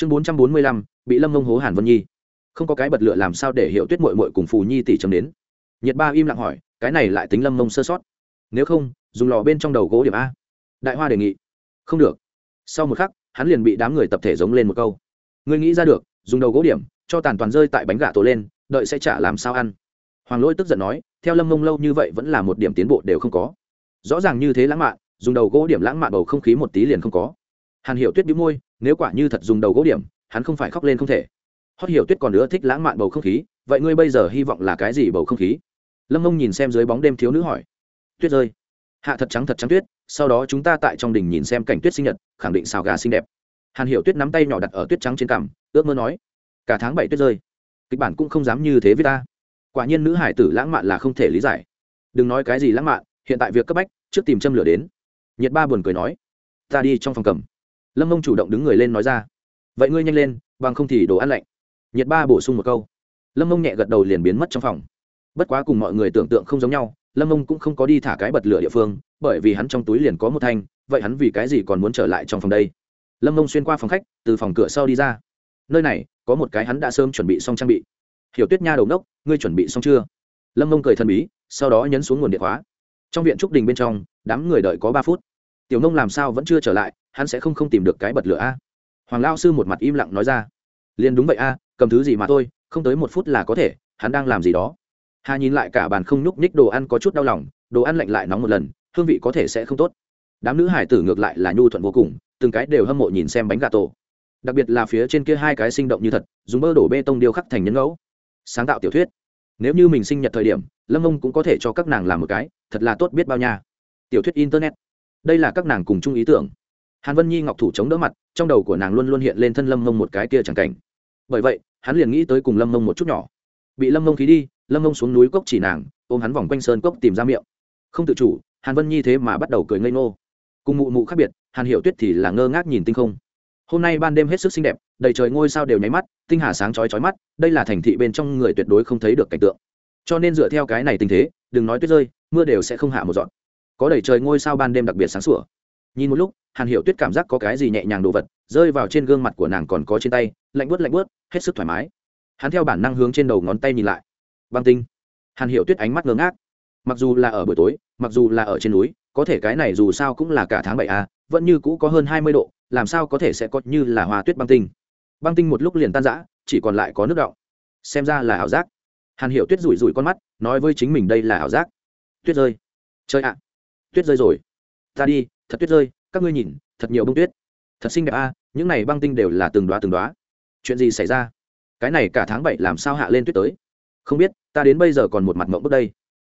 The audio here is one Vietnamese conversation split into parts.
chương bốn trăm bốn mươi lăm, bị lâm mông hố hàn vân nhi. Không có cái bật lửa làm sao để hiệu tuyết mội mội cùng phù nhi tỷ chấm đến? Nhiệt ba im lặng hỏi, cái này lại tính lâm mông sơ sót. Nếu không, dùng lò bên trong đầu gỗ điểm a. Đại hoa đề nghị. Không được. Sau một khắc, hắn liền bị đám người tập thể giống lên một câu. Ngươi nghĩ ra được, dùng đầu gỗ điểm, cho tàn toàn rơi tại bánh gà tổ lên, đợi sẽ trả làm sao ăn. Hoàng lỗi tức giận nói, theo lâm mông lâu như vậy vẫn là một điểm tiến bộ đều không có. Rõ ràng như thế lãng mạn, dùng đầu gỗ điểm lãng mạn bầu không khí một tí liền không có. Hàn hiểu tuyết đĩu môi nếu quả như thật dùng đầu gỗ điểm, hắn không phải khóc lên không thể. Hót hiểu tuyết còn nữa thích lãng mạn bầu không khí, vậy ngươi bây giờ hy vọng là cái gì bầu không khí? Lâm mông nhìn xem dưới bóng đêm thiếu nữ hỏi. Tuyết rơi. Hạ thật trắng thật trắng tuyết, sau đó chúng ta tại trong đình nhìn xem cảnh tuyết sinh nhật, khẳng định xào gà xinh đẹp. Hàn hiểu tuyết nắm tay nhỏ đặt ở tuyết trắng trên cằm, ước mơ nói. Cả tháng bảy tuyết rơi. Kịch bản cũng không dám như thế với ta. Quả nhiên nữ hải tử lãng mạn là không thể lý giải. Đừng nói cái gì lãng mạn, hiện tại việc cấp bách, trước tìm châm lửa đến. Nhiệt ba buồn cười nói. Ta đi trong phòng cầm lâm mông chủ động đứng người lên nói ra, vậy ngươi nhanh lên, bằng không thì đồ ăn lạnh. Nhiệt ba bổ sung một câu. Lâm mông nhẹ gật đầu liền biến mất trong phòng. Bất quá cùng mọi người tưởng tượng không giống nhau, lâm mông cũng không có đi thả cái bật lửa địa phương, bởi vì hắn trong túi liền có một thanh, vậy hắn vì cái gì còn muốn trở lại trong phòng đây? Lâm mông xuyên qua phòng khách, từ phòng cửa sau đi ra. Nơi này, có một cái hắn đã sớm chuẩn bị xong trang bị. Hiểu tuyết nha đầu nốc, ngươi chuẩn bị xong chưa? Lâm mông cười thần bí, sau đó nhấn xuống nguồn điện khóa. Trong viện trúc đình bên trong, đám người đợi có ba phút. Tiểu nông làm sao vẫn chưa trở lại hắn sẽ không không tìm được cái bật lửa a. Hoàng lao sư một mặt im lặng nói ra. Liền đúng vậy a, cầm thứ gì mà thôi, không tới một phút là có thể, hắn đang làm gì đó. Hà nhìn lại cả bàn không nhúc nhích đồ ăn có chút đau lòng, đồ ăn lạnh lại nóng một lần, hương vị có thể sẽ không tốt. Đám nữ hải tử ngược lại là nhu thuận vô cùng, từng cái đều hâm mộ nhìn xem bánh gà tổ. Đặc biệt là phía trên kia hai cái sinh động như thật, dùng bơ đổ bê tông điêu khắc thành nhân ngẫu. Sáng tạo tiểu thuyết. Nếu như mình sinh nhật thời điểm, lâm ông cũng có thể cho các nàng làm một cái, thật là tốt biết bao nha. Tiểu thuyết internet. Đây là các nàng cùng chung ý tưởng hàn vân nhi ngọc thủ chống đỡ mặt, trong đầu của nàng luôn luôn hiện lên thân lâm mông một cái kia chẳng cảnh. Bởi vậy, hắn liền nghĩ tới cùng lâm mông một chút nhỏ. Bị lâm mông khí đi, lâm mông xuống núi cốc chỉ nàng, ôm hắn vòng quanh sơn cốc tìm ra miệng. Không tự chủ, hàn vân nhi thế mà bắt đầu cười ngây ngô. Cùng mụ mụ khác biệt, hàn hiểu tuyết thì là ngơ ngác nhìn tinh không. Hôm nay ban đêm hết sức xinh đẹp, đầy trời ngôi sao đều nháy mắt, tinh hà sáng chói chói mắt, đây là thành thị bên trong người tuyệt đối không thấy được cảnh tượng. Cho nên dựa theo cái này tình thế, đừng nói tuyết rơi, mưa đều sẽ không hạ một giọt. có đầy trời ngôi sao ban đêm đặc biệt sáng sủa nhìn một lúc, hàn hiểu tuyết cảm giác có cái gì nhẹ nhàng đồ vật, rơi vào trên gương mặt của nàng còn có trên tay, lạnh bớt lạnh bớt hết sức thoải mái. Hắn theo bản năng hướng trên đầu ngón tay nhìn lại. Băng tinh. Hàn hiểu tuyết ánh mắt ngơ ngác. Mặc dù là ở buổi tối, mặc dù là ở trên núi, có thể cái này dù sao cũng là cả tháng bảy a vẫn như cũ có hơn hai mươi độ, làm sao có thể sẽ có như là hoa tuyết băng tinh. Băng tinh một lúc liền tan rã, chỉ còn lại có nước động xem ra là ảo giác. Hàn hiểu tuyết rủi rủi con mắt, nói với chính mình đây là ảo giác. Tuyết rơi. Chơi ạ. Tuyết rơi rồi. Ta đi thật tuyết rơi, các ngươi nhìn, thật nhiều bông tuyết. Thật xinh đẹp a, những này băng tinh đều là từng đoá từng đoá chuyện gì xảy ra? Cái này cả tháng bảy làm sao hạ lên tuyết tới? Không biết, ta đến bây giờ còn một mặt mộng bước đây.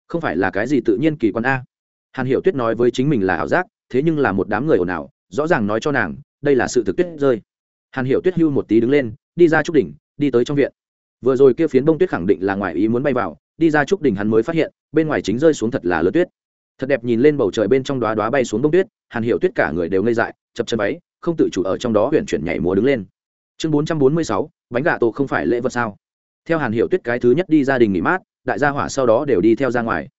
Không phải là cái gì tự nhiên kỳ quan a? Hàn hiểu tuyết nói với chính mình là ảo giác, thế nhưng là một đám người ồn ào, rõ ràng nói cho nàng, đây là sự thực tuyết rơi. Hàn hiểu tuyết hưu một tí đứng lên, đi ra trúc đỉnh, đi tới trong viện. Vừa rồi kia phiến bông tuyết khẳng định là ngoài ý muốn bay vào, đi ra trúc đỉnh hắn mới phát hiện, bên ngoài chính rơi xuống thật là lớn tuyết. Thật đẹp nhìn lên bầu trời bên trong đoá đoá bay xuống bông tuyết hàn hiểu tuyết cả người đều ngây dại, chập chân váy, không tự chủ ở trong đó huyện chuyển nhảy múa đứng lên. Chương bốn trăm bốn mươi sáu, bánh gà tổ không phải lễ vật sao? Theo hàn hiểu tuyết cái thứ nhất đi gia đình nghỉ mát, đại gia hỏa sau đó đều đi theo ra ngoài.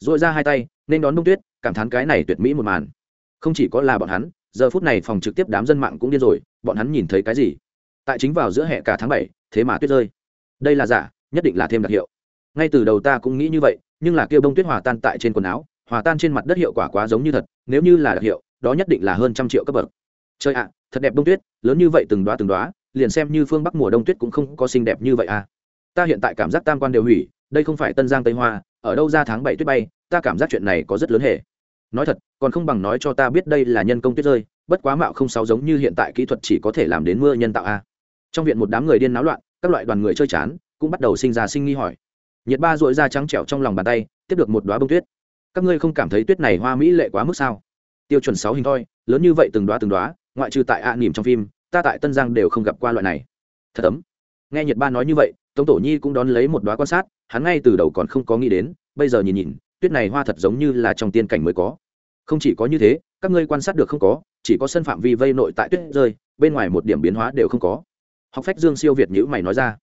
Dội ra hai tay, nên đón Đông tuyết, cảm thán cái này tuyệt mỹ một màn. Không chỉ có là bọn hắn, giờ phút này phòng trực tiếp đám dân mạng cũng điên rồi, bọn hắn nhìn thấy cái gì? Tại chính vào giữa hè cả tháng bảy, thế mà tuyết rơi. Đây là giả, nhất định là thêm đặc hiệu. Ngay từ đầu ta cũng nghĩ như vậy, nhưng là kêu bông tuyết hòa tan tại trên quần áo hòa tan trên mặt đất hiệu quả quá giống như thật, nếu như là đặc hiệu, đó nhất định là hơn trăm triệu cấp bậc. Chơi ạ, thật đẹp bông tuyết, lớn như vậy từng đoá từng đoá liền xem như phương bắc mùa đông tuyết cũng không có xinh đẹp như vậy à. Ta hiện tại cảm giác tam quan đều hủy, đây không phải tân giang tây hoa, ở đâu ra tháng bảy tuyết bay, ta cảm giác chuyện này có rất lớn hệ. Nói thật, còn không bằng nói cho ta biết đây là nhân công tuyết rơi, bất quá mạo không sáu giống như hiện tại kỹ thuật chỉ có thể làm đến mưa nhân tạo a trong viện một đám người điên náo loạn, các loại đoàn người chơi chán, cũng bắt đầu sinh ra sinh nghi hỏi. Nhiệt ba dội ra trắng trẻo trong lòng bàn tay, tiếp được một đoá bông tuyết các ngươi không cảm thấy tuyết này hoa mỹ lệ quá mức sao? Tiêu chuẩn sáu hình thôi lớn như vậy từng đoá từng đoá ngoại trừ tại ạ à nỉm trong phim, ta tại tân giang đều không gặp qua loại này. Thật ấm. Nghe nhật ba nói như vậy, tống tổ nhi cũng đón lấy một đoá quan sát, hắn ngay từ đầu còn không có nghĩ đến, bây giờ nhìn nhìn, tuyết này hoa thật giống như là trong tiên cảnh mới có. Không chỉ có như thế, các ngươi quan sát được không có, chỉ có sân phạm vi vây nội tại tuyết rơi, bên ngoài một điểm biến hóa đều không có. Học phách dương siêu việt nhữ mày nói ra.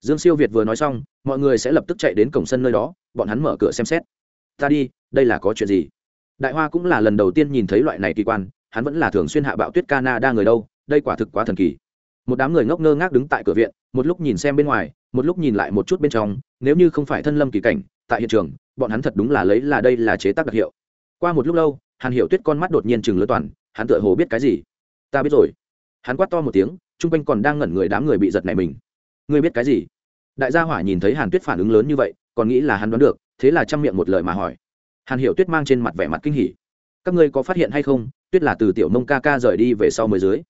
Dương siêu việt vừa nói xong, mọi người sẽ lập tức chạy đến cổng sân nơi đó, bọn hắn mở cửa xem xét ta đi, đây là có chuyện gì? Đại hoa cũng là lần đầu tiên nhìn thấy loại này kỳ quan, hắn vẫn là thường xuyên hạ bạo tuyết canada người đâu, đây quả thực quá thần kỳ. Một đám người ngốc ngơ ngác đứng tại cửa viện, một lúc nhìn xem bên ngoài, một lúc nhìn lại một chút bên trong, nếu như không phải thân lâm kỳ cảnh, tại hiện trường, bọn hắn thật đúng là lấy là đây là chế tác đặc hiệu. Qua một lúc lâu, hàn hiểu tuyết con mắt đột nhiên chừng lớn toàn, hắn tựa hồ biết cái gì? Ta biết rồi. Hắn quát to một tiếng, chung quanh còn đang ngẩn người đám người bị giật này mình. Ngươi biết cái gì? Đại gia hỏa nhìn thấy hàn tuyết phản ứng lớn như vậy còn nghĩ là hắn đoán được, thế là chăm miệng một lời mà hỏi. Hàn hiểu tuyết mang trên mặt vẻ mặt kinh hỉ. Các ngươi có phát hiện hay không, tuyết là từ tiểu mông ca ca rời đi về sau mới dưới.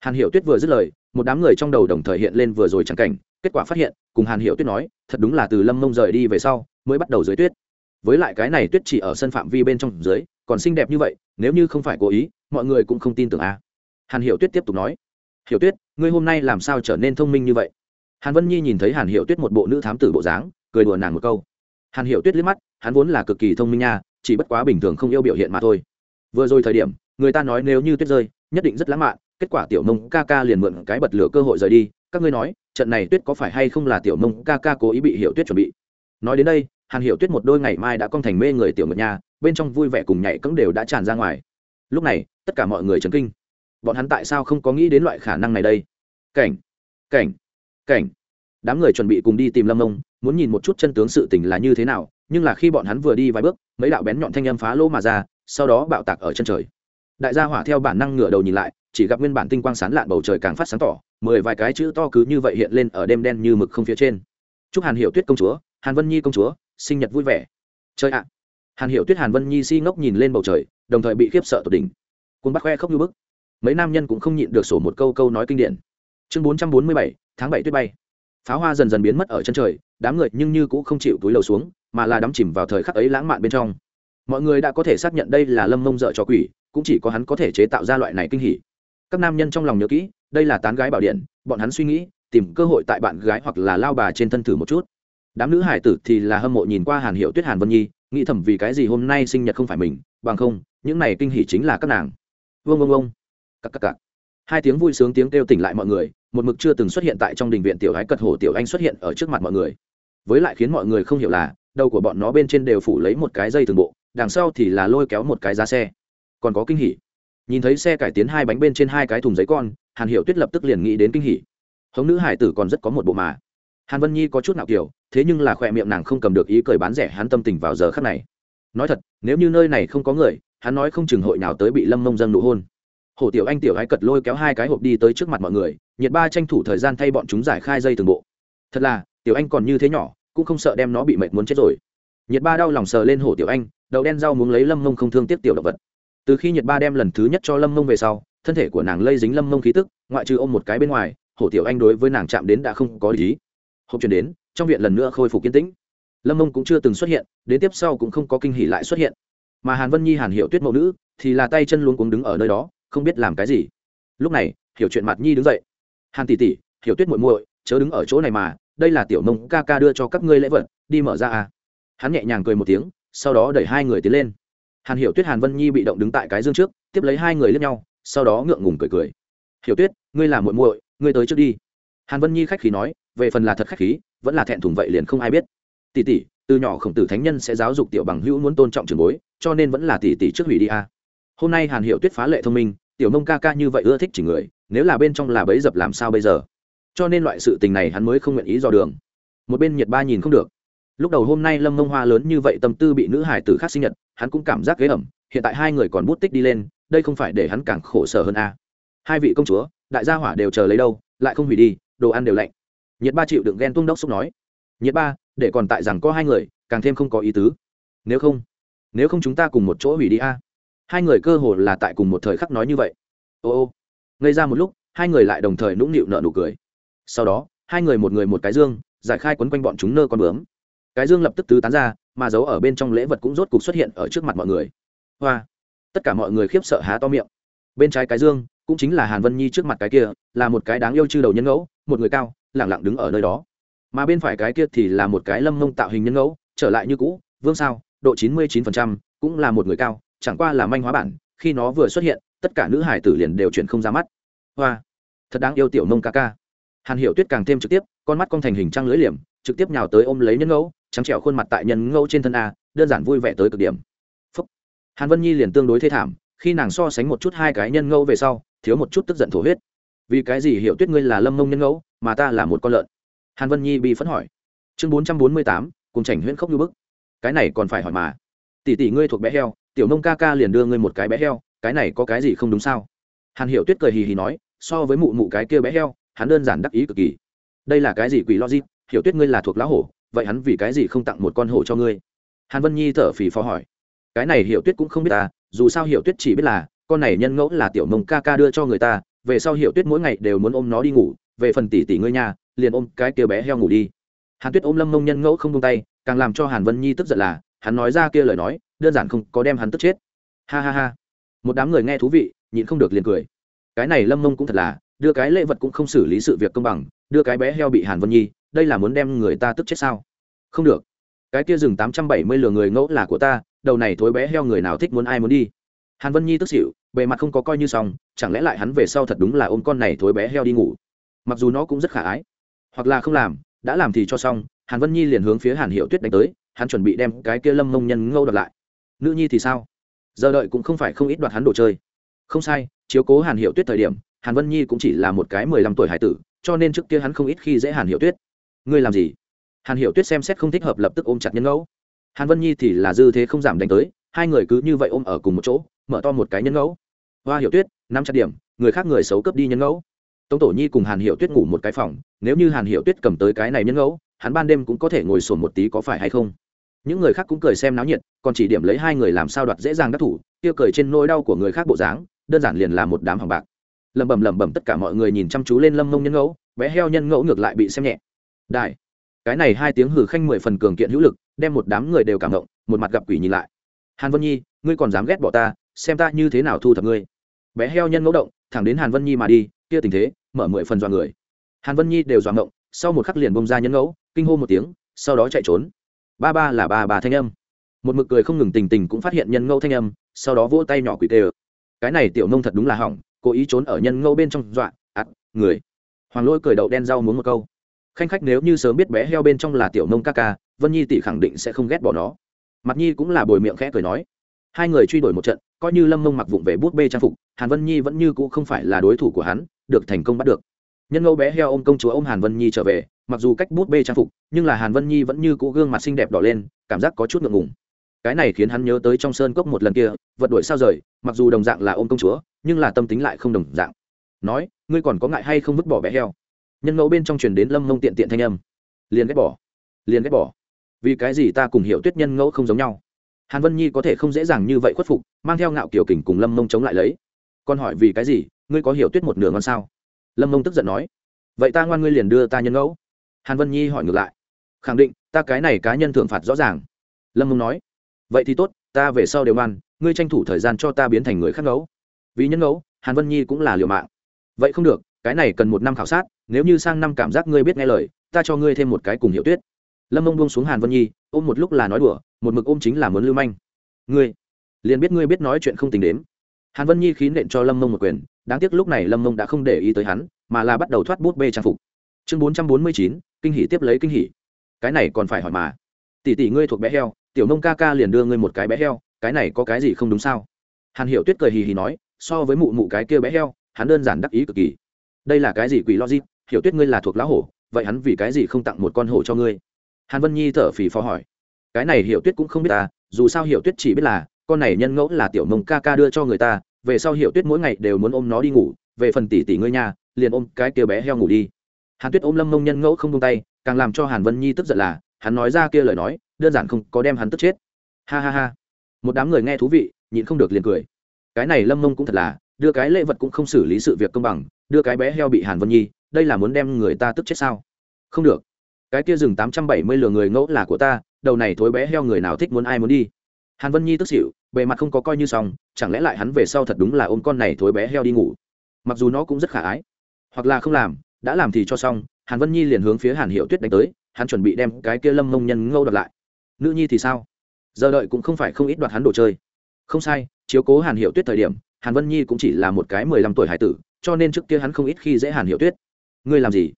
Hàn hiểu tuyết vừa dứt lời, một đám người trong đầu đồng thời hiện lên vừa rồi chẳng cảnh, kết quả phát hiện, cùng hàn hiểu tuyết nói, thật đúng là từ lâm mông rời đi về sau, mới bắt đầu dưới tuyết. Với lại cái này tuyết chỉ ở sân phạm vi bên trong dưới, còn xinh đẹp như vậy, nếu như không phải cố ý, mọi người cũng không tin tưởng a. À. hàn hiểu tuyết tiếp tục nói, hiểu tuyết, ngươi hôm nay làm sao trở nên thông minh như vậy? Hàn vân nhi nhìn thấy hàn hiểu tuyết một bộ nữ thám tử bộ dáng cười đùa nàng một câu. Hàn hiểu tuyết liếc mắt, hắn vốn là cực kỳ thông minh nha, chỉ bất quá bình thường không yêu biểu hiện mà thôi. Vừa rồi thời điểm, người ta nói nếu như tuyết rơi, nhất định rất lãng mạn, kết quả tiểu mông ca ca liền mượn cái bật lửa cơ hội rời đi. Các ngươi nói, trận này tuyết có phải hay không là tiểu mông ca ca cố ý bị hiểu tuyết chuẩn bị? Nói đến đây, hàn hiểu tuyết một đôi ngày mai đã con thành mê người tiểu ngựa nhà bên trong vui vẻ cùng nhảy cẫng đều đã tràn ra ngoài. Lúc này, tất cả mọi người chấn kinh. Bọn hắn tại sao không có nghĩ đến loại khả năng này đây? Cảnh cảnh cảnh. Đám người chuẩn bị cùng đi tìm lâm mông muốn nhìn một chút chân tướng sự tình là như thế nào, nhưng là khi bọn hắn vừa đi vài bước, mấy đạo bén nhọn thanh âm phá lỗ mà ra, sau đó bạo tạc ở chân trời. Đại gia hỏa theo bản năng ngửa đầu nhìn lại, chỉ gặp nguyên bản tinh quang sán lạn bầu trời càng phát sáng tỏ, mười vài cái chữ to cứ như vậy hiện lên ở đêm đen như mực không phía trên. Chúc hàn hiểu tuyết công chúa, hàn vân nhi công chúa, sinh nhật vui vẻ. Chơi ạ! Hàn hiểu tuyết hàn vân nhi si ngốc nhìn lên bầu trời, đồng thời bị khiếp sợ tột đỉnh. Quân bắt khoe khóc như bức. Mấy nam nhân cũng không nhịn được sổ một câu câu nói kinh điển. Chương bốn trăm bốn mươi bảy, tháng bảy tuyết bay. Pháo hoa dần dần biến mất ở chân trời đám người nhưng như cũng không chịu túi lầu xuống, mà là đắm chìm vào thời khắc ấy lãng mạn bên trong. Mọi người đã có thể xác nhận đây là lâm mông dợ cho quỷ, cũng chỉ có hắn có thể chế tạo ra loại này kinh hỉ. Các nam nhân trong lòng nhớ kỹ, đây là tán gái bảo điện, bọn hắn suy nghĩ, tìm cơ hội tại bạn gái hoặc là lao bà trên thân thử một chút. Đám nữ hải tử thì là hâm mộ nhìn qua hàn hiệu tuyết, hàn vân nhi, nghĩ thầm vì cái gì hôm nay sinh nhật không phải mình, bằng không, những này kinh hỉ chính là các nàng. Vương vương vương cặc cặc cặc. Hai tiếng vui sướng tiếng kêu tỉnh lại mọi người, một mực chưa từng xuất hiện tại trong đình viện tiểu gái cật hồ tiểu anh xuất hiện ở trước mặt mọi người với lại khiến mọi người không hiểu là, đầu của bọn nó bên trên đều phủ lấy một cái dây thường bộ, đằng sau thì là lôi kéo một cái giá xe. Còn có kinh hỉ. Nhìn thấy xe cải tiến hai bánh bên trên hai cái thùng giấy con, hàn hiểu tuyết lập tức liền nghĩ đến kinh hỉ. Hống nữ hải tử còn rất có một bộ mà. Hàn vân nhi có chút nào kiểu, thế nhưng là khỏe miệng nàng không cầm được ý cười bán rẻ, hắn tâm tình vào giờ khắc này. Nói thật, nếu như nơi này không có người, hắn nói không chừng hội nào tới bị lâm mông dâng nụ hôn. Hổ tiểu anh tiểu gái cật lôi kéo hai cái hộp đi tới trước mặt mọi người, nhiệt ba tranh thủ thời gian thay bọn chúng giải khai dây từng bộ. Thật là, tiểu anh còn như thế nhỏ cũng không sợ đem nó bị mệt muốn chết rồi. Nhiệt ba đau lòng sờ lên hổ tiểu anh đầu đen rau muốn lấy lâm mông không thương tiếc tiểu động vật. Từ khi nhiệt ba đem lần thứ nhất cho lâm mông về sau, thân thể của nàng lây dính lâm mông khí tức, ngoại trừ ôm một cái bên ngoài, hổ tiểu anh đối với nàng chạm đến đã không có lý. Hộp chuyển đến, trong viện lần nữa khôi phục kiên tĩnh. Lâm mông cũng chưa từng xuất hiện, đến tiếp sau cũng không có kinh hỉ lại xuất hiện. Mà hàn vân nhi, hàn hiệu tuyết mẫu nữ, thì là tay chân luôn cuống đứng ở nơi đó, không biết làm cái gì. Lúc này, hiểu chuyện mặt nhi đứng dậy. Hàn tỷ tỷ, hiểu tuyết muội muội, chớ đứng ở chỗ này mà đây là tiểu nông ca ca đưa cho các ngươi lễ vật, đi mở ra à. Hắn nhẹ nhàng cười một tiếng, sau đó đẩy hai người tiến lên. Hàn hiểu tuyết, hàn vân nhi bị động đứng tại cái dương trước, tiếp lấy hai người lên nhau, sau đó ngượng ngùng cười cười. Hiểu tuyết, ngươi là muội muội, ngươi tới trước đi. Hàn vân nhi khách khí nói, về phần là thật khách khí, vẫn là thẹn thùng vậy liền không ai biết. Tỷ tỷ, từ nhỏ khổng tử thánh nhân sẽ giáo dục tiểu bằng hữu muốn tôn trọng trường bối, cho nên vẫn là tỷ tỷ trước hủy đi a hôm nay hàn hiệu tuyết phá lệ thông minh, tiểu nông ca ca như vậy ưa thích chỉ người, nếu là bên trong là bấy dập làm sao bây giờ? Cho nên loại sự tình này hắn mới không nguyện ý dò đường. Một bên nhiệt ba nhìn không được. Lúc đầu hôm nay lâm mông hoa lớn như vậy tâm tư bị nữ hải tử khác sinh nhật, hắn cũng cảm giác ghế ẩm, hiện tại hai người còn bút tích đi lên, đây không phải để hắn càng khổ sở hơn a hai vị công chúa, đại gia hỏa đều chờ lấy đâu, lại không hủy đi, đồ ăn đều lạnh. Nhiệt ba chịu đựng ghen tung đốc xúc nói. Nhiệt ba, để còn tại rằng có hai người, càng thêm không có ý tứ. Nếu không nếu không chúng ta cùng một chỗ hủy đi a hai người cơ hồ là tại cùng một thời khắc nói như vậy. Ô ô. Ngây ra một lúc, hai người lại đồng thời nũng nịu nợ nụ cười sau đó, hai người một người một cái dương, giải khai quấn quanh bọn chúng nơ con bướm. Cái dương lập tức tứ tán ra, mà giấu ở bên trong lễ vật cũng rốt cục xuất hiện ở trước mặt mọi người. Hoa! Tất cả mọi người khiếp sợ há to miệng. Bên trái cái dương, cũng chính là hàn vân nhi trước mặt cái kia, là một cái đáng yêu chư đầu nhân ngẫu, một người cao, lẳng lặng đứng ở nơi đó. Mà bên phải cái kia thì là một cái lâm mông tạo hình nhân ngẫu, trở lại như cũ, vương sao, độ chín mươi chín phần trăm, cũng là một người cao, chẳng qua là manh hóa bản, khi nó vừa xuất hiện, tất cả nữ hải tử liền đều chuyển không ra mắt. Hoa! Thật đáng yêu tiểu mông ca ca hàn hiểu tuyết càng thêm trực tiếp, con mắt con thành hình trăng lưỡi liềm, trực tiếp nhào tới ôm lấy nhân ngẫu, trắng trẻo khuôn mặt tại nhân ngẫu trên thân a, đơn giản vui vẻ tới cực điểm. Phúc. hàn vân nhi liền tương đối thê thảm, khi nàng so sánh một chút hai cái nhân ngẫu về sau, thiếu một chút tức giận thổ huyết. Vì cái gì hiểu tuyết ngươi là lâm mông nhân ngẫu, mà ta là một con lợn? Hàn vân nhi bị phẫn hỏi. Chương bốn trăm bốn mươi tám, cùng chảnh huyễn khốc như bức. Cái này còn phải hỏi mà. Tỷ tỷ ngươi thuộc bé heo, tiểu nông ca ca liền đưa ngươi một cái bé heo, cái này có cái gì không đúng sao? Hàn hiểu tuyết cười hì hì nói, so với mụ mụ cái kia bé heo hắn đơn giản đắc ý cực kỳ. Đây là cái gì quỷ logic? Hiểu tuyết ngươi là thuộc lão hổ, vậy hắn vì cái gì không tặng một con hổ cho ngươi? Hàn vân nhi thở phì phò hỏi. Cái này hiểu tuyết cũng không biết ta dù sao hiểu tuyết chỉ biết là, con này nhân ngẫu là tiểu mông ca ca đưa cho người ta, về sau hiểu tuyết mỗi ngày đều muốn ôm nó đi ngủ, về phần tỷ tỷ ngươi nhà liền ôm cái kia bé heo ngủ đi. Hàn tuyết ôm lâm mông nhân ngẫu không tung tay, càng làm cho hàn vân nhi tức giận là, hắn nói ra kia lời nói, đơn giản không có đem hắn tức chết. Ha ha ha. Một đám người nghe thú vị, nhịn không được liền cười. Cái này lâm mông cũng thật là đưa cái lễ vật cũng không xử lý sự việc công bằng, đưa cái bé heo bị hàn vân nhi, đây là muốn đem người ta tức chết sao? Không được. Cái kia rừng tám trăm bảy mươi lừa người ngẫu là của ta, đầu này thối bé heo người nào thích muốn ai muốn đi? Hàn vân nhi tức xỉu, bề mặt không có coi như xong, chẳng lẽ lại hắn về sau thật đúng là ôm con này thối bé heo đi ngủ? Mặc dù nó cũng rất khả ái, hoặc là không làm, đã làm thì cho xong, hàn vân nhi liền hướng phía hàn hiệu tuyết đánh tới, hắn chuẩn bị đem cái kia lâm mông nhân ngâu đ lại. Nữ nhi thì sao? Giờ đợi cũng không phải không ít đoạt hắn đồ chơi. Không sai, chiếu cố hàn hiệu tuyết thời điểm hàn vân nhi cũng chỉ là một cái mười lăm tuổi hải tử, cho nên trước kia hắn không ít khi dễ hàn hiệu tuyết. Ngươi làm gì? Hàn hiệu tuyết xem xét không thích hợp lập tức ôm chặt nhân ngẫu. Hàn vân nhi thì là dư thế không giảm đánh tới, hai người cứ như vậy ôm ở cùng một chỗ, mở to một cái nhân ngẫu. Hoa hiệu tuyết năm chặt điểm, người khác người xấu cướp đi nhân ngẫu. Tống tổ nhi cùng hàn hiệu tuyết ngủ một cái phòng, nếu như hàn hiệu tuyết cầm tới cái này nhân ngẫu, hắn ban đêm cũng có thể ngồi sồn một tí có phải hay không? Những người khác cũng cười xem náo nhiệt, còn chỉ điểm lấy hai người làm sao đoạt dễ dàng đắc thủ tiêu cười trên nỗi đau của người khác bộ dáng, đơn giản liền là một đám hàng bạc lẩm bẩm lẩm bẩm tất cả mọi người nhìn chăm chú lên lâm mông nhân ngẫu, bé heo nhân ngẫu ngược lại bị xem nhẹ. Đại cái này hai tiếng hử khanh mười phần cường kiện hữu lực, đem một đám người đều cảm động, một mặt gặp quỷ nhìn lại. Hàn vân nhi, ngươi còn dám ghét bỏ ta, xem ta như thế nào thu thập ngươi. Bé heo nhân ngẫu động, thẳng đến hàn vân nhi mà đi, kia tình thế, mở mười phần dọa người. Hàn vân nhi đều dọa ngộng, sau một khắc liền bông ra nhân ngẫu, kinh hô một tiếng, sau đó chạy trốn. Ba ba là ba bà thanh âm. Một mực cười không ngừng tình tình cũng phát hiện nhân ngẫu thanh âm, sau đó vỗ tay nhỏ quỷ tê cái này tiểu nông thật đúng là hỏng cố ý trốn ở nhân ngâu bên trong dọa, ắt, người. Hoàng lôi cười đậu đen rau muốn một câu. Khanh khách nếu như sớm biết bé heo bên trong là tiểu nông ca ca, vân nhi tỷ khẳng định sẽ không ghét bỏ nó. Mặt nhi cũng là bồi miệng khẽ cười nói. Hai người truy đuổi một trận, coi như lâm mông mặc vụng về bút bê trang phục, hàn vân nhi vẫn như cũ không phải là đối thủ của hắn, được thành công bắt được. Nhân ngẫu bé heo ôm công chúa ôm hàn vân nhi trở về, mặc dù cách bút bê trang phục, nhưng là hàn vân nhi vẫn như cũ gương mặt xinh đẹp đỏ lên, cảm giác có chút ngượng ngùng cái này khiến hắn nhớ tới trong sơn cốc một lần kia, vật đuổi sao rời, mặc dù đồng dạng là ôm công chúa, nhưng là tâm tính lại không đồng dạng. Nói, ngươi còn có ngại hay không vứt bỏ bé heo? Nhân ngẫu bên trong truyền đến lâm mông tiện tiện thanh âm. Liền ghét bỏ, liền ghét bỏ. Vì cái gì ta cùng hiểu tuyết nhân ngẫu không giống nhau? Hàn vân nhi có thể không dễ dàng như vậy khuất phục, mang theo ngạo kiểu kình cùng lâm mông chống lại lấy. Còn hỏi vì cái gì, ngươi có hiểu tuyết một nửa ngon sao? Lâm mông tức giận nói. Vậy ta ngoan ngươi liền đưa ta nhân ngẫu. Hàn vân nhi hỏi ngược lại. Khẳng định, ta cái này cá nhân thưởng phạt rõ ràng. Lâm mông nói vậy thì tốt, ta về sau đều ăn ngươi tranh thủ thời gian cho ta biến thành người khác ngẫu vì nhân ngẫu hàn vân nhi cũng là liều mạng. Vậy không được, cái này cần một năm khảo sát, nếu như sang năm cảm giác ngươi biết nghe lời, ta cho ngươi thêm một cái cùng hiệu tuyết. Lâm mông buông xuống hàn vân nhi, ôm một lúc là nói đùa, một mực ôm chính là muốn lưu manh. Ngươi, liền biết ngươi biết nói chuyện không tính đếm. Hàn vân nhi khí nện cho lâm mông một quyền, đáng tiếc lúc này lâm mông đã không để ý tới hắn, mà là bắt đầu thoát bút bê trang phục. Chương bốn trăm bốn mươi chín, kinh hỷ tiếp lấy kinh hỷ cái này còn phải hỏi mà. Tỷ tỷ ngươi thuộc bé heo tiểu nông ca ca liền đưa ngươi một cái bé heo, cái này có cái gì không đúng sao? Hàn hiểu tuyết cười hì hì nói, so với mụ mụ cái kia bé heo, hắn đơn giản đắc ý cực kỳ. Đây là cái gì quỷ logic? Hiểu tuyết ngươi là thuộc lão hổ, vậy hắn vì cái gì không tặng một con hổ cho ngươi? Hàn vân nhi thở phì phò hỏi. Cái này hiểu tuyết cũng không biết ta, dù sao hiểu tuyết chỉ biết là, con này nhân ngẫu là tiểu mông ca ca đưa cho người ta, về sau hiểu tuyết mỗi ngày đều muốn ôm nó đi ngủ, về phần tỷ tỷ ngươi nhà, liền ôm cái kia bé heo ngủ đi. Hàn tuyết ôm lâm mông nhân ngẫu không tung tay, càng làm cho hàn vân nhi tức giận là, hắn nói ra kia lời nói đơn giản không có đem hắn tức chết. Ha ha ha. Một đám người nghe thú vị, nhịn không được liền cười. Cái này lâm mông cũng thật là, đưa cái lễ vật cũng không xử lý sự việc công bằng, đưa cái bé heo bị hàn vân nhi, đây là muốn đem người ta tức chết sao? Không được. Cái kia rừng tám trăm bảy mươi lừa người ngẫu là của ta, đầu này thối bé heo người nào thích muốn ai muốn đi? Hàn vân nhi tức xỉu, bề mặt không có coi như xong, chẳng lẽ lại hắn về sau thật đúng là ôm con này thối bé heo đi ngủ? Mặc dù nó cũng rất khả ái, hoặc là không làm, đã làm thì cho xong, hàn vân nhi liền hướng phía hàn hiệu tuyết đánh tới, hắn chuẩn bị đem cái kia lâm mông nhân ngâu đ lại nữ nhi thì sao? Giờ đợi cũng không phải không ít đoạt hắn đồ chơi. Không sai, chiếu cố hàn hiệu tuyết thời điểm, hàn vân nhi cũng chỉ là một cái mười lăm tuổi hải tử, cho nên trước kia hắn không ít khi dễ hàn hiệu tuyết. Ngươi làm gì?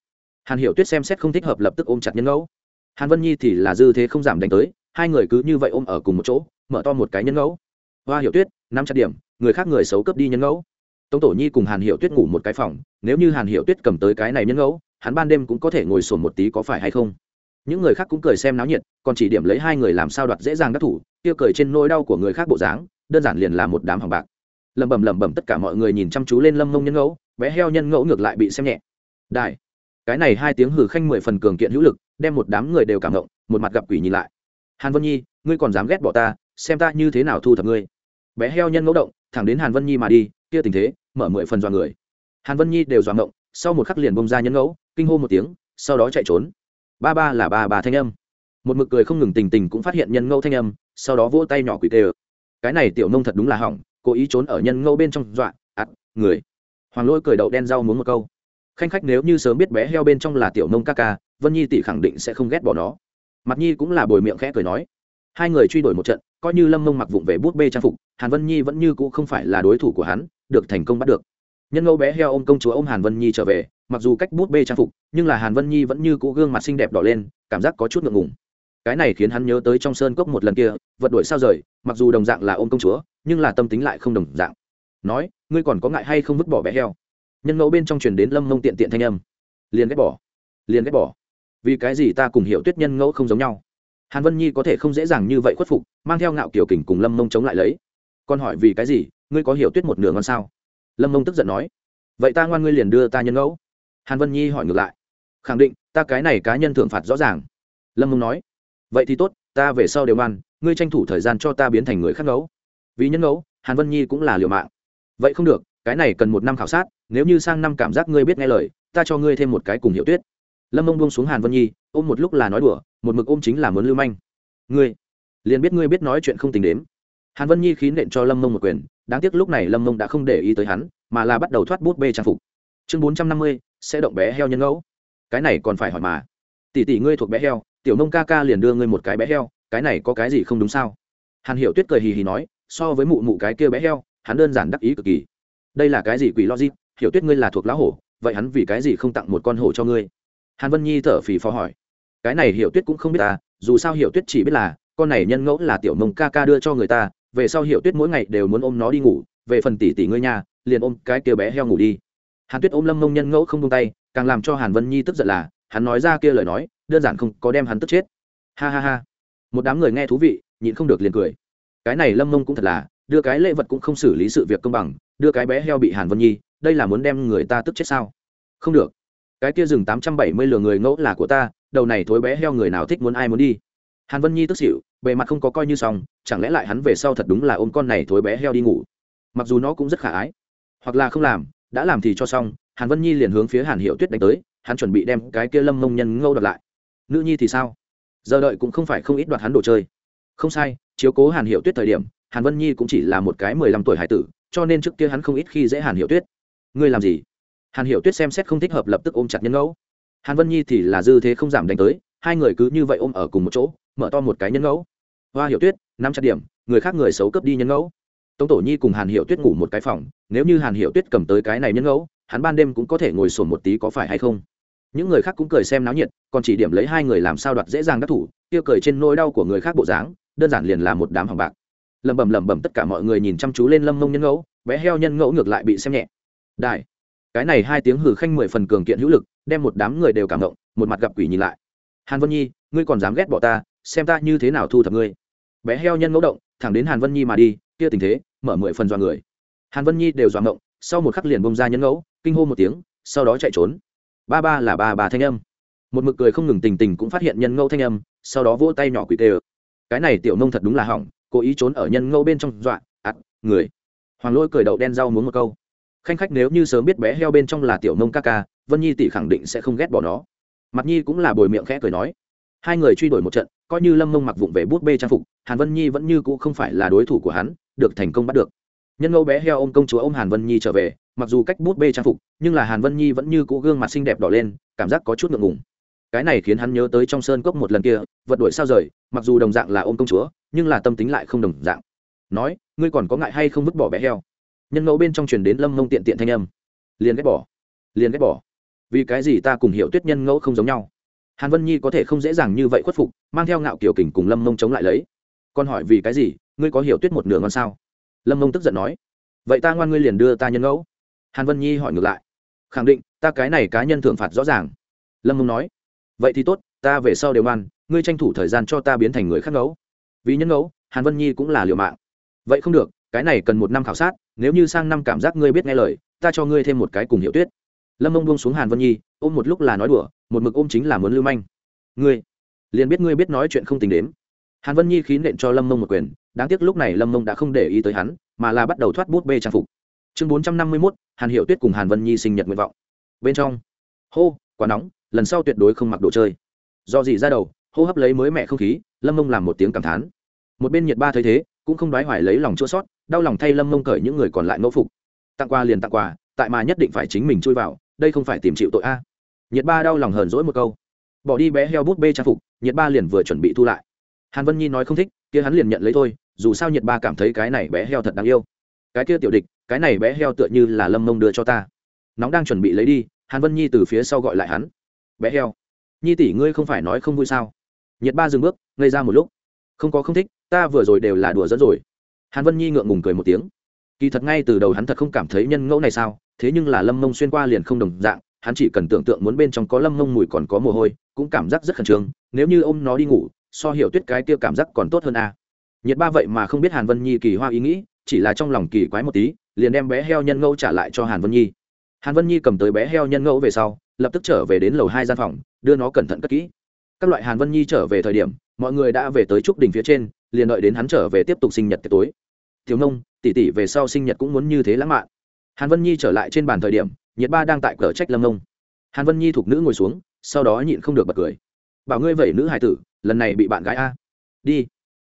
Hàn hiệu tuyết xem xét không thích hợp lập tức ôm chặt nhân ngẫu. Hàn vân nhi thì là dư thế không giảm đánh tới, hai người cứ như vậy ôm ở cùng một chỗ, mở to một cái nhân ngẫu. Hoa hiệu tuyết năm chặt điểm, người khác người xấu cướp đi nhân ngẫu. Tống tổ nhi cùng hàn hiệu tuyết ngủ một cái phòng, nếu như hàn hiệu tuyết cầm tới cái này nhân ngẫu, hắn ban đêm cũng có thể ngồi sổn một tí có phải hay không? Những người khác cũng cười xem náo nhiệt, còn chỉ điểm lấy hai người làm sao đoạt dễ dàng đắc thủ, kia cười trên nỗi đau của người khác bộ dáng, đơn giản liền là một đám hàng bạc. Lẩm bẩm lẩm bẩm tất cả mọi người nhìn chăm chú lên lâm mông nhân ngẫu, bé heo nhân ngẫu ngược lại bị xem nhẹ. Đại cái này hai tiếng hử khanh mười phần cường kiện hữu lực, đem một đám người đều cảm động, một mặt gặp quỷ nhìn lại. Hàn vân nhi, ngươi còn dám ghét bỏ ta, xem ta như thế nào thu thập ngươi. Bé heo nhân ngẫu động, thẳng đến hàn vân nhi mà đi, kia tình thế, mở mười phần dọa người. Hàn vân nhi đều dọa ngộng, sau một khắc liền bông ra nhân ngẫu, kinh hô một tiếng, sau đó chạy trốn ba ba là ba bà thanh âm. Một mực cười không ngừng tình tình cũng phát hiện nhân ngâu thanh âm, sau đó vỗ tay nhỏ quỷ tê ơ. Cái này tiểu nông thật đúng là hỏng, cố ý trốn ở nhân ngâu bên trong dọa ắt người. Hoàng lôi cười đậu đen rau muốn một câu. Khanh khách nếu như sớm biết bé heo bên trong là tiểu nông ca ca, vân nhi tỷ khẳng định sẽ không ghét bỏ nó. Mặt nhi cũng là bồi miệng khẽ cười nói. Hai người truy đuổi một trận, coi như lâm mông mặc vụng về bút bê trang phục, hàn vân nhi vẫn như cũ không phải là đối thủ của hắn, được thành công bắt được. Nhân ngẫu bé heo ôm công chúa ôm hàn vân nhi trở về mặc dù cách bút bê trang phục, nhưng là hàn vân nhi vẫn như cũ gương mặt xinh đẹp đỏ lên, cảm giác có chút ngượng ngùng. Cái này khiến hắn nhớ tới trong sơn cốc một lần kia, vật đuổi sao rời, mặc dù đồng dạng là ôm công chúa, nhưng là tâm tính lại không đồng dạng. Nói, ngươi còn có ngại hay không vứt bỏ bé heo? Nhân ngẫu bên trong truyền đến lâm mông tiện tiện thanh âm. Liền ghét bỏ, liền ghét bỏ. Vì cái gì ta cùng hiểu tuyết nhân ngẫu không giống nhau? Hàn vân nhi có thể không dễ dàng như vậy khuất phục, mang theo ngạo kiểu kình cùng lâm mông chống lại lấy. Còn hỏi vì cái gì, ngươi có hiểu tuyết một nửa ngon sao? Lâm mông tức giận nói. Vậy ta ngoan ngươi liền đưa ta nhân ngẫu hàn vân nhi hỏi ngược lại. Khẳng định ta cái này cá nhân thưởng phạt rõ ràng. Lâm mông nói. Vậy thì tốt ta về sau đều ăn, ngươi tranh thủ thời gian cho ta biến thành người khác ngẫu vì nhân ngẫu hàn vân nhi cũng là liều mạng. Vậy không được cái này cần một năm khảo sát nếu như sang năm cảm giác ngươi biết nghe lời ta cho ngươi thêm một cái cùng hiệu tuyết lâm mông buông xuống hàn vân nhi ôm một lúc là nói đùa một mực ôm chính là muốn lưu manh. Ngươi liền biết ngươi biết nói chuyện không tính đếm. Hàn vân nhi khí nện cho lâm mông một quyền đáng tiếc lúc này lâm mông đã không để ý tới hắn mà là bắt đầu thoát bút bê trang phục. Chương bốn trăm năm mươi sẽ động bé heo nhân ngẫu. Cái này còn phải hỏi mà. Tỷ tỷ ngươi thuộc bé heo, tiểu nông ca ca liền đưa ngươi một cái bé heo, cái này có cái gì không đúng sao? Hàn hiểu tuyết cười hì hì nói, so với mụ mụ cái kia bé heo, hắn đơn giản đắc ý cực kỳ. Đây là cái gì quỷ logic? Hiểu tuyết ngươi là thuộc lá hổ, vậy hắn vì cái gì không tặng một con hổ cho ngươi? Hàn vân nhi thở phì phò hỏi. Cái này hiểu tuyết cũng không biết ta dù sao hiểu tuyết chỉ biết là, con này nhân ngẫu là tiểu mông ca ca đưa cho người ta, về sau hiểu tuyết mỗi ngày đều muốn ôm nó đi ngủ, về phần tỷ tỷ ngươi nhà liền ôm cái kia bé heo ngủ đi hàn tuyết ôm lâm mông nhân ngẫu không tung tay, càng làm cho hàn vân nhi tức giận là, hắn nói ra kia lời nói, đơn giản không có đem hắn tức chết. Ha ha ha. Một đám người nghe thú vị, nhịn không được liền cười. Cái này lâm mông cũng thật là, đưa cái lễ vật cũng không xử lý sự việc công bằng, đưa cái bé heo bị hàn vân nhi, đây là muốn đem người ta tức chết sao? Không được. Cái kia rừng tám trăm bảy mươi lừa người ngẫu là của ta, đầu này thối bé heo người nào thích muốn ai muốn đi. Hàn vân nhi tức xỉu, bề mặt không có coi như xong, chẳng lẽ lại hắn về sau thật đúng là ôm con này thối bé heo đi ngủ? Mặc dù nó cũng rất khả ái, hoặc là không làm đã làm thì cho xong, hàn vân nhi liền hướng phía hàn hiệu tuyết đánh tới, hắn chuẩn bị đem cái kia lâm mông nhân ngâu đập lại. Nữ nhi thì sao? Giờ đợi cũng không phải không ít đoạt hắn đồ chơi. Không sai, chiếu cố hàn hiệu tuyết thời điểm, hàn vân nhi cũng chỉ là một cái mười lăm tuổi hải tử, cho nên trước kia hắn không ít khi dễ hàn hiệu tuyết. Ngươi làm gì? Hàn hiệu tuyết xem xét không thích hợp lập tức ôm chặt nhân ngẫu hàn vân nhi thì là dư thế không giảm đánh tới, hai người cứ như vậy ôm ở cùng một chỗ, mở to một cái nhân ngẫu hoa hiệu tuyết năm trăm điểm, người khác người xấu cướp đi nhân ngẫu tống tổ nhi cùng hàn hiệu tuyết ngủ một cái phòng, nếu như hàn hiệu tuyết cầm tới cái này nhân ngẫu, hắn ban đêm cũng có thể ngồi sồn một tí có phải hay không? Những người khác cũng cười xem náo nhiệt, còn chỉ điểm lấy hai người làm sao đoạt dễ dàng đắc thủ, kia cười trên nỗi đau của người khác bộ dáng, đơn giản liền là một đám hỏng bạc. Lẩm bẩm lẩm bẩm tất cả mọi người nhìn chăm chú lên lâm mông nhân ngẫu, bé heo nhân ngẫu ngược lại bị xem nhẹ. Đại cái này hai tiếng hử khanh mười phần cường kiện hữu lực, đem một đám người đều cảm động, một mặt gặp quỷ nhìn lại. Hàn vân nhi, ngươi còn dám ghét bỏ ta, xem ta như thế nào thu thập ngươi? Bé heo nhân ngẫu động, thẳng đến hàn vân nhi mà đi, kia tình thế, mở mười phần dọa người. Hàn vân nhi đều dọa ngộng, sau một khắc liền bông ra nhân ngẫu, kinh hô một tiếng, sau đó chạy trốn. Ba ba là ba bà thanh âm. Một mực cười không ngừng tình tình cũng phát hiện nhân ngẫu thanh âm, sau đó vỗ tay nhỏ quỷ tê ơ. Cái này tiểu nông thật đúng là hỏng, cố ý trốn ở nhân ngẫu bên trong dọa ạt người. Hoàng lôi cười đậu đen rau muốn một câu. Khanh khách nếu như sớm biết bé heo bên trong là tiểu nông ca ca, vân nhi tỷ khẳng định sẽ không ghét bỏ nó. Mặt nhi cũng là bồi miệng khẽ cười nói. Hai người truy đuổi một trận coi như lâm mông mặc vụng về bút bê trang phục, hàn vân nhi vẫn như cũ không phải là đối thủ của hắn, được thành công bắt được. Nhân ngẫu bé heo ôm công chúa ôm hàn vân nhi trở về, mặc dù cách bút bê trang phục, nhưng là hàn vân nhi vẫn như cũ gương mặt xinh đẹp đỏ lên, cảm giác có chút ngượng ngùng. Cái này khiến hắn nhớ tới trong sơn cốc một lần kia, vật đuổi sao rời, mặc dù đồng dạng là ôm công chúa, nhưng là tâm tính lại không đồng dạng. Nói, ngươi còn có ngại hay không vứt bỏ bé heo? Nhân ngẫu bên trong truyền đến lâm mông tiện tiện thanh âm. Liền ghét bỏ, liền ghét bỏ. Vì cái gì ta cùng hiểu tuyết nhân ngẫu không giống nhau? Hàn vân nhi có thể không dễ dàng như vậy khuất phục mang theo ngạo kiểu kình cùng lâm mông chống lại lấy. Con hỏi vì cái gì ngươi có hiểu tuyết một nửa ngon sao? Lâm mông tức giận nói. Vậy ta ngoan ngươi liền đưa ta nhân ngẫu. Hàn vân nhi hỏi ngược lại. Khẳng định ta cái này cá nhân thưởng phạt rõ ràng. Lâm mông nói. Vậy thì tốt ta về sau đều ngoan ngươi tranh thủ thời gian cho ta biến thành người khác ngẫu. vì nhân ngẫu, hàn vân nhi cũng là liều mạng. Vậy không được cái này cần một năm khảo sát nếu như sang năm cảm giác ngươi biết nghe lời ta cho ngươi thêm một cái cùng hiệu tuyết. Lâm mông buông xuống hàn vân nhi ôm một lúc là nói đùa một mực ôm chính là muốn lưu manh. Ngươi, liền biết ngươi biết nói chuyện không tính đếm. Hàn vân nhi khí nện cho lâm mông một quyền, đáng tiếc lúc này lâm mông đã không để ý tới hắn, mà là bắt đầu thoát bút bê trang phục. Chương bốn trăm năm mươi mốt, hàn hiệu tuyết cùng hàn vân nhi sinh nhật nguyện vọng. Bên trong, hô quá nóng, lần sau tuyệt đối không mặc đồ chơi. Do gì ra đầu, hô hấp lấy mới mẹ không khí, lâm mông làm một tiếng cảm thán. Một bên nhiệt ba thấy thế, cũng không đoái hoài lấy lòng chua sót, đau lòng thay lâm mông cởi những người còn lại ngẫu phục. Tặng quà liền tặng quà, tại mà nhất định phải chính mình chui vào, đây không phải tìm chịu tội a nhiệt ba đau lòng hờn dỗi một câu. Bỏ đi bé heo bút bê trang phục, nhiệt ba liền vừa chuẩn bị thu lại. Hàn vân nhi nói không thích, kia hắn liền nhận lấy thôi, dù sao nhiệt ba cảm thấy cái này bé heo thật đáng yêu. Cái kia tiểu địch, cái này bé heo tựa như là lâm mông đưa cho ta. Nóng đang chuẩn bị lấy đi, hàn vân nhi từ phía sau gọi lại hắn. Bé heo. Nhi tỷ ngươi không phải nói không vui sao? Nhiệt ba dừng bước, ngây ra một lúc. Không có không thích, ta vừa rồi đều là đùa dẫn rồi. Hàn vân nhi ngượng ngùng cười một tiếng. Kỳ thật ngay từ đầu hắn thật không cảm thấy nhân ngẫu này sao, thế nhưng là lâm mông xuyên qua liền không đồng dạng hắn chỉ cần tưởng tượng muốn bên trong có lâm mông mùi còn có mồ hôi, cũng cảm giác rất khẩn trương, nếu như ôm nó đi ngủ, so hiểu tuyết cái kia cảm giác còn tốt hơn a à. nhiệt ba vậy mà không biết hàn vân nhi kỳ hoa ý nghĩ, chỉ là trong lòng kỳ quái một tí, liền đem bé heo nhân ngẫu trả lại cho hàn vân nhi. Hàn vân nhi cầm tới bé heo nhân ngẫu về sau, lập tức trở về đến lầu hai gian phòng, đưa nó cẩn thận cất kỹ. Các loại hàn vân nhi trở về thời điểm, mọi người đã về tới trúc đình phía trên, liền đợi đến hắn trở về tiếp tục sinh nhật tối. Thiếu nông, tỷ tỷ về sau sinh nhật cũng muốn như thế lãng mạn hàn vân nhi trở lại trên bàn thời điểm, nhiệt ba đang tại cờ trách lâm nông. Hàn vân nhi thuộc nữ ngồi xuống, sau đó nhịn không được bật cười. Bảo ngươi vậy nữ hài tử, lần này bị bạn gái a. Đi.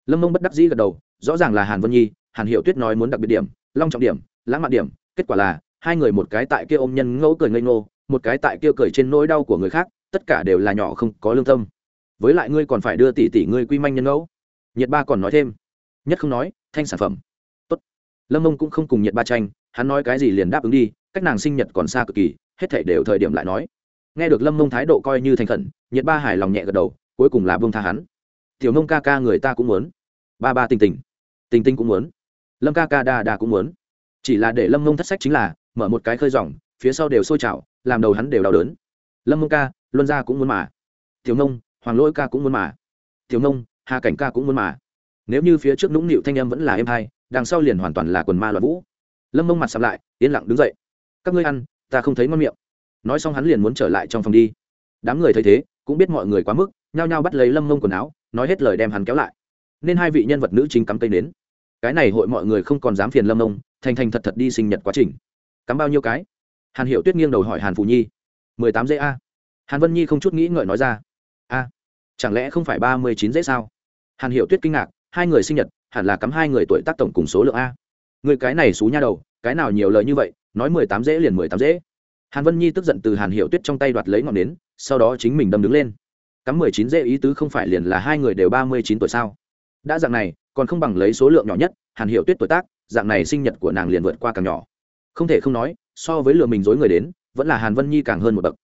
Lâm mông bất đắc dĩ gật đầu, rõ ràng là hàn vân nhi, hàn hiệu tuyết nói muốn đặc biệt điểm, long trọng điểm, lãng mạn điểm, kết quả là hai người một cái tại kia ôm nhân ngẫu cười ngây ngô, một cái tại kia cười trên nỗi đau của người khác, tất cả đều là nhỏ không có lương tâm. Với lại ngươi còn phải đưa tỷ tỷ ngươi quy manh nhân ngẫu. Nhiệt ba còn nói thêm. Nhất không nói, thanh sản phẩm lâm mông cũng không cùng nhiệt ba tranh, hắn nói cái gì liền đáp ứng đi, cách nàng sinh nhật còn xa cực kỳ, hết thể đều thời điểm lại nói. Nghe được lâm mông thái độ coi như thành khẩn nhiệt ba hài lòng nhẹ gật đầu, cuối cùng là bông tha hắn. Tiểu mông ca ca người ta cũng muốn. Ba ba tình tình. Tình tình cũng muốn. Lâm ca ca đa đa cũng muốn. Chỉ là để lâm mông thất sách chính là, mở một cái khơi dòng, phía sau đều sôi trào, làm đầu hắn đều đau đớn. Lâm mông ca, luân gia cũng muốn mà. Tiểu mông hoàng lỗi ca cũng muốn mà. Tiểu mông hà cảnh ca cũng muốn mà. Nếu như phía trước nũng nịu thanh em vẫn là em hai đằng sau liền hoàn toàn là quần ma loạn vũ. Lâm mông mặt sầm lại, yên lặng đứng dậy. Các ngươi ăn, ta không thấy ngon miệng. Nói xong hắn liền muốn trở lại trong phòng đi. Đám người thấy thế, cũng biết mọi người quá mức, nhao nhao bắt lấy lâm mông quần áo, nói hết lời đem hắn kéo lại. Nên hai vị nhân vật nữ chính cắm cây đến cái này hội mọi người không còn dám phiền lâm mông, thành thành thật thật đi sinh nhật quá trình. Cắm bao nhiêu cái? Hàn hiệu tuyết nghiêng đầu hỏi hàn phù nhi. Mười tám dễ a. Hàn vân nhi không chút nghĩ ngợi nói ra. A, chẳng lẽ không phải ba mươi chín dễ sao? Hàn hiệu tuyết kinh ngạc, hai người sinh nhật hẳn là cắm hai người tuổi tác tổng cùng số lượng a. Người cái này xú nha đầu, cái nào nhiều lời như vậy, nói mười tám dễ liền mười tám dễ. Hàn vân nhi tức giận từ hàn hiệu tuyết trong tay đoạt lấy ngọn nến, sau đó chính mình đâm đứng lên. Cắm mười chín dễ ý tứ không phải liền là hai người đều ba mươi chín tuổi sao? Đã dạng này, còn không bằng lấy số lượng nhỏ nhất, hàn hiệu tuyết tuổi tác, dạng này sinh nhật của nàng liền vượt qua càng nhỏ. Không thể không nói, so với lừa mình dối người đến, vẫn là hàn vân nhi càng hơn một bậc.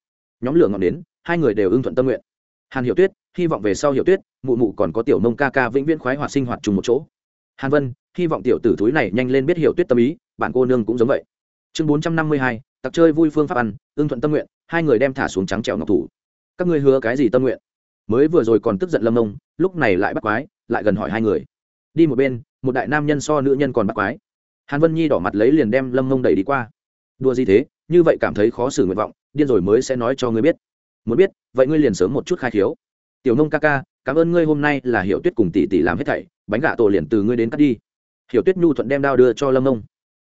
Nhóm lửa ngọn đến hai người đều ưng thuận tâm nguyện. Hàn hiệu tuyết, hy vọng về sau hiệu tuyết, mụ mụ còn có tiểu nông ca ca vĩnh viễn khoái hoạt sinh hoạt chung một chỗ hàn vân, hy vọng tiểu tử thúi này nhanh lên biết hiểu tuyết tâm ý, bạn cô nương cũng giống vậy. Chương bốn trăm năm mươi hai, tặc chơi vui phương pháp ăn, ưng thuận tâm nguyện, hai người đem thả xuống trắng trèo ngọc thủ. Các ngươi hứa cái gì tâm nguyện? Mới vừa rồi còn tức giận lâm ông lúc này lại bắt quái, lại gần hỏi hai người. Đi một bên, một đại nam nhân so nữ nhân còn bắt quái. Hàn vân nhi đỏ mặt lấy liền đem lâm Nông đẩy đi qua. Đua gì thế, như vậy cảm thấy khó xử nguyện vọng, điên rồi mới sẽ nói cho ngươi biết. Muốn biết, vậy ngươi liền sớm một chút khai khiếu. Tiểu nông ca ca, cảm ơn ngươi hôm nay là hiểu tuyết cùng tỷ tỷ làm hết thảy bánh gà tổ liền từ ngươi đến cắt đi. Hiểu tuyết nhu thuận đem đao đưa cho lâm ông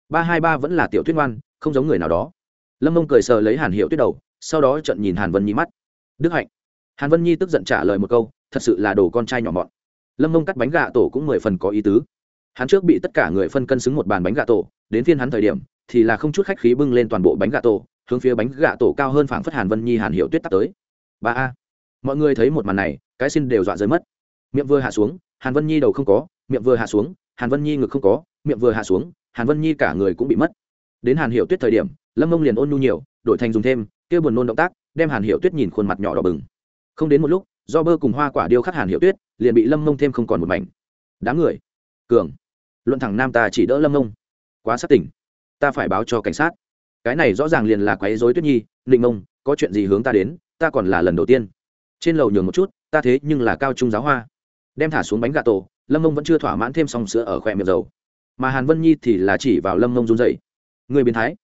ba hai ba vẫn là tiểu tuyết ngoan, không giống người nào đó. Lâm ông cười sờ lấy hàn hiệu tuyết đầu, sau đó trận nhìn hàn vân nhi mắt. Đức hạnh. Hàn vân nhi tức giận trả lời một câu, thật sự là đồ con trai nhỏ mọn. Lâm ông cắt bánh gà tổ cũng mười phần có ý tứ. Hắn trước bị tất cả người phân cân xứng một bàn bánh gà tổ, đến phiên hắn thời điểm, thì là không chút khách khí bưng lên toàn bộ bánh gà tổ, hướng phía bánh gà tổ cao hơn phảng phất hàn vân nhi hàn hiệu tuyết tắt tới. Ba a. Mọi người thấy một màn này, cái xin đều dọa rơi mất. Miệng vừa hạ xuống hàn vân nhi đầu không có, miệng vừa hạ xuống, hàn vân nhi ngực không có, miệng vừa hạ xuống, hàn vân nhi cả người cũng bị mất. Đến hàn hiệu tuyết thời điểm, lâm mông liền ôn nhu nhiều, đổi thành dùng thêm, kêu buồn nôn động tác, đem hàn hiệu tuyết nhìn khuôn mặt nhỏ đỏ bừng. Không đến một lúc, do bơ cùng hoa quả điêu khắc hàn hiệu tuyết, liền bị lâm mông thêm không còn một mảnh. Đám người, cường. Luận thẳng nam ta chỉ đỡ lâm mông. Quá sát tỉnh ta phải báo cho cảnh sát. Cái này rõ ràng liền là quấy dối tuyết nhi ninh mông, có chuyện gì hướng ta đến, ta còn là lần đầu tiên. Trên lầu nhường một chút, ta thế nhưng là cao trung giáo hoa đem thả xuống bánh gà tổ, lâm mông vẫn chưa thỏa mãn thêm xong sữa ở khoe miệng dầu. Mà hàn vân nhi thì là chỉ vào lâm mông run dậy người biến thái.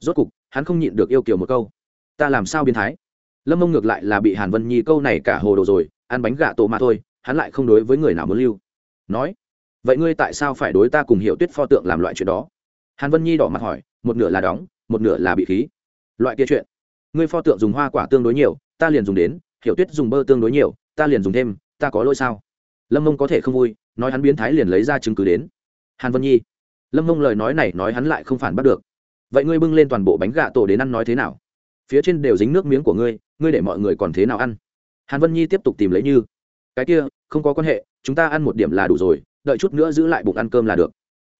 Rốt cục, hắn không nhịn được yêu kiểu một câu. Ta làm sao biến thái? Lâm mông ngược lại là bị hàn vân nhi câu này cả hồ đồ rồi, ăn bánh gà tổ mà thôi, hắn lại không đối với người nào muốn lưu. Nói, vậy ngươi tại sao phải đối ta cùng hiểu tuyết pho tượng làm loại chuyện đó? Hàn vân nhi đỏ mặt hỏi, một nửa là đóng, một nửa là bị khí. Loại kia chuyện. Ngươi pho tượng dùng hoa quả tương đối nhiều, ta liền dùng đến, hiểu tuyết dùng bơ tương đối nhiều, ta liền dùng thêm, ta có lỗi sao? Lâm mông có thể không vui, nói hắn biến thái liền lấy ra chứng cứ đến. Hàn vân nhi, lâm mông lời nói này nói hắn lại không phản bắt được. Vậy ngươi bưng lên toàn bộ bánh gà tổ đến ăn nói thế nào? Phía trên đều dính nước miếng của ngươi ngươi để mọi người còn thế nào ăn? Hàn vân nhi tiếp tục tìm lấy như, cái kia, không có quan hệ, chúng ta ăn một điểm là đủ rồi, đợi chút nữa giữ lại bụng ăn cơm là được.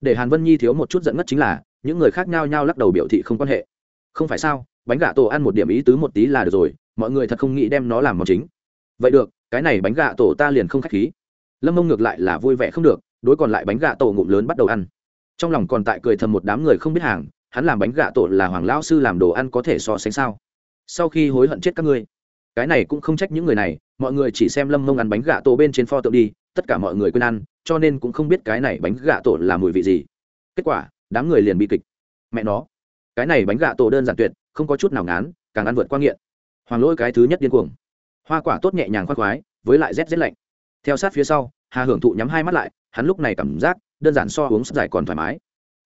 Để hàn vân nhi thiếu một chút giận ngất chính là, những người khác nhau nhau lắc đầu biểu thị không quan hệ. Không phải sao, bánh gà tổ ăn một điểm ý tứ một tí là được rồi, mọi người thật không nghĩ đem nó làm món chính. Vậy được, cái này bánh gà tổ ta liền không k h á c h khí lâm mông ngược lại là vui vẻ không được, đối còn lại bánh gà tổ ngụm lớn bắt đầu ăn. Trong lòng còn tại cười thầm một đám người không biết hàng, hắn làm bánh gà tổ là hoàng lão sư làm đồ ăn có thể so sánh sao? Sau khi hối hận chết các ngươi, cái này cũng không trách những người này, mọi người chỉ xem lâm mông ăn bánh gà tổ bên trên pho tượng đi, tất cả mọi người quên ăn, cho nên cũng không biết cái này bánh gà tổ là mùi vị gì. Kết quả, đám người liền bị kịch. Mẹ nó, cái này bánh gà tổ đơn giản tuyệt, không có chút nào ngán, càng ăn vượt qua nghiện. Hoàng lỗi cái thứ nhất điên cuồng. Hoa quả tốt nhẹ nhàng khoác khoái, với lại rét rét lạnh theo sát phía sau, hà hưởng thụ nhắm hai mắt lại, hắn lúc này cảm giác đơn giản so uống sắp dài còn thoải mái.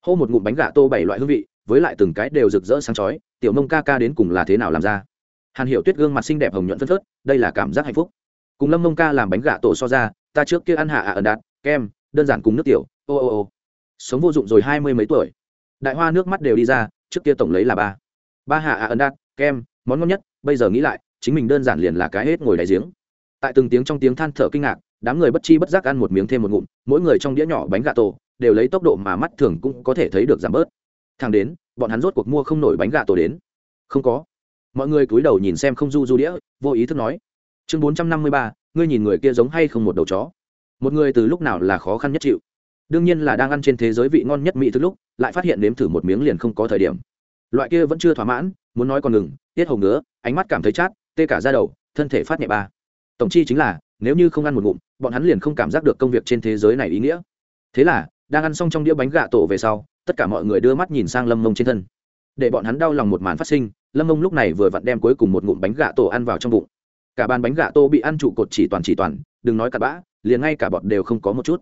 Hô một ngụm bánh gà tô bảy loại hương vị, với lại từng cái đều rực rỡ sáng chói, tiểu nông ca ca đến cùng là thế nào làm ra? Hàn hiểu tuyết gương mặt xinh đẹp hồng nhuận phân phớt, đây là cảm giác hạnh phúc. Cùng lâm nông ca làm bánh gà tổ so ra, ta trước kia ăn hạ ạ ẩn đạt kem, đơn giản cùng nước tiểu, ô ô ô. Sống vô dụng rồi hai mươi mấy tuổi. Đại hoa nước mắt đều đi ra, trước kia tổng lấy là ba. Ba hạ ạ ẩn đạt kem, món ngon nhất, bây giờ nghĩ lại, chính mình đơn giản liền là cái hết ngồi đại giếng. Tại từng tiếng trong tiếng than thở kinh ngạc đám người bất chi bất giác ăn một miếng thêm một ngụm, mỗi người trong đĩa nhỏ bánh gà tổ, đều lấy tốc độ mà mắt thường cũng có thể thấy được giảm bớt. Thang đến, bọn hắn rốt cuộc mua không nổi bánh gà tổ đến. Không có. Mọi người cúi đầu nhìn xem không du du đĩa, vô ý thức nói, chương bốn trăm năm mươi ba, ngươi nhìn người kia giống hay không một đầu chó? Một người từ lúc nào là khó khăn nhất chịu? Đương nhiên là đang ăn trên thế giới vị ngon nhất mỹ từ lúc, lại phát hiện nếm thử một miếng liền không có thời điểm. Loại kia vẫn chưa thỏa mãn, muốn nói còn ngừng, tiết hồng ngứa, ánh mắt cảm thấy chát, tê cả ra đầu, thân thể phát nhẹ ba. Tổng chi chính là nếu như không ăn một ngụm, bọn hắn liền không cảm giác được công việc trên thế giới này ý nghĩa. Thế là, đang ăn xong trong đĩa bánh gà tổ về sau, tất cả mọi người đưa mắt nhìn sang lâm mông trên thân. Để bọn hắn đau lòng một màn phát sinh, lâm mông lúc này vừa vặn đem cuối cùng một ngụm bánh gà tổ ăn vào trong bụng. Cả bàn bánh gà tô bị ăn trụ cột chỉ toàn chỉ toàn, đừng nói cặp bã, liền ngay cả bọt đều không có một chút.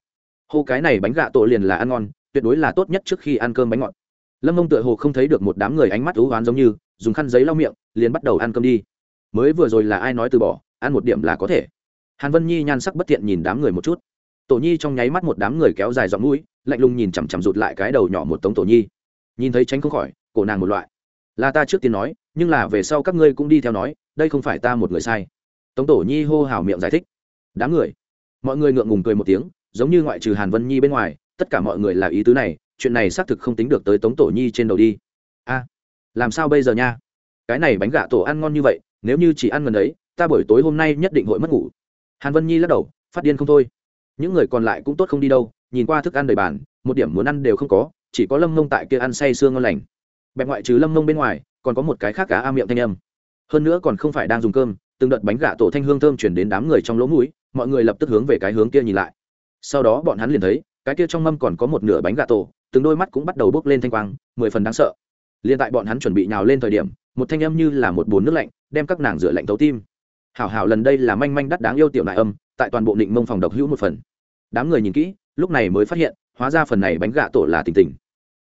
Hô cái này bánh gà tổ liền là ăn ngon, tuyệt đối là tốt nhất trước khi ăn cơm bánh ngọt. Lâm mông tựa hồ không thấy được một đám người ánh mắt thú oán giống như, dùng khăn giấy lau miệng, liền bắt đầu ăn cơm đi. Mới vừa rồi là ai nói từ bỏ, ăn một điểm là có thể hàn vân nhi nhan sắc bất tiện nhìn đám người một chút. Tổ nhi trong nháy mắt một đám người kéo dài dọn mũi, lạnh lùng nhìn chằm chằm rụt lại cái đầu nhỏ một tống tổ nhi. Nhìn thấy tránh không khỏi, cổ nàng một loại. Là ta trước tiên nói, nhưng là về sau các ngươi cũng đi theo nói, đây không phải ta một người sai. Tống tổ nhi hô hào miệng giải thích. Đám người. Mọi người ngượng ngùng cười một tiếng, giống như ngoại trừ hàn vân nhi bên ngoài, tất cả mọi người là ý tứ này, chuyện này xác thực không tính được tới tống tổ nhi trên đầu đi. A, làm sao bây giờ nha? Cái này bánh gà tổ ăn ngon như vậy, nếu như chỉ ăn gần đấy, ta buổi tối hôm nay nhất định hội mất ngủ hàn vân nhi lắc đầu, phát điên không thôi. Những người còn lại cũng tốt không đi đâu, nhìn qua thức ăn đầy bàn, một điểm muốn ăn đều không có, chỉ có lâm mông tại kia ăn say sương ngon lành. Bẹp ngoại trừ lâm mông bên ngoài, còn có một cái khác cá a miệng thanh âm. Hơn nữa còn không phải đang dùng cơm, từng đợt bánh gà tổ thanh hương thơm chuyển đến đám người trong lỗ mũi, mọi người lập tức hướng về cái hướng kia nhìn lại. Sau đó bọn hắn liền thấy, cái kia trong mâm còn có một nửa bánh gà tổ, từng đôi mắt cũng bắt đầu bốc lên thanh quang, mười phần đáng sợ. Liền tại bọn hắn chuẩn bị nhào lên thời điểm, một thanh âm như là một bồn nước lạnh, đem các nàng rửa lạnh tấu tim hảo hảo lần đây là manh manh đắt đáng yêu tiểu nại âm, tại toàn bộ định mông phòng độc hữu một phần. Đám người nhìn kỹ, lúc này mới phát hiện, hóa ra phần này bánh gà tổ là tình tình.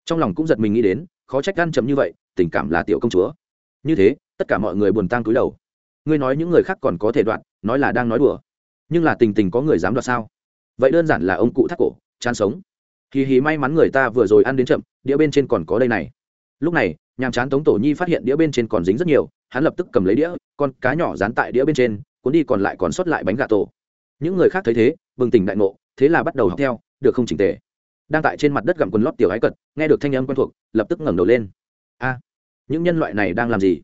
Trong lòng cũng giật mình nghĩ đến, khó trách gan chậm như vậy, tình cảm là tiểu công chúa. Như thế, tất cả mọi người buồn tang túi đầu. Ngươi nói những người khác còn có thể đoạn nói là đang nói đùa. Nhưng là tình tình có người dám đoạt sao? Vậy đơn giản là ông cụ thắt cổ, chán sống. Kỳ hì may mắn người ta vừa rồi ăn đến chậm, đĩa bên trên còn có đây này. Lúc này nhàm chán tống tổ nhi phát hiện đĩa bên trên còn dính rất nhiều, hắn lập tức cầm lấy đĩa, con cá nhỏ dán tại đĩa bên trên, cuốn đi còn lại còn sót lại bánh gà tổ. Những người khác thấy thế, bừng tỉnh đại ngộ, thế là bắt đầu học theo, được không chỉnh tề. Đang tại trên mặt đất gặm quần lót tiểu ái cật, nghe được thanh âm quen thuộc, lập tức ngẩng đầu lên. A, những nhân loại này đang làm gì?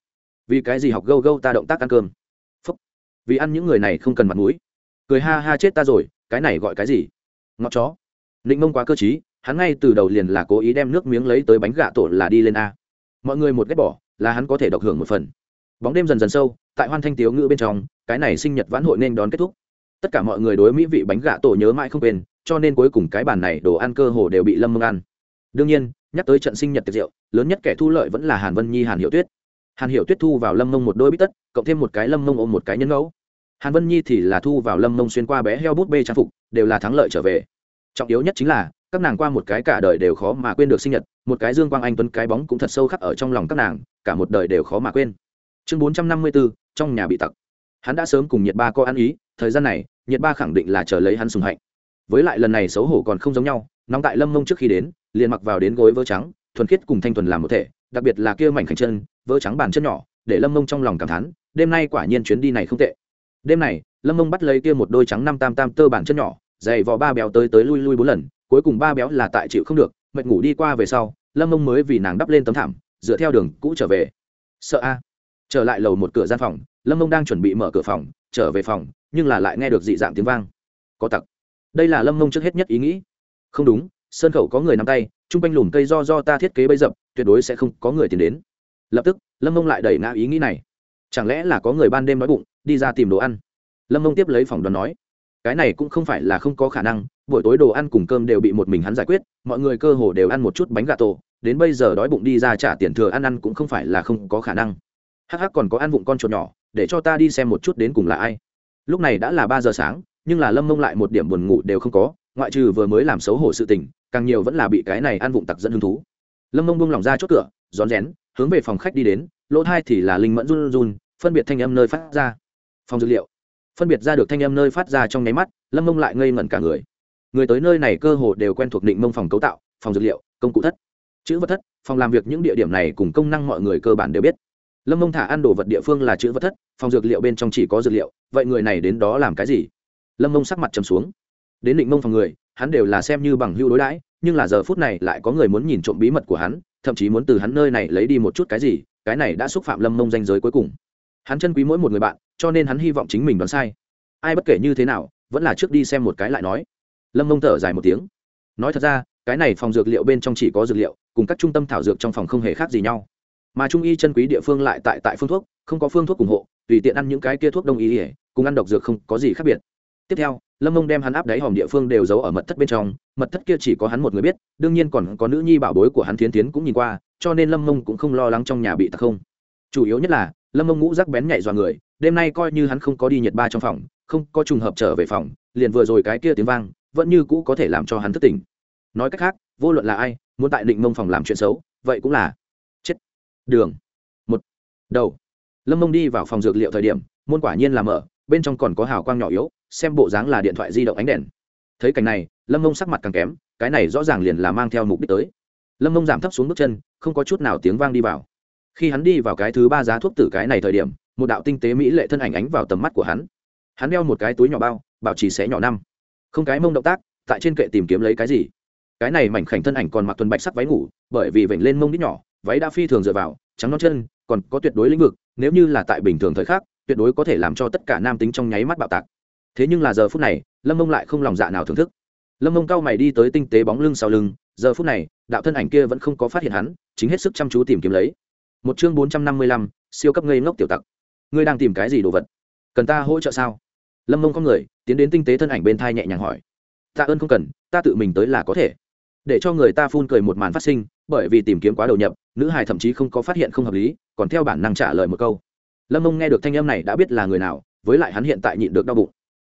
Vì cái gì học gâu gâu ta động tác ăn cơm? Phúc, vì ăn những người này không cần mặt mũi. Cười ha ha chết ta rồi, cái này gọi cái gì? Ngọt chó. Ninh mông quá cơ t hắn ngay từ đầu liền là cố ý đem nước miếng lấy tới bánh gà tổ là đi lên a mọi người một ghét bỏ, là hắn có thể độc hưởng một phần. Bóng đêm dần dần sâu, tại hoan thanh tiếu ngữ bên trong, cái này sinh nhật vãn hội nên đón kết thúc. Tất cả mọi người đối mỹ vị bánh gà tổ nhớ mãi không quên, cho nên cuối cùng cái bàn này đồ ăn cơ hồ đều bị lâm mông ăn. Đương nhiên, nhắc tới trận sinh nhật tiệc rượu, lớn nhất kẻ thu lợi vẫn là hàn vân nhi, hàn hiệu tuyết. Hàn hiệu tuyết thu vào lâm mông một đôi bít tất, cộng thêm một cái lâm mông ôm một cái nhân ngẫu. Hàn vân nhi thì là thu vào lâm mông xuyên qua bé heo bút bê trang phục, đều là thắng lợi trở về. Trọng yếu nhất chính là các nàng qua một cái cả đời đều khó mà quên được sinh nhật, một cái dương quang anh tuấn cái bóng cũng thật sâu khắc ở trong lòng các nàng, cả một đời đều khó mà quên. Chương bốn trăm năm mươi bốn trong nhà bị tặc. Hắn đã sớm cùng nhiệt ba có ăn ý, thời gian này nhiệt ba khẳng định là chờ lấy hắn sùng hạnh. Với lại lần này xấu hổ còn không giống nhau, nóng tại lâm mông trước khi đến, liền mặc vào đến gối vỡ trắng, thuần khiết cùng thanh thuần làm một thể, đặc biệt là kia mảnh khảnh chân vỡ trắng bàn chân nhỏ, để lâm mông trong lòng cảm thán, đêm nay quả nhiên chuyến đi này không tệ. Đêm này, lâm mông bắt lấy kia một đôi trắng năm tam tam tơ bàn chân nhỏ dày vò ba béo tới tới lui lui bốn lần cuối cùng ba béo là tại chịu không được, mệt ngủ đi qua về sau, lâm mông mới vì nàng đắp lên tấm thảm, dựa theo đường cũ trở về. Sợ a. Trở lại lầu một cửa gian phòng, lâm mông đang chuẩn bị mở cửa phòng, trở về phòng, nhưng là lại nghe được dị dạng tiếng vang. Có tặc. Đây là lâm mông trước hết nhất ý nghĩ. Không đúng sơn khẩu có người nắm tay, chung quanh lùm cây do do ta thiết kế bấy dập, tuyệt đối sẽ không có người tìm đến. Lập tức, lâm mông lại đẩy ngã ý nghĩ này. Chẳng lẽ là có người ban đêm nói bụng, đi ra tìm đồ ăn? Lâm mông tiếp lấy phòng đoán nói cái này cũng không phải là không có khả năng, buổi tối đồ ăn cùng cơm đều bị một mình hắn giải quyết, mọi người cơ hồ đều ăn một chút bánh gà tổ, đến bây giờ đói bụng đi ra trả tiền thừa ăn ăn cũng không phải là không có khả năng. Hắc hắc còn có ăn vụng con chuột nhỏ, để cho ta đi xem một chút đến cùng là ai. Lúc này đã là ba giờ sáng, nhưng là lâm mông lại một điểm buồn ngủ đều không có, ngoại trừ vừa mới làm xấu hổ sự tình, càng nhiều vẫn là bị cái này ăn vụng tặc dẫn hứng thú. Lâm mông buông lòng ra chốt cửa, rón rén, hướng về phòng khách đi đến, lỗ thai thì là linh mẫn run run, phân biệt thanh âm nơi phát ra. Phòng dược liệu phân biệt ra được thanh âm nơi phát ra trong nháy mắt, lâm mông lại ngây ngẩn cả người. Người tới nơi này cơ hồ đều quen thuộc định mông phòng cấu tạo, phòng dược liệu, công cụ thất. Chữ vật thất, phòng làm việc những địa điểm này cùng công năng mọi người cơ bản đều biết. Lâm mông thả ăn đồ vật địa phương là chữ vật thất, phòng dược liệu bên trong chỉ có dược liệu, vậy người này đến đó làm cái gì? Lâm mông sắc mặt trầm xuống. Đến định mông phòng người, hắn đều là xem như bằng hưu đối đãi, nhưng là giờ phút này lại có người muốn nhìn trộm bí mật của hắn, thậm chí muốn từ hắn nơi này lấy đi một chút cái gì, cái này đã xúc phạm lâm mông danh giới cuối cùng hắn chân quý mỗi một người bạn, cho nên hắn hy vọng chính mình đoán sai. Ai bất kể như thế nào, vẫn là trước đi xem một cái lại nói. Lâm mông thở dài một tiếng. Nói thật ra, cái này phòng dược liệu bên trong chỉ có dược liệu, cùng các trung tâm thảo dược trong phòng không hề khác gì nhau. Mà trung y chân quý địa phương lại tại tại phương thuốc, không có phương thuốc ủng hộ, tùy tiện ăn những cái kia thuốc đông y ỉa cùng ăn độc dược không có gì khác biệt. Tiếp theo, lâm mông đem hắn áp đáy hòm địa phương đều giấu ở mật thất bên trong, mật thất kia chỉ có hắn một người biết, đương nhiên còn có nữ nhi bảo bối của hắn thiến tiến cũng nhìn qua, cho nên lâm mông cũng không lo lắng trong nhà bị tặc không. Chủ yếu nhất là lâm mông ngũ rắc bén nhạy dọa người, đêm nay coi như hắn không có đi nhiệt ba trong phòng, không có trùng hợp trở về phòng, liền vừa rồi cái kia tiếng vang, vẫn như cũ có thể làm cho hắn thất tình nói cách khác, vô luận là ai, muốn tại định mông phòng làm chuyện xấu, vậy cũng là chết. Đường. Một. Đầu. Lâm mông đi vào phòng dược liệu thời điểm, môn quả nhiên là mở, bên trong còn có hào quang nhỏ yếu, xem bộ dáng là điện thoại di động ánh đèn. Thấy cảnh này, lâm mông sắc mặt càng kém, cái này rõ ràng liền là mang theo mục đích tới. Lâm mông giảm thấp xuống bước chân, không có chút nào tiếng vang đi vào khi hắn đi vào cái thứ ba giá thuốc tử cái này thời điểm, một đạo tinh tế mỹ lệ thân ảnh ánh vào tầm mắt của hắn. Hắn đeo một cái túi nhỏ bao, bảo trì xé nhỏ năm. Không cái mông động tác, tại trên kệ tìm kiếm lấy cái gì? Cái này mảnh khảnh thân ảnh còn mặc tuần bạch sắc váy ngủ, bởi vì vểnh lên mông đít nhỏ, váy đã phi thường dựa vào, trắng non chân, còn có tuyệt đối lĩnh vực, nếu như là tại bình thường thời khắc, tuyệt đối có thể làm cho tất cả nam tính trong nháy mắt bạo tạc. Thế nhưng là giờ phút này, lâm mông lại không lòng dạ nào thưởng thức. Lâm mông cao mày đi tới tinh tế bóng lưng sau lưng, giờ phút này, đạo thân ảnh kia vẫn không có phát hiện hắn, chính hết sức chăm chú tìm kiếm lấy một chương bốn trăm năm mươi lăm, siêu cấp ngây ngốc tiểu tặc. Ngươi đang tìm cái gì đồ vật? Cần ta hỗ trợ sao? Lâm mông có người, tiến đến tinh tế thân ảnh bên thai nhẹ nhàng hỏi. Tạ ơn không cần, ta tự mình tới là có thể. Để cho người ta phun cười một màn phát sinh, bởi vì tìm kiếm quá đầu nhập, nữ hài thậm chí không có phát hiện không hợp lý, còn theo bản năng trả lời một câu. Lâm mông nghe được thanh âm này đã biết là người nào, với lại hắn hiện tại nhịn được đau bụng.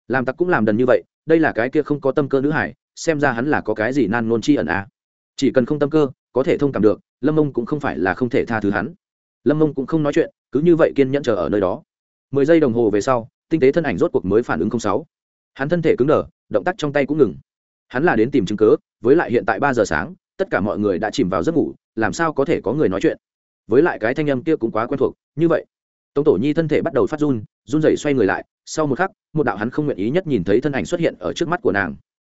Làm tặc cũng làm đần như vậy, đây là cái kia không có tâm cơ nữ hải xem ra hắn là có cái gì nan nôn chi ẩn à. chỉ cần không tâm cơ, có thể thông cảm được lâm mông cũng không phải là không thể tha thứ hắn. Lâm mông cũng không nói chuyện, cứ như vậy kiên nhẫn chờ ở nơi đó. Mười giây đồng hồ về sau, tinh tế thân ảnh rốt cuộc mới phản ứng không sáu. Hắn thân thể cứng đờ, động tác trong tay cũng ngừng. Hắn là đến tìm chứng cớ với lại hiện tại ba giờ sáng, tất cả mọi người đã chìm vào giấc ngủ, làm sao có thể có người nói chuyện? Với lại cái thanh âm kia cũng quá quen thuộc, như vậy. Tống tổ nhi thân thể bắt đầu phát run run rẩy xoay người lại, sau một khắc, một đạo hắn không nguyện ý nhất nhìn thấy thân ảnh xuất hiện ở trước mắt của nàng.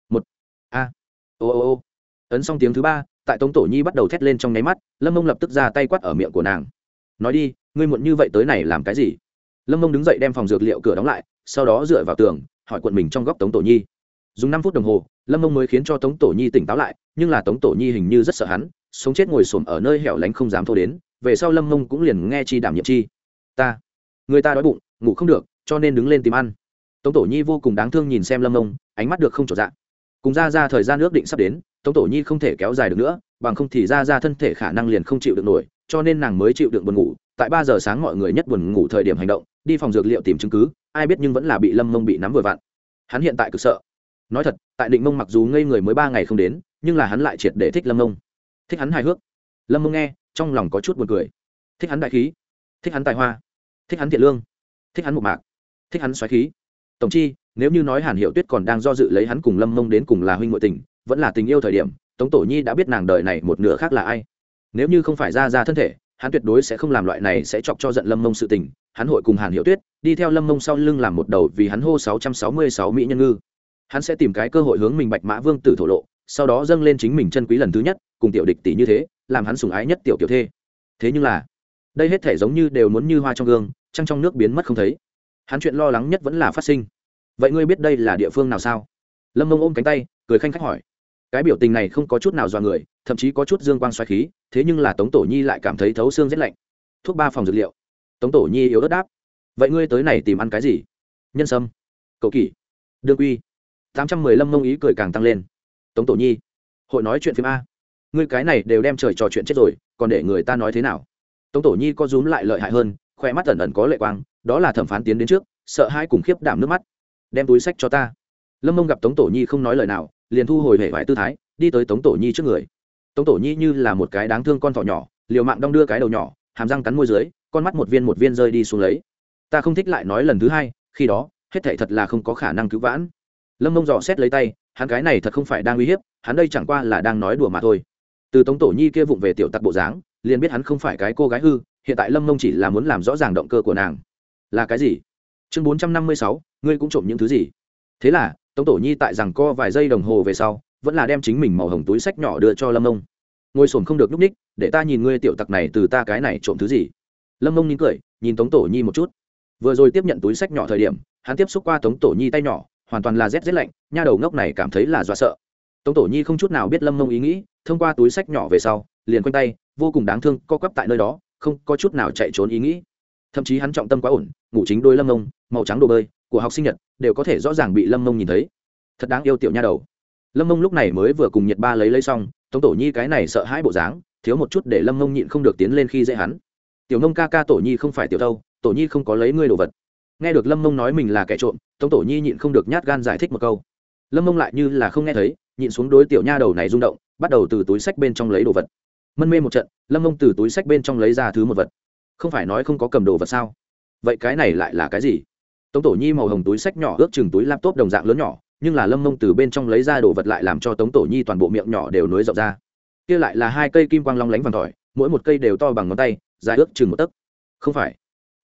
Một. A. Ô ô ô ấn xong tiếng thứ ba, tại tống tổ nhi bắt đầu thét lên trong nháy mắt, lâm mông lập tức ra tay quát ở miệng của nàng. Nói đi, ngươi muộn như vậy tới này làm cái gì? Lâm mông đứng dậy đem phòng dược liệu cửa đóng lại, sau đó dựa vào tường, hỏi quận mình trong góc tống tổ nhi. Dùng năm phút đồng hồ, lâm mông mới khiến cho tống tổ nhi tỉnh táo lại, nhưng là tống tổ nhi hình như rất sợ hắn, sống chết ngồi xổm ở nơi hẻo lánh không dám thô đến, về sau lâm mông cũng liền nghe chi đảm nhiệm chi. Ta, người ta đói bụng, ngủ không được, cho nên đứng lên tìm ăn. Tống tổ nhi vô cùng đáng thương nhìn xem lâm mông, ánh mắt được không trọn dạng cùng ra ra thời gian ước định sắp đến, tống tổ nhi không thể kéo dài được nữa, bằng không thì ra ra thân thể khả năng liền không chịu được nổi, cho nên nàng mới chịu được buồn ngủ. Tại ba giờ sáng mọi người nhất buồn ngủ thời điểm hành động, đi phòng dược liệu tìm chứng cứ, ai biết nhưng vẫn là bị lâm mông bị nắm vừa vặn. Hắn hiện tại cực sợ. Nói thật, tại định mông mặc dù ngây người mới ba ngày không đến, nhưng là hắn lại triệt để thích lâm mông. Thích hắn hài hước. Lâm mông nghe, trong lòng có chút buồn cười. Thích hắn đại khí. Thích hắn tài hoa. Thích hắn thiện lương. Thích hắn mộc mạc. Thích hắn xoáy khí. Tổng chi nếu như nói hàn hiệu tuyết còn đang do dự lấy hắn cùng lâm mông đến cùng là huynh ngội tình, vẫn là tình yêu thời điểm, tống tổ nhi đã biết nàng đời này một nửa khác là ai. Nếu như không phải ra ra thân thể, hắn tuyệt đối sẽ không làm loại này sẽ chọc cho giận lâm mông sự tình. Hắn hội cùng hàn hiệu tuyết, đi theo lâm mông sau lưng làm một đầu vì hắn hô sáu trăm sáu mươi sáu mỹ nhân ngư. Hắn sẽ tìm cái cơ hội hướng mình bạch mã vương tử thổ lộ, sau đó dâng lên chính mình chân quý lần thứ nhất, cùng tiểu địch tỷ như thế, làm hắn sùng ái nhất tiểu tiểu thê. Thế nhưng là, đây hết thể giống như đều muốn như hoa trong gương, trăng trong nước biến mất không thấy. Hắn chuyện lo lắng nhất vẫn là phát sinh vậy ngươi biết đây là địa phương nào sao? Lâm mông ôm cánh tay, cười khanh khách hỏi. Cái biểu tình này không có chút nào dọa người, thậm chí có chút dương quang xoáy khí, thế nhưng là tống tổ nhi lại cảm thấy thấu xương rét lạnh. Thuốc ba phòng dược liệu. Tống tổ nhi yếu ớt đáp. Vậy ngươi tới này tìm ăn cái gì? Nhân sâm. Cậu kỷ. Đương quy. Tám trăm mười lâm mông ý cười càng tăng lên. Tống tổ nhi. Hội nói chuyện phim a. Ngươi cái này đều đem trời trò chuyện chết rồi, còn để người ta nói thế nào? Tống tổ nhi có rúm lại lợi hại hơn khoe mắt ẩn ẩn có lệ quang, đó là thẩm phán tiến đến trước, sợ hai cùng khiếp đảm nước mắt đem túi sách cho ta. Lâm mông gặp tống tổ nhi không nói lời nào, liền thu hồi hệ vải tư thái, đi tới tống tổ nhi trước người. Tống tổ nhi như là một cái đáng thương con thỏ nhỏ, liều mạng đong đưa cái đầu nhỏ, hàm răng cắn môi dưới, con mắt một viên một viên rơi đi xuống lấy. Ta không thích lại nói lần thứ hai, khi đó, hết thảy thật là không có khả năng cứu vãn. Lâm mông dò xét lấy tay, hắn cái này thật không phải đang uy hiếp, hắn đây chẳng qua là đang nói đùa mà thôi. Từ tống tổ nhi kia vụng về tiểu tặc bộ dáng, liền biết hắn không phải cái cô gái hư, hiện tại lâm mông chỉ là muốn làm rõ ràng động cơ của nàng. Là cái gì? Chương bốn trăm năm mươi sáu, ngươi cũng trộm những thứ gì? Thế là, tống tổ nhi tại rằng co vài giây đồng hồ về sau, vẫn là đem chính mình màu hồng túi sách nhỏ đưa cho lâm mông. Ngồi s không được núp ních, để ta nhìn ngươi tiểu tặc này từ ta cái này trộm thứ gì. Lâm mông nín cười, nhìn tống tổ nhi một chút. Vừa rồi tiếp nhận túi sách nhỏ thời điểm, hắn tiếp xúc qua tống tổ nhi tay nhỏ, hoàn toàn là rét rét lạnh, nha đầu ngốc này cảm thấy là do sợ. Tống tổ nhi không chút nào biết lâm mông ý nghĩ, thông qua túi sách nhỏ về sau, liền quanh tay, vô cùng đáng thương, co quắp tại nơi đó, không có chút nào chạy trốn ý nghĩ. Thậm chí hắn trọng tâm quá ổn, ngủ chính đôi lâm mông màu trắng đồ bơi, của học sinh nhật, đều có thể rõ ràng bị lâm mông nhìn thấy. Thật đáng yêu tiểu nha đầu. Lâm mông lúc này mới vừa cùng nhiệt ba lấy lấy xong, tống tổ nhi cái này sợ hãi bộ dáng, thiếu một chút để lâm mông nhịn không được tiến lên khi dễ hắn. Tiểu nông ca ca, tổ nhi không phải tiểu đâu tổ nhi không có lấy ngươi đồ vật. Nghe được lâm mông nói mình là kẻ trộm, tống tổ nhi nhịn không được nhát gan giải thích một câu. Lâm mông lại như là không nghe thấy, nhịn xuống đối tiểu nha đầu này rung động, bắt đầu từ túi sách bên trong lấy đồ vật. Mân mê một trận, lâm mông từ túi sách bên trong lấy ra thứ một vật. Không phải nói không có cầm đồ vật sao? Vậy cái này lại là cái gì? Tống tổ nhi màu hồng túi sách nhỏ ước chừng túi laptop đồng dạng lớn nhỏ, nhưng là lâm mông từ bên trong lấy ra đồ vật lại làm cho tống tổ nhi toàn bộ miệng nhỏ đều nối rộng ra. Kia lại là hai cây kim quang long lánh vàng tỏi, mỗi một cây đều to bằng ngón tay, dài ước chừng một tấc. Không phải.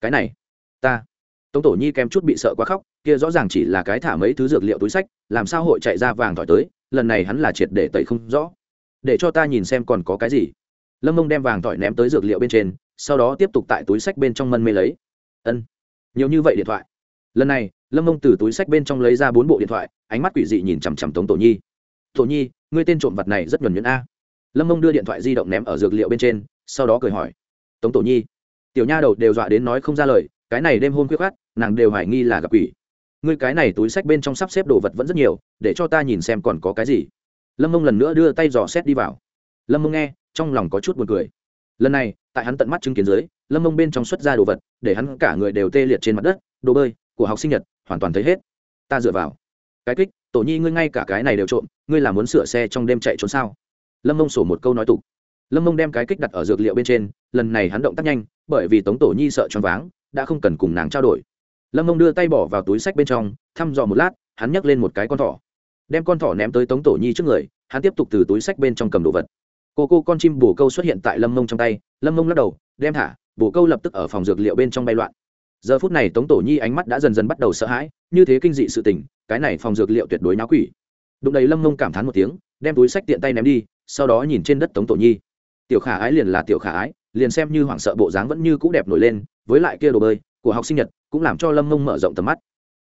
Cái này, ta. Tống tổ nhi kém chút bị sợ quá khóc, kia rõ ràng chỉ là cái thả mấy thứ dược liệu túi sách, làm sao hội chạy ra vàng tỏi tới, lần này hắn là triệt để tẩy không rõ. Để cho ta nhìn xem còn có cái gì. Lâm mông đem vàng tỏi ném tới dược liệu bên trên, sau đó tiếp tục tại túi sách bên trong mân mê lấy. Ân. Nhiều như vậy điện thoại lần này, lâm mông từ túi sách bên trong lấy ra bốn bộ điện thoại, ánh mắt quỷ dị nhìn chằm chằm tống tổ nhi. Tổ nhi, ngươi tên trộm vật này rất nhuẩn nhuyễn a. Lâm mông đưa điện thoại di động ném ở dược liệu bên trên, sau đó cười hỏi, tống tổ nhi, tiểu nha đầu đều dọa đến nói không ra lời, cái này đêm hôn khuyết khát nàng đều hoài nghi là gặp quỷ. Ngươi cái này túi sách bên trong sắp xếp đồ vật vẫn rất nhiều, để cho ta nhìn xem còn có cái gì. Lâm mông lần nữa đưa tay dò xét đi vào. Lâm mông nghe, trong lòng có chút b u ồ n cười. Lần này, tại hắn tận mắt chứng kiến dưới, lâm mông bên trong xuất ra đồ vật, để hắn cả người đều tê liệt trên mặt đất, đồ bơi của học sinh nhật, hoàn toàn thấy hết. Ta dựa vào. Cái kích, tổ nhi ngươi ngay cả cái này đều trộm, ngươi là muốn sửa xe trong đêm chạy trốn sao? Lâm mông sổ một câu nói tục. Lâm mông đem cái kích đặt ở dược liệu bên trên, lần này hắn động tác nhanh, bởi vì tống tổ nhi sợ choáng váng, đã không cần cùng nàng trao đổi. Lâm mông đưa tay bỏ vào túi sách bên trong, thăm dò một lát, hắn nhấc lên một cái con thỏ. Đem con thỏ ném tới tống tổ nhi trước người, hắn tiếp tục từ túi sách bên trong cầm đồ vật. Cô cô con chim bồ câu xuất hiện tại lâm mông trong tay, lâm mông lắc đầu, đem thả. Bồ câu lập tức ở phòng dược liệu bên trong bay loạn giờ phút này tống tổ nhi ánh mắt đã dần dần bắt đầu sợ hãi, như thế kinh dị sự tình, cái này phòng dược liệu tuyệt đối náo quỷ. Đụng đầy lâm mông cảm thán một tiếng, đem túi sách tiện tay ném đi, sau đó nhìn trên đất tống tổ nhi. Tiểu khả ái liền là tiểu khả ái, liền xem như hoảng sợ bộ dáng vẫn như cũ đẹp nổi lên, với lại kia đồ bơi, của học sinh nhật, cũng làm cho lâm mông mở rộng tầm mắt.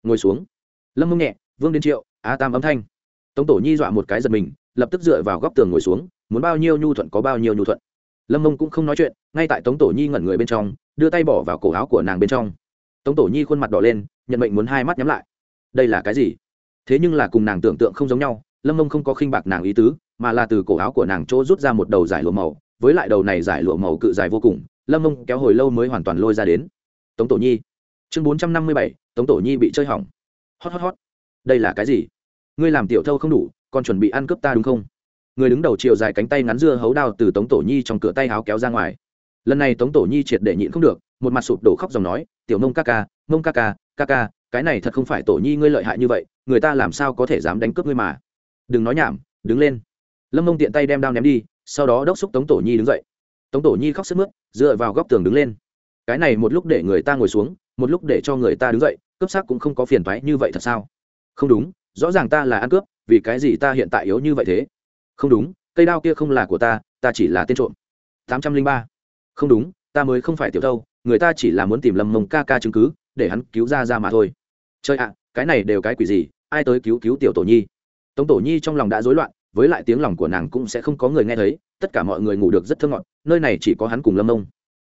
Ngồi xuống. Lâm mông nhẹ, vương đến triệu, a tam âm thanh. Tống tổ nhi dọa một cái giật mình, lập tức dựa vào góc tường ngồi xuống, muốn bao nhiêu nhu thuận có bao nhiêu nhu thuận. Lâm mông cũng không nói chuyện, ngay tại tống tổ nhi ngẩn người bên trong, đưa tay bỏ vào cổ áo của nàng bên trong tống tổ nhi khuôn mặt đỏ lên, nhận mệnh muốn hai mắt nhắm lại. Đây là cái gì? Thế nhưng là cùng nàng tưởng tượng không giống nhau, lâm mông không có khinh bạc nàng ý tứ, mà là từ cổ áo của nàng chỗ rút ra một đầu giải lụa màu. Với lại đầu này giải lụa màu cự dài vô cùng, lâm mông kéo hồi lâu mới hoàn toàn lôi ra đến. Tống tổ nhi. Chương bốn trăm năm mươi bảy, tống tổ nhi bị chơi hỏng. Hót hót hót đây là cái gì? Ngươi làm tiểu thâu không đủ, còn chuẩn bị ăn cướp ta đúng không? Người đứng đầu chiều dài cánh tay ngắn dưa hấu đao từ tống tổ nhi trong cửa tay áo kéo ra ngoài. Lần này tống tổ nhi triệt để nhịn không được, một mặt sụp đổ khóc dòng nói tiểu mông ca ca, mông ca ca ca ca, cái này thật không phải tổ nhi ngươi lợi hại như vậy, người ta làm sao có thể dám đánh cướp ngươi mà? Đừng nói nhảm, đứng lên. Lâm mông tiện tay đem đao ném đi, sau đó đốc xúc tống tổ nhi đứng dậy. Tống tổ nhi khóc sức mướt, dựa vào góc tường đứng lên. Cái này một lúc để người ta ngồi xuống, một lúc để cho người ta đứng dậy, cướp xác cũng không có phiền thoái như vậy thật sao? Không đúng, rõ ràng ta là ăn cướp, vì cái gì ta hiện tại yếu như vậy thế? Không đúng, cây đao kia không là của ta ta chỉ là tên trộm. Tám trăm linh ba. Không đúng ta mới không phải tiểu thâu, người ta chỉ là muốn tìm lâm mông ca ca chứng cứ, để hắn cứu ra ra mà thôi. Chơi ạ, cái này đều cái quỷ gì, ai tới cứu cứu tiểu tổ nhi? Tống tổ nhi trong lòng đã rối loạn, với lại tiếng lòng của nàng cũng sẽ không có người nghe thấy, tất cả mọi người ngủ được rất thơ ngọt, nơi này chỉ có hắn cùng lâm mông.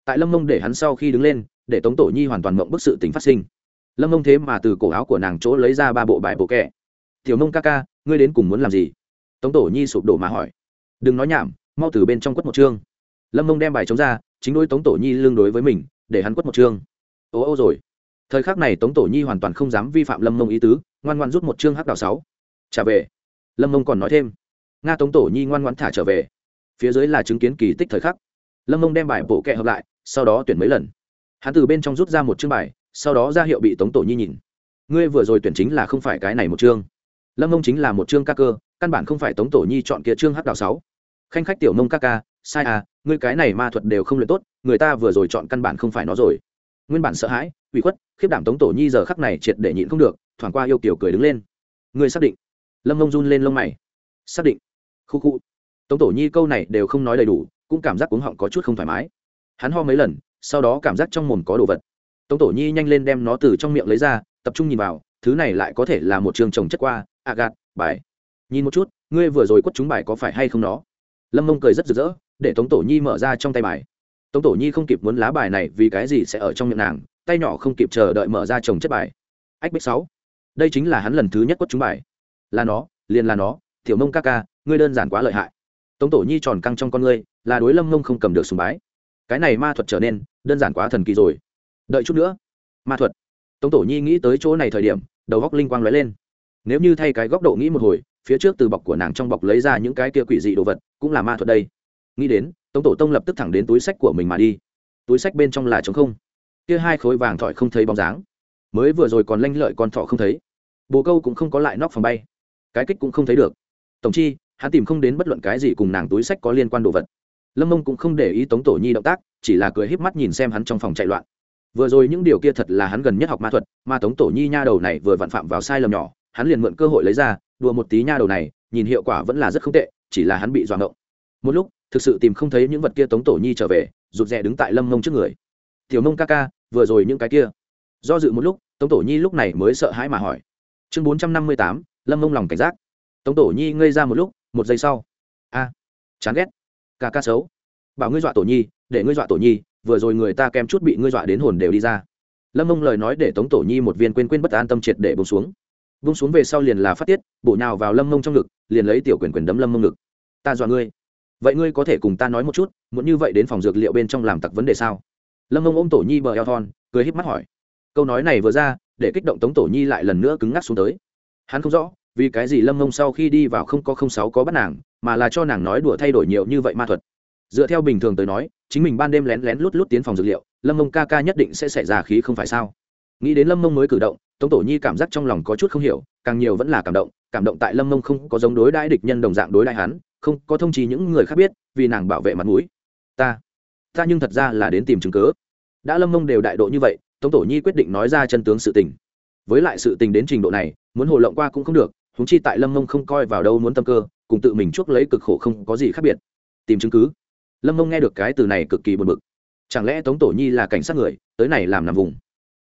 Tại lâm mông để hắn sau khi đứng lên, để tống tổ nhi hoàn toàn mộng bức sự tính phát sinh. Lâm mông thế mà từ cổ áo của nàng chỗ lấy ra ba bộ bài bộ kẻ tiểu mông ca ca, ngươi đến cùng muốn làm gì? Tống tổ nhi sụp đổ mà hỏi. Đừng nói nhảm, mau từ bên trong quất một chương. Lâm mông đem bài chống ra chính đôi tống tổ nhi lương đối với mình, để hắn quất một chương. Ô ô rồi. Thời khắc này tống tổ nhi hoàn toàn không dám vi phạm lâm mông ý tứ, ngoan ngoan rút một chương hắc đào sáu. Trả về. Lâm mông còn nói thêm. Nga tống tổ nhi ngoan ngoan thả trở về. Phía dưới là chứng kiến kỳ tích thời khắc. Lâm mông đem bài bộ kẹ hợp lại, sau đó tuyển mấy lần. Hắn từ bên trong rút ra một chương bài, sau đó ra hiệu bị tống tổ nhi nhìn. Ngươi vừa rồi tuyển chính là không phải cái này một chương. Lâm mông chính là một chương ca cơ, căn bản không phải tống tổ nhi chọn kia chương hắc đào sáu. Khanh khách tiểu mông ca ca sai à ngươi cái này ma thuật đều không luyện tốt, người ta vừa rồi chọn căn bản không phải nó rồi. Nguyên bản sợ hãi, ủy khuất, khiếp đảm tống tổ nhi giờ khắc này triệt để nhịn không được, thoảng qua yêu kiểu cười đứng lên. Ngươi xác định? Lâm mông run lên lông mày. Xác định. Khu khu. Tống tổ nhi câu này đều không nói đầy đủ, cũng cảm giác cuống họng có chút không thoải mái. Hắn ho mấy lần, sau đó cảm giác trong mồm có đồ vật. Tống tổ nhi nhanh lên đem nó từ trong miệng lấy ra, tập trung nhìn vào, thứ này lại có thể là một trường trồng chất qua a gạt, bài. Nhìn một chút, ngươi vừa rồi quất chúng bài có phải hay không nó? Lâm mông cười rất rực rỡ để tống tổ nhi mở ra trong tay bài. Tống tổ nhi không kịp muốn lá bài này vì cái gì sẽ ở trong miệng nàng, tay nhỏ không kịp chờ đợi mở ra trồng chất bài. Ách bích sáu, đây chính là hắn lần thứ nhất quất chúng bài. Là nó, liền là nó, tiểu mông ca ca, ngươi đơn giản quá lợi hại. Tống tổ nhi tròn căng trong con ngươi, là đối lâm mông không cầm được sùng bái. Cái này ma thuật trở nên đơn giản quá thần kỳ rồi. Đợi chút nữa. Ma thuật. Tống tổ nhi nghĩ tới chỗ này thời điểm, đầu góc linh quang lóe lên. Nếu như thay cái góc độ nghĩ một hồi, phía trước từ bọc của nàng trong bọc lấy ra những cái kia quỷ dị đồ vật, cũng là ma thuật đây nghĩ đến, tống tổ tông lập tức thẳng đến túi sách của mình mà đi. Túi sách bên trong là trống không. Kia hai khối vàng thỏi không thấy bóng dáng. Mới vừa rồi còn lanh lợi con thọ không thấy. Bồ câu cũng không có lại nóc phòng bay. Cái kích cũng không thấy được. Tổng chi, hắn tìm không đến bất luận cái gì cùng nàng túi sách có liên quan đồ vật. Lâm mông cũng không để ý tống tổ nhi động tác, chỉ là cười híp mắt nhìn xem hắn trong phòng chạy loạn. Vừa rồi những điều kia thật là hắn gần nhất học ma thuật, mà tống tổ nhi nha đầu này vừa vặn phạm vào sai lầm nhỏ, hắn liền mượn cơ hội lấy ra, đùa một tí nha đầu này, nhìn hiệu quả vẫn là rất không tệ, chỉ là hắn bị doạng ngộng một lúc, thực sự tìm không thấy những vật kia tống tổ nhi trở về, rụt rè đứng tại lâm mông trước người. Tiểu mông ca ca, vừa rồi những cái kia. Do dự một lúc, tống tổ nhi lúc này mới sợ hãi mà hỏi. Chương bốn trăm năm mươi tám, lâm mông lòng cảnh giác. Tống tổ nhi ngây ra một lúc, một giây sau. A, chán ghét. Ca ca xấu. Bảo ngươi dọa tổ nhi, để ngươi dọa tổ nhi, vừa rồi người ta kém chút bị ngươi dọa đến hồn đều đi ra. Lâm mông lời nói để tống tổ nhi một viên quên quên bất an tâm triệt để bông xuống. Bông xuống về sau liền là phát tiết, bổ nhào vào lâm mông trong ngực, liền lấy tiểu quyền quyền đấm lâm mông ngực. Ta dọa ngươi vậy ngươi có thể cùng ta nói một chút, muốn như vậy đến phòng dược liệu bên trong làm tặc vấn đề sao? Lâm ông ôm tổ nhi bờ eo thon, cười híp mắt hỏi. Câu nói này vừa ra, để kích động tống tổ nhi lại lần nữa cứng ngắc xuống tới. Hắn không rõ, vì cái gì lâm ông sau khi đi vào không có không sáu có bắt nàng, mà là cho nàng nói đùa thay đổi nhiều như vậy ma thuật. Dựa theo bình thường tới nói, chính mình ban đêm lén lén lút lút tiến phòng dược liệu, lâm mông ca ca nhất định sẽ xảy ra khí không phải sao? Nghĩ đến lâm mông mới cử động, tống tổ nhi cảm giác trong lòng có chút không hiểu, càng nhiều vẫn là cảm động cảm động tại lâm mông không có giống đối đãi địch nhân đồng dạng đối đãi hắn không có thông trì những người khác biết, vì nàng bảo vệ mặt mũi. Ta ta nhưng thật ra là đến tìm chứng cớ. Đã lâm mông đều đại độ như vậy, tống tổ nhi quyết định nói ra chân tướng sự tình. Với lại sự tình đến trình độ này, muốn hồ lộng qua cũng không được húng chi tại lâm mông không coi vào đâu muốn tâm cơ, cùng tự mình chuốc lấy cực khổ không có gì khác biệt. Tìm chứng cứ. Lâm mông nghe được cái từ này cực kỳ buồn bực. Chẳng lẽ tống tổ nhi là cảnh sát người, tới này làm nằm vùng?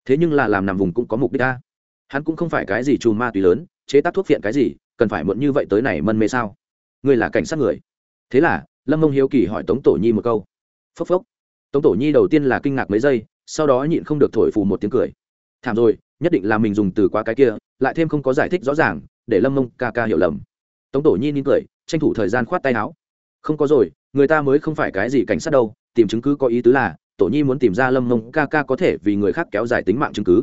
Thế nhưng là làm nằm vùng cũng có mục đích ta. Hắn cũng không phải cái gì chùm ma túy lớn, chế tác thuốc phiện cái gì, cần phải muộn như vậy tới này mân mê sao? Ngươi là cảnh sát người. Thế là, lâm mông hiếu kỳ hỏi tống tổ nhi một câu. Phốc phốc. Tống tổ nhi đầu tiên là kinh ngạc mấy giây, sau đó nhịn không được thổi phù một tiếng cười. Thảm rồi, nhất định là mình dùng từ quá cái kia, lại thêm không có giải thích rõ ràng, để lâm mông ca ca hiểu lầm. Tống tổ nhi nín cười, tranh thủ thời gian khoát tay áo. Không có rồi, người ta mới không phải cái gì cảnh sát đâu, tìm chứng cứ có ý tứ là, tổ nhi muốn tìm ra lâm mông ca ca có thể vì người khác kéo dài tính mạng chứng cứ.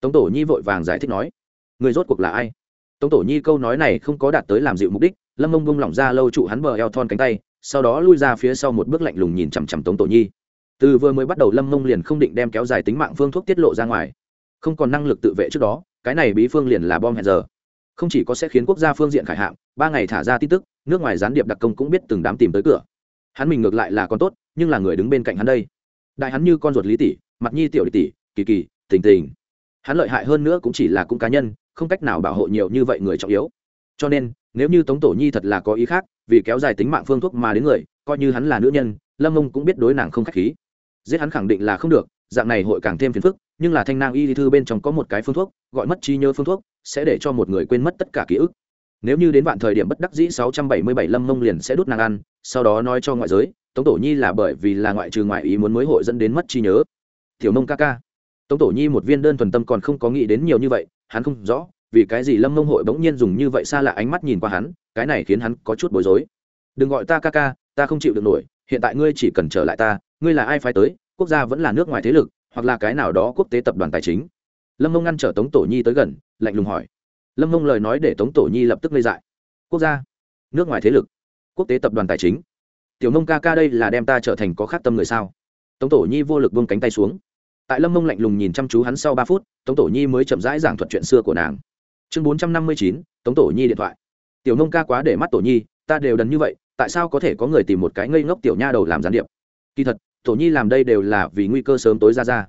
Tống tổ nhi vội vàng giải thích nói, người rốt cuộc là ai? Tống tổ nhi câu nói này không có đạt tới làm dịu mục đích lâm mông bông lỏng ra lâu trụ hắn bờ eo thon cánh tay, sau đó lui ra phía sau một bước lạnh lùng nhìn chằm chằm tống tổ nhi. Từ vừa mới bắt đầu lâm mông liền không định đem kéo dài tính mạng phương thuốc tiết lộ ra ngoài. Không còn năng lực tự vệ trước đó, cái này bí phương liền là bom hẹn giờ. Không chỉ có sẽ khiến quốc gia phương diện khải hạng, ba ngày thả ra tin tức, nước ngoài gián điệp đặc công cũng biết từng đám tìm tới cửa. Hắn mình ngược lại là con tốt, nhưng là người đứng bên cạnh hắn đây. Đại hắn như con ruột lý tỷ, mặt nhi tiểu tỷ, kỳ kỳ, tình tình. Hắn lợi hại hơn nữa cũng chỉ là cũng cá nhân, không cách nào bảo hộ nhiều như vậy người trọng yếu. Cho nên nếu như tống tổ nhi thật là có ý khác, vì kéo dài tính mạng phương thuốc mà đến người, coi như hắn là nữ nhân, lâm mông cũng biết đối nàng không k h á c h khí. Giết hắn khẳng định là không được, dạng này hội càng thêm phiền phức, nhưng là thanh nang y thư bên trong có một cái phương thuốc, gọi mất trí nhớ phương thuốc, sẽ để cho một người quên mất tất cả ký ức. Nếu như đến vạn thời điểm bất đắc dĩ sáu trăm bảy mươi bảy lâm mông liền sẽ đút nàng ăn, sau đó nói cho ngoại giới, tống tổ nhi là bởi vì là ngoại trừ ngoại ý muốn mới hội dẫn đến mất trí nhớ. Tiểu mông ca ca. Tống tổ nhi một viên đơn thuần tâm còn không có nghĩ đến nhiều như vậy, hắn không rõ vì cái gì lâm mông hội bỗng nhiên dùng như vậy xa lạ ánh mắt nhìn qua hắn, cái này khiến hắn có chút bối rối. Đừng gọi ta ca ca, ta không chịu được nổi, hiện tại ngươi chỉ cần trở lại ta, ngươi là ai phải tới, quốc gia vẫn là nước ngoài thế lực, hoặc là cái nào đó quốc tế tập đoàn tài chính. Lâm mông ngăn trở tống tổ nhi tới gần, lạnh lùng hỏi. Lâm mông lời nói để tống tổ nhi lập tức lây dại. Quốc gia? Nước ngoài thế lực? Quốc tế tập đoàn tài chính? Tiểu mông ca ca đây là đem ta trở thành có khát tâm người sao? Tống tổ nhi vô lực bông cánh tay xuống. Tại lâm mông lạnh lùng nhìn chăm chú hắn sau ba phút, tống tổ nhi mới chậm rãi giảng thuật chuyện xưa của nàng chương bốn trăm năm mươi chín, tống tổ nhi điện thoại. Tiểu nông ca quá để mắt tổ nhi, ta đều đần như vậy, tại sao có thể có người tìm một cái ngây ngốc tiểu nha đầu làm gián điệp? Kỳ thật, tổ nhi làm đây đều là vì nguy cơ sớm tối ra ra.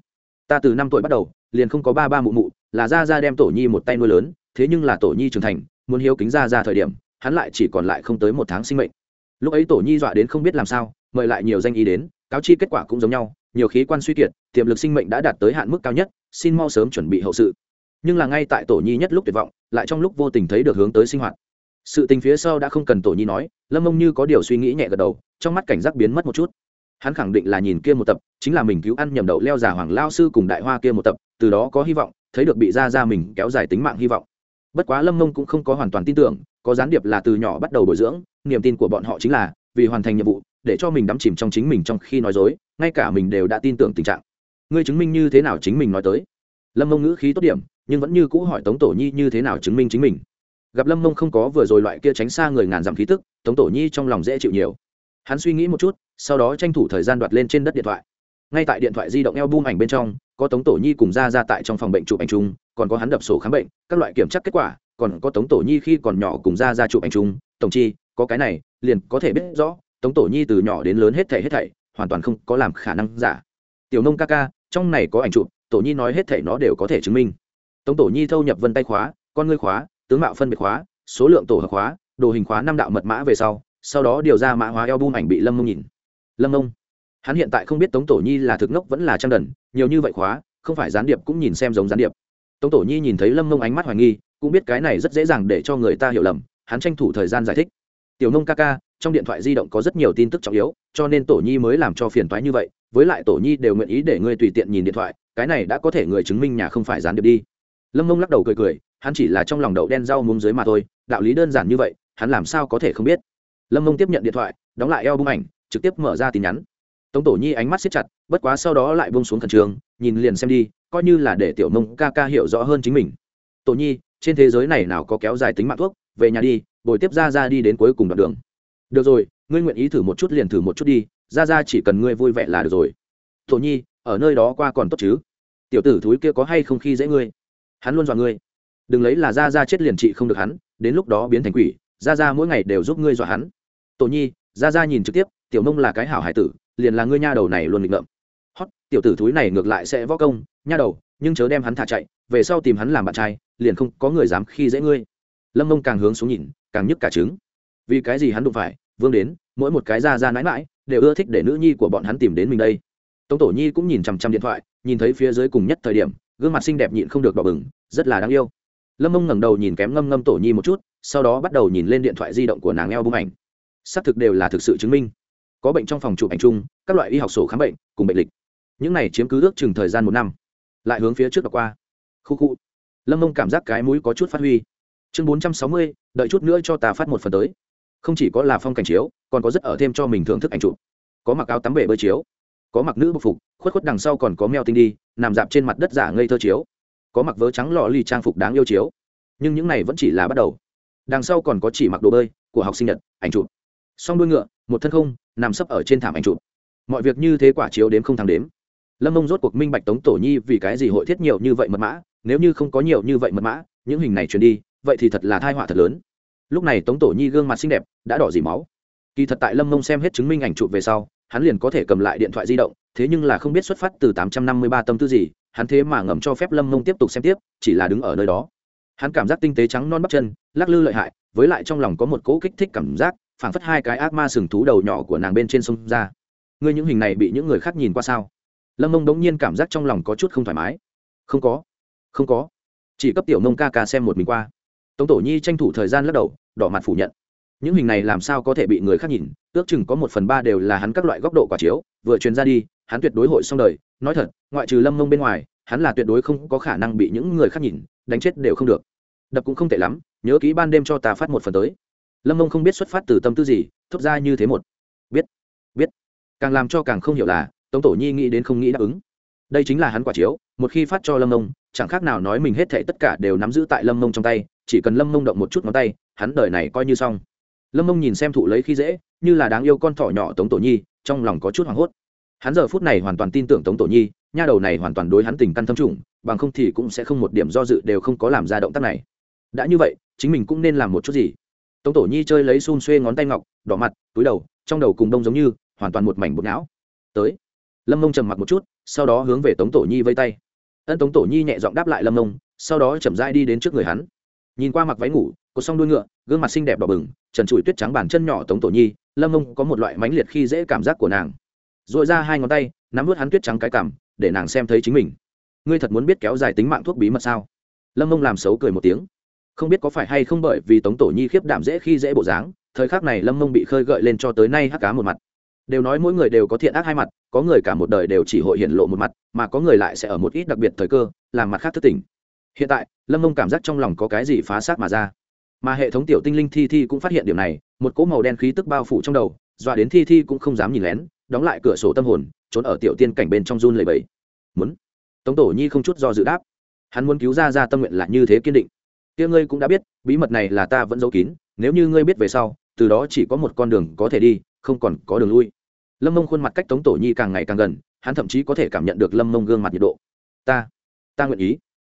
Ta từ năm tuổi bắt đầu, liền không có ba ba mụ mụ, là ra ra đem tổ nhi một tay nuôi lớn, thế nhưng là tổ nhi trưởng thành, muốn hiếu kính ra ra thời điểm, hắn lại chỉ còn lại không tới một tháng sinh mệnh. Lúc ấy tổ nhi dọa đến không biết làm sao, mời lại nhiều danh ý đến, cáo chi kết quả cũng giống nhau, nhiều khí quan suy kiệt, tiềm lực sinh mệnh đã đạt tới hạn mức cao nhất, xin mau sớm chuẩn bị hậu sự nhưng là ngay tại tổ nhi nhất lúc tuyệt vọng, lại trong lúc vô tình thấy được hướng tới sinh hoạt. Sự tình phía sau đã không cần tổ nhi nói, lâm mông như có điều suy nghĩ nhẹ gật đầu, trong mắt cảnh giác biến mất một chút. Hắn khẳng định là nhìn kia một tập, chính là mình cứu ăn nhầm đậu leo già hoàng lao sư cùng đại hoa kia một tập, từ đó có hy vọng, thấy được bị ra ra mình kéo dài tính mạng hy vọng. Bất quá lâm mông cũng không có hoàn toàn tin tưởng, có gián điệp là từ nhỏ bắt đầu bồi dưỡng, niềm tin của bọn họ chính là, vì hoàn thành nhiệm vụ, để cho mình đắm chìm trong chính mình trong khi nói dối, ngay cả mình đều đã tin tưởng tình trạng. Ngươi chứng minh như thế nào chính mình nói tới? Lâm mông ngữ khí tốt điểm nhưng vẫn như cũ hỏi tống tổ nhi như thế nào chứng minh chính mình. Gặp lâm mông không có vừa rồi loại kia tránh xa người ngàn dặm khí tức, tống tổ nhi trong lòng dễ chịu nhiều. Hắn suy nghĩ một chút, sau đó tranh thủ thời gian đoạt lên trên đất điện thoại. Ngay tại điện thoại di động eo bung ảnh bên trong, có tống tổ nhi cùng ra ra tại trong phòng bệnh chụp ảnh chung, còn có hắn đập sổ khám bệnh, các loại kiểm tra kết quả, còn có tống tổ nhi khi còn nhỏ cùng ra ra chụp ảnh chung. Tổng chi, có cái này, liền có thể biết rõ, tống tổ nhi từ nhỏ đến lớn hết thảy hết thảy, hoàn toàn không có làm khả năng giả. Tiểu nông ca ca, trong này có ảnh chụp, tổ nhi nói hết thảy nó đều có thể chứng minh tống tổ nhi thâu nhập vân tay khóa, con ngươi khóa, tướng mạo phân biệt khóa, số lượng tổ hợp khóa, đồ hình khóa năm đạo mật mã về sau sau đó điều ra mã hóa eo bum ảnh bị lâm mông nhìn. Lâm mông? Hắn hiện tại không biết tống tổ nhi là thực ngốc vẫn là trang đần, nhiều như vậy khóa, không phải gián điệp cũng nhìn xem giống gián điệp. Tống tổ nhi nhìn thấy lâm mông ánh mắt hoài nghi, cũng biết cái này rất dễ dàng để cho người ta hiểu lầm, hắn tranh thủ thời gian giải thích. Tiểu nông ca ca, trong điện thoại di động có rất nhiều tin tức trọng yếu, cho nên tổ nhi mới làm cho phiền toái như vậy, với lại tổ nhi đều nguyện ý để ngươi tùy tiện nhìn điện thoại, cái này đã có thể người chứng minh nhà không phải gián điệp đi lâm mông lắc đầu cười cười hắn chỉ là trong lòng đậu đen rau muống dưới mà thôi đạo lý đơn giản như vậy hắn làm sao có thể không biết? Lâm mông tiếp nhận điện thoại đóng lại eo bung ảnh trực tiếp mở ra tin nhắn. Tống tổ nhi ánh mắt siết chặt bất quá sau đó lại bông xuống khẩn trường, nhìn liền xem đi coi như là để tiểu mông ca ca hiểu rõ hơn chính mình. Tổ nhi trên thế giới này nào có kéo dài tính mạng thuốc về nhà đi bồi tiếp ra ra đi đến cuối cùng đoạn đường. Được rồi ngươi nguyện ý thử một chút liền thử một chút đi ra ra chỉ cần ngươi vui vẻ là được rồi. Tổ nhi ở nơi đó qua còn tốt chứ? Tiểu tử thúi kia có hay không khi dễ ngươi? Hắn luôn dọa ngươi. Đừng lấy là ra ra chết liền trị không được hắn, đến lúc đó biến thành quỷ ra ra mỗi ngày đều giúp ngươi dọa hắn. Tổ nhi ra ra nhìn trực tiếp, tiểu mông là cái hảo hải tử, liền là ngươi nha đầu này luôn nghịch ngợm. Hót, tiểu tử thúi này ngược lại sẽ võ công, nha đầu, nhưng chớ đem hắn thả chạy, về sau tìm hắn làm bạn trai, liền không có người dám khi dễ ngươi. Lâm mông càng hướng xuống nhìn, càng nhức cả trứng. Vì cái gì hắn đụng phải, vương đến, mỗi một cái ra ra mãi mãi đều ưa thích để nữ nhi của bọn hắn tìm đến mình đây. Tống tổ nhi cũng nhìn chằm chằm điện thoại, nhìn thấy phía dưới cùng nhất thời điểm gương mặt xinh đẹp nhịn không được đỏ bừng, rất là đáng yêu. Lâm mông ngẩng đầu nhìn kém ngâm ngâm tổ nhi một chút, sau đó bắt đầu nhìn lên điện thoại di động của nàng eo bung ảnh. Xác thực đều là thực sự chứng minh. Có bệnh trong phòng chụp ảnh chung, các loại y học sổ khám bệnh, cùng bệnh lịch. Những này chiếm cứ ước chừng thời gian một năm. Lại hướng phía trước đọc qua. Khu khu. Lâm mông cảm giác cái mũi có chút phát huy. Chương bốn trăm sáu mươi, đợi chút nữa cho ta phát một phần tới. Không chỉ có là phong cảnh chiếu, còn có rất ở thêm cho mình thưởng thức ảnh chụp. Có mặc áo tắm bể bơi chiếu có mặc nữ bộc phục, khuất khuất đằng sau còn có mèo tinh đi, nằm dạp trên mặt đất giả ngây thơ chiếu. Có mặc vớ trắng lọ ly trang phục đáng yêu chiếu. Nhưng những này vẫn chỉ là bắt đầu. Đằng sau còn có chỉ mặc đồ bơi của học sinh nhật, ảnh chụp. Song đuôi ngựa, một thân không, nằm sấp ở trên thảm ảnh chụp. Mọi việc như thế quả chiếu đếm không thắng đếm. Lâm mông rốt cuộc minh bạch tống tổ nhi vì cái gì hội thiết nhiều như vậy mật mã, nếu như không có nhiều như vậy mật mã, những hình này truyền đi, vậy thì thật là thai họa thật lớn. Lúc này tống tổ nhi gương mặt xinh đẹp, đã đỏ dỉ máu. Kỳ thật tại lâm mông xem hết chứng minh ảnh chụp về sau hắn liền có thể cầm lại điện thoại di động, thế nhưng là không biết xuất phát từ tám trăm năm mươi ba tâm tư gì, hắn thế mà ngầm cho phép lâm mông tiếp tục xem tiếp, chỉ là đứng ở nơi đó. Hắn cảm giác tinh tế trắng non bắp chân, lắc lư lợi hại, với lại trong lòng có một cỗ kích thích cảm giác, phảng phất hai cái ác ma sừng thú đầu nhỏ của nàng bên trên sông ra. Ngươi những hình này bị những người khác nhìn qua sao? Lâm mông đống nhiên cảm giác trong lòng có chút không thoải mái. Không có không có. Chỉ cấp tiểu nông ca ca xem một mình qua. Tống tổ nhi tranh thủ thời gian lắc đầu, đỏ mặt phủ nhận những hình này làm sao có thể bị người khác nhìn, ước chừng có một phần ba đều là hắn các loại góc độ quả chiếu, vừa truyền ra đi, hắn tuyệt đối hội xong đời. Nói thật, ngoại trừ lâm mông bên ngoài, hắn là tuyệt đối không có khả năng bị những người khác nhìn, đánh chết đều không được. Đập cũng không tệ lắm, nhớ kỹ ban đêm cho ta phát một phần tới. Lâm mông không biết xuất phát từ tâm tư gì, thốt ra như thế một. Biết biết. Càng làm cho càng không hiểu là, tống tổ nhi nghĩ đến không nghĩ đáp ứng. Đây chính là hắn quả chiếu, một khi phát cho lâm mông, chẳng khác nào nói mình hết thệ tất cả đều nắm giữ tại lâm mông trong tay, chỉ cần lâm mông động một chút ngón tay, hắn đời này coi như xong lâm mông nhìn xem thụ lấy khi dễ như là đáng yêu con thỏ nhỏ tống tổ nhi trong lòng có chút hoảng hốt hắn giờ phút này hoàn toàn tin tưởng tống tổ nhi nha đầu này hoàn toàn đối hắn tình căn thâm trùng bằng không thì cũng sẽ không một điểm do dự đều không có làm ra động tác này đã như vậy chính mình cũng nên làm một chút gì tống tổ nhi chơi lấy xun xuê ngón tay ngọc đỏ mặt túi đầu trong đầu cùng đông giống như hoàn toàn một mảnh bột não tới lâm mông trầm mặt một chút sau đó hướng về tống tổ nhi vây tay ân tống tổ nhi nhẹ giọng đáp lại lâm mông sau đó chậm dai đi đến trước người hắn nhìn qua mặc váy ngủ có song đuôi ngựa gương mặt xinh đẹp đỏ bừng trần trụi tuyết trắng bàn chân nhỏ tống tổ nhi, lâm mông có một loại mãnh liệt khi dễ cảm giác của nàng. R ồ i ra hai ngón tay, nắm vớt hắn tuyết trắng cái cảm, để nàng xem thấy chính mình. Ngươi thật muốn biết kéo dài tính mạng thuốc bí mật sao? Lâm mông làm xấu cười một tiếng. Không biết có phải hay không bởi vì tống tổ nhi khiếp đảm dễ khi dễ bộ dáng, thời khắc này lâm mông bị khơi gợi lên cho tới nay hắc cá một mặt. Đều nói mỗi người đều có thiện ác hai mặt, có người cả một đời đều chỉ hội hiện lộ một mặt, mà có người lại sẽ ở một ít đặc biệt thời cơ, làm mặt khác thất tình hiện tại, lâm mông cảm giác trong lòng có cái gì phá xác mà ra mà hệ thống tiểu tinh linh thi thi cũng phát hiện điểm này, một cỗ màu đen khí tức bao phủ trong đầu, dọa đến thi thi cũng không dám nhìn lén, đóng lại cửa sổ tâm hồn, trốn ở tiểu tiên cảnh bên trong run lầy bẫy muốn? Tống tổ nhi không chút do dự đáp. Hắn muốn cứu ra ra tâm nguyện là như thế kiên định. Kia ngươi cũng đã biết, bí mật này là ta vẫn giấu kín, nếu như ngươi biết về sau, từ đó chỉ có một con đường có thể đi, không còn có đường lui. Lâm mông khuôn mặt cách tống tổ nhi càng ngày càng gần, hắn thậm chí có thể cảm nhận được lâm mông gương mặt nhiệt độ. Ta ta nguyện ý.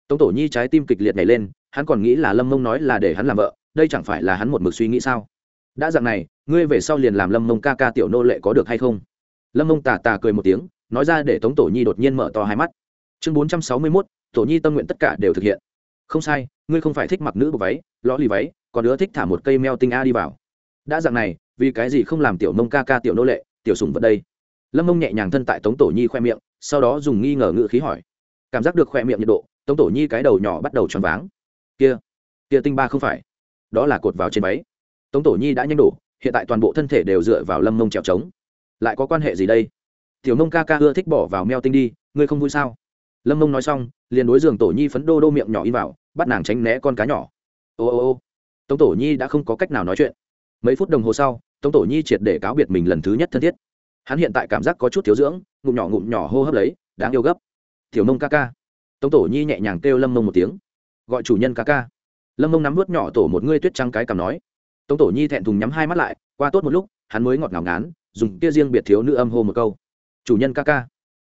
Tống tổ nhi trái tim kịch liệt nhảy lên hắn còn nghĩ là lâm mông nói là để hắn làm vợ, đây chẳng phải là hắn một mực suy nghĩ sao? Đã dạng này, ngươi về sau liền làm lâm mông ca ca tiểu nô lệ có được hay không? Lâm mông tà tà cười một tiếng, nói ra để tống tổ nhi đột nhiên mở to hai mắt. Chương bốn trăm sáu mươi mốt, tổ nhi tâm nguyện tất cả đều thực hiện. Không sai, ngươi không phải thích mặc nữ bộ váy, lõ lì váy, còn đứa thích thả một cây meo tinh a đi vào. Đã dạng này, vì cái gì không làm tiểu mông ca ca tiểu nô lệ, tiểu sùng vật đây? Lâm mông nhẹ nhàng thân tại tống tổ nhi khoe miệng, sau đó dùng nghi ngờ ngự khí hỏi. Cảm giác được khoe miệng nhiệt độ, tống tổ nhi cái đầu nhỏ bắt đầu tròn váng kia kia tinh ba không phải. Đó là cột vào trên váy. Tống tổ nhi đã nhanh đổ, hiện tại toàn bộ thân thể đều dựa vào lâm mông trèo trống. Lại có quan hệ gì đây? Tiểu mông ca ca ưa thích bỏ vào meo tinh đi, ngươi không vui sao? Lâm mông nói xong, liền đối giường tổ nhi phấn đô đô miệng nhỏ in vào, bắt nàng tránh né con cá nhỏ. Ô ô ô. Tống tổ nhi đã không có cách nào nói chuyện. Mấy phút đồng hồ sau, tống tổ nhi triệt để cáo biệt mình lần thứ nhất thân thiết. Hắn hiện tại cảm giác có chút thiếu dưỡng, ngụm nhỏ ngụm nhỏ hô hấp lấy, đáng yêu gấp. Tiểu mông ca ca. Tống tổ nhi nhẹ nhàng kêu lâm mông một tiếng gọi chủ nhân ca ca. Lâm mông nắm vớt nhỏ tổ một ngươi tuyết trắng cái cầm nói. Tống tổ nhi thẹn thùng nhắm hai mắt lại, qua tốt một lúc, hắn mới ngọt ngào ngán, dùng kia riêng biệt thiếu nữ âm hô một câu. Chủ nhân ca ca.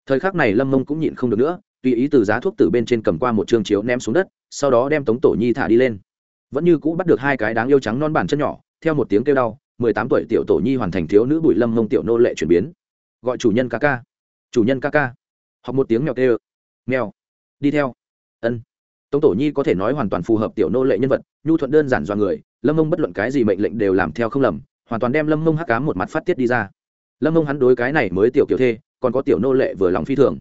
Thời khắc này lâm mông cũng nhịn không được nữa, tùy ý từ giá thuốc từ bên trên cầm qua một chương chiếu ném xuống đất, sau đó đem tống tổ nhi thả đi lên. Vẫn như cũ bắt được hai cái đáng yêu trắng non bản chân nhỏ, theo một tiếng kêu đau, mười tám tuổi tiểu tổ nhi hoàn thành thiếu nữ bụi lâm mông tiểu nô lệ chuyển biến. Gọi chủ nhân ca ca. Chủ nhân ca ca. Học một tiếng mèo kêu. Mèo. Đi theo tống tổ nhi có thể nói hoàn toàn phù hợp tiểu nô lệ nhân vật, nhu thuận đơn giản do người, lâm mông bất luận cái gì mệnh lệnh đều làm theo không lầm, hoàn toàn đem lâm mông hắc cám một mặt phát tiết đi ra. Lâm mông hắn đối cái này mới tiểu kiểu thê, còn có tiểu nô lệ vừa lòng phi thường.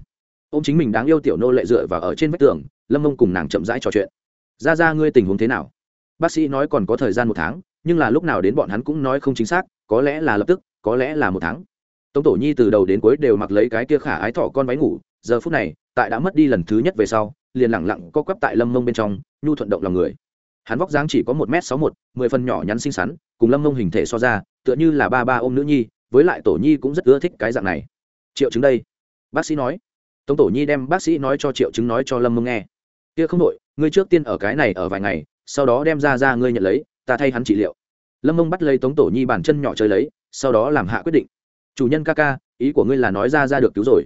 Ô m chính mình đáng yêu tiểu nô lệ dựa vào ở trên vách tường, lâm mông cùng nàng chậm rãi trò chuyện. Ra ra, ngươi tình huống thế nào? Bác sĩ nói còn có thời gian một tháng, nhưng là lúc nào đến bọn hắn cũng nói không chính xác, có lẽ là lập tức, có lẽ là một tháng. Tống tổ nhi từ đầu đến cuối đều mặc lấy cái kia khả ái thỏ con váy ngủ, giờ phút này, tại đã mất đi lần thứ nhất về sau liền lẳng lặng co quắp tại lâm mông bên trong, nhu thuận động lòng người. Hắn vóc dáng chỉ có một m sáu một, mười phần nhỏ nhắn xinh xắn, cùng lâm mông hình thể so ra, tựa như là ba ba ôm nữ nhi, với lại tổ nhi cũng rất ưa thích cái dạng này. Triệu chứng đây. Bác sĩ nói. Tống tổ nhi đem bác sĩ nói cho triệu chứng nói cho lâm mông nghe. Kia không đội ngươi trước tiên ở cái này ở vài ngày, sau đó đem ra ra ngươi nhận lấy, ta thay hắn trị liệu. Lâm mông bắt lấy tống tổ nhi bàn chân nhỏ chơi lấy, sau đó làm hạ quyết định. Chủ nhân ca ca, ý của ngươi là nói ra ra được cứu rồi.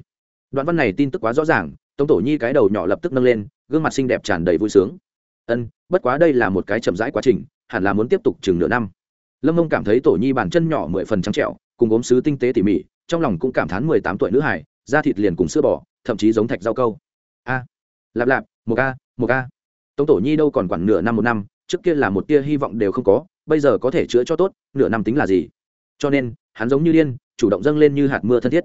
Đoạn văn này tin tức quá rõ ràng tống tổ nhi cái đầu nhỏ lập tức nâng lên, gương mặt xinh đẹp tràn đầy vui sướng. Ân, bất quá đây là một cái chậm rãi quá trình, hẳn là muốn tiếp tục chừng nửa năm. Lâm mông cảm thấy tổ nhi bàn chân nhỏ mười phần trắng trẹo cùng gốm sứ tinh tế tỉ mỉ, trong lòng cũng cảm thán mười tám tuổi nữ hải da thịt liền cùng sữa bò, thậm chí giống thạch rau câu. A, lạp lạp, một a một a tống tổ nhi đâu còn quản nửa năm một năm, trước kia là một tia hy vọng đều không có, bây giờ có thể chữa cho tốt, nửa năm tính là gì? Cho nên, hắn giống như điên, chủ động dâng lên như hạt mưa thân thiết.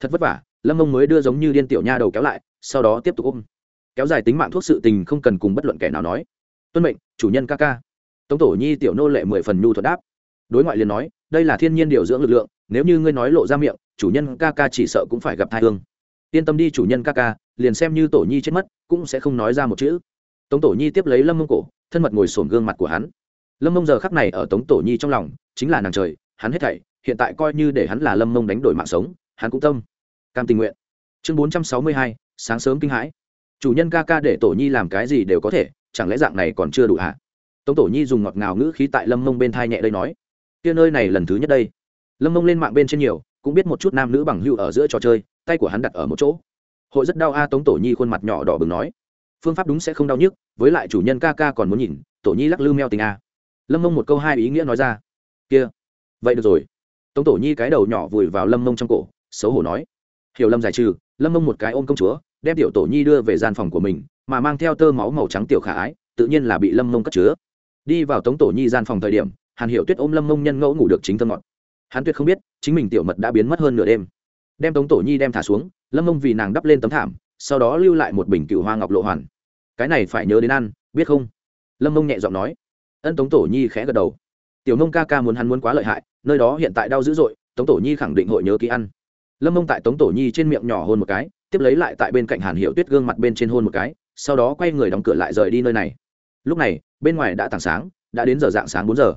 Thật vất vả, lâm mông mới đưa giống như điên tiểu nha đầu kéo lại sau đó tiếp tục ôm. Kéo dài tính mạng thuốc sự tình không cần cùng bất luận kẻ nào nói. Tuân mệnh, chủ nhân ca ca. Tống tổ nhi tiểu nô lệ mười phần nhu thuật đáp. Đối ngoại liền nói, đây là thiên nhiên điều dưỡng lực lượng, nếu như ngươi nói lộ ra miệng, chủ nhân ca ca chỉ sợ cũng phải gặp thai hương. Yên tâm đi chủ nhân ca ca, liền xem như tổ nhi chết mất, cũng sẽ không nói ra một chữ. Tống tổ nhi tiếp lấy lâm mông cổ, thân mật ngồi sổn gương mặt của hắn. Lâm mông giờ khắc này ở tống tổ nhi trong lòng, chính là nàng trời, hắn hết thảy, hiện tại coi như để hắn là lâm mông đánh đổi mạng sống, hắn cũng tâm. Cam tình nguyện. Chương bốn trăm sáu mươi hai sáng sớm kinh hãi. Chủ nhân ca ca để tổ nhi làm cái gì đều có thể, chẳng lẽ dạng này còn chưa đủ hả? Tống tổ nhi dùng ngọt ngào ngữ khí tại lâm mông bên thai nhẹ đây nói. Kia nơi này lần thứ nhất đây. Lâm mông lên mạng bên trên nhiều, cũng biết một chút nam nữ bằng hưu ở giữa trò chơi, tay của hắn đặt ở một chỗ. Hội rất đau a, tống tổ nhi khuôn mặt nhỏ đỏ bừng nói. Phương pháp đúng sẽ không đau nhức, với lại chủ nhân ca ca còn muốn nhìn, tổ nhi lắc lư meo tình a. Lâm mông một câu hai ý nghĩa nói ra. Kia. Vậy được rồi. Tống tổ nhi cái đầu nhỏ vùi vào lâm mông trong cổ, xấu hổ nói. Hiểu lâm giải trừ lâm mông một cái ôm công chúa, đem tiểu tổ nhi đưa về gian phòng của mình, mà mang theo tơ máu màu trắng tiểu khả ái, tự nhiên là bị lâm mông cất chứa. Đi vào tống tổ nhi gian phòng thời điểm, hàn hiệu tuyết ôm lâm mông nhân ngẫu ngủ được chính thơ ngọt. Hắn tuyệt không biết, chính mình tiểu mật đã biến mất hơn nửa đêm. Đem tống tổ nhi đem thả xuống, lâm mông vì nàng đắp lên tấm thảm, sau đó lưu lại một bình cựu hoa ngọc lộ hoàn. Cái này phải nhớ đến ăn, biết không? Lâm mông nhẹ giọng nói. Ân tống tổ nhi khẽ gật đầu. Tiểu mông ca ca muốn hắn muốn quá lợi hại, nơi đó hiện tại đau dữ dội, tống tổ nhi khẳng định hội nhớ ký ăn lâm mông tại tống tổ nhi trên miệng nhỏ hôn một cái, tiếp lấy lại tại bên cạnh hàn hiệu tuyết gương mặt bên trên hôn một cái, sau đó quay người đóng cửa lại rời đi nơi này. Lúc này, bên ngoài đã tảng sáng, đã đến giờ dạng sáng bốn giờ.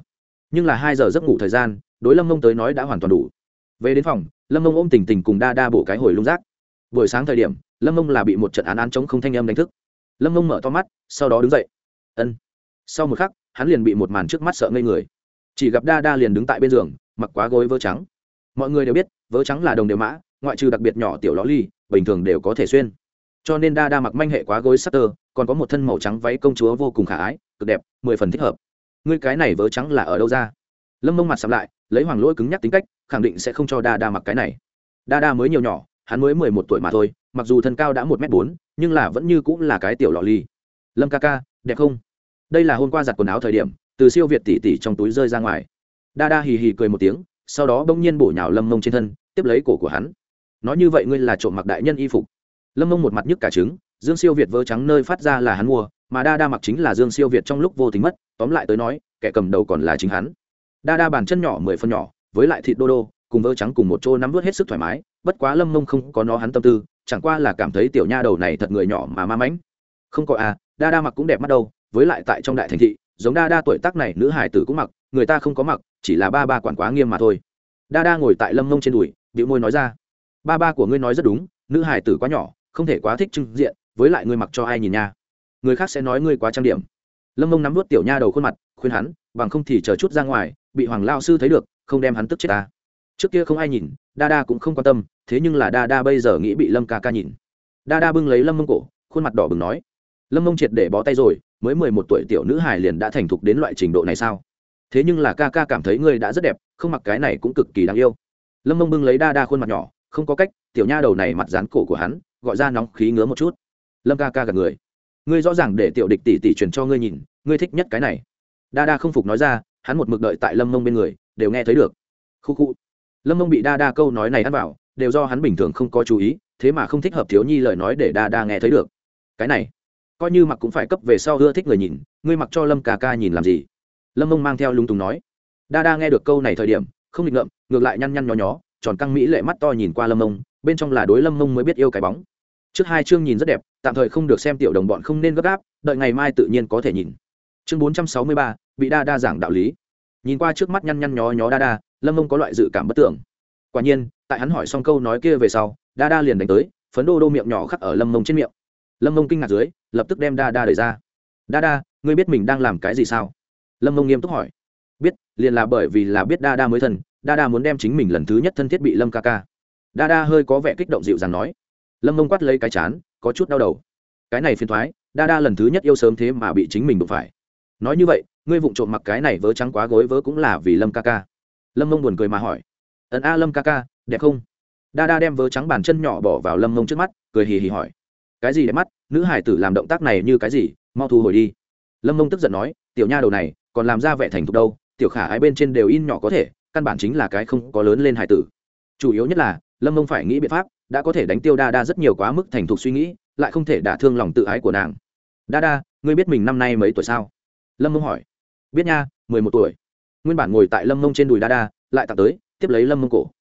Nhưng là hai giờ giấc ngủ thời gian, đối lâm mông tới nói đã hoàn toàn đủ. Về đến phòng, lâm mông ôm tình tình cùng đa đa bổ cái hồi lung rác. Buổi sáng thời điểm, lâm mông là bị một trận án án chống không thanh âm đánh thức. Lâm mông mở to mắt, sau đó đứng dậy. Ân. Sau một khắc, hắn liền bị một màn trước mắt sợ ngây người. Chỉ gặp đa đa liền đứng tại bên giường mặc quá gối vơ trắng. Mọi người đều biết vớ trắng là đồng đều mã, ngoại trừ đặc biệt nhỏ tiểu ló ly, bình thường đều có thể xuyên. Cho nên đa đa mặc manh hệ quá gối sắc tơ, còn có một thân màu trắng váy công chúa vô cùng khả ái, cực đẹp, mười phần thích hợp. Ngươi cái này vớ trắng là ở đâu ra? Lâm mông mặt sắm lại, lấy hoàng lỗi cứng nhắc tính cách, khẳng định sẽ không cho đa đa mặc cái này. Đa đa mới nhiều nhỏ, hắn mới mười một tuổi mà thôi, mặc dù thân cao đã một m bốn, nhưng là vẫn như cũng là cái tiểu lò ly. Lâm ca ca, đẹp không? Đây là hôm qua giặt quần áo thời điểm, từ siêu việt tỉ tỉ trong túi rơi ra ngoài. Đa đa hì hì cười một tiếng sau đó bỗng nhiên bổ nhào lâm mông trên thân, tiếp lấy cổ của hắn. Nói như vậy ngươi là trộm mặc đại nhân y phục. Lâm mông một mặt nhức cả trứng, dương siêu việt vỡ trắng nơi phát ra là hắn mua, mà đa đa mặc chính là dương siêu việt trong lúc vô tình mất, tóm lại tới nói, kẻ cầm đầu còn là chính hắn. Đa đa bàn chân nhỏ mười phân nhỏ, với lại thịt đô đô, cùng vỡ trắng cùng một chỗ nắm vớt hết sức thoải mái, bất quá lâm mông không có nó hắn tâm tư, chẳng qua là cảm thấy tiểu nha đầu này thật người nhỏ mà ma mãnh. Không có à đa đa mặc cũng đẹp mắt đâu, với lại tại trong đại thành thị, giống đa đa tuổi tác này nữ hải tử cũng mặc, người ta không có mặc chỉ là ba ba quản quá nghiêm mà thôi. Đa đa ngồi tại lâm mông trên đùi bị môi nói ra, ba ba của ngươi nói rất đúng, nữ hải tử quá nhỏ, không thể quá thích trưng diện, với lại ngươi mặc cho ai nhìn nha. Người khác sẽ nói ngươi quá trang điểm. Lâm mông nắm vút tiểu nha đầu khuôn mặt, khuyên hắn, bằng không thì chờ chút ra ngoài, bị hoàng lao sư thấy được, không đem hắn tức chết ta. Trước kia không ai nhìn, đa đa cũng không quan tâm, thế nhưng là đa đa bây giờ nghĩ bị lâm ca ca nhìn. Đa đa bưng lấy lâm mông cổ, khuôn mặt đỏ bừng nói, lâm mông triệt để bó tay rồi, mới mười một tuổi tiểu nữ hải liền đã thành thục đến loại trình độ này sao? Thế nhưng là ca ca cảm thấy ngươi đã rất đẹp, không mặc cái này cũng cực kỳ đáng yêu. Lâm mông bưng lấy đa đa khuôn mặt nhỏ, không có cách, tiểu nha đầu này mặt dán cổ của hắn, gọi ra nóng khí ngứa một chút. Lâm ca ca gặp người. Ngươi rõ ràng để tiểu địch tỷ tỷ truyền cho ngươi nhìn, ngươi thích nhất cái này. Đa đa không phục nói ra, hắn một mực đợi tại lâm mông bên người, đều nghe thấy được. Khu khu. Lâm mông bị đa đa câu nói này ăn vào, đều do hắn bình thường không có chú ý, thế mà không thích hợp thiếu nhi lời nói để đa đa nghe thấy được. Cái này, coi như mặc cũng phải cấp về sau ưa thích người nhìn, ngươi mặc cho lâm ca ca nhìn làm gì? Lâm mông mang theo lung tùng nói, đa đa nghe được câu này thời điểm, không định ngậm ngược lại nhăn nhăn nhó nhó, tròn căng mỹ lệ mắt to nhìn qua lâm mông, bên trong là đối lâm mông mới biết yêu cái bóng. Trước hai chương nhìn rất đẹp, tạm thời không được xem tiểu đồng bọn không nên gấp gáp, đợi ngày mai tự nhiên có thể nhìn. Chương bốn trăm sáu mươi ba, bị đa đa giảng đạo lý. Nhìn qua trước mắt nhăn nhăn nhó nhó đa đa, lâm mông có loại dự cảm bất tưởng. Quả nhiên, tại hắn hỏi xong câu nói kia về sau, đa đa liền đánh tới, phấn đô đô miệng nhỏ khắc ở lâm mông trên miệng. Lâm mông kinh ngạc dưới, lập tức đem đa đa đẩy ra. Đa đa, ngươi biết mình đang làm cái gì sao? Lâm mông nghiêm túc hỏi biết liền là bởi vì là biết đa đa mới thân đa đa muốn đem chính mình lần thứ nhất thân thiết bị lâm ca ca đa đa hơi có vẻ kích động dịu dàng nói lâm mông quát lấy cái chán có chút đau đầu cái này phiền thoái đa đa lần thứ nhất yêu sớm thế mà bị chính mình đụng phải nói như vậy ngươi vụng trộm mặc cái này vớ trắng quá gối vớ cũng là vì lâm ca ca lâm mông buồn cười mà hỏi ẩn a lâm ca ca đẹp không đa đa đem vớ trắng bàn chân nhỏ bỏ vào lâm mông trước mắt cười hì hì hỏi cái gì đẹp mắt nữ hải tử làm động tác này như cái gì mau thu hồi đi lâm mông tức giận nói tiểu nha đầu này còn làm ra vẻ thành thục đâu, tiểu khả ái bên trên đều in nhỏ có thể, căn bản chính là cái không có lớn lên hải tử. Chủ yếu nhất là, lâm mông phải nghĩ biện pháp, đã có thể đánh tiêu đa đa rất nhiều quá mức thành thục suy nghĩ, lại không thể đả thương lòng tự ái của nàng. Đa đa, ngươi biết mình năm nay mấy tuổi sao? Lâm mông hỏi. Biết nha, mười một tuổi. Nguyên bản ngồi tại lâm mông trên đùi đa đa, lại tặng tới, tiếp lấy lâm mông cổ.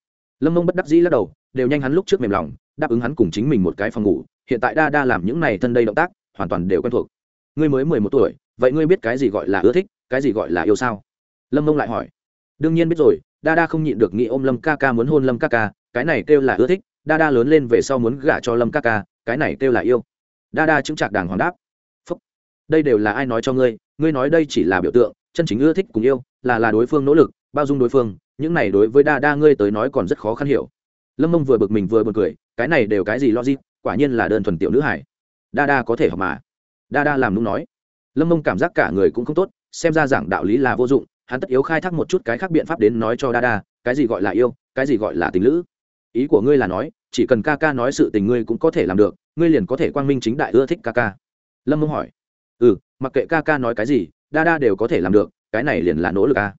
Lâm mông bất đắc dĩ lắc đầu, đều nhanh hắn lúc trước mềm lòng, đáp ứng hắn cùng chính mình một cái phòng ngủ, hiện tại đa đa làm những này thân đây động tác, hoàn toàn đều quen thuộc. Ngươi mới mười một tuổi, vậy ngươi biết cái gì gọi là ưa thích? Cái gì gọi là yêu sao? Lâm mông lại hỏi. Đương nhiên biết rồi, đa đa không nhịn được nghĩ ôm lâm ca ca muốn hôn lâm ca ca, cái này kêu là ưa thích, đa đa lớn lên về sau muốn gả cho lâm ca ca, cái này kêu là yêu. Đa đa chứng trạc đàng hoàng đáp. Phúc. đây đều là ai nói cho ngươi ngươi nói đây chỉ là biểu tượng, chân chính ưa thích cùng yêu, là là đối phương nỗ lực, bao dung đối phương, những này đối với đa đa ngươi tới nói còn rất khó khăn hiểu. Lâm mông vừa bực mình vừa bực cười, cái này đều cái gì logic, quả nhiên là đơn thuần tiểu nữ hải đa đa có thể học mà. Đa đa làm nung nói. Lâm mông cảm giác cả người cũng không tốt xem ra giảng đạo lý là vô dụng, hắn tất yếu khai thác một chút cái khác biện pháp đến nói cho đa đa cái gì gọi là yêu, cái gì gọi là tình lữ. Ý của ngươi là nói, chỉ cần ca ca nói sự tình ngươi cũng có thể làm được, ngươi liền có thể quang minh chính đại ưa thích ca ca. Lâm mông hỏi. Ừ mặc kệ ca ca nói cái gì đa đa đều có thể làm được, cái này liền là nỗ lực ca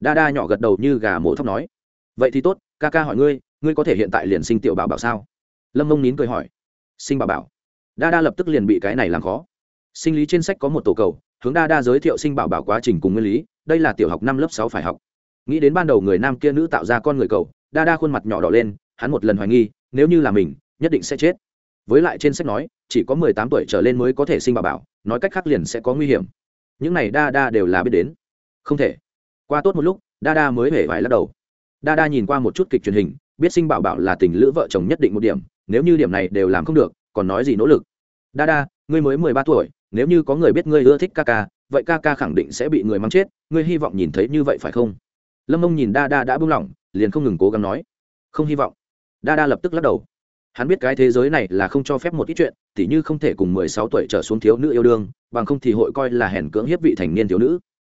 đa đa nhỏ gật đầu như gà mổ thóc nói. Vậy thì tốt, ca ca hỏi ngươi ngươi có thể hiện tại liền sinh tiểu bảo bảo sao? Lâm mông nín cười hỏi. Sinh bảo bảo. Đa đa lập tức liền bị cái này làm khó. Sinh lý trên sách có một tổ cầu hướng đa đa giới thiệu sinh bảo bảo quá trình cùng nguyên lý, đây là tiểu học năm lớp sáu phải học. Nghĩ đến ban đầu người nam kia nữ tạo ra con người cầu, đa đa khuôn mặt nhỏ đỏ lên, hắn một lần hoài nghi, nếu như là mình, nhất định sẽ chết. Với lại trên sách nói, chỉ có mười tám tuổi trở lên mới có thể sinh bảo bảo, nói cách khác liền sẽ có nguy hiểm. Những này đa đa đều là biết đến. Không thể. Qua tốt một lúc, đa đa mới hề vải lắc đầu. Đa đa nhìn qua một chút kịch truyền hình, biết sinh bảo bảo là tình lữ vợ chồng nhất định một điểm, nếu như điểm này đều làm không được, còn nói gì nỗ lực. Đa đa, ngươi mới mười ba tuổi nếu như có người biết ngươi ưa thích ca ca, vậy ca ca khẳng định sẽ bị người mắng chết, ngươi hy vọng nhìn thấy như vậy phải không? Lâm mông nhìn đa đa đã buông lỏng, liền không ngừng cố gắng nói. Không hy vọng. Đa đa lập tức lắc đầu. Hắn biết cái thế giới này là không cho phép một ít chuyện t h như không thể cùng mười sáu tuổi trở xuống thiếu nữ yêu đương, bằng không thì hội coi là hèn cưỡng hiếp vị thành niên thiếu nữ.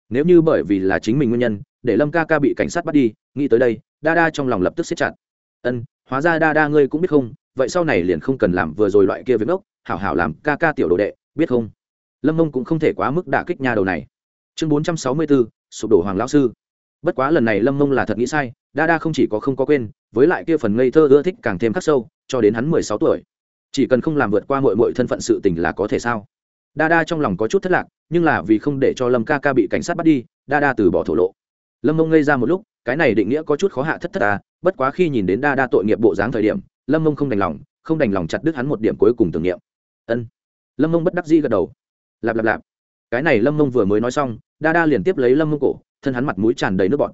Nếu như bởi vì là chính mình nguyên nhân, để lâm ca ca bị cảnh sát bắt đi, nghĩ tới đây, đa đa trong lòng lập tức xếp chặt. Ân, hóa ra đa đa ngươi cũng biết không? Vậy sau này liền không cần làm vừa rồi loại kia việc ốc hảo hảo làm ca ca tiểu đồ đệ, biết không? Lâm mông cũng không thể quá mức đả kích nhà đầu này. Chương bốn trăm sáu mươi bốn sụp đổ hoàng lão sư. Bất quá lần này lâm mông là thật nghĩ sai, đa đa không chỉ có không có quên, với lại kia phần ngây thơ ưa thích càng thêm khắc sâu, cho đến hắn mười sáu tuổi. Chỉ cần không làm vượt qua mội mội thân phận sự tình là có thể sao? Đa đa trong lòng có chút thất lạc, nhưng là vì không để cho lâm ca ca bị cảnh sát bắt đi, đa đa từ bỏ thổ lộ. Lâm mông ngây ra một lúc, cái này định nghĩa có chút khó hạ thất thất à bất quá khi nhìn đến đa đa tội nghiệp bộ dáng thời điểm, lâm mông không đành lòng, không đành lòng chặt đứt hắn một điểm cuối cùng tưởng niệm. Ân. Lâm mông bất đắc dĩ gật đầu lạp lạp lạp. Cái này lâm mông vừa mới nói xong, đa đa liền tiếp lấy lâm mông cổ, thân hắn mặt mũi tràn đầy nước bọt.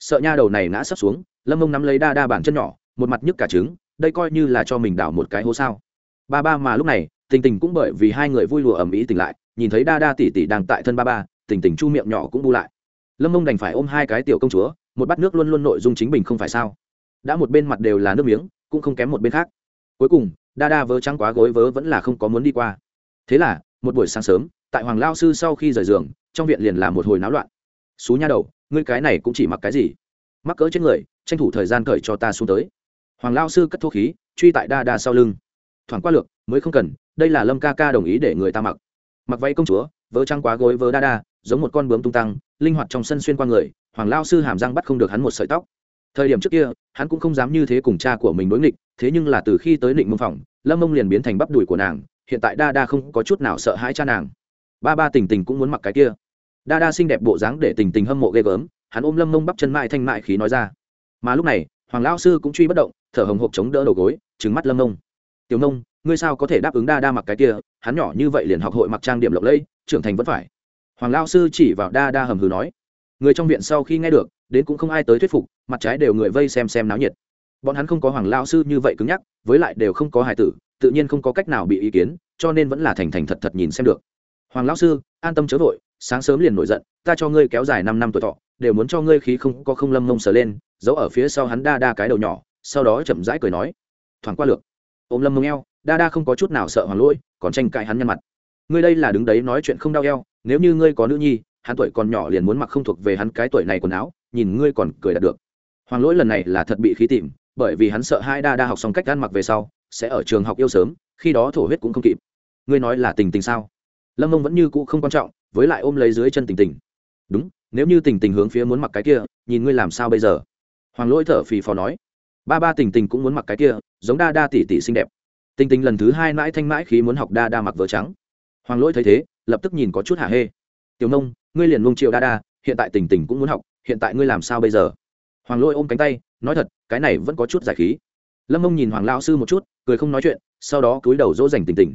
Sợ nha đầu này ngã sắp xuống, lâm mông nắm lấy đa đa bàn chân nhỏ, một mặt nhức cả trứng, đây coi như là cho mình đảo một cái hố sao. Ba ba mà lúc này, tình tình cũng bởi vì hai người vui lùa ầm ĩ tỉnh lại, nhìn thấy đa đa tỉ tỉ đang tại thân ba ba, tình tình chu miệng nhỏ cũng bu lại. Lâm mông đành phải ôm hai cái tiểu công chúa, một bát nước luôn luôn nội dung chính mình không phải sao. Đã một bên mặt đều là nước miếng, cũng không kém một bên khác. Cuối cùng, đa đa vớ trắng quá gối vớ vẫn là không có muốn đi qua. Thế là một buổi sáng sớm, tại hoàng lao sư sau khi rời giường, trong viện liền là một hồi náo loạn. Xú nha đầu, ngươi cái này cũng chỉ mặc cái gì? Mắc cỡ trên người, tranh thủ thời gian cởi cho ta xuống tới. Hoàng lao sư cất thô khí, truy tại đa đa sau lưng. Thoảng qua lược, mới không cần, đây là lâm ca ca đồng ý để người ta mặc. Mặc váy công chúa, vớ trăng quá gối vớ đa đa, giống một con bướm tung tăng, linh hoạt trong sân xuyên qua người. Hoàng lao sư hàm răng bắt không được hắn một sợi tóc. Thời điểm trước kia, hắn cũng không dám như thế cùng cha của mình đối nghịch, thế nhưng là từ khi tới định mông phòng, lâm mông liền biến thành bắp đùi của nàng hiện tại đa đa không có chút nào sợ hãi cha nàng. Ba ba tình tình cũng muốn mặc cái kia. Đa đa xinh đẹp bộ dáng để tình tình hâm mộ ghê gớm, hắn ôm lâm mông bắp chân mại thanh mại khí nói ra. Mà lúc này, hoàng lão sư cũng truy bất động, thở hồng hộc chống đỡ đầu gối trứng mắt lâm mông. Tiểu nông ngươi sao có thể đáp ứng đa đa mặc cái kia? Hắn nhỏ như vậy liền học hội mặc trang điểm lộng lẫy, trưởng thành vẫn phải. Hoàng lão sư chỉ vào đa đa hầm hừ nói. Người trong viện sau khi nghe được, đến cũng không ai tới thuyết phục, mặt trái đều người vây xem xem náo nhiệt bọn hắn không có hoàng lao sư như vậy cứng nhắc, với lại đều không có hài tử, tự nhiên không có cách nào bị ý kiến, cho nên vẫn là thành thành thật thật nhìn xem được. Hoàng lão sư, an tâm chớ vội, sáng sớm liền nổi giận, ta cho ngươi kéo dài năm năm tuổi thọ, đều muốn cho ngươi khí không có không lâm mông sờ lên, giấu ở phía sau hắn đa đa cái đầu nhỏ, sau đó chậm rãi cười nói, thoảng qua lược. Ôm lâm mông eo, đa đa không có chút nào sợ hoàng lỗi, còn tranh cãi hắn nhăn mặt. Ngươi đây là đứng đấy nói chuyện không đau eo, nếu như ngươi có nữ nhi, hắn tuổi còn nhỏ liền muốn mặc không thuộc về hắn cái tuổi này quần áo, nhìn ngươi còn cười đạt được. Hoàng lỗi lần này là thật bị khí tìm bởi vì hắn sợ hai đa đa học xong cách ăn mặc về sau, sẽ ở trường học yêu sớm, khi đó thổ huyết cũng không kịp. Ngươi nói là tình tình sao? Lâm mông vẫn như cũ không quan trọng, với lại ôm lấy dưới chân tình tình. Đúng, nếu như tình tình hướng phía muốn mặc cái kia, nhìn ngươi làm sao bây giờ? Hoàng lỗi thở phì phò nói. Ba ba tình tình cũng muốn mặc cái kia, giống đa đa tỷ tỷ xinh đẹp. Tình tình lần thứ hai mãi thanh mãi khí muốn học đa đa mặc vớ trắng. Hoàng lỗi thấy thế, lập tức nhìn có chút hả hê. Tiểu nông, ngươi liền mông triệu đa đa, hiện tại tình tình cũng muốn học, hiện tại ngươi làm sao bây giờ? Hoàng lỗi ôm cánh tay nói thật, cái này vẫn có chút giải khí. Lâm mông nhìn hoàng lao sư một chút, cười không nói chuyện, sau đó cúi đầu dỗ dành tình tình.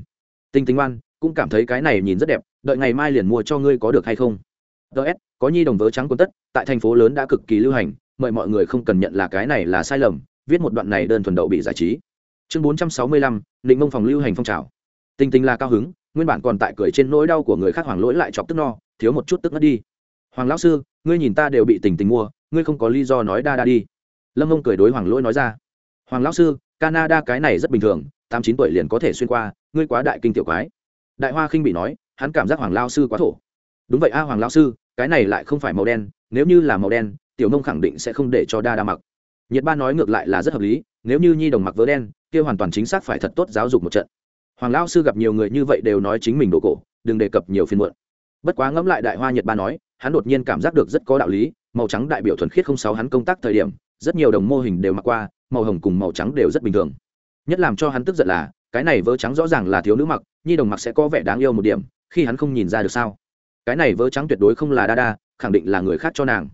Tình tình oan cũng cảm thấy cái này nhìn rất đẹp, đợi ngày mai liền mua cho ngươi có được hay không? Ts có nhi đồng vớ trắng quân tất, tại thành phố lớn đã cực kỳ lưu hành, mời mọi người không cần nhận là cái này là sai lầm, viết một đoạn này đơn thuần đậu bị giải trí. Chương bốn trăm sáu mươi lăm, định mông phòng lưu hành phong trào. Tình tình là cao hứng, nguyên bản còn tại cười trên nỗi đau của người khác hoàng lỗi lại chọc tức no, thiếu một chút tức ngất đi. Hoàng lão sư, ngươi nhìn ta đều bị tình tình mua, ngươi không có lý do nói đa đa đi lâm mông cười đối hoàng lỗi nói ra. Hoàng lão sư, canada cái này rất bình thường, tám chín tuổi liền có thể xuyên qua, ngươi quá đại kinh tiểu quái. Đại hoa khinh bị nói, hắn cảm giác hoàng lao sư quá thổ. Đúng vậy a, hoàng lao sư, cái này lại không phải màu đen, nếu như là màu đen, tiểu nông khẳng định sẽ không để cho đa đa mặc. Nhiệt ba nói ngược lại là rất hợp lý, nếu như nhi đồng mặc vớ đen, kia hoàn toàn chính xác phải thật tốt giáo dục một trận. Hoàng lao sư gặp nhiều người như vậy đều nói chính mình đồ cổ, đừng đề cập nhiều phiên muộn. Bất quá ngẫm lại đại hoa nhiệt ba nói, hắn đột nhiên cảm giác được rất có đạo lý, màu trắng đại biểu thuần khiết không sáu hắn công tác thời điểm rất nhiều đồng mô hình đều mặc qua, màu hồng cùng màu trắng đều rất bình thường. Nhất làm cho hắn tức giận là, cái này vớ trắng rõ ràng là thiếu nữ mặc, nhi đồng mặc sẽ có vẻ đáng yêu một điểm, khi hắn không nhìn ra được sao? Cái này vớ trắng tuyệt đối không là đa đa khẳng định là người khác cho nàng.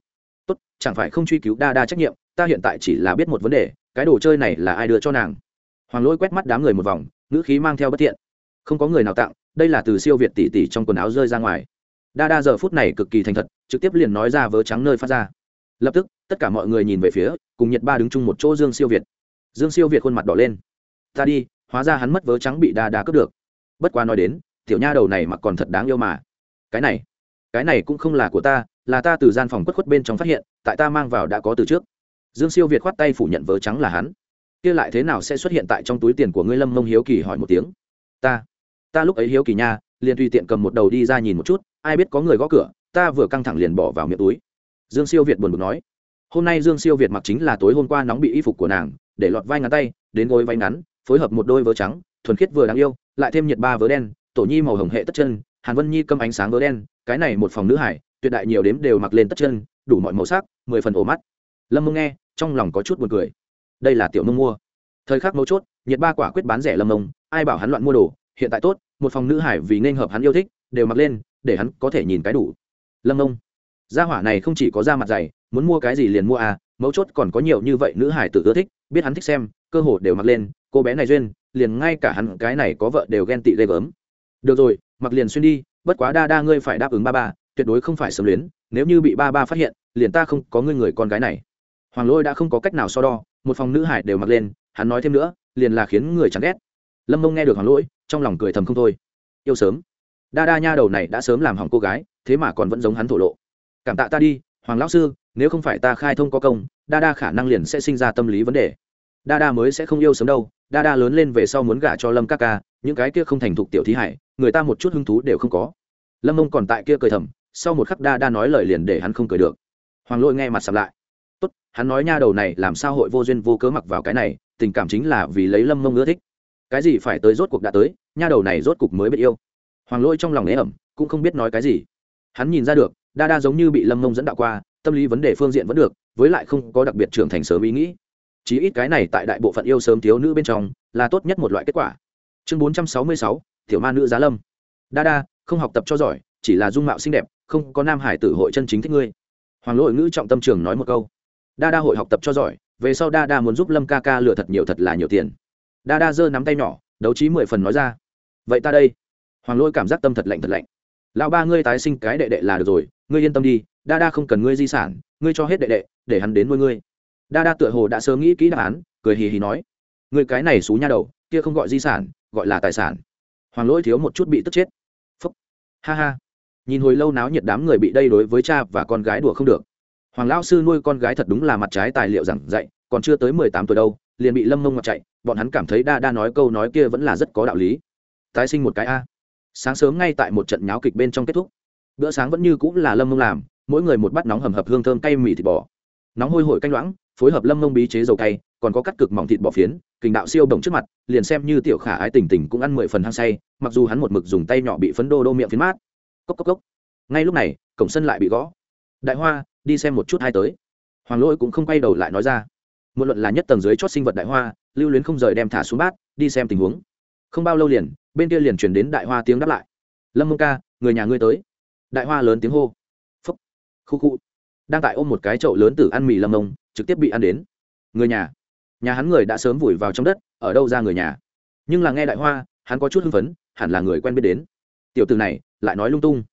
Tốt, chẳng phải không truy cứu đa đa trách nhiệm, ta hiện tại chỉ là biết một vấn đề, cái đồ chơi này là ai đưa cho nàng? Hoàng lỗi quét mắt đám người một vòng ngữ khí mang theo bất thiện. Không có người nào tặng, đây là từ siêu việt tỷ tỷ trong quần áo rơi ra ngoài. Đa đa giờ phút này cực kỳ thành thật, trực tiếp liền nói ra vớ trắng nơi phát ra lập tức, tất cả mọi người nhìn về phía, cùng nhiệt ba đứng chung một chỗ dương siêu việt. Dương siêu việt khuôn mặt đỏ lên. Ta đi, hóa ra hắn mất vớ trắng bị đa đa cướp được. Bất quá nói đến, tiểu nha đầu này mặc còn thật đáng yêu mà. Cái này cái này cũng không là của ta, là ta từ gian phòng quất khuất bên trong phát hiện, tại ta mang vào đã có từ trước. Dương siêu việt khoát tay phủ nhận vớ trắng là hắn. Kia lại thế nào sẽ xuất hiện tại trong túi tiền của ngươi lâm mông hiếu kỳ? hỏi một tiếng. Ta ta lúc ấy hiếu kỳ nha, liền tùy tiện cầm một đầu đi ra nhìn một chút, ai biết có người gõ cửa, ta vừa căng thẳng liền bỏ vào miệng túi dương siêu việt buồn bực nói, hôm nay dương siêu việt mặc chính là tối hôm qua nóng bị y phục của nàng, để lọt vai ngắn tay, đến gối váy ngắn, phối hợp một đôi vớ trắng, thuần khiết vừa đáng yêu, lại thêm nhiệt ba vớ đen, tổ nhi màu hồng hệ tất chân, hàn vân nhi câm ánh sáng vớ đen, cái này một phòng nữ hải, tuyệt đại nhiều đếm đều mặc lên tất chân, đủ mọi màu sắc, mười phần ổ mắt. Lâm mông nghe, trong lòng có chút buồn cười. Đây là tiểu mông mua. Thời khắc mấu chốt, nhiệt ba quả quyết bán rẻ lâm mông, ai bảo hắn loạn mua đồ, hiện tại tốt, một phòng nữ hải vì nên hợp hắn yêu thích, đều mặc lên, để hắn có thể nhìn cái đủ. Lâm mông gia hỏa này không chỉ có da mặt dày, muốn mua cái gì liền mua à mấu chốt còn có nhiều như vậy nữ hải tự ưa thích, biết hắn thích xem, cơ hồ đều mặc lên, cô bé này duyên, liền ngay cả hắn cái này có vợ đều ghen tị ghê gớm. Được rồi, mặc liền xuyên đi, bất quá đa đa ngươi phải đáp ứng ba ba, tuyệt đối không phải sớm luyến, nếu như bị ba ba phát hiện, liền ta không có ngươi người con gái này. Hoàng lôi đã không có cách nào so đo, một phòng nữ hải đều mặc lên, hắn nói thêm nữa, liền là khiến người chán ghét. Lâm mông nghe được hoàng lỗi trong lòng cười thầm không thôi. Yêu sớm. Đa đa nha đầu này đã sớm làm hỏng cô gái, thế mà còn vẫn giống hắn thổ lộ cảm tạ ta đi, hoàng lão sư, nếu không phải ta khai thông có công, đa đa khả năng liền sẽ sinh ra tâm lý vấn đề. Đa đa mới sẽ không yêu sớm đâu, đa đa lớn lên về sau muốn gả cho lâm các ca, những cái kia không thành thục tiểu thí hải, người ta một chút hứng thú đều không có. Lâm mông còn tại kia cười thầm, sau một khắc đa đa nói lời liền để hắn không cười được. Hoàng lôi nghe mặt sập lại. Tốt, hắn nói nha đầu này làm sao hội vô duyên vô cớ mặc vào cái này, tình cảm chính là vì lấy lâm mông ưa thích. Cái gì phải tới rốt cuộc đã tới, nha đầu này rốt cuộc mới biết yêu. Hoàng lôi trong lòng ế ẩm, cũng không biết nói cái gì. Hắn nhìn ra được đa đa giống như bị lâm mông dẫn đạo qua, tâm lý vấn đề phương diện vẫn được, với lại không có đặc biệt trưởng thành sớm ý nghĩ. Chí ít cái này tại đại bộ phận yêu sớm thiếu nữ bên trong, là tốt nhất một loại kết quả. Chương bốn trăm sáu mươi sáu, tiểu ma nữ giá lâm. Đa đa, không học tập cho giỏi, chỉ là dung mạo xinh đẹp, không có nam hải tử hội chân chính thích ngươi. Hoàng lỗi ngữ trọng tâm trường nói một câu. Đa đa hội học tập cho giỏi, về sau đa đa muốn giúp lâm ca ca lừa thật nhiều thật là nhiều tiền. Đa đa giơ nắm tay nhỏ, đấu trí mười phần nói ra. Vậy ta đây. Hoàng Lỗi cảm giác tâm thật lạnh thật lạnh. Lão ba ngươi tái sinh cái đệ đệ là được rồi ngươi yên tâm đi, đa đa không cần ngươi di sản, ngươi cho hết đệ đệ, để hắn đến nuôi ngươi. Đa đa tựa hồ đã sớm nghĩ kỹ đáp án, cười hì hì nói người cái này xú nha đầu, kia không gọi di sản, gọi là tài sản. Hoàng lỗi thiếu một chút bị tức chết. Phúc. Ha ha. Nhìn hồi lâu náo nhiệt đám người bị đây đối với cha và con gái đùa không được. Hoàng lão sư nuôi con gái thật đúng là mặt trái tài liệu giảng dạy, còn chưa tới mười tám tuổi đâu, liền bị lâm mông ngọc chạy, bọn hắn cảm thấy đa đa nói câu nói kia vẫn là rất có đạo lý. Tái sinh một cái a. Sáng sớm ngay tại một trận nháo kịch bên trong kết thúc bữa sáng vẫn như cũng là lâm mông làm, mỗi người một bát nóng hầm hập hương thơm cay mì thịt bò. Nóng hôi hổi canh loãng, phối hợp lâm mông bí chế dầu cay, còn có cắt cực mỏng thịt bò phiến, kình đạo siêu bổng trước mặt, liền xem như tiểu khả ái tình tình cũng ăn mười phần hăng say, mặc dù hắn một mực dùng tay nhỏ bị phấn đô đô miệng phiến mát. Cốc cốc cốc. Ngay lúc này, cổng sân lại bị gõ. Đại hoa, đi xem một chút hai tới. Hoàng lỗi cũng không quay đầu lại nói ra. Một luận là nhất tầng dưới chót sinh vật đại hoa, lưu luyến không rời đem thả xuống bát, đi xem tình huống. Không bao lâu liền, bên kia liền chuyển đến đại hoa tiếng đáp lại. Lâm mông ca, người nhà ngươi tới đại hoa lớn tiếng hô. Phúc. Khu khu. Đang tại ôm một cái chậu lớn từ ăn mì lâm ông, trực tiếp bị ăn đến. Người nhà. Nhà hắn người đã sớm vùi vào trong đất ở đâu ra người nhà? Nhưng là nghe đại hoa hắn có chút hưng phấn hẳn là người quen biết đến. Tiểu từ này lại nói lung tung.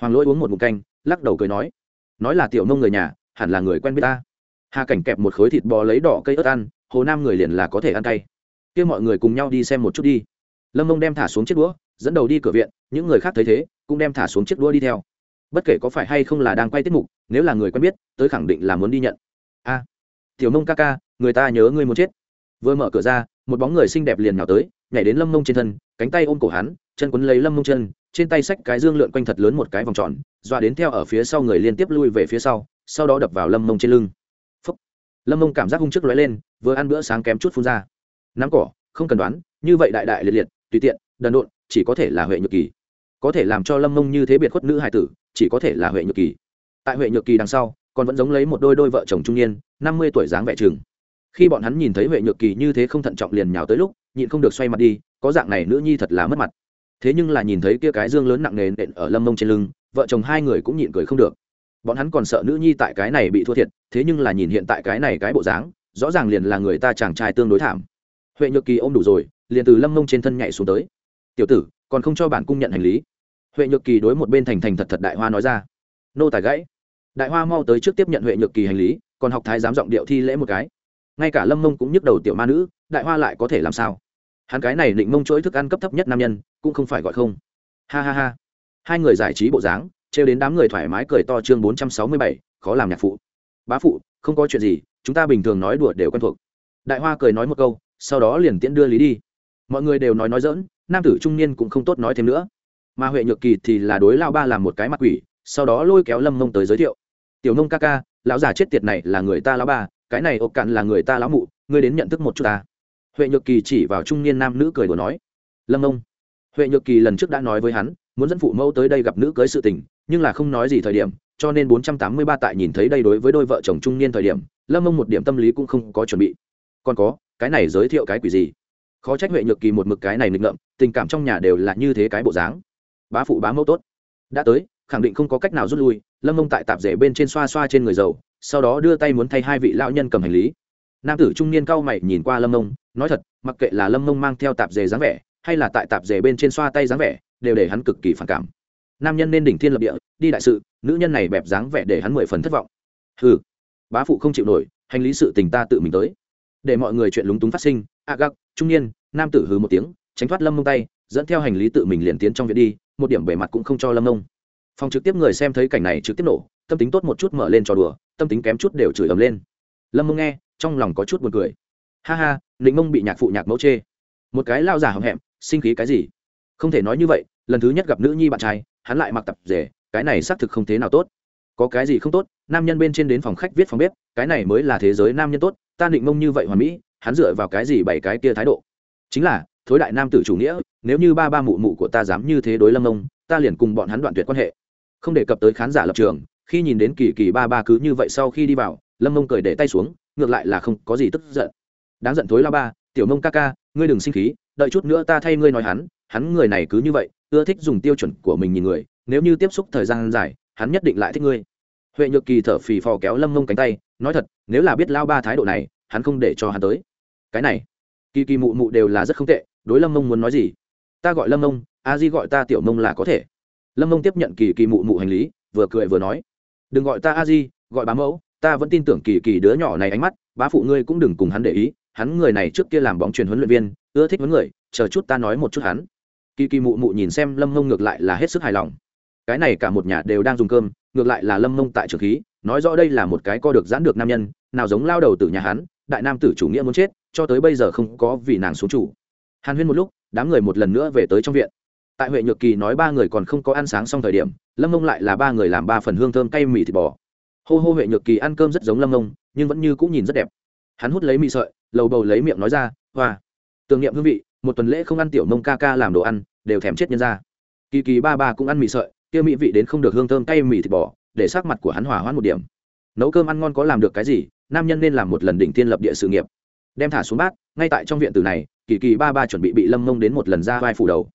Hoàng lỗi uống một mụn canh lắc đầu cười nói. Nói là tiểu nông người nhà hẳn là người quen biết ta. Hà cảnh kẹp một khối thịt bò lấy đỏ cây ớt ăn hồ nam người liền là có thể ăn cay. Kia mọi người cùng nhau đi xem một chút đi. Lâm mông đem thả xuống chiếc đũa dẫn đầu đi cửa viện, những người khác thấy thế, cũng đem thả xuống chiếc đua đi theo. Bất kể có phải hay không là đang quay tiết mục, nếu là người quen biết, tới khẳng định là muốn đi nhận. A, tiểu mông ca ca, người ta nhớ ngươi muốn chết. Vừa mở cửa ra, một bóng người xinh đẹp liền nhào tới, nhảy đến lâm mông trên thân, cánh tay ôm cổ hắn, chân quấn lấy lâm mông chân, trên tay xách cái dương lượn quanh thật lớn một cái vòng tròn, dọa đến theo ở phía sau người liên tiếp lui về phía sau sau đó đập vào lâm mông trên lưng. Phúc. lâm mông cảm giác hung trước lóe lên, vừa ăn bữa sáng kém chút phun ra. Nắm cỏ, không cần đoán, như vậy đại đại liệt liệt, tùy tiện, đần độn chỉ có thể là huệ nhược kỳ. Có thể làm cho lâm mông như thế biệt khuất nữ hải tử, chỉ có thể là huệ nhược kỳ. Tại huệ nhược kỳ đằng sau, còn vẫn giống lấy một đôi đôi vợ chồng trung niên, năm mươi tuổi dáng vẻ chừng. Khi bọn hắn nhìn thấy huệ nhược kỳ như thế không thận trọng liền nhào tới lúc, nhịn không được xoay mặt đi, có dạng này nữ nhi thật là mất mặt. Thế nhưng là nhìn thấy kia cái dương lớn nặng nề nện ở lâm mông trên lưng, vợ chồng hai người cũng nhịn cười không được. Bọn hắn còn sợ nữ nhi tại cái này bị thua thiệt, thế nhưng là nhìn hiện tại cái này cái bộ dáng, rõ ràng liền là người ta chàng trai tương đối thảm. Huệ nhược kỳ ôm đủ rồi, liền từ lâm mông trên thân nhảy xuống tới tiểu tử, còn không cho bản cung nhận hành lý. Huệ nhược kỳ đối một bên thành thành thật thật đại hoa nói ra. Nô tài gãy. Đại hoa mau tới trước tiếp nhận huệ nhược kỳ hành lý, còn học thái giám giọng điệu thi lễ một cái. Ngay cả lâm mông cũng nhức đầu tiểu ma nữ, đại hoa lại có thể làm sao? Hắn cái này định mông chuỗi thức ăn cấp thấp nhất nam nhân, cũng không phải gọi không. Ha ha ha. Hai người giải trí bộ dáng, trêu đến đám người thoải mái cười to chương bốn trăm sáu mươi bảy, khó làm nhạc phụ. Bá phụ, không có chuyện gì, chúng ta bình thường nói đùa đều quen thuộc. Đại hoa cười nói một câu, sau đó liền tiễn đưa lý đi. Mọi người đều nói nói dỡn nam tử trung niên cũng không tốt nói thêm nữa. Mà huệ nhược kỳ thì là đối lao ba làm một cái mặt quỷ, sau đó lôi kéo lâm mông tới giới thiệu. Tiểu nông ca ca, lão già chết tiệt này là người ta lão ba, cái này ộp cạn là người ta lão mụ, ngươi đến nhận thức một chút ta. Huệ nhược kỳ chỉ vào trung niên nam nữ cười đùa nói. Lâm mông huệ nhược kỳ lần trước đã nói với hắn, muốn dẫn phụ mẫu tới đây gặp nữ cưới sự tình, nhưng là không nói gì thời điểm, cho nên bốn trăm tám mươi ba tại nhìn thấy đây đối với đôi vợ chồng trung niên thời điểm, lâm mông một điểm tâm lý cũng không có chuẩn bị. Còn có, cái này giới thiệu cái quỷ gì? Khó trách huệ nhược kỳ một mực cái này nghịch ngợm, tình cảm trong nhà đều là như thế cái bộ dáng. Bá phụ bá mẫu tốt. Đã tới, khẳng định không có cách nào rút lui, lâm mông tại tạp rể bên trên xoa xoa trên người giàu sau đó đưa tay muốn thay hai vị lão nhân cầm hành lý. Nam tử trung niên cao mày nhìn qua lâm mông, nói thật, mặc kệ là lâm mông mang theo tạp dề dáng vẻ, hay là tại tạp dề bên trên xoa tay dáng vẻ, đều để hắn cực kỳ phản cảm. Nam nhân nên đỉnh thiên lập địa, đi đại sự, nữ nhân này bẹp dáng vẻ để hắn mười phần thất vọng. Ừ bá phụ không chịu nổi, hành lý sự tình ta tự mình tới. Để mọi người chuyện lúng túng phát sinh À, a gặc trung niên, nam tử hừ một tiếng, tránh thoát lâm mông tay, dẫn theo hành lý tự mình liền tiến trong viện đi, một điểm bề mặt cũng không cho lâm mông. Phòng trực tiếp người xem thấy cảnh này trực tiếp nổ, tâm tính tốt một chút mở lên trò đùa, tâm tính kém chút đều chửi ấm lên. Lâm mông nghe, trong lòng có chút buồn cười. Ha ha định mông bị nhạc phụ nhạc mẫu chê. Một cái lao giả hậm hẹm, sinh khí cái gì? Không thể nói như vậy, lần thứ nhất gặp nữ nhi bạn trai, hắn lại mặc tập rể, cái này xác thực không thế nào tốt. Có cái gì không tốt, nam nhân bên trên đến phòng khách viết phòng bếp, cái này mới là thế giới nam nhân tốt, ta định mông như vậy hoàn mỹ hắn dựa vào cái gì bảy cái kia thái độ? Chính là, thối đại nam tử chủ nghĩa, nếu như ba ba mụ mụ của ta dám như thế đối lâm ông ta liền cùng bọn hắn đoạn tuyệt quan hệ. Không đề cập tới khán giả lập trường, khi nhìn đến kỳ kỳ ba ba cứ như vậy sau khi đi vào, lâm ông cười để tay xuống, ngược lại là không có gì tức giận. Đáng giận thối la ba, tiểu mông ca ca, ngươi đừng sinh khí, đợi chút nữa ta thay ngươi nói hắn hắn người này cứ như vậy, ưa thích dùng tiêu chuẩn của mình nhìn người, nếu như tiếp xúc thời gian dài, hắn nhất định lại thích ngươi. Huệ nhược kỳ thở phì phò kéo lâm mông cánh tay, nói thật, nếu là biết lao ba thái độ này, hắn không để cho hắn tới cái này, kỳ kỳ mụ mụ đều là rất không tệ, đối lâm mông muốn nói gì? Ta gọi lâm mông, a di gọi ta tiểu mông là có thể. Lâm mông tiếp nhận kỳ kỳ mụ mụ hành lý, vừa cười vừa nói, đừng gọi ta a di, gọi bá mẫu, ta vẫn tin tưởng kỳ kỳ đứa nhỏ này ánh mắt, bá phụ ngươi cũng đừng cùng hắn để ý, hắn người này trước kia làm bóng truyền huấn luyện viên, ưa thích với người, chờ chút ta nói một chút hắn. Kỳ kỳ mụ mụ nhìn xem lâm mông ngược lại là hết sức hài lòng. Cái này cả một nhà đều đang dùng cơm, ngược lại là lâm mông tại trường khí, nói rõ đây là một cái co được giãn được nam nhân, nào giống lao đầu từ nhà hắn, đại nam tử chủ nghĩa muốn chết cho tới bây giờ không có vì nàng xuống chủ. Hàn huyên một lúc, đám người một lần nữa về tới trong viện. Tại huệ nhược kỳ nói ba người còn không có ăn sáng xong thời điểm, lâm mông lại là ba người làm ba phần hương thơm cay mì thịt bò. Hô hô huệ nhược kỳ ăn cơm rất giống lâm mông nhưng vẫn như cũng nhìn rất đẹp. Hắn hút lấy mì sợi, lầu bầu lấy miệng nói ra, hoa, tưởng niệm hương vị, một tuần lễ không ăn tiểu mông ca ca làm đồ ăn, đều thèm chết nhân ra kỳ kỳ ba ba cũng ăn mì sợi, kia mỹ vị đến không được hương thơm cay mì thịt bò, để sắc mặt của hắn hỏa hoãn một điểm. Nấu cơm ăn ngon có làm được cái gì, nam nhân nên làm một lần đỉnh tiên lập địa sự nghiệp đem thả xuống bát, ngay tại trong viện tử này, kỳ kỳ ba ba chuẩn bị bị lâm mông đến một lần ra vai phủ đầu.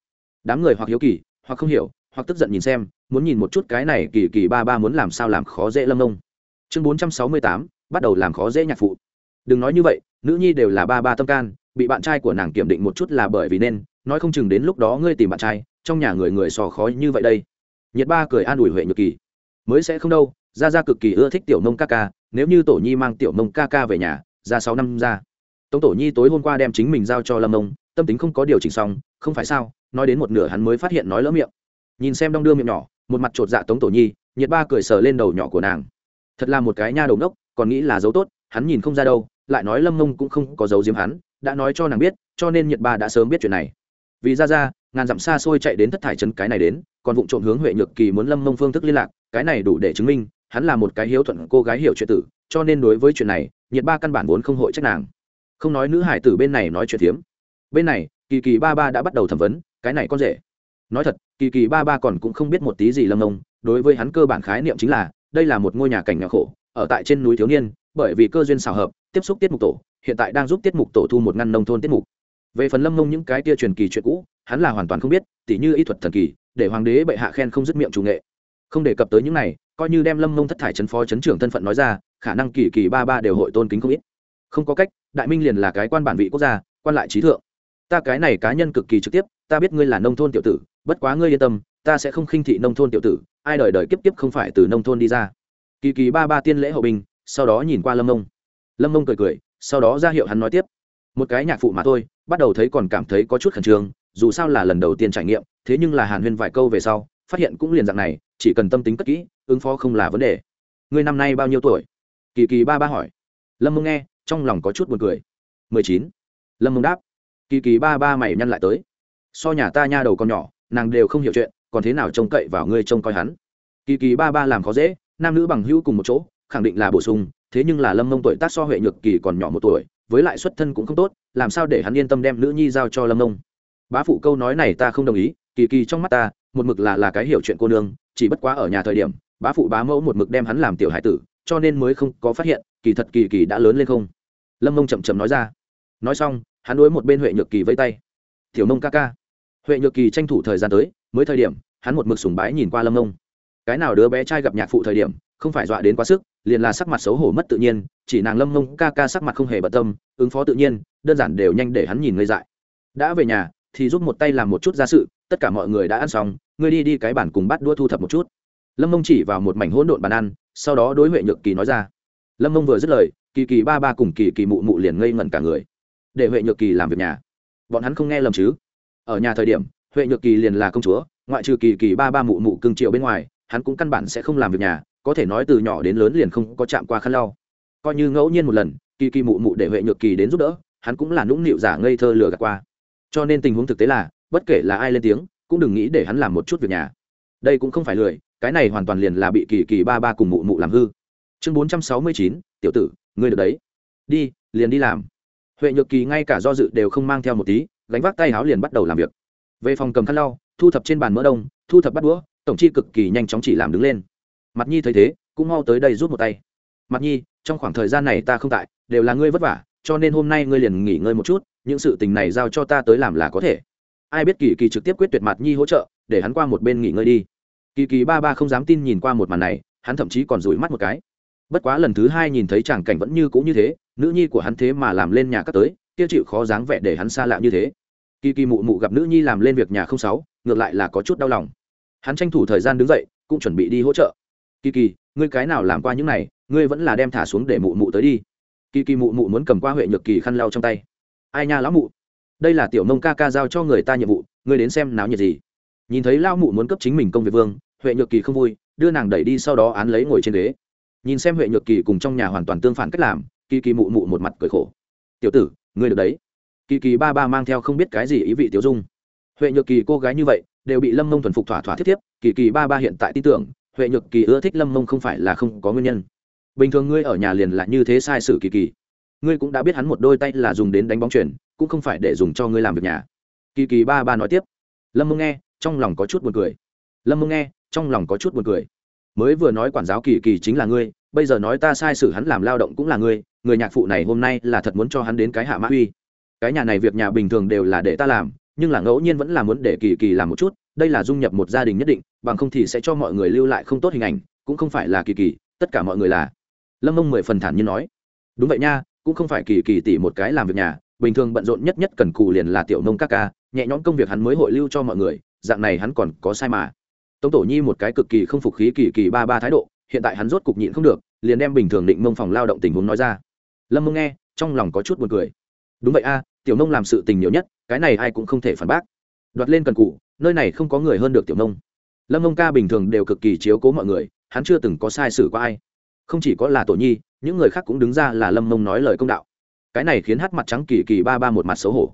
Đám người hoặc hiếu kỳ, hoặc không hiểu, hoặc tức giận nhìn xem, muốn nhìn một chút cái này kỳ kỳ ba ba muốn làm sao làm khó dễ lâm mông. Chương bốn trăm sáu mươi tám, bắt đầu làm khó dễ nhạc phụ. Đừng nói như vậy, nữ nhi đều là ba ba tâm can, bị bạn trai của nàng kiểm định một chút là bởi vì nên, nói không chừng đến lúc đó ngươi tìm bạn trai, trong nhà người người sò khó như vậy đây. Nhiệt ba cười an ủi huệ nhược kỳ. Mới sẽ không đâu ra ra cực kỳ ưa thích tiểu nông ca ca, nếu như tổ nhi mang tiểu nông ca ca về nhà, ra sáu năm ra tống tổ nhi tối hôm qua đem chính mình giao cho lâm nông tâm tính không có điều chỉnh xong, không phải sao, nói đến một nửa hắn mới phát hiện nói lỡ miệng. Nhìn xem đong đưa miệng nhỏ, một mặt chột dạ tống tổ nhi, nhiệt ba cười sờ lên đầu nhỏ của nàng. Thật là một cái nha đầu ngốc, còn nghĩ là dấu tốt, hắn nhìn không ra đâu, lại nói lâm mông cũng không có dấu diếm hắn, đã nói cho nàng biết, cho nên nhiệt ba đã sớm biết chuyện này. Vì ra ra, ngàn dặm xa xôi chạy đến thất thải chân cái này đến, còn vụ trộm hướng huệ nhược kỳ muốn lâm mông phương thức liên lạc, cái này đủ để chứng minh, hắn là một cái hiếu thuận cô gái hiểu chuyện tử, cho nên đối với chuyện này, nhiệt ba căn bản vốn không hội trách nàng không nói nữ hải tử bên này nói chuyện tiếm bên này, kỳ kỳ ba ba đã bắt đầu thẩm vấn, cái này con rể. Nói thật, kỳ kỳ ba ba còn cũng không biết một tí gì lâm ông đối với hắn cơ bản khái niệm chính là, đây là một ngôi nhà cảnh nghèo khổ, ở tại trên núi thiếu niên, bởi vì cơ duyên xào hợp, tiếp xúc tiết mục tổ, hiện tại đang giúp tiết mục tổ thu một ngăn nông thôn tiết mục. Về phần lâm mông những cái tia truyền kỳ chuyện cũ, hắn là hoàn toàn không biết, tỉ như y thuật thần kỳ, để hoàng đế bệ hạ khen không dứt miệng chủ nghệ. Không đề cập tới những này, coi như đem lâm mông thất thải chấn phó chấn trưởng thân phận nói ra, khả năng kỳ kỳ ba ba đều hội tôn kính không ít. Không có cách đại minh liền là cái quan bản vị quốc gia, quan lại trí thượng. Ta cái này cá nhân cực kỳ trực tiếp, ta biết ngươi là nông thôn tiểu tử, bất quá ngươi yên tâm, ta sẽ không khinh thị nông thôn tiểu tử, ai đời đời kiếp kiếp không phải từ nông thôn đi ra. Kỳ kỳ ba ba tiên lễ hậu binh sau đó nhìn qua lâm mông. Lâm mông cười cười, sau đó ra hiệu hắn nói tiếp. Một cái nhạc phụ mà thôi, bắt đầu thấy còn cảm thấy có chút khẩn trương, dù sao là lần đầu tiên trải nghiệm, thế nhưng là hàn huyên vài câu về sau, phát hiện cũng liền dạng này, chỉ cần tâm tính cất kỹ, ứng phó không là vấn đề. Ngươi năm nay bao nhiêu tuổi? Kỳ kỳ ba ba hỏi. Lâm mông nghe trong lòng có chút buồn cười. Mười chín. Lâm mông đáp. Kỳ kỳ ba ba mày nhăn lại tới. So nhà ta nha đầu con nhỏ, nàng đều không hiểu chuyện, còn thế nào trông cậy vào ngươi trông coi hắn? Kỳ kỳ ba ba làm khó dễ, nam nữ bằng hữu cùng một chỗ, khẳng định là bổ sung, thế nhưng là lâm mông tuổi tác so huệ nhược kỳ còn nhỏ một tuổi, với lại xuất thân cũng không tốt, làm sao để hắn yên tâm đem nữ nhi giao cho lâm mông? Bá phụ câu nói này ta không đồng ý, kỳ kỳ trong mắt ta, một mực là là cái hiểu chuyện cô nương, chỉ bất quá ở nhà thời điểm, bá phụ bá mẫu một mực đem hắn làm tiểu hải tử cho nên mới không có phát hiện, kỳ thật kỳ kỳ đã lớn lên không? Lâm mông chậm chậm nói ra. Nói xong, hắn đối một bên huệ nhược kỳ vây tay. Tiểu mông ca ca. Huệ nhược kỳ tranh thủ thời gian tới, mới thời điểm, hắn một mực sùng bái nhìn qua lâm mông. Cái nào đứa bé trai gặp nhạc phụ thời điểm, không phải dọa đến quá sức, liền là sắc mặt xấu hổ mất tự nhiên, chỉ nàng lâm mông ca ca sắc mặt không hề bận tâm, ứng phó tự nhiên, đơn giản đều nhanh để hắn nhìn ngây dại. Đã về nhà, thì giúp một tay làm một chút gia sự, tất cả mọi người đã ăn xong, ngươi đi đi cái bản cùng bắt đua thu thập một chút. Lâm mông chỉ vào một mảnh hỗn độn bàn ăn sau đó đối huệ nhược kỳ nói ra. Lâm mông vừa dứt lời, kỳ kỳ ba ba cùng kỳ kỳ mụ mụ liền ngây ngẩn cả người. Để huệ nhược kỳ làm việc nhà. Bọn hắn không nghe lầm chứ? Ở nhà thời điểm, huệ nhược kỳ liền là công chúa, ngoại trừ kỳ kỳ ba ba mụ mụ cưng triệu bên ngoài, hắn cũng căn bản sẽ không làm việc nhà, có thể nói từ nhỏ đến lớn liền không có chạm qua khăn lau. Coi như ngẫu nhiên một lần, kỳ kỳ mụ mụ để huệ nhược kỳ đến giúp đỡ, hắn cũng là nũng nịu giả ngây thơ lừa gạt qua. Cho nên tình huống thực tế là, bất kể là ai lên tiếng, cũng đừng nghĩ để hắn làm một chút việc nhà. Đây cũng không phải lười cái này hoàn toàn liền là bị kỳ kỳ ba ba cùng mụ mụ làm hư. Chương bốn trăm sáu mươi chín, tiểu tử, ngươi được đấy. Đi, liền đi làm. Huệ nhược kỳ ngay cả do dự đều không mang theo một tí, gánh vác tay háo liền bắt đầu làm việc. Về phòng cầm khăn lau, thu thập trên bàn mỡ đông, thu thập bắt đũa, tổng chi cực kỳ nhanh chóng chỉ làm đứng lên. Mặt nhi thấy thế, cũng mau tới đây rút một tay. Mặt nhi, trong khoảng thời gian này ta không tại, đều là ngươi vất vả, cho nên hôm nay ngươi liền nghỉ ngơi một chút, những sự tình này giao cho ta tới làm là có thể. Ai biết kỳ kỳ trực tiếp quyết tuyệt mặt nhi hỗ trợ, để hắn qua một bên nghỉ ngơi đi kỳ kỳ ba ba không dám tin nhìn qua một màn này, hắn thậm chí còn rủi mắt một cái. Bất quá lần thứ hai nhìn thấy chàng cảnh vẫn như cũng như thế, nữ nhi của hắn thế mà làm lên nhà cắt tới, kia chịu khó dáng vẻ để hắn xa lạ như thế. Kỳ kỳ mụ mụ gặp nữ nhi làm lên việc nhà không sáu, ngược lại là có chút đau lòng. Hắn tranh thủ thời gian đứng dậy, cũng chuẩn bị đi hỗ trợ. Kỳ kỳ, ngươi cái nào làm qua những này, ngươi vẫn là đem thả xuống để mụ mụ tới đi. Kỳ kỳ mụ mụ muốn cầm qua huệ nhược kỳ khăn lau trong tay. Ai nha lão mụ? Đây là tiểu mông ca ca giao cho người ta nhiệm vụ, ngươi đến xem náo nhiệt gì nhìn thấy lão mụ muốn cấp chính mình công việc vương, huệ nhược kỳ không vui, đưa nàng đẩy đi sau đó án lấy ngồi trên ghế. Nhìn xem huệ nhược kỳ cùng trong nhà hoàn toàn tương phản cách làm, kỳ kỳ mụ mụ một mặt cười khổ. Tiểu tử, ngươi được đấy. Kỳ kỳ ba ba mang theo không biết cái gì ý vị tiểu dung. Huệ nhược kỳ cô gái như vậy, đều bị lâm mông thuần phục thỏa thỏa thiết thiếp, kỳ kỳ ba ba hiện tại tin tưởng, huệ nhược kỳ ưa thích lâm mông không phải là không có nguyên nhân. Bình thường ngươi ở nhà liền là như thế sai sự kỳ kỳ. Ngươi cũng đã biết hắn một đôi tay là dùng đến đánh bóng chuyển cũng không phải để dùng cho ngươi làm việc nhà. Kỳ kỳ ba ba nói tiếp. Lâm mông nghe trong lòng có chút buồn cười. Lâm mông nghe, trong lòng có chút buồn cười. Mới vừa nói quản giáo kỳ kỳ chính là ngươi, bây giờ nói ta sai sử hắn làm lao động cũng là ngươi, người nhạc phụ này hôm nay là thật muốn cho hắn đến cái hạ mã uy. Cái nhà này việc nhà bình thường đều là để ta làm, nhưng là ngẫu nhiên vẫn là muốn để kỳ kỳ làm một chút, đây là dung nhập một gia đình nhất định, bằng không thì sẽ cho mọi người lưu lại không tốt hình ảnh, cũng không phải là kỳ kỳ, tất cả mọi người là. Lâm mông mười phần thản nhiên nói. Đúng vậy nha, cũng không phải kỳ kỳ tỉ một cái làm việc nhà, bình thường bận rộn nhất nhất cần cù liền là tiểu nông các ca, nhẹ nhõm công việc hắn mới hội lưu cho mọi người dạng này hắn còn có sai mà. Tống tổ nhi một cái cực kỳ không phục khí kỳ kỳ ba ba thái độ, hiện tại hắn rốt cục nhịn không được, liền đem bình thường định mông phòng lao động tình huống nói ra. Lâm mông nghe, trong lòng có chút buồn cười. Đúng vậy a, tiểu nông làm sự tình nhiều nhất, cái này ai cũng không thể phản bác. Đoạt lên cần cụ nơi này không có người hơn được tiểu nông. Lâm mông ca bình thường đều cực kỳ chiếu cố mọi người, hắn chưa từng có sai sử qua ai. Không chỉ có là tổ nhi, những người khác cũng đứng ra là lâm mông nói lời công đạo. Cái này khiến hát mặt trắng kỳ kỳ ba ba một mặt xấu hổ.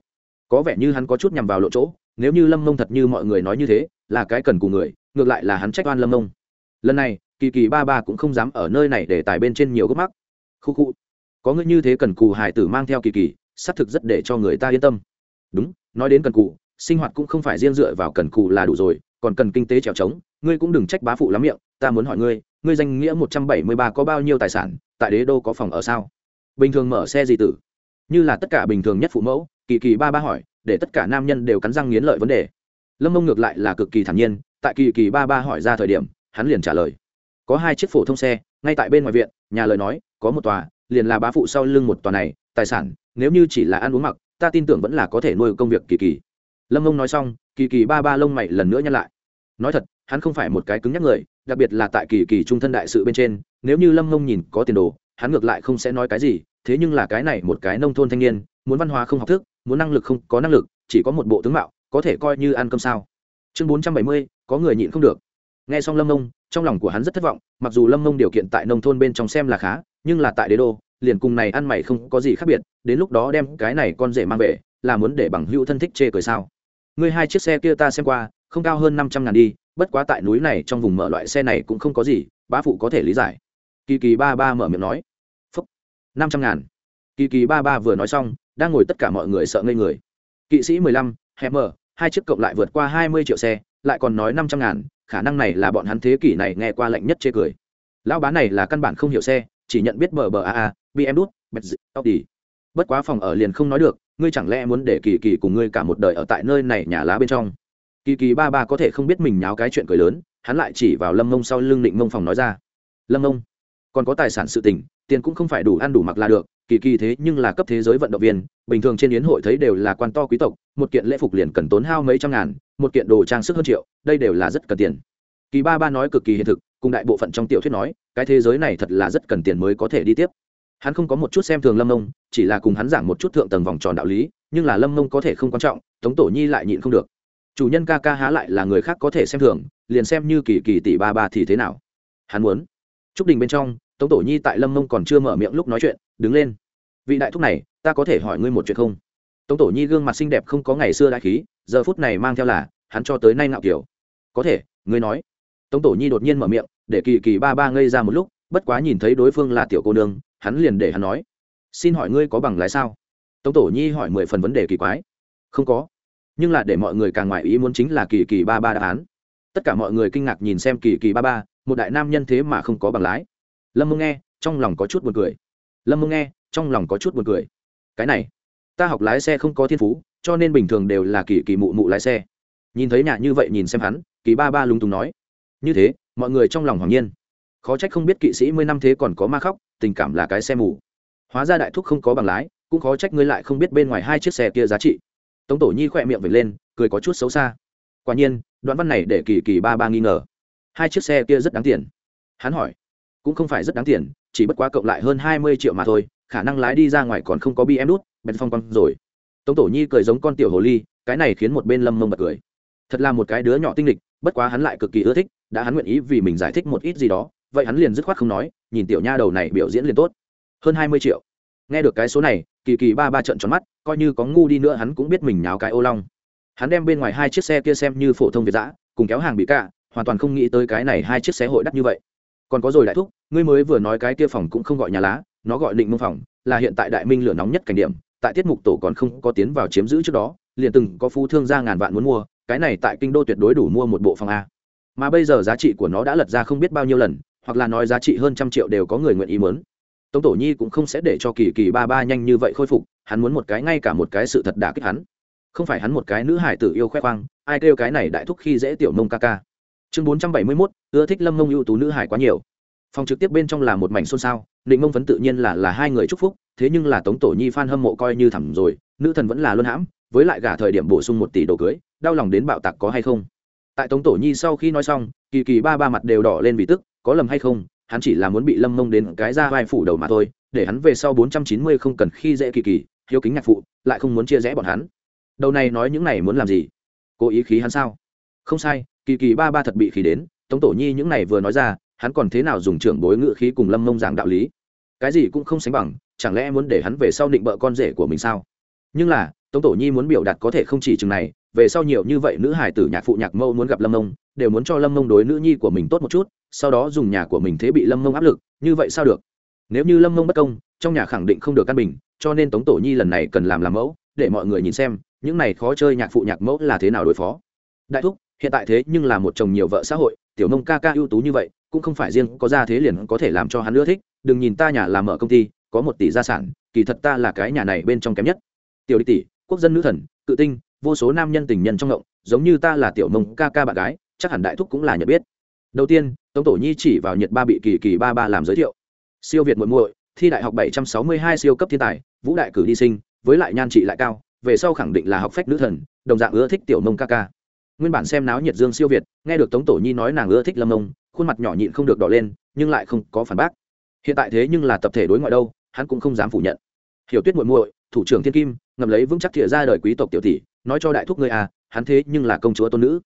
Có vẻ như hắn có chút nhằm vào lộ chỗ nếu như lâm mông thật như mọi người nói như thế, là cái cần của người, ngược lại là hắn trách oan lâm mông. Lần này, kỳ kỳ ba ba cũng không dám ở nơi này để tài bên trên nhiều gốc mắc. Khu khu. Có người như thế cần cù hải tử mang theo kỳ kỳ, xác thực rất để cho người ta yên tâm. Đúng, nói đến cần cù, sinh hoạt cũng không phải riêng dựa vào cần cù là đủ rồi, còn cần kinh tế trèo trống, ngươi cũng đừng trách bá phụ lắm miệng, ta muốn hỏi ngươi ngươi danh nghĩa một trăm bảy mươi ba có bao nhiêu tài sản, tại đế đô có phòng ở sao? Bình thường mở xe gì tử? Như là tất cả bình thường nhất phụ mẫu, kỳ kỳ ba ba hỏi để tất cả nam nhân đều cắn răng nghiến lợi vấn đề. Lâm mông ngược lại là cực kỳ thản nhiên, tại kỳ kỳ ba ba hỏi ra thời điểm, hắn liền trả lời. Có hai chiếc phổ thông xe, ngay tại bên ngoài viện, nhà lời nói, có một tòa, liền là bá phụ sau lưng một tòa này, tài sản, nếu như chỉ là ăn uống mặc, ta tin tưởng vẫn là có thể nuôi công việc kỳ kỳ. Lâm mông nói xong, kỳ kỳ ba ba lông mày lần nữa nhắc lại. Nói thật, hắn không phải một cái cứng nhắc người, đặc biệt là tại kỳ kỳ trung thân đại sự bên trên, nếu như lâm mông nhìn có tiền đồ, hắn ngược lại không sẽ nói cái gì, thế nhưng là cái này một cái nông thôn thanh niên, muốn văn hóa không học thức muốn năng lực không có năng lực, chỉ có một bộ tướng mạo, có thể coi như ăn cơm sao. Chương bốn trăm bảy mươi, có người nhịn không được. Nghe xong lâm nông, trong lòng của hắn rất thất vọng, mặc dù lâm nông điều kiện tại nông thôn bên trong xem là khá, nhưng là tại đế đô, liền cùng này ăn mày không có gì khác biệt, đến lúc đó đem cái này con rể mang về, là muốn để bằng hữu thân thích chê cười sao. Ngươi hai chiếc xe kia ta xem qua, không cao hơn năm trăm ngàn đi, bất quá tại núi này trong vùng mở loại xe này cũng không có gì, bá phụ có thể lý giải. Kỳ kỳ ba ba mở miệng nói. Phúc, năm trăm ngàn. Kỳ kỳ ba ba vừa nói xong đang ngồi tất cả mọi người sợ ngây người. Kỵ sĩ mười lăm hẹp mở hai chiếc cộng lại vượt qua hai mươi triệu xe, lại còn nói năm trăm ngàn, khả năng này là bọn hắn thế kỷ này nghe qua lạnh nhất chê cười. Lão bá này là căn bản không hiểu xe, chỉ nhận biết bờ bờ a a bm đút, bẹt đi bất quá phòng ở liền không nói được, ngươi chẳng lẽ muốn để kỳ kỳ cùng ngươi cả một đời ở tại nơi này nhà lá bên trong? Kỳ kỳ ba ba có thể không biết mình nháo cái chuyện cười lớn, hắn lại chỉ vào lâm mông sau lưng định mông phòng nói ra. Lâm mông còn có tài sản sự tình, tiền cũng không phải đủ ăn đủ mặc là được kỳ kỳ thế nhưng là cấp thế giới vận động viên, bình thường trên yến hội thấy đều là quan to quý tộc, một kiện lễ phục liền cần tốn hao mấy trăm ngàn, một kiện đồ trang sức hơn triệu, đây đều là rất cần tiền. Kỳ ba ba nói cực kỳ hiện thực, cùng đại bộ phận trong tiểu thuyết nói, cái thế giới này thật là rất cần tiền mới có thể đi tiếp. Hắn không có một chút xem thường lâm nông chỉ là cùng hắn giảng một chút thượng tầng vòng tròn đạo lý, nhưng là lâm nông có thể không quan trọng, tống tổ nhi lại nhịn không được. Chủ nhân ca ca há lại là người khác có thể xem thường, liền xem như kỳ kỳ tỷ ba ba thì thế nào. Hắn muốn. Chúc đình bên trong, tống tổ nhi tại lâm nông còn chưa mở miệng lúc nói chuyện, đứng lên vị đại thúc này, ta có thể hỏi ngươi một chuyện không? Tống tổ nhi gương mặt xinh đẹp không có ngày xưa đại khí, giờ phút này mang theo là, hắn cho tới nay ngạo kiểu. Có thể, ngươi nói. Tống tổ nhi đột nhiên mở miệng, để kỳ kỳ ba ba ngây ra một lúc, bất quá nhìn thấy đối phương là tiểu cô nương, hắn liền để hắn nói. Xin hỏi ngươi có bằng lái sao? Tống tổ nhi hỏi mười phần vấn đề kỳ quái. Không có. Nhưng là để mọi người càng ngoại ý muốn chính là kỳ kỳ ba ba đáp án. Tất cả mọi người kinh ngạc nhìn xem kỳ kỳ ba ba, một đại nam nhân thế mà không có bằng lái. Lâm mông nghe, trong lòng có chút buồn cười. Lâm mông nghe trong lòng có chút buồn cười. Cái này, ta học lái xe không có thiên phú, cho nên bình thường đều là kỳ kỳ mụ mụ lái xe. Nhìn thấy nhà như vậy nhìn xem hắn, kỳ ba ba lúng túng nói. Như thế, mọi người trong lòng hoàng nhiên. Khó trách không biết kỵ sĩ mười năm thế còn có ma khóc, tình cảm là cái xe mù. Hóa ra đại thúc không có bằng lái, cũng khó trách ngươi lại không biết bên ngoài hai chiếc xe kia giá trị. Tống tổ nhi khỏe miệng vệt lên, cười có chút xấu xa. Quả nhiên, đoạn văn này để kỳ kỳ ba ba nghi ngờ. Hai chiếc xe kia rất đáng tiền. Hắn hỏi, cũng không phải rất đáng tiền, chỉ bất quá cộng lại hơn hai mươi triệu mà thôi khả năng lái đi ra ngoài còn không có bi em đút, bèn phong quăng rồi. Tống tổ nhi cười giống con tiểu hồ ly, cái này khiến một bên lâm mông bật cười. Thật là một cái đứa nhỏ tinh lịch, bất quá hắn lại cực kỳ ưa thích, đã hắn nguyện ý vì mình giải thích một ít gì đó, vậy hắn liền dứt khoát không nói, nhìn tiểu nha đầu này biểu diễn liền tốt. Hơn hai mươi triệu. Nghe được cái số này, kỳ kỳ ba ba trận tròn mắt, coi như có ngu đi nữa hắn cũng biết mình nháo cái ô long. Hắn đem bên ngoài hai chiếc xe kia xem như phổ thông việt giã cùng kéo hàng bị cả hoàn toàn không nghĩ tới cái này hai chiếc xe hội đắt như vậy. Còn có rồi đại thúc, ngươi mới vừa nói cái kia phòng cũng không gọi nhà lá nó gọi định mông phòng, là hiện tại đại minh lửa nóng nhất cảnh điểm, tại tiết mục tổ còn không có tiến vào chiếm giữ trước đó, liền từng có phú thương gia ngàn vạn muốn mua, cái này tại kinh đô tuyệt đối đủ mua một bộ phòng a. Mà bây giờ giá trị của nó đã lật ra không biết bao nhiêu lần, hoặc là nói giá trị hơn trăm triệu đều có người nguyện ý mớn tống tổ nhi cũng không sẽ để cho kỳ kỳ ba ba nhanh như vậy khôi phục, hắn muốn một cái ngay cả một cái sự thật đả kích hắn. Không phải hắn một cái nữ hải tử yêu khoe khoang, ai kêu cái này đại thúc khi dễ tiểu mông ca ca. Chương bốn trăm bảy mươi mốt, ưa thích lâm mông ưu tú nữ hải quá nhiều phòng trực tiếp bên trong là một mảnh xôn xao định mông vấn tự nhiên là là hai người chúc phúc, thế nhưng là tống tổ nhi f a n hâm mộ coi như thẳng rồi, nữ thần vẫn là luân hãm, với lại gả thời điểm bổ sung một tỷ đồ cưới, đau lòng đến bạo tạc có hay không? Tại tống tổ nhi sau khi nói xong, kỳ kỳ ba ba mặt đều đỏ lên vì tức, có lầm hay không, hắn chỉ là muốn bị lâm mông đến cái ra vai phủ đầu mà thôi, để hắn về sau bốn trăm chín mươi không cần khi dễ kỳ kỳ, hiếu kính nhạc phụ, lại không muốn chia rẽ bọn hắn. Đầu này nói những này muốn làm gì? Cố ý khí hắn sao? Không sai, kỳ kỳ ba ba thật bị khí đến, tống tổ nhi những này vừa nói ra hắn còn thế nào dùng trưởng bối ngự khí cùng lâm mông giảng đạo lý? Cái gì cũng không sánh bằng, chẳng lẽ muốn để hắn về sau định bợ con rể của mình sao? Nhưng là, tống tổ nhi muốn biểu đạt có thể không chỉ chừng này, về sau nhiều như vậy nữ hải tử nhạc phụ nhạc mâu muốn gặp lâm mông, đều muốn cho lâm mông đối nữ nhi của mình tốt một chút, sau đó dùng nhà của mình thế bị lâm mông áp lực, như vậy sao được? Nếu như lâm mông bất công, trong nhà khẳng định không được căn bình, cho nên tống tổ nhi lần này cần làm làm mẫu, để mọi người nhìn xem, những này khó chơi nhạc phụ nhạc mẫu là thế nào đối phó. Đại thúc hiện tại thế nhưng là một chồng nhiều vợ xã hội, tiểu nông ca ca ưu tú như vậy, cũng không phải riêng có ra thế liền có thể làm cho hắn ưa thích. Đừng nhìn ta nhà làm mở công ty, có một tỷ gia sản, kỳ thật ta là cái nhà này bên trong kém nhất. Tiểu đi tỷ, quốc dân nữ thần, cự tinh, vô số nam nhân tình nhân trong ngộng, giống như ta là tiểu nông ca ca bạn gái, chắc hẳn đại thúc cũng là nhận biết. Đầu tiên, tống tổ nhi chỉ vào nhiệt ba bị kỳ kỳ ba ba làm giới thiệu. Siêu việt muội muội, thi đại học bảy trăm sáu mươi hai siêu cấp thiên tài, vũ đại cử đi sinh, với lại nhan trị lại cao, về sau khẳng định là học phách nữ thần, đồng dạng ưa thích tiểu mông ca ca nguyên bản xem náo nhiệt dương siêu việt, nghe được tống tổ nhi nói nàng ưa thích lâm mông khuôn mặt nhỏ nhịn không được đỏ lên, nhưng lại không có phản bác. Hiện tại thế nhưng là tập thể đối ngoại đâu, hắn cũng không dám phủ nhận. Hiểu tuyết muội muội, thủ trưởng thiên kim, ngầm lấy vững chắc thìa ra đời quý tộc tiểu tỷ, nói cho đại thúc ngươi à hắn thế nhưng là công chúa tôn nữ.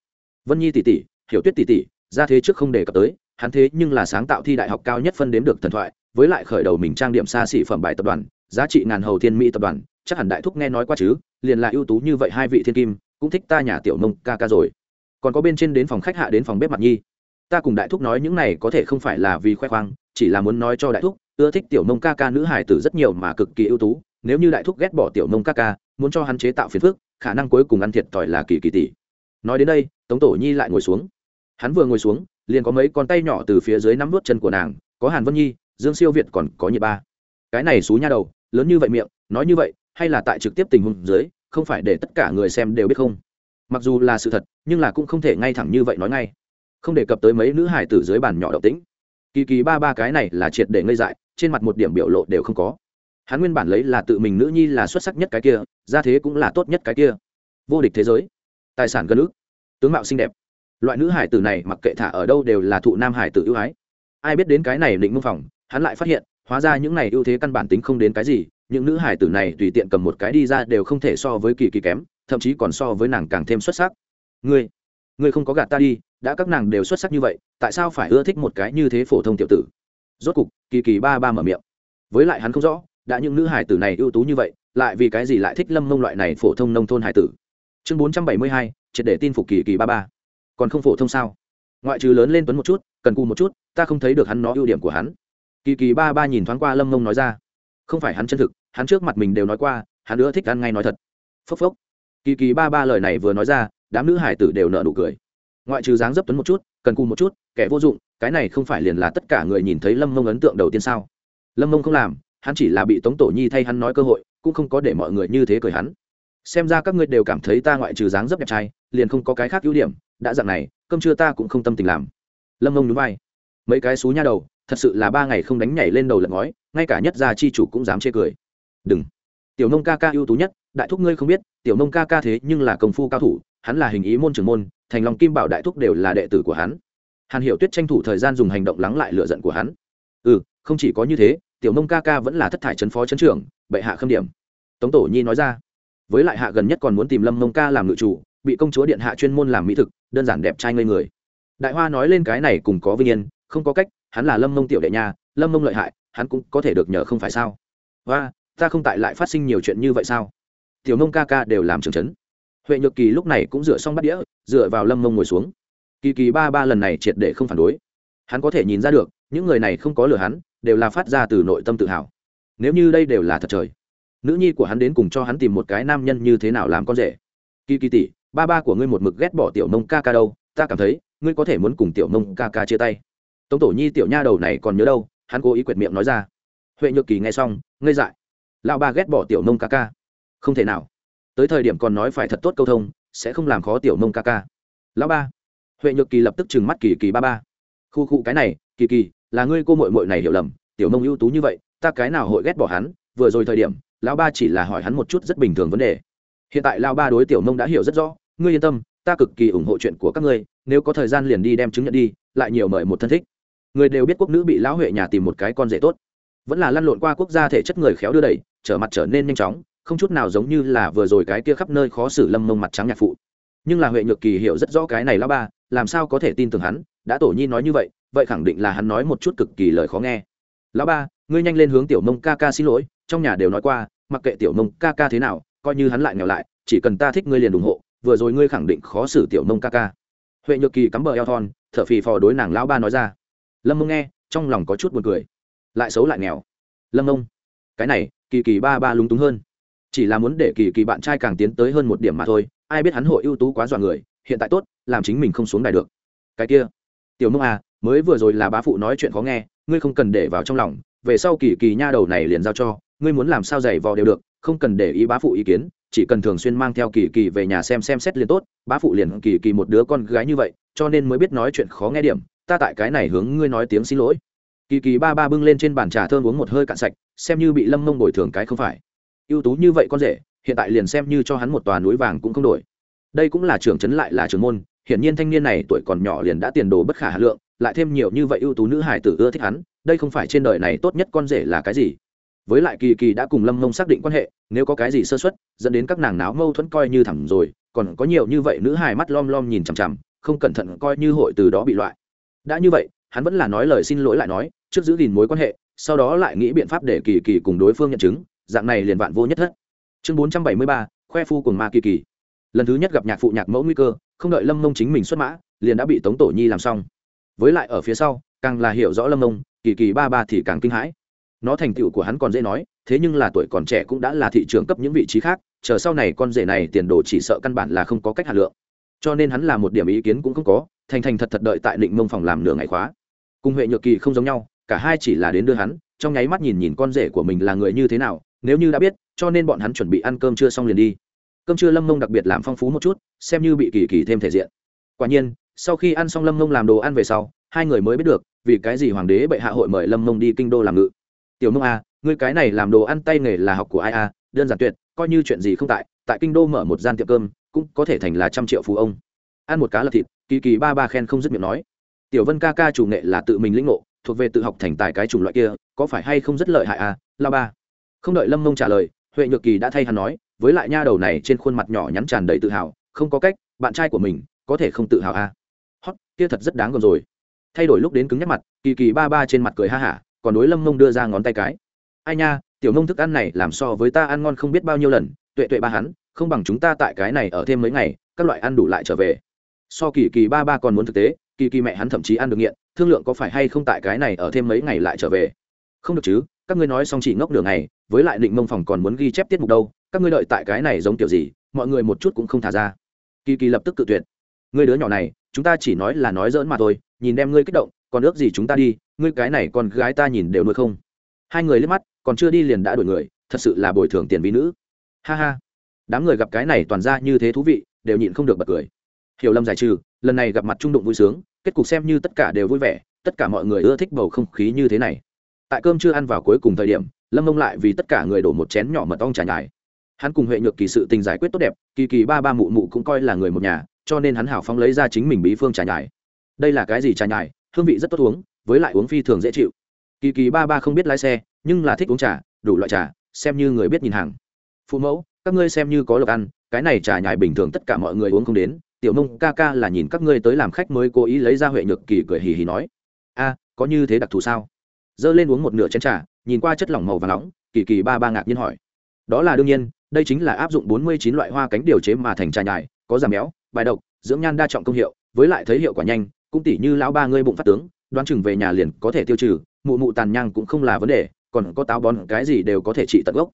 Vân nhi tỷ tỷ, hiểu tuyết tỷ tỷ, ra thế trước không đề cập tới, hắn thế nhưng là sáng tạo thi đại học cao nhất phân đếm được thần thoại, với lại khởi đầu mình trang điểm xa xỉ phẩm bài tập đoàn, giá trị ngàn hầu thiên mỹ tập đoàn, chắc hẳn đại thúc nghe nói qua chứ, liền là ưu tú như vậy hai vị thiên kim cũng thích ta nhà tiểu nông ca ca rồi. Còn có bên trên đến phòng khách hạ đến phòng bếp mặt nhi. Ta cùng đại thúc nói những này có thể không phải là vì khoe khoang, chỉ là muốn nói cho đại thúc, ưa thích tiểu nông ca ca nữ hải tử rất nhiều mà cực kỳ ưu tú, nếu như đại thúc ghét bỏ tiểu nông ca ca, muốn cho hắn chế tạo phiền phức, khả năng cuối cùng ăn thiệt thòi là kỳ kỳ tỷ. Nói đến đây, tống tổ nhi lại ngồi xuống. Hắn vừa ngồi xuống, liền có mấy con tay nhỏ từ phía dưới nắm nuốt chân của nàng, có hàn vân nhi, dương siêu việt còn có nhiệt ba. Cái này xú nha đầu, lớn như vậy miệng, nói như vậy, hay là tại trực tiếp tình huống dưới không phải để tất cả người xem đều biết không. Mặc dù là sự thật, nhưng là cũng không thể ngay thẳng như vậy nói ngay. Không đề cập tới mấy nữ hải tử dưới bàn nhỏ động tĩnh. Kỳ kỳ ba ba cái này là triệt để ngây dại, trên mặt một điểm biểu lộ đều không có. Hắn nguyên bản lấy là tự mình nữ nhi là xuất sắc nhất cái kia ra thế cũng là tốt nhất cái kia. Vô địch thế giới. Tài sản gần ước. Tướng mạo xinh đẹp. Loại nữ hải tử này mặc kệ thả ở đâu đều là thụ nam hải tử ưu ái. Ai biết đến cái này định mưu phòng, hắn lại phát hiện, hóa ra những này ưu thế căn bản tính không đến cái gì những nữ hải tử này tùy tiện cầm một cái đi ra đều không thể so với kỳ kỳ kém, thậm chí còn so với nàng càng thêm xuất sắc. Ngươi ngươi không có gạt ta đi, đã các nàng đều xuất sắc như vậy, tại sao phải ưa thích một cái như thế phổ thông tiểu tử? Rốt cục, kỳ kỳ ba ba mở miệng. Với lại hắn không rõ, đã những nữ hải tử này ưu tú như vậy, lại vì cái gì lại thích lâm mông loại này phổ thông nông thôn hải tử? Chương bốn trăm bảy mươi hai, triệt để tin phục kỳ kỳ ba ba. Còn không phổ thông sao? Ngoại trừ lớn lên tuấn một chút, cần cù một chút, ta không thấy được hắn nó ưu điểm của hắn. Kỳ kỳ ba ba nhìn thoáng qua lâm mông nói ra không phải hắn chân thực, hắn trước mặt mình đều nói qua, hắn nữa thích ăn ngay nói thật. Phốc phốc. Kỳ kỳ ba ba lời này vừa nói ra, đám nữ hải tử đều nợ nụ cười. Ngoại trừ dáng dấp tuấn một chút, cần cù một chút, kẻ vô dụng, cái này không phải liền là tất cả người nhìn thấy lâm mông ấn tượng đầu tiên sao? Lâm mông không làm, hắn chỉ là bị tống tổ nhi thay hắn nói cơ hội, cũng không có để mọi người như thế cười hắn. Xem ra các ngươi đều cảm thấy ta ngoại trừ dáng dấp đẹp trai, liền không có cái khác ưu điểm, đã dạng này, cơm trưa ta cũng không tâm tình làm. Lâm mông núi vai mấy cái xú nha đầu, thật sự là ba ngày không đánh nhảy lên đầu lật ngói, ngay cả nhất gia chi chủ cũng dám chê cười. Đừng. Tiểu nông ca ca ưu tú nhất, đại thúc ngươi không biết, tiểu nông ca ca thế nhưng là công phu cao thủ, hắn là hình ý môn trưởng môn, thành lòng kim bảo đại thúc đều là đệ tử của hắn. Hàn hiểu tuyết tranh thủ thời gian dùng hành động lắng lại lựa giận của hắn. Ừ không chỉ có như thế, tiểu nông ca ca vẫn là thất thải trấn phó trấn trưởng, bệ hạ khâm điểm. Tống tổ nhi nói ra. Với lại hạ gần nhất còn muốn tìm lâm nông ca làm ngự chủ, bị công chúa điện hạ chuyên môn làm mỹ thực, đơn giản đẹp trai ngây người. Đại hoa nói lên cái này cùng có vinh yên không có cách hắn là lâm mông tiểu đệ nhà, lâm mông lợi hại hắn cũng có thể được nhờ không phải sao? Và ta không tại lại phát sinh nhiều chuyện như vậy sao? Tiểu mông ca ca đều làm trường trấn. Huệ nhược kỳ lúc này cũng dựa xong bắt đĩa dựa vào lâm mông ngồi xuống. Kỳ kỳ ba ba lần này triệt để không phản đối. Hắn có thể nhìn ra được những người này không có lừa hắn đều là phát ra từ nội tâm tự hào. Nếu như đây đều là thật trời nữ nhi của hắn đến cùng cho hắn tìm một cái nam nhân như thế nào làm con rể? Kỳ kỳ tỷ ba ba của ngươi một mực ghét bỏ tiểu nông ca ca đâu ta cảm thấy ngươi có thể muốn cùng tiểu nông ca ca chia tay tống tổ nhi tiểu nha đầu này còn nhớ đâu, hắn cố ý quyệt miệng nói ra. Huệ nhược kỳ nghe xong, ngây dại. Lão ba ghét bỏ tiểu nông ca ca. Không thể nào. Tới thời điểm còn nói phải thật tốt câu thông, sẽ không làm khó tiểu nông ca ca. Lão ba. Huệ nhược kỳ lập tức trừng mắt kỳ kỳ ba ba. Khu khu, cái này, kỳ kỳ, là ngươi cô mội mội này hiểu lầm, tiểu nông ưu tú như vậy, ta cái nào hội ghét bỏ hắn, vừa rồi thời điểm, lão ba chỉ là hỏi hắn một chút rất bình thường vấn đề. Hiện tại lão ba đối tiểu nông đã hiểu rất rõ, ngươi yên tâm, ta cực kỳ ủng hộ chuyện của các ngươi, nếu có thời gian liền đi đem chứng nhận đi, lại nhiều mời một thân thích người đều biết quốc nữ bị lão huệ nhà tìm một cái con rể tốt. Vẫn là lăn lộn qua quốc gia thể chất người khéo đưa đẩy, trở mặt trở nên nhanh chóng, không chút nào giống như là vừa rồi cái kia khắp nơi khó xử lâm mông mặt trắng nhạc phụ. Nhưng là huệ nhược kỳ hiểu rất rõ cái này lão ba, làm sao có thể tin tưởng hắn, đã tổ nhi nói như vậy vậy khẳng định là hắn nói một chút cực kỳ lời khó nghe. Lão ba, ngươi nhanh lên hướng tiểu mông ca ca xin lỗi, trong nhà đều nói qua, mặc kệ tiểu mông ca ca thế nào, coi như hắn lại nghèo lại, chỉ cần ta thích ngươi liền ủng hộ, vừa rồi ngươi khẳng định khó xử tiểu mông ca ca. Huệ nhược kỳ cắm bờ eo thon, thở phì phò đối nàng lão ba nói ra lâm mông nghe, trong lòng có chút buồn cười. Lại xấu lại nghèo. Lâm mông, cái này, kỳ kỳ ba ba lúng túng hơn. Chỉ là muốn để kỳ kỳ bạn trai càng tiến tới hơn một điểm mà thôi, ai biết hắn hội ưu tú quá dọa người, hiện tại tốt, làm chính mình không xuống đài được. Cái kia, tiểu mông à mới vừa rồi là bá phụ nói chuyện khó nghe, ngươi không cần để vào trong lòng, về sau kỳ kỳ nha đầu này liền giao cho, ngươi muốn làm sao giày vò đều được, không cần để ý bá phụ ý kiến, chỉ cần thường xuyên mang theo kỳ kỳ về nhà xem xem xét liền tốt, bá phụ liền kỳ kỳ một đứa con gái như vậy, cho nên mới biết nói chuyện khó nghe điểm ta tại cái này hướng ngươi nói tiếng xin lỗi. Kỳ kỳ ba ba bưng lên trên bàn trà thơm uống một hơi cạn sạch, xem như bị lâm mông bồi thường cái không phải. Ưu tú như vậy con rể, hiện tại liền xem như cho hắn một tòa núi vàng cũng không đổi. Đây cũng là trưởng trấn lại là trưởng môn, hiển nhiên thanh niên này tuổi còn nhỏ liền đã tiền đồ bất khả hà lượng, lại thêm nhiều như vậy ưu tú nữ hải tử ưa thích hắn, đây không phải trên đời này tốt nhất con rể là cái gì? Với lại kỳ kỳ đã cùng lâm mông xác định quan hệ, nếu có cái gì sơ xuất dẫn đến các nàng náo mâu thuẫn coi như thẳng rồi, còn có nhiều như vậy nữ hài mắt lom lom nhìn chằm chằm, không cẩn thận coi như hội từ đó bị loại đã như vậy, hắn vẫn là nói lời xin lỗi lại nói, trước giữ gìn mối quan hệ, sau đó lại nghĩ biện pháp để kỳ kỳ cùng đối phương nhận chứng, dạng này liền vạn vô nhất thất. Chương bốn trăm bảy mươi ba, khoe phu cùng ma kỳ kỳ. Lần thứ nhất gặp nhạc phụ nhạc mẫu nguy cơ, không đợi lâm mông chính mình xuất mã, liền đã bị tống tổ nhi làm xong. Với lại ở phía sau, càng là hiểu rõ lâm mông kỳ kỳ ba ba thì càng kinh hãi. Nó thành tựu của hắn còn dễ nói, thế nhưng là tuổi còn trẻ cũng đã là thị trường cấp những vị trí khác, chờ sau này con rể này tiền đồ chỉ sợ căn bản là không có cách hạt lượng cho nên hắn là một điểm ý kiến cũng không có thành thành thật thật đợi tại định mông phòng làm nửa ngày khóa. Cùng huệ nhược kỳ không giống nhau cả hai chỉ là đến đưa hắn trong nháy mắt nhìn nhìn con rể của mình là người như thế nào nếu như đã biết cho nên bọn hắn chuẩn bị ăn cơm trưa xong liền đi. Cơm trưa lâm mông đặc biệt làm phong phú một chút xem như bị kỳ kỳ thêm thể diện. Quả nhiên sau khi ăn xong lâm mông làm đồ ăn về sau hai người mới biết được vì cái gì hoàng đế bệ hạ hội mời lâm mông đi kinh đô làm ngự. Tiểu mông a à, ngươi cái này làm đồ ăn tay nghề là học của ai a à, đơn giản tuyệt coi như chuyện gì không tại tại kinh đô mở một gian tiệm cơm, cũng có thể thành là trăm triệu phú ông. Ăn một cá lợp thịt, kỳ kỳ ba ba khen không dứt miệng nói. Tiểu vân ca ca chủ nghệ là tự mình lĩnh ngộ, thuộc về tự học thành tài cái chủng loại kia, có phải hay không rất lợi hại à la ba. Không đợi lâm mông trả lời, huệ nhược kỳ đã thay hắn nói, với lại nha đầu này trên khuôn mặt nhỏ nhắn tràn đầy tự hào, không có cách, bạn trai của mình, có thể không tự hào à. Hót kia thật rất đáng gờm rồi. Thay đổi lúc đến cứng nhắc mặt, kỳ kỳ ba ba trên mặt cười ha hả, còn đối lâm mông đưa ra ngón tay cái. Ai nha, tiểu nông thức ăn này làm so với ta ăn ngon không biết bao nhiêu lần tuệ tuệ ba hắn, không bằng chúng ta tại cái này ở thêm mấy ngày, các loại ăn đủ lại trở về. So kỳ kỳ ba ba còn muốn thực tế, kỳ kỳ mẹ hắn thậm chí ăn được nghiện, thương lượng có phải hay không tại cái này ở thêm mấy ngày lại trở về. Không được chứ, các ngươi nói xong chỉ ngốc đường này với lại định mông phòng còn muốn ghi chép tiết mục đâu, các ngươi đợi tại cái này giống kiểu gì, mọi người một chút cũng không thả ra. Kỳ kỳ lập tức cự tuyệt. Ngươi đứa nhỏ này, chúng ta chỉ nói là nói dỡn mà thôi, nhìn đem ngươi kích động, còn ước gì chúng ta đi, ngươi cái này con gái ta nhìn đều nuôi không. Hai người liếc mắt, còn chưa đi liền đã đuổi người, thật sự là bồi thường tiền vi nữ ha ha. Đám người gặp cái này toàn ra như thế thú vị, đều nhịn không được bật cười. Hiểu lầm giải trừ, lần này gặp mặt trung đụng vui sướng, kết cục xem như tất cả đều vui vẻ, tất cả mọi người ưa thích bầu không khí như thế này. Tại cơm chưa ăn vào cuối cùng thời điểm, lâm mông lại vì tất cả người đổ một chén nhỏ mật ong trà nhài. Hắn cùng huệ nhược kỳ sự tình giải quyết tốt đẹp, kỳ kỳ ba ba mụ mụ cũng coi là người một nhà, cho nên hắn hào phóng lấy ra chính mình bí phương trà nhài. Đây là cái gì trà nhài? Hương vị rất tốt uống, với lại uống phi thường dễ chịu. Kỳ kỳ ba ba không biết lái xe, nhưng là thích uống trà, đủ loại trà, xem như người biết nhìn hàng phụ mẫu, các ngươi xem như có lộc ăn, cái này trà nhài bình thường tất cả mọi người uống không đến, tiểu mông ca ca là nhìn các ngươi tới làm khách mới cố ý lấy ra huệ nhược kỳ cười hì hì nói. A, có như thế đặc thù sao? Dơ lên uống một nửa chén trà, nhìn qua chất lỏng màu và nóng, kỳ kỳ ba ba ngạc nhiên hỏi. Đó là đương nhiên, đây chính là áp dụng bốn mươi chín loại hoa cánh điều chế mà thành trà nhài có giảm béo, bài độc, dưỡng nhan đa trọng công hiệu, với lại thấy hiệu quả nhanh, cũng tỉ như lão ba ngươi bụng phát tướng, đoán chừng về nhà liền có thể tiêu trừ, mụ mụ tàn nhang cũng không là vấn đề, còn có táo bón, cái gì đều có thể trị tận gốc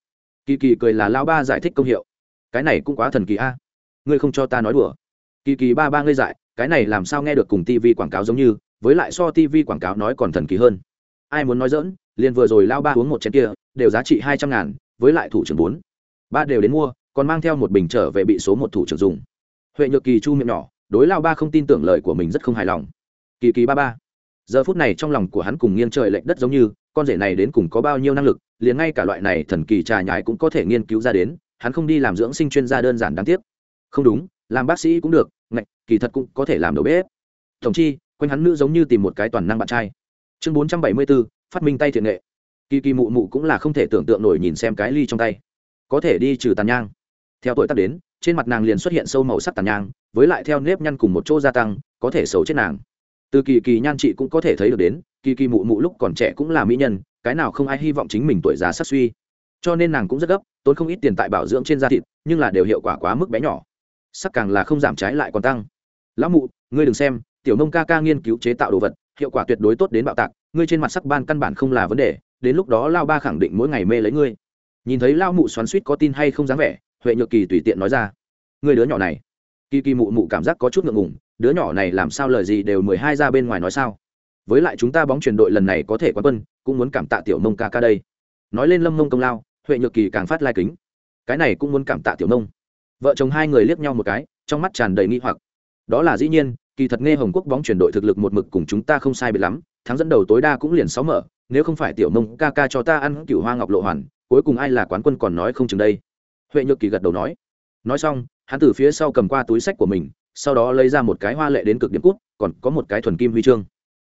kỳ kỳ cười là lão ba giải thích công hiệu. Cái này cũng quá thần kỳ a. Ngươi không cho ta nói đùa. Kỳ kỳ ba ba ngươi dại cái này làm sao nghe được cùng tv quảng cáo giống như, với lại so tv quảng cáo nói còn thần kỳ hơn. Ai muốn nói dỡn liền vừa rồi lao ba uống một chén kia, đều giá trị hai trăm ngàn, với lại thủ trưởng bốn. Ba đều đến mua, còn mang theo một bình trở về bị số một thủ trưởng dùng. Huệ nhược kỳ chu miệng nhỏ, đối lao ba không tin tưởng lời của mình rất không hài lòng. Kỳ kỳ ba ba. Giờ phút này trong lòng của hắn cùng nghiêng trời lệch đất giống như, con rể này đến cùng có bao nhiêu năng lực liền ngay cả loại này thần kỳ trà nhái cũng có thể nghiên cứu ra đến, hắn không đi làm dưỡng sinh chuyên gia đơn giản đáng tiếc. Không đúng, làm bác sĩ cũng được, ngạch, kỳ thật cũng có thể làm đầu bếp. Tổng chi, quanh hắn nữ giống như tìm một cái toàn năng bạn trai. Chương bốn trăm bảy mươi bốn phát minh tay thiện nghệ. Kỳ kỳ mụ mụ cũng là không thể tưởng tượng nổi nhìn xem cái ly trong tay. Có thể đi trừ tàn nhang. Theo tuổi tác đến, trên mặt nàng liền xuất hiện sâu màu sắc tàn nhang, với lại theo nếp nhăn cùng một chỗ gia tăng, có thể xấu chết nàng. Từ kỳ kỳ nhan chị cũng có thể thấy được đến, kỳ kỳ mụ mụ lúc còn trẻ cũng là mỹ nhân cái nào không ai hy vọng chính mình tuổi già sắc suy. Cho nên nàng cũng rất gấp, tốn không ít tiền tại bảo dưỡng trên da thịt, nhưng là đều hiệu quả quá mức bé nhỏ. Sắc càng là không giảm trái lại còn tăng. Lão mụ, ngươi đừng xem, tiểu nông ca ca nghiên cứu chế tạo đồ vật, hiệu quả tuyệt đối tốt đến bạo tạc, ngươi trên mặt sắc ban căn bản không là vấn đề, đến lúc đó lao ba khẳng định mỗi ngày mê lấy ngươi. Nhìn thấy lao mụ xoắn suýt có tin hay không dám vẻ, huệ nhược kỳ tùy tiện nói ra người đứa nhỏ này. Kỳ kỳ mụ mụ cảm giác có chút ngượng ngùng, đứa nhỏ này làm sao lời gì đều mười hai ra bên ngoài nói sao? Với lại chúng ta bóng chuyển đội lần này có thể quán quân, cũng muốn cảm tạ tiểu mông ca ca đây. Nói lên lâm mông công lao, huệ nhược kỳ càng phát lai kính. Cái này cũng muốn cảm tạ tiểu mông vợ chồng hai người liếc nhau một cái, trong mắt tràn đầy nghi hoặc. Đó là dĩ nhiên, kỳ thật nghe hồng quốc bóng chuyển đội thực lực một mực cùng chúng ta không sai biệt lắm, thắng dẫn đầu tối đa cũng liền sáu mở, nếu không phải tiểu mông ca ca cho ta ăn cửu hoa ngọc lộ hoàn, cuối cùng ai là quán quân còn nói không chừng đây. Huệ nhược kỳ gật đầu nói. Nói xong, hắn từ phía sau cầm qua túi sách của mình, sau đó lấy ra một cái hoa lệ đến cực điểm cút, còn có một cái thuần kim huy chương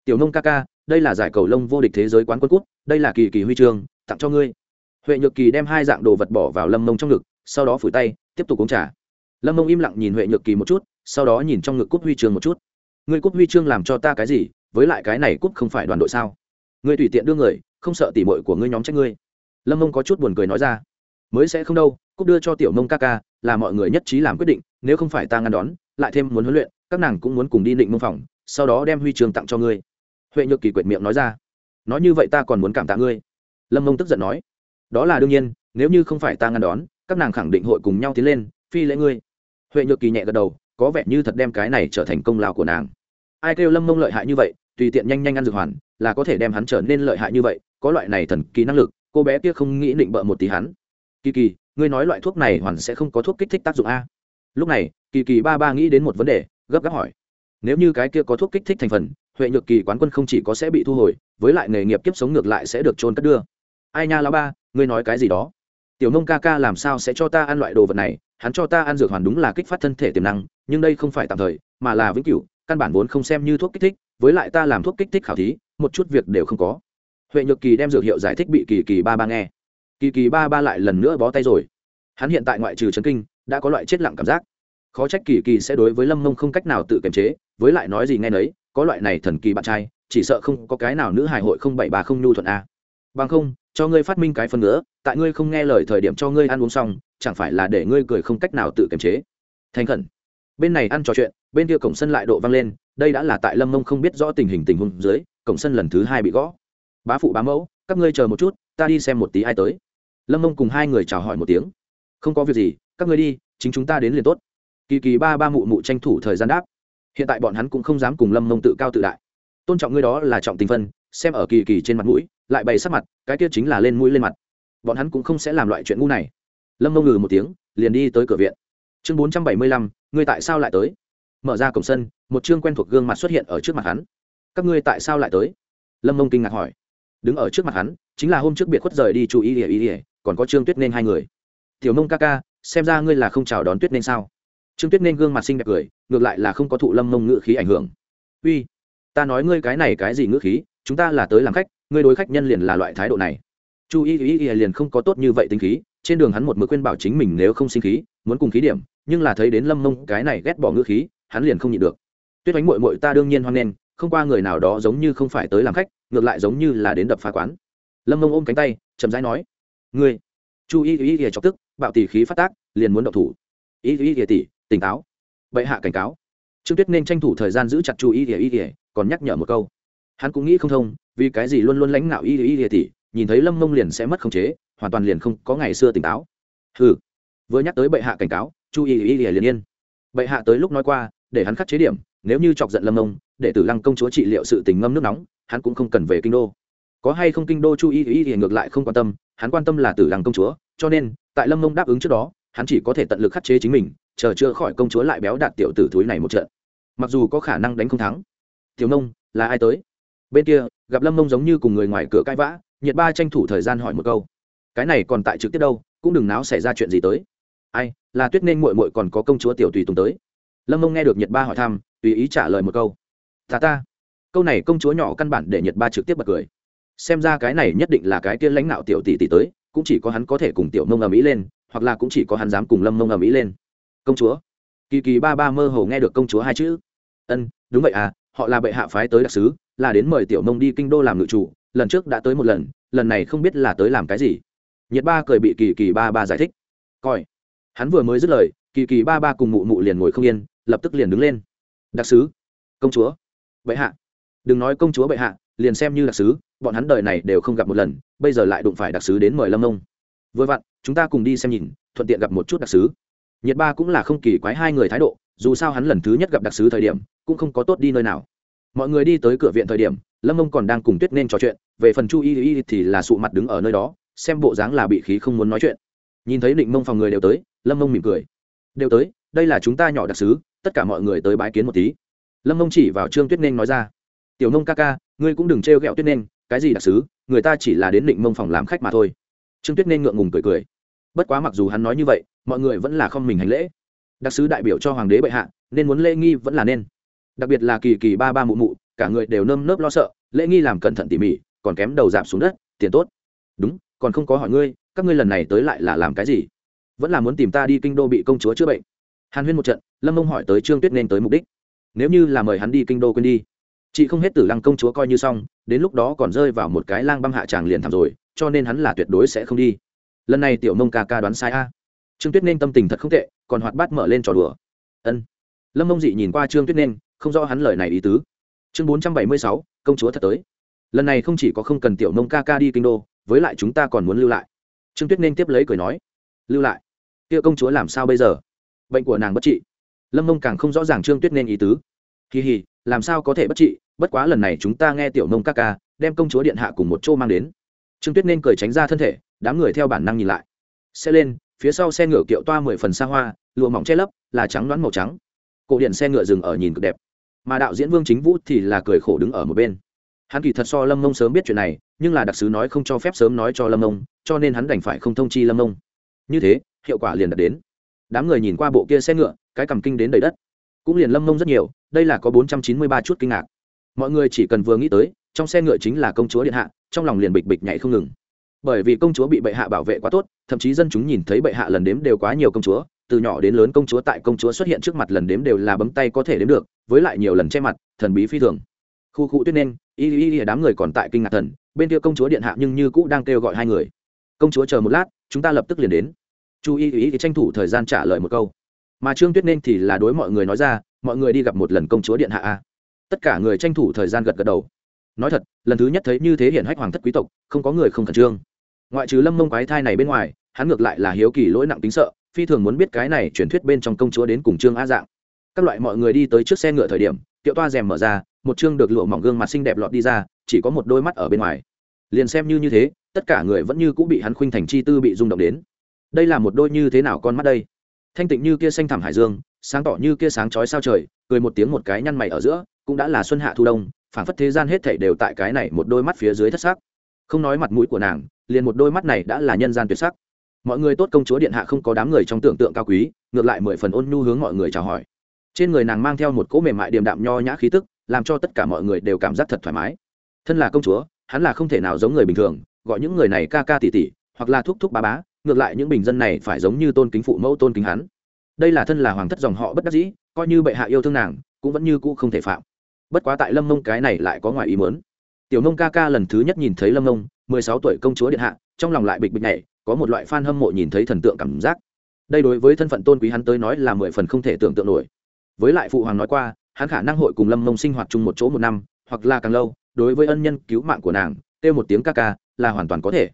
tiểu nông ca ca, đây là giải cầu lông vô địch thế giới quán quân cút, đây là kỳ kỳ huy chương, tặng cho ngươi. Huệ nhược kỳ đem hai dạng đồ vật bỏ vào lâm mông trong ngực, sau đó phủi tay, tiếp tục uống trà. Lâm mông im lặng nhìn huệ nhược kỳ một chút, sau đó nhìn trong ngực cút huy chương một chút. Ngươi cút huy chương làm cho ta cái gì, với lại cái này cút không phải đoàn đội sao? Ngươi tùy tiện đưa người, không sợ tỉ mội của ngươi nhóm trách ngươi. Lâm mông có chút buồn cười nói ra. Mới sẽ không đâu cúc đưa cho tiểu mông ca ca, là mọi người nhất trí làm quyết định, nếu không phải ta ngăn đón, lại thêm muốn huấn luyện, các nàng cũng muốn cùng đi định mông phòng, sau đó đem huy chương tặng cho ngươi huệ nhược kỳ quyệt miệng nói ra. Nói như vậy ta còn muốn cảm tạ ngươi. Lâm mông tức giận nói. Đó là đương nhiên, nếu như không phải ta ngăn đón, các nàng khẳng định hội cùng nhau tiến lên, phi lễ ngươi. Huệ nhược kỳ nhẹ gật đầu, có vẻ như thật đem cái này trở thành công lao của nàng. Ai kêu lâm mông lợi hại như vậy, tùy tiện nhanh nhanh ăn dược hoàn, là có thể đem hắn trở nên lợi hại như vậy, có loại này thần kỳ năng lực, cô bé kia không nghĩ định bợ một tí hắn. Kỳ kỳ, ngươi nói loại thuốc này hoàn sẽ không có thuốc kích thích tác dụng a? Lúc này, kỳ kỳ ba ba nghĩ đến một vấn đề, gấp gáp hỏi. Nếu như cái kia có thuốc kích thích thành phần huệ nhược kỳ quán quân không chỉ có sẽ bị thu hồi, với lại nghề nghiệp kiếp sống ngược lại sẽ được trôn cất đưa. Ai nha lão ba, ngươi nói cái gì đó? Tiểu nông ca ca làm sao sẽ cho ta ăn loại đồ vật này? Hắn cho ta ăn dược hoàn đúng là kích phát thân thể tiềm năng, nhưng đây không phải tạm thời, mà là vĩnh cửu, căn bản vốn không xem như thuốc kích thích, với lại ta làm thuốc kích thích khảo thí, một chút việc đều không có. Huệ nhược kỳ đem dược hiệu giải thích bị kỳ kỳ ba ba nghe. Kỳ kỳ ba ba lại lần nữa bó tay rồi. Hắn hiện tại ngoại trừ chấn kinh, đã có loại chết lặng cảm giác. Khó trách kỳ kỳ sẽ đối với lâm mông không cách nào tự kiềm chế, với lại nói gì nghe nấy có loại này thần kỳ bạn trai, chỉ sợ không có cái nào nữ hài hội không bảy bà không nhu thuận a. Bằng không, cho ngươi phát minh cái phần nữa tại ngươi không nghe lời thời điểm cho ngươi ăn uống xong, chẳng phải là để ngươi cười không cách nào tự kiềm chế. Thành khẩn. Bên này ăn trò chuyện, bên kia cổng sân lại độ vang lên, đây đã là tại lâm mông không biết rõ tình hình tình huống dưới, cổng sân lần thứ hai bị gõ. Bá phụ bá mẫu, các ngươi chờ một chút, ta đi xem một tí ai tới. Lâm mông cùng hai người chào hỏi một tiếng. Không có việc gì, các ngươi đi, chính chúng ta đến liền tốt. Kỳ kỳ ba ba mụ mụ tranh thủ thời gian đáp hiện tại bọn hắn cũng không dám cùng lâm mông tự cao tự đại. Tôn trọng ngươi đó là trọng tình phân, xem ở kỳ kỳ trên mặt mũi, lại bày sắc mặt, cái kia chính là lên mũi lên mặt. Bọn hắn cũng không sẽ làm loại chuyện ngu này. Lâm mông ngừ một tiếng, liền đi tới cửa viện. Chương bốn trăm bảy mươi lăm, ngươi tại sao lại tới? Mở ra cổng sân, một chương quen thuộc gương mặt xuất hiện ở trước mặt hắn. Các ngươi tại sao lại tới? Lâm mông kinh ngạc hỏi. Đứng ở trước mặt hắn, chính là hôm trước biệt khuất rời đi chú ý ỉa ý ỉa còn có trương tuyết nên hai người. Tiểu nông ca ca, xem ra ngươi là không chào đón tuyết nên sao? Trương tuyết nên gương mặt xinh đẹp cười, ngược lại là không có thụ lâm mông ngữ khí ảnh hưởng. Uy, ta nói ngươi cái này cái gì ngữ khí, chúng ta là tới làm khách, ngươi đối khách nhân liền là loại thái độ này. Chu y y y liền không có tốt như vậy tính khí, trên đường hắn một mực khuyên bảo chính mình nếu không sinh khí, muốn cùng khí điểm, nhưng là thấy đến lâm mông cái này ghét bỏ ngữ khí, hắn liền không nhịn được. Tuyết đánh mội mội ta đương nhiên hoan nghênh, không qua người nào đó giống như không phải tới làm khách, ngược lại giống như là đến đập phá quán. Lâm mông ôm cánh tay, chậm rãi nói, ngươi. Chu y y y chọc tức, bạo tỷ khí phát tác, liền muốn động thủ. Y y y tỷ tỉnh táo. Bệ hạ cảnh cáo. Trương tuyết nên tranh thủ thời gian giữ chặt chu y y y còn nhắc nhở một câu. Hắn cũng nghĩ không thông, vì cái gì luôn luôn lãnh đạo y y y tỉ nhìn thấy lâm mông liền sẽ mất khống chế, hoàn toàn liền không có ngày xưa tỉnh táo. Ừ vừa nhắc tới bệ hạ cảnh cáo, chu y y y liền yên. Bệ hạ tới lúc nói qua, để hắn khắc chế điểm, nếu như chọc giận lâm mông, để tử lăng công chúa trị liệu sự tình ngâm nước nóng, hắn cũng không cần về kinh đô. Có hay không kinh đô chu y y ngược lại không quan tâm, hắn quan tâm là tử lăng công chúa, cho nên, tại lâm mông đáp ứng trước đó hắn chỉ có thể tận lực khắc chế chính mình, chờ chưa khỏi công chúa lại béo đạt tiểu tử thúi này một trận. Mặc dù có khả năng đánh không thắng. Tiểu nông, là ai tới? Bên kia, gặp lâm mông giống như cùng người ngoài cửa cãi vã, nhiệt ba tranh thủ thời gian hỏi một câu. Cái này còn tại trực tiếp đâu, cũng đừng náo xảy ra chuyện gì tới. Ai, là tuyết nên mội mội còn có công chúa tiểu tùy tùng tới. Lâm mông nghe được nhiệt ba hỏi thăm, tùy ý trả lời một câu. Ta ta. Câu này công chúa nhỏ căn bản để nhiệt ba trực tiếp bật cười. Xem ra cái này nhất định là cái kia lãnh đạo tiểu tỷ tỷ tới, cũng chỉ có hắn có thể cùng tiểu mông ầm ĩ lên hoặc là cũng chỉ có hắn dám cùng lâm mông ầm ĩ lên. Công chúa. Kỳ kỳ ba ba mơ hồ nghe được công chúa hai chữ. Ân, đúng vậy à họ là bệ hạ phái tới đặc sứ, là đến mời tiểu mông đi kinh đô làm ngự chủ, lần trước đã tới một lần lần này không biết là tới làm cái gì. Nhiệt ba cười bị kỳ kỳ ba ba giải thích. Coi. Hắn vừa mới dứt lời, kỳ kỳ ba ba cùng mụ mụ liền ngồi không yên, lập tức liền đứng lên. Đặc sứ. Công chúa. Bệ hạ. Đừng nói công chúa bệ hạ, liền xem như đặc sứ, bọn hắn đời này đều không gặp một lần, bây giờ lại đụng phải đặc sứ đến mời lâm ông vừa vặn, chúng ta cùng đi xem nhìn, thuận tiện gặp một chút đặc sứ. Nhiệt ba cũng là không kỳ quái hai người thái độ, dù sao hắn lần thứ nhất gặp đặc sứ thời điểm, cũng không có tốt đi nơi nào. Mọi người đi tới cửa viện thời điểm, lâm ông còn đang cùng tuyết nên trò chuyện, về phần chu y y thì là sụ mặt đứng ở nơi đó, xem bộ dáng là bị khí không muốn nói chuyện. Nhìn thấy định mông phòng người đều tới, lâm mông mỉm cười. Đều tới, đây là chúng ta nhỏ đặc sứ, tất cả mọi người tới bái kiến một tí. Lâm mông chỉ vào trương tuyết nên nói ra. Tiểu nông ca ca, ngươi cũng đừng trêu o tuyết nên, cái gì đặc sứ, người ta chỉ là đến định mông phòng làm khách mà thôi trương tuyết nên ngượng ngùng cười cười. Bất quá mặc dù hắn nói như vậy, mọi người vẫn là không mình hành lễ. Đặc sứ đại biểu cho hoàng đế bệ hạ, nên muốn lễ nghi vẫn là nên. Đặc biệt là kỳ kỳ ba ba mụ mụ, cả người đều nơm nớp lo sợ, lễ nghi làm cẩn thận tỉ mỉ, còn kém đầu giảm xuống đất, tiền tốt. Đúng, còn không có hỏi ngươi, các ngươi lần này tới lại là làm cái gì? Vẫn là muốn tìm ta đi kinh đô bị công chúa chữa bệnh. Hàn huyên một trận, lâm mông hỏi tới trương tuyết nên tới mục đích. Nếu như là mời hắn đi kinh đô quên đi. Chị không hết tử lăng công chúa coi như xong, đến lúc đó còn rơi vào một cái lang băng hạ tràng liền thảm rồi cho nên hắn là tuyệt đối sẽ không đi. Lần này tiểu mông ca ca đoán sai a. Trương tuyết nên tâm tình thật không tệ, còn hoạt bát mở lên trò đùa. Ân. Lâm mông dị nhìn qua trương tuyết nên, không rõ hắn lời này ý tứ. Chương bốn trăm bảy mươi sáu, công chúa thật tới. Lần này không chỉ có không cần tiểu mông ca ca đi kinh đô, với lại chúng ta còn muốn lưu lại. Trương tuyết nên tiếp lấy cười nói. Lưu lại? Kia công chúa làm sao bây giờ? Bệnh của nàng bất trị. Lâm mông càng không rõ ràng trương tuyết nên ý tứ. Kỳ hì, làm sao có thể bất trị? Bất quá lần này chúng ta nghe tiểu Mông ca ca, đem công chúa điện hạ cùng một chỗ mang đến trương tuyết nên cười tránh ra thân thể, đám người theo bản năng nhìn lại. Xe lên, phía sau xe ngựa kiệu toa mười phần xa hoa, lụa mỏng che lấp, là trắng đoán màu trắng. Cổ điện xe ngựa dừng ở nhìn cực đẹp. Mà đạo diễn vương chính vũ thì là cười khổ đứng ở một bên. Hắn kỳ thật so lâm mông sớm biết chuyện này, nhưng là đặc sứ nói không cho phép sớm nói cho lâm mông cho nên hắn đành phải không thông chi lâm mông như thế, hiệu quả liền đạt đến. Đám người nhìn qua bộ kia xe ngựa, cái cầm kinh đến đầy đất. Cũng liền lâm mông rất nhiều, đây là có bốn trăm chín mươi ba chút kinh ngạc. Mọi người chỉ cần vừa nghĩ tới, trong xe ngựa chính là công chúa điện hạ trong lòng liền bịch bịch nhảy không ngừng. Bởi vì công chúa bị bệ hạ bảo vệ quá tốt, thậm chí dân chúng nhìn thấy bệ hạ lần đếm đều quá nhiều công chúa, từ nhỏ đến lớn công chúa tại công chúa xuất hiện trước mặt lần đếm đều là bấm tay có thể đếm được, với lại nhiều lần che mặt, thần bí phi thường. Khu khu tuyết nên, y y y, đám người còn tại kinh ngạc thần, bên kia công chúa điện hạ nhưng như cũ đang kêu gọi hai người. Công chúa chờ một lát, chúng ta lập tức liền đến. Chu y y tranh thủ thời gian trả lời một câu. Mà trương tuyết nên thì là đối mọi người nói ra, mọi người đi gặp một lần công chúa điện hạ a. Tất cả người tranh thủ thời gian gật gật đầu nói thật, lần thứ nhất thấy như thế hiện hách hoàng thất quý tộc, không có người không khẩn trương. Ngoại trừ lâm mông quái thai này bên ngoài, hắn ngược lại là hiếu kỳ lỗi nặng tính sợ, phi thường muốn biết cái này truyền thuyết bên trong công chúa đến cùng trương a dạng. Các loại mọi người đi tới trước xe ngựa thời điểm tiệu toa rèm mở ra, một chương được lụa mỏng gương mặt xinh đẹp lọt đi ra, chỉ có một đôi mắt ở bên ngoài. Liền xem như như thế, tất cả người vẫn như cũng bị hắn khuynh thành chi tư bị rung động đến. Đây là một đôi như thế nào con mắt đây? Thanh tịnh như kia xanh thẳm hải dương, sáng tỏ như kia sáng chói sao trời, cười một tiếng một cái nhăn mày ở giữa, cũng đã là xuân hạ thu đông phản phất thế gian hết thảy đều tại cái này một đôi mắt phía dưới thất sắc. Không nói mặt mũi của nàng, liền một đôi mắt này đã là nhân gian tuyệt sắc. Mọi người tốt công chúa điện hạ không có đám người trong tưởng tượng cao quý, ngược lại mười phần ôn nhu hướng mọi người chào hỏi. Trên người nàng mang theo một cỗ mềm mại điềm đạm nho nhã khí tức, làm cho tất cả mọi người đều cảm giác thật thoải mái. Thân là công chúa, hắn là không thể nào giống người bình thường, gọi những người này ca ca tỉ tỉ hoặc là thúc thúc bá bá, ngược lại những bình dân này phải giống như tôn kính phụ mẫu tôn kính hắn. Đây là thân là hoàng thất dòng họ bất đắc dĩ, coi như bệ hạ yêu thương nàng, cũng vẫn như cũ không thể phạm bất quá tại lâm mông cái này lại có ngoài ý mớn tiểu mông ca ca lần thứ nhất nhìn thấy lâm mông, mười sáu tuổi công chúa điện hạ, trong lòng lại bịch bịch nhảy, có một loại f a n hâm mộ nhìn thấy thần tượng cảm giác. Đây đối với thân phận tôn quý hắn tới nói là mười phần không thể tưởng tượng nổi. Với lại phụ hoàng nói qua, hắn khả năng hội cùng lâm mông sinh hoạt chung một chỗ một năm, hoặc là càng lâu, đối với ân nhân cứu mạng của nàng, kêu một tiếng ca ca, là hoàn toàn có thể.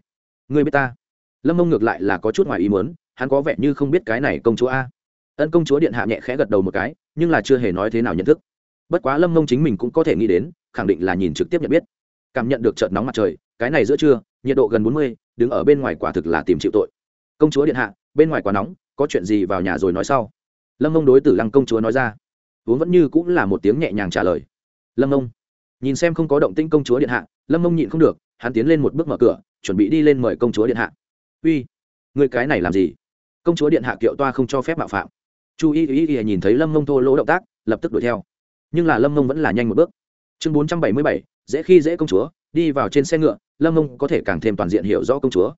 Người biết ta? Lâm mông ngược lại là có chút ngoài ý muốn, hắn có vẻ như không biết cái này công chúa a. Ân công chúa điện hạ nhẹ khẽ gật đầu một cái, nhưng là chưa hề nói thế nào nhận thức bất quá lâm mông chính mình cũng có thể nghĩ đến, khẳng định là nhìn trực tiếp nhận biết. Cảm nhận được trợt nóng mặt trời, cái này giữa trưa, nhiệt độ gần bốn mươi, đứng ở bên ngoài quả thực là tìm chịu tội. Công chúa điện hạ, bên ngoài quá nóng, có chuyện gì vào nhà rồi nói sau. Lâm mông đối tử lăng công chúa nói ra. Uống vẫn như cũng là một tiếng nhẹ nhàng trả lời. Lâm mông nhìn xem không có động tĩnh công chúa điện hạ, lâm mông nhịn không được, hắn tiến lên một bước mở cửa, chuẩn bị đi lên mời công chúa điện hạ. Uy, người cái này làm gì? Công chúa điện hạ kiệu toa không cho phép mạo phạm. Chu y y y nhìn thấy lâm mông thô lỗ động tác, lập tức đuổi theo nhưng là lâm mông vẫn là nhanh một bước chương bốn trăm bảy mươi bảy, dễ khi dễ công chúa, đi vào trên xe ngựa, lâm mông có thể càng thêm toàn diện hiểu rõ công chúa.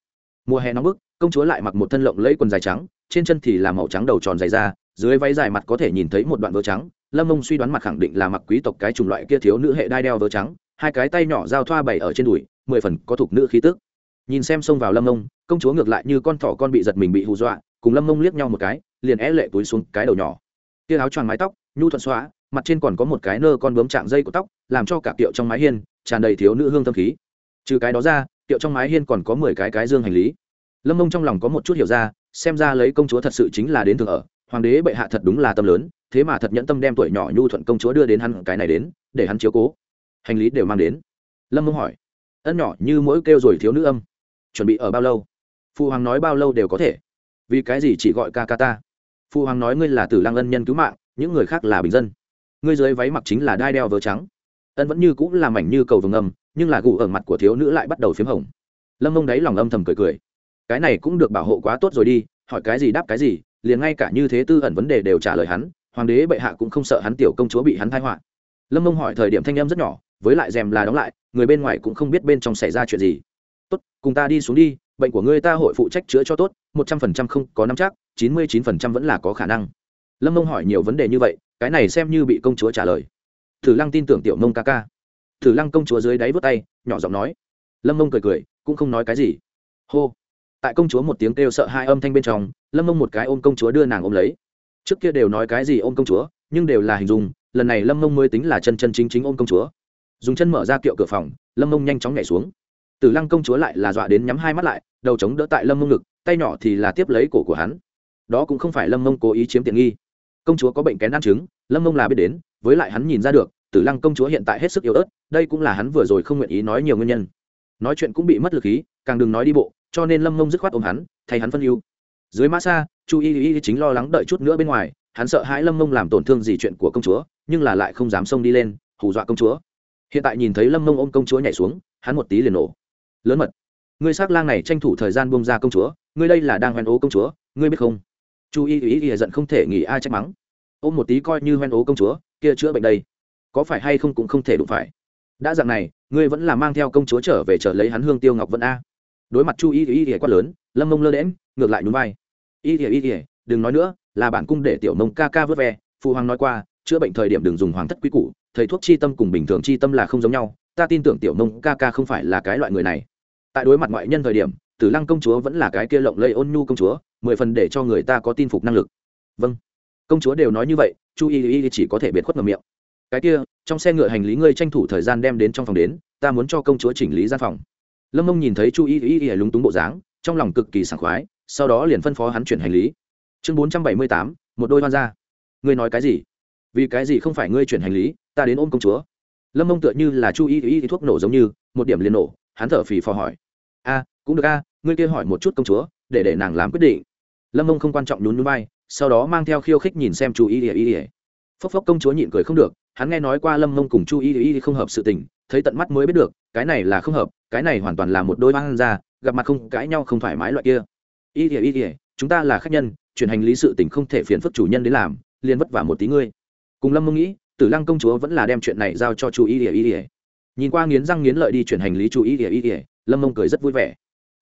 Mùa hè nóng bức, công chúa lại mặc một thân lộng lẫy quần dài trắng, trên chân thì là màu trắng đầu tròn dày da, dưới váy dài mặt có thể nhìn thấy một đoạn vớ trắng. Lâm mông suy đoán mặt khẳng định là mặc quý tộc cái chủng loại kia thiếu nữ hệ đai đeo vớ trắng, hai cái tay nhỏ giao thoa bày ở trên đùi, mười phần có thục nữ khí tức. Nhìn xem xông vào lâm mông, công chúa ngược lại như con thỏ con bị giật mình bị hù dọa, cùng lâm mông liếc nhau một cái, liền é lệ túi xuống cái đầu nhỏ. Tia áo choàng mái tóc, nhu thuận xóa mặt trên còn có một cái nơ con bướm chạm dây của tóc, làm cho cả tiệu trong mái hiên tràn đầy thiếu nữ hương tâm khí. Trừ cái đó ra tiệu trong mái hiên còn có mười cái cái dương hành lý. Lâm mông trong lòng có một chút hiểu ra, xem ra lấy công chúa thật sự chính là đến thường ở, hoàng đế bệ hạ thật đúng là tâm lớn, thế mà thật nhẫn tâm đem tuổi nhỏ nhu thuận công chúa đưa đến hắn cái này đến, để hắn chiếu cố. Hành lý đều mang đến. Lâm mông hỏi, ân nhỏ như mỗi kêu rồi thiếu nữ âm, chuẩn bị ở bao lâu? Phụ hoàng nói bao lâu đều có thể. Vì cái gì chỉ gọi ca ca ta? Phụ hoàng nói ngươi là tử lang ân nhân cứu mạng, những người khác là bình dân ngươi dưới váy mặc chính là đai đeo vớ trắng. Ân vẫn như cũng làm mảnh như cầu vồng âm nhưng là gù ở mặt của thiếu nữ lại bắt đầu p h í m hồng. Lâm mông đáy lòng âm thầm cười cười. Cái này cũng được bảo hộ quá tốt rồi đi, hỏi cái gì đáp cái gì, liền ngay cả như thế tư ẩn vấn đề đều trả lời hắn, hoàng đế bệ hạ cũng không sợ hắn tiểu công chúa bị hắn thai họa. Lâm mông hỏi thời điểm thanh âm rất nhỏ, với lại rèm là đóng lại, người bên ngoài cũng không biết bên trong xảy ra chuyện gì. Tốt, cùng ta đi xuống đi, bệnh của ngươi ta hội phụ trách chữa cho tốt, một trăm phần trăm không có năm chắc, chín mươi chín phần trăm vẫn là có khả năng lâm mông hỏi nhiều vấn đề như vậy, cái này xem như bị công chúa trả lời. Thử lăng tin tưởng tiểu mông ca ca. Thử lăng công chúa dưới đáy vớt tay, nhỏ giọng nói. Lâm mông cười cười, cũng không nói cái gì. Hô. Tại công chúa một tiếng kêu sợ hai âm thanh bên trong, lâm mông một cái ôm công chúa đưa nàng ôm lấy. Trước kia đều nói cái gì ôm công chúa, nhưng đều là hình dung, lần này lâm mông mới tính là chân chân chính chính ôm công chúa. Dùng chân mở ra kiệu cửa phòng, lâm mông nhanh chóng nhảy xuống. Tử lăng công chúa lại là dọa đến nhắm hai mắt lại, đầu chống đỡ tại lâm mông ngực, tay nhỏ thì là tiếp lấy cổ của hắn. Đó cũng không phải lâm mông cố ý chiếm tiện nghi công chúa có bệnh kén ăn trứng, lâm mông là biết đến, với lại hắn nhìn ra được, tử lăng công chúa hiện tại hết sức yếu ớt, đây cũng là hắn vừa rồi không nguyện ý nói nhiều nguyên nhân. Nói chuyện cũng bị mất lực khí, càng đừng nói đi bộ, cho nên lâm mông dứt khoát ôm hắn, thay hắn phân ưu. Dưới mã xa, chu y y chính lo lắng đợi chút nữa bên ngoài, hắn sợ hãi lâm mông làm tổn thương gì chuyện của công chúa, nhưng là lại không dám xông đi lên, hù dọa công chúa. Hiện tại nhìn thấy lâm mông ôm công chúa nhảy xuống, hắn một tí liền nổ. Lớn mật, ngươi xác lang này tranh thủ thời gian bông ra công chúa, ngươi đây là đang hoen ố công chúa, ngươi biết không? Chu y ý ý giận không thể nghỉ ai trách mắng. Ôm một tí coi như hoen ố công chúa, kia chữa bệnh đây. Có phải hay không cũng không thể đụng phải. Đã dạng này, ngươi vẫn là mang theo công chúa trở về chờ lấy hắn hương tiêu ngọc vân a. Đối mặt chu y ý ý quát lớn, lâm mông lơ đễm ngược lại núi vai. Y ý ý ý đừng nói nữa, là bản cung để tiểu nông ca ca vớt ve. Phụ hoàng nói qua, chữa bệnh thời điểm đừng dùng hoàng thất quý củ, thầy thuốc chi tâm cùng bình thường chi tâm là không giống nhau. Ta tin tưởng tiểu nông ca ca không phải là cái loại người này. Tại đối mặt ngoại nhân thời điểm tử lăng công chúa vẫn là cái kia lộng lây ôn nhu công chúa, mười phần để cho người ta có tin phục năng lực. Vâng. Công chúa đều nói như vậy, chu y y chỉ có thể biệt khuất ngầm miệng. Cái kia, trong xe ngựa hành lý ngươi tranh thủ thời gian đem đến trong phòng đến, ta muốn cho công chúa chỉnh lý gian phòng. Lâm mông nhìn thấy chu y y y lúng túng bộ dáng, trong lòng cực kỳ sảng khoái, sau đó liền phân phó hắn chuyển hành lý. Chương bốn trăm bảy mươi tám, một đôi hoan gia. Ngươi nói cái gì? Vì cái gì không phải ngươi chuyển hành lý, ta đến ôm công chúa? Lâm mông tựa như là chu y y thuốc nổ giống như, một điểm liền nổ, hắn thở phì phò hỏi. A, cũng được a ngươi kia hỏi một chút công chúa để để nàng làm quyết định lâm mông không quan trọng nhún núi bay sau đó mang theo khiêu khích nhìn xem chu y y y phốc phốc công chúa nhịn cười không được hắn nghe nói qua lâm mông cùng chu y y không hợp sự tình thấy tận mắt mới biết được cái này là không hợp cái này hoàn toàn là một đôi hoang ra gặp mặt không cãi nhau không thoải mái loại kia y ỉa y ỉa chúng ta là khách nhân chuyển hành lý sự tình không thể phiền phức chủ nhân đến làm liền vất vả một tí ngươi cùng lâm mông nghĩ tử lăng công chúa vẫn là đem chuyện này giao cho chu y ỉa y ỉa nhìn qua nghiến răng nghiến lợi đi chuyển hành lý chu y ỉa y ỉa lâm mông cười rất vui vẻ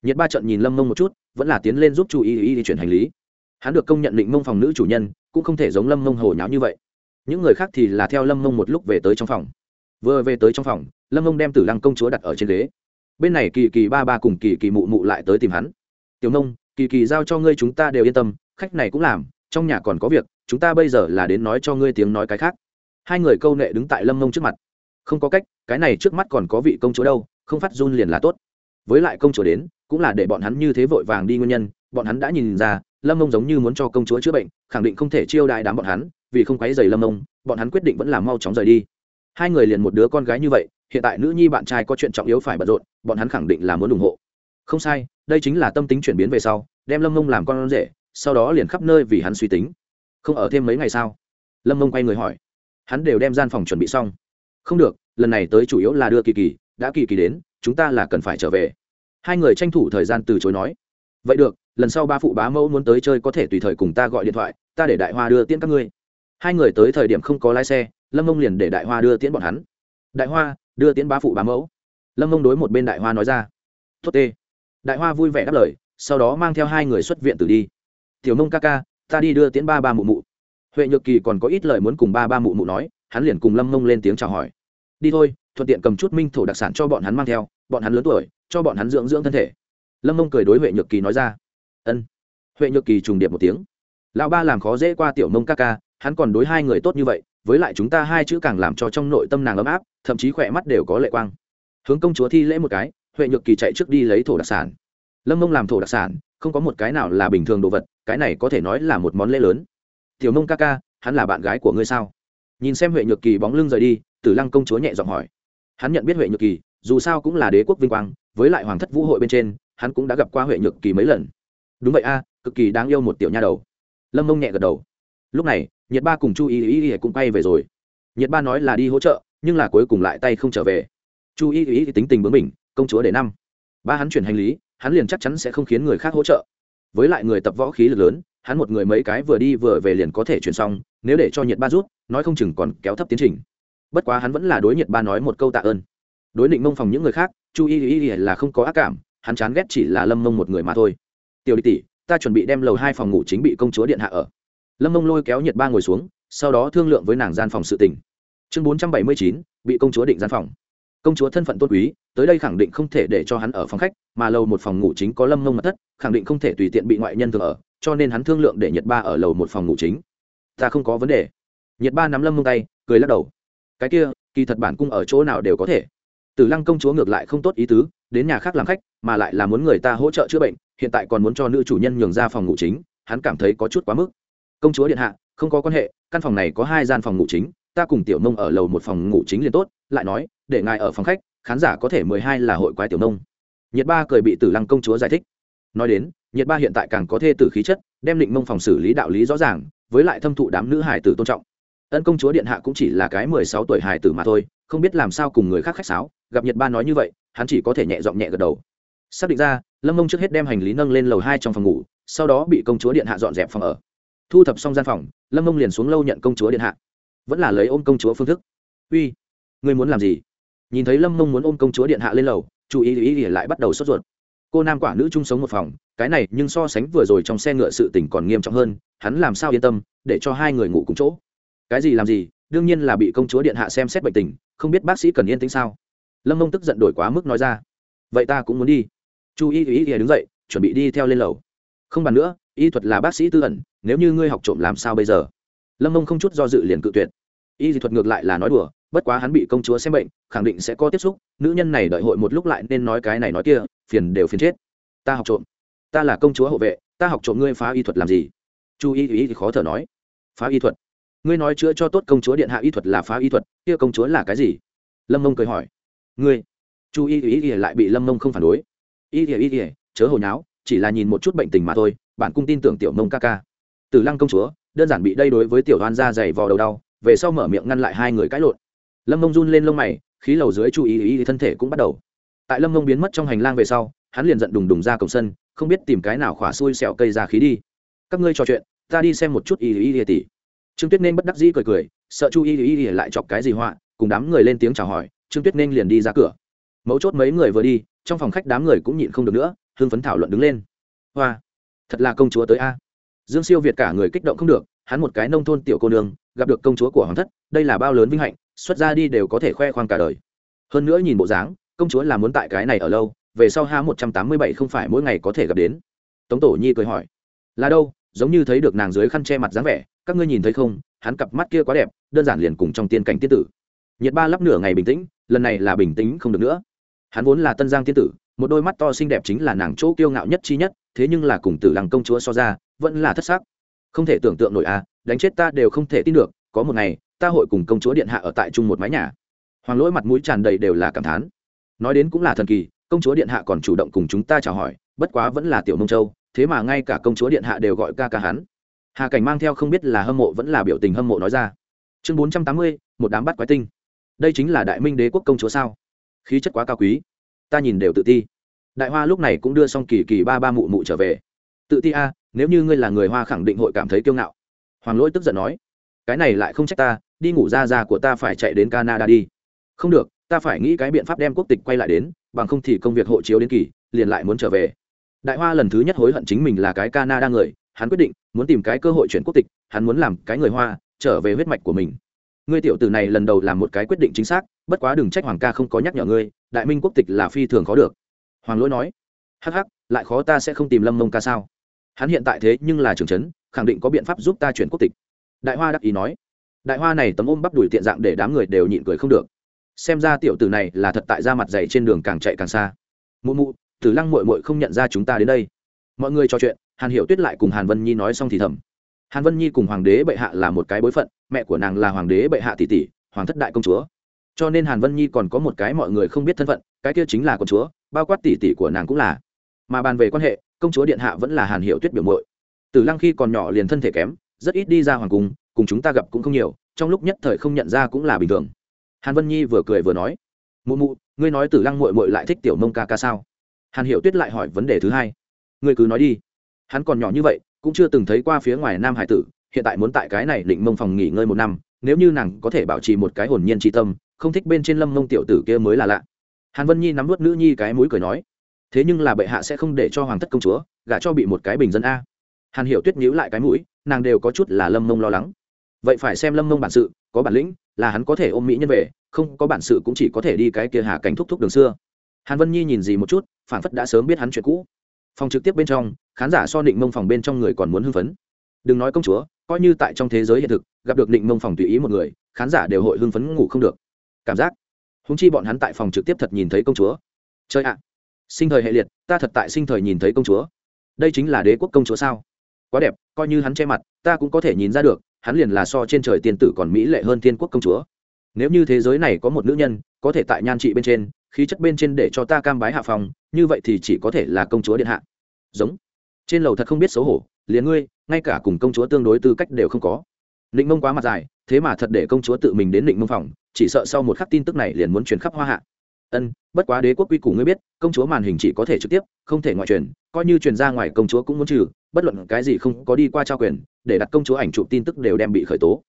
nhiệt ba trận nhìn lâm mông một chút, vẫn là tiến lên giúp chu y ỉa đi chuyển hành lý. Hắn được công nhận định mông phòng nữ chủ nhân, cũng không thể giống lâm mông hồ nháo như vậy. Những người khác thì là theo lâm mông một lúc về tới trong phòng. Vừa về tới trong phòng, lâm mông đem tử lăng công chúa đặt ở trên ghế. Bên này kỳ kỳ ba ba cùng kỳ kỳ mụ mụ lại tới tìm hắn. Tiểu nông kỳ kỳ giao cho ngươi chúng ta đều yên tâm, khách này cũng làm, trong nhà còn có việc, chúng ta bây giờ là đến nói cho ngươi tiếng nói cái khác. Hai người câu nệ đứng tại lâm mông trước mặt. Không có cách, cái này trước mắt còn có vị công chúa đâu, không phát run liền là tốt. Với lại công chúa đến cũng là để bọn hắn như thế vội vàng đi nguyên nhân, bọn hắn đã nhìn ra, lâm mông giống như muốn cho công chúa chữa bệnh, khẳng định không thể chiêu đại đám bọn hắn, vì không quấy dày lâm mông, bọn hắn quyết định vẫn là mau chóng rời đi. Hai người liền một đứa con gái như vậy, hiện tại nữ nhi bạn trai có chuyện trọng yếu phải bận rộn, bọn hắn khẳng định là muốn ủng hộ. Không sai, đây chính là tâm tính chuyển biến về sau, đem lâm mông làm con rể, sau đó liền khắp nơi vì hắn suy tính. Không ở thêm mấy ngày sao lâm mông quay người hỏi. Hắn đều đem gian phòng chuẩn bị xong. Không được, lần này tới chủ yếu là đưa kỳ kỳ, đã kỳ kỳ đến, chúng ta là cần phải trở về hai người tranh thủ thời gian từ chối nói. Vậy được, lần sau ba phụ bá mẫu muốn tới chơi có thể tùy thời cùng ta gọi điện thoại, ta để đại hoa đưa tiễn các ngươi. Hai người tới thời điểm không có lái xe, lâm mông liền để đại hoa đưa tiễn bọn hắn. Đại hoa, đưa tiễn ba phụ bá mẫu. Lâm mông đối một bên đại hoa nói ra. Tốt tê. Đại hoa vui vẻ đáp lời, sau đó mang theo hai người xuất viện từ đi. Tiểu mông ca ca, ta đi đưa tiễn ba ba mụ mụ. Huệ nhược kỳ còn có ít lời muốn cùng ba ba mụ mụ nói, hắn liền cùng lâm mông lên tiếng chào hỏi. Đi thôi, thuận tiện cầm chút minh thổ đặc sản cho bọn hắn mang theo bọn hắn lớn tuổi, cho bọn hắn dưỡng dưỡng thân thể. Lâm mông cười đối huệ nhược kỳ nói ra. Ân. Huệ nhược kỳ trùng điệp một tiếng. Lão ba làm khó dễ qua tiểu mông ca ca, hắn còn đối hai người tốt như vậy, với lại chúng ta hai chữ càng làm cho trong nội tâm nàng ấm áp, thậm chí khỏe mắt đều có lệ quang. Hướng công chúa thi lễ một cái, huệ nhược kỳ chạy trước đi lấy thổ đặc sản. Lâm mông làm thổ đặc sản, không có một cái nào là bình thường đồ vật, cái này có thể nói là một món lễ lớn. Tiểu mông ca ca, hắn là bạn gái của ngươi sao? Nhìn xem huệ nhược kỳ bóng lưng rời đi, tử lăng công chúa nhẹ giọng hỏi. Hắn nhận biết huệ nhược kỳ dù sao cũng là đế quốc vinh quang, với lại hoàng thất vũ hội bên trên, hắn cũng đã gặp qua huệ nhược kỳ mấy lần. Đúng vậy a, cực kỳ đáng yêu một tiểu nha đầu. Lâm mông nhẹ gật đầu. Lúc này, nhiệt ba cùng chu y y y cũng quay về rồi. Nhiệt ba nói là đi hỗ trợ, nhưng là cuối cùng lại tay không trở về. Chu y y tính tình bướng mình công chúa để năm. Ba hắn chuyển hành lý, hắn liền chắc chắn sẽ không khiến người khác hỗ trợ. Với lại người tập võ khí lực lớn, hắn một người mấy cái vừa đi vừa về liền có thể chuyển xong, nếu để cho nhiệt ba rút, nói không chừng còn kéo thấp tiến trình. Bất quá hắn vẫn là đối nhiệt ba nói một câu tạ ơn đối định mông phòng những người khác, chu y y y là không có ác cảm, hắn chán ghét chỉ là lâm mông một người mà thôi. Tiểu đi tỷ, ta chuẩn bị đem lầu hai phòng ngủ chính bị công chúa điện hạ ở. Lâm mông lôi kéo nhiệt ba ngồi xuống, sau đó thương lượng với nàng gian phòng sự tình. Chương bốn trăm bảy mươi chín, bị công chúa định gian phòng. Công chúa thân phận tôn quý, tới đây khẳng định không thể để cho hắn ở phòng khách, mà lầu một phòng ngủ chính có lâm mông mật thất, khẳng định không thể tùy tiện bị ngoại nhân thường ở, cho nên hắn thương lượng để nhiệt ba ở lầu một phòng ngủ chính. Ta không có vấn đề. Nhiệt ba nắm lâm mông tay, cười lắc đầu. Cái kia, kỳ thật bản cung ở chỗ nào đều có thể tử lăng công chúa ngược lại không tốt ý tứ, đến nhà khác làm khách, mà lại là muốn người ta hỗ trợ chữa bệnh, hiện tại còn muốn cho nữ chủ nhân nhường ra phòng ngủ chính, hắn cảm thấy có chút quá mức. Công chúa điện hạ, không có quan hệ, căn phòng này có hai gian phòng ngủ chính, ta cùng tiểu nông ở lầu một phòng ngủ chính liền tốt, lại nói, để ngài ở phòng khách, khán giả có thể mười hai là hội quái tiểu nông. Nhiệt ba cười bị tử lăng công chúa giải thích. Nói đến nhiệt ba hiện tại càng có thê tử khí chất, đem định mông phòng xử lý đạo lý rõ ràng, với lại thâm thụ đám nữ hải tử tôn trọng ân công chúa điện hạ cũng chỉ là cái mười sáu tuổi hài tử mà thôi, không biết làm sao cùng người khác khách sáo, gặp nhật ba nói như vậy, hắn chỉ có thể nhẹ giọng nhẹ gật đầu. Xác định ra, lâm mông trước hết đem hành lý nâng lên lầu hai trong phòng ngủ, sau đó bị công chúa điện hạ dọn dẹp phòng ở. Thu thập xong gian phòng, lâm mông liền xuống lâu nhận công chúa điện hạ. Vẫn là lấy ôm công chúa phương thức. Uy, ngươi muốn làm gì? Nhìn thấy lâm mông muốn ôm công chúa điện hạ lên lầu, chú ý ý ý lại bắt đầu sốt ruột. Cô nam quả nữ chung sống một phòng, cái này nhưng so sánh vừa rồi trong xe ngựa sự tình còn nghiêm trọng hơn, hắn làm sao yên tâm để cho hai người ngủ cùng chỗ? Cái gì làm gì? Đương nhiên là bị công chúa điện hạ xem xét bệnh tình, không biết bác sĩ cần yên tĩnh sao? Lâm mông tức giận đổi quá mức nói ra. Vậy ta cũng muốn đi. Chu y ý ý đứng dậy, chuẩn bị đi theo lên lầu. Không bàn nữa, y thuật là bác sĩ tư ẩn, nếu như ngươi học trộm làm sao bây giờ? Lâm mông không chút do dự liền cự tuyệt. Y dị thuật ngược lại là nói đùa, bất quá hắn bị công chúa xem bệnh, khẳng định sẽ có tiếp xúc, nữ nhân này đợi hội một lúc lại nên nói cái này nói kia, phiền đều phiền chết. Ta học trộm. Ta là công chúa hộ vệ, ta học trộm ngươi phá y thuật làm gì? Chu y y thì khó thở nói. Phá y thuật? Ngươi nói chữa cho tốt công chúa điện hạ y thuật là phá y thuật, kia công chúa là cái gì? Lâm mông cười hỏi. Ngươi, chu y y y lại bị lâm mông không phản đối. Y y y chớ hồi nháo, chỉ là nhìn một chút bệnh tình mà thôi bản cung tin tưởng tiểu mông ca ca. Từ lăng công chúa, đơn giản bị đây đối với tiểu hoan ra dày vò đầu đau, về sau mở miệng ngăn lại hai người cãi lộn. Lâm mông run lên lông mày, khí lầu dưới chú ý ý thân thể cũng bắt đầu. Tại lâm mông biến mất trong hành lang về sau, hắn liền giận đùng đùng ra cổng sân, không biết tìm cái nào khỏa xui xẹo cây ra khí đi. Các ngươi trò chuyện, ta đi xem một chút ý ý ý tỷ trương tuyết nên bất đắc dĩ cười cười, sợ chu y y y lại chọc cái gì họa, cùng đám người lên tiếng chào hỏi, trương tuyết nên liền đi ra cửa. Mấu chốt mấy người vừa đi, trong phòng khách đám người cũng nhịn không được nữa, hưng phấn thảo luận đứng lên. Hoa, thật là công chúa tới a. Dương siêu việt cả người kích động không được, hắn một cái nông thôn tiểu cô nương, gặp được công chúa của hoàng thất, đây là bao lớn vinh hạnh, xuất ra đi đều có thể khoe khoang cả đời. Hơn nữa nhìn bộ dáng, công chúa là muốn tại cái này ở lâu, về sau ha một trăm tám mươi bảy không phải mỗi ngày có thể gặp đến. Tống tổ nhi cười hỏi, là đâu, giống như thấy được nàng dưới khăn che mặt dáng vẻ các ngươi nhìn thấy không, hắn cặp mắt kia quá đẹp, đơn giản liền cùng trong tiên cảnh tiên tử. Nhiệt ba lắp nửa ngày bình tĩnh, lần này là bình tĩnh không được nữa. Hắn vốn là tân giang tiên tử, một đôi mắt to xinh đẹp chính là nàng chỗ kiêu ngạo nhất chi nhất, thế nhưng là cùng tử lăng công chúa so ra, vẫn là thất sắc. Không thể tưởng tượng nổi à đánh chết ta đều không thể tin được, có một ngày, ta hội cùng công chúa điện hạ ở tại chung một mái nhà. Hoàng lỗi mặt mũi tràn đầy đều là cảm thán. Nói đến cũng là thần kỳ, công chúa điện hạ còn chủ động cùng chúng ta chào hỏi, bất quá vẫn là tiểu mông châu, thế mà ngay cả công chúa điện hạ đều gọi ca ca hắn hà cảnh mang theo không biết là hâm mộ vẫn là biểu tình hâm mộ nói ra. Chương bốn trăm tám mươi, một đám bắt quái tinh. Đây chính là đại minh đế quốc công chúa sao? Khí chất quá cao quý. Ta nhìn đều tự ti. Đại hoa lúc này cũng đưa xong kỳ kỳ ba ba mụ mụ trở về. Tự ti a, nếu như ngươi là người hoa khẳng định hội cảm thấy kiêu ngạo. Hoàng lỗi tức giận nói, cái này lại không trách ta, đi ngủ ra ra của ta phải chạy đến canada đi. Không được, ta phải nghĩ cái biện pháp đem quốc tịch quay lại đến, bằng không thì công việc hộ chiếu đến kỳ, liền lại muốn trở về. Đại hoa lần thứ nhất hối hận chính mình là cái canada người hắn quyết định, muốn tìm cái cơ hội chuyển quốc tịch, hắn muốn làm cái người hoa, trở về huyết mạch của mình. Ngươi tiểu tử này lần đầu làm một cái quyết định chính xác, bất quá đừng trách hoàng ca không có nhắc nhở ngươi, đại minh quốc tịch là phi thường khó được. Hoàng lỗi nói, hắc hắc, lại khó ta sẽ không tìm lâm mông ca sao? Hắn hiện tại thế nhưng là trưởng trấn, khẳng định có biện pháp giúp ta chuyển quốc tịch. Đại hoa đắc ý nói, đại hoa này tấm ôm bắp đùi tiện dạng để đám người đều nhịn cười không được. Xem ra tiểu tử này là thật tại ra mặt dày trên đường càng chạy càng xa. Mụ mụ, tử lăng mội mội không nhận ra chúng ta đến đây. Mọi người trò chuyện hàn hiểu tuyết lại cùng hàn vân nhi nói xong thì thầm. Hàn vân nhi cùng hoàng đế bệ hạ là một cái bối phận, mẹ của nàng là hoàng đế bệ hạ tỷ tỷ, hoàng thất đại công chúa. Cho nên hàn vân nhi còn có một cái mọi người không biết thân phận, cái kia chính là Công chúa, bao quát tỷ tỷ của nàng cũng là. Mà bàn về quan hệ, công chúa điện hạ vẫn là hàn hiệu tuyết biểu mội tử lăng khi còn nhỏ liền thân thể kém, rất ít đi ra hoàng cung, cùng chúng ta gặp cũng không nhiều, trong lúc nhất thời không nhận ra cũng là bình thường. Hàn vân nhi vừa cười vừa nói, mụ mụ, ngươi nói tử lăng mội mội lại thích tiểu mông ca ca sao? Hàn hiệu tuyết lại hỏi vấn đề thứ hai, ngươi cứ nói đi hắn còn nhỏ như vậy, cũng chưa từng thấy qua phía ngoài nam hải tử, hiện tại muốn tại cái này định mông phòng nghỉ ngơi một năm, nếu như nàng có thể bảo trì một cái hồn nhiên tri tâm, không thích bên trên lâm mông tiểu tử kia mới là lạ. Hàn vân nhi nắm vớt nữ nhi cái mũi cười nói, thế nhưng là bệ hạ sẽ không để cho hoàng thất công chúa, gả cho bị một cái bình dân a. Hàn hiểu tuyết nhíu lại cái mũi, nàng đều có chút là lâm mông lo lắng. Vậy phải xem lâm mông bản sự, có bản lĩnh, là hắn có thể ôm mỹ nhân về, không có bản sự cũng chỉ có thể đi cái kia hạ cảnh thúc thúc đường xưa. Hàn vân nhi nhìn gì một chút phản phất đã sớm biết hắn chuyện cũ phòng trực tiếp bên trong, khán giả so định mông phòng bên trong người còn muốn hưng phấn. Đừng nói công chúa, coi như tại trong thế giới hiện thực, gặp được định mông phòng tùy ý một người, khán giả đều hội hưng phấn ngủ không được. Cảm giác. Húng chi bọn hắn tại phòng trực tiếp thật nhìn thấy công chúa. Chơi ạ. Sinh thời hệ liệt, ta thật tại sinh thời nhìn thấy công chúa. Đây chính là đế quốc công chúa sao? Quá đẹp, coi như hắn che mặt, ta cũng có thể nhìn ra được, hắn liền là so trên trời tiên tử còn mỹ lệ hơn thiên quốc công chúa. Nếu như thế giới này có một nữ nhân, có thể tại nhan trị bên trên khí chất bên trên để cho ta cam bái hạ phòng như vậy thì chỉ có thể là công chúa điện hạ. Giống. Trên lầu thật không biết xấu hổ, liền ngươi, ngay cả cùng công chúa tương đối tư cách đều không có. Định mông quá mặt dài, thế mà thật để công chúa tự mình đến định mông phòng, chỉ sợ sau một khắc tin tức này liền muốn truyền khắp hoa hạ. Ân, bất quá đế quốc quy củ ngươi biết, công chúa màn hình chỉ có thể trực tiếp, không thể ngoại truyền, coi như truyền ra ngoài công chúa cũng muốn trừ, bất luận cái gì không có đi qua trao quyền, để đặt công chúa ảnh chụp tin tức đều đem bị khởi tố.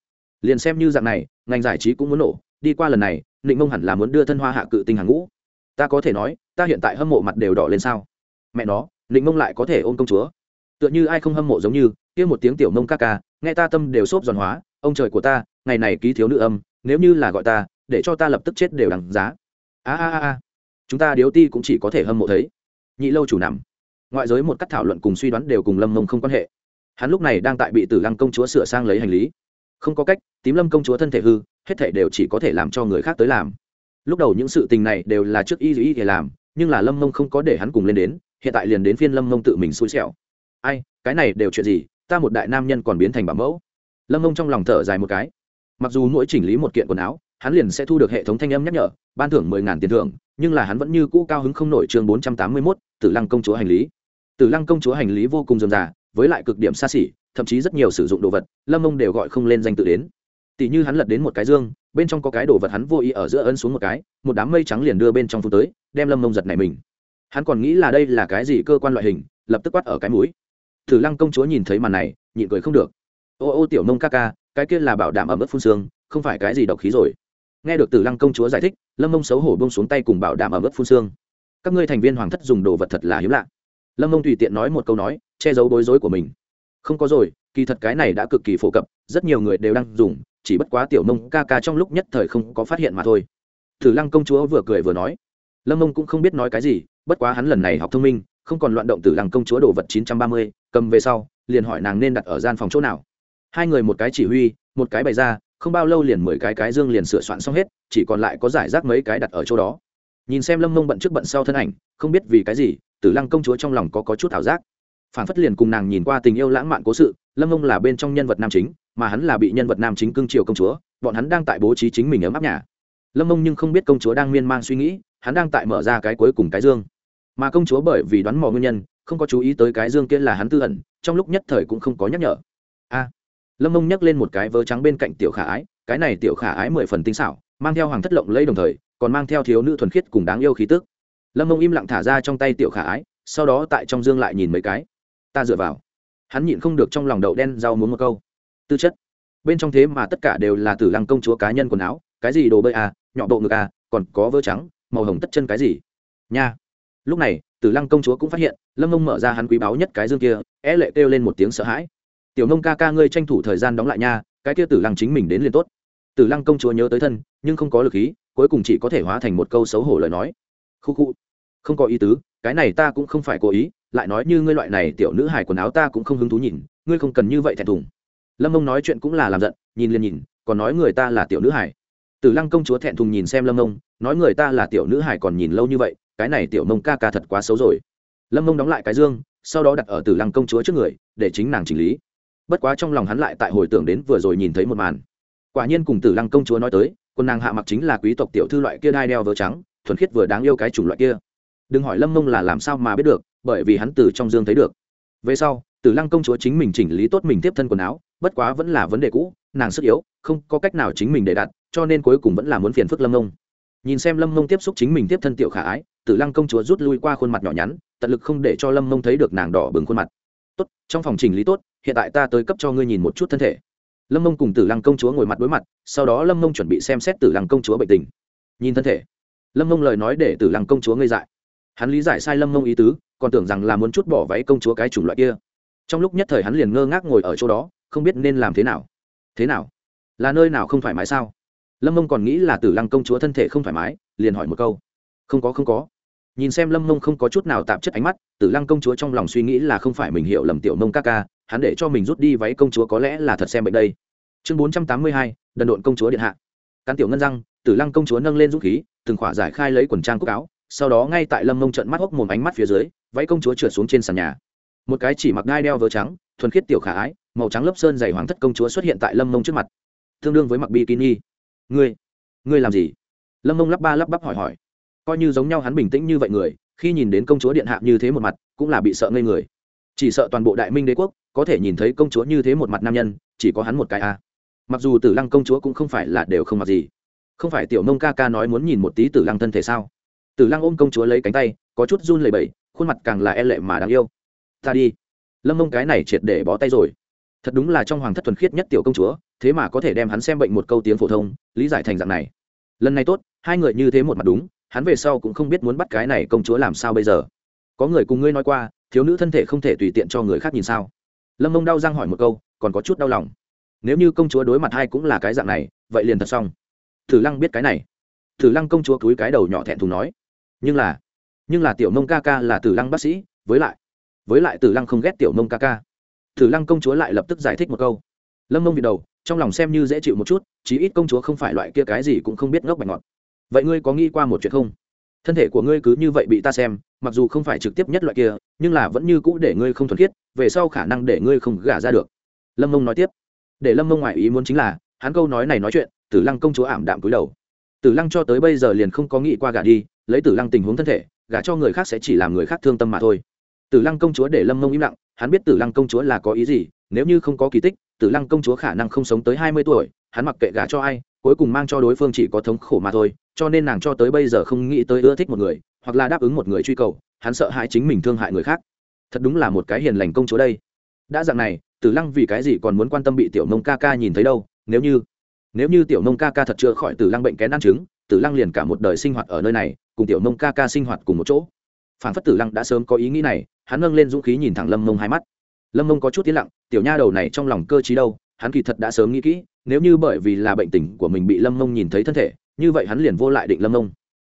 Liền xem như dạng này, ngành giải trí cũng muốn nổ, đi qua lần này định mông hẳn là muốn đưa thân hoa hạ cự tinh hàng ngũ. Ta có thể nói, ta hiện tại hâm mộ mặt đều đỏ lên sao? Mẹ nó định mông lại có thể ôm công chúa. Tựa như ai không hâm mộ giống như, kia một tiếng tiểu mông ca ca, nghe ta tâm đều xốp giòn hóa, ông trời của ta, ngày này ký thiếu nữ âm, nếu như là gọi ta, để cho ta lập tức chết đều đằng giá. A a a. Chúng ta điếu ti cũng chỉ có thể hâm mộ thấy. Nhị lâu chủ nằm. Ngoại giới một cách thảo luận cùng suy đoán đều cùng lâm mông không quan hệ. Hắn lúc này đang tại bị tử lăng công chúa sửa sang lấy hành lý không có cách, tím lâm công chúa thân thể hư, hết thể đều chỉ có thể làm cho người khác tới làm. Lúc đầu những sự tình này đều là trước y y để làm, nhưng là lâm mông không có để hắn cùng lên đến, hiện tại liền đến phiên lâm mông tự mình xui xẻo. Ai, cái này đều chuyện gì, ta một đại nam nhân còn biến thành bảo mẫu. Lâm mông trong lòng thở dài một cái. Mặc dù mỗi chỉnh lý một kiện quần áo, hắn liền sẽ thu được hệ thống thanh âm nhắc nhở, ban thưởng mười ngàn tiền thưởng, nhưng là hắn vẫn như cũ cao hứng không nổi chương bốn trăm tám mươi mốt, tử lăng công chúa hành lý. Tử lăng công chúa hành lý vô cùng dườm già với lại cực điểm xa xỉ, thậm chí rất nhiều sử dụng đồ vật, lâm mông đều gọi không lên danh tự đến. Tỷ như hắn lật đến một cái dương, bên trong có cái đồ vật hắn vô ý ở giữa ấn xuống một cái, một đám mây trắng liền đưa bên trong phút tới, đem lâm mông giật này mình. Hắn còn nghĩ là đây là cái gì cơ quan loại hình, lập tức quát ở cái mũi. Thử lăng công chúa nhìn thấy màn này, nhịn cười không được. Ô ô tiểu nông ca ca, cái kia là bảo đảm ẩm ướt phun xương, không phải cái gì độc khí rồi. Nghe được tử lăng công chúa giải thích, lâm mông xấu hổ bông xuống tay cùng bảo đảm ẩm ướt phun xương. Các ngươi thành viên hoàng thất dùng đồ vật thật là hiếm lạ. Lâm mông tùy tiện nói một câu nói che giấu bối rối của mình. Không có rồi kỳ thật cái này đã cực kỳ phổ cập rất nhiều người đều đang dùng chỉ bất quá tiểu mông ca ca trong lúc nhất thời không có phát hiện mà thôi. Thử lăng công chúa vừa cười vừa nói. Lâm mông cũng không biết nói cái gì bất quá hắn lần này học thông minh không còn loạn động tử lăng công chúa đồ vật chín trăm ba mươi cầm về sau liền hỏi nàng nên đặt ở gian phòng chỗ nào. Hai người một cái chỉ huy một cái bày ra không bao lâu liền mười cái cái dương liền sửa soạn xong hết chỉ còn lại có giải rác mấy cái đặt ở chỗ đó. Nhìn xem lâm mông bận trước bận sau thân ảnh không biết vì cái gì tử lăng công chúa trong lòng có, có chút ảo giác phản phất liền cùng nàng nhìn qua tình yêu lãng mạn cố sự, lâm mông là bên trong nhân vật nam chính, mà hắn là bị nhân vật nam chính cưng triều công chúa, bọn hắn đang tại bố trí chính mình ấm áp nhà. Lâm mông nhưng không biết công chúa đang miên man suy nghĩ, hắn đang tại mở ra cái cuối cùng cái dương. Mà công chúa bởi vì đoán mò nguyên nhân, không có chú ý tới cái dương kia là hắn tư ẩn, trong lúc nhất thời cũng không có nhắc nhở. A! Lâm mông nhắc lên một cái vớ trắng bên cạnh tiểu khả ái, cái này tiểu khả ái mười phần tinh xảo, mang theo hoàng thất lộng lẫy đồng thời, còn mang theo thiếu nữ thuần khiết cùng đáng yêu khí tức. Lâm mông im lặng thả ra trong tay tiểu khả ái, sau đó tại trong dương lại nhìn mấy cái ta dựa vào. Hắn nhịn không được trong lòng đậu đen rau muốn một câu. Tư chất. Bên trong thế mà tất cả đều là tử lăng công chúa cá nhân quần áo, cái gì đồ bơi à nhọ bộ ngực à còn có vớ trắng, màu hồng tất chân cái gì. Nha. Lúc này, tử lăng công chúa cũng phát hiện, lâm mông mở ra hắn quý báu nhất cái dương kia, é lệ kêu lên một tiếng sợ hãi. Tiểu nông ca ca ngươi tranh thủ thời gian đóng lại nha, cái kia tử lăng chính mình đến liền tốt. Tử lăng công chúa nhớ tới thân, nhưng không có lực khí, cuối cùng chỉ có thể hóa thành một câu xấu hổ lời nói. Khu khu, không có ý tứ, cái này ta cũng không phải cố ý lại nói như ngươi loại này tiểu nữ hài quần áo ta cũng không hứng thú nhìn, ngươi không cần như vậy thẹn thùng. Lâm mông nói chuyện cũng là làm giận, nhìn liền nhìn, còn nói người ta là tiểu nữ hài. Tử lăng công chúa thẹn thùng nhìn xem lâm mông nói người ta là tiểu nữ hài còn nhìn lâu như vậy, cái này tiểu mông ca ca thật quá xấu rồi. Lâm mông đóng lại cái dương, sau đó đặt ở tử lăng công chúa trước người, để chính nàng chỉnh lý. Bất quá trong lòng hắn lại tại hồi tưởng đến vừa rồi nhìn thấy một màn. Quả nhiên cùng tử lăng công chúa nói tới quân nàng hạ mặc chính là quý tộc tiểu thư loại kia đai đeo vớ trắng, thuần khiết vừa đáng yêu cái chủng loại kia. Đừng hỏi lâm mông là làm sao mà biết được bởi vì hắn từ trong dương thấy được. Về sau, tử lăng công chúa chính mình chỉnh lý tốt mình tiếp thân quần áo, bất quá vẫn là vấn đề cũ, nàng sức yếu, không có cách nào chính mình để đặt, cho nên cuối cùng vẫn là muốn phiền phức lâm mông nhìn xem lâm mông tiếp xúc chính mình tiếp thân tiểu khả ái, tử lăng công chúa rút lui qua khuôn mặt nhỏ nhắn, tận lực không để cho lâm mông thấy được nàng đỏ bừng khuôn mặt. Tốt, trong phòng chỉnh lý tốt, hiện tại ta tới cấp cho ngươi nhìn một chút thân thể. Lâm mông cùng tử lăng công chúa ngồi mặt đối mặt, sau đó lâm mông chuẩn bị xem xét tử lăng công chúa bệnh tình. Nhìn thân thể. Lâm mông lời nói để tử lăng công chúa ngây dại. Hắn lý giải sai lâm mông ý tứ còn tưởng rằng là muốn chút bỏ váy công chúa cái chủng loại kia. Trong lúc nhất thời hắn liền ngơ ngác ngồi ở chỗ đó, không biết nên làm thế nào. Thế nào? Là nơi nào không thoải mái sao? Lâm mông còn nghĩ là tử lăng công chúa thân thể không thoải mái, liền hỏi một câu. Không có không có. Nhìn xem lâm mông không có chút nào tạp chất ánh mắt, tử lăng công chúa trong lòng suy nghĩ là không phải mình hiểu lầm tiểu mông ca ca, hắn để cho mình rút đi váy công chúa có lẽ là thật xem bệnh đây. Chương bốn trăm tám mươi hai, đần độn công chúa điện hạ. Cán tiểu ngân răng, tử lăng công chúa nâng lên dũng khí, từng khỏa giải khai lấy quần trang cúc áo, sau đó ngay tại lâm mông trận mắt hốc mồm ánh mắt phía dưới váy công chúa trượt xuống trên sàn nhà. Một cái chỉ mặc ngai đeo vớ trắng, thuần khiết tiểu khả ái, màu trắng lớp sơn dày hoàng thất công chúa xuất hiện tại lâm mông trước mặt. Tương đương với mặc bikini. Ngươi ngươi làm gì? Lâm mông lắp ba lắp bắp hỏi hỏi. Coi như giống nhau hắn bình tĩnh như vậy người, khi nhìn đến công chúa điện hạ như thế một mặt, cũng là bị sợ ngây người. Chỉ sợ toàn bộ đại minh đế quốc có thể nhìn thấy công chúa như thế một mặt nam nhân, chỉ có hắn một cái a. Mặc dù tử lăng công chúa cũng không phải là đều không mặc gì. Không phải tiểu nông ca ca nói muốn nhìn một tí tử lăng thân thể sao? Tử lăng ôm công chúa lấy cánh tay, có chút run lầy bẩy khuôn mặt càng là e lệ mà đáng yêu. Ta đi. Lâm mông cái này triệt để bó tay rồi. Thật đúng là trong hoàng thất thuần khiết nhất tiểu công chúa, thế mà có thể đem hắn xem bệnh một câu tiếng phổ thông, lý giải thành dạng này. Lần này tốt, hai người như thế một mặt đúng, hắn về sau cũng không biết muốn bắt cái này công chúa làm sao bây giờ. Có người cùng ngươi nói qua, thiếu nữ thân thể không thể tùy tiện cho người khác nhìn sao? Lâm mông đau răng hỏi một câu, còn có chút đau lòng. Nếu như công chúa đối mặt hai cũng là cái dạng này, vậy liền thật xong. Thử lăng biết cái này. Thử lăng công chúa cúi cái đầu nhỏ thẹn thùng nói. Nhưng là nhưng là tiểu mông ca ca là tử lăng bác sĩ, với lại với lại tử lăng không ghét tiểu mông ca ca. Tử lăng công chúa lại lập tức giải thích một câu. Lâm mông bị đầu, trong lòng xem như dễ chịu một chút, chí ít công chúa không phải loại kia cái gì cũng không biết ngốc bạch ngọt. Vậy ngươi có nghĩ qua một chuyện không? Thân thể của ngươi cứ như vậy bị ta xem, mặc dù không phải trực tiếp nhất loại kia, nhưng là vẫn như cũ để ngươi không thuần khiết, về sau khả năng để ngươi không gả ra được. Lâm mông nói tiếp. Để lâm mông ngoại ý muốn chính là, hắn câu nói này nói chuyện, tử lăng công chúa ảm đạm cúi đầu. Tử lăng cho tới bây giờ liền không có nghĩ qua gả đi, lấy tử lăng tình huống thân thể gả cho người khác sẽ chỉ làm người khác thương tâm mà thôi. Tử lăng công chúa để lâm mông im lặng, hắn biết tử lăng công chúa là có ý gì, nếu như không có kỳ tích, tử lăng công chúa khả năng không sống tới hai mươi tuổi, hắn mặc kệ gả cho ai, cuối cùng mang cho đối phương chỉ có thống khổ mà thôi, cho nên nàng cho tới bây giờ không nghĩ tới ưa thích một người, hoặc là đáp ứng một người truy cầu, hắn sợ hãi chính mình thương hại người khác. Thật đúng là một cái hiền lành công chúa đây. Đã dạng này, tử lăng vì cái gì còn muốn quan tâm bị tiểu nông ca ca nhìn thấy đâu, nếu như nếu như tiểu nông ca ca thật chữa khỏi tử lăng bệnh kén ăn trứng tử lăng liền cả một đời sinh hoạt ở nơi này, cùng tiểu nông ca ca sinh hoạt cùng một chỗ. Phản phất tử lăng đã sớm có ý nghĩ này, hắn nâng lên dũng khí nhìn thẳng lâm mông hai mắt. Lâm mông có chút tiến lặng, tiểu nha đầu này trong lòng cơ t đâu, hắn kỳ thật đã sớm nghĩ kỹ, nếu như bởi vì là bệnh tình của mình bị lâm mông nhìn thấy thân thể, như vậy hắn liền vô lại định lâm mông.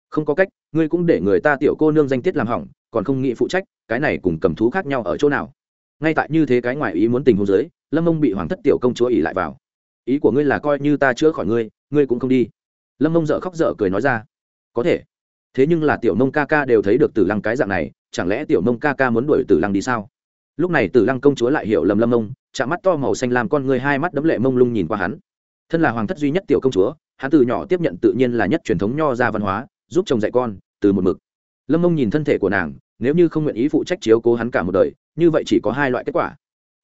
Không có cách, ngươi cũng để người ta tiểu cô nương danh tiết làm hỏng, còn không nghĩ phụ trách, cái này cùng cầm thú khác nhau ở chỗ nào? Ngay tại như thế cái ngoài ý muốn tình hôn giới lâm mông bị hoàng thất tiểu công chúa ỉ lại vào. Ý của ngươi là coi như ta chữa khỏi ngươi ngươi cũng không đi lâm mông dợ khóc dở cười nói ra, có thể. Thế nhưng là tiểu mông ca ca đều thấy được tử lăng cái dạng này, chẳng lẽ tiểu mông ca ca muốn đuổi tử lăng đi sao? Lúc này tử lăng công chúa lại hiểu lầm lâm mông chạm mắt to màu xanh làm con người hai mắt đấm lệ mông lung nhìn qua hắn. Thân là hoàng thất duy nhất tiểu công chúa, hắn từ nhỏ tiếp nhận tự nhiên là nhất truyền thống nho ra văn hóa, giúp chồng dạy con, từ một mực. Lâm mông nhìn thân thể của nàng, nếu như không nguyện ý phụ trách chiếu cố hắn cả một đời, như vậy chỉ có hai loại kết quả.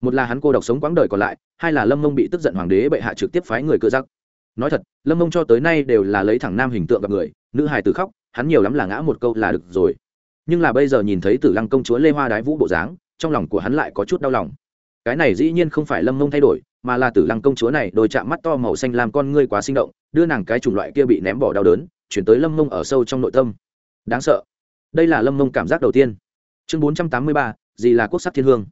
Một là hắn cô độc sống quãng đời còn lại, hai là lâm mông bị tức giận hoàng đế bệ hạ trực tiếp phái người cưa giặc nói thật, lâm mông cho tới nay đều là lấy thẳng nam hình tượng gặp người, nữ hài từ khóc, hắn nhiều lắm là ngã một câu là được rồi. Nhưng là bây giờ nhìn thấy tử lăng công chúa lê hoa đái vũ bộ dáng, trong lòng của hắn lại có chút đau lòng. Cái này dĩ nhiên không phải lâm mông thay đổi, mà là tử lăng công chúa này đôi chạm mắt to màu xanh làm con ngươi quá sinh động, đưa nàng cái chủng loại kia bị ném bỏ đau đớn, chuyển tới lâm mông ở sâu trong nội tâm. Đáng sợ. Đây là lâm mông cảm giác đầu tiên. Chương bốn trăm tám mươi ba gì là quốc sắc thiên hương.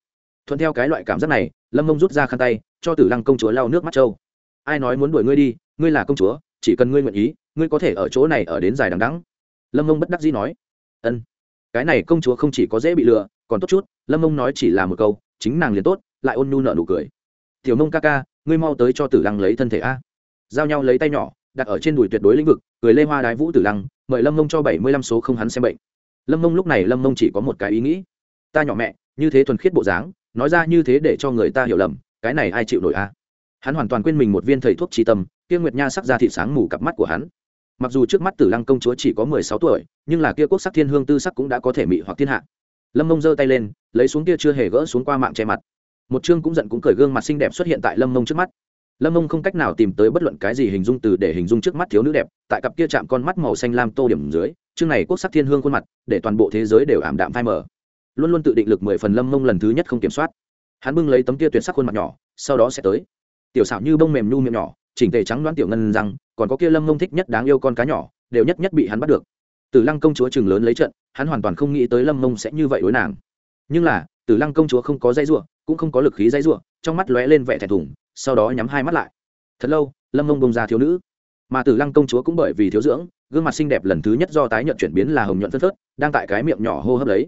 Thuận theo cái loại cảm giác này, lâm mông rút ra khăn tay, cho tử lăng công chúa lau nước mắt trâu ai nói muốn đuổi ngươi đi, ngươi là công chúa, chỉ cần ngươi nguyện ý, ngươi có thể ở chỗ này ở đến dài đằng đắng lâm mông bất đắc dĩ nói. Ân, cái này công chúa không chỉ có dễ bị lừa, còn tốt chút. Lâm mông nói chỉ là một câu, chính nàng liền tốt, lại ôn nhu nợ nụ cười. Tiểu mông ca ca, ngươi mau tới cho tử lăng lấy thân thể a. Giao nhau lấy tay nhỏ, đặt ở trên đùi tuyệt đối lĩnh vực, cười lê hoa đái vũ tử lăng, mời lâm mông cho bảy mươi lăm số không hắn xem bệnh. Lâm mông lúc này, lâm mông chỉ có một cái ý nghĩ. Ta nhỏ mẹ, như thế thuần khiết bộ dáng, nói ra như thế để cho người ta hiểu lầm, cái này ai chịu nổi a? Hắn hoàn toàn quên mình một viên thầy thuốc tri tâm, kia nguyệt nha sắc ra thị sáng mù cặp mắt của hắn. Mặc dù trước mắt tử lăng công chúa chỉ có mười sáu tuổi, nhưng là kia quốc sắc thiên hương tư sắc cũng đã có thể mị hoặc thiên hạ. Lâm mông giơ tay lên, lấy xuống kia chưa hề gỡ xuống qua mạng che mặt. Một chương cũng giận cũng cởi gương mặt xinh đẹp xuất hiện tại lâm mông trước mắt. Lâm mông không cách nào tìm tới bất luận cái gì hình dung từ để hình dung trước mắt thiếu nữ đẹp, tại cặp kia chạm con mắt màu xanh lam tô điểm dưới, chương này quốc sắc thiên hương khuôn mặt, để toàn bộ thế giới đều ảm đạm phai mờ. Luôn luôn tự định lực mười phần lâm mông lần thứ nhất không kiểm soát. Hắn bưng lấy tấm kia tuyệt sắc khuôn mặt nhỏ, sau đó sẽ tới tiểu xảo như bông mềm nhu miệng nhỏ, chỉnh tề trắng đoán tiểu ngân rằng còn có kia lâm mông thích nhất đáng yêu con cá nhỏ, đều nhất nhất bị hắn bắt được. Tử lăng công chúa chừng lớn lấy trận, hắn hoàn toàn không nghĩ tới lâm mông sẽ như vậy đối nàng. Nhưng là, tử lăng công chúa không có dây ruộng cũng không có lực khí dây ruộng trong mắt lóe lên vẻ thẹn thùng, sau đó nhắm hai mắt lại. Thật lâu, lâm mông bông ra thiếu nữ. Mà tử lăng công chúa cũng bởi vì thiếu dưỡng, gương mặt xinh đẹp lần thứ nhất do tái nhận chuyển biến là hồng nhuận phất phớt, đang tại cái miệng nhỏ hô hấp lấy.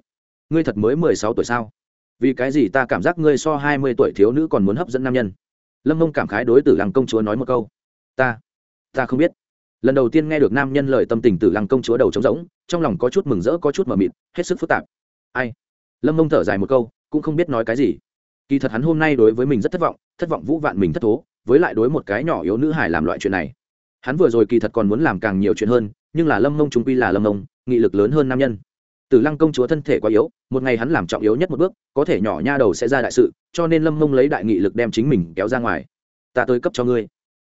Ngươi thật mới mười sáu tuổi sao? Vì cái gì ta cảm giác ngươi so hai mươi tuổi thiếu nữ còn muốn hấp dẫn nam nhân? Lâm mông cảm khái đối tử lăng công chúa nói một câu ta ta không biết lần đầu tiên nghe được nam nhân lời tâm tình tử lăng công chúa đầu trống rỗng trong lòng có chút mừng rỡ có chút mờ mịt hết sức phức tạp ai lâm mông thở dài một câu cũng không biết nói cái gì kỳ thật hắn hôm nay đối với mình rất thất vọng thất vọng vũ vạn mình thất thố với lại đối một cái nhỏ yếu nữ hải làm loại chuyện này hắn vừa rồi kỳ thật còn muốn làm càng nhiều chuyện hơn nhưng là lâm mông chúng quy là lâm mông nghị lực lớn hơn nam nhân tử lăng công chúa thân thể quá yếu một ngày hắn làm trọng yếu nhất một bước có thể nhỏ nha đầu sẽ ra đại sự cho nên lâm mông lấy đại nghị lực đem chính mình kéo ra ngoài. Ta tới cấp cho ngươi.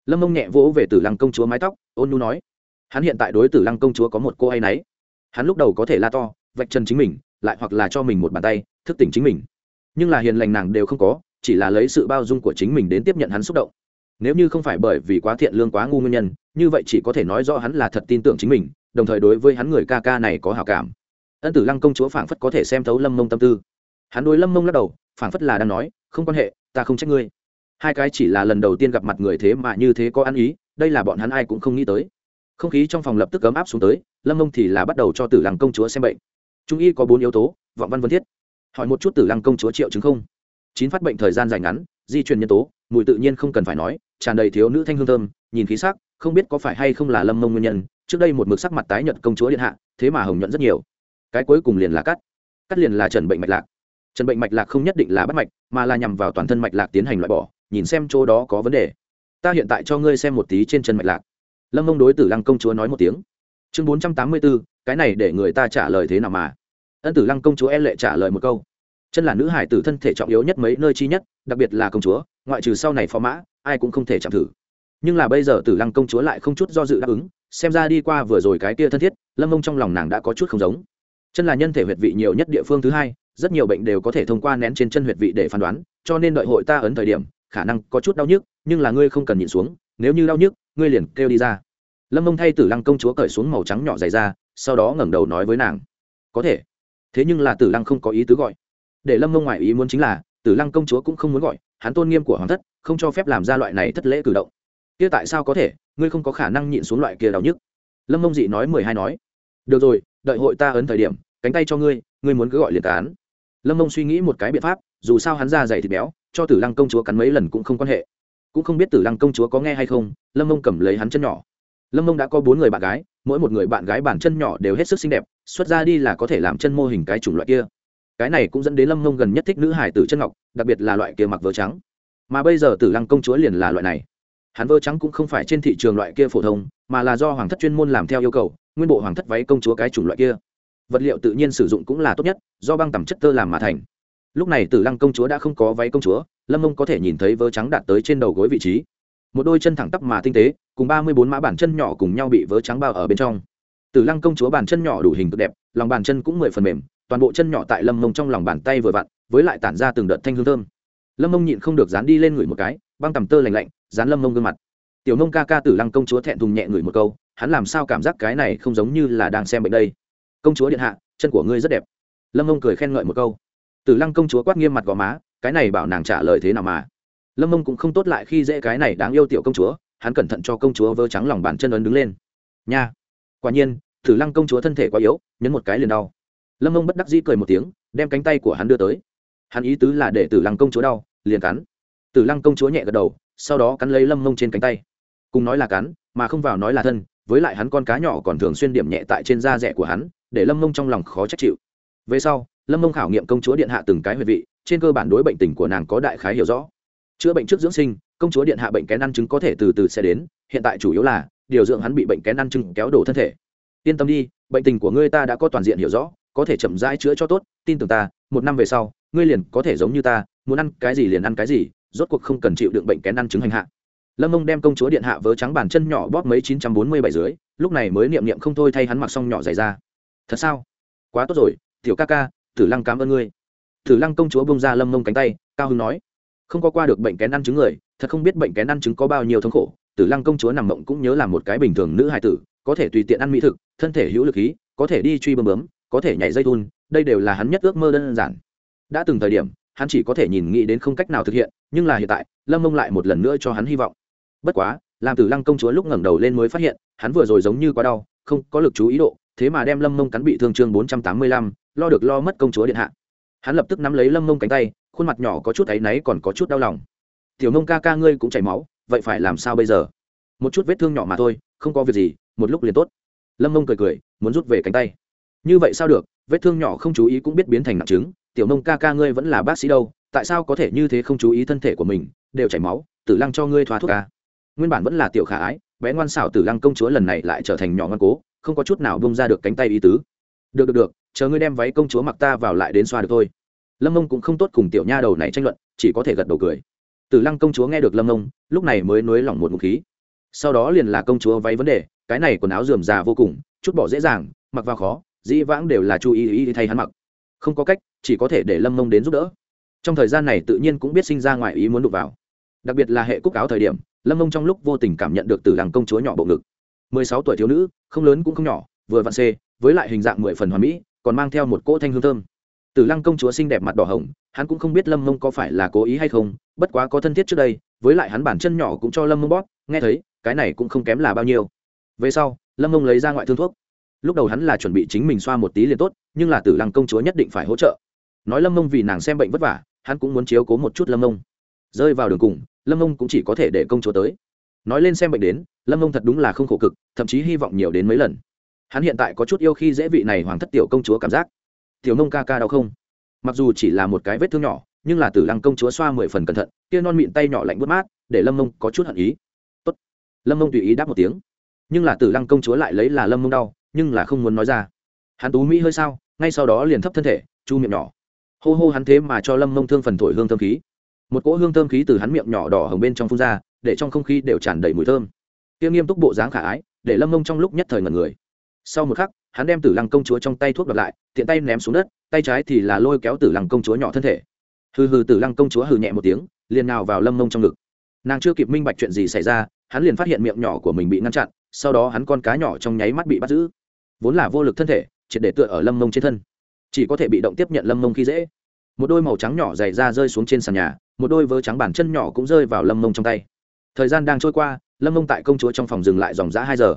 Lâm mông nhẹ vỗ về tử lăng công chúa mái tóc ôn nhu nói. Hắn hiện tại đối tử lăng công chúa có một cô hay nấy, hắn lúc đầu có thể la to vạch chân chính mình lại hoặc là cho mình một bàn tay thức tỉnh chính mình. Nhưng là hiền lành nàng đều không có chỉ là lấy sự bao dung của chính mình đến tiếp nhận hắn xúc động. Nếu như không phải bởi vì quá thiện lương quá ngu nguyên nhân như vậy chỉ có thể nói rõ hắn là thật tin tưởng chính mình đồng thời đối với hắn người ca ca này có hảo cảm ân tử lăng công chúa phảng phất có thể xem thấu lâm mông tâm tư. Hắn đối lâm mông lắc đầu, phảng phất là đang nói, không quan hệ, ta không trách ngươi. Hai cái chỉ là lần đầu tiên gặp mặt người thế mà như thế có ăn ý, đây là bọn hắn ai cũng không nghĩ tới. Không khí trong phòng lập tức ấm áp xuống tới, lâm mông thì là bắt đầu cho tử lăng công chúa xem bệnh. Trung y có bốn yếu tố, vọng văn vân thiết. Hỏi một chút tử lăng công chúa triệu chứng không? Chín phát bệnh thời gian dài ngắn, di truyền nhân tố, mùi tự nhiên không cần phải nói, tràn đầy thiếu nữ thanh hương thơm, nhìn khí sắc, không biết có phải hay không là lâm mông nguyên nhân, trước đây một mực sắc mặt tái nhợt công chúa điện hạ, thế mà hồng nhuận rất nhiều cái cuối cùng liền là cắt. Cắt liền là trần bệnh mạch lạc. Trần bệnh mạch lạc không nhất định là bắt mạch, mà là nhằm vào toàn thân mạch lạc tiến hành loại bỏ, nhìn xem chỗ đó có vấn đề. Ta hiện tại cho ngươi xem một tí trên chân mạch lạc. Lâm mông đối tử lăng công chúa nói một tiếng. Chương bốn trăm tám mươi bốn cái này để người ta trả lời thế nào mà? Ân tử lăng công chúa e lệ trả lời một câu. Chân là nữ hải tử thân thể trọng yếu nhất mấy nơi chi nhất, đặc biệt là công chúa, ngoại trừ sau này phó mã, ai cũng không thể chạm thử. Nhưng là bây giờ tử lăng công chúa lại không chút do dự đáp ứng, xem ra đi qua vừa rồi cái kia thân thiết, lâm mông trong lòng nàng đã có chút không giống chân là nhân thể huyệt vị nhiều nhất địa phương thứ hai, rất nhiều bệnh đều có thể thông qua nén trên chân huyệt vị để phán đoán, cho nên đợi hội ta ấn thời điểm, khả năng có chút đau nhức, nhưng là ngươi không cần nhịn xuống, nếu như đau nhức, ngươi liền kêu đi ra. Lâm mông thay tử lăng công chúa cởi xuống màu trắng nhỏ dày ra, sau đó ngẩng đầu nói với nàng, có thể. Thế nhưng là tử lăng không có ý tứ gọi. Để lâm mông ngoại ý muốn chính là, tử lăng công chúa cũng không muốn gọi, hắn tôn nghiêm của hoàng thất, không cho phép làm ra loại này thất lễ cử động. Kia tại sao có thể, ngươi không có khả năng nhịn xuống loại kia đau nhức. Lâm mông dị nói mười hai nói, được rồi đợi hội ta ấn thời điểm, cánh tay cho ngươi ngươi muốn cứ gọi liền cán. Lâm mông suy nghĩ một cái biện pháp, dù sao hắn ra dày thịt béo, cho tử lăng công chúa cắn mấy lần cũng không quan hệ. Cũng không biết tử lăng công chúa có nghe hay không, lâm mông cầm lấy hắn chân nhỏ. Lâm mông đã có bốn người bạn gái, mỗi một người bạn gái bản chân nhỏ đều hết sức xinh đẹp, xuất ra đi là có thể làm chân mô hình cái chủng loại kia. Cái này cũng dẫn đến lâm mông gần nhất thích nữ hải tử chân ngọc, đặc biệt là loại kia mặc vớ trắng. Mà bây giờ tử lăng công chúa liền là loại này. Hắn vơ trắng cũng không phải trên thị trường loại kia phổ thông, mà là do hoàng thất chuyên môn làm theo yêu cầu nguyên bộ hoàng thất váy công chúa cái chủng loại kia. Vật liệu tự nhiên sử dụng cũng là tốt nhất, do băng tẩm chất tơ làm mà thành. Lúc này tử lăng công chúa đã không có váy công chúa, lâm mông có thể nhìn thấy vớ trắng đạt tới trên đầu gối vị trí. Một đôi chân thẳng tắp mà tinh tế, cùng ba mươi bốn mã bản chân nhỏ cùng nhau bị vớ trắng bao ở bên trong. Tử lăng công chúa bàn chân nhỏ đủ hình cực đẹp, lòng bàn chân cũng mười phần mềm, toàn bộ chân nhỏ tại lâm mông trong lòng bàn tay vừa vặn, với lại tản ra từng đợt thanh hương thơm. Lâm mông nhịn không được dán đi lên ngửi một cái, băng tầm tơ lành lạnh, dán lâm mông gương mặt. Tiểu nông ca ca tử lăng công chúa thẹn thùng nhẹ ngửi một câu hắn làm sao cảm giác cái này không giống như là đang xem bệnh đây? Công chúa điện hạ, chân của ngươi rất đẹp. Lâm ông cười khen ngợi một câu. Tử lăng công chúa quát nghiêm mặt gò má, cái này bảo nàng trả lời thế nào mà? Lâm ông cũng không tốt lại khi dễ cái này đáng yêu tiểu công chúa, hắn cẩn thận cho công chúa vơ trắng lòng bàn chân ấn đứng lên. Nha. Quả nhiên, tử lăng công chúa thân thể quá yếu, nhấn một cái liền đau. Lâm ông bất đắc dĩ cười một tiếng, đem cánh tay của hắn đưa tới. Hắn ý tứ là để tử lăng công chúa đau, liền cắn. Tử lăng công chúa nhẹ gật đầu, sau đó cắn lấy lâm mông trên cánh tay. Cùng nói là cắn, mà không vào nói là thân với lại hắn con cá nhỏ còn thường xuyên điểm nhẹ tại trên da rẻ của hắn, để lâm mông trong lòng khó trách chịu. Về sau, lâm mông khảo nghiệm công chúa điện hạ từng cái huệ vị, trên cơ bản đối bệnh tình của nàng có đại khái hiểu rõ. Chữa bệnh trước dưỡng sinh, công chúa điện hạ bệnh kén ăn chứng có thể từ từ sẽ đến, hiện tại chủ yếu là điều dưỡng hắn bị bệnh kén ăn chứng kéo đổ thân thể. Yên tâm đi, bệnh tình của ngươi ta đã có toàn diện hiểu rõ, có thể chậm rãi chữa cho tốt, tin tưởng ta, một năm về sau, ngươi liền có thể giống như ta, muốn ăn cái gì liền ăn cái gì, rốt cuộc không cần chịu đựng bệnh kén ăn chứng hành hạ lâm mông đem công chúa điện hạ vớ trắng bàn chân nhỏ bóp mấy chín trăm bốn mươi bảy dưới, lúc này mới niệm niệm không thôi thay hắn mặc xong nhỏ dày ra. Thật sao? Quá tốt rồi, tiểu ca ca, tử lăng cảm ơn ngươi. Tử lăng công chúa bông ra lâm mông cánh tay, cao hưng nói, không có qua được bệnh kén ăn trứng người, thật không biết bệnh kén ăn trứng có bao nhiêu thống khổ. Tử lăng công chúa nằm mộng cũng nhớ là một cái bình thường nữ hài tử, có thể tùy tiện ăn mỹ thực, thân thể hữu lực khí, có thể đi truy bơm bướm có thể nhảy dây thun, đây đều là hắn nhất ước mơ đơn giản. Đã từng thời điểm, hắn chỉ có thể nhìn nghĩ đến không cách nào thực hiện, nhưng là hiện tại, lâm mông lại một lần nữa cho hắn hy vọng bất quá làm tử lăng công chúa lúc ngẩng đầu lên mới phát hiện, hắn vừa rồi giống như quá đau, không có lực chú ý độ, thế mà đem lâm mông cắn bị thương chương bốn trăm tám mươi lăm, lo được lo mất công chúa điện hạ. Hắn lập tức nắm lấy lâm mông cánh tay, khuôn mặt nhỏ có chút áy náy còn có chút đau lòng. Tiểu mông ca ca ngươi cũng chảy máu, vậy phải làm sao bây giờ? Một chút vết thương nhỏ mà thôi, không có việc gì, một lúc liền tốt. Lâm mông cười cười, muốn rút về cánh tay. Như vậy sao được, vết thương nhỏ không chú ý cũng biết biến thành nặng chứng, tiểu nông ca ca ngươi vẫn là bác sĩ đâu, tại sao có thể như thế không chú ý thân thể của mình, đều chảy máu, tử lăng cho ngươi thoa thuốc ca nguyên bản vẫn là tiểu khả ái, bé ngoan xảo tử lăng công chúa lần này lại trở thành nhỏ ngoan cố, không có chút nào bông ra được cánh tay ý tứ. Được được được, chờ ngươi đem váy công chúa mặc ta vào lại đến xoa được thôi. Lâm mông cũng không tốt cùng tiểu nha đầu này tranh luận, chỉ có thể gật đầu cười. Tử lăng công chúa nghe được lâm mông lúc này mới nối lỏng một ngụ khí. Sau đó liền là công chúa váy vấn đề, cái này quần áo dườm già vô cùng, chút bỏ dễ dàng, mặc vào khó, dĩ vãng đều là chú ý ý thay hắn mặc. Không có cách, chỉ có thể để lâm mông đến giúp đỡ. Trong thời gian này tự nhiên cũng biết sinh ra ngoài ý muốn đụng vào. Đặc biệt là hệ cúc áo thời điểm lâm mông trong lúc vô tình cảm nhận được từ làng công chúa nhỏ bộ ngực. Mười sáu tuổi thiếu nữ, không lớn cũng không nhỏ, vừa vặn xê, với lại hình dạng mười phần hoàn mỹ, còn mang theo một cỗ thanh hương thơm. Từ lăng công chúa xinh đẹp mặt đỏ hồng, hắn cũng không biết lâm mông có phải là cố ý hay không, bất quá có thân thiết trước đây, với lại hắn bản chân nhỏ cũng cho lâm mông bóp, nghe thấy, cái này cũng không kém là bao nhiêu. Về sau, lâm mông lấy ra ngoại thương thuốc. Lúc đầu hắn là chuẩn bị chính mình xoa một tí liền tốt, nhưng là tử lăng công chúa nhất định phải hỗ trợ. Nói lâm mông vì nàng xem bệnh vất vả, hắn cũng muốn chiếu cố một chút lâm mông rơi vào đường cùng lâm ông cũng chỉ có thể để công chúa tới. Nói lên xem bệnh đến, lâm ông thật đúng là không khổ cực, thậm chí hy vọng nhiều đến mấy lần. Hắn hiện tại có chút yêu khi dễ vị này hoàng thất tiểu công chúa cảm giác. Tiểu nông ca ca đau không? Mặc dù chỉ là một cái vết thương nhỏ, nhưng là tử lăng công chúa xoa mười phần cẩn thận, kia non mịn tay nhỏ lạnh bớt mát, để lâm mông có chút hận ý. Tốt. lâm mông tùy ý đáp một tiếng. Nhưng là tử lăng công chúa lại lấy là lâm mông đau, nhưng là không muốn nói ra. Hắn tú mỹ hơi sao, ngay sau đó liền thấp thân thể, chu miệng nhỏ. Hô hô hắn thế mà cho lâm mông thương phần thổi hương thơm khí một cỗ hương thơm khí từ hắn miệng nhỏ đỏ hồng bên trong phun ra, để trong không khí đều tràn đầy mùi thơm. Tiêu nghiêm túc bộ dáng khả ái, để lâm mông trong lúc nhất thời ngần người. Sau một khắc, hắn đem tử lăng công chúa trong tay thuốc đập lại, tiện tay ném xuống đất, tay trái thì là lôi kéo tử lăng công chúa nhỏ thân thể. Hừ hừ, tử lăng công chúa hừ nhẹ một tiếng, liền nào vào lâm mông trong ngực. Nàng chưa kịp minh bạch chuyện gì xảy ra, hắn liền phát hiện miệng nhỏ của mình bị ngăn chặn, sau đó hắn con cá nhỏ trong nháy mắt bị bắt giữ. Vốn là vô lực thân thể, triệt để tựa ở lâm mông trên thân. Chỉ có thể bị động tiếp nhận lâm mông khi dễ. Một đôi màu trắng nhỏ dày ra rơi xuống trên sàn nhà một đôi vớ trắng bản chân nhỏ cũng rơi vào lâm mông trong tay. Thời gian đang trôi qua, lâm mông tại công chúa trong phòng dừng lại dòng giã hai giờ.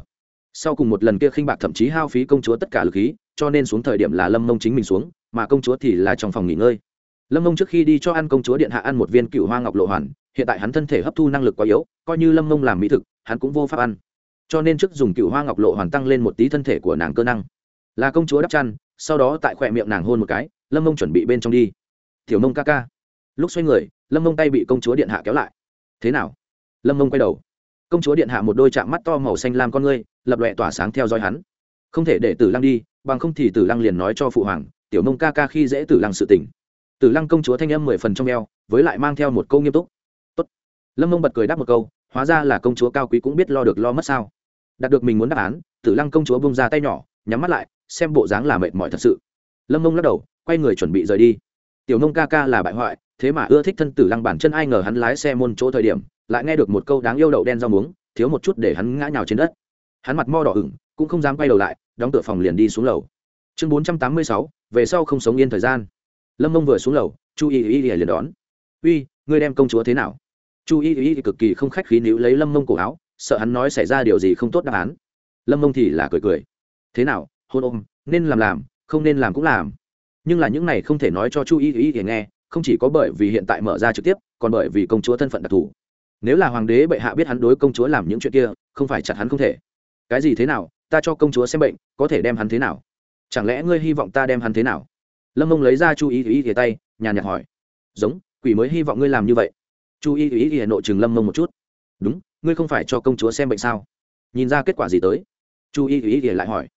Sau cùng một lần kia khinh bạc thậm chí hao phí công chúa tất cả lực khí, cho nên xuống thời điểm là lâm mông chính mình xuống, mà công chúa thì là trong phòng nghỉ ngơi. Lâm mông trước khi đi cho ăn công chúa điện hạ ăn một viên cựu hoa ngọc lộ hoàn, hiện tại hắn thân thể hấp thu năng lực quá yếu, coi như lâm mông làm mỹ thực, hắn cũng vô pháp ăn. Cho nên trước dùng cựu hoa ngọc lộ hoàn tăng lên một tí thân thể của nàng cơ năng. Là công chúa đắp chăn, sau đó tại khỏe miệng nàng hôn một cái, lâm mông chuẩn bị bên trong đi. Tiểu mông ca ca lúc xoay người, lâm mông tay bị công chúa điện hạ kéo lại. Thế nào? Lâm mông quay đầu. Công chúa điện hạ một đôi chạm mắt to màu xanh lam con ngươi, lập lòe tỏa sáng theo dõi hắn. Không thể để tử lăng đi, bằng không thì tử lăng liền nói cho phụ hoàng, tiểu mông ca ca khi dễ tử lăng sự tỉnh tử lăng công chúa thanh âm mười phần trong eo, với lại mang theo một câu nghiêm túc. Tốt. lâm mông bật cười đáp một câu, hóa ra là công chúa cao quý cũng biết lo được lo mất sao? Đạt được mình muốn đáp án, tử lăng công chúa bông ra tay nhỏ, nhắm mắt lại, xem bộ dáng là mệt mỏi thật sự. Lâm mông lắc đầu, quay người chuẩn bị rời đi tiểu nông ca ca là bại hoại, thế mà ưa thích thân tử lăng bản chân ai ngờ hắn lái xe môn chỗ thời điểm, lại nghe được một câu đáng yêu đậu đen rau muống, thiếu một chút để hắn ngã nhào trên đất. Hắn mặt mo đỏ ửng, cũng không dám quay đầu lại, đóng cửa phòng liền đi xuống lầu. Chương bốn trăm tám mươi sáu, về sau không sống yên thời gian. Lâm mông vừa xuống lầu, chu y y liền đón. Uy, ngươi đem công chúa thế nào? Chu y y cực kỳ không khách khí níu lấy lâm mông cổ áo, sợ hắn nói xảy ra điều gì không tốt đáp án. Lâm mông thì là cười cười. Thế nào, hôn ôm, nên làm làm, không nên làm cũng làm nhưng là những này không thể nói cho chu y y y nghe, không chỉ có bởi vì hiện tại mở ra trực tiếp, còn bởi vì công chúa thân phận đặc thù. Nếu là hoàng đế bệ hạ biết hắn đối công chúa làm những chuyện kia, không phải chặt hắn không thể. Cái gì thế nào, ta cho công chúa xem bệnh, có thể đem hắn thế nào? Chẳng lẽ ngươi hy vọng ta đem hắn thế nào? Lâm mông lấy ra chu y y y tay, nhàn nhạt hỏi. Giống, quỷ mới hy vọng ngươi làm như vậy. Chu y y y nội chừng lâm mông một chút. Đúng, ngươi không phải cho công chúa xem bệnh sao? Nhìn ra kết quả gì tới? Chu y y y lại hỏi.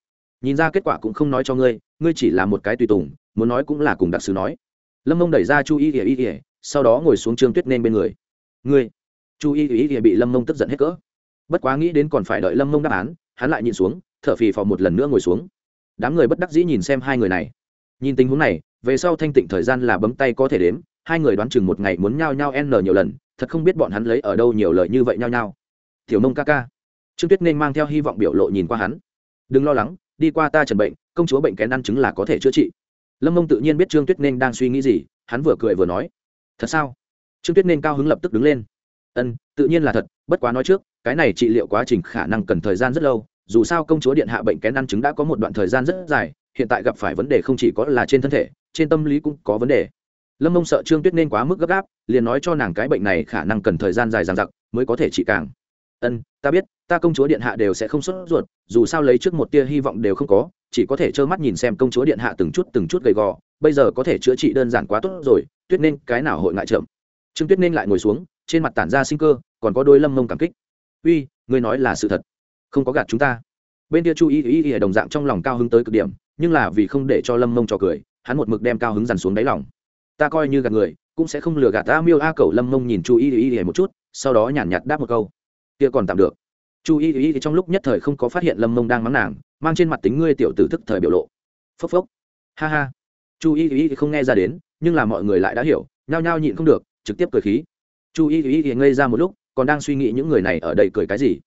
Nhìn ra kết quả cũng không nói cho ngươi ngươi chỉ là một cái tùy tùng muốn nói cũng là cùng đặc sứ nói. Lâm mông đẩy ra chu y ỉa y ỉa sau đó ngồi xuống trương tuyết nên bên người. Ngươi. Chu y ỉa ỉa bị lâm mông tức giận hết cỡ. Bất quá nghĩ đến còn phải đợi lâm mông đáp án, hắn lại nhìn xuống, thở phì phò một lần nữa ngồi xuống. Đám người bất đắc dĩ nhìn xem hai người này. Nhìn tình huống này, về sau thanh tịnh thời gian là bấm tay có thể đếm, hai người đoán chừng một ngày muốn nhao nhao n nhiều lần, thật không biết bọn hắn lấy ở đâu nhiều lời như vậy nhao nhao. Tiểu mông ca ca. Trương tuyết nên mang theo hy vọng biểu lộ nhìn qua hắn. Đừng lo lắng, đi qua ta trần bệnh, công chúa bệnh kén ăn chứng là có thể chữa trị lâm mông tự nhiên biết trương tuyết nên đang suy nghĩ gì, hắn vừa cười vừa nói, thật sao? Trương tuyết nên cao hứng lập tức đứng lên. Ân, tự nhiên là thật, bất quá nói trước, cái này trị liệu quá trình khả năng cần thời gian rất lâu, dù sao công chúa điện hạ bệnh kén ăn chứng đã có một đoạn thời gian rất dài, hiện tại gặp phải vấn đề không chỉ có là trên thân thể, trên tâm lý cũng có vấn đề. Lâm mông sợ trương tuyết nên quá mức gấp gáp, liền nói cho nàng cái bệnh này khả năng cần thời gian dài dằng dặc, mới có thể trị càng. Ân, ta biết, ta công chúa điện hạ đều sẽ không xuất ruột, dù sao lấy trước một tia hy vọng đều không có chỉ có thể trơ mắt nhìn xem công chúa điện hạ từng chút từng chút gầy gò, bây giờ có thể chữa trị đơn giản quá tốt rồi, tuyết nên cái nào hội ngại chậm? Trương tuyết nên lại ngồi xuống, trên mặt tản ra sinh cơ, còn có đôi lâm mông cảm kích. Uy, ngươi nói là sự thật, không có gạt chúng ta. Bên kia chu y y y đồng dạng trong lòng cao hứng tới cực điểm, nhưng là vì không để cho lâm mông cho cười, hắn một mực đem cao hứng dằn xuống đáy lòng. Ta coi như gạt người, cũng sẽ không lừa gạt ta miêu a cầu lâm mông nhìn chu y y y một chút, sau đó nhàn nhạt đáp một câu. Kia còn tạm được. Chu y y trong lúc nhất thời không có phát hiện lâm mông đang mắng nàng mang trên mặt tính ngươi tiểu tử thức thời biểu lộ. Phốc phốc. Ha ha. Chu y y không nghe ra đến, nhưng là mọi người lại đã hiểu, nhao nhao nhịn không được, trực tiếp cười khí. Chu y y ngây ra một lúc, còn đang suy nghĩ những người này ở đây cười cái gì.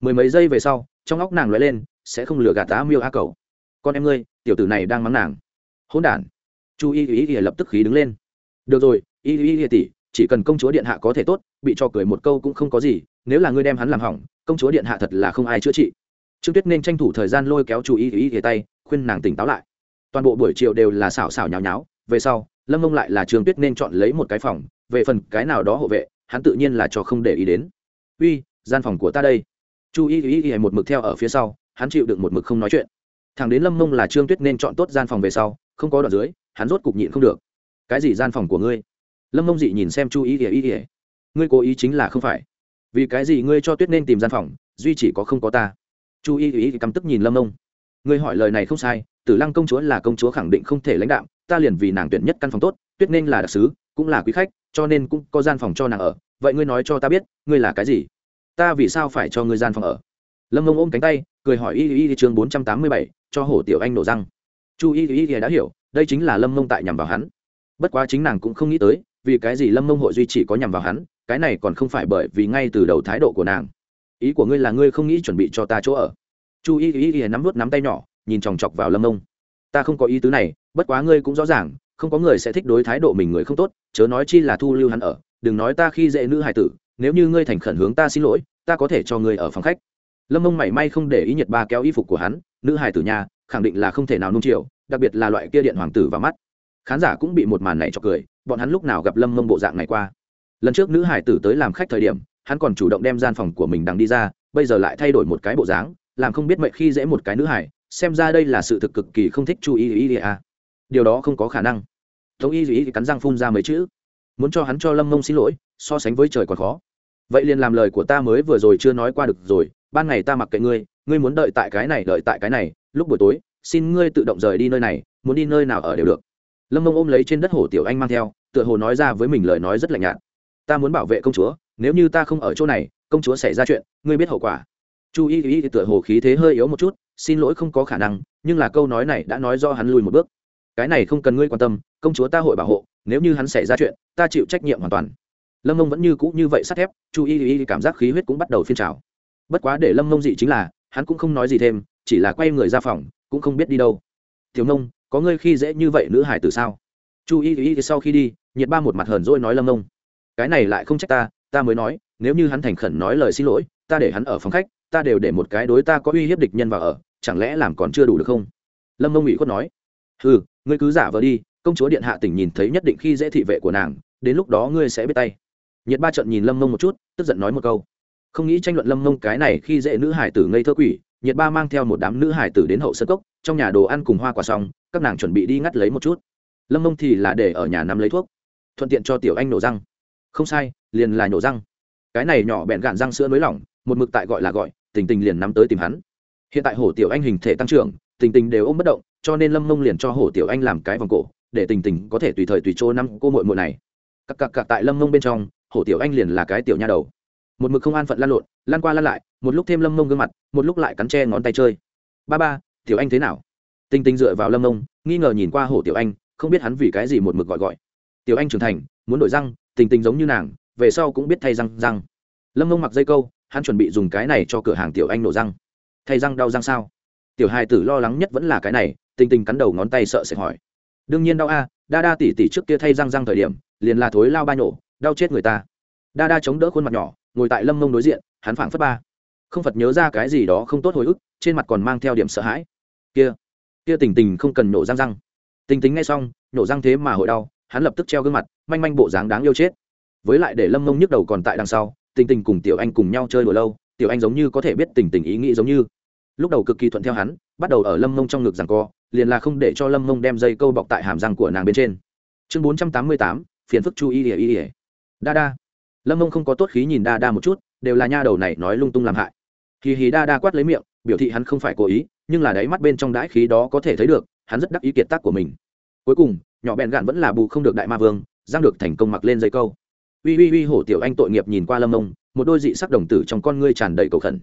Mười mấy giây về sau, trong óc nàng lóe lên, sẽ không lừa gạt tá miêu a cầu. Con em ngươi, tiểu tử này đang mắng nàng. Hỗn đản. Chu y y lập tức khí đứng lên. Được rồi, y y y tỷ, chỉ cần công chúa điện hạ có thể tốt, bị cho cười một câu cũng không có gì, nếu là ngươi đem hắn làm hỏng, công chúa điện hạ thật là không ai chữa trị trương tuyết nên tranh thủ thời gian lôi kéo chú ý ý ý tay, khuyên nàng tỉnh táo lại. Toàn bộ buổi chiều đều là xảo xảo nháo nháo, về sau, lâm mông lại là trương tuyết nên chọn lấy một cái phòng, về phần cái nào đó hộ vệ, hắn tự nhiên là cho không để ý đến. Uy, gian phòng của ta đây. Chú ý ý ý một mực theo ở phía sau, hắn chịu được một mực không nói chuyện. Thằng đến lâm mông là trương tuyết nên chọn tốt gian phòng về sau, không có đoạn dưới, hắn rốt cục nhịn không được. Cái gì gian phòng của ngươi? Lâm mông dị nhìn xem chú ý ý ý y ngươi cố ý chính là không phải. Vì cái gì ngươi cho tuyết nên tìm gian phòng, duy chỉ có không có ta chu y y căm tức nhìn lâm ông. Ngươi hỏi lời này không sai, tử lăng công chúa là công chúa khẳng định không thể lãnh đạo ta liền vì nàng tuyển nhất căn phòng tốt, tuyết nên là đặc sứ, cũng là quý khách, cho nên cũng có gian phòng cho nàng ở. Vậy ngươi nói cho ta biết, ngươi là cái gì? Ta vì sao phải cho ngươi gian phòng ở? Lâm ông ôm cánh tay, cười hỏi y y y chương bốn trăm tám mươi bảy, cho hổ tiểu anh nổ răng. Chu y y y đã hiểu, đây chính là lâm mông tại nhằm vào hắn. Bất quá chính nàng cũng không nghĩ tới, vì cái gì lâm mông hội duy chỉ có nhằm vào hắn, cái này còn không phải bởi vì ngay từ đầu thái độ của nàng ý của ngươi là ngươi không nghĩ chuẩn bị cho ta chỗ ở. Chu y y y nắm vút nắm tay nhỏ, nhìn chòng chọc vào lâm ông. Ta không có ý tứ này, bất quá ngươi cũng rõ ràng, không có người sẽ thích đối thái độ mình người không tốt, chớ nói chi là thu lưu hắn ở, đừng nói ta khi dễ nữ hài tử, nếu như ngươi thành khẩn hướng ta xin lỗi, ta có thể cho ngươi ở phòng khách. Lâm ông mảy may không để ý nhiệt ba kéo y phục của hắn, nữ hài tử nhà, khẳng định là không thể nào nung chiều, đặc biệt là loại kia điện hoàng tử vào mắt. Khán giả cũng bị một màn này cho cười, bọn hắn lúc nào gặp lâm mông bộ dạng này qua. Lần trước nữ hải tử tới làm khách thời điểm hắn còn chủ động đem gian phòng của mình đằng đi ra, bây giờ lại thay đổi một cái bộ dáng, làm không biết mệnh khi dễ một cái nữ hải xem ra đây là sự thực cực kỳ không thích chú ý ý ý à. điều đó không có khả năng. Tống y ý cắn răng phun ra mấy chữ. Muốn cho hắn cho lâm mông xin lỗi, so sánh với trời còn khó. Vậy liền làm lời của ta mới vừa rồi chưa nói qua được rồi, ban ngày ta mặc kệ ngươi ngươi muốn đợi tại cái này, đợi tại cái này, lúc buổi tối, xin ngươi tự động rời đi nơi này, muốn đi nơi nào ở đều được. Lâm mông ôm lấy trên đất hồ tiểu anh mang theo, tựa hồ nói ra với mình lời nói rất lạnh nhạt. Ta muốn bảo vệ công chúa nếu như ta không ở chỗ này, công chúa xảy ra chuyện, ngươi biết hậu quả. Chu y y tựa hồ khí thế hơi yếu một chút, xin lỗi không có khả năng, nhưng là câu nói này đã nói do hắn lùi một bước. Cái này không cần ngươi quan tâm, công chúa ta hội bảo hộ, nếu như hắn xảy ra chuyện, ta chịu trách nhiệm hoàn toàn. Lâm mông vẫn như cũ như vậy sắt thép, chu y y cảm giác khí huyết cũng bắt đầu phiên trào. Bất quá để lâm mông dị chính là, hắn cũng không nói gì thêm, chỉ là quay người ra phòng, cũng không biết đi đâu. Thiếu nông có ngươi khi dễ như vậy nữ hải từ sao? Chu y y sau khi đi, nhiệt ba một mặt hờn dỗi nói lâm nông cái này lại không trách ta ta mới nói, nếu như hắn thành khẩn nói lời xin lỗi, ta để hắn ở phòng khách, ta đều để một cái đối ta có uy hiếp địch nhân vào ở, chẳng lẽ làm còn chưa đủ được không? Lâm mông ủy khuất nói. Ừ ngươi cứ giả vờ đi, công chúa điện hạ tỉnh nhìn thấy nhất định khi dễ thị vệ của nàng, đến lúc đó ngươi sẽ biết tay. Nhiệt ba trận nhìn lâm mông một chút, tức giận nói một câu. Không nghĩ tranh luận lâm mông cái này khi dễ nữ hải tử ngây thơ quỷ, nhiệt ba mang theo một đám nữ hải tử đến hậu sơ cốc, trong nhà đồ ăn cùng hoa quả xong, các nàng chuẩn bị đi ngắt lấy một chút. Lâm mông thì là để ở nhà nắm lấy thuốc, thuận tiện cho tiểu anh nổ răng. Không sai liền là nổ răng. Cái này nhỏ bẹn gạn răng sữa nới lỏng, một mực tại gọi là gọi, tình tình liền nắm tới tìm hắn. Hiện tại hổ tiểu anh hình thể tăng trưởng, tình tình đều ôm bất động, cho nên lâm mông liền cho hổ tiểu anh làm cái vòng cổ, để tình tình có thể tùy thời tùy chỗ năm cô mội mội này. Cặp cặp cặp tại lâm mông bên trong, hổ tiểu anh liền là cái tiểu nha đầu. Một mực không an phận lan lộn lan qua lan lại, một lúc thêm lâm mông gương mặt, một lúc lại cắn tre ngón tay chơi. Ba ba, tiểu anh thế nào? Tình tình dựa vào lâm mông, nghi ngờ nhìn qua hổ tiểu anh, không biết hắn vì cái gì một mực gọi gọi. Tiểu anh trưởng thành, muốn đổi răng, tình tình giống như nàng về sau cũng biết thay răng răng. Lâm mông mặc dây câu, hắn chuẩn bị dùng cái này cho cửa hàng tiểu anh nổ răng. Thay răng đau răng sao? Tiểu hai tử lo lắng nhất vẫn là cái này, tình tình cắn đầu ngón tay sợ sẽ hỏi. Đương nhiên đau a, đa đa tỉ tỉ trước kia thay răng răng thời điểm, liền là thối lao ba nổ đau chết người ta. Đa đa chống đỡ khuôn mặt nhỏ, ngồi tại lâm mông đối diện, hắn phảng phất ba. Không phật nhớ ra cái gì đó không tốt hồi ức, trên mặt còn mang theo điểm sợ hãi. Kia kia tình tình không cần nổ răng răng. Tình tính ngay xong, nổ răng thế mà hội đau, hắn lập tức treo gương mặt, manh manh bộ dáng đáng yêu chết với lại để lâm mông nhức đầu còn tại đằng sau, tình tình cùng tiểu anh cùng nhau chơi đùa lâu, tiểu anh giống như có thể biết tình tình ý nghĩ giống như. Lúc đầu cực kỳ thuận theo hắn, bắt đầu ở lâm mông trong ngực rằng co, liền là không để cho lâm mông đem dây câu bọc tại hàm răng của nàng bên trên. Chương bốn trăm tám mươi tám, phiền phức chu y ỉa y ỉa đa đa. Lâm mông không có tốt khí nhìn đa đa một chút, đều là nha đầu này nói lung tung làm hại. Hì hì đa đa quát lấy miệng, biểu thị hắn không phải cố ý, nhưng là đáy mắt bên trong đãi khí đó có thể thấy được, hắn rất đắc ý kiệt tác của mình. Cuối cùng, nhỏ bèn gạn vẫn là bù không được đại ma vương, giang được thành công mặc lên dây câu uy uy uy, hổ tiểu anh tội nghiệp nhìn qua lâm mông, một đôi dị sắc đồng tử trong con ngươi tràn đầy cầu khẩn.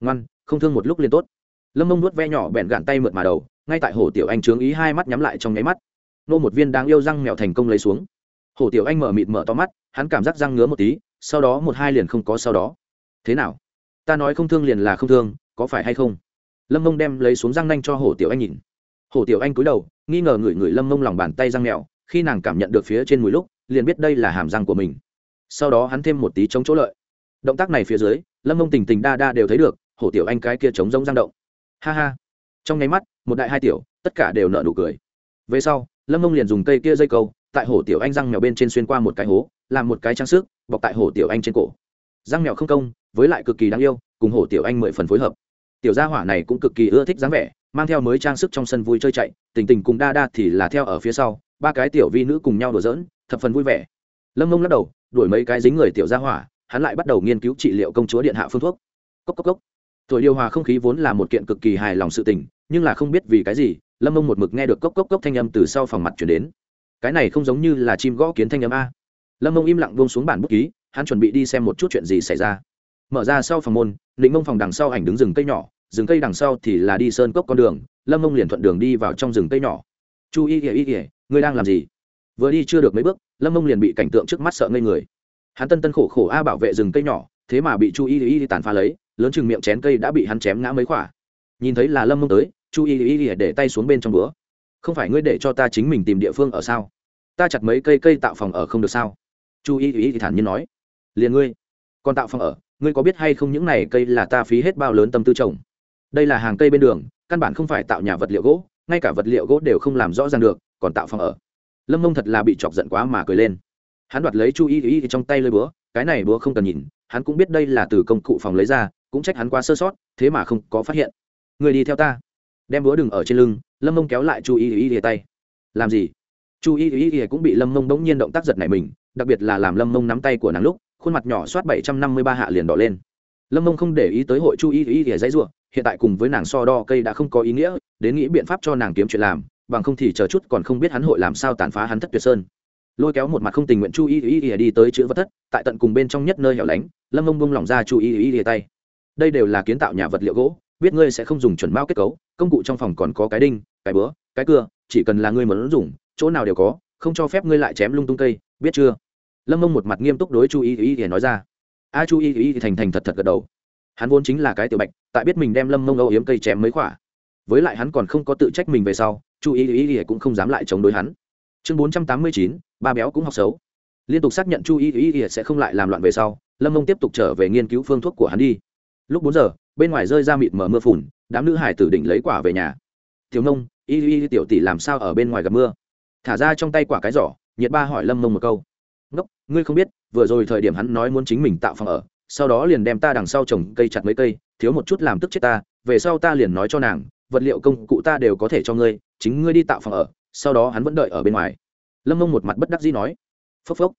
Ngoan, không thương một lúc liền tốt. Lâm mông nuốt ve nhỏ bẹn gạn tay mượt mà đầu, ngay tại hổ tiểu anh trướng ý hai mắt nhắm lại trong nháy mắt. Nô một viên đáng yêu răng mèo thành công lấy xuống. Hổ tiểu anh mở mịt mở to mắt, hắn cảm giác răng ngứa một tí, sau đó một hai liền không có sau đó. Thế nào? Ta nói không thương liền là không thương, có phải hay không? Lâm mông đem lấy xuống răng nanh cho hổ tiểu anh nhìn. Hổ tiểu anh cúi đầu, nghi ngờ ngửi ngửi lâm mông lòng bàn tay răng mèo, khi nàng cảm nhận được phía trên mùi lúc, liền biết đây là hàm răng của mình sau đó hắn thêm một tí chống chỗ lợi. Động tác này phía dưới, lâm mông tình tình đa đa đều thấy được, hổ tiểu anh cái kia chống giống giang động. Ha ha. Trong nháy mắt, một đại hai tiểu, tất cả đều nợ nụ cười. Về sau, lâm mông liền dùng cây kia dây câu, tại hổ tiểu anh răng mèo bên trên xuyên qua một cái hố, làm một cái trang sức, bọc tại hổ tiểu anh trên cổ. Răng mèo không công, với lại cực kỳ đáng yêu, cùng hổ tiểu anh mười phần phối hợp. Tiểu gia hỏa này cũng cực kỳ ưa thích dáng vẻ, mang theo mới trang sức trong sân vui chơi chạy, tình tình cùng đa đa thì là theo ở phía sau, ba cái tiểu vi nữ cùng nhau đùa giỡn, thập phần vui vẻ. Lâm mông lắc đầu đuổi mấy cái dính người tiểu gia hỏa, hắn lại bắt đầu nghiên cứu trị liệu công chúa điện hạ phương thuốc. Cốc cốc cốc. Tuổi điều hòa không khí vốn là một kiện cực kỳ hài lòng sự tình, nhưng là không biết vì cái gì, lâm mông một mực nghe được cốc cốc cốc thanh âm từ sau phòng mặt chuyển đến. Cái này không giống như là chim gõ kiến thanh âm a. Lâm mông im lặng buông xuống bản bút ký, hắn chuẩn bị đi xem một chút chuyện gì xảy ra. Mở ra sau phòng môn định mông phòng đằng sau ảnh đứng rừng cây nhỏ, rừng cây đằng sau thì là đi sơn cốc con đường, lâm mông liền thuận đường đi vào trong rừng cây nhỏ. Chu y ỉa y ỉa ngươi đang làm gì? Vừa đi chưa được mấy bước lâm mông liền bị cảnh tượng trước mắt sợ ngây người hắn tân tân khổ khổ a bảo vệ rừng cây nhỏ thế mà bị chu y y tàn phá lấy lớn chừng miệng chén cây đã bị hắn chém ngã mấy khỏa nhìn thấy là lâm mông tới chu y y để tay xuống bên trong bữa không phải ngươi để cho ta chính mình tìm địa phương ở sao ta chặt mấy cây cây tạo phòng ở không được sao chu y y thản nhiên nói liền ngươi còn tạo phòng ở ngươi có biết hay không những này cây là ta phí hết bao lớn tâm tư trồng đây là hàng cây bên đường căn bản không phải tạo nhà vật liệu gỗ ngay cả vật liệu gỗ đều không làm rõ ràng được còn tạo phòng ở lâm mông thật là bị chọc giận quá mà cười lên. Hắn đoạt lấy chu y y trong tay lơi búa, cái này búa không cần nhìn, hắn cũng biết đây là từ công cụ phòng lấy ra, cũng trách hắn quá sơ sót, thế mà không có phát hiện. Người đi theo ta. Đem búa đừng ở trên lưng, lâm mông kéo lại chu y y y tay. Làm gì? Chu y y y cũng bị lâm mông bỗng nhiên động tác giật này mình, đặc biệt là làm lâm mông nắm tay của nàng lúc, khuôn mặt nhỏ soát bảy trăm năm mươi ba hạ liền đỏ lên. Lâm mông không để ý tới hội chu y y y dãy ruộng hiện tại cùng với nàng so đo cây đã không có ý nghĩa, đến nghĩ biện pháp cho nàng kiếm chuyện làm bằng không thì chờ chút còn không biết hắn hội làm sao tàn phá hắn thất tuyệt sơn. Lôi kéo một mặt không tình nguyện chu y y y đi tới chữ vật thất, tại tận cùng bên trong nhất nơi hẻo lánh, lâm ông bông lỏng ra chu y y y tay. Đây đều là kiến tạo nhà vật liệu gỗ, biết ngươi sẽ không dùng chuẩn bao kết cấu, công cụ trong phòng còn có cái đinh, cái bữa cái cưa, chỉ cần là ngươi muốn dùng, chỗ nào đều có, không cho phép ngươi lại chém lung tung cây, biết chưa? Lâm ông một mặt nghiêm túc đối chu y y y nói ra. A chu y y thành thành thật thật gật đầu. Hắn vốn chính là cái tiểu bạch, tại biết mình đem lâm mông âu yếm cây chém mấy khỏa với lại hắn còn không có tự trách mình về sau, chu y y ý cũng không dám lại chống đối hắn. Chương bốn trăm tám mươi chín, ba béo cũng học xấu. Liên tục xác nhận chu y y ý sẽ không lại làm loạn về sau, lâm mông tiếp tục trở về nghiên cứu phương thuốc của hắn đi. Lúc bốn giờ, bên ngoài rơi ra mịt mờ mưa phùn, đám nữ hải tử định lấy quả về nhà. Thiếu nông y y tiểu tỷ làm sao ở bên ngoài gặp mưa? Thả ra trong tay quả cái giỏ, nhiệt ba hỏi lâm mông một câu. Ngốc, ngươi không biết, vừa rồi thời điểm hắn nói muốn chính mình tạo phòng ở, sau đó liền đem ta đằng sau trồng cây chặt mấy cây, thiếu một chút làm tức chết ta, về sau ta liền nói cho nàng vật liệu công cụ ta đều có thể cho ngươi, chính ngươi đi tạo phòng ở, sau đó hắn vẫn đợi ở bên ngoài. Lâm mông một mặt bất đắc dĩ nói. Phốc phốc.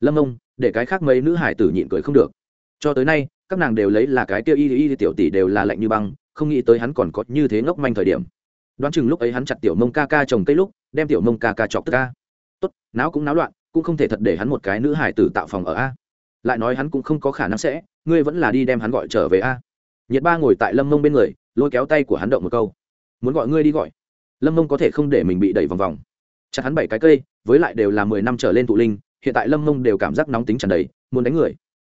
Lâm mông để cái khác mấy nữ hải tử nhịn cười không được. Cho tới nay, các nàng đều lấy là cái kia y y tiểu tỷ đều là lạnh như băng, không nghĩ tới hắn còn có như thế ngốc manh thời điểm. Đoán chừng lúc ấy hắn chặt tiểu mông ca ca trồng cây lúc, đem tiểu mông ca ca chọc tức ca. Tốt não cũng náo loạn, cũng không thể thật để hắn một cái nữ hải tử tạo phòng ở a. Lại nói hắn cũng không có khả năng sẽ, ngươi vẫn là đi đem hắn gọi trở về a. Nhiệt ba ngồi tại lâm mông bên người lôi kéo tay của hắn động một câu. Muốn gọi ngươi đi gọi. Lâm mông có thể không để mình bị đẩy vòng vòng. Chặt hắn bảy cái cây, với lại đều là mười năm trở lên tụ linh, hiện tại lâm mông đều cảm giác nóng tính tràn đầy, muốn đánh người.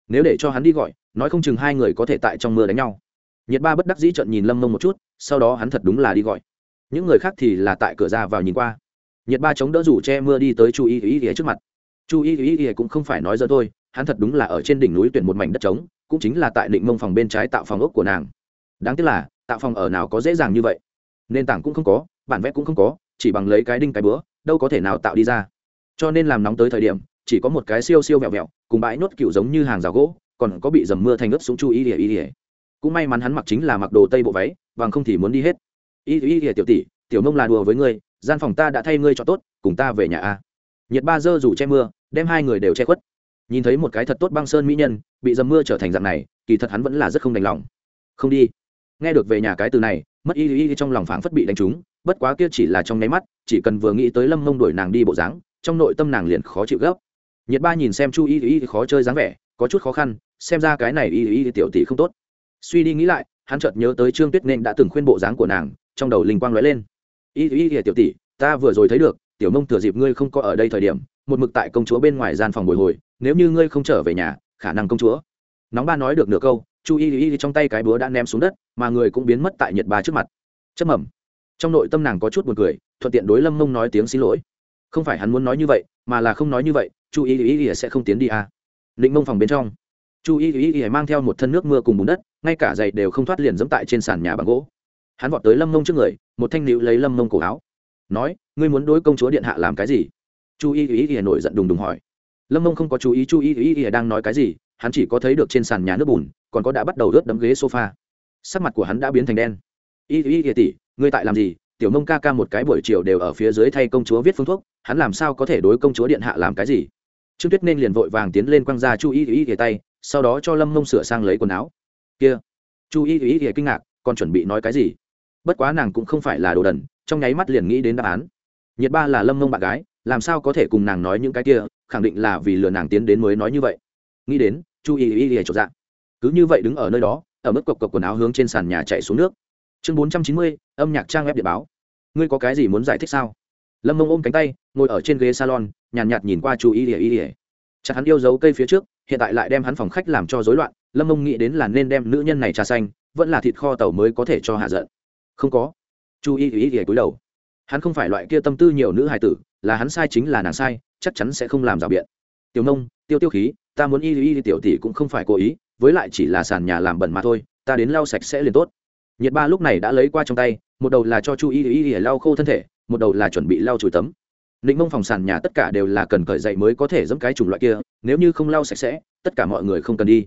Nếu để cho hắn đi gọi, nói không chừng hai người có thể tại trong mưa đánh nhau. Nhiệt ba bất đắc dĩ trận nhìn lâm mông một chút, sau đó hắn thật đúng là đi gọi. Những người khác thì là tại cửa ra vào nhìn qua. Nhiệt ba chống đỡ rủ che mưa đi tới chu y y y trước mặt. Chu y y y cũng không phải nói dơ thôi, hắn thật đúng là ở trên đỉnh núi tuyển một mảnh đất trống, cũng chính là tại định mông phòng bên trái tạo phòng ốc của nàng. Đáng tiếc là tạo phòng ở nào có dễ dàng như vậy. Nền tảng cũng không có, bản vẽ cũng không có, chỉ bằng lấy cái đinh cái bữa đâu có thể nào tạo đi ra. Cho nên làm nóng tới thời điểm, chỉ có một cái siêu siêu vẹo vẹo, cùng bãi nốt cựu giống như hàng rào gỗ, còn có bị dầm mưa thành ướt xuống chu y ỉa y ỉa cũng may mắn hắn mặc chính là mặc đồ tây bộ váy, bằng không thì muốn đi hết. Y y ỉa tiểu tỷ, tiểu nông là đùa với ngươi, gian phòng ta đã thay ngươi cho tốt, cùng ta về nhà a. Nhiệt ba dơ dù che mưa, đem hai người đều che khuất. Nhìn thấy một cái thật tốt băng sơn mỹ nhân, bị dầm mưa trở thành dạng này, kỳ thật hắn vẫn là rất không đành lòng. Không đi nghe được về nhà cái từ này, mất y y trong lòng phảng phất bị đánh trúng, bất quá kia chỉ là trong nháy mắt, chỉ cần vừa nghĩ tới lâm mông đuổi nàng đi bộ dáng, trong nội tâm nàng liền khó chịu gấp. Nhiệt ba nhìn xem chu y y khó chơi dáng vẻ, có chút khó khăn, xem ra cái này y y tiểu tỷ không tốt. Suy đi nghĩ lại, hắn chợt nhớ tới trương tuyết nên đã từng khuyên bộ dáng của nàng, trong đầu linh quang lóe lên. Y y tiểu tỷ, ta vừa rồi thấy được, tiểu mông thừa dịp ngươi không có ở đây thời điểm, một mực tại công chúa bên ngoài gian phòng bồi hồi, nếu như ngươi không trở về nhà, khả năng công chúa. Nóng ba nói được nửa câu chu y y trong tay cái búa đã ném xuống đất mà người cũng biến mất tại nhiệt ba trước mặt chất mầm trong nội tâm nàng có chút b u ồ n cười thuận tiện đối lâm mông nói tiếng xin lỗi không phải hắn muốn nói như vậy mà là không nói như vậy chu y y y sẽ không tiến đi à. định mông phòng bên trong chu y y y mang theo một thân nước mưa cùng bùn đất ngay cả giày đều không thoát liền dẫm tại trên sàn nhà bằng gỗ hắn vọt tới lâm mông trước người một thanh nữ lấy lâm mông cổ áo nói ngươi muốn đối công chúa điện hạ làm cái gì chu y y y nổi giận đùng đùng hỏi lâm mông không có chú ý chu y y y đang nói cái gì hắn chỉ có thấy được trên sàn nhà nước bùn, còn có đã bắt đầu rớt đấm ghế sofa. Sắc mặt của hắn đã biến thành đen. Y y y, tỷ, ngươi tại làm gì? Tiểu mông ca ca một cái buổi chiều đều ở phía dưới thay công chúa viết phương thuốc, hắn làm sao có thể đối công chúa điện hạ làm cái gì? Trương tuyết nên liền vội vàng tiến lên quăng ra chu y y y, tay, sau đó cho lâm mông sửa sang lấy quần áo. Kia. Chu y y y, kinh ngạc còn chuẩn bị nói cái gì? Bất quá nàng cũng không phải là đồ đần, trong nháy mắt liền nghĩ đến đáp án. Nhiệt ba là lâm mông bạn gái, làm sao có thể cùng nàng nói những cái kia, khẳng định là vì lừa nàng tiến đến mới nói như vậy nghĩ đến chu y y y trộn dạng cứ như vậy đứng ở nơi đó ở mức cộc cộc quần áo hướng trên sàn nhà chạy xuống nước. Chương bốn trăm chín mươi âm nhạc trang web điện báo. Ngươi có cái gì muốn giải thích sao? Lâm mông ôm cánh tay ngồi ở trên ghế salon nhàn nhạt, nhạt nhìn qua chu y y y chặt hắn yêu dấu cây phía trước hiện tại lại đem hắn phòng khách làm cho rối loạn. Lâm mông nghĩ đến là nên đem nữ nhân này trà xanh vẫn là thịt kho tàu mới có thể cho hạ giận. Không có. Chu y y y cúi đầu. Hắn không phải loại kia tâm tư nhiều nữ hài tử là hắn sai chính là nàng sai chắc chắn sẽ không làm rào biện. Tiểu nông tiêu tiêu khí ta muốn y y tiểu tỷ cũng không phải cố ý, với lại chỉ là sàn nhà làm bẩn mà thôi, ta đến lau sạch sẽ liền tốt. Nhiệt ba lúc này đã lấy qua trong tay, một đầu là cho chu y y y lau khô thân thể, một đầu là chuẩn bị lau chùi tấm. Định mông phòng sàn nhà tất cả đều là cần cởi dậy mới có thể dẫm cái chủng loại kia, nếu như không lau sạch sẽ, tất cả mọi người không cần đi.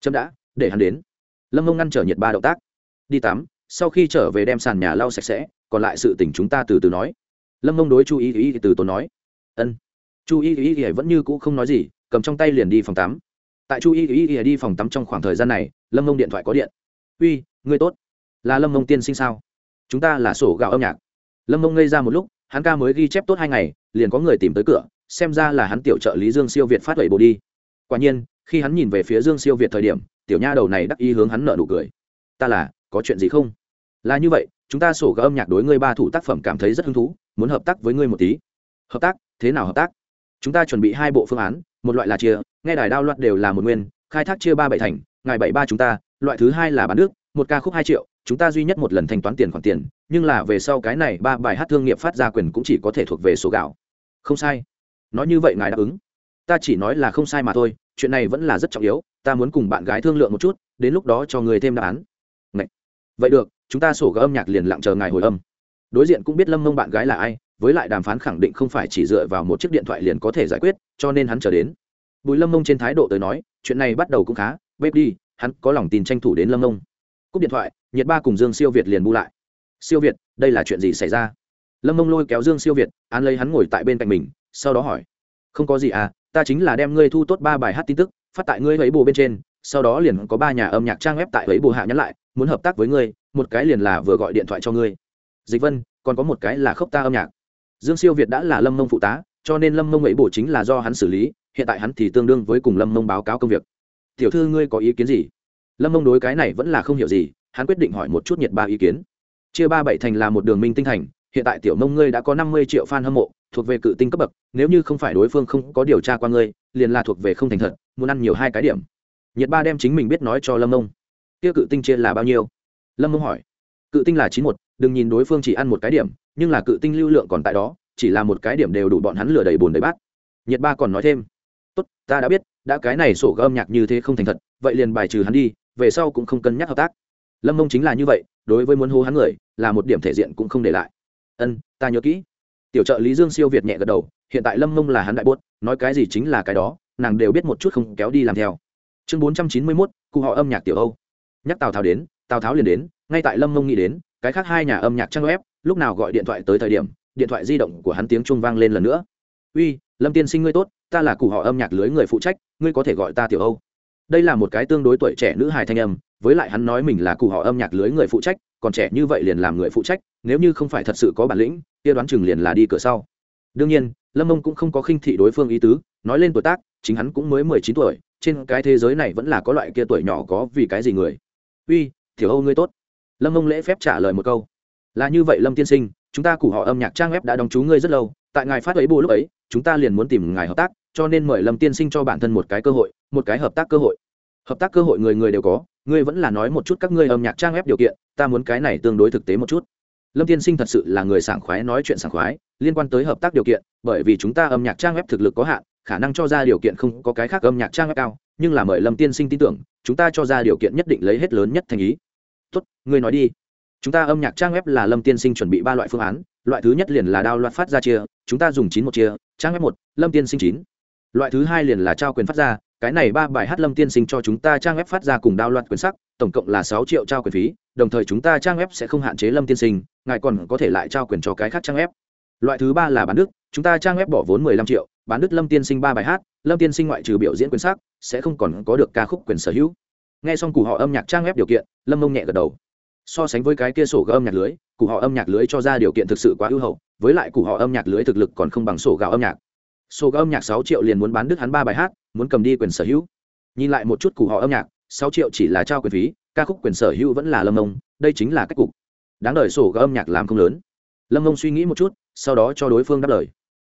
Chấm đã, để hắn đến. Lâm mông ngăn trở nhiệt ba động tác. Đi tắm, sau khi trở về đem sàn nhà lau sạch sẽ, còn lại sự tình chúng ta từ từ nói. Lâm mông đối chu y y từ tốn nói. Ân. Chu y y y vẫn như cũ không nói gì cầm trong tay liền đi phòng tắm. Tại chu y y y đi phòng tắm trong khoảng thời gian này, lâm mông điện thoại có điện. Uy, ngươi tốt. Là lâm mông tiên sinh sao? Chúng ta là sổ gạo âm nhạc. Lâm mông ngây ra một lúc, hắn ca mới ghi chép tốt hai ngày, liền có người tìm tới cửa, xem ra là hắn tiểu trợ lý dương siêu việt phát huệ bồ đi. Quả nhiên, khi hắn nhìn về phía dương siêu việt thời điểm, tiểu nha đầu này đắc ý hướng hắn nợ nụ cười. Ta là, có chuyện gì không? Là như vậy, chúng ta sổ gạo âm nhạc đối ngươi ba thủ tác phẩm cảm thấy rất hứng thú, muốn hợp tác với ngươi một tí. Hợp tác? Thế nào hợp tác? Chúng ta chuẩn bị hai bộ phương án một loại là chia, nghe đài đao loạt đều là một nguyên, khai thác chia ba bảy thành ngày bảy ba chúng ta, loại thứ hai là bán nước, một ca khúc hai triệu, chúng ta duy nhất một lần thanh toán tiền khoản tiền, nhưng là về sau cái này ba bài hát thương nghiệp phát ra quyền cũng chỉ có thể thuộc về số gạo. Không sai. Nói như vậy ngài đáp ứng. Ta chỉ nói là không sai mà thôi, chuyện này vẫn là rất trọng yếu, ta muốn cùng bạn gái thương lượng một chút, đến lúc đó cho người thêm đáp án. Vậy được, chúng ta sổ gỡ âm nhạc liền lặng chờ ngài hồi âm. Đối diện cũng biết lâm mông bạn gái là ai với lại đàm phán khẳng định không phải chỉ dựa vào một chiếc điện thoại liền có thể giải quyết, cho nên hắn chờ đến. Bùi lâm mông trên thái độ tới nói, chuyện này bắt đầu cũng khá bếp đi, hắn có lòng tin tranh thủ đến lâm mông cúp điện thoại, nhiệt ba cùng dương siêu việt liền bu lại. Siêu việt, đây là chuyện gì xảy ra? Lâm mông lôi kéo dương siêu việt, án lấy hắn ngồi tại bên cạnh mình, sau đó hỏi. Không có gì à ta chính là đem ngươi thu tốt ba bài hát tin tức, phát tại ngươi ấy bồ bên trên, sau đó liền có ba nhà âm nhạc trang web tại ấy bồ hạ nhắn lại, muốn hợp tác với ngươi, một cái liền là vừa gọi điện thoại cho ngươi. Dịch vân, còn có một cái là khốc ta âm nhạc dương siêu việt đã là lâm mông phụ tá, cho nên lâm mông ấy bổ chính là do hắn xử lý, hiện tại hắn thì tương đương với cùng lâm mông báo cáo công việc. Tiểu thư ngươi có ý kiến gì? Lâm mông đối cái này vẫn là không hiểu gì, hắn quyết định hỏi một chút nhiệt ba ý kiến. Chia ba bảy thành là một đường minh tinh thành, hiện tại tiểu mông ngươi đã có năm mươi triệu fan hâm mộ, thuộc về cự tinh cấp bậc, nếu như không phải đối phương không có điều tra qua ngươi, liền là thuộc về không thành thật, muốn ăn nhiều hai cái điểm. Nhiệt ba đem chính mình biết nói cho lâm mông. Kia cự tinh chia là bao nhiêu? Lâm mông hỏi cự tinh là chín một, đừng nhìn đối phương chỉ ăn một cái điểm, nhưng là cự tinh lưu lượng còn tại đó, chỉ là một cái điểm đều đủ bọn hắn lừa đầy bồn đầy bát. Nhiệt ba còn nói thêm, tốt, ta đã biết, đã cái này sổ gâm nhạc như thế không thành thật, vậy liền bài trừ hắn đi, về sau cũng không cân nhắc hợp tác. Lâm mông chính là như vậy, đối với muốn hô hắn người, là một điểm thể diện cũng không để lại. Ân, ta nhớ kỹ. Tiểu trợ lý dương siêu việt nhẹ gật đầu, hiện tại lâm mông là hắn đại bốt nói cái gì chính là cái đó, nàng đều biết một chút không, kéo đi làm theo. Chương bốn trăm chín mươi mốt, cụ họ âm nhạc tiểu âu. Nhắc tào tháo đến, tào tháo liền đến ngay tại lâm mông nghĩ đến, cái khác hai nhà âm nhạc trang web, lúc nào gọi điện thoại tới thời điểm, điện thoại di động của hắn tiếng trung vang lên lần nữa. Uy, lâm tiên sinh ngươi tốt, ta là cụ họ âm nhạc lưới người phụ trách, ngươi có thể gọi ta tiểu âu. Đây là một cái tương đối tuổi trẻ nữ hài thanh âm, với lại hắn nói mình là cụ họ âm nhạc lưới người phụ trách, còn trẻ như vậy liền làm người phụ trách, nếu như không phải thật sự có bản lĩnh, kia đoán chừng liền là đi cửa sau. Đương nhiên, lâm mông cũng không có khinh thị đối phương ý tứ, nói lên tuổi tác, chính hắn cũng mới mười chín tuổi, trên cái thế giới này vẫn là có loại kia tuổi nhỏ có vì cái gì người. Uy thiểu âu ngươi tốt lâm mông lễ phép trả lời một câu. Là như vậy lâm tiên sinh, chúng ta củ họ âm nhạc trang web đã đóng chú ngươi rất lâu, tại ngài phát ấy bù lúc ấy, chúng ta liền muốn tìm ngài hợp tác, cho nên mời lâm tiên sinh cho bản thân một cái cơ hội, một cái hợp tác cơ hội. Hợp tác cơ hội người người đều có, ngươi vẫn là nói một chút các ngươi âm nhạc trang web điều kiện, ta muốn cái này tương đối thực tế một chút. Lâm tiên sinh thật sự là người sảng khoái nói chuyện sảng khoái, liên quan tới hợp tác điều kiện, bởi vì chúng ta âm nhạc trang web thực lực có hạn, khả năng cho ra điều kiện không có cái khác âm nhạc trang web cao, nhưng là mời lâm tiên sinh tin tưởng, chúng ta cho ra điều kiện nhất định lấy hết lớn nhất thành ý tốt, ngươi nói đi. Chúng ta âm nhạc trang web là lâm tiên sinh chuẩn bị ba loại phương án, loại thứ nhất liền là đao loạt phát ra chia, chúng ta dùng chín một chia, trang web một, lâm tiên sinh chín. Loại thứ hai liền là trao quyền phát ra, cái này ba bài hát lâm tiên sinh cho chúng ta trang web phát ra cùng đao loạt quyền sắc, tổng cộng là sáu triệu trao quyền phí, đồng thời chúng ta trang web sẽ không hạn chế lâm tiên sinh, ngài còn có thể lại trao quyền cho cái khác trang web. Loại thứ ba là bán đức chúng ta trang web bỏ vốn mười lăm triệu, bán đức lâm tiên sinh ba bài hát, lâm tiên sinh ngoại trừ biểu diễn quyền sắc, sẽ không còn có được ca khúc quyền sở hữu nghe xong cụ họ âm nhạc trang web điều kiện, lâm mông nhẹ gật đầu. So sánh với cái kia sổ gạo âm nhạc lưới, cụ họ âm nhạc lưới cho ra điều kiện thực sự quá ưu hậu, với lại cụ họ âm nhạc lưới thực lực còn không bằng sổ gạo âm nhạc. Sổ gạo âm nhạc sáu triệu liền muốn bán đứt hắn ba bài hát, muốn cầm đi quyền sở hữu. Nhìn lại một chút cụ họ âm nhạc, sáu triệu chỉ là trao quyền phí, ca khúc quyền sở hữu vẫn là lâm mông, đây chính là cách cục. Đáng đời sổ âm nhạc làm không lớn. Lâm mông suy nghĩ một chút, sau đó cho đối phương đáp lời.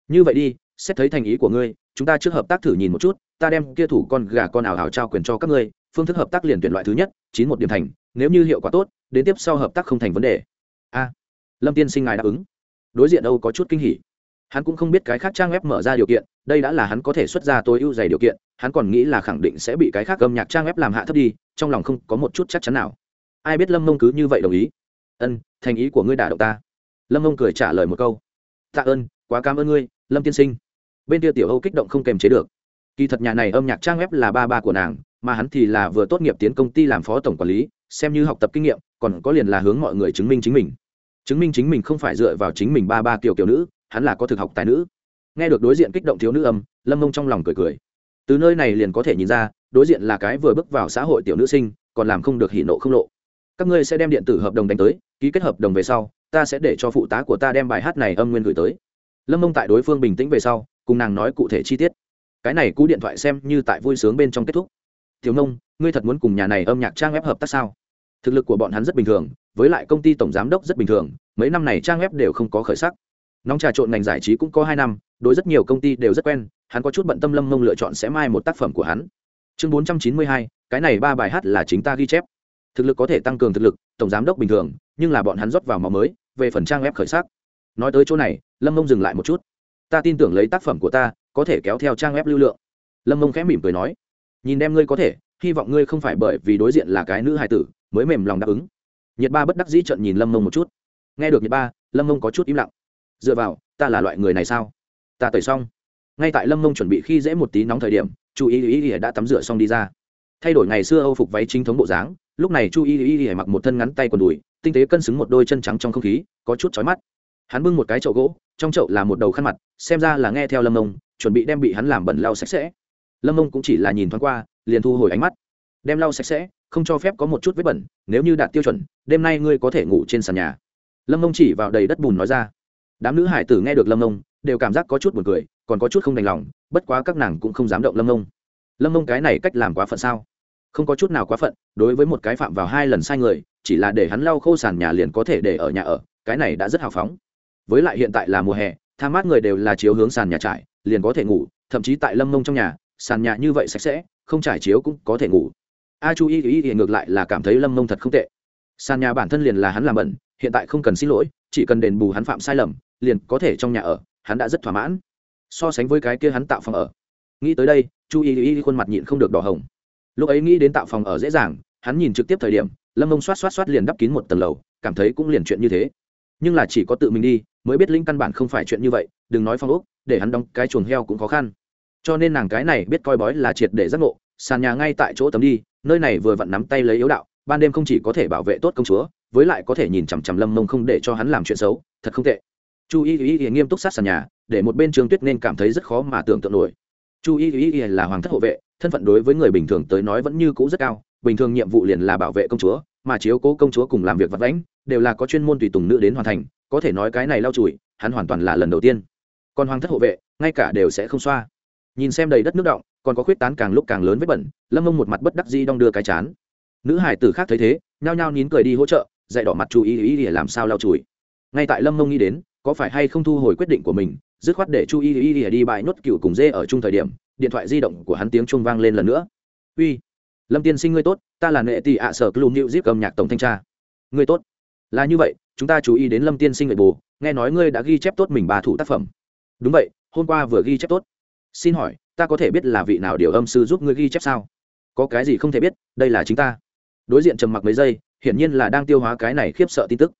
Như vậy đi, xét thấy thành ý của ngươi, chúng ta trước hợp tác thử nhìn một chút, ta đem kia thủ con gà con ảo hảo trao quyền cho các ngươi phương thức hợp tác liền tuyển loại thứ nhất, chín một điểm thành, nếu như hiệu quả tốt, đến tiếp sau hợp tác không thành vấn đề. A. Lâm tiên sinh ngài đáp ứng. Đối diện Âu có chút kinh hỉ. Hắn cũng không biết cái khác trang web mở ra điều kiện, đây đã là hắn có thể xuất ra tối ưu dày điều kiện, hắn còn nghĩ là khẳng định sẽ bị cái khác âm nhạc trang web làm hạ thấp đi, trong lòng không có một chút chắc chắn nào. Ai biết lâm mông cứ như vậy đồng ý? Ân, thành ý của ngươi đả động ta. Lâm mông cười trả lời một câu. Tạ ơn, quá cảm ơn ngươi, lâm tiên sinh. Bên kia tiểu âu kích động không kềm chế được. Kỳ thật nhà này âm nhạc trang web là ba ba của nàng mà hắn thì là vừa tốt nghiệp tiến công ty làm phó tổng quản lý, xem như học tập kinh nghiệm, còn có liền là hướng mọi người chứng minh chính mình. Chứng minh chính mình không phải dựa vào chính mình ba ba kiểu kiểu nữ, hắn là có thực học tài nữ. Nghe được đối diện kích động thiếu nữ âm, lâm mông trong lòng cười cười. Từ nơi này liền có thể nhìn ra, đối diện là cái vừa bước vào xã hội tiểu nữ sinh, còn làm không được hỉ nộ không lộ. Các ngươi sẽ đem điện tử hợp đồng đánh tới, ký kết hợp đồng về sau, ta sẽ để cho phụ tá của ta đem bài hát này âm nguyên gửi tới. Lâm mông tại đối phương bình tĩnh về sau, cùng nàng nói cụ thể chi tiết. Cái này cú điện thoại xem như tại vui sướng bên trong kết thúc thiếu nông, ngươi thật muốn cùng nhà này âm nhạc trang web hợp tác sao? Thực lực của bọn hắn rất bình thường, với lại công ty tổng giám đốc rất bình thường, mấy năm này trang web đều không có khởi sắc. Nóng trà trộn ngành giải trí cũng có hai năm, đối rất nhiều công ty đều rất quen, hắn có chút bận tâm lâm mông lựa chọn sẽ mai một tác phẩm của hắn. Chương bốn trăm chín mươi hai, cái này ba bài hát là chính ta ghi chép. Thực lực có thể tăng cường thực lực, tổng giám đốc bình thường, nhưng là bọn hắn rót vào màu mới, về phần trang web khởi sắc. Nói tới chỗ này, lâm mông dừng lại một chút. Ta tin tưởng lấy tác phẩm của ta, có thể kéo theo trang web lưu lượng. Lâm mông khẽ mỉm cười nói nhìn đem ngươi có thể, hy vọng ngươi không phải bởi vì đối diện là cái nữ hài tử, mới mềm lòng đáp ứng. Nhiệt ba bất đắc dĩ trận nhìn lâm mông một chút. Nghe được nhiệt ba, lâm mông có chút im lặng. Dựa vào, ta là loại người này sao? Ta tẩy xong. Ngay tại lâm mông chuẩn bị khi dễ một tí nóng thời điểm, chu y y y đã tắm rửa xong đi ra. Thay đổi ngày xưa âu phục váy chính thống bộ dáng, lúc này chu y y y mặc một thân ngắn tay quần đùi, tinh tế cân xứng một đôi chân trắng trong không khí, có chút chói mắt. Hắn bưng một cái chậu gỗ, trong chậu là một đầu khăn mặt, xem ra là nghe theo lâm mông, chuẩn bị đem bị hắn làm bẩn lau sạch sẽ lâm mông cũng chỉ là nhìn thoáng qua, liền thu hồi ánh mắt. Đem lau sạch sẽ, không cho phép có một chút vết bẩn, nếu như đạt tiêu chuẩn, đêm nay ngươi có thể ngủ trên sàn nhà. Lâm mông chỉ vào đầy đất bùn nói ra. Đám nữ hải tử nghe được lâm mông, đều cảm giác có chút buồn cười, còn có chút không đành lòng, bất quá các nàng cũng không dám động lâm mông. Lâm mông cái này cách làm quá phận sao? Không có chút nào quá phận, đối với một cái phạm vào hai lần sai người, chỉ là để hắn lau khô sàn nhà liền có thể để ở nhà ở, cái này đã rất hào phóng. Với lại hiện tại là mùa hè, tha mát người đều là chiếu hướng sàn nhà trải liền có thể ngủ, thậm chí tại lâm mông trong nhà sàn nhà như vậy sạch sẽ, không trải chiếu cũng có thể ngủ. A chu y y y ngược lại là cảm thấy lâm mông thật không tệ. Sàn nhà bản thân liền là hắn làm bẩn, hiện tại không cần xin lỗi, chỉ cần đền bù hắn phạm sai lầm, liền có thể trong nhà ở, hắn đã rất thỏa mãn. So sánh với cái kia hắn tạo phòng ở. Nghĩ tới đây, chu y y khuôn mặt nhịn không được đỏ hồng. Lúc ấy nghĩ đến tạo phòng ở dễ dàng, hắn nhìn trực tiếp thời điểm, lâm mông xoát xoát xoát liền đắp kín một tầng lầu, cảm thấy cũng liền chuyện như thế. Nhưng là chỉ có tự mình đi, mới biết linh căn bản không phải chuyện như vậy, đừng nói phong úc để hắn đóng cái chuồng heo cũng khó khăn cho nên nàng cái này biết coi bói là triệt để giác ngộ, sàn nhà ngay tại chỗ tấm đi, nơi này vừa vặn nắm tay lấy yếu đạo, ban đêm không chỉ có thể bảo vệ tốt công chúa, với lại có thể nhìn chằm chằm lâm mông không để cho hắn làm chuyện xấu, thật không tệ. Chu y y y nghiêm túc sát sàn nhà, để một bên trường tuyết nên cảm thấy rất khó mà tưởng tượng nổi. Chu y y y là hoàng thất hộ vệ, thân phận đối với người bình thường tới nói vẫn như cũ rất cao, bình thường nhiệm vụ liền là bảo vệ công chúa, mà chiếu cố công chúa cùng làm việc vật lãnh đều là có chuyên môn tùy tùng nữ đến hoàn thành, có thể nói cái này lau chùi, hắn hoàn toàn là lần đầu tiên. Còn hoàng thất hộ vệ, ngay cả đều sẽ không xoa nhìn xem đầy đất nước động, còn có khuyết tán càng lúc càng lớn với bẩn, lâm mông một mặt bất đắc di đong đưa cái chán. Nữ hải tử khác thấy thế, nhao nhao nín cười đi hỗ trợ, dạy đỏ mặt chú ý ý để làm sao lau chùi. Ngay tại lâm mông nghĩ đến, có phải hay không thu hồi quyết định của mình, dứt khoát để chu y y đi bãi nốt cựu cùng dê ở chung thời điểm, điện thoại di động của hắn tiếng chuông vang lên lần nữa. Uy, lâm tiên sinh ngươi tốt, ta là nệ tị ạ sở club new zip cầm nhạc tổng thanh tra. Ngươi tốt. Là như vậy, chúng ta chú ý đến lâm tiên sinh người bù, nghe nói ngươi đã ghi chép tốt mình ba thủ tác phẩm. Đúng vậy, hôm qua vừa ghi chép tốt xin hỏi, ta có thể biết là vị nào điều âm sư giúp ngươi ghi chép sao? Có cái gì không thể biết, đây là chính ta. Đối diện trầm mặc mấy giây, hiển nhiên là đang tiêu hóa cái này khiếp sợ tin tức.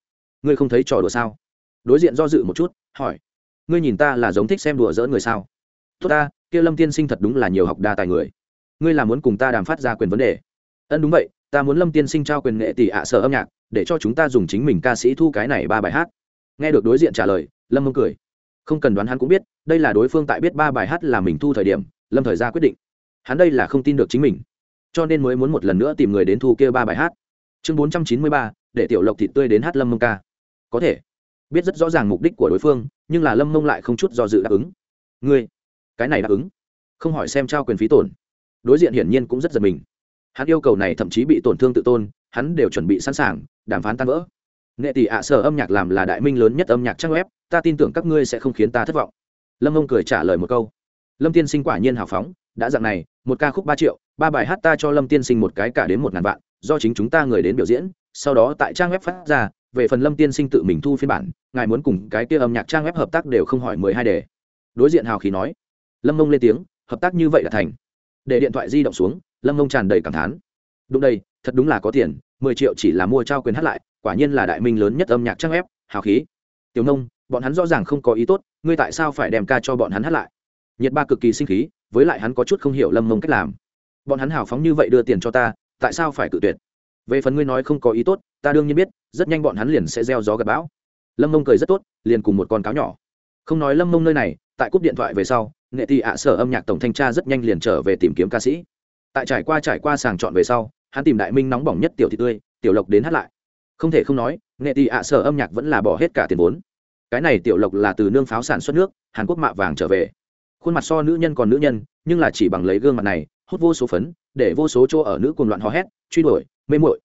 Ngươi không thấy trò đùa sao? Đối diện do dự một chút, hỏi. Ngươi nhìn ta là giống thích xem đùa dỡ người sao? Tốt ta, kia lâm tiên sinh thật đúng là nhiều học đa tài người. Ngươi là muốn cùng ta đàm phát ra quyền vấn đề. Ân đúng vậy, ta muốn lâm tiên sinh trao quyền nghệ tỷ ạ sở âm nhạc, để cho chúng ta dùng chính mình ca sĩ thu cái này ba bài hát. Nghe được đối diện trả lời, lâm mông cười không cần đoán hắn cũng biết, đây là đối phương tại biết ba bài hát là mình thu thời điểm, lâm thời ra quyết định. Hắn đây là không tin được chính mình. Cho nên mới muốn một lần nữa tìm người đến thu kia ba bài hát. Chương bốn trăm chín mươi ba, để tiểu lộc thịt tươi đến hát lâm mông ca. Có thể. Biết rất rõ ràng mục đích của đối phương, nhưng là lâm mông lại không chút do dự đáp ứng. Ngươi, cái này đáp ứng. Không hỏi xem trao quyền phí tổn. Đối diện hiển nhiên cũng rất giật mình. Hắn yêu cầu này thậm chí bị tổn thương tự tôn, hắn đều chuẩn bị sẵn sàng, đàm phán tan vỡ nghệ tỷ ạ, sở âm nhạc làm là đại minh lớn nhất âm nhạc trang web, ta tin tưởng các ngươi sẽ không khiến ta thất vọng. Lâm ông cười trả lời một câu. Lâm tiên sinh quả nhiên hào phóng, đã dặn này, một ca khúc ba triệu, ba bài hát ta cho lâm tiên sinh một cái cả đến một ngàn vạn, do chính chúng ta người đến biểu diễn, sau đó tại trang web phát ra, về phần lâm tiên sinh tự mình thu phiên bản, ngài muốn cùng cái kia âm nhạc trang web hợp tác đều không hỏi mười hai đề. Đối diện hào khí nói. Lâm mông lên tiếng, hợp tác như vậy là thành. Để điện thoại di động xuống, lâm mông tràn đầy cảm thán. Đúng đây, thật đúng là có tiền, mười triệu chỉ là mua trao quyền hát lại quả nhiên là đại minh lớn nhất âm nhạc trang ép, hào khí. Tiểu nông, bọn hắn rõ ràng không có ý tốt, ngươi tại sao phải đem ca cho bọn hắn hát lại? Nhiệt ba cực kỳ sinh khí, với lại hắn có chút không hiểu lâm mông cách làm. Bọn hắn hào phóng như vậy đưa tiền cho ta, tại sao phải cự tuyệt? Về phần ngươi nói không có ý tốt, ta đương nhiên biết, rất nhanh bọn hắn liền sẽ gieo gió gặp bão. Lâm mông cười rất tốt, liền cùng một con cáo nhỏ. Không nói lâm mông nơi này, tại cúp điện thoại về sau, nghệ thị ạ sở âm nhạc tổng thanh tra rất nhanh liền trở về tìm kiếm ca sĩ. Tại trải qua trải qua sàng chọn về sau, hắn tìm đại minh nóng bỏng nhất tiểu thị tươi, tiểu lộc đến hát lại không thể không nói, nghệ tị ạ sở âm nhạc vẫn là bỏ hết cả tiền vốn. Cái này tiểu lộc là từ nương pháo sản xuất nước, hàn quốc mạ vàng trở về. Khuôn mặt so nữ nhân còn nữ nhân, nhưng là chỉ bằng lấy gương mặt này, hút vô số phấn, để vô số chỗ ở nữ cuồng loạn hò hét, truy đuổi, mê mội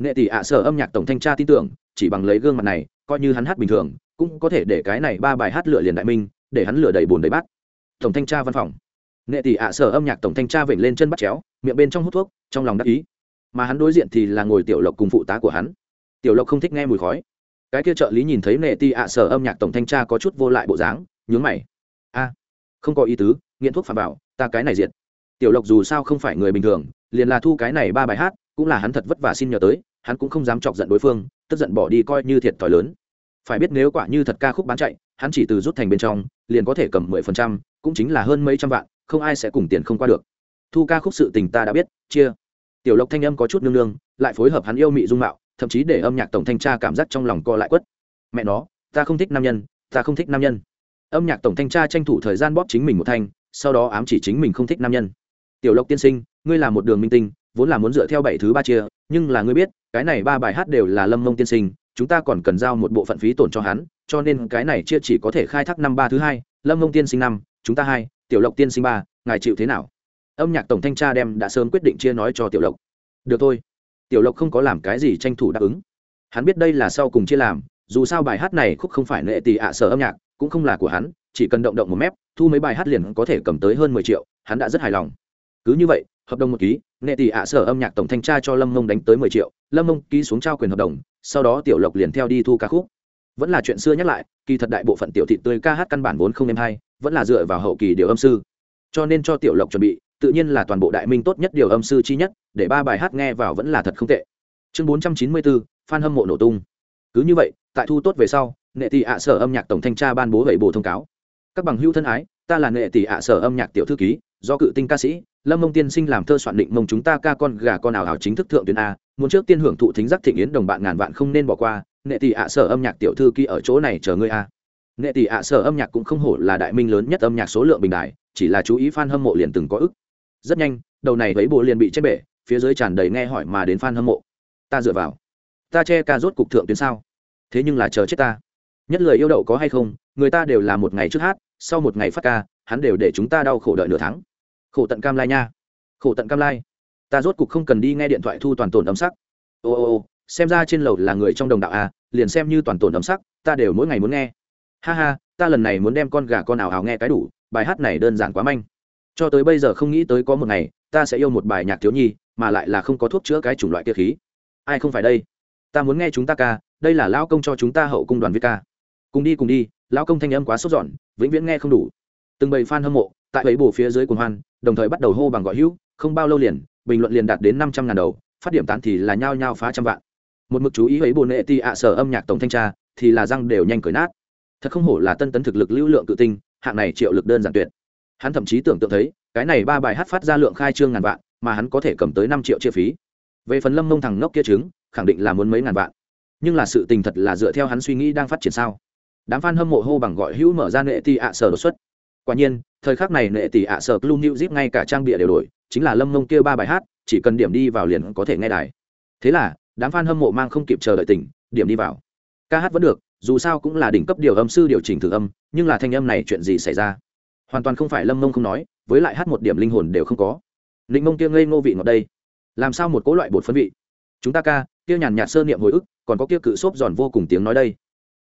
nghệ tỷ ạ sở âm nhạc tổng thanh tra tin tưởng, chỉ bằng lấy gương mặt này, coi như hắn hát bình thường, cũng có thể để cái này ba bài hát lựa liền đại minh, để hắn lựa đầy bùn đầy bát. Tổng thanh tra văn phòng. Nghệ tỷ ạ sở âm nhạc tổng thanh tra vểnh lên chân bắt chéo, miệng bên trong hút thuốc, trong lòng đắc ý. Mà hắn đối diện thì là ngồi tiểu lộc cùng phụ tá của hắn tiểu lộc không thích nghe mùi khói. Cái kia trợ lý nhìn thấy nghệ ti ạ sở âm nhạc tổng thanh tra có chút vô lại bộ dáng, nhướng mày. A, không có ý tứ, nghiện thuốc phạm bảo ta cái này diệt. Tiểu lộc dù sao không phải người bình thường, liền là thu cái này ba bài hát, cũng là hắn thật vất vả xin nhờ tới, hắn cũng không dám chọc giận đối phương, tức giận bỏ đi coi như thiệt thòi lớn. Phải biết nếu quả như thật ca khúc bán chạy, hắn chỉ từ rút thành bên trong, liền có thể cầm mười phần trăm, cũng chính là hơn mấy trăm vạn, không ai sẽ cùng tiền không qua được. Thu ca khúc sự tình ta đã biết, chia. Tiểu lộc thanh âm có chút nương nương, lại phối hợp hắn yêu mị dung mạo thậm chí để âm nhạc tổng thanh tra cảm giác trong lòng co lại quất. Mẹ nó, ta không thích nam nhân, ta không thích nam nhân. Âm nhạc tổng thanh tra tranh thủ thời gian bóp chính mình một thanh, sau đó ám chỉ chính mình không thích nam nhân. Tiểu lộc tiên sinh, ngươi là một đường minh tinh, vốn là muốn dựa theo bảy thứ ba chia, nhưng là ngươi biết, cái này ba bài hát đều là lâm mông tiên sinh, chúng ta còn cần giao một bộ phận phí tổn cho hắn, cho nên cái này chia chỉ có thể khai thác năm ba thứ hai, lâm mông tiên sinh năm, chúng ta hai, tiểu lộc tiên sinh ba, ngài chịu thế nào? Âm nhạc tổng thanh tra đem đã sớm quyết định chia nói cho tiểu lộc. Được thôi tiểu lộc không có làm cái gì tranh thủ đáp ứng. Hắn biết đây là sau cùng chia làm, dù sao bài hát này khúc không phải nệ tỳ ạ sở âm nhạc, cũng không là của hắn, chỉ cần động động một mép, thu mấy bài hát liền có thể cầm tới hơn mười triệu, hắn đã rất hài lòng. Cứ như vậy, hợp đồng một ký, nệ tỷ ạ sở âm nhạc tổng thanh tra cho lâm mông đánh tới mười triệu, lâm mông ký xuống trao quyền hợp đồng, sau đó tiểu lộc liền theo đi thu ca khúc. Vẫn là chuyện xưa nhắc lại, kỳ thật đại bộ phận tiểu thị tươi ca hát căn bản vốn không êm hay, vẫn là dựa vào hậu kỳ điều âm sư. Cho nên cho tiểu lộc chuẩn bị tự nhiên là toàn bộ đại minh tốt nhất điều âm sư chi nhất, để ba bài hát nghe vào vẫn là thật không tệ. Chương bốn trăm chín mươi bốn phan hâm mộ nổ tung. Cứ như vậy, tại thu tốt về sau, nệ tỷ ạ sở âm nhạc tổng thanh tra ban bố vậy bổ thông cáo. Các bằng hữu thân ái, ta là nệ tỷ ạ sở âm nhạc tiểu thư ký, do cự tinh ca sĩ, lâm mông tiên sinh làm thơ soạn định mông chúng ta ca con gà con ảo hảo chính thức thượng tuyến a, muốn trước tiên hưởng thụ thính giác thịnh yến đồng bạn ngàn vạn không nên bỏ qua, nệ tỷ ạ sở âm nhạc tiểu thư ký ở chỗ này chờ ngươi a. Nệ tỷ ạ sở âm nhạc cũng không hổ là đại minh lớn nhất âm nhạc số lượng bình đại, chỉ là chú ý f a n hâm mộ liền từng có ức rất nhanh, đầu này thấy bộ liền bị chết bể, phía dưới tràn đầy nghe hỏi mà đến f a n hâm mộ. Ta dựa vào. Ta che ca rốt cục thượng tuyến sao? Thế nhưng là chờ chết ta. Nhất lời yêu đậu có hay không, người ta đều là một ngày trước hát, sau một ngày phát ca, hắn đều để chúng ta đau khổ đợi nửa tháng. Khổ tận cam lai nha. Khổ tận cam lai. Ta rốt cục không cần đi nghe điện thoại thu toàn tổn âm sắc. Ô ô ô, xem ra trên lầu là người trong đồng đạo à liền xem như toàn tổn âm sắc, ta đều mỗi ngày muốn nghe. Ha ha, ta lần này muốn đem con gà con ảo hào nghe cái đủ, bài hát này đơn giản quá manh cho tới bây giờ không nghĩ tới có một ngày, ta sẽ yêu một bài nhạc thiếu nhi, mà lại là không có thuốc chữa cái chủng loại kia khí. Ai không phải đây? Ta muốn nghe chúng ta ca, đây là lao công cho chúng ta hậu cung đoàn viết ca. Cùng đi cùng đi lao công thanh âm quá sốt giòn vĩnh viễn nghe không đủ. Từng bầy fan hâm mộ, tại ấy bổ phía dưới cuồng hoan, đồng thời bắt đầu hô bằng gọi hữu, không bao lâu liền, bình luận liền đạt đến năm trăm ngàn đầu, phát điểm tán thì là nhao nhao phá trăm vạn. Một mực chú ý ấy bồn nệ ti ạ sở âm nhạc tổng thanh tra, thì là răng đều nhanh cởi nát. Thật không hổ là tân tấn thực lực lưu lượng cự tinh, hạng này triệu lực đơn giản tuyệt hắn thậm chí tưởng tượng thấy, cái này ba bài hát phát ra lượng khai trương ngàn vạn, mà hắn có thể cầm tới năm triệu chi phí. Về phần lâm mông thằng ngốc kia chứng khẳng định là muốn mấy ngàn vạn. Nhưng là sự tình thật là dựa theo hắn suy nghĩ đang phát triển sao? Đám f a n hâm mộ hô bằng gọi hữu mở ra nệ tỷ ạ sở đột xuất. Quả nhiên, thời khắc này nệ tỷ ạ sở blue new zip ngay cả trang bịa đều đổi, chính là lâm mông kia ba bài hát, chỉ cần điểm đi vào liền có thể nghe đài. Thế là, đám f a n hâm mộ mang không kịp chờ đợi tỉnh, điểm đi vào. Ca hát vẫn được, dù sao cũng là đỉnh cấp điều âm sư điều chỉnh thử âm, nhưng là thanh âm này chuyện gì xảy ra? Hoàn toàn không phải lâm mông không nói với lại hát một điểm linh hồn đều không có. Ninh mông kia ngây ngô vị ngọt đây. Làm sao một cỗ loại bột phân vị? Chúng ta ca kia nhàn nhạt sơ niệm hồi ức còn có kia cự xốp giòn vô cùng tiếng nói đây.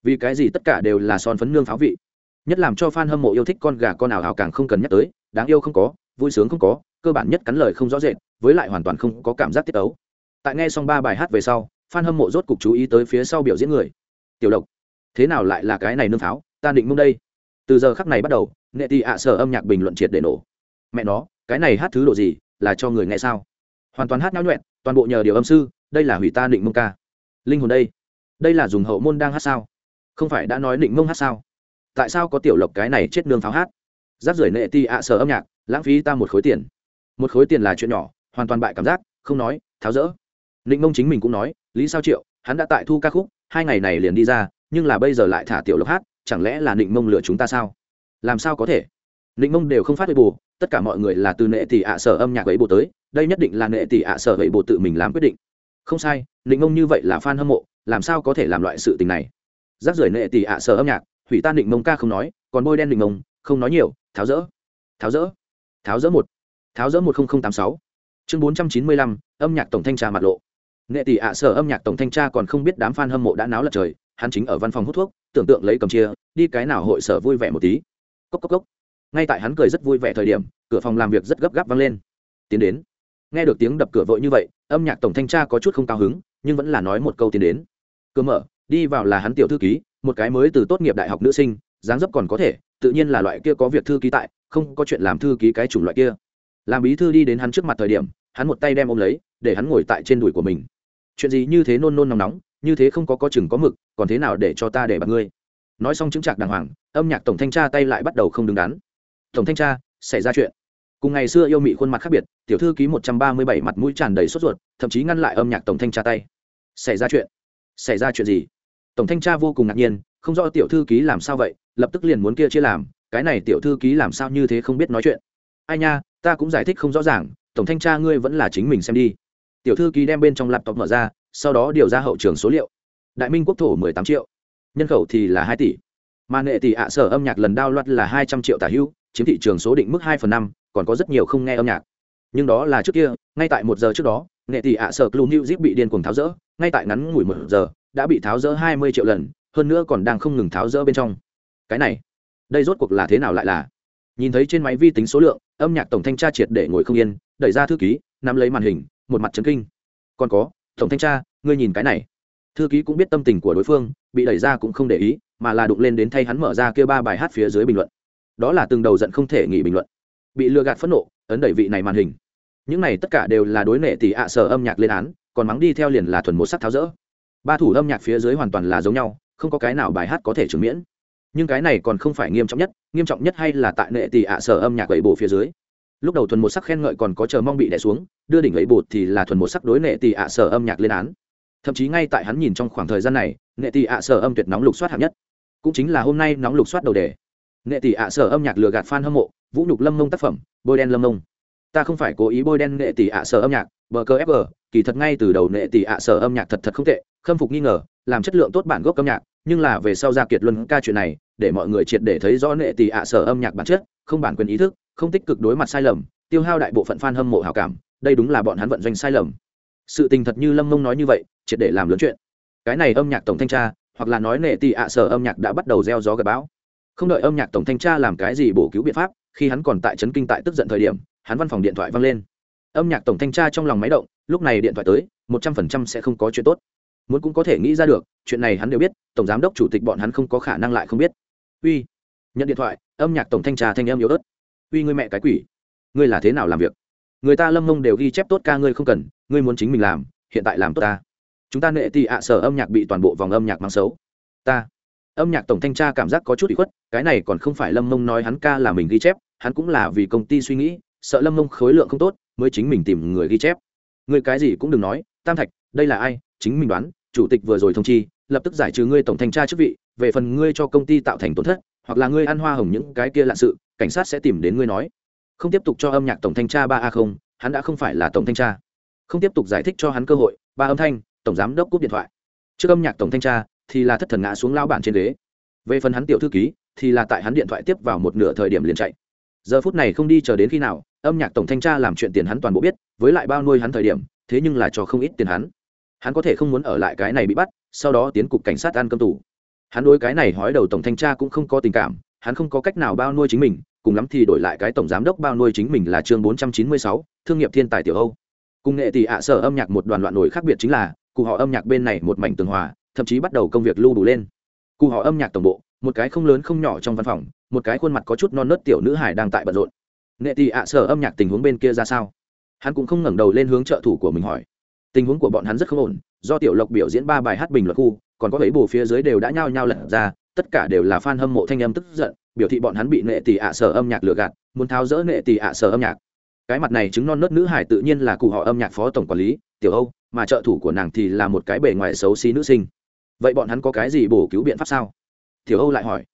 Vì cái gì tất cả đều là son phấn nương pháo vị? Nhất làm cho fan hâm mộ yêu thích con gà con nào hào càng không cần nhắc tới đáng yêu không có vui sướng không có cơ bản nhất cắn lời không rõ rệt với lại hoàn toàn không có cảm giác tiết ấu. Tại nghe xong ba bài hát về sau fan hâm mộ rốt cục chú ý tới phía sau biểu diễn người. Tiểu Độc, thế nào lại là cái này nương pháo? Ta định mông đây. Từ giờ khắc này bắt đầu nệ tị ạ sở âm nhạc bình luận triệt để nổ. Mẹ nó, cái này hát thứ độ gì, là cho người nghe sao? Hoàn toàn hát nhão nhuẹn, toàn bộ nhờ điều âm sư, đây là hủy ta định mông ca. Linh hồn đây đây là dùng hậu môn đang hát sao? Không phải đã nói định mông hát sao? Tại sao có tiểu lộc cái này chết nương pháo hát? Giáp rưởi nệ ti ạ sở âm nhạc, lãng phí ta một khối tiền. Một khối tiền là chuyện nhỏ, hoàn toàn bại cảm giác, không nói, tháo rỡ. Định mông chính mình cũng nói, lý sao triệu, hắn đã tại thu ca khúc, hai ngày này liền đi ra, nhưng là bây giờ lại thả tiểu lộc hát, chẳng lẽ là định mông lừa chúng ta sao? Làm sao có thể? Định mông đều không phát huy bù, tất cả mọi người là từ nệ tỷ ạ sở âm nhạc ấy bộ tới, đây nhất định là nệ tỷ ạ sở ấy bộ tự mình làm quyết định. Không sai định mông như vậy là fan hâm mộ, làm sao có thể làm loại sự tình này? Rác rưởi nệ tỷ ạ sở âm nhạc, hủy tan định mông ca không nói, còn bôi đen định mông, không nói nhiều, tháo rỡ tháo rỡ tháo rỡ một, tháo rỡ một nghìn tám sáu. Chương bốn trăm chín mươi lăm, âm nhạc tổng thanh tra mặt lộ. Nghệ tỷ ạ sở âm nhạc tổng thanh tra còn không biết đám f a n hâm mộ đã náo lật trời, hắn chính ở văn phòng hút thuốc, tưởng tượng lấy cầm chia, đi cái nào hội sở vui vẻ một tí cốc cốc cốc. Ngay tại hắn cười rất vui vẻ thời điểm, cửa phòng làm việc rất gấp gáp vang lên. Tiến đến. Nghe được tiếng đập cửa vội như vậy, âm nhạc tổng thanh tra có chút không cao hứng, nhưng vẫn là nói một câu tiến đến. Cửa mở, đi vào là hắn tiểu thư ký, một cái mới từ tốt nghiệp đại học nữ sinh, dáng dấp còn có thể, tự nhiên là loại kia có việc thư ký tại, không có chuyện làm thư ký cái chủng loại kia. Làm bí thư đi đến hắn trước mặt thời điểm, hắn một tay đem ôm lấy, để hắn ngồi tại trên đùi của mình. Chuyện gì như thế nôn nôn nóng nóng, như thế không có có chừng có mực, còn thế nào để cho ta để bạc ngươi? Nói xong chứng trạc đàng hoàng, âm nhạc tổng thanh tra tay lại bắt đầu không đứng đắn. Tổng thanh tra, xảy ra chuyện. Cùng ngày xưa yêu mị khuôn mặt khác biệt, tiểu thư ký một trăm ba mươi bảy mặt mũi tràn đầy sốt ruột, thậm chí ngăn lại âm nhạc tổng thanh tra tay. Xảy ra chuyện? Xảy ra chuyện gì? Tổng thanh tra vô cùng ngạc nhiên, không rõ tiểu thư ký làm sao vậy, lập tức liền muốn kia chia làm, cái này tiểu thư ký làm sao như thế không biết nói chuyện. Ai nha, ta cũng giải thích không rõ ràng, tổng thanh tra ngươi vẫn là chính mình xem đi. Tiểu thư ký đem bên trong laptop mở ra, sau đó điều ra hậu trường số liệu. Đại minh quốc thổ mười tám triệu nhân khẩu thì là hai tỷ. Mà nghệ tỷ ạ sở âm nhạc lần đao loạt là hai trăm triệu tả hữu chiếm thị trường số định mức hai phần năm, còn có rất nhiều không nghe âm nhạc. Nhưng đó là trước kia, ngay tại một giờ trước đó nghệ tỷ ạ sở club new zip bị điên cuồng tháo rỡ, ngay tại ngắn ngủi một giờ, đã bị tháo rỡ hai mươi triệu lần, hơn nữa còn đang không ngừng tháo rỡ bên trong. Cái này, đây rốt cuộc là thế nào lại là? Nhìn thấy trên máy vi tính số lượng, âm nhạc tổng thanh tra triệt để ngồi không yên, đẩy ra thư ký, nắm lấy màn hình, một mặt chấn kinh. Còn có, tổng thanh tra, ngươi nhìn cái này. Thư ký cũng biết tâm tình của đối phương bị đẩy ra cũng không để ý, mà là đụng lên đến thay hắn mở ra kêu ba bài hát phía dưới bình luận. Đó là từng đầu giận không thể nghỉ bình luận. Bị lừa gạt phẫn nộ, ấn đẩy vị này màn hình. Những này tất cả đều là đối nệ tỷ ạ sở âm nhạc lên án, còn mắng đi theo liền là thuần một sắc tháo rỡ. Ba thủ âm nhạc phía dưới hoàn toàn là giống nhau, không có cái nào bài hát có thể trừng miễn. Nhưng cái này còn không phải nghiêm trọng nhất, nghiêm trọng nhất hay là tại nệ tỷ ạ sở âm nhạc gậy bộ phía dưới. Lúc đầu thuần một sắc khen ngợi còn có chờ mong bị đẻ xuống, đưa đỉnh ấy bột thì là thuần một sắc đối nệ tỷ ạ sở âm nhạc lên án thậm chí ngay tại hắn nhìn trong khoảng thời gian này, nghệ tỷ ạ sở âm tuyệt nóng lục soát hạng nhất. Cũng chính là hôm nay nóng lục soát đầu đề. Nghệ tỷ ạ sở âm nhạc lừa gạt fan hâm mộ, vũ nhục lâm mông tác phẩm, bôi đen lâm mông. Ta không phải cố ý bôi đen nghệ tỷ ạ sở âm nhạc, bờ cơ fg kỳ thật ngay từ đầu nghệ tỷ ạ sở âm nhạc thật thật không tệ, khâm phục nghi ngờ, làm chất lượng tốt bản gốc âm nhạc, nhưng là về sau ra kiệt luân ca chuyện này, để mọi người triệt để thấy rõ nghệ tỷ ạ sở âm nhạc bản chất, không bản quyền ý thức, không tích cực đối mặt sai lầm, tiêu hao đại bộ phận fan hâm mộ hảo cảm, đây đúng là bọn hắn vận doanh sai lầm sự tình thật như lâm mông nói như vậy, triệt để làm lớn chuyện. Cái này âm nhạc tổng thanh tra, hoặc là nói nệ tị ạ sở âm nhạc đã bắt đầu gieo gió gặp bão. Không đợi âm nhạc tổng thanh tra làm cái gì bổ cứu biện pháp, khi hắn còn tại trấn kinh tại tức giận thời điểm, hắn văn phòng điện thoại văng lên. Âm nhạc tổng thanh tra trong lòng máy động, lúc này điện thoại tới, một trăm phần trăm sẽ không có chuyện tốt. Muốn cũng có thể nghĩ ra được, chuyện này hắn đều biết, tổng giám đốc chủ tịch bọn hắn không có khả năng lại không biết. Uy, nhận điện thoại, âm nhạc tổng thanh tra thanh em yếu ớt. Uy ngươi mẹ cái quỷ. Ngươi là thế nào làm việc? Người ta lâm mông đều ghi chép tốt ca ngươi không cần, ngươi muốn chính mình làm, hiện tại làm tốt ta. Chúng ta nệ tị ạ sở âm nhạc bị toàn bộ vòng âm nhạc mang xấu. Ta. Âm nhạc tổng thanh tra cảm giác có chút bị khuất, cái này còn không phải lâm mông nói hắn ca là mình ghi chép, hắn cũng là vì công ty suy nghĩ, sợ lâm mông khối lượng không tốt, mới chính mình tìm người ghi chép. Người cái gì cũng đừng nói, tam thạch, đây là ai, chính mình đoán, chủ tịch vừa rồi thông chi, lập tức giải trừ ngươi tổng thanh tra chức vị, về phần ngươi cho công ty tạo thành tổn thất, hoặc là ngươi ăn hoa hồng những cái kia lạ sự, cảnh sát sẽ tìm đến ngươi nói không tiếp tục cho âm nhạc tổng thanh tra ba a không, hắn đã không phải là tổng thanh tra. Không tiếp tục giải thích cho hắn cơ hội, ba âm thanh, tổng giám đốc cúp điện thoại. Trước âm nhạc tổng thanh tra thì là thất thần ngã xuống lao bản trên ghế. Về phần hắn tiểu thư ký thì là tại hắn điện thoại tiếp vào một nửa thời điểm liền chạy. Giờ phút này không đi chờ đến khi nào, âm nhạc tổng thanh tra làm chuyện tiền hắn toàn bộ biết, với lại bao nuôi hắn thời điểm, thế nhưng là cho không ít tiền hắn. Hắn có thể không muốn ở lại cái này bị bắt, sau đó tiến cục cảnh sát ăn cơm tù. Hắn đối cái này hói đầu tổng thanh tra cũng không có tình cảm, hắn không có cách nào bao nuôi chính mình cùng lắm thì đổi lại cái tổng giám đốc bao nuôi chính mình là chương bốn trăm chín mươi sáu, thương nghiệp thiên tài tiểu âu. Cùng nghệ tỷ ạ sở âm nhạc một đoàn loạn nổi khác biệt chính là, cụ họ âm nhạc bên này một mảnh tường hòa, thậm chí bắt đầu công việc lưu đủ lên. Cụ họ âm nhạc tổng bộ, một cái không lớn không nhỏ trong văn phòng, một cái khuôn mặt có chút non nớt tiểu nữ hải đang tại bận rộn. Nghệ tỷ ạ sở âm nhạc tình huống bên kia ra sao? Hắn cũng không ngẩng đầu lên hướng trợ thủ của mình hỏi. Tình huống của bọn hắn rất không ổn, do tiểu lộc biểu diễn ba bài hát bình luận khu, còn có mấy bù phía dưới đều đã nhao nhao lật ra, tất cả đều là fan hâm mộ thanh âm tức giận biểu thị bọn hắn bị nệ tỷ ạ sở âm nhạc lừa gạt, muốn tháo rỡ nệ tỷ ạ sở âm nhạc. Cái mặt này chứng non nớt nữ hải tự nhiên là cụ họ âm nhạc phó tổng quản lý, tiểu âu, mà trợ thủ của nàng thì là một cái bề ngoài xấu xí nữ sinh. Vậy bọn hắn có cái gì bổ cứu biện pháp sao? Tiểu âu lại hỏi.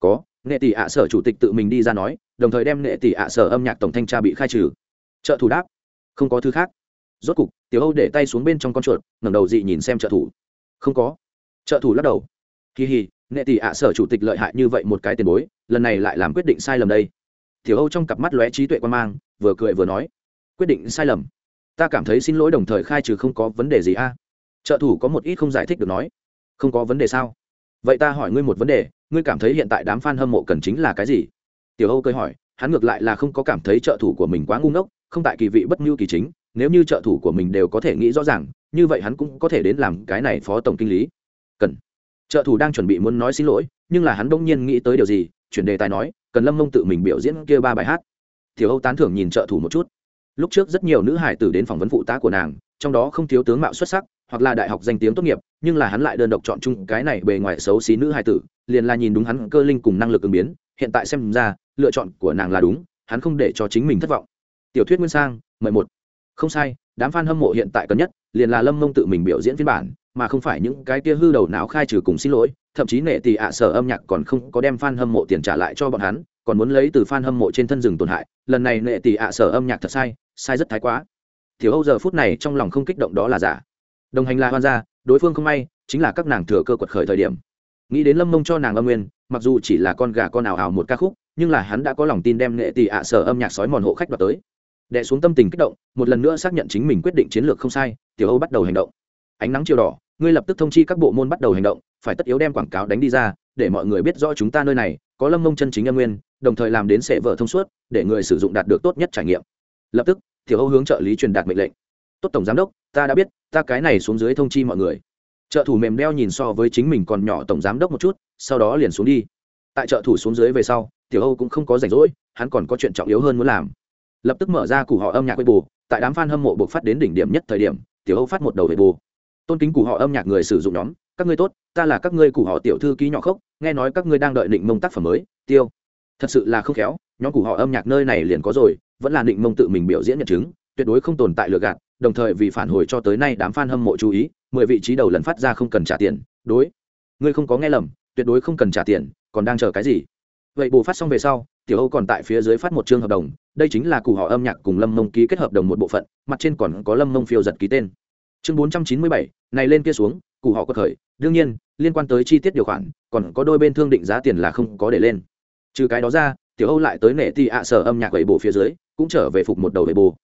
Có, nệ tỷ ạ sở chủ tịch tự mình đi ra nói, đồng thời đem nệ tỷ ạ sở âm nhạc tổng thanh tra bị khai trừ. Trợ thủ đáp. Không có thứ khác. Rốt cục, tiểu âu để tay xuống bên trong con chuột, ngẩng đầu dị nhìn xem trợ thủ. Không có. Trợ thủ lắc đầu. Kỳ hì nệ tỷ ạ sở chủ tịch lợi hại như vậy một cái tiền bối, lần này lại làm quyết định sai lầm đây. Tiểu âu trong cặp mắt lóe trí tuệ quan mang, vừa cười vừa nói, quyết định sai lầm? Ta cảm thấy xin lỗi đồng thời khai trừ không có vấn đề gì a. Trợ thủ có một ít không giải thích được nói, không có vấn đề sao? Vậy ta hỏi ngươi một vấn đề, ngươi cảm thấy hiện tại đám f a n hâm mộ cần chính là cái gì? Tiểu âu cười hỏi, hắn ngược lại là không có cảm thấy trợ thủ của mình quá ngu ngốc, không tại kỳ vị bất ngưu kỳ chính, nếu như trợ thủ của mình đều có thể nghĩ rõ ràng, như vậy hắn cũng có thể đến làm cái này phó tổng kinh lý. Cần trợ thủ đang chuẩn bị muốn nói xin lỗi, nhưng là hắn đông nhiên nghĩ tới điều gì, chuyển đề tài nói, cần lâm mông tự mình biểu diễn kia ba bài hát. Thiếu âu tán thưởng nhìn trợ thủ một chút. Lúc trước rất nhiều nữ hải tử đến phỏng vấn phụ tá của nàng, trong đó không thiếu tướng mạo xuất sắc, hoặc là đại học danh tiếng tốt nghiệp, nhưng là hắn lại đơn độc chọn chung cái này bề ngoài xấu xí nữ hải tử, liền là nhìn đúng hắn cơ linh cùng năng lực ứng biến, hiện tại xem ra, lựa chọn của nàng là đúng, hắn không để cho chính mình thất vọng. Tiểu thuyết nguyên sang mười một. Không sai, đám f a n hâm mộ hiện tại cần nhất liền là lâm mông tự mình biểu diễn phiên bản mà không phải những cái kia hư đầu não khai trừ cùng xin lỗi, thậm chí nệ tỷ ạ sở âm nhạc còn không có đem f a n hâm mộ tiền trả lại cho bọn hắn, còn muốn lấy từ f a n hâm mộ trên thân rừng tổn hại, lần này nệ tỷ ạ sở âm nhạc thật sai sai rất thái quá. Thiếu âu giờ phút này trong lòng không kích động đó là giả. Đồng hành là hoan gia, đối phương không may, chính là các nàng thừa cơ quật khởi thời điểm. Nghĩ đến lâm mông cho nàng âm nguyên, mặc dù chỉ là con gà con ảo ảo một ca khúc, nhưng là hắn đã có lòng tin đem nghệ tỷ ạ sở âm nhạc sói mòn hộ khách đoạt tới. Đẻ xuống tâm tình kích động, một lần nữa xác nhận chính mình quyết định chiến lược không sai, tiểu âu bắt đầu hành động. Ánh nắng chiều đỏ ngươi lập tức thông chi các bộ môn bắt đầu hành động, phải tất yếu đem quảng cáo đánh đi ra, để mọi người biết rõ chúng ta nơi này, có lâm mông chân chính âm nguyên, đồng thời làm đến sệ vợ thông suốt, để người sử dụng đạt được tốt nhất trải nghiệm. Lập tức, tiểu âu hướng trợ lý truyền đạt mệnh lệnh. Tốt tổng giám đốc, ta đã biết, ta cái này xuống dưới thông chi mọi người. Trợ thủ mềm đeo nhìn so với chính mình còn nhỏ tổng giám đốc một chút, sau đó liền xuống đi. Tại trợ thủ xuống dưới về sau, tiểu âu cũng không có rảnh rỗi, hắn còn có chuyện trọng yếu hơn muốn làm. Lập tức mở ra củ họ âm nhạc với bù tại đám f a n hâm mộ buộc phát đến đỉnh điểm nhất thời điểm, tiểu âu phát một đầu về bù tôn kính củ họ âm nhạc người sử dụng nhóm, các ngươi tốt, ta là các ngươi củ họ tiểu thư ký nhỏ khốc, nghe nói các ngươi đang đợi định mông tác phẩm mới, tiêu. Thật sự là không khéo, nhóm củ họ âm nhạc nơi này liền có rồi, vẫn là định mông tự mình biểu diễn nhận chứng, tuyệt đối không tồn tại lừa gạt, đồng thời vì phản hồi cho tới nay đám f a n hâm mộ chú ý, mười vị trí đầu lần phát ra không cần trả tiền, đối. Ngươi không có nghe lầm, tuyệt đối không cần trả tiền, còn đang chờ cái gì? Vậy bù phát xong về sau, tiểu âu còn tại phía dưới phát một chương hợp đồng, đây chính là cụ họ âm nhạc cùng lâm mông ký kết hợp đồng một bộ phận, mặt trên còn có lâm mông phiêu giật ký tên chương bốn trăm chín mươi bảy, này lên kia xuống cụ họ có khởi. Đương nhiên, liên quan tới chi tiết điều khoản, còn có đôi bên thương định giá tiền là không có để lên. Trừ cái đó ra, tiểu âu lại tới nệ tỷ ạ sở âm nhạc vậy bộ phía dưới, cũng trở về phục một đầu vậy bù.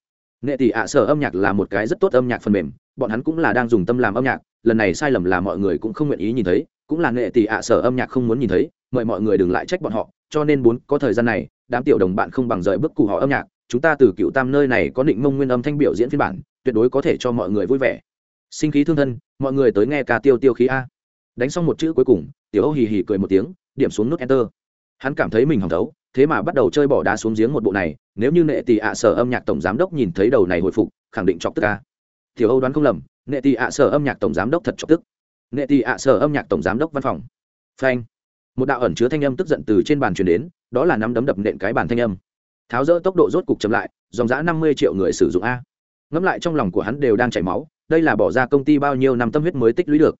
Nệ tỷ ạ sở âm nhạc là một cái rất tốt âm nhạc phần mềm, bọn hắn cũng là đang dùng tâm làm âm nhạc, lần này sai lầm là mọi người cũng không nguyện ý nhìn thấy, cũng là nệ tỷ ạ sở âm nhạc không muốn nhìn thấy, mời mọi người đừng lại trách bọn họ, cho nên muốn có thời gian này, đám tiểu đồng bạn không bằng rời bước cụ họ âm nhạc, chúng ta từ cựu tam nơi này có định mông nguyên âm thanh biểu diễn phiên bản, tuyệt đối có thể cho mọi người vui vẻ sinh khí thương thân, mọi người tới nghe ca tiêu tiêu khí a. Đánh xong một chữ cuối cùng, tiểu âu hì hì cười một tiếng, điểm xuống nút enter. Hắn cảm thấy mình hỏng thấu, thế mà bắt đầu chơi bỏ đá xuống giếng một bộ này, nếu như nệ tỷ ạ sở âm nhạc tổng giám đốc nhìn thấy đầu này hồi phục, khẳng định chọc tức ca tiểu âu đoán không lầm, nệ tỷ ạ sở âm nhạc tổng giám đốc thật chọc tức. Nệ tỷ ạ sở âm nhạc tổng giám đốc văn phòng. Phanh. Một đạo ẩn chứa thanh âm tức giận từ trên bàn truyền đến, đó là nắm đấm đập nện cái bàn thanh âm. Tháo rỡ tốc độ rốt cục chậm lại, dòng giã năm mươi triệu người sử dụng a. Ngẫm lại trong lòng của hắn đều đang chảy máu đây là bỏ ra công ty bao nhiêu năm tâm huyết mới tích lũy được.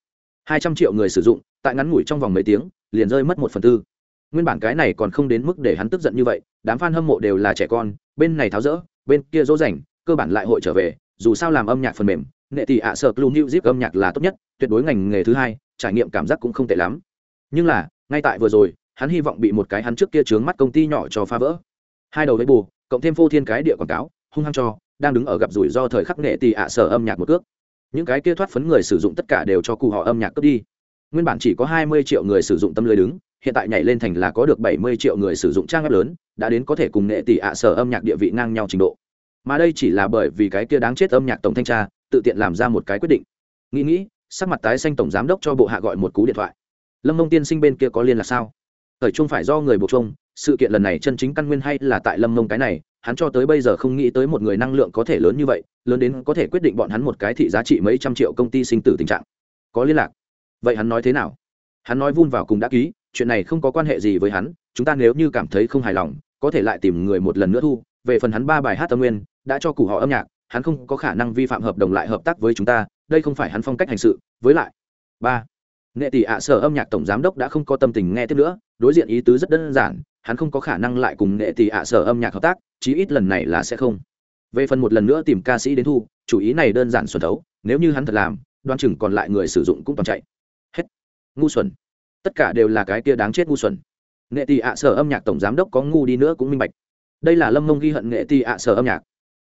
Hai trăm triệu người sử dụng, tại ngắn ngủi trong vòng mấy tiếng, liền rơi mất một phần tư. Nguyên bản cái này còn không đến mức để hắn tức giận như vậy, đám f a n hâm mộ đều là trẻ con, bên này tháo rỡ, bên kia dỗ dành, cơ bản lại hội trở về, dù sao làm âm nhạc phần mềm nghệ tỷ ạ sợ clue new zip âm nhạc là tốt nhất, tuyệt đối ngành nghề thứ hai, trải nghiệm cảm giác cũng không tệ lắm. Nhưng là, ngay tại vừa rồi, hắn hy vọng bị một cái hắn trước kia trướng mắt công ty nhỏ cho phá vỡ. Hai đầu với bù, cộng thêm phô thiên cái địa quảng cáo, hung hăng cho, đang đứng ở gặp rủi ro thời khắc nghệ tỷ ạ sở âm nhạc một cước những cái kia thoát phấn người sử dụng tất cả đều cho cụ họ âm nhạc cướp đi. Nguyên bản chỉ có hai mươi triệu người sử dụng tâm lưới đứng, hiện tại nhảy lên thành là có được bảy mươi triệu người sử dụng trang web lớn, đã đến có thể cùng nghệ tỷ ạ sở âm nhạc địa vị ngang nhau trình độ. Mà đây chỉ là bởi vì cái kia đáng chết âm nhạc tổng thanh tra, tự tiện làm ra một cái quyết định. Nghĩ nghĩ, sắc mặt tái xanh tổng giám đốc cho bộ hạ gọi một cú điện thoại. Lâm mông tiên sinh bên kia có liên là sao? Thời trung phải do người buộc chung sự kiện lần này chân chính căn nguyên hay là tại lâm mông cái này hắn cho tới bây giờ không nghĩ tới một người năng lượng có thể lớn như vậy, lớn đến có thể quyết định bọn hắn một cái thị giá trị mấy trăm triệu công ty sinh tử tình trạng. Có liên lạc. Vậy hắn nói thế nào? Hắn nói vun vào cùng đã ký, chuyện này không có quan hệ gì với hắn, chúng ta nếu như cảm thấy không hài lòng, có thể lại tìm người một lần nữa thu. Về phần hắn ba bài hát tâm nguyên, đã cho cụ họ âm nhạc, hắn không có khả năng vi phạm hợp đồng lại hợp tác với chúng ta, đây không phải hắn phong cách hành sự. Với lại, ba nghệ tỷ ạ, sở âm nhạc tổng giám đốc đã không có tâm tình nghe tiếp nữa, đối diện ý tứ rất đơn giản, hắn không có khả năng lại cùng nghệ tỷ ạ, sở âm nhạc hợp tác, chí ít lần này là sẽ không. Về phần một lần nữa tìm ca sĩ đến thu, chủ ý này đơn giản xuẩn thấu, nếu như hắn thật làm, đoan chừng còn lại người sử dụng cũng toàn chạy. Hết. Ngu xuẩn. Tất cả đều là cái kia đáng chết ngu xuẩn. Nghệ tỷ ạ, sở âm nhạc tổng giám đốc có ngu đi nữa cũng minh bạch. Đây là lâm mông ghi hận nghệ tỷ ạ, sở âm nhạc.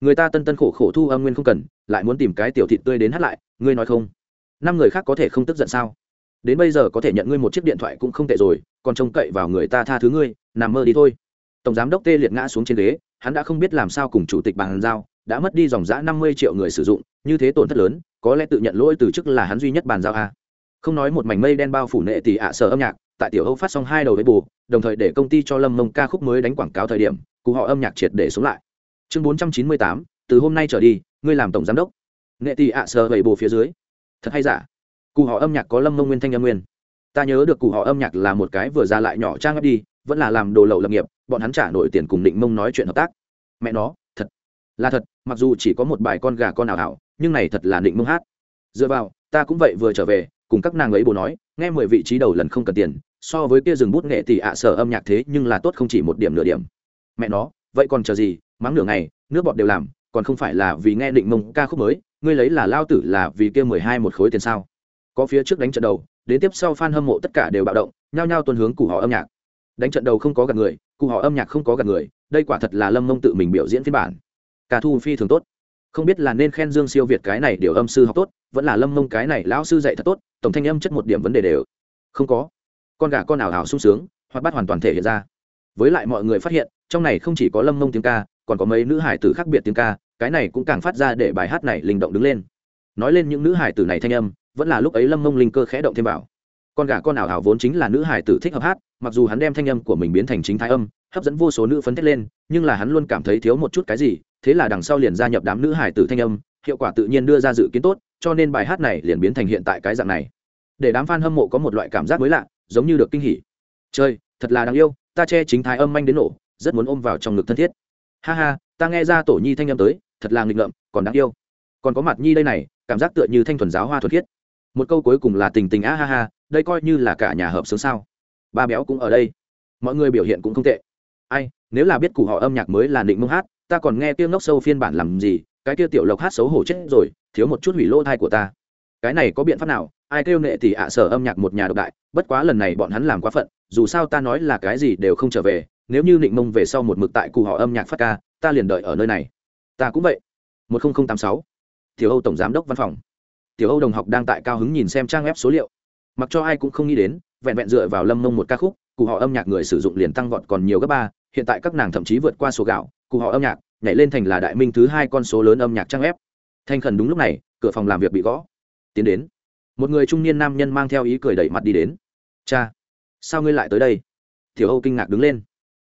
Người ta tân tân khổ khổ thu âm nguyên không cần, lại muốn tìm cái tiểu thịt tươi đến hát lại, ngươi nói không? Năm người khác có thể không tức giận sao? Đến bây giờ có thể nhận ngươi một chiếc điện thoại cũng không tệ rồi, còn trông cậy vào người ta tha thứ ngươi, nằm mơ đi thôi. Tổng giám đốc tê liệt ngã xuống trên ghế, hắn đã không biết làm sao cùng chủ tịch bàn giao, đã mất đi dòng giã năm mươi triệu người sử dụng, như thế tổn thất lớn, có lẽ tự nhận lỗi từ chức là hắn duy nhất bàn giao a. Không nói một mảnh mây đen bao phủ nệ tỷ ạ sở âm nhạc, tại tiểu âu phát xong hai đầu với bù, đồng thời để công ty cho lâm mông ca khúc mới đánh quảng cáo thời điểm, cụ họ âm nhạc triệt để xuống lại. Chương bốn trăm chín mươi tám, từ hôm nay trở đi, ngươi làm tổng giám đốc. Nghệ tỷ ạ sở bảy bù phía dưới. Thật hay giả? Cụ họ âm nhạc có lâm mông nguyên thanh âm nguyên. Ta nhớ được cụ họ âm nhạc là một cái vừa ra lại nhỏ trang ấp đi, vẫn là làm đồ lậu lập nghiệp, bọn hắn trả nổi tiền cùng định mông nói chuyện hợp tác. Mẹ nó, thật, là thật, mặc dù chỉ có một bài con gà con nào hảo nhưng này thật là định mông hát. Dựa vào, ta cũng vậy vừa trở về, cùng các nàng ấy bố nói, nghe mười vị trí đầu lần không cần tiền, so với kia rừng bút nghệ tỷ ạ sở âm nhạc thế nhưng là tốt không chỉ một điểm nửa điểm. Mẹ nó, vậy còn chờ gì, mắng nửa ngày, nước bọt đều làm, còn không phải là vì nghe định mông ca khúc mới, ngươi lấy là lao tử là vì kia mười hai một khối tiền sao? Có phía trước đánh trận đầu, đến tiếp sau f a n hâm mộ tất cả đều bạo động, nhao nhao tuân hướng cụ họ âm nhạc. Đánh trận đầu không có gặp người cụ họ âm nhạc không có gặp người, đây quả thật là lâm mông tự mình biểu diễn phiên bản. Ca thu phi thường tốt. Không biết là nên khen dương siêu việt cái này điều âm sư học tốt, vẫn là lâm mông cái này lão sư dạy thật tốt, tổng thanh âm chất một điểm vấn đề đều. Không có. Con gà con ảo ảo sung sướng hoặc bắt hoàn toàn thể hiện ra. Với lại mọi người phát hiện, trong này không chỉ có lâm mông tiếng ca, còn có mấy nữ hải tử khác biệt tiếng ca, cái này cũng càng phát ra để bài hát này linh động đứng lên. Nói lên những nữ hải tử này thanh âm vẫn là lúc ấy lâm mông linh cơ khẽ động thêm vào. Con gà con ảo ảo vốn chính là nữ hải tử thích hợp hát, mặc dù hắn đem thanh âm của mình biến thành chính thái âm, hấp dẫn vô số nữ phấn thét lên, nhưng là hắn luôn cảm thấy thiếu một chút cái gì, thế là đằng sau liền gia nhập đám nữ hải tử thanh âm, hiệu quả tự nhiên đưa ra dự kiến tốt, cho nên bài hát này liền biến thành hiện tại cái dạng này. Để đám f a n hâm mộ có một loại cảm giác mới lạ, giống như được kinh hỉ. Chơi thật là đáng yêu, ta che chính thái âm manh đến nổ, rất muốn ôm vào trong ngực thân thiết. Ha ha, ta nghe ra tổ nhi thanh âm tới, thật là nghịch ngợm, còn đáng yêu. Còn có mặt nhi đây này, cảm giác tựa như thanh thuần giáo hoa thuật thiết một câu cuối cùng là tình tình á ha ha, đây coi như là cả nhà hợp sướng sao. Ba béo cũng ở đây. Mọi người biểu hiện cũng không tệ. Ai, nếu là biết cụ họ âm nhạc mới là định mông hát, ta còn nghe tiếng ngốc sâu phiên bản làm gì, cái kia tiểu lộc hát xấu hổ chết rồi, thiếu một chút hủy lỗ thai của ta. Cái này có biện pháp nào? Ai kêu nệ thì ạ, sở âm nhạc một nhà độc đại, bất quá lần này bọn hắn làm quá phận, dù sao ta nói là cái gì đều không trở về, nếu như định mông về sau một mực tại cụ họ âm nhạc phát ca, ta liền đợi ở nơi này. Ta cũng vậy. Một nghìn tám sáu. Thiếu âu tổng giám đốc văn phòng tiểu âu đồng học đang tại cao hứng nhìn xem trang web số liệu. Mặc cho ai cũng không nghĩ đến, vẹn vẹn dựa vào lâm mông một ca khúc, cụ họ âm nhạc người sử dụng liền tăng vọt còn nhiều gấp ba, hiện tại các nàng thậm chí vượt qua số gạo, cụ họ âm nhạc, nhảy lên thành là đại minh thứ hai con số lớn âm nhạc trang web. thanh khẩn đúng lúc này, cửa phòng làm việc bị gõ. Tiến đến. Một người trung niên nam nhân mang theo ý cười đẩy mặt đi đến. Cha, sao ngươi lại tới đây? Tiểu âu kinh ngạc đứng lên.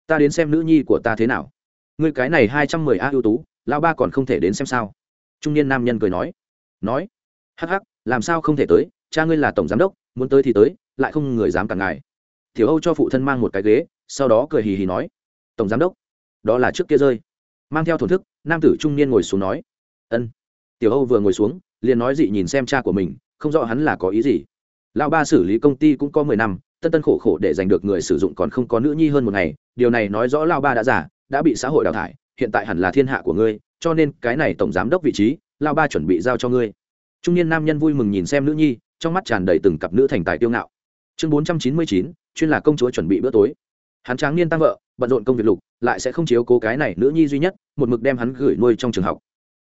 Ta đến xem nữ nhi của ta thế nào? Ngươi cái này hai trăm mười a ưu tú, lão ba còn không thể đến xem sao. Trung niên nam nhân cười nói. Nói hắc hắc, làm sao không thể tới? Cha ngươi là tổng giám đốc, muốn tới thì tới, lại không người dám cản ngài. Tiểu âu cho phụ thân mang một cái ghế, sau đó cười hì hì nói, tổng giám đốc, đó là trước kia rơi. Mang theo thổn thức, nam tử trung niên ngồi xuống nói, ân. Tiểu âu vừa ngồi xuống, liền nói dị nhìn xem cha của mình, không rõ hắn là có ý gì. Lão ba xử lý công ty cũng có mười năm, tân tân khổ khổ để giành được người sử dụng còn không có nữ nhi hơn một ngày, điều này nói rõ lão ba đã giả đã bị xã hội đào thải, hiện tại hẳn là thiên hạ của ngươi, cho nên cái này tổng giám đốc vị trí, lão ba chuẩn bị giao cho ngươi trung niên nam nhân vui mừng nhìn xem nữ nhi, trong mắt tràn đầy từng cặp nữ thành tài tiêu ngạo. Chương bốn trăm chín mươi chín, chuyên là công chúa chuẩn bị bữa tối. Hắn tráng niên tăng vợ, bận rộn công việc lục, lại sẽ không chiếu cố cái này nữ nhi duy nhất, một mực đem hắn gửi nuôi trong trường học.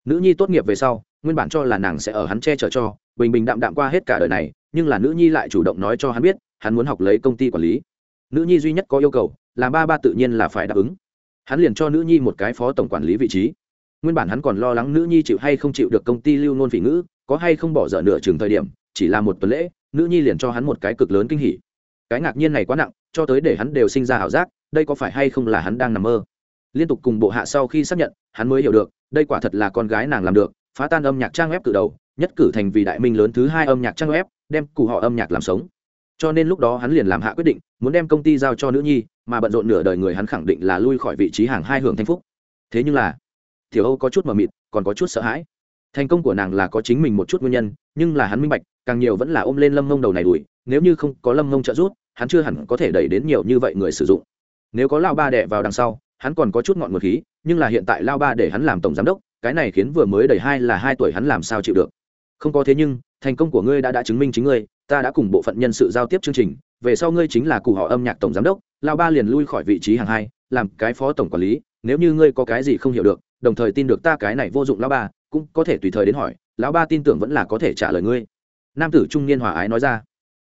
Nữ nhi tốt nghiệp về sau, nguyên bản cho là nàng sẽ ở hắn che chở cho, bình bình đạm đạm qua hết cả đời này, nhưng là nữ nhi lại chủ động nói cho hắn biết, hắn muốn học lấy công ty quản lý. Nữ nhi duy nhất có yêu cầu, là ba ba tự nhiên là phải đáp ứng. Hắn liền cho nữ nhi một cái phó tổng quản lý vị trí. Nguyên bản hắn còn lo lắng nữ nhi chịu hay không chịu được công ty lưu nôn phỉ ngữ có hay không bỏ dở nửa chừng thời điểm, chỉ là một tuần lễ, nữ nhi liền cho hắn một cái cực lớn kinh hỉ. Cái ngạc nhiên này quá nặng, cho tới để hắn đều sinh ra ảo giác, đây có phải hay không là hắn đang nằm mơ? Liên tục cùng bộ hạ sau khi xác nhận, hắn mới hiểu được, đây quả thật là con gái nàng làm được, phá tan âm nhạc trang web từ đầu, nhất cử thành vì đại minh lớn thứ hai âm nhạc trang web, đem cụ họ âm nhạc làm sống. Cho nên lúc đó hắn liền làm hạ quyết định, muốn đem công ty giao cho nữ nhi, mà bận rộn nửa đời người hắn khẳng định là lui khỏi vị trí hàng hai hưởng thanh phúc. Thế nhưng là thiểu âu có chút mờ mịt, còn có chút sợ hãi thành công của nàng là có chính mình một chút nguyên nhân, nhưng là hắn minh bạch, càng nhiều vẫn là ôm lên lâm mông đầu này đuổi, nếu như không có lâm mông trợ giúp, hắn chưa hẳn có thể đẩy đến nhiều như vậy người sử dụng. Nếu có lao ba đẻ vào đằng sau, hắn còn có chút ngọn nguồn khí, nhưng là hiện tại lao ba để hắn làm tổng giám đốc, cái này khiến vừa mới đầy hai là hai tuổi hắn làm sao chịu được. Không có thế nhưng, thành công của ngươi đã đã chứng minh chính ngươi, ta đã cùng bộ phận nhân sự giao tiếp chương trình, về sau ngươi chính là cụ họ âm nhạc tổng giám đốc, lao ba liền lui khỏi vị trí hàng hai, làm cái phó tổng quản lý, nếu như ngươi có cái gì không hiểu được đồng thời tin được ta cái này vô dụng lão ba, cũng có thể tùy thời đến hỏi, lão ba tin tưởng vẫn là có thể trả lời ngươi. Nam tử trung niên hòa ái nói ra.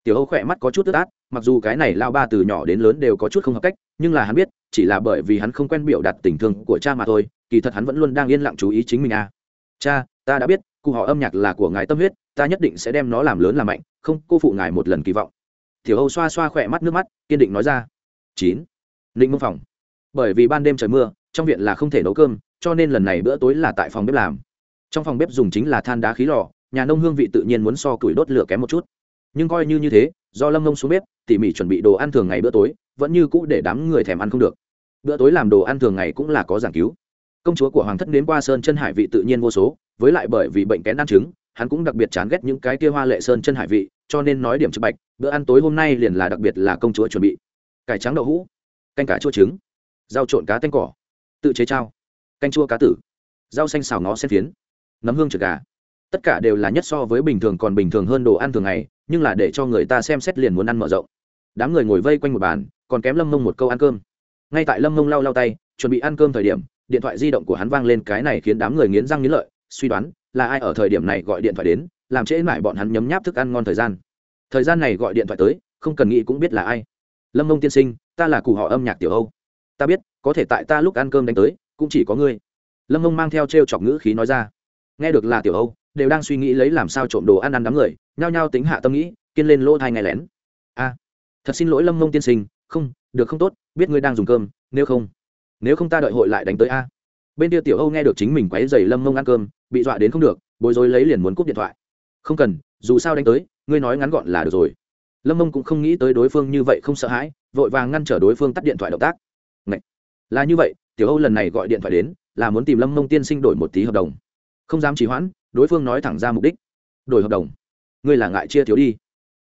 Tiểu âu khỏe mắt có chút tức át, mặc dù cái này lao ba từ nhỏ đến lớn đều có chút không hợp cách, nhưng là hắn biết, chỉ là bởi vì hắn không quen biểu đạt tình thương của cha mà thôi, kỳ thật hắn vẫn luôn đang yên lặng chú ý chính mình à. cha, ta đã biết, cụ họ âm nhạc là của ngài tâm huyết, ta nhất định sẽ đem nó làm lớn làm mạnh, không, cô phụ ngài một lần kỳ vọng. Tiểu âu xoa xoa khỏe mắt nước mắt, kiên định nói ra. Chín. Ninh mông phòng. Bởi vì ban đêm trời mưa, trong viện là không thể nấu cơm cho nên lần này bữa tối là tại phòng bếp làm. Trong phòng bếp dùng chính là than đá khí lò, nhà nông hương vị tự nhiên muốn so củi đốt lửa kém một chút. Nhưng coi như như thế, do lâm nông xuống bếp, tỉ mỉ chuẩn bị đồ ăn thường ngày bữa tối, vẫn như cũ để đám người thèm ăn không được. Bữa tối làm đồ ăn thường ngày cũng là có giảng cứu. Công chúa của hoàng thất đến qua sơn chân hải vị tự nhiên vô số, với lại bởi vì bệnh kén ăn trứng, hắn cũng đặc biệt chán ghét những cái kia hoa lệ sơn chân hải vị, cho nên nói điểm trực bạch bữa ăn tối hôm nay liền là đặc biệt là công chúa chuẩn bị. Cải trắng đậu hũ, canh cá chua trứng, rau trộn cá tanh cỏ, tự chế trao canh chua cá tử, rau xanh xào ngó sen phiến, nấm hương trượt gà. Tất cả đều là nhất so với bình thường còn bình thường hơn đồ ăn thường ngày, nhưng là để cho người ta xem xét liền muốn ăn mở rộng. Đám người ngồi vây quanh một bàn, còn kém lâm mông một câu ăn cơm. Ngay tại lâm mông lau lau tay, chuẩn bị ăn cơm thời điểm, điện thoại di động của hắn vang lên cái này khiến đám người nghiến răng nghiến lợi, suy đoán là ai ở thời điểm này gọi điện thoại đến, làm trễ mãi bọn hắn nhấm nháp thức ăn ngon thời gian. Thời gian này gọi điện thoại tới, không cần nghĩ cũng biết là ai. Lâm mông tiên sinh, ta là cụ họ âm nhạc tiểu âu. Ta biết, có thể tại ta lúc ăn cơm đánh tới cũng chỉ có ngươi. Lâm mông mang theo t r e o chọc ngữ khí nói ra. Nghe được là tiểu âu, đều đang suy nghĩ lấy làm sao trộm đồ ăn ăn đám người, nhao nhao tính hạ tâm nghĩ, kiên lên lỗ thai ngay lén. A, thật xin lỗi lâm mông tiên sinh, không, được không tốt, biết ngươi đang dùng cơm, nếu không nếu không ta đợi hội lại đánh tới a. Bên kia tiểu âu nghe được chính mình quáy dày lâm mông ăn cơm, bị dọa đến không được, bối rối lấy liền muốn cúp điện thoại. Không cần, dù sao đánh tới, ngươi nói ngắn gọn là được rồi. Lâm mông cũng không nghĩ tới đối phương như vậy không sợ hãi, vội vàng ngăn trở đối phương tắt điện thoại động tác là như vậy, tiểu âu lần này gọi điện thoại đến, là muốn tìm lâm mông tiên sinh đổi một tí hợp đồng. Không dám trì hoãn, đối phương nói thẳng ra mục đích. Đổi hợp đồng? Ngươi là ngại chia thiếu đi.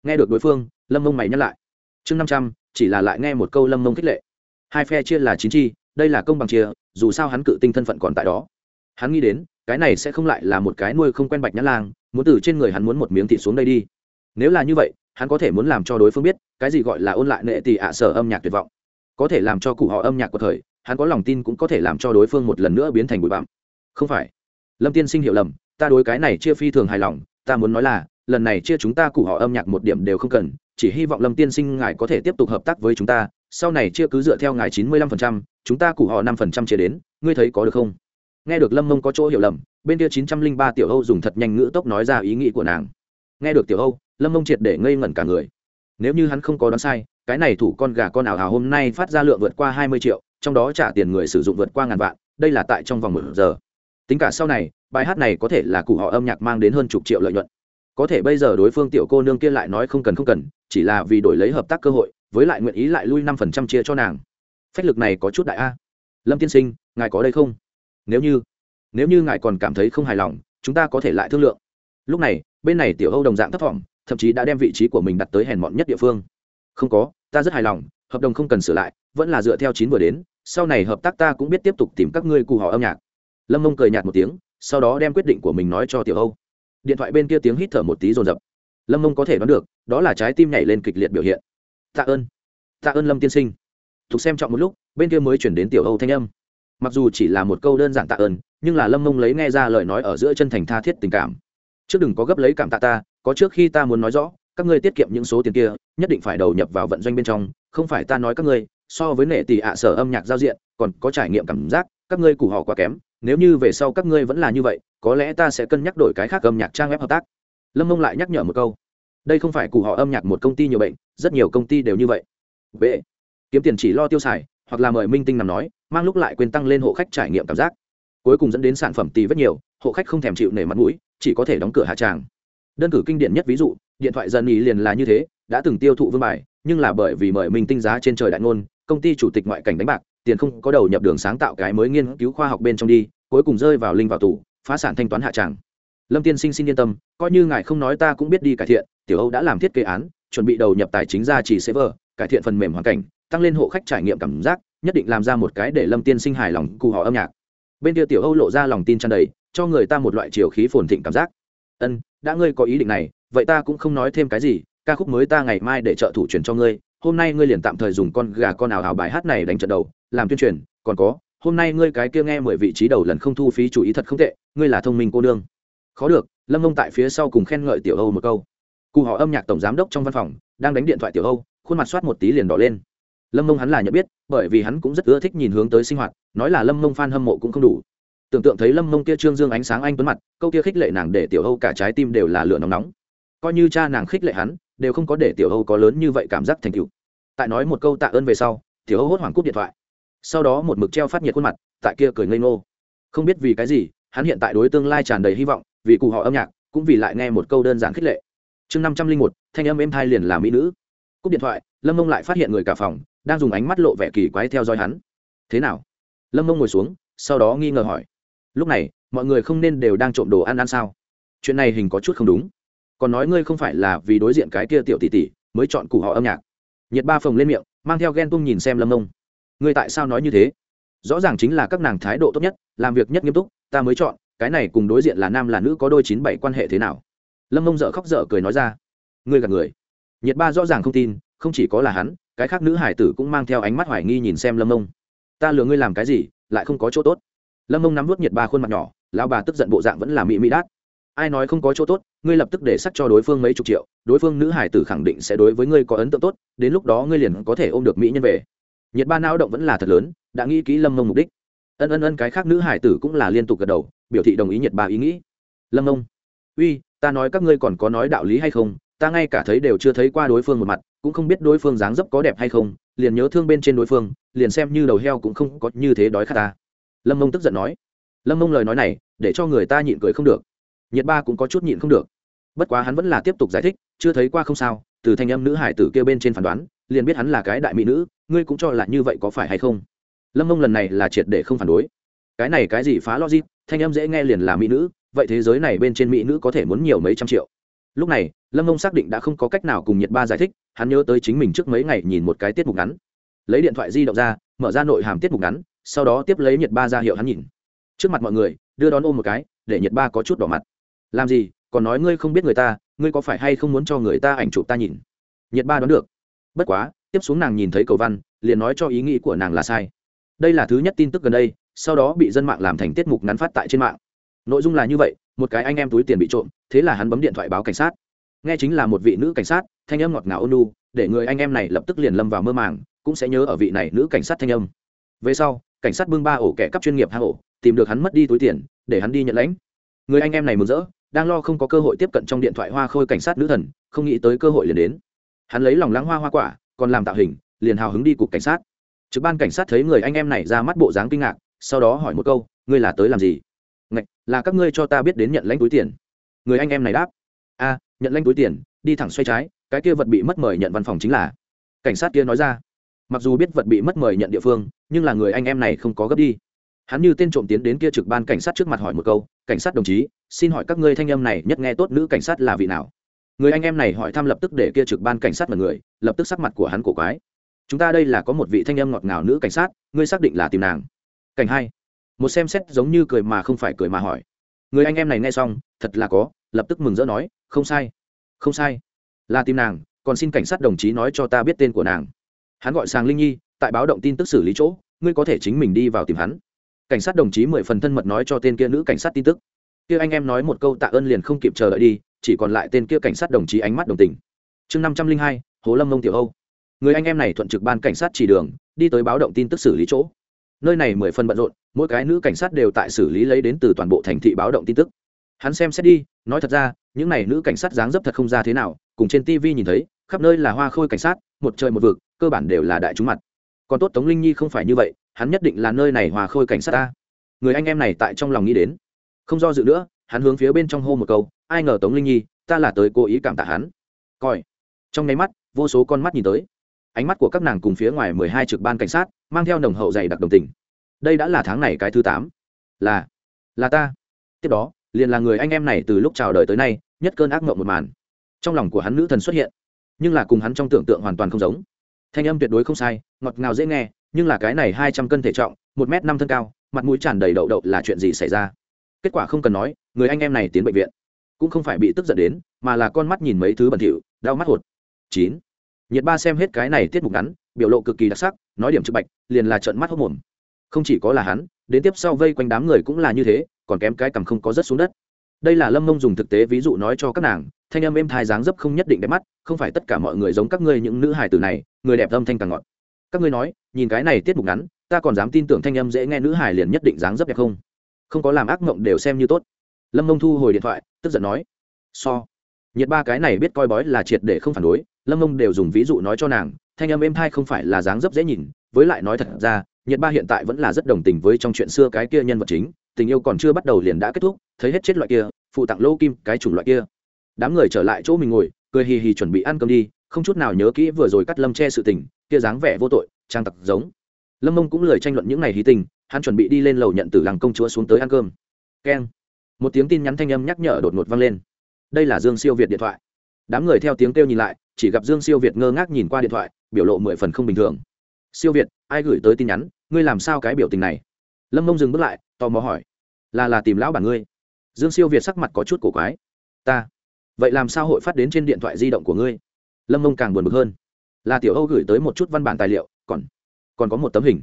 Nghe được đối phương, lâm mông mày nhắc lại. Chương năm trăm, chỉ là lại nghe một câu lâm mông khích lệ. Hai phe chia là chín chi, đây là công bằng chia, dù sao hắn cự tinh thân phận còn tại đó. Hắn nghĩ đến, cái này sẽ không lại là một cái nuôi không quen bạch nhã lang, muốn từ trên người hắn muốn một miếng thịt xuống đây đi. Nếu là như vậy, hắn có thể muốn làm cho đối phương biết, cái gì gọi là ôn lại nệ tỷ ạ sở âm nhạc tuyệt vọng. Có thể làm cho cụ họ âm nhạc của thời hắn có lòng tin cũng có thể làm cho đối phương một lần nữa biến thành bụi bặm. Không phải. Lâm tiên sinh hiểu lầm, ta đối cái này chia phi thường hài lòng, ta muốn nói là, lần này chia chúng ta cụ họ âm nhạc một điểm đều không cần, chỉ hy vọng lâm tiên sinh ngài có thể tiếp tục hợp tác với chúng ta, sau này chia cứ dựa theo ngài chín mươi lăm phần trăm, chúng ta cụ họ năm phần trăm chia đến, ngươi thấy có được không? Nghe được lâm mông có chỗ hiểu lầm, bên kia chín trăm linh ba tiểu âu dùng thật nhanh ngữ tốc nói ra ý nghĩ của nàng. Nghe được tiểu âu, lâm mông triệt để ngây ngẩn cả người. Nếu như hắn không có đoán sai, cái này thủ con gà con ảo hào hôm nay phát ra lượng vượt qua hai mươi triệu trong đó trả tiền người sử dụng vượt qua ngàn vạn, đây là tại trong vòng một giờ. Tính cả sau này, bài hát này có thể là cụ họ âm nhạc mang đến hơn chục triệu lợi nhuận. Có thể bây giờ đối phương tiểu cô nương kia lại nói không cần không cần, chỉ là vì đổi lấy hợp tác cơ hội, với lại nguyện ý lại lui năm phần trăm chia cho nàng. Phách lực này có chút đại a. Lâm tiên sinh, ngài có đây không? Nếu như nếu như ngài còn cảm thấy không hài lòng, chúng ta có thể lại thương lượng. Lúc này, bên này tiểu âu đồng dạng thấp thỏm, thậm chí đã đem vị trí của mình đặt tới hèn mọn nhất địa phương. Không có, ta rất hài lòng, hợp đồng không cần sửa lại, vẫn là dựa theo chín vừa đến sau này hợp tác ta cũng biết tiếp tục tìm các ngươi cụ họ âm nhạc. Lâm mông cười nhạt một tiếng, sau đó đem quyết định của mình nói cho tiểu âu. Điện thoại bên kia tiếng hít thở một tí rồn rập lâm mông có thể đoán được, đó là trái tim nhảy lên kịch liệt biểu hiện. Tạ ơn tạ ơn lâm tiên sinh. Thuộc xem trọng một lúc, bên kia mới chuyển đến tiểu âu thanh âm. Mặc dù chỉ là một câu đơn giản tạ ơn, nhưng là lâm mông lấy nghe ra lời nói ở giữa chân thành tha thiết tình cảm. Trước đừng có gấp lấy cảm tạ ta, có trước khi ta muốn nói rõ, các ngươi tiết kiệm những số tiền kia, nhất định phải đầu nhập vào vận doanh bên trong, không phải ta nói các ngươi so với nệ tỷ ạ sở âm nhạc giao diện, còn có trải nghiệm cảm giác, các ngươi củ họ quá kém, nếu như về sau các ngươi vẫn là như vậy, có lẽ ta sẽ cân nhắc đổi cái khác âm nhạc trang web hợp tác. Lâm mông lại nhắc nhở một câu. Đây không phải củ họ âm nhạc một công ty nhiều bệnh, rất nhiều công ty đều như vậy. B kiếm tiền chỉ lo tiêu xài, hoặc là mời minh tinh nằm nói, mang lúc lại quên tăng lên hộ khách trải nghiệm cảm giác. Cuối cùng dẫn đến sản phẩm tì vết nhiều, hộ khách không thèm chịu nể mặt mũi, chỉ có thể đóng cửa hạ tràng. Đơn cử kinh điển nhất ví dụ, điện thoại dần ý liền là như thế, đã từng tiêu thụ vương bài nhưng là bởi vì mời minh tinh giá trên trời đại ngôn, công ty chủ tịch ngoại cảnh đánh bạc, tiền không có đầu nhập đường sáng tạo cái mới nghiên cứu khoa học bên trong đi, cuối cùng rơi vào linh vào tủ phá sản thanh toán hạ tràng. Lâm tiên sinh xin yên tâm, coi như ngài không nói ta cũng biết đi cải thiện, tiểu âu đã làm thiết kế án, chuẩn bị đầu nhập tài chính ra chỉ server cải thiện phần mềm hoàn cảnh, tăng lên hộ khách trải nghiệm cảm giác, nhất định làm ra một cái để lâm tiên sinh hài lòng cụ họ âm nhạc. Bên kia tiểu âu lộ ra lòng tin tràn đầy, cho người ta một loại chiều khí phồn thịnh cảm giác. Ân, đã ngươi có ý định này, vậy ta cũng không nói thêm cái gì ca khúc mới ta ngày mai để trợ thủ truyền cho ngươi, hôm nay ngươi liền tạm thời dùng con gà con ảo ảo bài hát này đánh trận đầu, làm tuyên truyền, còn có, hôm nay ngươi cái kia nghe mười vị trí đầu lần không thu phí chủ ý thật không tệ, ngươi là thông minh cô nương. Khó được, lâm mông tại phía sau cùng khen ngợi tiểu âu một câu. Cụ họ âm nhạc tổng giám đốc trong văn phòng, đang đánh điện thoại tiểu âu, khuôn mặt soát một tí liền đỏ lên. Lâm mông hắn là nhận biết, bởi vì hắn cũng rất ưa thích nhìn hướng tới sinh hoạt, nói là lâm mông f a n hâm mộ cũng không đủ. Tưởng tượng thấy lâm mông kia trương dương ánh sáng anh tuấn mặt, câu kia khích lệ nàng để tiểu âu cả trái tim đều là lửa nóng nóng. Coi như cha nàng khích lệ hắn đều không có để tiểu hâu có lớn như vậy cảm giác thành cựu tại nói một câu tạ ơn về sau, tiểu hâu hốt hoảng cúp điện thoại. Sau đó một mực treo phát nhiệt khuôn mặt, tại kia cười ngây ngô. Không biết vì cái gì, hắn hiện tại đối tương lai tràn đầy hy vọng, vì cụ họ âm nhạc, cũng vì lại nghe một câu đơn giản khích lệ. Chương năm trăm linh một, thanh âm êm thai liền là mỹ nữ. Cúp điện thoại, lâm mông lại phát hiện người cả phòng, đang dùng ánh mắt lộ vẻ kỳ quái theo dõi hắn. Thế nào? Lâm mông ngồi xuống, sau đó nghi ngờ hỏi. Lúc này, mọi người không nên đều đang trộm đồ ăn ăn sao? Chuyện này hình có chút không đúng còn nói ngươi không phải là vì đối diện cái kia tiểu tỷ tỷ, mới chọn củ họ âm nhạc. Nhiệt ba phồng lên miệng, mang theo ghen tung nhìn xem lâm nông ngươi tại sao nói như thế? Rõ ràng chính là các nàng thái độ tốt nhất, làm việc nhất nghiêm túc, ta mới chọn, cái này cùng đối diện là nam là nữ có đôi chín bảy quan hệ thế nào? Lâm mông dợ khóc dở cười nói ra. Ngươi gạt người. Nhiệt ba rõ ràng không tin, không chỉ có là hắn, cái khác nữ hải tử cũng mang theo ánh mắt hoài nghi nhìn xem lâm mông ta lừa ngươi làm cái gì, lại không có chỗ tốt. Lâm mông nắm vút nhiệt ba khuôn mặt nhỏ, lão bà tức giận bộ dạng vẫn là mị mị đát ai nói không có chỗ tốt, ngươi lập tức để sắc cho đối phương mấy chục triệu, đối phương nữ hải tử khẳng định sẽ đối với ngươi có ấn tượng tốt, đến lúc đó ngươi liền có thể ôm được mỹ nhân về. Nhiệt ba não động vẫn là thật lớn, đã nghĩ kỹ lâm mông mục đích. Ân ân ân, cái khác nữ hải tử cũng là liên tục gật đầu, biểu thị đồng ý nhiệt ba ý nghĩ. Lâm mông uy, ta nói các ngươi còn có nói đạo lý hay không? Ta ngay cả thấy đều chưa thấy qua đối phương một mặt, cũng không biết đối phương dáng dấp có đẹp hay không, liền nhớ thương bên trên đối phương, liền xem như đầu heo cũng không có như thế đói khát ta. Lâm mông tức giận nói. Lâm mông lời nói này, để cho người ta nhịn cười không được nhiệt ba cũng có chút nhịn không được. Bất quá hắn vẫn là tiếp tục giải thích, chưa thấy qua không sao, từ thanh âm nữ hải tử kêu bên trên phán đoán, liền biết hắn là cái đại mỹ nữ, ngươi cũng cho là như vậy có phải hay không? Lâm mông lần này là triệt để không phản đối. Cái này cái gì phá logic, thanh âm dễ nghe liền là mỹ nữ, vậy thế giới này bên trên mỹ nữ có thể muốn nhiều mấy trăm triệu. Lúc này, lâm mông xác định đã không có cách nào cùng nhiệt ba giải thích, hắn nhớ tới chính mình trước mấy ngày nhìn một cái tiết mục ngắn. Lấy điện thoại di động ra, mở ra nội hàm tiết mục ngắn, sau đó tiếp lấy nhiệt ba ra hiệu hắn nhìn. Trước mặt mọi người, đưa đón ôm một cái, để nhiệt ba có chút đỏ mặt làm gì? Còn nói ngươi không biết người ta, ngươi có phải hay không muốn cho người ta ảnh chụp ta nhìn? Nhiệt ba đoán được. Bất quá, tiếp xuống nàng nhìn thấy cầu văn, liền nói cho ý nghĩ của nàng là sai. Đây là thứ nhất tin tức gần đây, sau đó bị dân mạng làm thành tiết mục ngắn phát tại trên mạng. Nội dung là như vậy, một cái anh em túi tiền bị trộm, thế là hắn bấm điện thoại báo cảnh sát. Nghe chính là một vị nữ cảnh sát, thanh âm ngọt ngào ônu để người anh em này lập tức liền lâm vào mơ màng, cũng sẽ nhớ ở vị này nữ cảnh sát thanh âm. Về sau, cảnh sát bưng ba ổ kẻ cắp chuyên nghiệp hạ ổ, tìm được hắn mất đi túi tiền, để hắn đi nhận lãnh. Người anh em này mừng rỡ đang lo không có cơ hội tiếp cận trong điện thoại hoa khôi cảnh sát nữ thần, không nghĩ tới cơ hội liền đến. Hắn lấy lòng lắng hoa hoa quả, còn làm tạo hình, liền hào hứng đi cục cảnh sát. Trực ban cảnh sát thấy người anh em này ra mắt bộ dáng kinh ngạc, sau đó hỏi một câu, ngươi là tới làm gì? Ngạch, là các ngươi cho ta biết đến nhận lãnh túi tiền. Người anh em này đáp, a, nhận lãnh túi tiền, đi thẳng xoay trái, cái kia vật bị mất mời nhận văn phòng chính là. Cảnh sát kia nói ra, mặc dù biết vật bị mất mời nhận địa phương, nhưng là người anh em này không có gấp đi hắn như tên trộm tiến đến kia trực ban cảnh sát trước mặt hỏi một câu, cảnh sát đồng chí, xin hỏi các ngươi thanh âm này nhất nghe tốt nữ cảnh sát là vị nào? Người anh em này hỏi thăm lập tức để kia trực ban cảnh sát là người, lập tức sắc mặt của hắn cổ quái. Chúng ta đây là có một vị thanh âm ngọt ngào nữ cảnh sát, ngươi xác định là tìm nàng. Cảnh hai, một xem xét giống như cười mà không phải cười mà hỏi. Người anh em này nghe xong, thật là có, lập tức mừng rỡ nói, không sai không sai, là tìm nàng, còn xin cảnh sát đồng chí nói cho ta biết tên của nàng. Hắn gọi sàng linh nhi, tại báo động tin tức xử lý chỗ, ngươi có thể chính mình đi vào tìm hắn cảnh sát đồng chí mười phần thân mật nói cho tên kia nữ cảnh sát tin tức. Kia anh em nói một câu tạ ơn liền không kịp chờ đợi đi, chỉ còn lại tên kia cảnh sát đồng chí ánh mắt đồng tình. Chương năm trăm linh hai hồ lâm mông tiểu âu. Người anh em này thuận trực ban cảnh sát chỉ đường, đi tới báo động tin tức xử lý chỗ. Nơi này mười phần bận rộn, mỗi cái nữ cảnh sát đều tại xử lý lấy đến từ toàn bộ thành thị báo động tin tức. Hắn xem xét đi, nói thật ra, những n à y nữ cảnh sát dáng dấp thật không ra thế nào, cùng trên tv nhìn thấy, khắp nơi là hoa khôi cảnh sát, một trời một vực, cơ bản đều là đại chúng mặt. Còn tốt tống linh nhi không phải như vậy hắn nhất định là nơi này hòa khôi cảnh sát ta. Người anh em này tại trong lòng nghĩ đến. Không do dự nữa, hắn hướng phía bên trong hô một câu, ai ngờ tống linh nhi, ta là tới cố ý cảm tạ hắn. Coi trong nháy mắt, vô số con mắt nhìn tới. Ánh mắt của các nàng cùng phía ngoài mười hai trực ban cảnh sát, mang theo nồng hậu dày đặc đồng tình. Đây đã là tháng này cái thứ tám. Là. Là ta. Tiếp đó, liền là người anh em này từ lúc chào đời tới nay, nhất cơn ác mộng một màn. Trong lòng của hắn nữ thần xuất hiện, nhưng là cùng hắn trong tưởng tượng hoàn toàn không giống. Thanh âm tuyệt đối không sai, ngọt ngào dễ nghe nhưng là cái này hai trăm cân thể trọng, một m năm thân cao, mặt mũi tràn đầy đậu đậu là chuyện gì xảy ra? Kết quả không cần nói, người anh em này tiến bệnh viện. Cũng không phải bị tức giận đến, mà là con mắt nhìn mấy thứ bẩn thỉu, đau mắt hột. Chín. Nhiệt ba xem hết cái này tiết mục ngắn, biểu lộ cực kỳ đặc sắc, nói điểm trực bạch, liền là trận mắt hốc mồm. Không chỉ có là hắn, đến tiếp sau vây quanh đám người cũng là như thế, còn kém cái cằm không có rất xuống đất. Đây là lâm mông dùng thực tế ví dụ nói cho các nàng, thanh âm êm thai dáng dấp không nhất định đẹp mắt, không phải tất cả mọi người giống các ngươi những nữ hài tử này, người đẹp âm thanh càng ngọt các ngươi nói, nhìn cái này tiết mục ngắn, ta còn dám tin tưởng thanh âm dễ nghe nữ hài liền nhất định dáng dấp đẹp không? Không có làm ác mộng đều xem như tốt. Lâm mông thu hồi điện thoại, tức giận nói. So. Nhiệt ba cái này biết coi bói là triệt để không phản đối, lâm mông đều dùng ví dụ nói cho nàng, thanh âm êm thai không phải là dáng dấp dễ nhìn, với lại nói thật ra, nhiệt ba hiện tại vẫn là rất đồng tình với trong chuyện xưa cái kia nhân vật chính, tình yêu còn chưa bắt đầu liền đã kết thúc, thấy hết chết loại kia, phụ tặng lô kim, cái chủng loại kia. Đám người trở lại chỗ mình ngồi, cười hì hì chuẩn bị ăn cơm đi, không chút nào nhớ kỹ vừa rồi cắt lâm che sự tình kia dáng vẻ vô tội, trang tặc giống. Lâm mông cũng lời tranh luận những ngày hí tình, hắn chuẩn bị đi lên lầu nhận từ làng công chúa xuống tới ăn cơm. Keng. Một tiếng tin nhắn thanh âm nhắc nhở đột ngột vang lên. Đây là dương siêu việt điện thoại. Đám người theo tiếng kêu nhìn lại, chỉ gặp dương siêu việt ngơ ngác nhìn qua điện thoại, biểu lộ mười phần không bình thường. Siêu việt, ai gửi tới tin nhắn? Ngươi làm sao cái biểu tình này? Lâm mông dừng bước lại, tò mò hỏi. Là là tìm lão bản ngươi. Dương siêu việt sắc mặt có chút cổ quái. Ta? Vậy làm sao hội phát đến trên điện thoại di động của ngươi? Lâm mông càng buồn bực hơn là tiểu âu gửi tới một chút văn bản tài liệu, còn còn có một tấm hình.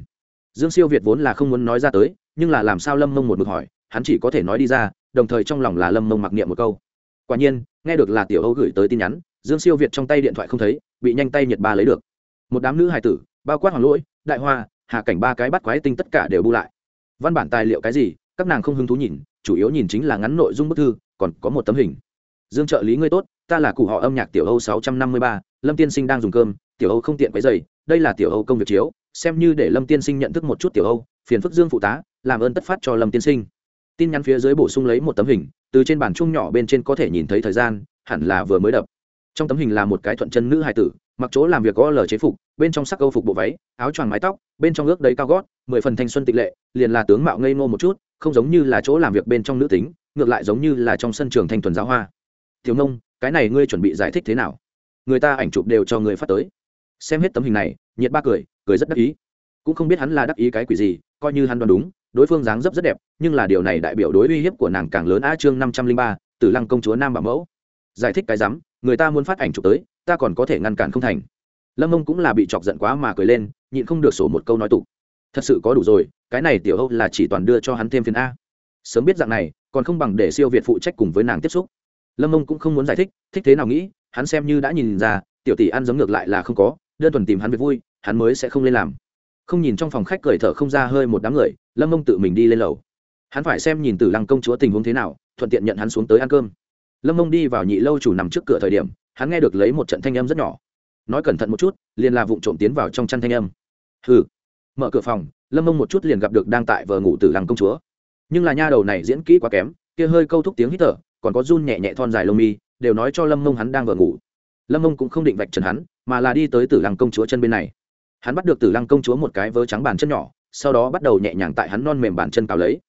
Dương siêu việt vốn là không muốn nói ra tới, nhưng là làm sao lâm mông một mực hỏi, hắn chỉ có thể nói đi ra, đồng thời trong lòng là lâm mông mặc niệm một câu. Quả nhiên, nghe được là tiểu âu gửi tới tin nhắn, dương siêu việt trong tay điện thoại không thấy, bị nhanh tay nhiệt ba lấy được. Một đám nữ hài tử, bao quát hoàng lỗi, đại hoa hạ cảnh ba cái bắt quái tinh tất cả đều bu lại. Văn bản tài liệu cái gì, các nàng không hứng thú nhìn, chủ yếu nhìn chính là ngắn nội dung bức thư, còn có một tấm hình. Dương trợ lý ngươi tốt, ta là cụ họ âm nhạc tiểu âu sáu trăm năm mươi ba, lâm tiên sinh đang dùng cơm tiểu âu không tiện quấy dày đây là tiểu âu công việc chiếu, xem như để lâm tiên sinh nhận thức một chút tiểu âu, phiền phức dương phụ tá, làm ơn tất phát cho lâm tiên sinh. Tin nhắn phía dưới bổ sung lấy một tấm hình, từ trên bản chung nhỏ bên trên có thể nhìn thấy thời gian, hẳn là vừa mới đập. Trong tấm hình là một cái thuận chân nữ hài tử, mặc chỗ làm việc có lờ chế phục, bên trong sắc câu phục bộ váy, áo choàng mái tóc, bên trong ước đấy cao gót, mười phần thanh xuân tịch lệ, liền là tướng mạo ngây ngô một chút, không giống như là chỗ làm việc bên trong nữ tính, ngược lại giống như là trong sân trường thanh thuần giáo hoa. Thiếu nông, cái này ngươi chuẩn bị giải thích thế nào? Người ta ảnh chụp đều cho người phát tới xem hết tấm hình này, nhiệt ba cười cười rất đắc ý. Cũng không biết hắn là đắc ý cái quỷ gì, coi như hắn đoán đúng, đối phương dáng dấp rất đẹp, nhưng là điều này đại biểu đối uy hiếp của nàng càng lớn. A chương năm trăm linh ba, tử lăng công chúa nam bảo mẫu. Giải thích cái rắm, người ta muốn phát ảnh chụp tới, ta còn có thể ngăn cản không thành. Lâm ông cũng là bị chọc giận quá mà cười lên, nhịn không được sổ một câu nói tục. Thật sự có đủ rồi, cái này tiểu âu là chỉ toàn đưa cho hắn thêm phiền a. Sớm biết dạng này, còn không bằng để siêu việt phụ trách cùng với nàng tiếp xúc. Lâm ông cũng không muốn giải thích thích thế nào nghĩ, hắn xem như đã nhìn ra, tiểu tỷ ăn giống ngược lại là không có đơn thuần tìm hắn việc vui, hắn mới sẽ không lên làm. Không nhìn trong phòng khách cười thở không ra hơi một đám người, lâm ông tự mình đi lên lầu. Hắn phải xem nhìn từ lăng công chúa tình huống thế nào, thuận tiện nhận hắn xuống tới ăn cơm. Lâm ông đi vào nhị lâu chủ nằm trước cửa thời điểm, hắn nghe được lấy một trận thanh âm rất nhỏ. Nói cẩn thận một chút, liền là vụ trộm tiến vào trong chăn thanh âm. Hừ. Mở cửa phòng, lâm ông một chút liền gặp được đang tại vờ ngủ từ lăng công chúa. Nhưng là nha đầu này diễn kỹ quá kém, kia hơi câu thúc tiếng hít thở, còn có run nhẹ nhẹ thon dài lông mi, đều nói cho lâm mông hắn đang vờ ngủ lâm mông cũng không định vạch trần hắn, mà là đi tới tử lăng công chúa chân bên này. Hắn bắt được tử lăng công chúa một cái vớ trắng bàn chân nhỏ, sau đó bắt đầu nhẹ nhàng tại hắn non mềm bàn chân cào lấy.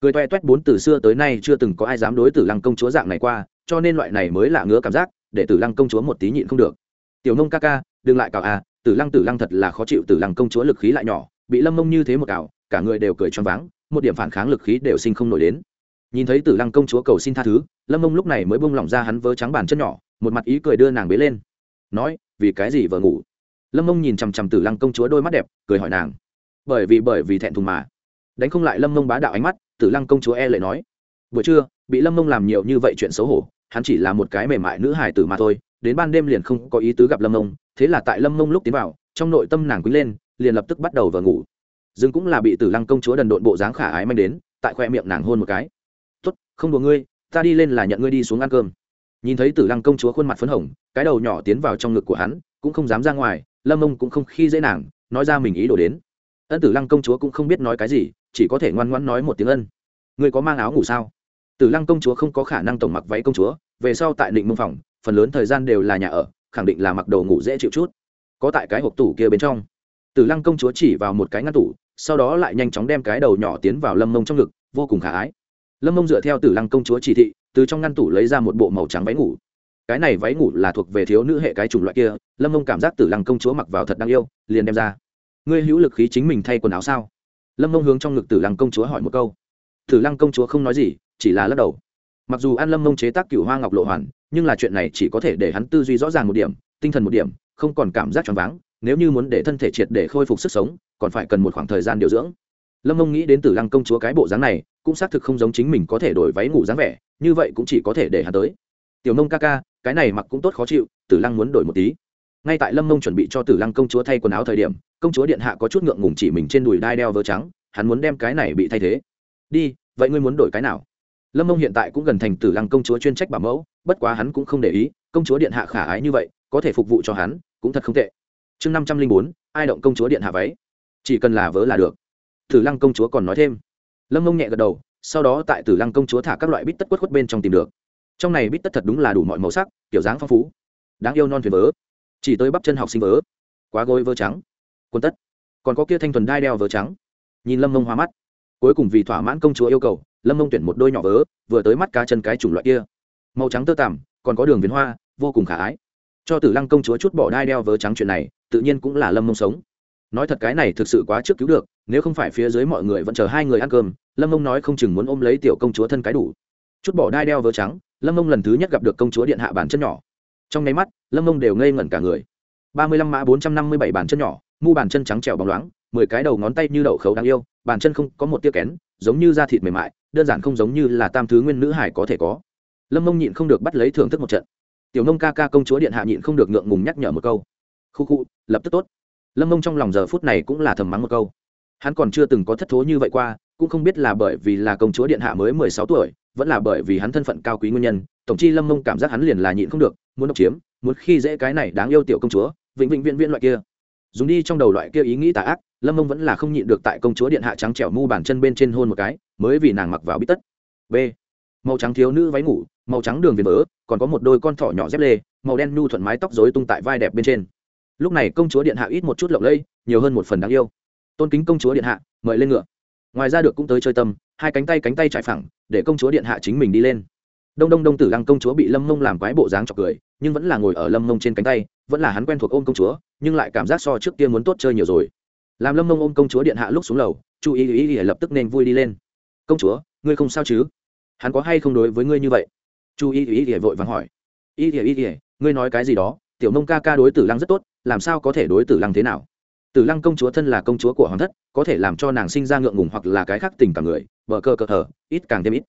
Cười toe toét bốn từ xưa tới nay chưa từng có ai dám đối tử lăng công chúa dạng này qua, cho nên loại này mới lạ ngứa cảm giác, để tử lăng công chúa một tí nhịn không được. Tiểu nông ca ca, đừng lại cào à tử lăng tử lăng thật là khó chịu, tử lăng công chúa lực khí lại nhỏ, bị lâm mông như thế một cào, cả người đều cười choáng váng, một điểm phản kháng lực khí đều sinh không nổi đến. Nhìn thấy tử lăng công chúa cầu xin tha thứ, lâm mông lúc này mới bông lỏng ra hắn vớ trắng bàn chân nhỏ một mặt ý cười đưa nàng bế lên. Nói, vì cái gì vợ ngủ? Lâm mông nhìn chằm chằm tử lăng công chúa đôi mắt đẹp, cười hỏi nàng. Bởi vì bởi vì thẹn thùng mà. Đánh không lại lâm mông bá đạo ánh mắt, tử lăng công chúa e lệ nói. Vừa trưa, bị lâm mông làm nhiều như vậy chuyện xấu hổ, hắn chỉ là một cái mềm mại nữ hài tử mà thôi, đến ban đêm liền không có ý tứ gặp lâm mông, thế là tại lâm mông lúc tiến vào, trong nội tâm nàng quý lên, liền lập tức bắt đầu vờ ngủ. Dương cũng là bị tử lăng công chúa đần độn bộ dáng khả ái manh đến, tại khoe miệng nàng hôn một cái. Tốt, không đùa ngươi, ta đi lên là nhận ngươi đi xuống ăn cơm nhìn thấy tử lăng công chúa khuôn mặt phấn hồng, cái đầu nhỏ tiến vào trong ngực của hắn, cũng không dám ra ngoài, lâm mông cũng không khi dễ nàng, nói ra mình ý đồ đến. Ân tử lăng công chúa cũng không biết nói cái gì, chỉ có thể ngoan ngoãn nói một tiếng ân. Người có mang áo ngủ sao? Tử lăng công chúa không có khả năng tổng mặc váy công chúa, về sau tại định mông phòng, phần lớn thời gian đều là nhà ở, khẳng định là mặc đồ ngủ dễ chịu chút. Có tại cái hộp tủ kia bên trong. Tử lăng công chúa chỉ vào một cái ngăn tủ, sau đó lại nhanh chóng đem cái đầu nhỏ tiến vào lâm mông trong ngực, vô cùng khả ái lâm mông dựa theo tử lăng công chúa chỉ thị, từ trong ngăn tủ lấy ra một bộ màu trắng váy ngủ. Cái này váy ngủ là thuộc về thiếu nữ hệ cái chủng loại kia, lâm mông cảm giác tử lăng công chúa mặc vào thật đáng yêu, liền đem ra. Ngươi hữu lực khí chính mình thay quần áo sao? Lâm mông hướng trong ngực tử lăng công chúa hỏi một câu. Tử lăng công chúa không nói gì, chỉ là lắc đầu. Mặc dù an lâm mông chế tác cựu hoa ngọc lộ hoàn, nhưng là chuyện này chỉ có thể để hắn tư duy rõ ràng một điểm, tinh thần một điểm, không còn cảm giác choáng váng, nếu như muốn để thân thể triệt để khôi phục sức sống, còn phải cần một khoảng thời gian điều dưỡng lâm mông nghĩ đến tử lăng công chúa cái bộ dáng này, cũng xác thực không giống chính mình có thể đổi váy ngủ dáng vẻ, như vậy cũng chỉ có thể để hắn tới. Tiểu nông ca ca, cái này mặc cũng tốt khó chịu, tử lăng muốn đổi một tí. Ngay tại lâm mông chuẩn bị cho tử lăng công chúa thay quần áo thời điểm, công chúa điện hạ có chút ngượng ngùng chỉ mình trên đùi đai đeo vớ trắng, hắn muốn đem cái này bị thay thế. Đi, vậy ngươi muốn đổi cái nào? Lâm mông hiện tại cũng gần thành tử lăng công chúa chuyên trách bảo mẫu, bất quá hắn cũng không để ý, công chúa điện hạ khả ái như vậy, có thể phục vụ cho hắn, cũng thật không tệ. Chương năm trăm linh bốn, ai động công chúa điện hạ váy? Chỉ cần là vớ là được tử lăng công chúa còn nói thêm. Lâm mông nhẹ gật đầu, sau đó tại tử lăng công chúa thả các loại bít tất quất quất bên trong tìm được. Trong này bít tất thật đúng là đủ mọi màu sắc, kiểu dáng phong phú. Đáng yêu non thuyền vớ. Chỉ tới bắp chân học sinh vớ. Quá gối vớ trắng. Quần tất. Còn có kia thanh thuần đai đeo vớ trắng. Nhìn lâm mông hoa mắt. Cuối cùng vì thỏa mãn công chúa yêu cầu, lâm mông tuyển một đôi nhỏ vớ, vừa tới mắt cá chân cái chủng loại kia. Màu trắng tơ tằm, còn có đường viền hoa, vô cùng khả ái. Cho tử lăng công chúa chút bỏ đai đeo vớ trắng chuyện này, tự nhiên cũng là lâm mông sống. Nói thật cái này thực sự quá trước cứu được nếu không phải phía dưới mọi người vẫn chờ hai người ăn cơm, lâm mông nói không chừng muốn ôm lấy tiểu công chúa thân cái đủ. Chút bỏ đai đeo vớ trắng, lâm mông lần thứ nhất gặp được công chúa điện hạ bản chân nhỏ. Trong nháy mắt, lâm mông đều ngây ngẩn cả người. Ba mươi lăm mã bốn trăm năm mươi bảy bàn chân nhỏ, mu bàn chân trắng trẻo bóng loáng, mười cái đầu ngón tay như đậu khấu đáng yêu, bàn chân không có một tia kén, giống như da thịt mềm mại, đơn giản không giống như là tam thứ nguyên nữ hải có thể có. Lâm mông nhịn không được bắt lấy thưởng thức một trận. Tiểu nông ca ca công chúa điện hạ nhịn không được ngượng ngùng nhắc nhở một câu. Khu khu, lập tức tốt. Lâm mông trong lòng giờ phút này cũng là thầm mắng một câu hắn còn chưa từng có thất thố như vậy qua, cũng không biết là bởi vì là công chúa điện hạ mới mười sáu tuổi, vẫn là bởi vì hắn thân phận cao quý nguyên nhân, tổng chi lâm mông cảm giác hắn liền là nhịn không được, muốn độc chiếm, muốn khi dễ cái này đáng yêu tiểu công chúa, vĩnh vĩnh viễn viễn loại kia. Dùng đi trong đầu loại kia ý nghĩ tà ác, lâm mông vẫn là không nhịn được tại công chúa điện hạ trắng trẻo mu bàn chân bên trên hôn một cái, mới vì nàng mặc vào bít tất. B. Màu trắng thiếu nữ váy ngủ, màu trắng đường viền vỡ, còn có một đôi con thỏ nhỏ dép lê, màu đen nhu thuận mái tóc dối tung tại vai đẹp bên trên. Lúc này công chúa điện hạ ít một chút lộng lẫy, nhiều hơn một phần đáng yêu tôn kính công chúa điện hạ, mời lên ngựa. Ngoài ra được cũng tới chơi tâm, hai cánh tay cánh tay trải phẳng, để công chúa điện hạ chính mình đi lên. Đông đông đông tử lăng công chúa bị lâm mông làm quái bộ dáng chọc cười, nhưng vẫn là ngồi ở lâm mông trên cánh tay, vẫn là hắn quen thuộc ôm công chúa, nhưng lại cảm giác so trước kia muốn tốt chơi nhiều rồi. Làm lâm mông ôm công chúa điện hạ lúc xuống lầu, chú ý ý ý lập tức nên vui đi lên. Công chúa, ngươi không sao chứ? Hắn có hay không đối với ngươi như vậy? Chú ý ý ý vội vàng hỏi. Ý ý ý ngươi nói cái gì đó? Tiểu mông ca ca đối tử lăng rất tốt, làm sao có thể đối tử lăng thế nào? Tử lăng công chúa thân là công chúa của hoàng thất có thể làm cho nàng sinh ra ngượng ngùng hoặc là cái khác tình cảm người bờ cơ cơ hở, ít càng thêm ít.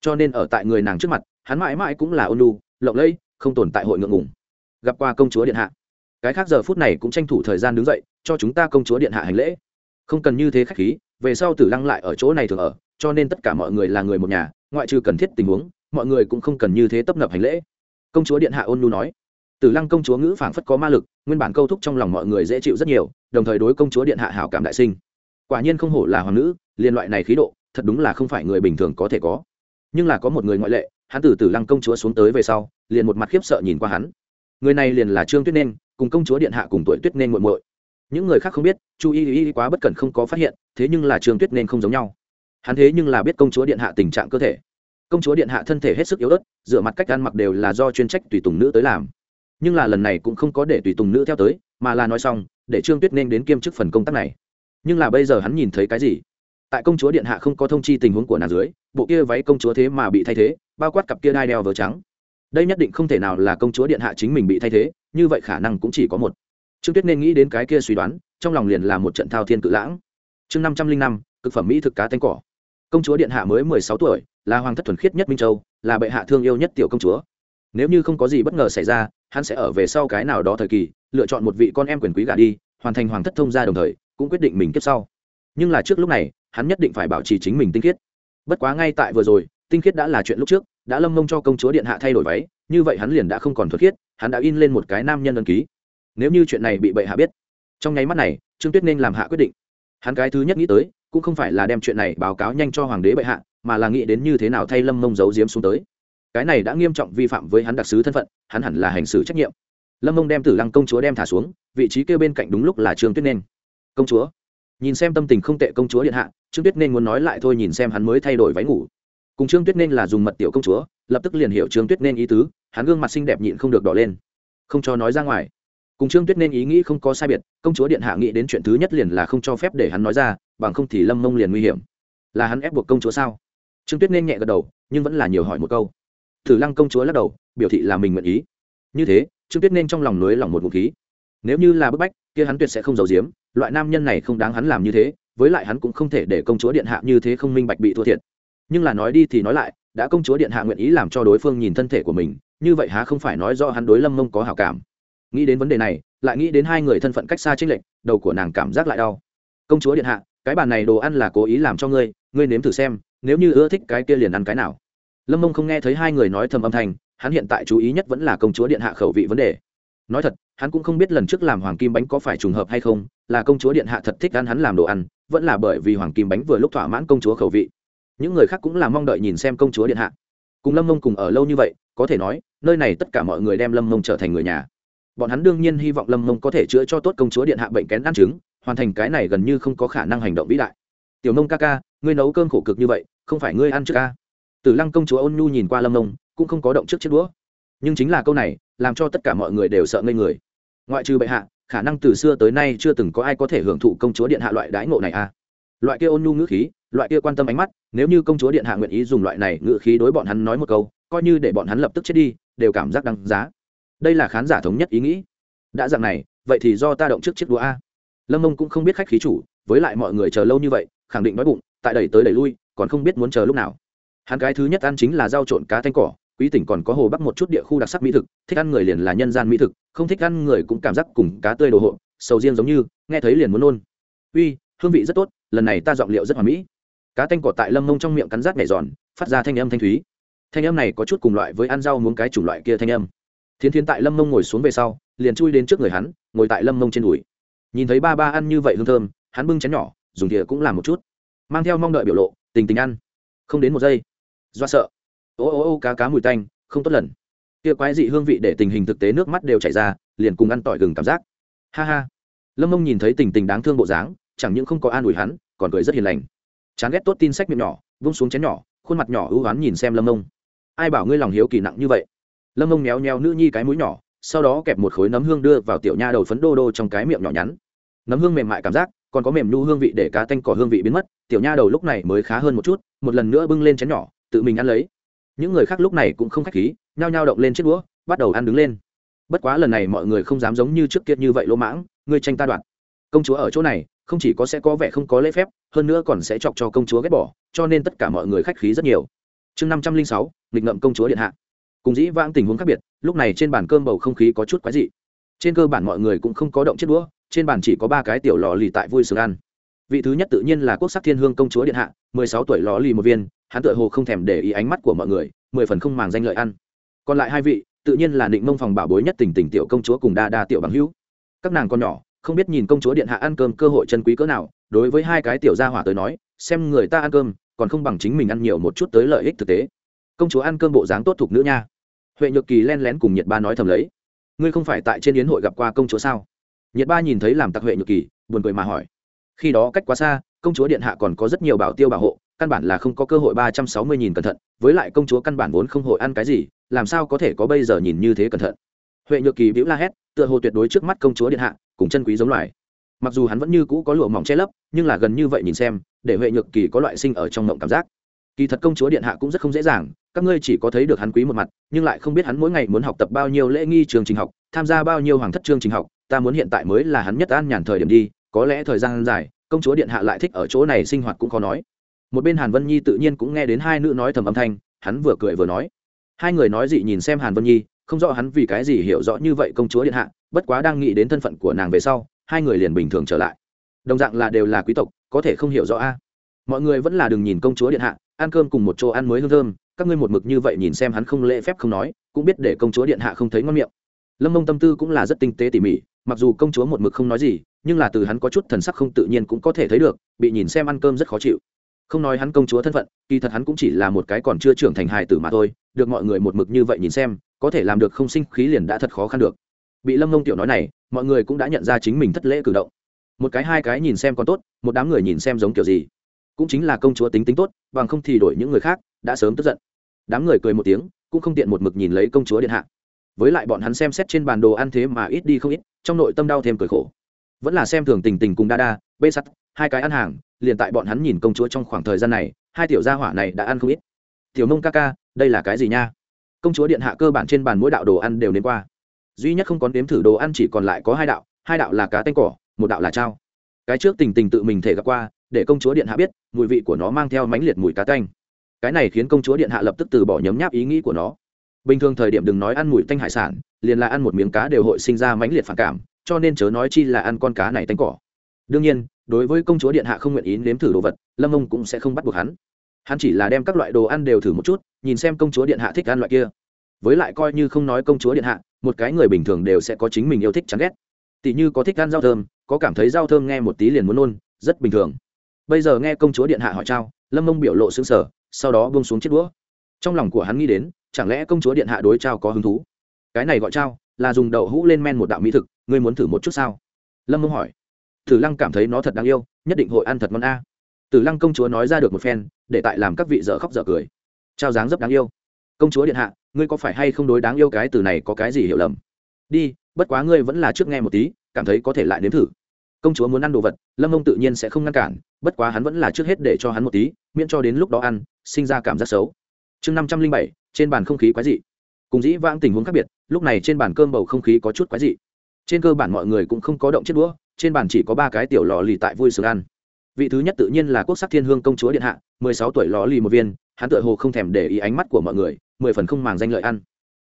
Cho nên ở tại người nàng trước mặt hắn mãi mãi cũng là ôn lu lộng lẫy không tồn tại hội ngượng ngùng. Gặp qua công chúa điện hạ. Cái khác giờ phút này cũng tranh thủ thời gian đứng dậy cho chúng ta công chúa điện hạ hành lễ. Không cần như thế khách khí về sau tử lăng lại ở chỗ này thường ở cho nên tất cả mọi người là người một nhà ngoại trừ cần thiết tình huống mọi người cũng không cần như thế tấp nập hành lễ. Công chúa điện hạ ôn nu nói tử lăng công chúa ngữ phảng phất có ma lực, nguyên bản câu thúc trong lòng mọi người dễ chịu rất nhiều, đồng thời đối công chúa điện hạ hảo cảm đại sinh. Quả nhiên không hổ là hoàng nữ, liên loại này khí độ, thật đúng là không phải người bình thường có thể có. Nhưng là có một người ngoại lệ, hắn từ tử lăng công chúa xuống tới về sau, liền một mặt khiếp sợ nhìn qua hắn. Người này liền là trương tuyết nên, cùng công chúa điện hạ cùng tuổi tuyết nên muội muội. Những người khác không biết, chu y y quá bất cẩn không có phát hiện, thế nhưng là trương tuyết nên không giống nhau. Hắn thế nhưng là biết công chúa điện hạ tình trạng cơ thể. Công chúa điện hạ thân thể hết sức yếu ớt dựa mặt cách ăn mặc đều là do chuyên trách tùy tùng nữ tới làm nhưng là lần này cũng không có để tùy tùng nữ theo tới, mà là nói xong, để trương tuyết nên đến kiêm chức phần công tác này. Nhưng là bây giờ hắn nhìn thấy cái gì? Tại công chúa điện hạ không có thông chi tình huống của nàng dưới, bộ kia váy công chúa thế mà bị thay thế, bao quát cặp kia đai đeo vớ trắng. Đây nhất định không thể nào là công chúa điện hạ chính mình bị thay thế, như vậy khả năng cũng chỉ có một. Trương tuyết nên nghĩ đến cái kia suy đoán, trong lòng liền là một trận thao thiên cự lãng. Chương năm trăm linh năm, cực phẩm mỹ thực cá tanh cỏ. Công chúa điện hạ mới mười sáu tuổi, là hoàng thất thuần khiết nhất minh châu, là bệ hạ thương yêu nhất tiểu công chúa. Nếu như không có gì bất ngờ xảy ra hắn sẽ ở về sau cái nào đó thời kỳ, lựa chọn một vị con em quyền quý gả đi, hoàn thành hoàng thất thông gia đồng thời, cũng quyết định mình kiếp sau. Nhưng là trước lúc này, hắn nhất định phải bảo trì chính mình tinh khiết. Bất quá ngay tại vừa rồi, tinh khiết đã là chuyện lúc trước, đã lâm mông cho công chúa điện hạ thay đổi váy, như vậy hắn liền đã không còn thuật khiết, hắn đã in lên một cái nam nhân ân ký. Nếu như chuyện này bị bệ hạ biết, trong nháy mắt này, trương tuyết nên làm hạ quyết định. Hắn cái thứ nhất nghĩ tới, cũng không phải là đem chuyện này báo cáo nhanh cho hoàng đế bệ hạ, mà là nghĩ đến như thế nào thay lâm mông giấu diếm xuống tới cái này đã nghiêm trọng vi phạm với hắn đặc sứ thân phận, hắn hẳn là hành xử trách nhiệm. Lâm mông đem tử lăng công chúa đem thả xuống, vị trí kêu bên cạnh đúng lúc là trương tuyết nên. Công chúa. Nhìn xem tâm tình không tệ công chúa điện hạ, trương tuyết nên muốn nói lại thôi nhìn xem hắn mới thay đổi váy ngủ. Cùng trương tuyết nên là dùng mật tiểu công chúa, lập tức liền hiểu trương tuyết nên ý tứ, hắn gương mặt xinh đẹp nhịn không được đỏ lên. Không cho nói ra ngoài. Cùng trương tuyết nên ý nghĩ không có sai biệt, công chúa điện hạ nghĩ đến chuyện thứ nhất liền là không cho phép để hắn nói ra, bằng không thì lâm mông liền nguy hiểm. Là hắn ép buộc công chúa sao? Trương tuyết nên nhẹ gật đầu, nhưng vẫn là nhiều hỏi một câu thử lăng công chúa lắc đầu, biểu thị là mình nguyện ý. Như thế, trương tuyết nên trong lòng nuối lòng một vũ khí. Nếu như là bức bách, kia hắn tuyệt sẽ không giấu giếm. Loại nam nhân này không đáng hắn làm như thế, với lại hắn cũng không thể để công chúa điện hạ như thế không minh bạch bị thua thiệt. Nhưng là nói đi thì nói lại, đã công chúa điện hạ nguyện ý làm cho đối phương nhìn thân thể của mình, như vậy há không phải nói do hắn đối lâm mông có hảo cảm. Nghĩ đến vấn đề này, lại nghĩ đến hai người thân phận cách xa chênh lệnh đầu của nàng cảm giác lại đau. Công chúa điện hạ, cái bàn này đồ ăn là cố ý làm cho ngươi ngươi nếm thử xem, nếu như ưa thích cái kia liền ăn cái nào lâm mông không nghe thấy hai người nói thầm âm thanh, hắn hiện tại chú ý nhất vẫn là công chúa điện hạ khẩu vị vấn đề. Nói thật, hắn cũng không biết lần trước làm hoàng kim bánh có phải trùng hợp hay không, là công chúa điện hạ thật thích ăn hắn làm đồ ăn, vẫn là bởi vì hoàng kim bánh vừa lúc thỏa mãn công chúa khẩu vị. Những người khác cũng là mong đợi nhìn xem công chúa điện hạ. Cùng lâm mông cùng ở lâu như vậy, có thể nói, nơi này tất cả mọi người đem lâm mông trở thành người nhà. Bọn hắn đương nhiên hy vọng lâm mông có thể chữa cho tốt công chúa điện hạ bệnh kén ăn trứng, hoàn thành cái này gần như không có khả năng hành động vĩ đại. Tiểu nông ca ca, ngươi nấu cơm khổ cực như vậy, không phải ngươi ăn trước ca tử lăng công chúa ôn nhu nhìn qua lâm Nông, cũng không có động trước chiếc đũa. Nhưng chính là câu này, làm cho tất cả mọi người đều sợ ngây người. Ngoại trừ bệ hạ, khả năng từ xưa tới nay chưa từng có ai có thể hưởng thụ công chúa điện hạ loại đãi ngộ này à. Loại kia ôn nhu ngữ khí, loại kia quan tâm ánh mắt, nếu như công chúa điện hạ nguyện ý dùng loại này ngữ khí đối bọn hắn nói một câu, coi như để bọn hắn lập tức chết đi, đều cảm giác đăng giá. Đây là khán giả thống nhất ý nghĩ. Đã dạng này, vậy thì do ta động trước chiếc đũa a. Lâm mông cũng không biết khách khí chủ, với lại mọi người chờ lâu như vậy, khẳng định đói bụng, tại đẩy tới đẩy lui, còn không biết muốn chờ lúc nào hắn cái thứ nhất ăn chính là rau trộn cá thanh cỏ, quý tỉnh còn có hồ bắc một chút địa khu đặc sắc mỹ thực, thích ăn người liền là nhân gian mỹ thực, không thích ăn người cũng cảm giác cùng cá tươi đồ hộ, sầu riêng giống như, nghe thấy liền muốn nôn. Uy, hương vị rất tốt, lần này ta giọng liệu rất hoà mỹ. Cá tanh cỏ tại lâm mông trong miệng cắn rát nhảy giòn, phát ra thanh âm thanh thúy. Thanh âm này có chút cùng loại với ăn rau muốn cái chủng loại kia thanh âm. Thiến thiến tại lâm mông ngồi xuống về sau, liền chui đến trước người hắn, ngồi tại lâm mông trên đùi. Nhìn thấy ba ba ăn như vậy hương thơm, hắn bưng chén nhỏ, dùng thìa cũng làm một chút. Mang theo mong đợi biểu lộ, tình tình ăn. Không đến một giây do sợ. Ô ô ô, cá cá mùi tanh, không tốt lần. Kia quái dị hương vị để tình hình thực tế nước mắt đều chảy ra, liền cùng ăn tỏi gừng cảm giác. Ha ha. Lâm mông nhìn thấy tình tình đáng thương bộ dáng, chẳng những không có an ủi hắn, còn cười rất hiền lành. Chán ghét tốt tin sách miệng nhỏ, vung xuống chén nhỏ, khuôn mặt nhỏ ưu oán nhìn xem lâm mông. Ai bảo ngươi lòng hiếu kỳ nặng như vậy? Lâm mông méo nheo nữ nhi cái mũi nhỏ, sau đó kẹp một khối nấm hương đưa vào tiểu nha đầu phấn đô đô trong cái miệng nhỏ nhắn. Nấm hương mềm mại cảm giác, còn có mềm nhu hương vị để cá tanh cỏ hương vị biến mất, tiểu nha đầu lúc này mới khá hơn một chút, một lần nữa bưng lên chén nhỏ tự mình ăn lấy. Những người khác lúc này cũng không khách khí, nhao nhao động lên chiếc đũa, bắt đầu ăn đứng lên. Bất quá lần này mọi người không dám giống như trước kia như vậy lỗ mãng, ngươi tranh ta đoạt. công chúa ở chỗ này, không chỉ có sẽ có vẻ không có lễ phép, hơn nữa còn sẽ chọc cho công chúa ghét bỏ, cho nên tất cả mọi người khách khí rất nhiều. Chương năm trăm linh sáu, nghịch ngậm công chúa điện hạ. Cùng dĩ vãng tình huống khác biệt, lúc này trên bàn cơm bầu không khí có chút quái dị. Trên cơ bản mọi người cũng không có động chiếc đũa, trên bàn chỉ có ba cái tiểu lò lì tại vui sướng ăn. Vị thứ nhất tự nhiên là quốc sắc thiên hương công chúa điện hạ, mười sáu tuổi lò lì một viên hắn tựa hồ không thèm để ý ánh mắt của mọi người, mười phần không màng danh lợi ăn. Còn lại hai vị, tự nhiên là định mông phòng bảo bối nhất tình tình tiểu công chúa cùng đa đa tiểu bằng hữu. Các nàng con nhỏ, không biết nhìn công chúa điện hạ ăn cơm cơ hội chân quý cỡ nào, đối với hai cái tiểu gia hỏa tới nói, xem người ta ăn cơm, còn không bằng chính mình ăn nhiều một chút tới lợi ích thực tế. Công chúa ăn cơm bộ dáng tốt thục nữ nha. Huệ nhược kỳ len lén cùng nhiệt ba nói thầm lấy. Ngươi không phải tại trên yến hội gặp qua công chúa sao? Nhiệt ba nhìn thấy làm tặc huệ nhược kỳ, buồn cười mà hỏi. Khi đó cách quá xa, công chúa điện hạ còn có rất nhiều bảo tiêu bảo hộ căn bản là không có cơ hội ba trăm sáu mươi nhìn cẩn thận, với lại công chúa căn bản vốn không hội ăn cái gì, làm sao có thể có bây giờ nhìn như thế cẩn thận? Huệ nhược kỳ bĩu la hét, tựa hồ tuyệt đối trước mắt công chúa điện hạ, cùng chân quý giống loài. Mặc dù hắn vẫn như cũ có lụa mỏng che lấp, nhưng là gần như vậy nhìn xem, để huệ nhược kỳ có loại sinh ở trong mộng cảm giác. Kỳ thật công chúa điện hạ cũng rất không dễ dàng, các ngươi chỉ có thấy được hắn quý một mặt, nhưng lại không biết hắn mỗi ngày muốn học tập bao nhiêu lễ nghi trường trình học, tham gia bao nhiêu hoàng thất chương trình học, ta muốn hiện tại mới là hắn nhất an nhàn thời điểm đi, có lẽ thời gian dài, công chúa điện hạ lại thích ở chỗ này sinh hoạt cũng khó nói một bên hàn vân nhi tự nhiên cũng nghe đến hai nữ nói thầm âm thanh, hắn vừa cười vừa nói. Hai người nói gì nhìn xem hàn vân nhi, không rõ hắn vì cái gì hiểu rõ như vậy công chúa điện hạ, bất quá đang nghĩ đến thân phận của nàng về sau, hai người liền bình thường trở lại. Đồng dạng là đều là quý tộc, có thể không hiểu rõ a. À. Mọi người vẫn là đừng nhìn công chúa điện hạ, ăn cơm cùng một chỗ ăn mới hương thơm, các ngươi một mực như vậy nhìn xem hắn không lễ phép không nói, cũng biết để công chúa điện hạ không thấy ngon miệng. Lâm mông tâm tư cũng là rất tinh tế tỉ mỉ, mặc dù công chúa một mực không nói gì, nhưng là từ hắn có chút thần sắc không tự nhiên cũng có thể thấy được, bị nhìn xem ăn cơm rất khó chịu không nói hắn công chúa thân phận, kỳ thật hắn cũng chỉ là một cái còn chưa trưởng thành hài tử mà thôi, được mọi người một mực như vậy nhìn xem, có thể làm được không sinh khí liền đã thật khó khăn được. Bị lâm mông tiểu nói này, mọi người cũng đã nhận ra chính mình thất lễ cử động. Một cái hai cái nhìn xem còn tốt, một đám người nhìn xem giống kiểu gì. Cũng chính là công chúa tính tính tốt, bằng không thì đổi những người khác, đã sớm tức giận. Đám người cười một tiếng, cũng không tiện một mực nhìn lấy công chúa điện hạ. Với lại bọn hắn xem xét trên bản đồ ăn thế mà ít đi không ít, trong nội tâm đau thêm cười khổ. Vẫn là xem thường tình tình cùng đa đa, bê sắt hai cái ăn hàng, liền tại bọn hắn nhìn công chúa trong khoảng thời gian này, hai tiểu gia hỏa này đã ăn không ít. Tiểu mông ca ca, đây là cái gì nha? Công chúa điện hạ cơ bản trên bàn mỗi đạo đồ ăn đều đến qua. Duy nhất không có nếm thử đồ ăn chỉ còn lại có hai đạo hai đạo là cá tanh cỏ, một đạo là trao. Cái trước tình tình tự mình thể gặp qua, để công chúa điện hạ biết, mùi vị của nó mang theo mãnh liệt mùi cá tanh. Cái này khiến công chúa điện hạ lập tức từ bỏ nhấm nháp ý nghĩ của nó. Bình thường thời điểm đừng nói ăn mùi tanh hải sản, liền là ăn một miếng cá đều hội sinh ra mãnh liệt phản cảm, cho nên chớ nói chi là ăn con cá này tanh cỏ đương nhiên, đối với công chúa điện hạ không nguyện ý nếm thử đồ vật, lâm ông cũng sẽ không bắt buộc hắn. Hắn chỉ là đem các loại đồ ăn đều thử một chút, nhìn xem công chúa điện hạ thích ăn loại kia. Với lại coi như không nói công chúa điện hạ, một cái người bình thường đều sẽ có chính mình yêu thích chán ghét. Tỷ như có thích ăn rau thơm, có cảm thấy rau thơm nghe một tí liền muốn nôn, rất bình thường. Bây giờ nghe công chúa điện hạ hỏi trao, lâm mông biểu lộ xứng sở sau đó bông xuống chiếc đũa. Trong lòng của hắn nghĩ đến, chẳng lẽ công chúa điện hạ đối trao có hứng thú? Cái này gọi trao, là dùng đậu hũ lên men một đạo mỹ thực, ngươi muốn thử một chút sao? Lâm mông hỏi tử lăng cảm thấy nó thật đáng yêu, nhất định hội ăn thật ngon a. Tử lăng công chúa nói ra được một phen, để tại làm các vị dở khóc dở cười. Trao dáng rất đáng yêu. Công chúa điện hạ, ngươi có phải hay không đối đáng yêu cái từ này có cái gì hiểu lầm? Đi, bất quá ngươi vẫn là trước nghe một tí, cảm thấy có thể lại nếm thử. Công chúa muốn ăn đồ vật, lâm ông tự nhiên sẽ không ngăn cản, bất quá hắn vẫn là trước hết để cho hắn một tí, miễn cho đến lúc đó ăn, sinh ra cảm giác xấu. Chương năm trăm linh bảy, trên bàn không khí quái dị. Cùng dĩ vãng tình huống khác biệt, lúc này trên bàn cơm bầu không khí có chút quái dị. Trên cơ bản mọi người cũng không có động chiếc đũa trên bàn chỉ có ba cái tiểu lò lì tại vui sướng ăn. Vị thứ nhất tự nhiên là quốc sắc thiên hương công chúa điện hạ, mười sáu tuổi lò lì một viên, hắn tựa hồ không thèm để ý ánh mắt của mọi người, mười phần không màng danh lợi ăn.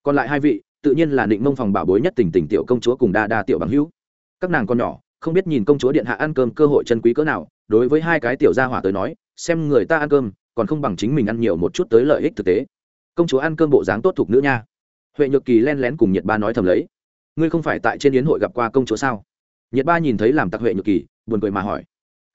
Còn lại hai vị, tự nhiên là định mông phòng bảo bối nhất tình tình tiểu công chúa cùng đa đa tiểu bằng hữu. Các nàng con nhỏ, không biết nhìn công chúa điện hạ ăn cơm cơ hội chân quý cỡ nào, đối với hai cái tiểu gia hỏa tới nói, xem người ta ăn cơm, còn không bằng chính mình ăn nhiều một chút tới lợi ích thực tế. Công chúa ăn cơm bộ dáng tốt thục nữ nha. Huệ nhược kỳ len lén cùng nhiệt ba nói thầm lấy. Ngươi không phải tại trên yến hội gặp qua công chúa sao? Nhiệt ba nhìn thấy làm tặc huệ nhược kỳ, buồn cười mà hỏi.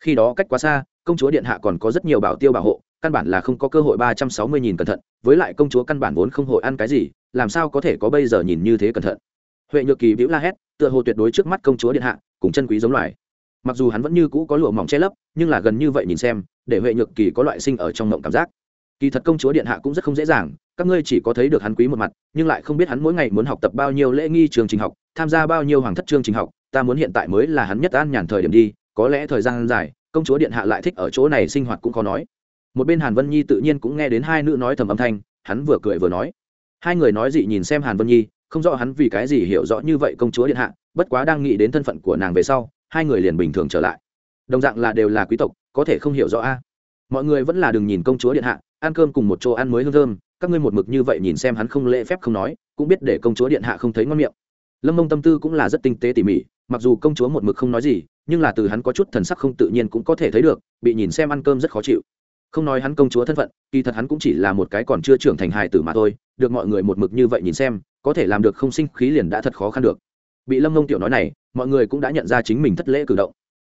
Khi đó cách quá xa, công chúa điện hạ còn có rất nhiều bảo tiêu bảo hộ, căn bản là không có cơ hội ba trăm sáu mươi nghìn cẩn thận, với lại công chúa căn bản vốn không hội ăn cái gì, làm sao có thể có bây giờ nhìn như thế cẩn thận? Huệ nhược kỳ bĩu la hét, tựa hồ tuyệt đối trước mắt công chúa điện hạ, cùng chân quý giống loài. Mặc dù hắn vẫn như cũ có lụa mỏng che lấp, nhưng là gần như vậy nhìn xem, để huệ nhược kỳ có loại sinh ở trong mộng cảm giác. Kỳ thật công chúa điện hạ cũng rất không dễ dàng, các ngươi chỉ có thấy được hắn quý một mặt, nhưng lại không biết hắn mỗi ngày muốn học tập bao nhiêu lễ nghi trường trình học, tham gia bao nhiêu hoàng thất chương trình học ta muốn hiện tại mới là hắn nhất an nhàn thời điểm đi, có lẽ thời gian dài, công chúa điện hạ lại thích ở chỗ này sinh hoạt cũng khó nói. Một bên hàn vân nhi tự nhiên cũng nghe đến hai nữ nói thầm âm thanh, hắn vừa cười vừa nói. Hai người nói dị nhìn xem hàn vân nhi, không rõ hắn vì cái gì hiểu rõ như vậy công chúa điện hạ, bất quá đang nghĩ đến thân phận của nàng về sau, hai người liền bình thường trở lại. Đồng dạng là đều là quý tộc, có thể không hiểu rõ a. Mọi người vẫn là đừng nhìn công chúa điện hạ, ăn cơm cùng một chỗ ăn mới hương thơm, các ngươi một mực như vậy nhìn xem hắn không lễ phép không nói, cũng biết để công chúa điện hạ không thấy ngon miệng lâm mông tâm tư cũng là rất tinh tế tỉ mỉ, mặc dù công chúa một mực không nói gì, nhưng là từ hắn có chút thần sắc không tự nhiên cũng có thể thấy được, bị nhìn xem ăn cơm rất khó chịu. Không nói hắn công chúa thân phận, kỳ thật hắn cũng chỉ là một cái còn chưa trưởng thành hài tử mà thôi, được mọi người một mực như vậy nhìn xem, có thể làm được không sinh khí liền đã thật khó khăn được. Bị lâm mông tiểu nói này, mọi người cũng đã nhận ra chính mình thất lễ cử động.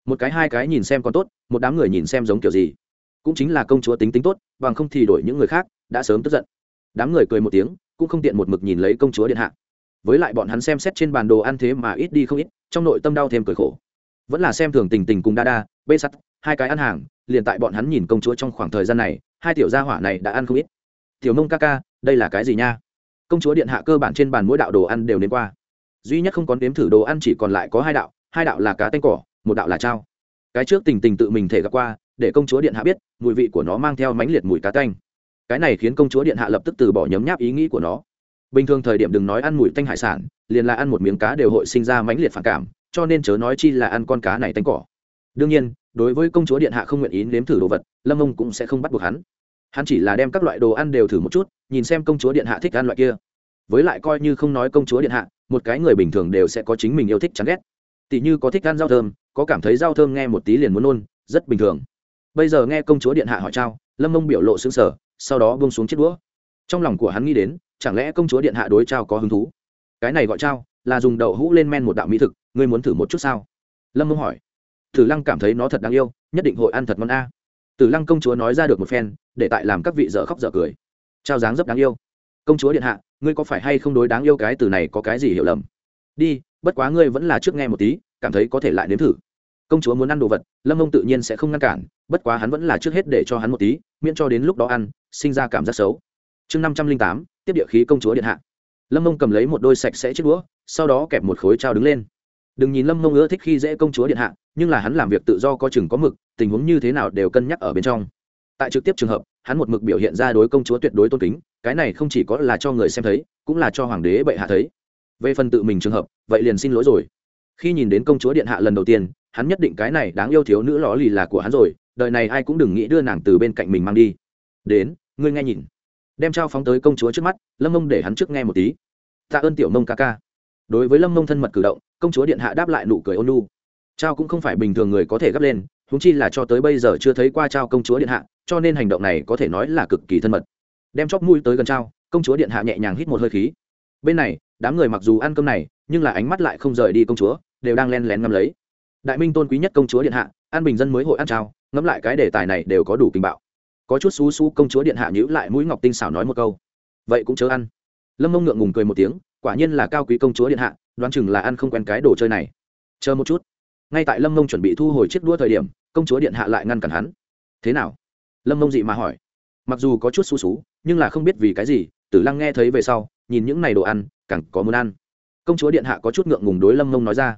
Một cái hai cái nhìn xem còn tốt, một đám người nhìn xem giống kiểu gì. Cũng chính là công chúa tính tính tốt, bằng không thì đổi những người khác, đã sớm tức giận. Đám người cười một tiếng, cũng không tiện một mực nhìn lấy công chúa điện hạ với lại bọn hắn xem xét trên bản đồ ăn thế mà ít đi không ít, trong nội tâm đau thêm cười khổ. Vẫn là xem thường tình tình cùng đa đa bê sắt, hai cái ăn hàng, liền tại bọn hắn nhìn công chúa trong khoảng thời gian này, hai tiểu gia hỏa này đã ăn không ít. Tiểu mông ca ca, đây là cái gì nha? Công chúa điện hạ cơ bản trên bàn mỗi đạo đồ ăn đều đến qua. Duy nhất không có nếm thử đồ ăn chỉ còn lại có hai đạo hai đạo là cá tanh cỏ, một đạo là trao cái trước tình tình tự mình thể gặp qua, để công chúa điện hạ biết, mùi vị của nó mang theo mãnh liệt mùi cá tanh. Cái này khiến công chúa điện hạ lập tức từ bỏ nhấm nháp ý nghĩ của nó bình thường thời điểm đừng nói ăn mùi tanh hải sản, liền là ăn một miếng cá đều hội sinh ra mãnh liệt phản cảm, cho nên chớ nói chi là ăn con cá này tanh cỏ. Đương nhiên, đối với công chúa điện hạ không nguyện ý nếm thử đồ vật, lâm ông cũng sẽ không bắt buộc hắn. Hắn chỉ là đem các loại đồ ăn đều thử một chút, nhìn xem công chúa điện hạ thích ăn loại kia. Với lại coi như không nói công chúa điện hạ, một cái người bình thường đều sẽ có chính mình yêu thích chán ghét. Tỷ như có thích ăn rau thơm, có cảm thấy rau thơm nghe một tí liền muốn nôn, rất bình thường. Bây giờ nghe công chúa điện hạ hỏi trao lâm mông biểu lộ xứng sở sau đó bông xuống chiếc đũa. Trong lòng của hắn nghĩ đến chẳng lẽ công chúa điện hạ đối trao có hứng thú? Cái này gọi trao, là dùng đậu hũ lên men một đạo mỹ thực, ngươi muốn thử một chút sao? Lâm mông hỏi. Tử lăng cảm thấy nó thật đáng yêu, nhất định hội ăn thật ngon a. Tử lăng công chúa nói ra được một phen, để tại làm các vị dở khóc dở cười. Trao dáng rất đáng yêu. Công chúa điện hạ, ngươi có phải hay không đối đáng yêu cái từ này có cái gì hiểu lầm? Đi, bất quá ngươi vẫn là trước nghe một tí, cảm thấy có thể lại nếm thử. Công chúa muốn ăn đồ vật, lâm mông tự nhiên sẽ không ngăn cản, bất quá hắn vẫn là trước hết để cho hắn một tí, miễn cho đến lúc đó ăn, sinh ra cảm giác xấu. Chương năm trăm linh tám tiếp địa khí công chúa điện hạ. Lâm mông cầm lấy một đôi sạch sẽ chiếc đũa, sau đó kẹp một khối trao đứng lên. Đừng nhìn lâm mông ưa thích khi dễ công chúa điện hạ, nhưng là hắn làm việc tự do có chừng có mực, tình huống như thế nào đều cân nhắc ở bên trong. Tại trực tiếp trường hợp, hắn một mực biểu hiện ra đối công chúa tuyệt đối tôn kính, cái này không chỉ có là cho người xem thấy, cũng là cho hoàng đế bệ hạ thấy. Về phần tự mình trường hợp, vậy liền xin lỗi rồi. Khi nhìn đến công chúa điện hạ lần đầu tiên, hắn nhất định cái này đáng yêu thiếu nữ ló lì là của hắn rồi, đời này ai cũng đừng nghĩ đưa nàng từ bên cạnh mình mang đi. Đến, ngươi nghe nhìn đem trao phóng tới công chúa trước mắt, lâm mông để hắn trước nghe một tí. Tạ ơn tiểu mông ca ca. Đối với lâm mông thân mật cử động, công chúa điện hạ đáp lại nụ cười ôn lu trao cũng không phải bình thường người có thể gấp lên húng chi là cho tới bây giờ chưa thấy qua trao công chúa điện hạ, cho nên hành động này có thể nói là cực kỳ thân mật. Đem chóp mũi tới gần trao, công chúa điện hạ nhẹ nhàng hít một hơi khí. Bên này, đám người mặc dù ăn cơm này, nhưng là ánh mắt lại không rời đi công chúa, đều đang len lén ngắm lấy. Đại minh tôn quý nhất công chúa điện hạ, an bình dân mới hội ăn trao, ngẫm lại cái đề tài này đều có đủ kinh bạo có chút xú xú công chúa điện hạ nhữ lại mũi ngọc tinh xảo nói một câu. Vậy cũng chớ ăn. Lâm mông ngượng ngùng cười một tiếng, quả nhiên là cao quý công chúa điện hạ, đoán chừng là ăn không quen cái đồ chơi này. Chờ một chút. Ngay tại lâm mông chuẩn bị thu hồi chiếc đua thời điểm, công chúa điện hạ lại ngăn cản hắn. Thế nào? Lâm mông dị mà hỏi. Mặc dù có chút xú xú, nhưng là không biết vì cái gì, tử lăng nghe thấy về sau, nhìn những này đồ ăn, càng có muốn ăn. Công chúa điện hạ có chút ngượng ngùng đối lâm mông nói ra.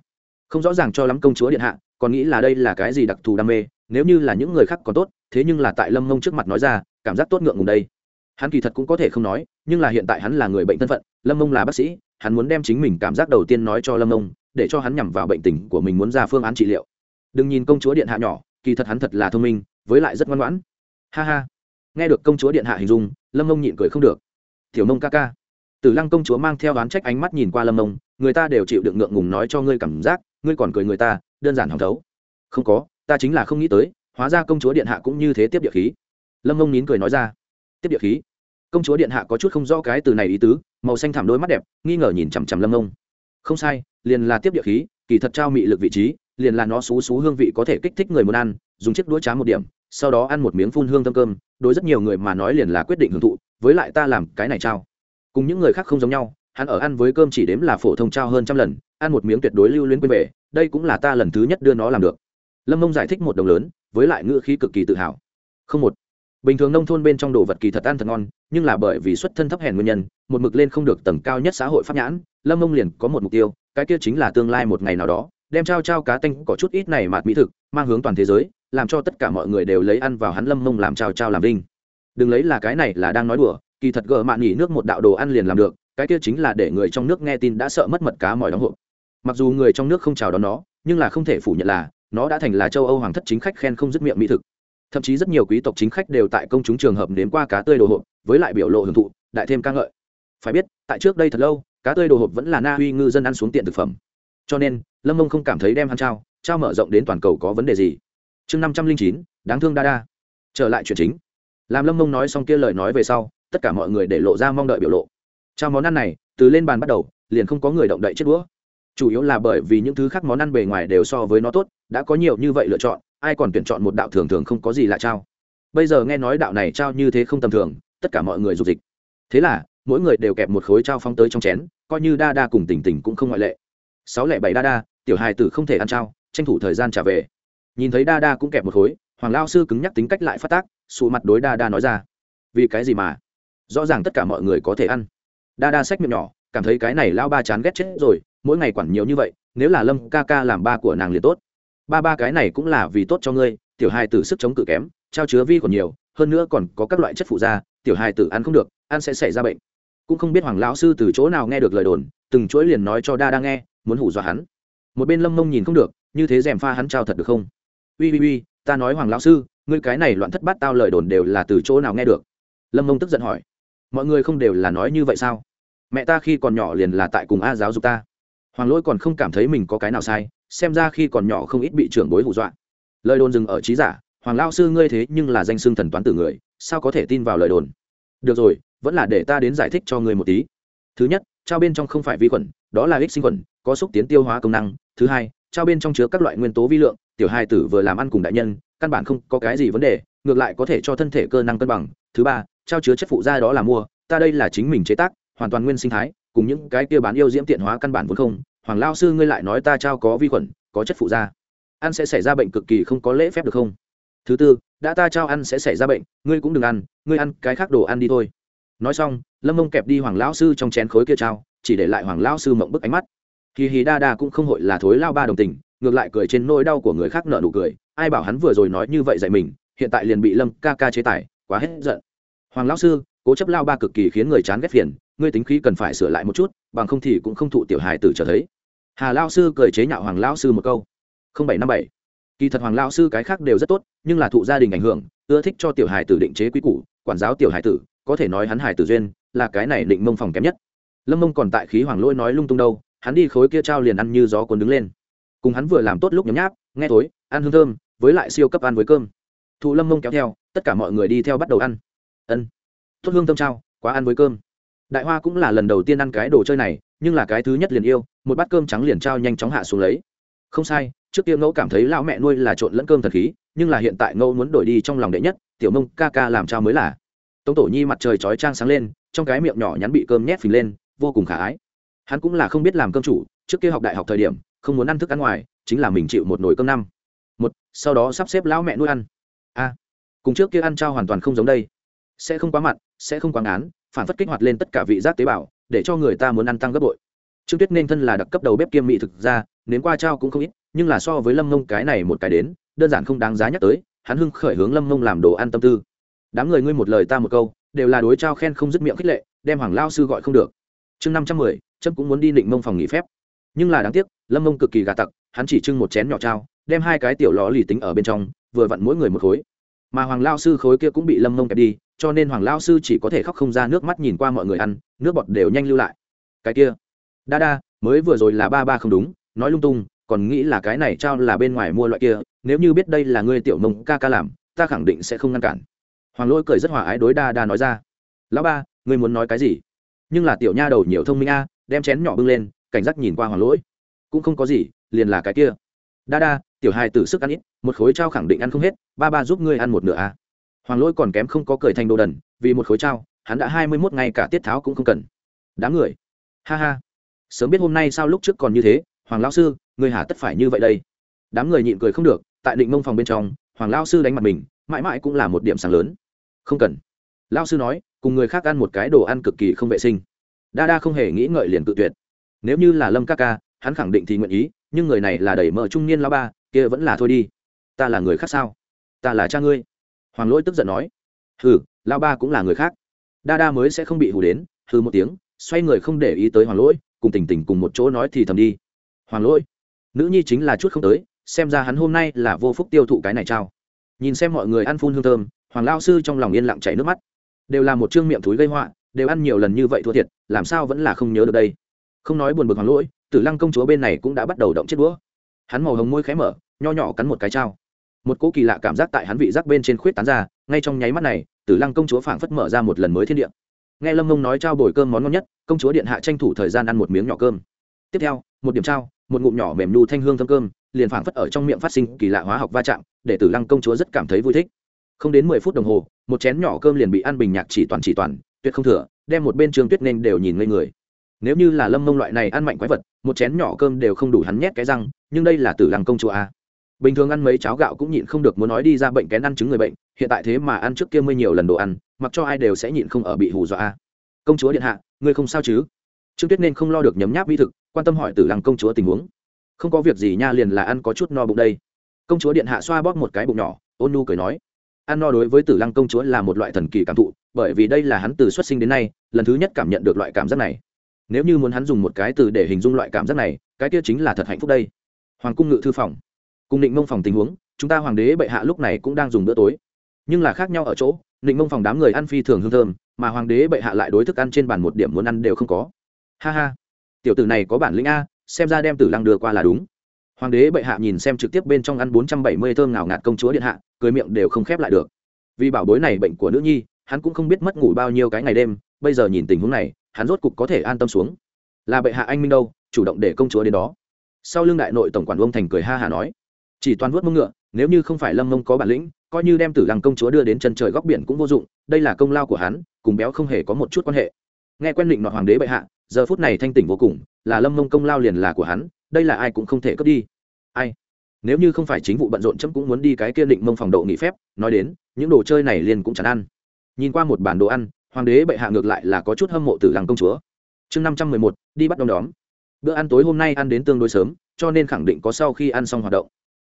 Không rõ ràng cho lắm công chúa điện hạ, còn nghĩ là đây là cái gì đặc thù đam mê nếu như là những người khác còn tốt, thế nhưng là tại lâm mông trước mặt nói ra, cảm giác tốt ngượng ngùng đây. Hắn kỳ thật cũng có thể không nói, nhưng là hiện tại hắn là người bệnh thân phận, lâm mông là bác sĩ, hắn muốn đem chính mình cảm giác đầu tiên nói cho lâm mông để cho hắn nhằm vào bệnh tình của mình muốn ra phương án trị liệu. Đừng nhìn công chúa điện hạ nhỏ, kỳ thật hắn thật là thông minh, với lại rất ngoan ngoãn. Ha ha. Nghe được công chúa điện hạ hình dung, lâm mông nhịn cười không được. Tiểu mông ca ca. Tử lăng công chúa mang theo đoán trách ánh mắt nhìn qua lâm mông người ta đều chịu được ngượng ngùng nói cho ngươi cảm giác, ngươi còn cười người ta, đơn giản hỏng thấu. Không có ta chính là không nghĩ tới, hóa ra công chúa điện hạ cũng như thế tiếp địa khí. Lâm mông nín cười nói ra. Tiếp địa khí? Công chúa điện hạ có chút không rõ cái từ này ý tứ, màu xanh thảm đôi mắt đẹp, nghi ngờ nhìn chằm chằm lâm mông không sai, liền là tiếp địa khí, kỳ thật trao mị lực vị trí, liền là nó xú xú hương vị có thể kích thích người muốn ăn, dùng chiếc đũa trá một điểm, sau đó ăn một miếng phun hương tâm cơm, đối rất nhiều người mà nói liền là quyết định hưởng thụ, với lại ta làm cái này trao. Cùng những người khác không giống nhau, hắn ở ăn với cơm chỉ đếm là phổ thông trao hơn trăm lần, ăn một miếng tuyệt đối lưu luyến quên về, đây cũng là ta lần thứ nhất đưa nó làm được lâm mông giải thích một đồng lớn, với lại ngữ khí cực kỳ tự hào. Không một. Bình thường nông thôn bên trong đồ vật kỳ thật ăn thật ngon, nhưng là bởi vì xuất thân thấp hèn nguyên nhân, một mực lên không được tầng cao nhất xã hội pháp nhãn, lâm mông liền có một mục tiêu, cái kia chính là tương lai một ngày nào đó, đem trao trao cá tanh có chút ít này mạt mỹ thực, mang hướng toàn thế giới, làm cho tất cả mọi người đều lấy ăn vào hắn lâm mông làm trao trao làm đinh. Đừng lấy là cái này là đang nói đùa, kỳ thật gỡ mạn nghỉ nước một đạo đồ ăn liền làm được, cái kia chính là để người trong nước nghe tin đã sợ mất mật cá mỏi đóng hộp. Mặc dù người trong nước không chào đón nó, nhưng là không thể phủ nhận là nó đã thành là châu âu hoàng thất chính khách khen không dứt miệng mỹ thực. Thậm chí rất nhiều quý tộc chính khách đều tại công chúng trường hợp nếm qua cá tươi đồ hộp, với lại biểu lộ hưởng thụ, đại thêm ca ngợi. Phải biết, tại trước đây thật lâu, cá tươi đồ hộp vẫn là na uy ngư dân ăn xuống tiện thực phẩm. Cho nên, lâm mông không cảm thấy đem hắn trao trao mở rộng đến toàn cầu có vấn đề gì. Chương năm trăm linh chín, đáng thương đa đa trở lại chuyện chính. Làm lâm mông nói xong kia lời nói về sau, tất cả mọi người để lộ ra mong đợi biểu lộ. Trao món ăn này, từ lên bàn bắt đầu, liền không có người động đậy chết đũa chủ yếu là bởi vì những thứ khác món ăn bề ngoài đều so với nó tốt, đã có nhiều như vậy lựa chọn, ai còn tuyển chọn một đạo thường thường không có gì lạ trao. Bây giờ nghe nói đạo này trao như thế không tầm thường, tất cả mọi người dục dịch. Thế là, mỗi người đều kẹp một khối trao phong tới trong chén, coi như đa đa cùng tỉnh tỉnh cũng không ngoại lệ. Sáu lẻ bảy đa đa, tiểu hài tử không thể ăn trao, tranh thủ thời gian trả về. Nhìn thấy đa đa cũng kẹp một khối, hoàng lao sư cứng nhắc tính cách lại phát tác, sụ mặt đối đa đa nói ra. Vì cái gì mà? Rõ ràng tất cả mọi người có thể ăn. Đa đa xách miệng nhỏ, cảm thấy cái này lao ba chán ghét chết rồi mỗi ngày quản nhiều như vậy, nếu là lâm ca ca làm ba của nàng liền tốt. Ba ba cái này cũng là vì tốt cho ngươi, tiểu hài tử sức chống cự kém, trao chứa vi còn nhiều, hơn nữa còn có các loại chất phụ da, tiểu hài tử ăn không được, ăn sẽ xảy ra bệnh. Cũng không biết hoàng lão sư từ chỗ nào nghe được lời đồn, từng chuỗi liền nói cho đa đang nghe, muốn hủ dọa hắn. Một bên lâm mông nhìn không được, như thế dèm pha hắn trao thật được không? Ui ui ui ta nói hoàng lão sư, ngươi cái này loạn thất bát tao lời đồn đều là từ chỗ nào nghe được? Lâm mông tức giận hỏi. Mọi người không đều là nói như vậy sao? Mẹ ta khi còn nhỏ liền là tại cùng a giáo dục ta hoàng lỗi còn không cảm thấy mình có cái nào sai, xem ra khi còn nhỏ không ít bị trưởng bối hù dọa. Lời đồn dừng ở trí giả, hoàng lao sư ngươi thế nhưng là danh xưng thần toán tử người, sao có thể tin vào lời đồn? Được rồi, vẫn là để ta đến giải thích cho ngươi một tí. Thứ nhất, trao bên trong không phải vi khuẩn, đó là ích sinh khuẩn, có xúc tiến tiêu hóa công năng. Thứ hai, trao bên trong chứa các loại nguyên tố vi lượng, tiểu hai tử vừa làm ăn cùng đại nhân, căn bản không có cái gì vấn đề, ngược lại có thể cho thân thể cơ năng cân bằng. Thứ ba, trao chứa chất phụ da đó là mua, ta đây là chính mình chế tác, hoàn toàn nguyên sinh thái cùng những cái kia bán yêu diễm tiện hóa căn bản vốn không, hoàng lao sư ngươi lại nói ta trao có vi khuẩn, có chất phụ da. Ăn sẽ xảy ra bệnh cực kỳ không có lễ phép được không? Thứ tư, đã ta trao ăn sẽ xảy ra bệnh, ngươi cũng đừng ăn, ngươi ăn cái khác đồ ăn đi thôi. Nói xong, lâm mông kẹp đi hoàng lão sư trong chén khối kia trao, chỉ để lại hoàng lão sư mộng bức ánh mắt. Kỳ hì đa đa cũng không hội là thối lao ba đồng tình, ngược lại cười trên nỗi đau của người khác nợ nụ cười, ai bảo hắn vừa rồi nói như vậy dạy mình, hiện tại liền bị lâm ca ca chế tài quá hết giận. Hoàng lão sư, cố chấp lao ba cực kỳ khiến người chán ghét phiền ngươi tính khí cần phải sửa lại một chút, bằng không thì cũng không thụ tiểu hài tử trở thấy. Hà lao sư cười chế nhạo hoàng lão sư một câu. Bảy năm bảy. Kỳ thật hoàng lao sư cái khác đều rất tốt, nhưng là thụ gia đình ảnh hưởng, ưa thích cho tiểu hài tử định chế quý củ, quản giáo tiểu hài tử, có thể nói hắn hài tử duyên, là cái này định mông phòng kém nhất. Lâm mông còn tại khí hoàng lôi nói lung tung đâu, hắn đi khối kia trao liền ăn như gió cuốn đứng lên. Cùng hắn vừa làm tốt lúc nhấm nháp, nghe tối ăn hương thơm, với lại siêu cấp ăn với cơm. Thụ lâm mông kéo theo, tất cả mọi người đi theo bắt đầu ăn. Ân. Tốt hương thơm trao, quá ăn với cơm đại hoa cũng là lần đầu tiên ăn cái đồ chơi này, nhưng là cái thứ nhất liền yêu, một bát cơm trắng liền trao nhanh chóng hạ xuống lấy. Không sai, trước kia ngẫu cảm thấy lão mẹ nuôi là trộn lẫn cơm thần khí, nhưng là hiện tại ngẫu muốn đổi đi trong lòng đệ nhất, tiểu mông ca ca làm trao mới là. Tống tổ nhi mặt trời chói trang sáng lên, trong cái miệng nhỏ nhắn bị cơm nhét phình lên, vô cùng khả ái. Hắn cũng là không biết làm cơm chủ, trước kia học đại học thời điểm, không muốn ăn thức ăn ngoài, chính là mình chịu một nồi cơm năm. Một, sau đó sắp xếp lão mẹ nuôi ăn. A, cùng trước kia ăn trao hoàn toàn không giống đây. Sẽ không quá mặn, sẽ không quá ngán phản phất kích hoạt lên tất cả vị giác tế bào, để cho người ta muốn ăn tăng gấp bội. Trương tuyết nên thân là đặc cấp đầu bếp kiêm mỹ thực ra nến qua trao cũng không ít, nhưng là so với lâm mông cái này một cái đến, đơn giản không đáng giá nhắc tới, hắn hưng khởi hướng lâm mông làm đồ ăn tâm tư. Đám người ngươi một lời ta một câu, đều là đối trao khen không dứt miệng khích lệ, đem hoàng lao sư gọi không được. Chương năm trăm mười trâm cũng muốn đi định mông phòng nghỉ phép. Nhưng là đáng tiếc, lâm mông cực kỳ gà tặc, hắn chỉ trưng một chén nhỏ trao, đem hai cái tiểu lò lì tính ở bên trong, vừa vặn mỗi người một khối mà hoàng lao sư khối kia cũng bị lâm mông kẹp đi, cho nên hoàng lao sư chỉ có thể khóc không ra nước mắt nhìn qua mọi người ăn, nước bọt đều nhanh lưu lại. Cái kia, đa đa, mới vừa rồi là ba ba không đúng, nói lung tung, còn nghĩ là cái này trao là bên ngoài mua loại kia, nếu như biết đây là ngươi tiểu mông ca ca làm, ta khẳng định sẽ không ngăn cản. Hoàng lỗi cười rất hòa ái đối đa đa nói ra. Lão ba, ngươi muốn nói cái gì? Nhưng là tiểu nha đầu nhiều thông minh a, đem chén nhỏ bưng lên, cảnh giác nhìn qua hoàng lỗi. Cũng không có gì, liền là cái kia. Đa đa tiểu hài tử sức ăn ít, một khối trao khẳng định ăn không hết, ba ba giúp ngươi ăn một nửa a hoàng lỗi còn kém không có cười thành đồ đần, vì một khối trao, hắn đã hai mươi mốt ngày cả tiết tháo cũng không cần. Đám người. Ha ha. Sớm biết hôm nay sao lúc trước còn như thế, hoàng lão sư người hà tất phải như vậy đây. Đám người nhịn cười không được, tại định mông phòng bên trong, hoàng lão sư đánh mặt mình, mãi mãi cũng là một điểm sáng lớn. Không cần. Lão sư nói, cùng người khác ăn một cái đồ ăn cực kỳ không vệ sinh. Đa đa không hề nghĩ ngợi liền tự tuyệt. Nếu như là lâm ca ca, hắn khẳng định thì nguyện ý, nhưng người này là đẩy mờ trung niên lao ba kia vẫn là thôi đi. Ta là người khác sao? Ta là cha ngươi. Hoàng lỗi tức giận nói. Hừ lao ba cũng là người khác. Đa đa mới sẽ không bị hù đến, hừ một tiếng, xoay người không để ý tới hoàng lỗi, cùng tỉnh tỉnh cùng một chỗ nói thì thầm đi. Hoàng lỗi, nữ nhi chính là chút không tới, xem ra hắn hôm nay là vô phúc tiêu thụ cái này trao nhìn xem mọi người ăn phun hương thơm, hoàng lao sư trong lòng yên lặng chảy nước mắt. Đều là một chương miệng thúi gây họa, đều ăn nhiều lần như vậy thua thiệt, làm sao vẫn là không nhớ được đây? Không nói buồn bực hoàng lỗi, tử lăng công chúa bên này cũng đã bắt đầu động chết đũa hắn màu hồng môi khẽ mở, nho nhỏ cắn một cái trao. Một cỗ kỳ lạ cảm giác tại hắn vị giác bên trên khuyết tán ra, ngay trong nháy mắt này, tử lăng công chúa phảng phất mở ra một lần mới thiên địa. Nghe lâm mông nói trao bồi cơm món ngon nhất, công chúa điện hạ tranh thủ thời gian ăn một miếng nhỏ cơm. Tiếp theo, một điểm trao, một ngụm nhỏ mềm nu thanh hương thơm cơm, liền phảng phất ở trong miệng phát sinh kỳ lạ hóa học va chạm, để tử lăng công chúa rất cảm thấy vui thích. Không đến mười phút đồng hồ, một chén nhỏ cơm liền bị ăn bình nhạc chỉ toàn chỉ toàn, tuyệt không thừa, đem một bên trường tuyết nên đều nhìn ngây người nếu như là lâm mông loại này ăn mạnh quái vật, một chén nhỏ cơm đều không đủ hắn nhét cái răng, nhưng đây là tử lăng công chúa a bình thường ăn mấy cháo gạo cũng nhịn không được muốn nói đi ra bệnh kén ăn chứng người bệnh, hiện tại thế mà ăn trước kia mươi nhiều lần đồ ăn, mặc cho ai đều sẽ nhịn không ở bị hù dọa a công chúa điện hạ, ngươi không sao chứ? Trương tuyết nên không lo được nhấm nháp mỹ thực, quan tâm hỏi tử lăng công chúa tình huống. Không có việc gì nha liền là ăn có chút no bụng đây. Công chúa điện hạ xoa bóp một cái bụng nhỏ, ôn nu cười nói. Ăn no đối với tử lăng công chúa là một loại thần kỳ cảm thụ, bởi vì đây là hắn từ xuất sinh đến nay, lần thứ nhất cảm nhận được loại cảm giác này nếu như muốn hắn dùng một cái từ để hình dung loại cảm giác này, cái kia chính là thật hạnh phúc đây. Hoàng cung ngự thư phòng. Cùng định mông phòng tình huống, chúng ta hoàng đế bệ hạ lúc này cũng đang dùng bữa tối. Nhưng là khác nhau ở chỗ định mông phòng đám người ăn phi thường hương thơm, mà hoàng đế bệ hạ lại đối thức ăn trên bàn một điểm muốn ăn đều không có. Ha ha. Tiểu tử này có bản lĩnh a, xem ra đem tử lăng đưa qua là đúng. Hoàng đế bệ hạ nhìn xem trực tiếp bên trong ăn bốn trăm bảy mươi thơm ngào ngạt công chúa điện hạ, cười miệng đều không khép lại được. Vì bảo bối này bệnh của nữ nhi, hắn cũng không biết mất ngủ bao nhiêu cái ngày đêm, bây giờ nhìn tình huống này hắn rốt cục có thể an tâm xuống. Là bệ hạ anh minh đâu, chủ động để công chúa đến đó. Sau lưng đại nội tổng quản ông thành cười ha hà nói, chỉ toàn vuốt mông ngựa, nếu như không phải lâm mông có bản lĩnh, coi như đem tử lăng công chúa đưa đến chân trời góc biển cũng vô dụng, đây là công lao của hắn, cùng béo không hề có một chút quan hệ. Nghe quen định nọ hoàng đế bệ hạ, giờ phút này thanh tỉnh vô cùng, là lâm mông công lao liền là của hắn, đây là ai cũng không thể cướp đi. Ai? Nếu như không phải chính vụ bận rộn chấm cũng muốn đi cái kia định mông phòng độ nghỉ phép, nói đến, những đồ chơi này liền cũng chẳng ăn. Nhìn qua một bản đồ ăn hoàng đế bệ hạ ngược lại là có chút hâm mộ tử lăng công chúa. Chương năm trăm mười một, đi bắt đom đóm. Bữa ăn tối hôm nay ăn đến tương đối sớm, cho nên khẳng định có sau khi ăn xong hoạt động.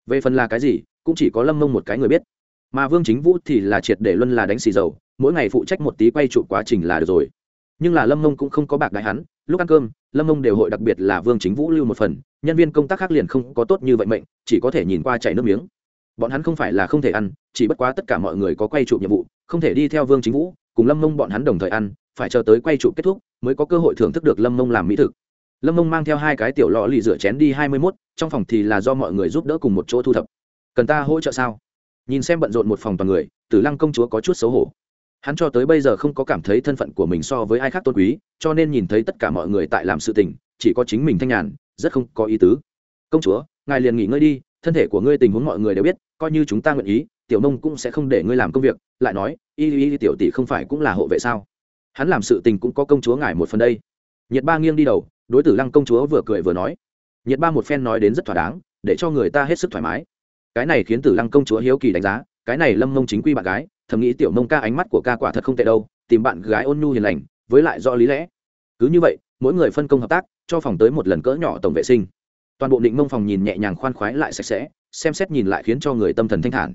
Về phần là cái gì, cũng chỉ có lâm mông một cái người biết. Mà vương chính vũ thì là triệt để luân là đánh xì dầu, mỗi ngày phụ trách một tí quay trụ quá trình là được rồi. Nhưng là lâm mông cũng không có bạc đại hắn, lúc ăn cơm, lâm mông đều hội đặc biệt là vương chính vũ lưu một phần, nhân viên công tác khác liền không có tốt như vậy mệnh, chỉ có thể nhìn qua chảy nước miếng bọn hắn không phải là không thể ăn, chỉ bất quá tất cả mọi người có quay trụ nhiệm vụ, không thể đi theo vương chính vũ, cùng lâm mông bọn hắn đồng thời ăn, phải chờ tới quay trụ kết thúc mới có cơ hội thưởng thức được lâm mông làm mỹ thực. Lâm mông mang theo hai cái tiểu lọ lì rửa chén đi hai mươi mốt, trong phòng thì là do mọi người giúp đỡ cùng một chỗ thu thập. Cần ta hỗ trợ sao? Nhìn xem bận rộn một phòng toàn người, tử lăng công chúa có chút xấu hổ. Hắn cho tới bây giờ không có cảm thấy thân phận của mình so với ai khác tôn quý, cho nên nhìn thấy tất cả mọi người tại làm sự tình, chỉ có chính mình thanh nhàn, rất không có ý tứ. Công chúa, ngài liền nghỉ ngơi đi thân thể của ngươi tình huống mọi người đều biết, coi như chúng ta nguyện ý, tiểu nông cũng sẽ không để ngươi làm công việc. Lại nói, y y tiểu tỷ không phải cũng là hộ vệ sao? Hắn làm sự tình cũng có công chúa ngài một phần đây. Nhiệt ba nghiêng đi đầu, đối tử lăng công chúa vừa cười vừa nói. Nhiệt ba một phen nói đến rất thỏa đáng, để cho người ta hết sức thoải mái. Cái này khiến tử lăng công chúa hiếu kỳ đánh giá, cái này lâm mông chính quy bạn gái, thầm nghĩ tiểu mông ca ánh mắt của ca quả thật không tệ đâu, tìm bạn gái ôn nhu hiền lành, với lại do lý lẽ. Cứ như vậy, mỗi người phân công hợp tác, cho phòng tới một lần cỡ nhỏ tổng vệ sinh toàn bộ định mông phòng nhìn nhẹ nhàng khoan khoái lại sạch sẽ, xem xét nhìn lại khiến cho người tâm thần thanh thản.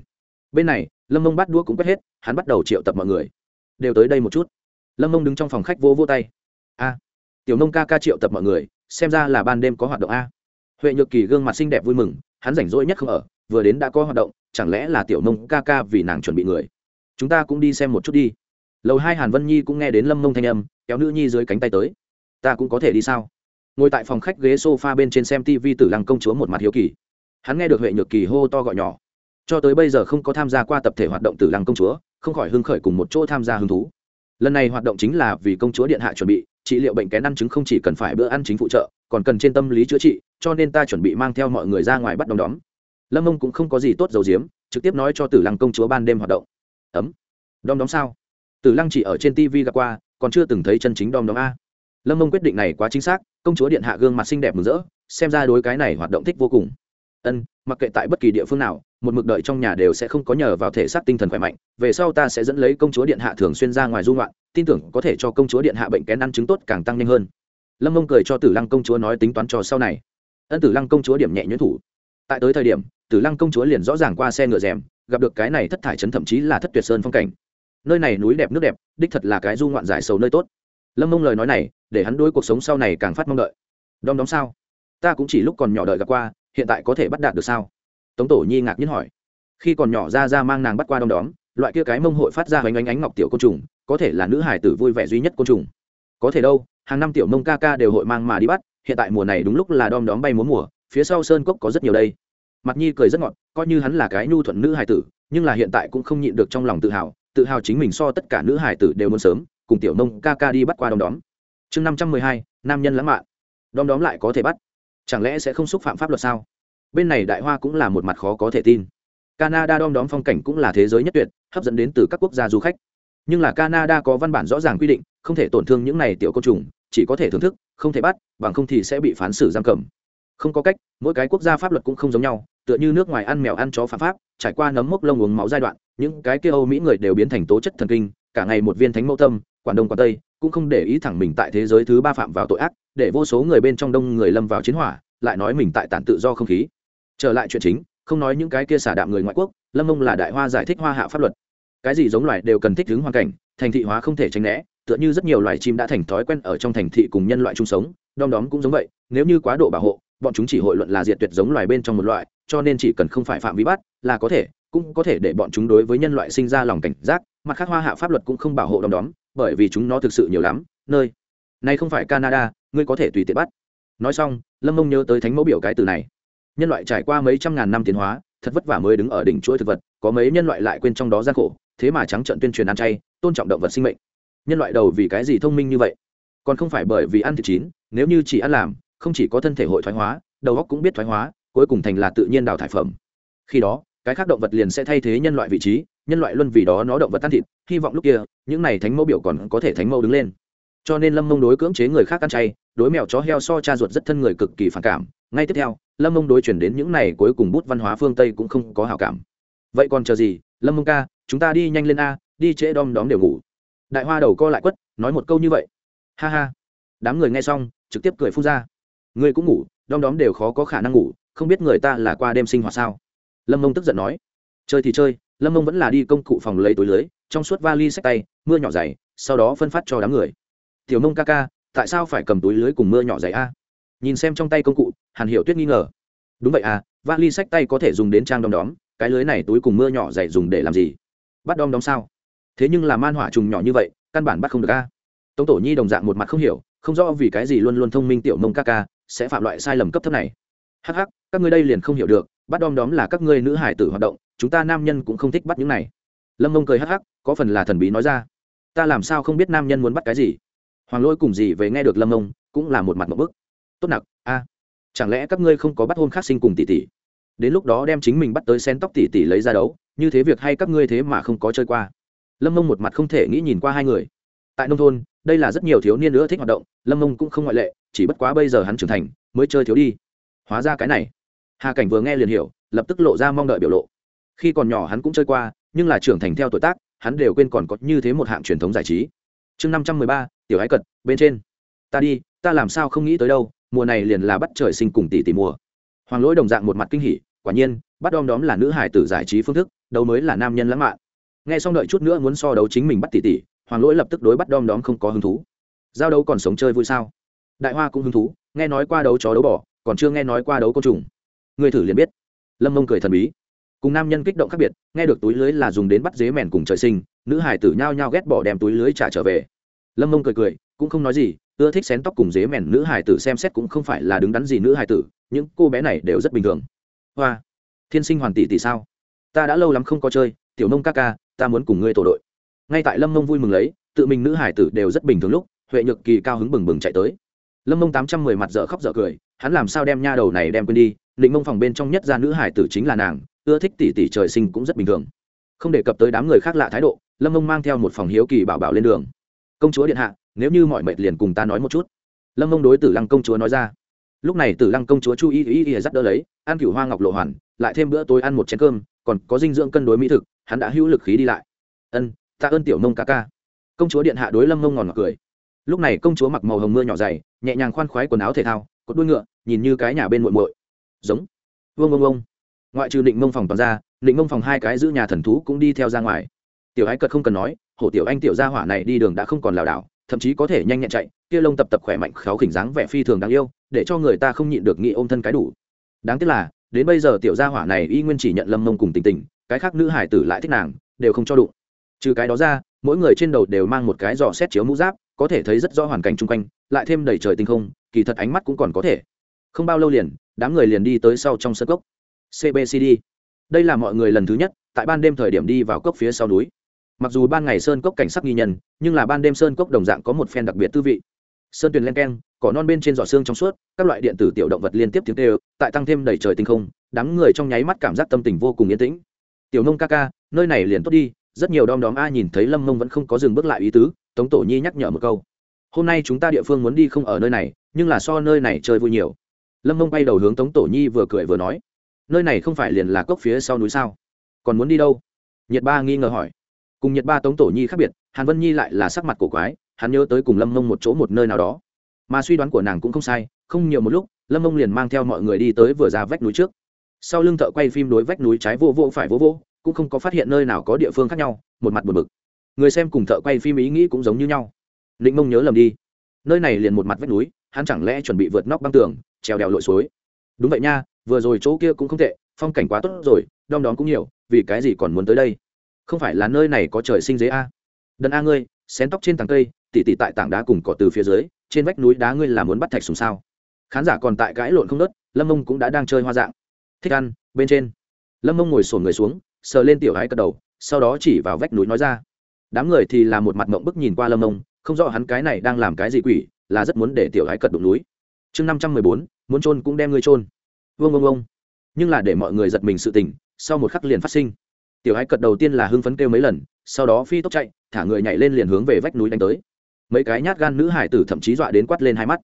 Bên này, lâm mông bắt đũa cũng quét hết, hắn bắt đầu triệu tập mọi người. Đều tới đây một chút. Lâm mông đứng trong phòng khách vô vô tay. A, tiểu nông ca ca triệu tập mọi người, xem ra là ban đêm có hoạt động a. Huệ nhược kỳ gương mặt xinh đẹp vui mừng, hắn rảnh rỗi nhất không ở, vừa đến đã có hoạt động, chẳng lẽ là tiểu nông ca ca vì nàng chuẩn bị người? Chúng ta cũng đi xem một chút đi. Lầu hai hàn vân nhi cũng nghe đến lâm mông thanh âm, kéo nữ nhi dưới cánh tay tới. Ta cũng có thể đi sao? Ngồi tại phòng khách ghế sofa bên trên xem tv tử lăng công chúa một mặt hiếu kỳ. Hắn nghe được huệ nhược kỳ hô to gọi nhỏ. Cho tới bây giờ không có tham gia qua tập thể hoạt động tử lăng công chúa, không khỏi hưng khởi cùng một chỗ tham gia hứng thú. Lần này hoạt động chính là vì công chúa điện hạ chuẩn bị, trị liệu bệnh kén ăn chứng không chỉ cần phải bữa ăn chính phụ trợ, còn cần trên tâm lý chữa trị, cho nên ta chuẩn bị mang theo mọi người ra ngoài bắt đom đóm. Lâm mông cũng không có gì tốt dầu diếm trực tiếp nói cho tử lăng công chúa ban đêm hoạt động. Ấm. Đom đóm sao? Tử lăng chỉ ở trên tv gặp qua, còn chưa từng thấy chân chính đom đóm a. Lâm mông quyết định này quá chính xác công chúa điện hạ gương mặt xinh đẹp mừng rỡ, xem ra đối cái này hoạt động thích vô cùng. Ân, mặc kệ tại bất kỳ địa phương nào, một mực đợi trong nhà đều sẽ không có nhờ vào thể xác tinh thần khỏe mạnh, về sau ta sẽ dẫn lấy công chúa điện hạ thường xuyên ra ngoài dung loạn tin tưởng có thể cho công chúa điện hạ bệnh kén ăn chứng tốt càng tăng nhanh hơn. Lâm mông cười cho tử lăng công chúa nói tính toán cho sau này. Ân tử lăng công chúa điểm nhẹ nhuyễn thủ. Tại tới thời điểm, tử lăng công chúa liền rõ ràng qua xe ngựa rèm, gặp được cái này thất thải trấn thậm chí là thất tuyệt sơn phong cảnh. Nơi này núi đẹp nước đẹp, đích thật là cái du ngoạn giải sầu nơi tốt. Lâm mông lời nói này để hắn đối cuộc sống sau này càng phát mong đợi. Đom đóm sao? Ta cũng chỉ lúc còn nhỏ đợi gặp qua, hiện tại có thể bắt đạt được sao? Tống tổ nhi ngạc nhiên hỏi. Khi còn nhỏ ra ra mang nàng bắt qua đom đóm, loại kia cái mông hội phát ra hoành ánh ánh ngọc tiểu côn trùng, có thể là nữ hải tử vui vẻ duy nhất côn trùng. Có thể đâu, hàng năm tiểu mông ca ca đều hội mang mà đi bắt, hiện tại mùa này đúng lúc là đom đóm bay múa mùa, phía sau sơn cốc có rất nhiều đây. Mặt nhi cười rất ngọt, coi như hắn là cái nhu thuận nữ hải tử, nhưng là hiện tại cũng không nhịn được trong lòng tự hào tự hào chính mình so tất cả nữ hải tử đều muốn sớm, cùng tiểu mông ca ca đi bắt qua đom đóm chương năm trăm mười hai, nam nhân lãng mạn. Đom đóm lại có thể bắt. Chẳng lẽ sẽ không xúc phạm pháp luật sao? Bên này đại hoa cũng là một mặt khó có thể tin. Canada đom đóm phong cảnh cũng là thế giới nhất tuyệt, hấp dẫn đến từ các quốc gia du khách. Nhưng là canada có văn bản rõ ràng quy định, không thể tổn thương những này tiểu côn trùng, chỉ có thể thưởng thức, không thể bắt, bằng không thì sẽ bị phán xử giam cầm. Không có cách, mỗi cái quốc gia pháp luật cũng không giống nhau, tựa như nước ngoài ăn mèo ăn chó phạm pháp, trải qua nấm mốc lông uống máu giai đoạn, những cái kia âu mỹ người đều biến thành tố chất thần kinh, cả ngày một viên thánh mẫu tâm quản đông quản tây, cũng không để ý thẳng mình tại thế giới thứ ba phạm vào tội ác, để vô số người bên trong đông người lâm vào chiến hỏa, lại nói mình tại tản tự do không khí. Trở lại chuyện chính, không nói những cái kia xả đạm người ngoại quốc, lâm mông là đại hoa giải thích hoa hạ pháp luật. Cái gì giống loài đều cần thích ứng hoàn cảnh, thành thị hóa không thể tránh né, tựa như rất nhiều loài chim đã thành thói quen ở trong thành thị cùng nhân loại chung sống, đom đóm cũng giống vậy, nếu như quá độ bảo hộ, bọn chúng chỉ hội luận là diệt tuyệt giống loài bên trong một loại, cho nên chỉ cần không phải phạm vi bắt, là có thể, cũng có thể để bọn chúng đối với nhân loại sinh ra lòng cảnh giác mặt khác hoa hạ pháp luật cũng không bảo hộ đom đóm, bởi vì chúng nó thực sự nhiều lắm, nơi này không phải canada, ngươi có thể tùy tiện bắt. Nói xong, lâm mông nhớ tới thánh mẫu biểu cái từ này. Nhân loại trải qua mấy trăm ngàn năm tiến hóa, thật vất vả mới đứng ở đỉnh chuỗi thực vật, có mấy nhân loại lại quên trong đó gian khổ, thế mà trắng trận tuyên truyền ăn chay, tôn trọng động vật sinh mệnh. Nhân loại đầu vì cái gì thông minh như vậy? Còn không phải bởi vì ăn thịt chín, nếu như chỉ ăn làm, không chỉ có thân thể hội thoái hóa, đầu óc cũng biết thoái hóa, cuối cùng thành là tự nhiên đào thải phẩm. Khi đó, cái khác động vật liền sẽ thay thế nhân loại vị trí nhân loại luân vì đó nó động vật tan thịt, hy vọng lúc kia, những này thánh mẫu biểu còn có thể thánh mẫu đứng lên. Cho nên lâm mông đối cưỡng chế người khác ăn chay, đối mèo chó heo so cha ruột rất thân người cực kỳ phản cảm. Ngay tiếp theo, lâm mông đối chuyển đến những này cuối cùng bút văn hóa phương tây cũng không có hảo cảm. Vậy còn chờ gì? Lâm mông ca, chúng ta đi nhanh lên a, đi trễ đom đóm đều ngủ. Đại hoa đầu co lại quất, nói một câu như vậy. Ha ha. Đám người nghe xong, trực tiếp cười phun ra. Người cũng ngủ, đom đóm đều khó có khả năng ngủ, không biết người ta là qua đêm sinh hoạt sao? Lâm mông tức giận nói. Chơi thì chơi lâm mông vẫn là đi công cụ phòng lấy túi lưới, trong suốt vali sách tay, mưa nhỏ dày, sau đó phân phát cho đám người. Tiểu mông ca ca, tại sao phải cầm túi lưới cùng mưa nhỏ dày a? Nhìn xem trong tay công cụ, hàn hiểu tuyết nghi ngờ. Đúng vậy à vali sách tay có thể dùng đến trang đom đóm, cái lưới này túi cùng mưa nhỏ dày dùng để làm gì? Bắt đom đóm sao? Thế nhưng là man hỏa trùng nhỏ như vậy, căn bản bắt không được a. Tống tổ nhi đồng dạng một mặt không hiểu, không rõ vì cái gì luôn luôn thông minh tiểu mông ca ca sẽ phạm loại sai lầm cấp thấp này. Hắc hắc, các ngươi đây liền không hiểu được, bắt đom đóm là các ngươi nữ hải tử hoạt động chúng ta nam nhân cũng không thích bắt những này. Lâm mông cười hắc hắc, có phần là thần bí nói ra. Ta làm sao không biết nam nhân muốn bắt cái gì? Hoàng lôi cùng gì về nghe được lâm mông cũng là một mặt một bức. Tốt nặc, a. À, chẳng lẽ các ngươi không có bắt hôn khác sinh cùng tỷ tỷ? Đến lúc đó đem chính mình bắt tới sen tóc tỷ tỷ lấy ra đấu, như thế việc hay các ngươi thế mà không có chơi qua. Lâm mông một mặt không thể nghĩ nhìn qua hai người. Tại nông thôn, đây là rất nhiều thiếu niên nữa thích hoạt động, lâm mông cũng không ngoại lệ, chỉ bất quá bây giờ hắn trưởng thành, mới chơi thiếu đi. Hóa ra cái này. Hà cảnh vừa nghe liền hiểu, lập tức lộ ra mong đợi biểu lộ khi còn nhỏ hắn cũng chơi qua, nhưng là trưởng thành theo tuổi tác, hắn đều quên còn có như thế một hạng truyền thống giải trí. Chương năm trăm mười ba, tiểu ái cật, bên trên. Ta đi, ta làm sao không nghĩ tới đâu, mùa này liền là bắt trời sinh cùng tỷ tỷ mùa. Hoàng lỗi đồng dạng một mặt kinh hỉ, quả nhiên, bắt đom đóm là nữ hải tử giải trí phương thức, đâu mới là nam nhân lãng mạn. Nghe xong đợi chút nữa muốn so đấu chính mình bắt tỷ tỷ, hoàng lỗi lập tức đối bắt đom đóm không có hứng thú. Giao đấu còn sống chơi vui sao? Đại hoa cũng hứng thú, nghe nói qua đấu chó đấu bỏ còn chưa nghe nói qua đấu côn trùng. Người thử liền biết. Lâm mông cười thần bí cùng nam nhân kích động khác biệt, nghe được túi lưới là dùng đến bắt dế mèn cùng trời sinh, nữ hải tử nhao nhao ghét bỏ đem túi lưới trả trở về. Lâm mông cười cười, cũng không nói gì, ưa thích xén tóc cùng dế mèn nữ hải tử xem xét cũng không phải là đứng đắn gì nữ hải tử, những cô bé này đều rất bình thường. Hoa, thiên sinh hoàn tỷ tỷ sao? Ta đã lâu lắm không có chơi, tiểu nông ca ca, ta muốn cùng ngươi tổ đội. Ngay tại lâm mông vui mừng lấy, tự mình nữ hải tử đều rất bình thường lúc, huệ nhược kỳ cao hứng bừng bừng chạy tới. Lâm mông tám trăm mười mặt dở khóc dở cười, hắn làm sao đem nha đầu này đem quên đi định mông phòng bên trong nhất ra nữ hải tử chính là nàng ưa thích tỷ tỷ trời sinh cũng rất bình thường. Không đề cập tới đám người khác lạ thái độ, lâm mông mang theo một phòng hiếu kỳ bảo bảo lên đường. Công chúa điện hạ, nếu như mọi mệt liền cùng ta nói một chút. Lâm mông đối tử lăng công chúa nói ra. Lúc này tử lăng công chúa chu y y y dắt đỡ lấy, ăn cửu hoa ngọc lộ hoàn, lại thêm bữa tối ăn một chén cơm, còn có dinh dưỡng cân đối mỹ thực, hắn đã hữu lực khí đi lại. Ân, ta ơn tiểu mông ca ca. Công chúa điện hạ đối lâm mông ngòn ngọt cười. Lúc này công chúa mặc màu hồng mưa nhỏ dày, nhẹ nhàng khoan khoái quần áo thể thao, cột đuôi ngựa, nhìn như cái nhà bên muội muội. Giống. Vương ông ông ngoại trừ định mông phòng toàn ra định mông phòng hai cái giữ nhà thần thú cũng đi theo ra ngoài. Tiểu ái cật không cần nói, hổ tiểu anh tiểu gia hỏa này đi đường đã không còn lảo đảo, thậm chí có thể nhanh nhẹn chạy, kia lông tập tập khỏe mạnh, khéo khỉnh dáng vẻ phi thường đáng yêu, để cho người ta không nhịn được nghĩ ôm thân cái đủ. Đáng tiếc là, đến bây giờ tiểu gia hỏa này y nguyên chỉ nhận lâm mông cùng tình tình, cái khác nữ hải tử lại thích nàng, đều không cho đụng. Trừ cái đó ra, mỗi người trên đầu đều mang một cái giỏ xét chiếu mũ giáp, có thể thấy rất rõ hoàn cảnh chung quanh, lại thêm đầy trời tinh không, kỳ thật ánh mắt cũng còn có thể. Không bao lâu liền, đám người liền đi tới sau trong sân cốc cbcd đây là mọi người lần thứ nhất tại ban đêm thời điểm đi vào cốc phía sau núi. Mặc dù ban ngày sơn cốc cảnh sắc nghi nhân, nhưng là ban đêm sơn cốc đồng dạng có một phen đặc biệt tư vị. Sơn tuyền len keng, cỏ non bên trên giỏ xương trong suốt, các loại điện tử tiểu động vật liên tiếp tiếng kêu, tại tăng thêm đầy trời tinh không, đám người trong nháy mắt cảm giác tâm tình vô cùng yên tĩnh. Tiểu nông ca ca, nơi này liền tốt đi, rất nhiều đom đóm a nhìn thấy lâm mông vẫn không có dừng bước lại ý tứ, tống tổ nhi nhắc nhở một câu. Hôm nay chúng ta địa phương muốn đi không ở nơi này, nhưng là so nơi này chơi vui nhiều. Lâm mông bay đầu hướng tống tổ nhi vừa cười vừa nói nơi này không phải liền là cốc phía sau núi sao? Còn muốn đi đâu? Nhiệt ba nghi ngờ hỏi. Cùng nhiệt ba tống tổ nhi khác biệt, hàn vân nhi lại là sắc mặt cổ quái, hắn nhớ tới cùng lâm mông một chỗ một nơi nào đó. Mà suy đoán của nàng cũng không sai, không nhiều một lúc, lâm mông liền mang theo mọi người đi tới vừa ra vách núi trước. Sau lưng thợ quay phim đối vách núi trái vô vô phải vô vô, cũng không có phát hiện nơi nào có địa phương khác nhau, một mặt buồn bực. Người xem cùng thợ quay phim ý nghĩ cũng giống như nhau. Định mông nhớ lầm đi. Nơi này liền một mặt vách núi, hắn chẳng lẽ chuẩn bị vượt nóc băng tường, trèo đèo lội suối. Đúng vậy nha vừa rồi chỗ kia cũng không tệ, phong cảnh quá tốt rồi, đom đóm cũng nhiều, vì cái gì còn muốn tới đây? Không phải là nơi này có trời sinh dế a? Đần a ngươi, xén tóc trên tảng cây, tỉ tỉ tại tảng đá cùng cỏ từ phía dưới, trên vách núi đá ngươi là muốn bắt thạch sùng sao? Khán giả còn tại cãi lộn không đất lâm mông cũng đã đang chơi hoa dạng. Thích ăn, bên trên. Lâm mông ngồi sổn người xuống, sờ lên tiểu hái cất đầu, sau đó chỉ vào vách núi nói ra. Đám người thì là một mặt mộng bức nhìn qua lâm mông, không rõ hắn cái này đang làm cái gì quỷ, là rất muốn để tiểu hái cật đụng núi. Chương năm trăm mười bốn, muốn trôn cũng đem ngươi trôn vương vương vương. Nhưng là để mọi người giật mình sự tình, sau một khắc liền phát sinh. Tiểu hái cật đầu tiên là hưng phấn kêu mấy lần, sau đó phi tốc chạy, thả người nhảy lên liền hướng về vách núi đánh tới. Mấy cái nhát gan nữ hải tử thậm chí dọa đến quát lên hai mắt.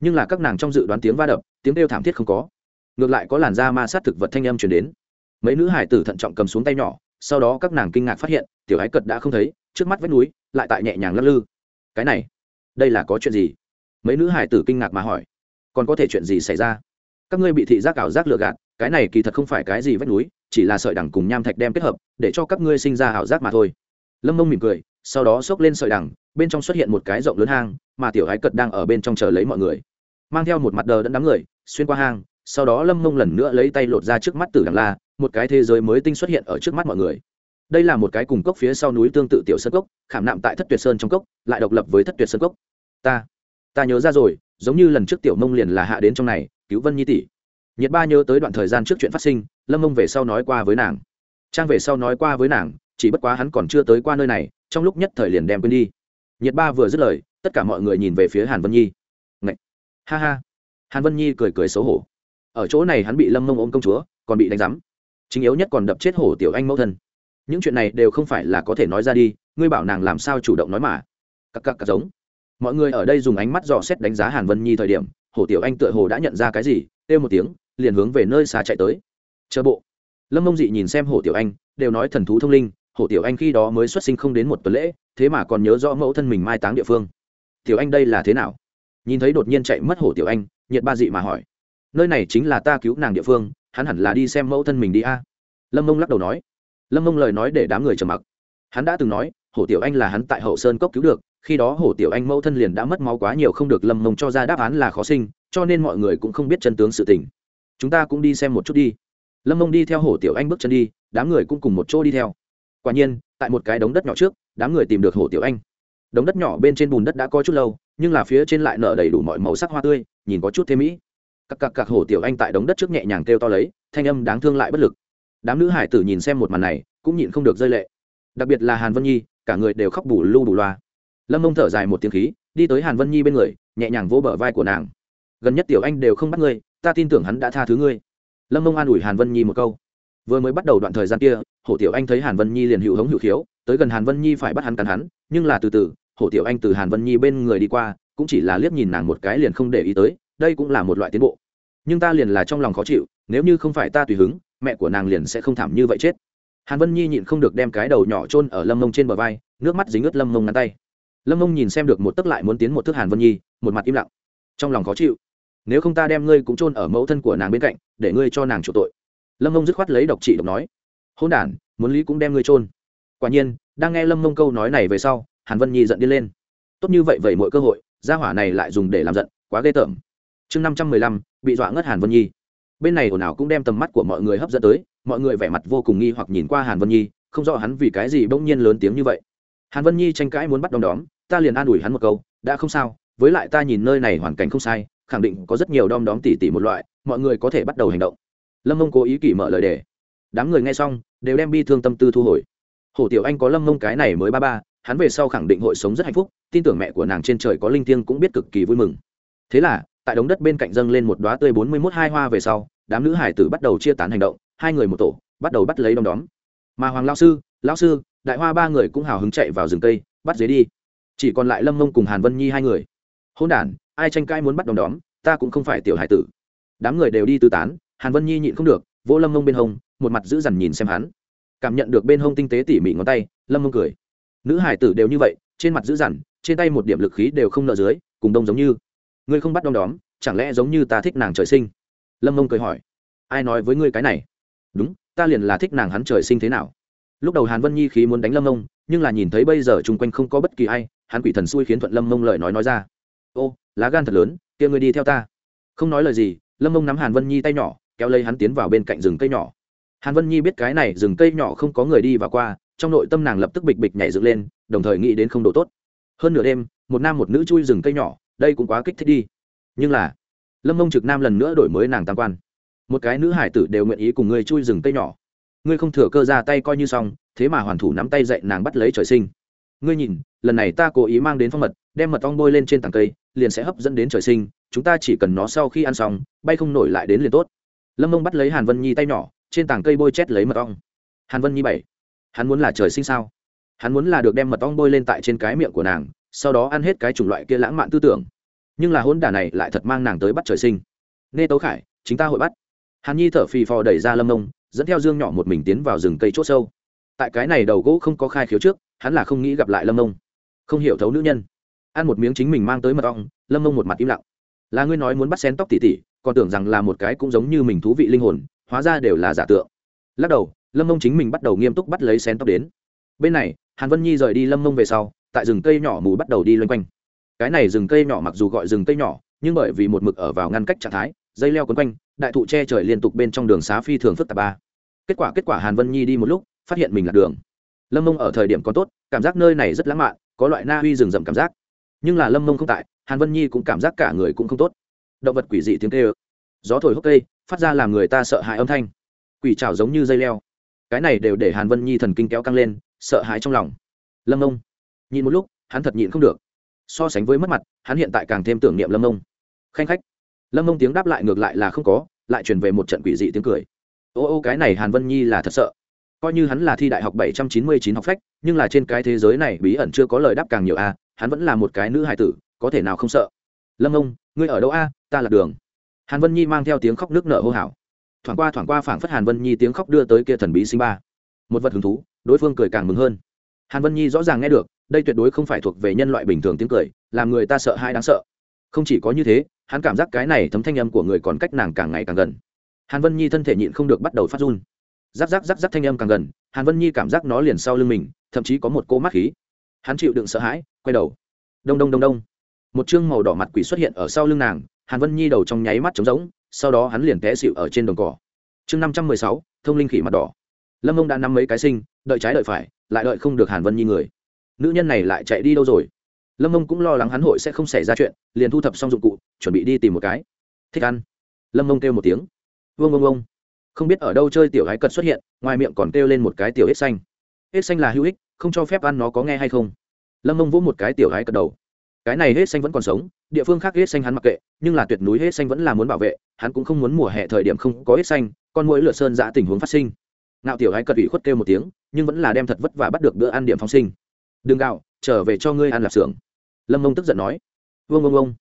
Nhưng là các nàng trong dự đoán tiếng va đập, tiếng kêu thảm thiết không có. Ngược lại có làn da ma sát thực vật thanh âm chuyển đến. Mấy nữ hải tử thận trọng cầm xuống tay nhỏ, sau đó các nàng kinh ngạc phát hiện, tiểu ái cật đã không thấy, trước mắt vách núi, lại tại nhẹ nhàng lắc lư. Cái này, đây là có chuyện gì? Mấy nữ hải tử kinh ngạc mà hỏi, còn có thể chuyện gì xảy ra? Các ngươi bị thị giác ảo giác lừa gạt, cái này kỳ thật không phải cái gì vách núi, chỉ là sợi đằng cùng nham thạch đem kết hợp, để cho các ngươi sinh ra ảo giác mà thôi. Lâm mông mỉm cười, sau đó xốc lên sợi đằng, bên trong xuất hiện một cái rộng lớn hang, mà tiểu ái cật đang ở bên trong chờ lấy mọi người. Mang theo một mặt đờ đẫn đám người, xuyên qua hang, sau đó lâm mông lần nữa lấy tay lột ra trước mắt tử đằng la, một cái thế giới mới tinh xuất hiện ở trước mắt mọi người. Đây là một cái cùng cốc phía sau núi tương tự tiểu sơn cốc, khảm nạm tại thất tuyệt sơn trong cốc, lại độc lập với thất tuyệt sơn cốc. Ta ta nhớ ra rồi, giống như lần trước tiểu mông liền là hạ đến trong này cứu vân nhi tỷ. Nhiệt ba nhớ tới đoạn thời gian trước chuyện phát sinh, lâm mông về sau nói qua với nàng. Trang về sau nói qua với nàng, chỉ bất quá hắn còn chưa tới qua nơi này, trong lúc nhất thời liền đem quên đi. Nhiệt ba vừa dứt lời, tất cả mọi người nhìn về phía hàn vân nhi. Ngậy! ha ha! Hàn vân nhi cười cười xấu hổ. Ở chỗ này hắn bị lâm mông ôm công chúa, còn bị đánh rắm chính yếu nhất còn đập chết hổ tiểu anh mẫu thân. Những chuyện này đều không phải là có thể nói ra đi, ngươi bảo nàng làm sao chủ động nói mà. Cặp cặp cặp giống. Mọi người ở đây dùng ánh mắt dò xét đánh giá hàn vân nhi thời điểm hổ tiểu anh tựa hồ đã nhận ra cái gì, kêu một tiếng, liền hướng về nơi xa chạy tới. Chờ bộ. Lâm mông dị nhìn xem hổ tiểu anh, đều nói thần thú thông linh, hổ tiểu anh khi đó mới xuất sinh không đến một tuần lễ, thế mà còn nhớ rõ mẫu thân mình mai táng địa phương. Tiểu anh đây là thế nào? Nhìn thấy đột nhiên chạy mất hổ tiểu anh, nhiệt ba dị mà hỏi. Nơi này chính là ta cứu nàng địa phương, hắn hẳn là đi xem mẫu thân mình đi a. Lâm mông lắc đầu nói. Lâm mông lời nói để đám người trầm mặc. Hắn đã từng nói, hổ tiểu anh là hắn tại hậu sơn cốc cứu được khi đó hổ tiểu anh mẫu thân liền đã mất máu quá nhiều không được lâm mông cho ra đáp án là khó sinh, cho nên mọi người cũng không biết chân tướng sự tình. Chúng ta cũng đi xem một chút đi. Lâm mông đi theo hổ tiểu anh bước chân đi, đám người cũng cùng một chỗ đi theo. Quả nhiên, tại một cái đống đất nhỏ trước, đám người tìm được hổ tiểu anh. Đống đất nhỏ bên trên bùn đất đã có chút lâu, nhưng là phía trên lại nở đầy đủ mọi màu sắc hoa tươi, nhìn có chút thêm mỹ. Các cặc cặc, hổ tiểu anh tại đống đất trước nhẹ nhàng kêu to lấy, thanh âm đáng thương lại bất lực. Đám nữ hải tử nhìn xem một màn này, cũng nhịn không được rơi lệ. Đặc biệt là hàn vân nhi, cả người đều khóc bù lu bù loa lâm mông thở dài một tiếng khí, đi tới hàn vân nhi bên người, nhẹ nhàng vỗ bờ vai của nàng. Gần nhất tiểu anh đều không bắt ngươi, ta tin tưởng hắn đã tha thứ ngươi. Lâm mông an ủi hàn vân nhi một câu. Vừa mới bắt đầu đoạn thời gian kia, hổ tiểu anh thấy hàn vân nhi liền hữu hống hữu khiếu, tới gần hàn vân nhi phải bắt hắn cắn hắn, nhưng là từ từ, hổ tiểu anh từ hàn vân nhi bên người đi qua, cũng chỉ là liếc nhìn nàng một cái liền không để ý tới, đây cũng là một loại tiến bộ. Nhưng ta liền là trong lòng khó chịu, nếu như không phải ta tùy hứng, mẹ của nàng liền sẽ không thảm như vậy chết. Hàn vân nhi nhịn không được đem cái đầu nhỏ chôn ở lâm mông trên bờ vai, nước mắt dính ướt lâm mông ngắn tay lâm mông nhìn xem được một tấc lại muốn tiến một thước hàn vân nhi một mặt im lặng. Trong lòng khó chịu. Nếu không ta đem ngươi cũng chôn ở mẫu thân của nàng bên cạnh để ngươi cho nàng chủ tội. Lâm mông dứt khoát lấy độc trị độc nói. Hôn đản, muốn lý cũng đem ngươi chôn. Quả nhiên đang nghe lâm mông câu nói này về sau hàn vân nhi giận đi lên. Tốt như vậy vậy mọi cơ hội gia hỏa này lại dùng để làm giận quá ghê tởm. Chương năm trăm mười lăm bị dọa ngất hàn vân nhi. Bên này ồn ào cũng đem tầm mắt của mọi người hấp dẫn tới mọi người vẻ mặt vô cùng nghi hoặc nhìn qua hàn vân nhi không rõ hắn vì cái gì bỗng nhiên lớn tiếng như vậy hàn vân nhi tranh cãi muốn bắt đom đóm, ta liền an ủi hắn một câu, đã không sao, với lại ta nhìn nơi này hoàn cảnh không sai, khẳng định có rất nhiều đom đóm tỉ tỉ một loại, mọi người có thể bắt đầu hành động. Lâm mông cố ý kỷ mở lời đề. Đám người nghe xong, đều đem bi thương tâm tư thu hồi. Hổ tiểu anh có lâm mông cái này mới ba ba, hắn về sau khẳng định hội sống rất hạnh phúc, tin tưởng mẹ của nàng trên trời có linh thiêng cũng biết cực kỳ vui mừng. Thế là, tại đống đất bên cạnh dâng lên một đoá tươi bốn mươi mốt hai hoa về sau, đám nữ hải tử bắt đầu chia tán hành động, hai người một tổ, bắt đầu bắt lấy đom đóm. Mà hoàng lao sư lao sư đại hoa ba người cũng hào hứng chạy vào rừng cây, bắt dế đi. Chỉ còn lại lâm mông cùng hàn vân nhi hai người. Hôn đ ai tranh cãi muốn bắt đom đóm, ta cũng không phải tiểu hải tử. Đám người đều đi tư tán, hàn vân nhi nhịn không được, vỗ lâm mông bên hông, một mặt giữ dằn nhìn xem hắn. Cảm nhận được bên hông tinh tế tỉ mỉ ngón tay, lâm mông cười. Nữ hải tử đều như vậy, trên mặt giữ dằn, trên tay một điểm lực khí đều không nợ dưới, cùng đông giống như. Ngươi không bắt đom đóm, chẳng lẽ giống như ta thích nàng trời sinh? Lâm mông cười hỏi. Ai nói với ngươi cái này? Đúng, ta liền là thích nàng hắn trời sinh thế nào? Lúc đầu hàn vân nhi khí muốn đánh lâm mông nhưng là nhìn thấy bây giờ chung quanh không có bất kỳ ai, hắn quỷ thần xui khiến thuận lâm mông lời nói nói ra. Ô, lá gan thật lớn, kia người đi theo ta. Không nói lời gì, lâm mông nắm hàn vân nhi tay nhỏ, kéo lấy hắn tiến vào bên cạnh rừng cây nhỏ. Hàn vân nhi biết cái này rừng cây nhỏ không có người đi và qua, trong nội tâm nàng lập tức bịch bịch nhảy dựng lên, đồng thời nghĩ đến không độ tốt. Hơn nửa đêm, một nam một nữ chui rừng cây nhỏ, đây cũng quá kích thích đi. Nhưng là, lâm mông trực nam lần nữa đổi mới nàng tam quan. Một cái nữ hải tử đều nguyện ý cùng ngươi chui rừng cây nhỏ ngươi không thừa cơ ra tay coi như xong, thế mà hoàn thủ nắm tay dậy nàng bắt lấy trời sinh. Ngươi nhìn, lần này ta cố ý mang đến phong mật, đem mật ong bôi lên trên tảng cây, liền sẽ hấp dẫn đến trời sinh, chúng ta chỉ cần nó sau khi ăn xong, bay không nổi lại đến liền tốt. Lâm mông bắt lấy hàn vân nhi tay nhỏ, trên tảng cây bôi chét lấy mật ong. Hàn vân nhi bảy. Hắn muốn là trời sinh sao? Hắn muốn là được đem mật ong bôi lên tại trên cái miệng của nàng, sau đó ăn hết cái chủng loại kia lãng mạn tư tưởng. Nhưng là hôn đả này lại thật mang nàng tới bắt trời sinh. Nê tấu khải, chính ta hội bắt. Hàn nhi thở phì phò đẩy ra lâm mông dẫn theo dương nhỏ một mình tiến vào rừng cây c h ỗ sâu. Tại cái này đầu gỗ không có khai khiếu trước hắn là không nghĩ gặp lại lâm ông, không hiểu thấu nữ nhân. Ăn một miếng chính mình mang tới mật ong lâm ông một mặt im lặng. Là ngươi nói muốn bắt xén tóc tỉ tỉ còn tưởng rằng là một cái cũng giống như mình thú vị linh hồn hóa ra đều là giả tượng. Lắc đầu lâm ông chính mình bắt đầu nghiêm túc bắt lấy xén tóc đến. Bên này hàn vân nhi rời đi lâm ông về sau tại rừng cây nhỏ mù bắt đầu đi loanh quanh. Cái này rừng cây nhỏ mặc dù gọi rừng cây nhỏ nhưng bởi vì một mực ở vào ngăn cách trạng thái dây leo quấn quanh đại thụ che trời liên tục bên trong đường xá phi thường phức tạp ba kết quả kết quả hàn vân nhi đi một lúc, phát hiện mình lạc đường. Lâm mông ở thời điểm còn tốt, cảm giác nơi này rất lãng mạn, có loại na uy rừng rậm cảm giác. Nhưng là lâm mông không tại, hàn vân nhi cũng cảm giác cả người cũng không tốt. Động vật quỷ dị tiếng tê ơ gió thổi hốc cây, phát ra làm người ta sợ hãi âm thanh. Quỷ trào giống như dây leo. Cái này đều để hàn vân nhi thần kinh kéo căng lên, sợ hãi trong lòng. Lâm mông, nhìn một lúc, hắn thật nhịn không được. So sánh với mất mặt, hắn hiện tại càng thêm tưởng niệm lâm mông. Khanh khách. Lâm mông tiếng đáp lại ngược lại là không có, lại chuyển về một trận quỷ dị tiếng cười ô ô, cái này hàn vân nhi là thật sợ. Coi như hắn là thi đại học bảy trăm chín mươi chín học phách, nhưng là trên cái thế giới này bí ẩn chưa có lời đáp càng nhiều a, hắn vẫn là một cái nữ hài tử, có thể nào không sợ? Lâm ông, ngươi ở đâu a? Ta là đường. Hàn vân nhi mang theo tiếng khóc nước nở hô hào. Thoảng qua thoảng qua phảng phất hàn vân nhi tiếng khóc đưa tới kia thần bí sinh ba. Một vật hứng thú, đối phương cười càng mừng hơn. Hàn vân nhi rõ ràng nghe được, đây tuyệt đối không phải thuộc về nhân loại bình thường tiếng cười, làm người ta sợ hai đáng sợ. Không chỉ có như thế, hắn cảm giác cái này thấm thanh âm của người còn cách nàng càng ngày càng gần hàn vân nhi thân thể nhịn không được bắt đầu phát run. Rắc rắc rắc rắc thanh âm càng gần, hàn vân nhi cảm giác nó liền sau lưng mình, thậm chí có một cô mắt khí. Hắn chịu đựng sợ hãi, quay đầu. Đông đông đông đông. Một chương màu đỏ mặt quỷ xuất hiện ở sau lưng nàng, hàn vân nhi đầu trong nháy mắt trống rỗng, sau đó hắn liền té xịu ở trên đồng cỏ. Chương năm trăm mười sáu, thông linh khỉ mặt đỏ. Lâm ông đã nắm mấy cái sinh, đợi trái đợi phải, lại đợi không được hàn vân nhi người. Nữ nhân này lại chạy đi đâu rồi? Lâm mông cũng lo lắng hắn hội sẽ không xảy ra chuyện, liền thu thập xong dụng cụ, chuẩn bị đi tìm một cái. Thích ăn. Lâm mông kêu một tiếng vương ông ông, không biết ở đâu chơi tiểu gái cật xuất hiện ngoài miệng còn kêu lên một cái tiểu hết xanh. Hết xanh là hữu ích không cho phép ăn nó có nghe hay không? Lâm mông vỗ một cái tiểu gái cật đầu. Cái này hết xanh vẫn còn sống địa phương khác hết xanh hắn mặc kệ nhưng là tuyệt núi hết xanh vẫn là muốn bảo vệ hắn cũng không muốn mùa hè thời điểm không có hết xanh con mỗi lửa sơn giã tình huống phát sinh. Nạo tiểu gái cật ủy khuất kêu một tiếng nhưng vẫn là đem thật vất vả bắt được bữa ăn điểm phóng sinh. Đừng gạo trở về cho ngươi ăn lạp xưởng. Lâm mông tức giận nói. Vương ông ông,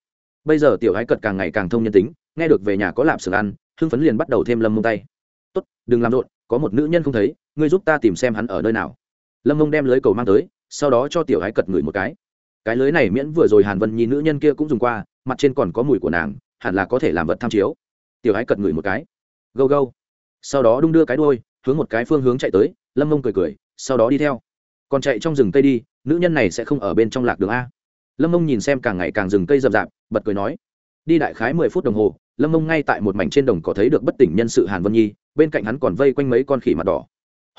bây giờ tiểu gái cật càng ngày càng thông nhân tính nghe được về nhà có lạp xưởng ăn hưng phấn liền bắt đầu thêm lâm mông tay. Tốt, đừng làm rộn, có một nữ nhân không thấy, ngươi giúp ta tìm xem hắn ở nơi nào. Lâm mông đem lưới cầu mang tới, sau đó cho tiểu gái cật ngửi một cái. Cái lưới này miễn vừa rồi hàn vân nhìn nữ nhân kia cũng dùng qua, mặt trên còn có mùi của nàng, hẳn là có thể làm vật tham chiếu. Tiểu gái cật ngửi một cái. Gâu gâu. Sau đó đung đưa cái đôi hướng một cái phương hướng chạy tới, lâm mông cười cười, sau đó đi theo. Còn chạy trong rừng cây đi, nữ nhân này sẽ không ở bên trong lạc đường a. Lâm mông nhìn xem càng ngày càng rừng cây rậm rạp, bật cười nói. Đi đại khái mười phút đồng hồ lâm mông ngay tại một mảnh trên đồng có thấy được bất tỉnh nhân sự hàn vân nhi bên cạnh hắn còn vây quanh mấy con khỉ mặt đỏ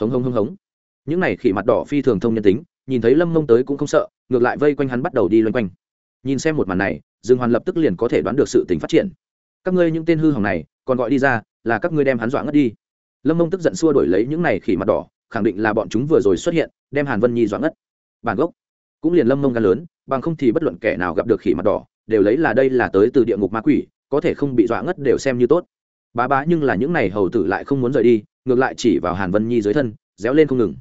hống hống hống hống. những n à y khỉ mặt đỏ phi thường thông nhân tính nhìn thấy lâm mông tới cũng không sợ ngược lại vây quanh hắn bắt đầu đi loanh quanh nhìn xem một màn này dương hoàn lập tức liền có thể đoán được sự tình phát triển các ngươi những tên hư hỏng này còn gọi đi ra là các ngươi đem hắn dọa ngất đi lâm mông tức giận xua đổi lấy những này khỉ mặt đỏ khẳng định là bọn chúng vừa rồi xuất hiện đem hàn vân nhi dọa ngất bản gốc cũng liền lâm mông gan lớn bằng không thì bất luận kẻ nào gặp được khỉ mặt đỏ đều lấy là đây là tới từ địa ngục ma quỷ có thể không bị dọa ngất đều xem như tốt. Bá bá nhưng là những này hầu tử lại không muốn rời đi, ngược lại chỉ vào hàn vân nhi dưới thân, réo lên không ngừng.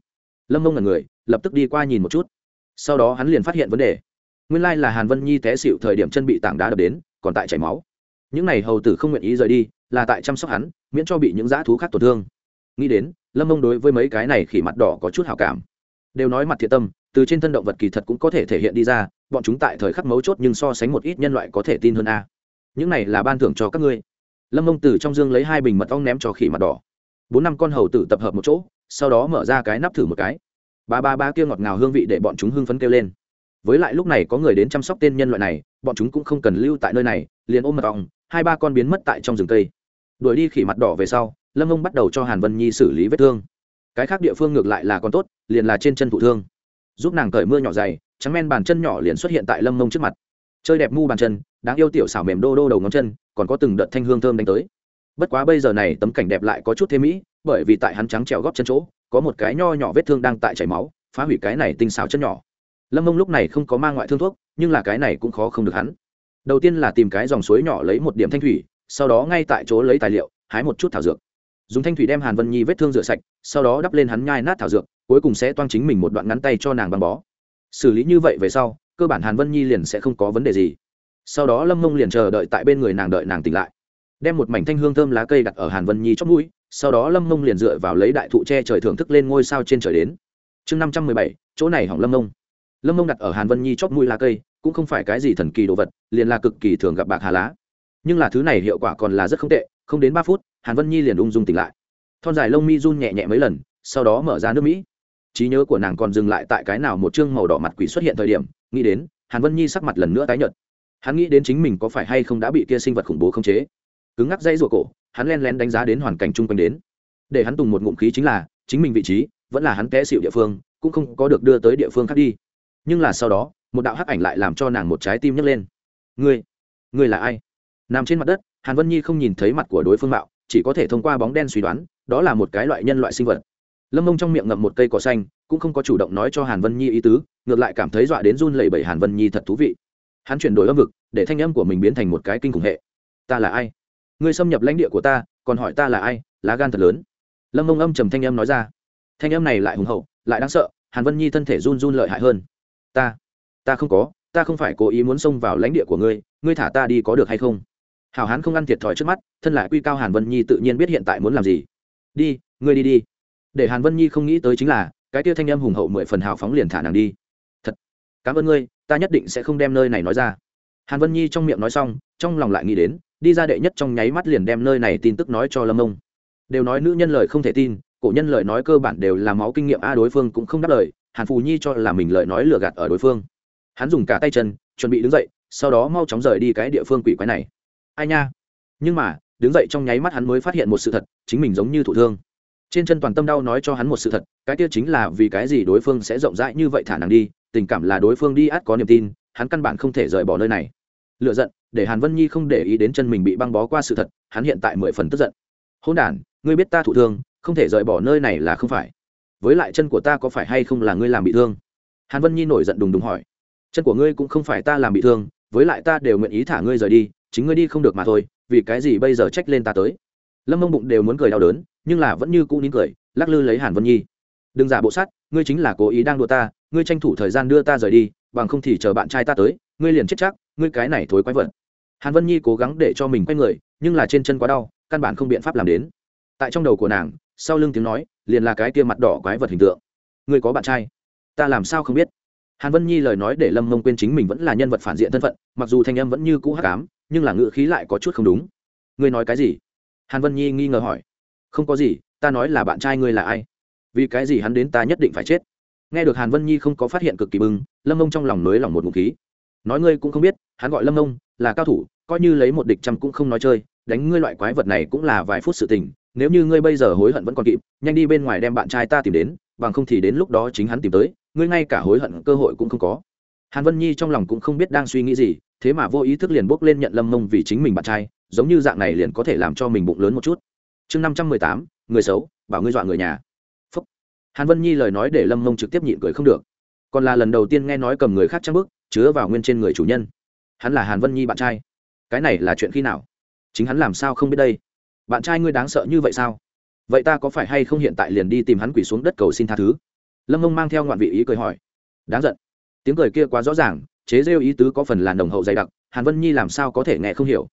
Lâm mông là người, lập tức đi qua nhìn một chút. Sau đó hắn liền phát hiện vấn đề. Nguyên lai là hàn vân nhi té xịu thời điểm chân bị tảng đá đập đến, còn tại chảy máu. Những này hầu tử không nguyện ý rời đi, là tại chăm sóc hắn, miễn cho bị những dã thú khác tổn thương. Nghĩ đến, lâm mông đối với mấy cái này khỉ mặt đỏ có chút hào cảm. Đều nói mặt thiện tâm, từ trên thân động vật kỳ thật cũng có thể thể hiện đi ra, bọn chúng tại thời khắc mấu chốt nhưng so sánh một ít nhân loại có thể tin hơn a những này là ban thưởng cho các ngươi. Lâm mông từ trong dương lấy hai bình mật ong ném cho khỉ mặt đỏ. Bốn năm con hầu tử tập hợp một chỗ, sau đó mở ra cái nắp thử một cái. Ba ba ba kia ngọt ngào hương vị để bọn chúng hưng phấn kêu lên. Với lại lúc này có người đến chăm sóc tên nhân loại này, bọn chúng cũng không cần lưu tại nơi này, liền ôm mật ong, hai ba con biến mất tại trong rừng cây. Đuổi đi khỉ mặt đỏ về sau, lâm mông bắt đầu cho hàn vân nhi xử lý vết thương. Cái khác địa phương ngược lại là còn tốt, liền là trên chân thụ thương. Giúp nàng cởi mưa nhỏ dày, trắng men bàn chân nhỏ liền xuất hiện tại lâm mông trước mặt chơi đẹp mu bàn chân, đáng yêu tiểu xảo mềm đô đô đầu ngón chân, còn có từng đợt thanh hương thơm đánh tới. Bất quá bây giờ này tấm cảnh đẹp lại có chút thêm mỹ, bởi vì tại hắn trắng trèo góp chân chỗ, có một cái nho nhỏ vết thương đang tại chảy máu, phá hủy cái này tinh xảo chân nhỏ. Lâm mông lúc này không có mang ngoại thương thuốc, nhưng là cái này cũng khó không được hắn. Đầu tiên là tìm cái dòng suối nhỏ lấy một điểm thanh thủy, sau đó ngay tại chỗ lấy tài liệu, hái một chút thảo dược. Dùng thanh thủy đem hàn vân nhi vết thương rửa sạch, sau đó đắp lên hắn nhai nát thảo dược, cuối cùng sẽ toang chính mình một đoạn ngắn tay cho nàng băng bó. Xử lý như vậy về sau cơ bản hàn vân nhi liền sẽ không có vấn đề gì. Sau đó lâm mông liền chờ đợi tại bên người nàng đợi nàng tỉnh lại. Đem một mảnh thanh hương thơm lá cây đặt ở hàn vân nhi chót mũi, sau đó lâm mông liền dựa vào lấy đại thụ tre trời thưởng thức lên ngôi sao trên trời đến. Chương năm trăm mười bảy, chỗ này hỏng lâm mông. Lâm mông đặt ở hàn vân nhi chót mũi lá cây, cũng không phải cái gì thần kỳ đồ vật, liền là cực kỳ thường gặp bạc hà lá. Nhưng là thứ này hiệu quả còn là rất không tệ, không đến ba phút, hàn vân nhi liền ung dung tỉnh lại. Thon dài lông mi run nhẹ nhẹ mấy lần, sau đó mở ra nước mỹ. Trí nhớ của nàng còn dừng lại tại cái nào một chương màu đỏ mặt quỷ xuất hiện thời điểm nghĩ đến, hàn vân nhi sắc mặt lần nữa tái nhợt. Hắn nghĩ đến chính mình có phải hay không đã bị kia sinh vật khủng bố khống chế. Cứng ngắc dây ruột cổ, hắn len lén đánh giá đến hoàn cảnh chung quanh đến. Để hắn tùng một ngụm khí chính là, chính mình vị trí, vẫn là hắn té xịu địa phương, cũng không có được đưa tới địa phương khác đi. Nhưng là sau đó, một đạo hắc ảnh lại làm cho nàng một trái tim nhấc lên. Ngươi ngươi là ai? Nằm trên mặt đất, hàn vân nhi không nhìn thấy mặt của đối phương mạo, chỉ có thể thông qua bóng đen suy đoán, đó là một cái loại nhân loại sinh vật lâm mông trong miệng ngậm một cây cỏ xanh, cũng không có chủ động nói cho hàn vân nhi ý tứ, ngược lại cảm thấy dọa đến run lẩy bẩy hàn vân nhi thật thú vị. Hắn chuyển đổi âm vực, để thanh âm của mình biến thành một cái kinh khủng hệ. Ta là ai? Ngươi xâm nhập lãnh địa của ta, còn hỏi ta là ai? Lá gan thật lớn. Lâm mông âm trầm thanh âm nói ra. Thanh âm này lại hùng hậu, lại đáng sợ, hàn vân nhi thân thể run run lợi hại hơn. Ta ta không có, ta không phải cố ý muốn xông vào lãnh địa của ngươi ngươi thả ta đi có được hay không? Hảo hán không ăn thiệt thòi trước mắt, thân lại quy cao hàn vân nhi tự nhiên biết hiện tại muốn làm gì. Đi, ngươi đi đi để hàn vân nhi không nghĩ tới chính là, cái tia thanh âm hùng hậu mười phần hào phóng liền thả nàng đi. Thật, cảm ơn ngươi, ta nhất định sẽ không đem nơi này nói ra. Hàn vân nhi trong miệng nói xong, trong lòng lại nghĩ đến, đi ra đệ nhất trong nháy mắt liền đem nơi này tin tức nói cho lâm ông. Đều nói nữ nhân lời không thể tin, cổ nhân lời nói cơ bản đều là máu kinh nghiệm a đối phương cũng không đáp lời, hàn phù nhi cho là mình lời nói lừa gạt ở đối phương. Hắn dùng cả tay chân, chuẩn bị đứng dậy, sau đó mau chóng rời đi cái địa phương quỷ quái này. Ai nha? Nhưng mà, đứng dậy trong nháy mắt hắn mới phát hiện một sự thật, chính mình giống như thụ thương trên chân toàn tâm đau nói cho hắn một sự thật, cái kia chính là vì cái gì đối phương sẽ rộng rãi như vậy thả nàng đi, tình cảm là đối phương đi át có niềm tin, hắn căn bản không thể rời bỏ nơi này. Lựa giận, để hàn vân nhi không để ý đến chân mình bị băng bó qua sự thật, hắn hiện tại mười phần tức giận. Hôn đ ngươi biết ta thụ thương, không thể rời bỏ nơi này là không phải. Với lại chân của ta có phải hay không là ngươi làm bị thương? Hàn vân nhi nổi giận đùng đùng hỏi. Chân của ngươi cũng không phải ta làm bị thương, với lại ta đều nguyện ý thả ngươi rời đi, chính ngươi đi không được mà thôi, vì cái gì bây giờ trách lên ta tới? Lâm mông bụng đều muốn cười đau đớn nhưng là vẫn như cũ nín cười, lắc lư lấy hàn vân nhi. Đừng giả bộ sát, ngươi chính là cố ý đang đùa ta, ngươi tranh thủ thời gian đưa ta rời đi, bằng không thì chờ bạn trai ta tới, ngươi liền chết chắc, ngươi cái này thối quái vật. Hàn vân nhi cố gắng để cho mình quay người, nhưng là trên chân quá đau, căn bản không biện pháp làm đến. Tại trong đầu của nàng, sau lưng tiếng nói, liền là cái kia mặt đỏ quái vật hình tượng. Ngươi có bạn trai, ta làm sao không biết? Hàn vân nhi lời nói để lâm mông quên chính mình vẫn là nhân vật phản diện thân phận, mặc dù thanh âm vẫn như cũ hắc ám, nhưng là ngữ khí lại có chút không đúng. Ngươi nói cái gì? Hàn vân nhi nghi ngờ hỏi không có gì, ta nói là bạn trai ngươi là ai? Vì cái gì hắn đến ta nhất định phải chết? Nghe được hàn vân nhi không có phát hiện cực kỳ bưng lâm ông trong lòng nới lòng một ngụ khí. Nói ngươi cũng không biết, hắn gọi lâm ông là cao thủ, coi như lấy một địch trăm cũng không nói chơi, đánh ngươi loại quái vật này cũng là vài phút sự tình, nếu như ngươi bây giờ hối hận vẫn còn kịp, nhanh đi bên ngoài đem bạn trai ta tìm đến, bằng không thì đến lúc đó chính hắn tìm tới, ngươi ngay cả hối hận cơ hội cũng không có. Hàn vân nhi trong lòng cũng không biết đang suy nghĩ gì, thế mà vô ý thức liền bốc lên nhận lâm mông vì chính mình bạn trai, giống như dạng này liền có thể làm cho mình bụng lớn một chút chương năm trăm mười tám, người xấu, bảo ngươi dọa người nhà. Phúc. hàn vân nhi lời nói để lâm mông trực tiếp nhịn cười không được. Còn là lần đầu tiên nghe nói cầm người khác trang bức, chứa vào nguyên trên người chủ nhân. Hắn là hàn vân nhi bạn trai. Cái này là chuyện khi nào? Chính hắn làm sao không biết đây? Bạn trai ngươi đáng sợ như vậy sao? Vậy ta có phải hay không hiện tại liền đi tìm hắn quỷ xuống đất cầu xin tha thứ? Lâm mông mang theo ngoạn vị ý cười hỏi. Đáng giận. Tiếng cười kia quá rõ ràng, chế rêu ý tứ có phần là nồng hậu dày đặc, hàn vân nhi làm sao có thể nghe không hiểu?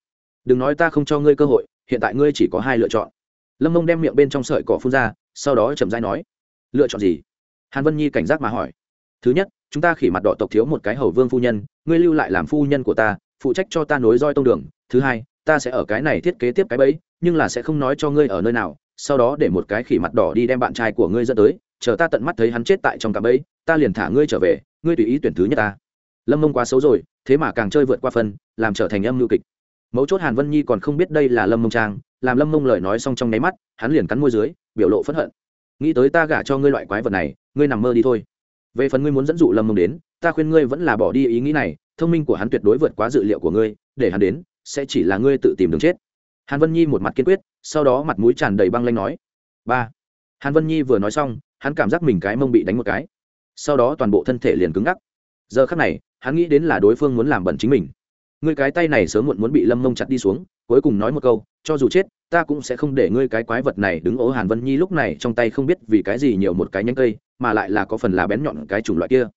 Đừng nói ta không cho ngươi cơ hội, hiện tại ngươi chỉ có hai lựa chọn lâm mông đem miệng bên trong sợi cỏ phun ra, sau đó chậm dai nói, lựa chọn gì? Hàn vân nhi cảnh giác mà hỏi, thứ nhất, chúng ta khỉ mặt đỏ tộc thiếu một cái hầu vương phu nhân, ngươi lưu lại làm phu nhân của ta, phụ trách cho ta nối roi tông đường. Thứ hai, ta sẽ ở cái này thiết kế tiếp cái bẫy, nhưng là sẽ không nói cho ngươi ở nơi nào. Sau đó để một cái khỉ mặt đỏ đi đem bạn trai của ngươi dẫn tới, chờ ta tận mắt thấy hắn chết tại trong cạm bẫy, ta liền thả ngươi trở về, ngươi tùy ý tuyển thứ nhất ta. Lâm mông quá xấu rồi, thế mà càng chơi vượt qua phân, làm trở thành âm lưu kịch mấu chốt hàn vân nhi còn không biết đây là lâm mông trang, làm lâm mông lời nói xong trong nháy mắt, hắn liền cắn môi dưới, biểu lộ phẫn hận. Nghĩ tới ta gả cho ngươi loại quái vật này, ngươi nằm mơ đi thôi. Về phần ngươi muốn dẫn dụ lâm mông đến, ta khuyên ngươi vẫn là bỏ đi ý nghĩ này, thông minh của hắn tuyệt đối vượt quá dự liệu của ngươi, để hắn đến, sẽ chỉ là ngươi tự tìm đường chết. Hàn vân nhi một mặt kiên quyết, sau đó mặt mũi tràn đầy băng lanh nói. Ba. Hàn vân nhi vừa nói xong, hắn cảm giác mình cái mông bị đánh một cái. Sau đó toàn bộ thân thể liền cứng ngắc. Giờ khắc này, hắn nghĩ đến là đối phương muốn làm bẩn chính mình ngươi cái tay này sớm muộn muốn bị lâm mông chặt đi xuống, cuối cùng nói một câu, cho dù chết, ta cũng sẽ không để ngươi cái quái vật này đứng ố hàn vân nhi lúc này trong tay không biết vì cái gì nhiều một cái nhánh cây, mà lại là có phần là bén nhọn cái chủng loại kia.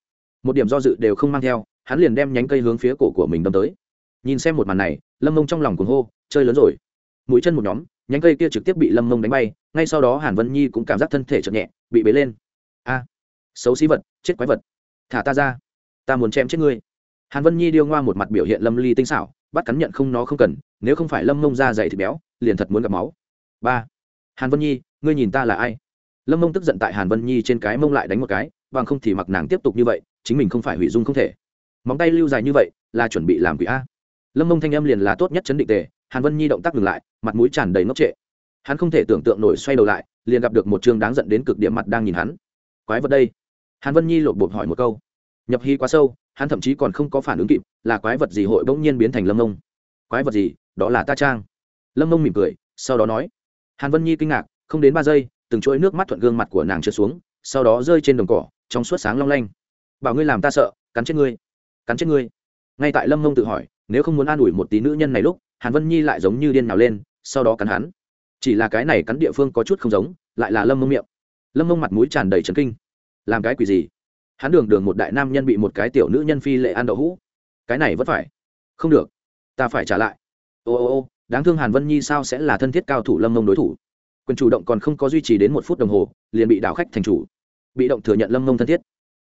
Một điểm do dự đều không mang theo, hắn liền đem nhánh cây hướng phía cổ của mình đâm tới. Nhìn xem một màn này, lâm mông trong lòng cuồng hô, chơi lớn rồi. Mũi chân một nhóm, nhánh cây kia trực tiếp bị lâm mông đánh bay, ngay sau đó hàn vân nhi cũng cảm giác thân thể chậm nhẹ, bị bế lên. A, xấu xí vật, chết quái vật. Thả ta ra. Ta muốn chém chết ngươi hàn vân nhi điêu ngoa một mặt biểu hiện lâm ly tinh xảo, bắt cắn nhận không nó không cần, nếu không phải lâm mông ra dày thịt béo, liền thật muốn gặp máu. Ba. Hàn vân nhi, ngươi nhìn ta là ai? Lâm mông tức giận tại hàn vân nhi trên cái mông lại đánh một cái, bằng không thì mặc nàng tiếp tục như vậy, chính mình không phải hủy dung không thể. Móng tay lưu dài như vậy, là chuẩn bị làm quỷ a. Lâm mông thanh âm liền là tốt nhất chấn định tề, hàn vân nhi động tác ngừng lại, mặt mũi tràn đầy ngốc trệ. Hắn không thể tưởng tượng nổi xoay đầu lại, liền gặp được một chương đáng giận đến cực điểm mặt đang nhìn hắn. Quái vật đây. Hàn vân nhi lột bột hỏi một câu nhập hy quá sâu, hắn thậm chí còn không có phản ứng kịp, là quái vật gì hội bỗng nhiên biến thành lâm mông quái vật gì? Đó là ta trang. Lâm mông mỉm cười, sau đó nói. Hàn vân nhi kinh ngạc, không đến ba giây, từng chuỗi nước mắt thuận gương mặt của nàng trượt xuống, sau đó rơi trên đồng cỏ, trong suốt sáng long lanh. Bảo ngươi làm ta sợ, cắn chết ngươi. Cắn chết ngươi. Ngay tại lâm mông tự hỏi, nếu không muốn an ủi một tí nữ nhân này lúc, hàn vân nhi lại giống như điên nào lên, sau đó cắn hắn. Chỉ là cái này cắn địa phương có chút không giống, lại là lâm mông miệng. Lâm mông mặt mũi tràn đầy trấn kinh. Làm cái quỷ gì? Hắn đường đường một đại nam nhân bị một cái tiểu nữ nhân phi lệ ăn đậu hũ. Cái này vẫn phải. Không được. Ta phải trả lại. Ô ô ô, đáng thương hàn vân nhi sao sẽ là thân thiết cao thủ lâm mông đối thủ? Quyền chủ động còn không có duy trì đến một phút đồng hồ, liền bị đảo khách thành chủ. Bị động thừa nhận lâm mông thân thiết.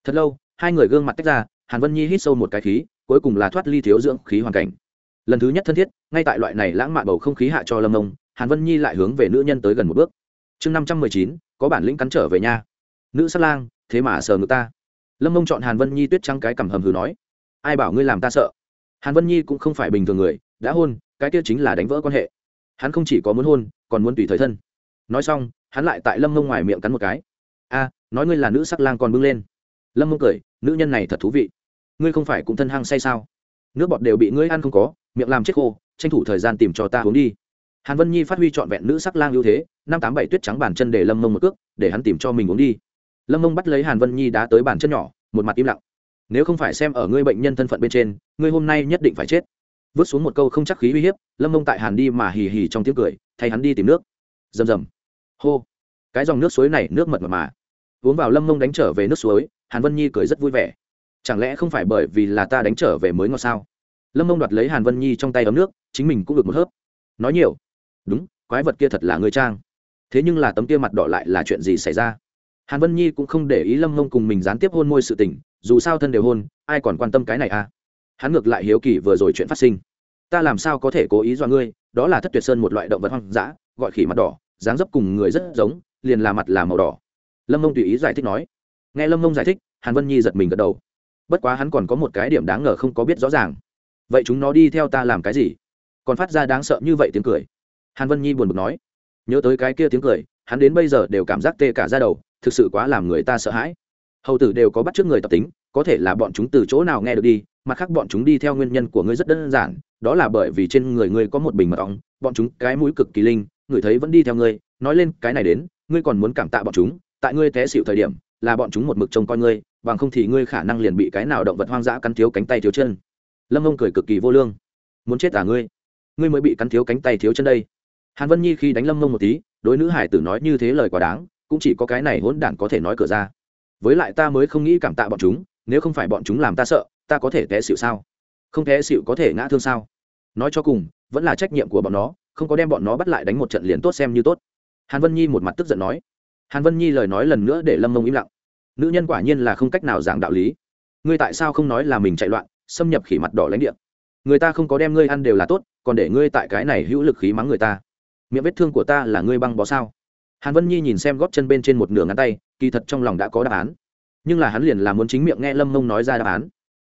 Thật lâu, hai người gương mặt tách ra, hàn vân nhi hít sâu một cái khí, cuối cùng là thoát ly thiếu dưỡng khí hoàn cảnh. Lần thứ nhất thân thiết, ngay tại loại này lãng mạn bầu không khí hạ cho lâm mông, hàn vân nhi lại hướng về nữ nhân tới gần một bước. Chương năm trăm mười chín, có bản lĩnh cắn trở về nhà. Nữ sát lang, thế mà sờ ngực ta lâm mông chọn hàn vân nhi tuyết trắng cái cằm hầm hừ nói ai bảo ngươi làm ta sợ hàn vân nhi cũng không phải bình thường người đã hôn cái kia chính là đánh vỡ quan hệ hắn không chỉ có muốn hôn còn muốn tùy thời thân nói xong hắn lại tại lâm mông ngoài miệng cắn một cái a nói ngươi là nữ sắc lang còn bưng lên lâm mông cười nữ nhân này thật thú vị ngươi không phải cũng thân hăng say sao nước bọt đều bị ngươi ăn không có miệng làm chết khô tranh thủ thời gian tìm cho ta uống đi hàn vân nhi phát huy trọn vẹn nữ sắc lang ưu thế năm tám bảy tuyết trắng bàn chân để lâm mông một cước để hắn tìm cho mình uống đi lâm mông bắt lấy hàn vân nhi đá tới bàn chân nhỏ, một mặt im lặng. Nếu không phải xem ở ngươi bệnh nhân thân phận bên trên, ngươi hôm nay nhất định phải chết. Vứt xuống một câu không chắc khí uy hiếp, lâm mông tại hàn đi mà hì hì trong tiếng cười, thay hắn đi tìm nước. Rầm rầm. Hô. Cái dòng nước suối này, nước mật mật mà. Uống vào lâm mông đánh trở về nước suối, hàn vân nhi cười rất vui vẻ. Chẳng lẽ không phải bởi vì là ta đánh trở về mới ngọt sao? Lâm mông đoạt lấy hàn vân nhi trong tay ấm nước, chính mình cũng được một hớp. Nói nhiều. Đúng, quái vật kia thật là ngươi trang. Thế nhưng là tấm kia mặt đỏ lại là chuyện gì xảy ra? Hàn vân nhi cũng không để ý lâm mông cùng mình gián tiếp hôn môi sự tình, dù sao thân đều hôn, ai còn quan tâm cái này à? Hắn ngược lại hiếu kỳ vừa rồi chuyện phát sinh. Ta làm sao có thể cố ý do ngươi, đó là thất tuyệt sơn một loại động vật hoang dã, gọi khỉ mặt đỏ, dáng dấp cùng người rất giống, liền là mặt là màu đỏ. Lâm mông tùy ý giải thích nói. Nghe lâm mông giải thích, hàn vân nhi giật mình gật đầu. Bất quá hắn còn có một cái điểm đáng ngờ không có biết rõ ràng. Vậy chúng nó đi theo ta làm cái gì? Còn phát ra đáng sợ như vậy tiếng cười. Hàn vân nhi buồn bực nói. Nhớ tới cái kia tiếng cười, hắn đến bây giờ đều cảm giác tê cả ra đầu thực sự quá làm người ta sợ hãi. Hầu tử đều có bắt trước người tập tính, có thể là bọn chúng từ chỗ nào nghe được đi, mặt khác bọn chúng đi theo nguyên nhân của ngươi rất đơn giản, đó là bởi vì trên người ngươi có một bình mật ong, bọn chúng cái mũi cực kỳ linh, người thấy vẫn đi theo ngươi, nói lên cái này đến, ngươi còn muốn cảm tạ bọn chúng, tại ngươi té xịu thời điểm, là bọn chúng một mực trông coi ngươi, bằng không thì ngươi khả năng liền bị cái nào động vật hoang dã cắn thiếu cánh tay thiếu chân. Lâm ông cười cực kỳ vô lương. Muốn chết à ngươi? Ngươi mới bị cắn thiếu cánh tay thiếu chân đây. Hàn vân nhi khi đánh lâm mông một tí, đối nữ hải tử nói như thế lời quá đáng cũng chỉ có cái này hỗn đản có thể nói cửa ra. Với lại ta mới không nghĩ cảm tạ bọn chúng, nếu không phải bọn chúng làm ta sợ, ta có thể té xịu sao? Không té xịu có thể ngã thương sao? Nói cho cùng, vẫn là trách nhiệm của bọn nó, không có đem bọn nó bắt lại đánh một trận liền tốt xem như tốt. Hàn vân nhi một mặt tức giận nói. Hàn vân nhi lời nói lần nữa để lâm mông im lặng. Nữ nhân quả nhiên là không cách nào giảng đạo lý. Ngươi tại sao không nói là mình chạy loạn, xâm nhập khỉ mặt đỏ lãnh địa? Người ta không có đem ngươi ăn đều là tốt, còn để ngươi tại cái này hữu lực khí mắng người ta. Miệng vết thương của ta là ngươi băng bó sao? Hàn vân nhi nhìn xem góp chân bên trên một nửa ngắn tay, kỳ thật trong lòng đã có đáp án. Nhưng là hắn liền là muốn chính miệng nghe lâm mông nói ra đáp án.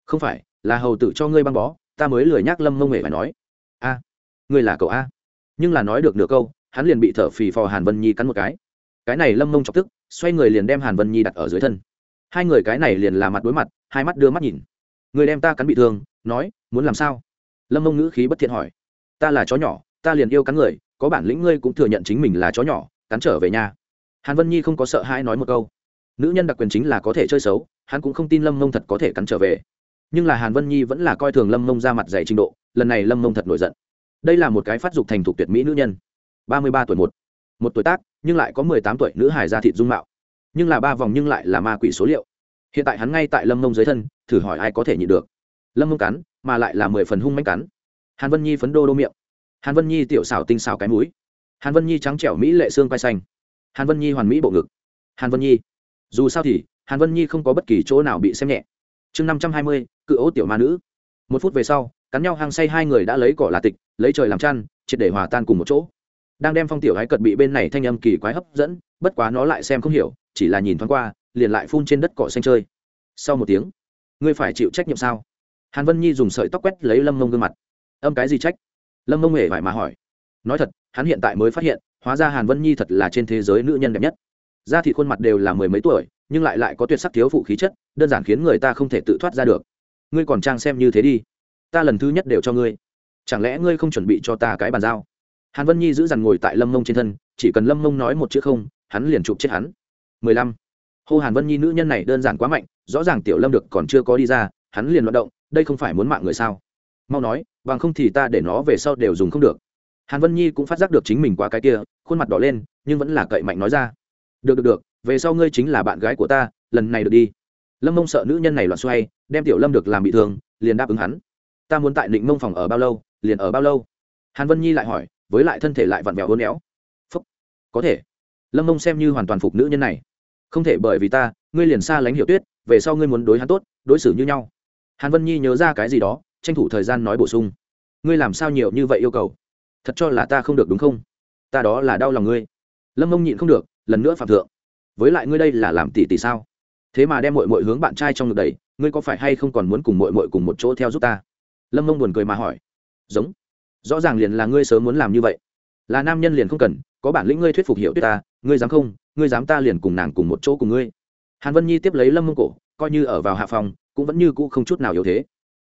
Không phải, là hầu tự cho ngươi băng bó, ta mới lười nhắc lâm mông hề phải nói. A, ngươi là cậu a. Nhưng là nói được nửa câu, hắn liền bị thở phì phò hàn vân nhi cắn một cái. Cái này lâm mông chọc tức, xoay người liền đem hàn vân nhi đặt ở dưới thân. Hai người cái này liền là mặt đối mặt, hai mắt đưa mắt nhìn. Người đem ta cắn bị thương, nói, muốn làm sao? Lâm mông ngữ khí bất thiện hỏi. Ta là chó nhỏ, ta liền yêu cắn người, có bản lĩnh ngươi cũng thừa nhận chính mình là chó nhỏ cắn trở về nhà. Hàn vân nhi không có sợ hãi nói một câu. Nữ nhân đặc quyền chính là có thể chơi xấu, hắn cũng không tin lâm mông thật có thể cắn trở về. Nhưng là hàn vân nhi vẫn là coi thường lâm mông ra mặt dày trình độ, lần này lâm mông thật nổi giận. Đây là một cái phát dục thành thục tuyệt mỹ nữ nhân. Ba mươi ba tuổi một. Một tuổi tác, nhưng lại có mười tám tuổi nữ hài gia thịt dung mạo. Nhưng là ba vòng nhưng lại là ma quỷ số liệu. Hiện tại hắn ngay tại lâm mông dưới thân, thử hỏi ai có thể nhịn được. Lâm mông cắn, mà lại là mười phần hung manh cắn. Hàn vân nhi phấn đô đô miệng. Hàn vân nhi tiểu xảo tinh xảo cái mũi hàn vân nhi trắng trẻo mỹ lệ xương quai xanh. Hàn vân nhi hoàn mỹ bộ ngực. Hàn vân nhi. Dù sao thì, hàn vân nhi không có bất kỳ chỗ nào bị xem nhẹ. Chương năm trăm hai mươi, cự ố tiểu ma nữ. Một phút về sau, cắn nhau hàng say hai người đã lấy cỏ là tịch, lấy trời làm chăn, triệt để hòa tan cùng một chỗ. Đang đem phong tiểu hái cật bị bên này thanh âm kỳ quái hấp dẫn, bất quá nó lại xem không hiểu, chỉ là nhìn thoáng qua, liền lại phun trên đất cỏ xanh chơi. Sau một tiếng, ngươi phải chịu trách nhiệm sao? Hàn vân nhi dùng sợi tóc quét lấy lâm mông gương mặt. Âm cái gì trách? Lâm mông hề vải mà hỏi nói thật, hắn hiện tại mới phát hiện, hóa ra hàn vân nhi thật là trên thế giới nữ nhân đẹp nhất. Da thị khuôn mặt đều là mười mấy tuổi, nhưng lại lại có tuyệt sắc thiếu phụ khí chất, đơn giản khiến người ta không thể tự thoát ra được. Ngươi còn trang xem như thế đi. Ta lần thứ nhất đều cho ngươi. Chẳng lẽ ngươi không chuẩn bị cho ta cái bàn giao? Hàn vân nhi giữ dằn ngồi tại lâm mông trên thân, chỉ cần lâm mông nói một chữ không, hắn liền chụp chết hắn. Mười lăm. Hô hàn vân nhi nữ nhân này đơn giản quá mạnh, rõ ràng tiểu lâm được còn chưa có đi ra, hắn liền loạt động, đây không phải muốn mạng người sao? Mau nói, bằng không thì ta để nó về sau đều dùng không được hàn vân nhi cũng phát giác được chính mình qua cái kia, khuôn mặt đỏ lên, nhưng vẫn là cậy mạnh nói ra. Được được được, về sau ngươi chính là bạn gái của ta, lần này được đi. Lâm mông sợ nữ nhân này loạn xoay, đem tiểu lâm được làm bị thương, liền đáp ứng hắn. Ta muốn tại định mông phòng ở bao lâu, liền ở bao lâu? Hàn vân nhi lại hỏi, với lại thân thể lại vặn vẹo hôn éo. Phúc, có thể. Lâm mông xem như hoàn toàn phục nữ nhân này. Không thể bởi vì ta, ngươi liền xa lánh hiểu tuyết, về sau ngươi muốn đối hắn tốt, đối xử như nhau. Hàn vân nhi nhớ ra cái gì đó, tranh thủ thời gian nói bổ sung. Ngươi làm sao nhiều như vậy yêu cầu? Thật cho là ta không được đúng không? Ta đó là đau lòng ngươi. Lâm mông nhịn không được, lần nữa phạm thượng. Với lại ngươi đây là làm tỷ tỷ sao? Thế mà đem mội mội hướng bạn trai trong ngực đầy ngươi có phải hay không còn muốn cùng mội mội cùng một chỗ theo giúp ta? Lâm mông buồn cười mà hỏi. Giống. Rõ ràng liền là ngươi sớm muốn làm như vậy. Là nam nhân liền không cần, có bản lĩnh ngươi thuyết phục hiểu tuyết ta, ngươi dám không, ngươi dám ta liền cùng nàng cùng một chỗ cùng ngươi. Hàn vân nhi tiếp lấy lâm mông cổ, coi như ở vào hạ phòng, cũng vẫn như cũ không chút nào yếu thế.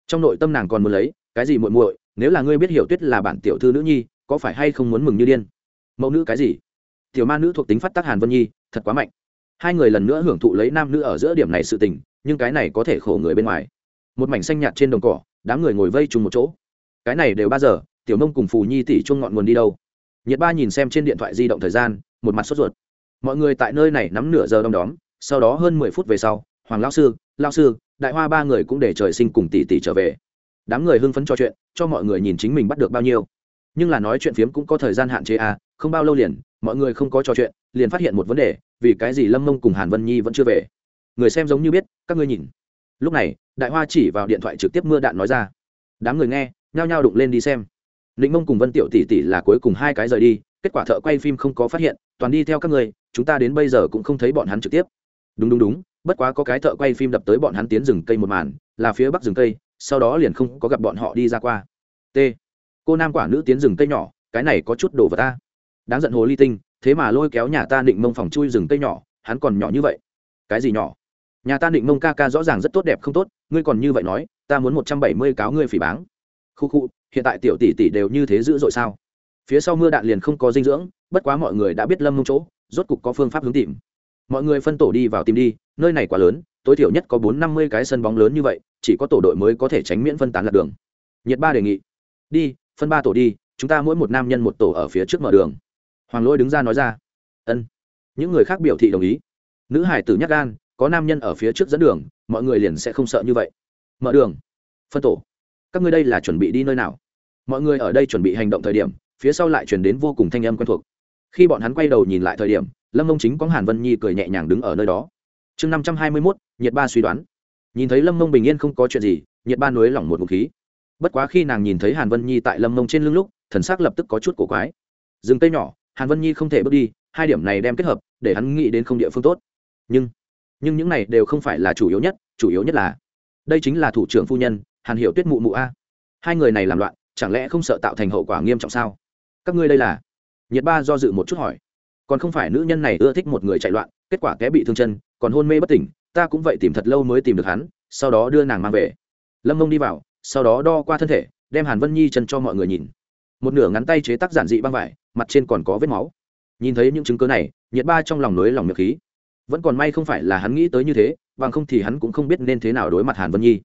Trong nội tâm nàng còn muốn lấy, cái gì muội muội nếu là ngươi biết hiểu tuyết là bản tiểu thư nữ nhi, có phải hay không muốn mừng như điên? Mẫu nữ cái gì? Tiểu ma nữ thuộc tính phát tác hàn vân nhi, thật quá mạnh. Hai người lần nữa hưởng thụ lấy nam nữ ở giữa điểm này sự tình, nhưng cái này có thể khổ người bên ngoài. Một mảnh xanh nhạt trên đồng cỏ, đám người ngồi vây chung một chỗ. Cái này đều ba giờ, tiểu mông cùng phù nhi tỷ chuông ngọn nguồn đi đâu? Nhiệt ba nhìn xem trên điện thoại di động thời gian, một mặt sốt ruột. Mọi người tại nơi này nắm nửa giờ đom đóm, sau đó hơn mười phút về sau, hoàng lao sư lao sư, đại hoa ba người cũng để trời sinh cùng tỷ tỷ trở về đám người hưng phấn trò chuyện, cho mọi người nhìn chính mình bắt được bao nhiêu. Nhưng là nói chuyện phiếm cũng có thời gian hạn chế à không bao lâu liền, mọi người không có trò chuyện, liền phát hiện một vấn đề, vì cái gì lâm mông cùng hàn vân nhi vẫn chưa về? Người xem giống như biết, các ngươi nhìn. Lúc này, đại hoa chỉ vào điện thoại trực tiếp mưa đạn nói ra. Đám người nghe, nhao nhao đụng lên đi xem. Lĩnh mông cùng vân tiểu tỷ tỷ là cuối cùng hai cái rời đi, kết quả thợ quay phim không có phát hiện, toàn đi theo các người chúng ta đến bây giờ cũng không thấy bọn hắn trực tiếp. Đúng đúng đúng, bất quá có cái thợ quay phim đập tới bọn hắn tiến rừng cây một màn, là phía bắc rừng cây sau đó liền không có gặp bọn họ đi ra qua. T. Cô nam quả nữ tiến rừng cây nhỏ, cái này có chút đồ vật ta. Đáng giận hồ ly tinh, thế mà lôi kéo nhà ta định mông phòng chui rừng cây nhỏ, hắn còn nhỏ như vậy. Cái gì nhỏ? Nhà ta định mông ca ca rõ ràng rất tốt đẹp không tốt, ngươi còn như vậy nói, ta muốn một trăm bảy mươi cáo ngươi phỉ báng. Khu khu, hiện tại tiểu tỷ tỷ đều như thế dữ dội sao? Phía sau mưa đạn liền không có dinh dưỡng, bất quá mọi người đã biết lâm mông chỗ, rốt cục có phương pháp hướng tìm. Mọi người phân tổ đi vào tìm đi, nơi này quá lớn, tối thiểu nhất có bốn năm mươi cái sân bóng lớn như vậy chỉ có tổ đội mới có thể tránh miễn phân tán lạc đường. Nhiệt ba đề nghị. Đi, phân ba tổ đi, chúng ta mỗi một nam nhân một tổ ở phía trước mở đường. Hoàng lôi đứng ra nói ra. Ân. Những người khác biểu thị đồng ý. Nữ hải tử nhắc gan, có nam nhân ở phía trước dẫn đường, mọi người liền sẽ không sợ như vậy. Mở đường. Phân tổ. Các ngươi đây là chuẩn bị đi nơi nào? Mọi người ở đây chuẩn bị hành động thời điểm, phía sau lại chuyển đến vô cùng thanh âm quen thuộc. Khi bọn hắn quay đầu nhìn lại thời điểm, lâm mông chính có hàn vân nhi cười nhẹ nhàng đứng ở nơi đó. Chương năm trăm hai mươi mốt, nhiệt ba suy đoán nhìn thấy lâm mông bình yên không có chuyện gì, nhiệt ba nối lỏng một ngụm khí. Bất quá khi nàng nhìn thấy hàn vân nhi tại lâm mông trên lưng lúc, thần s ắ c lập tức có chút cổ quái. Rừng cây nhỏ, hàn vân nhi không thể bước đi, hai điểm này đem kết hợp, để hắn nghĩ đến không địa phương tốt. Nhưng nhưng những này đều không phải là chủ yếu nhất, chủ yếu nhất là, đây chính là thủ trưởng phu nhân, hàn hiệu tuyết mụ mụ a. Hai người này làm loạn, chẳng lẽ không sợ tạo thành hậu quả nghiêm trọng sao? Các ngươi đây là? Nhiệt ba do dự một chút hỏi. Còn không phải nữ nhân này ưa thích một người chạy loạn, kết quả té bị thương chân, còn hôn mê bất tỉnh ta cũng vậy tìm thật lâu mới tìm được hắn, sau đó đưa nàng mang về. Lâm mông đi vào, sau đó đo qua thân thể, đem hàn vân nhi chân cho mọi người nhìn. Một nửa ngắn tay chế tác giản dị băng vải, mặt trên còn có vết máu. Nhìn thấy những chứng cớ này, nhiệt ba trong lòng nối lòng miệng khí. Vẫn còn may không phải là hắn nghĩ tới như thế, bằng không thì hắn cũng không biết nên thế nào đối mặt hàn vân nhi.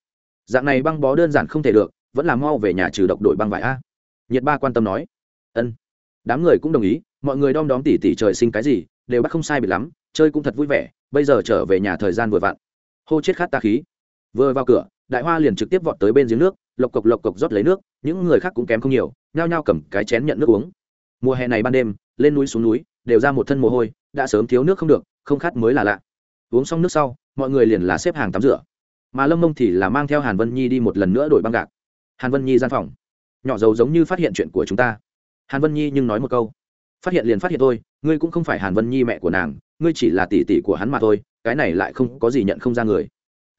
Dạng này băng bó đơn giản không thể được, vẫn là mau về nhà trừ độc đội băng vải a. Nhiệt ba quan tâm nói. Ân. Đám người cũng đồng ý, mọi người đom đóm tỉ tỉ trời sinh cái gì, đều bắt không sai bị lắm chơi cũng thật vui vẻ, bây giờ trở về nhà thời gian vừa vặn. Hô chết khát ta khí. Vừa vào cửa, đại hoa liền trực tiếp vọt tới bên giếng nước, lộc cộc lộc cộc rót lấy nước, những người khác cũng kém không nhiều, nhao nhao cầm cái chén nhận nước uống. Mùa hè này ban đêm, lên núi xuống núi, đều ra một thân mồ hôi, đã sớm thiếu nước không được, không khát mới là lạ. Uống xong nước sau, mọi người liền là xếp hàng tắm rửa. Mà lâm mông thì là mang theo hàn vân nhi đi một lần nữa đổi băng gạc. Hàn vân nhi gian phòng. Nhỏ dầu giống như phát hiện chuyện của chúng ta. Hàn vân nhi nhưng nói một câu. Phát hiện liền phát hiện thôi, ngươi cũng không phải hàn vân nhi mẹ của nàng ngươi chỉ là tỷ tỷ của hắn mà thôi, cái này lại không có gì nhận không ra người.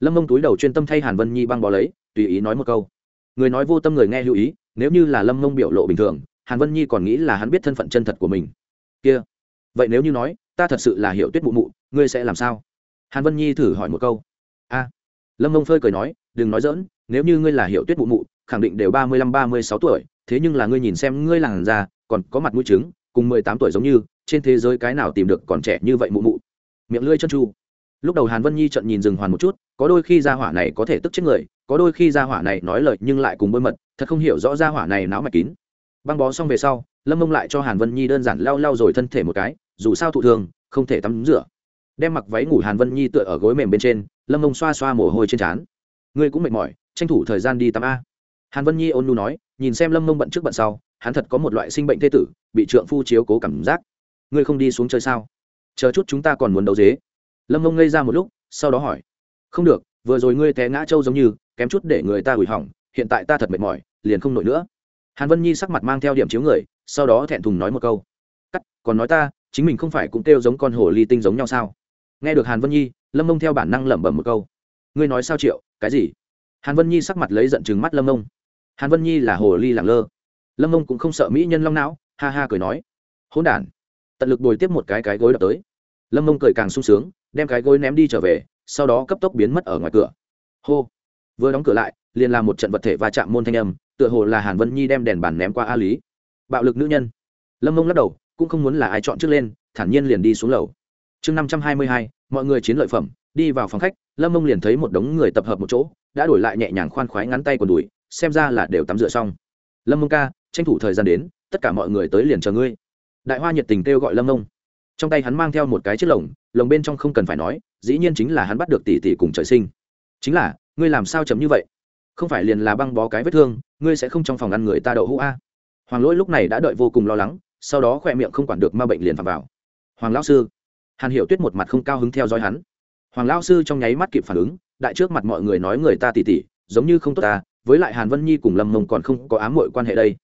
Lâm mông túi đầu chuyên tâm thay hàn vân nhi băng bó lấy, tùy ý nói một câu. Người nói vô tâm người nghe lưu ý, nếu như là lâm mông biểu lộ bình thường, hàn vân nhi còn nghĩ là hắn biết thân phận chân thật của mình. Kia, vậy nếu như nói, ta thật sự là hiểu tuyết mụ mụ, ngươi sẽ làm sao? Hàn vân nhi thử hỏi một câu. A. Lâm mông phơi cười nói, đừng nói dỡn nếu như ngươi là hiểu tuyết mụ mụ, khẳng định đều ba mươi lăm, ba mươi sáu tuổi, thế nhưng là ngươi nhìn xem ngươi làng già còn có mặt mũi trứng cùng mười tám tuổi giống như, trên thế giới cái nào tìm được còn trẻ như vậy mụ mụ? Miệng lưỡi chân chu. Lúc đầu hàn vân nhi trận nhìn rừng hoàn một chút, có đôi khi gia hỏa này có thể tức chết người, có đôi khi gia hỏa này nói lời nhưng lại cùng bôi mật, thật không hiểu rõ gia hỏa này náo mạch kín. Băng bó xong về sau, lâm mông lại cho hàn vân nhi đơn giản lau lau rồi thân thể một cái, dù sao thụ thường, không thể tắm rửa. Đem mặc váy ngủ hàn vân nhi tựa ở gối mềm bên trên, lâm mông xoa xoa mồ hôi trên trán. Ngươi cũng mệt mỏi, tranh thủ thời gian đi tắm a. Hàn vân nhi ôn nu nói, nhìn xem lâm mông bận trước bận sau hắn thật có một loại sinh bệnh thê tử, bị trượng phu chiếu cố cảm giác. Ngươi không đi xuống chơi sao? Chờ chút chúng ta còn muốn đấu dế. Lâm mông ngây ra một lúc, sau đó hỏi. Không được, vừa rồi ngươi té ngã trâu giống như, kém chút để người ta hủy hỏng, hiện tại ta thật mệt mỏi, liền không nổi nữa. Hàn vân nhi sắc mặt mang theo điểm chiếu người, sau đó thẹn thùng nói một câu. Cắt, còn nói ta, chính mình không phải cũng kêu giống con hồ ly tinh giống nhau sao? Nghe được hàn vân nhi, lâm mông theo bản năng lẩm bẩm một câu. Ngươi nói sao triệu, cái gì? Hàn vân nhi sắc mặt lấy giận chừng mắt lâm mông hàn vân nhi là hồ ly làng lơ lâm mông cũng không sợ mỹ nhân long não, ha ha cười nói. Hỗn đản. Tận lực bồi tiếp một cái cái gối đập tới. Lâm mông cười càng sung sướng, đem cái gối ném đi trở về, sau đó cấp tốc biến mất ở ngoài cửa. Hô. Vừa đóng cửa lại, liền làm một trận vật thể va chạm môn thanh âm, tựa hồ là hàn vân nhi đem đèn bàn ném qua a lý. Bạo lực nữ nhân. Lâm mông lắc đầu, cũng không muốn là ai chọn trước lên, thản nhiên liền đi xuống lầu. Chương năm trăm hai mươi hai, mọi người chiến lợi phẩm, đi vào phòng khách, lâm mông liền thấy một đống người tập hợp một chỗ, đã đổi lại nhẹ nhàng khoan khoái ngắn tay còn đùi, xem ra là đều tắm rửa xong. Lâm mông ca tranh thủ thời gian đến, tất cả mọi người tới liền chờ ngươi. Đại hoa nhiệt tình kêu gọi lâm nông trong tay hắn mang theo một cái chiếc lồng lồng bên trong không cần phải nói, dĩ nhiên chính là hắn bắt được tỷ tỷ cùng trời sinh. Chính là, ngươi làm sao chấm như vậy? Không phải liền là băng bó cái vết thương, ngươi sẽ không trong phòng ăn người ta đậu hũ a? Hoàng lỗi lúc này đã đợi vô cùng lo lắng, sau đó khoe miệng không quản được ma bệnh liền phạm vào. Hoàng lão sư. Hàn hiểu tuyết một mặt không cao hứng theo dõi hắn. Hoàng lão sư trong nháy mắt kịp phản ứng, đại trước mặt mọi người nói người ta tỉ tỉ, giống như không tốt ta, với lại hàn vân nhi cùng lâm mông còn không có ám mội quan hệ đây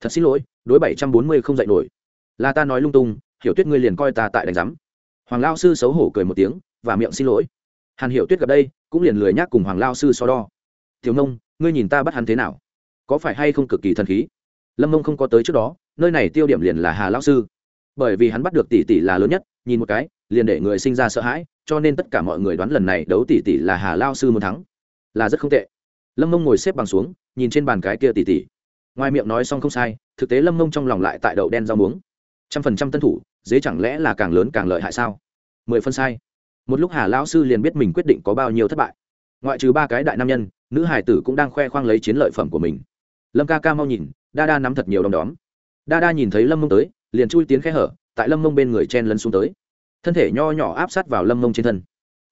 thật xin lỗi, đối bảy trăm bốn mươi không dạy nổi. Là ta nói lung tung, hiểu tuyết ngươi liền coi ta tại đánh giám. Hoàng lao sư xấu hổ cười một tiếng, và miệng xin lỗi. Hàn hiểu tuyết gặp đây, cũng liền lười nhác cùng hoàng lao sư so đo. Thiếu nông, ngươi nhìn ta bắt hắn thế nào? Có phải hay không cực kỳ thần khí? Lâm mông không có tới trước đó, nơi này tiêu điểm liền là hà lao sư. Bởi vì hắn bắt được tỷ tỷ là lớn nhất, nhìn một cái, liền để người sinh ra sợ hãi, cho nên tất cả mọi người đoán lần này đấu tỷ tỷ là hà lao sư muốn thắng. Là rất không tệ. Lâm mông ngồi xếp bằng xuống, nhìn trên bàn cái kia tỷ tỷ ngoài miệng nói xong không sai, thực tế lâm mông trong lòng lại tại đậu đen rau muống. Trăm phần trăm tân thủ, dế chẳng lẽ là càng lớn càng lợi hại sao? Mười phân sai. Một lúc hà lão sư liền biết mình quyết định có bao nhiêu thất bại. Ngoại trừ ba cái đại nam nhân, nữ hải tử cũng đang khoe khoang lấy chiến lợi phẩm của mình. Lâm ca ca mau nhìn, đa đa nắm thật nhiều đom đóm. Đa đa nhìn thấy lâm mông tới, liền chui tiến khe hở, tại lâm mông bên người chen lấn xuống tới. Thân thể nho nhỏ áp sát vào lâm mông trên thân.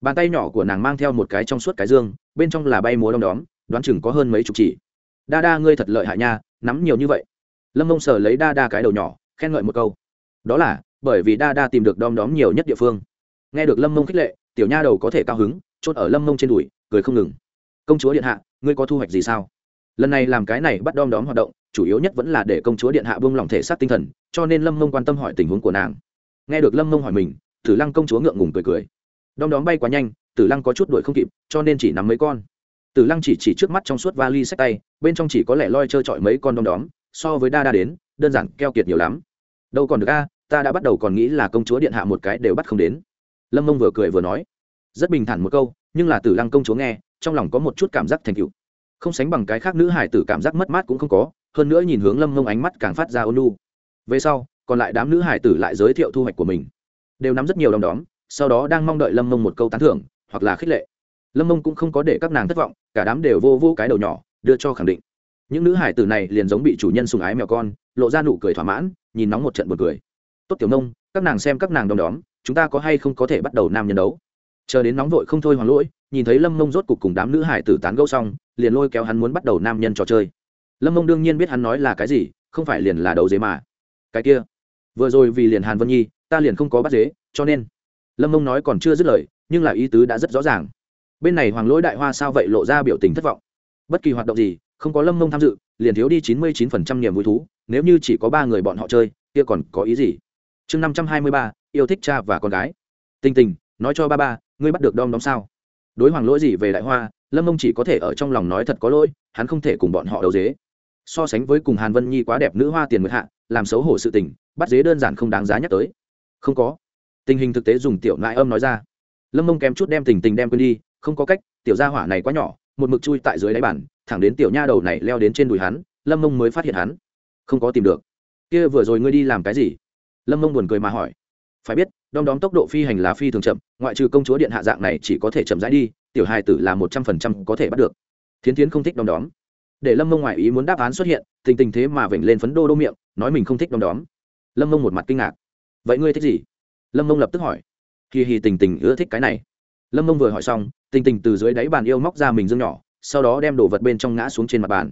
Bàn tay nhỏ của nàng mang theo một cái trong suốt cái dương, bên trong là bay múa đom đóm, đoán chừng có hơn mấy chục chỉ đa đa ngươi thật lợi hại nha, nắm nhiều như vậy. Lâm mông sờ lấy đa đa cái đầu nhỏ, khen ngợi một câu. Đó là, bởi vì đa đa tìm được đom đóm nhiều nhất địa phương. Nghe được lâm mông khích lệ, tiểu nha đầu có thể cao hứng, chốt ở lâm mông trên đùi, cười không ngừng. Công chúa điện hạ, ngươi có thu hoạch gì sao? Lần này làm cái này bắt đom đóm hoạt động, chủ yếu nhất vẫn là để công chúa điện hạ buông lòng thể xác tinh thần, cho nên lâm mông quan tâm hỏi tình huống của nàng. Nghe được lâm mông hỏi mình, tử lăng công chúa ngượng ngùng cười cười. Đom đóm bay quá nhanh, tử lăng có chút đuổi không kịp, cho nên chỉ nắm mấy con tử lăng chỉ chỉ trước mắt trong suốt vali sách tay, bên trong chỉ có lẽ loi trơ trọi mấy con đom đóm, so với đa đa đến, đơn giản keo kiệt nhiều lắm. Đâu còn được a, ta đã bắt đầu còn nghĩ là công chúa điện hạ một cái đều bắt không đến. Lâm mông vừa cười vừa nói. Rất bình thản một câu, nhưng là tử lăng công chúa nghe, trong lòng có một chút cảm giác thành cựu không sánh bằng cái khác nữ hải tử cảm giác mất mát cũng không có, hơn nữa nhìn hướng lâm mông ánh mắt càng phát ra ôn lu về sau, còn lại đám nữ hải tử lại giới thiệu thu hoạch của mình. Đều nắm rất nhiều đom đóm, sau đó đang mong đợi lâm mông một câu tán thưởng, hoặc là khích lệ lâm mông cũng không có để các nàng thất vọng, cả đám đều vô vô cái đầu nhỏ, đưa cho khẳng định. Những nữ hải tử này liền giống bị chủ nhân sùng ái mèo con, lộ ra nụ cười thỏa mãn, nhìn nóng một trận buồn cười. Tốt tiểu nông các nàng xem các nàng đom đóm, chúng ta có hay không có thể bắt đầu nam nhân đấu? Chờ đến nóng vội không thôi hoàng lỗi nhìn thấy lâm mông rốt cục cùng đám nữ hải tử tán gẫu xong, liền lôi kéo hắn muốn bắt đầu nam nhân trò chơi. Lâm mông đương nhiên biết hắn nói là cái gì, không phải liền là đấu dế mà. Cái kia, vừa rồi vì liền hàn vân nhi, ta liền không có bắt dế, cho nên. Lâm mông nói còn chưa dứt lời, nhưng là ý tứ đã rất rõ ràng bên này hoàng lỗi đại hoa sao vậy lộ ra biểu tình thất vọng? Bất kỳ hoạt động gì, không có lâm mông tham dự, liền thiếu đi chín mươi chín phần trăm niềm vui thú, nếu như chỉ có ba người bọn họ chơi, kia còn có ý gì? Chương năm trăm hai mươi ba, yêu thích cha và con gái. Tình tình, nói cho ba ba, ngươi bắt được đom đóm sao? Đối hoàng lỗi gì về đại hoa, lâm mông chỉ có thể ở trong lòng nói thật có lỗi, hắn không thể cùng bọn họ đấu dế. So sánh với cùng hàn vân nhi quá đẹp nữ hoa tiền mượt hạ, làm xấu hổ sự tình, bắt dế đơn giản không đáng giá nhắc tới. Không có. Tình hình thực tế dùng tiểu nại âm nói ra. Lâm mông kém chút đem tình tình đem quên đi không có cách tiểu gia hỏa này quá nhỏ một mực chui tại dưới đáy bàn, thẳng đến tiểu nha đầu này leo đến trên đùi hắn lâm mông mới phát hiện hắn. Không có tìm được. Kia vừa rồi ngươi đi làm cái gì? Lâm mông buồn cười mà hỏi. Phải biết đom đóm tốc độ phi hành là phi thường chậm ngoại trừ công chúa điện hạ dạng này chỉ có thể chậm rãi đi tiểu hài tử là một trăm phần trăm có thể bắt được. Thiến thiến không thích đom đóm. Để lâm mông ngoại ý muốn đáp án xuất hiện tình tình thế mà vểnh lên phấn đô đô miệng nói mình không thích đom đóm. Lâm mông một mặt kinh ngạc. Vậy ngươi thích gì? Lâm mông lập tức hỏi. Kỳ hì tình tình ưa thích cái này. Lâm mông vừa hỏi xong tình tình từ dưới đáy bàn yêu móc ra mình dương nhỏ, sau đó đem đồ vật bên trong ngã xuống trên mặt bàn.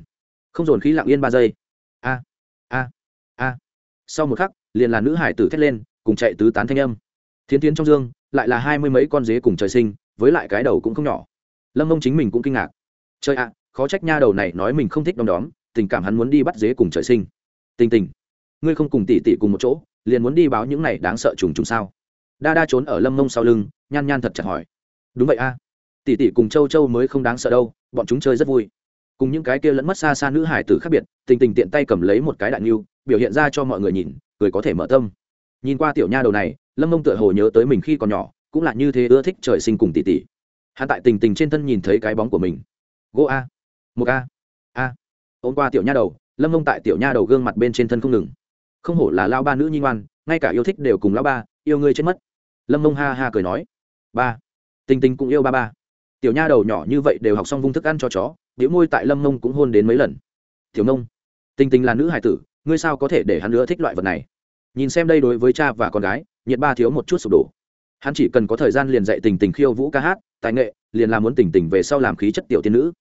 Không dồn khí lặng yên ba giây. A a a. Sau một khắc, liền là nữ hải tử thét lên, cùng chạy tứ tán thanh âm. Thiến tiến trong dương, lại là hai mươi mấy con dế cùng trời sinh, với lại cái đầu cũng không nhỏ. Lâm mông chính mình cũng kinh ngạc. Chơi ạ à, khó trách nha đầu này nói mình không thích đom đóm, tình cảm hắn muốn đi bắt dế cùng trời sinh. Tình tình, ngươi không cùng tỷ tỷ cùng một chỗ, liền muốn đi báo những này đáng sợ trùng trùng sao? Đa đa trốn ở lâm mông sau lưng, nhan nhan thật chặt hỏi. Đúng vậy a tỷ tỷ cùng châu châu mới không đáng sợ đâu, bọn chúng chơi rất vui. Cùng những cái kia lẫn mất xa xa nữ hải tử khác biệt, tình tình tiện tay cầm lấy một cái đại niu, biểu hiện ra cho mọi người nhìn, cười có thể mở tâm. Nhìn qua tiểu nha đầu này, lâm mông tựa hồ nhớ tới mình khi còn nhỏ, cũng là như thế ưa thích trời sinh cùng tỷ tỷ. Hạ tại tình tình trên thân nhìn thấy cái bóng của mình. Gỗ a. Một a. A. Ôm qua tiểu nha đầu, lâm mông tại tiểu nha đầu gương mặt bên trên thân không ngừng. Không hổ là lao ba nữ nhi ngoan, ngay cả yêu thích đều cùng lao ba, yêu ngươi chết mất. Lâm mông ha ha cười nói. Ba. Tình tình cũng yêu ba ba tiểu nha đầu nhỏ như vậy đều học xong vung thức ăn cho chó biểu môi tại lâm mông cũng hôn đến mấy lần. Tiểu mông tình tình là nữ hải tử, ngươi sao có thể để hắn nữa thích loại vật này? Nhìn xem đây đối với cha và con gái, nhiệt ba thiếu một chút sụp đổ. Hắn chỉ cần có thời gian liền dạy tình tình khiêu vũ ca hát, tài nghệ, liền là muốn tình tình về sau làm khí chất tiểu tiên nữ.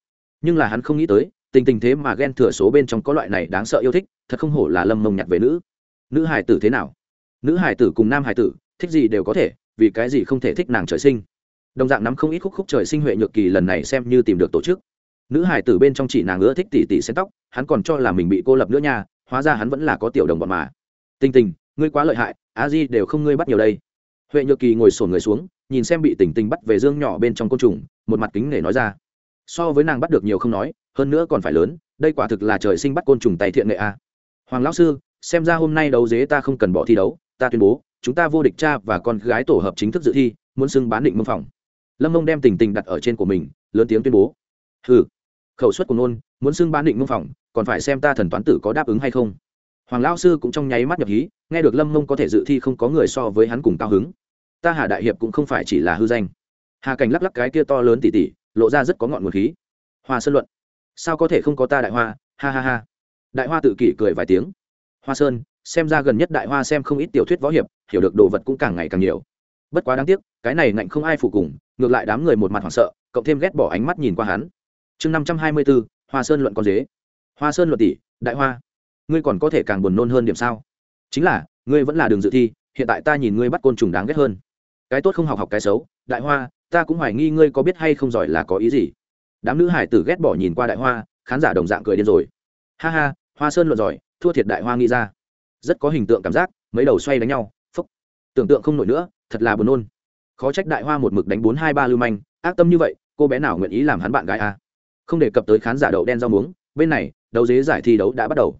Nhưng là hắn không nghĩ tới, tình tình thế mà ghen thừa số bên trong có loại này đáng sợ yêu thích, thật không hổ là lâm mông nhặt về nữ. Nữ hải tử thế nào? Nữ hải tử cùng nam hải tử, thích gì đều có thể, vì cái gì không thể thích nàng trời sinh? Đồng dạng nắm không ít khúc khúc trời sinh huệ nhược kỳ lần này xem như tìm được tổ chức. Nữ hải tử bên trong chỉ nàng ưa thích tỷ tỷ xén tóc, hắn còn cho là mình bị cô lập nữa nha, hóa ra hắn vẫn là có tiểu đồng bọn mà. Tình tình, ngươi quá lợi hại, a di đều không ngươi bắt nhiều đây. Huệ nhược kỳ ngồi sổn người xuống, nhìn xem bị tình tình bắt về dương nhỏ bên trong côn trùng, một mặt kính để nói ra. So với nàng bắt được nhiều không nói, hơn nữa còn phải lớn, đây quả thực là trời sinh bắt côn trùng tay thiện nghệ a. Hoàng lão sư, xem ra hôm nay đấu dế ta không cần bỏ thi đấu, ta tuyên bố, chúng ta vô địch cha và con gái tổ hợp chính thức dự thi, muốn xưng bán định mương phòng lâm mông đem tình tình đặt ở trên của mình, lớn tiếng tuyên bố. Hừ, khẩu suất của nôn muốn xưng bán định mông phòng còn phải xem ta thần toán tử có đáp ứng hay không. Hoàng lao sư cũng trong nháy mắt nhập hí, nghe được lâm mông có thể dự thi không có người so với hắn cùng cao hứng. Ta hà đại hiệp cũng không phải chỉ là hư danh. Hà cảnh lắc lắc cái kia to lớn tỉ tỉ, lộ ra rất có ngọn nguồn khí. Hoa sơn luận. Sao có thể không có ta đại hoa? Ha ha ha. Đại hoa tự kỷ cười vài tiếng. Hoa sơn, xem ra gần nhất đại hoa xem không ít tiểu thuyết võ hiệp, hiểu được đồ vật cũng càng ngày càng nhiều. Bất quá đáng tiếc, cái này ngạnh không ai phụ cùng ngược lại đám người một mặt hoảng sợ, cộng thêm ghét bỏ ánh mắt nhìn qua hắn. Chương năm trăm hai mươi bốn, hoa sơn luận con dế. Hoa sơn luận tỷ, đại hoa. Ngươi còn có thể càng buồn nôn hơn điểm sao? Chính là, ngươi vẫn là đường dự thi, hiện tại ta nhìn ngươi bắt côn trùng đáng ghét hơn. Cái tốt không học học cái xấu, đại hoa, ta cũng hoài nghi ngươi có biết hay không giỏi là có ý gì. Đám nữ hải tử ghét bỏ nhìn qua đại hoa, khán giả đồng dạng cười điên rồi. Ha ha, hoa sơn luận giỏi, thua thiệt đại hoa nghĩ ra. Rất có hình tượng cảm giác, mấy đầu xoay đánh nhau, phúc. Tưởng tượng không nổi nữa, thật là buồn nôn khó trách đại hoa một mực đánh bốn hai ba lưu manh, ác tâm như vậy, cô bé nào nguyện ý làm hắn bạn gái à? không đề cập tới khán giả đậu đen rau muống, bên này, đấu dế giải thi đấu đã bắt đầu.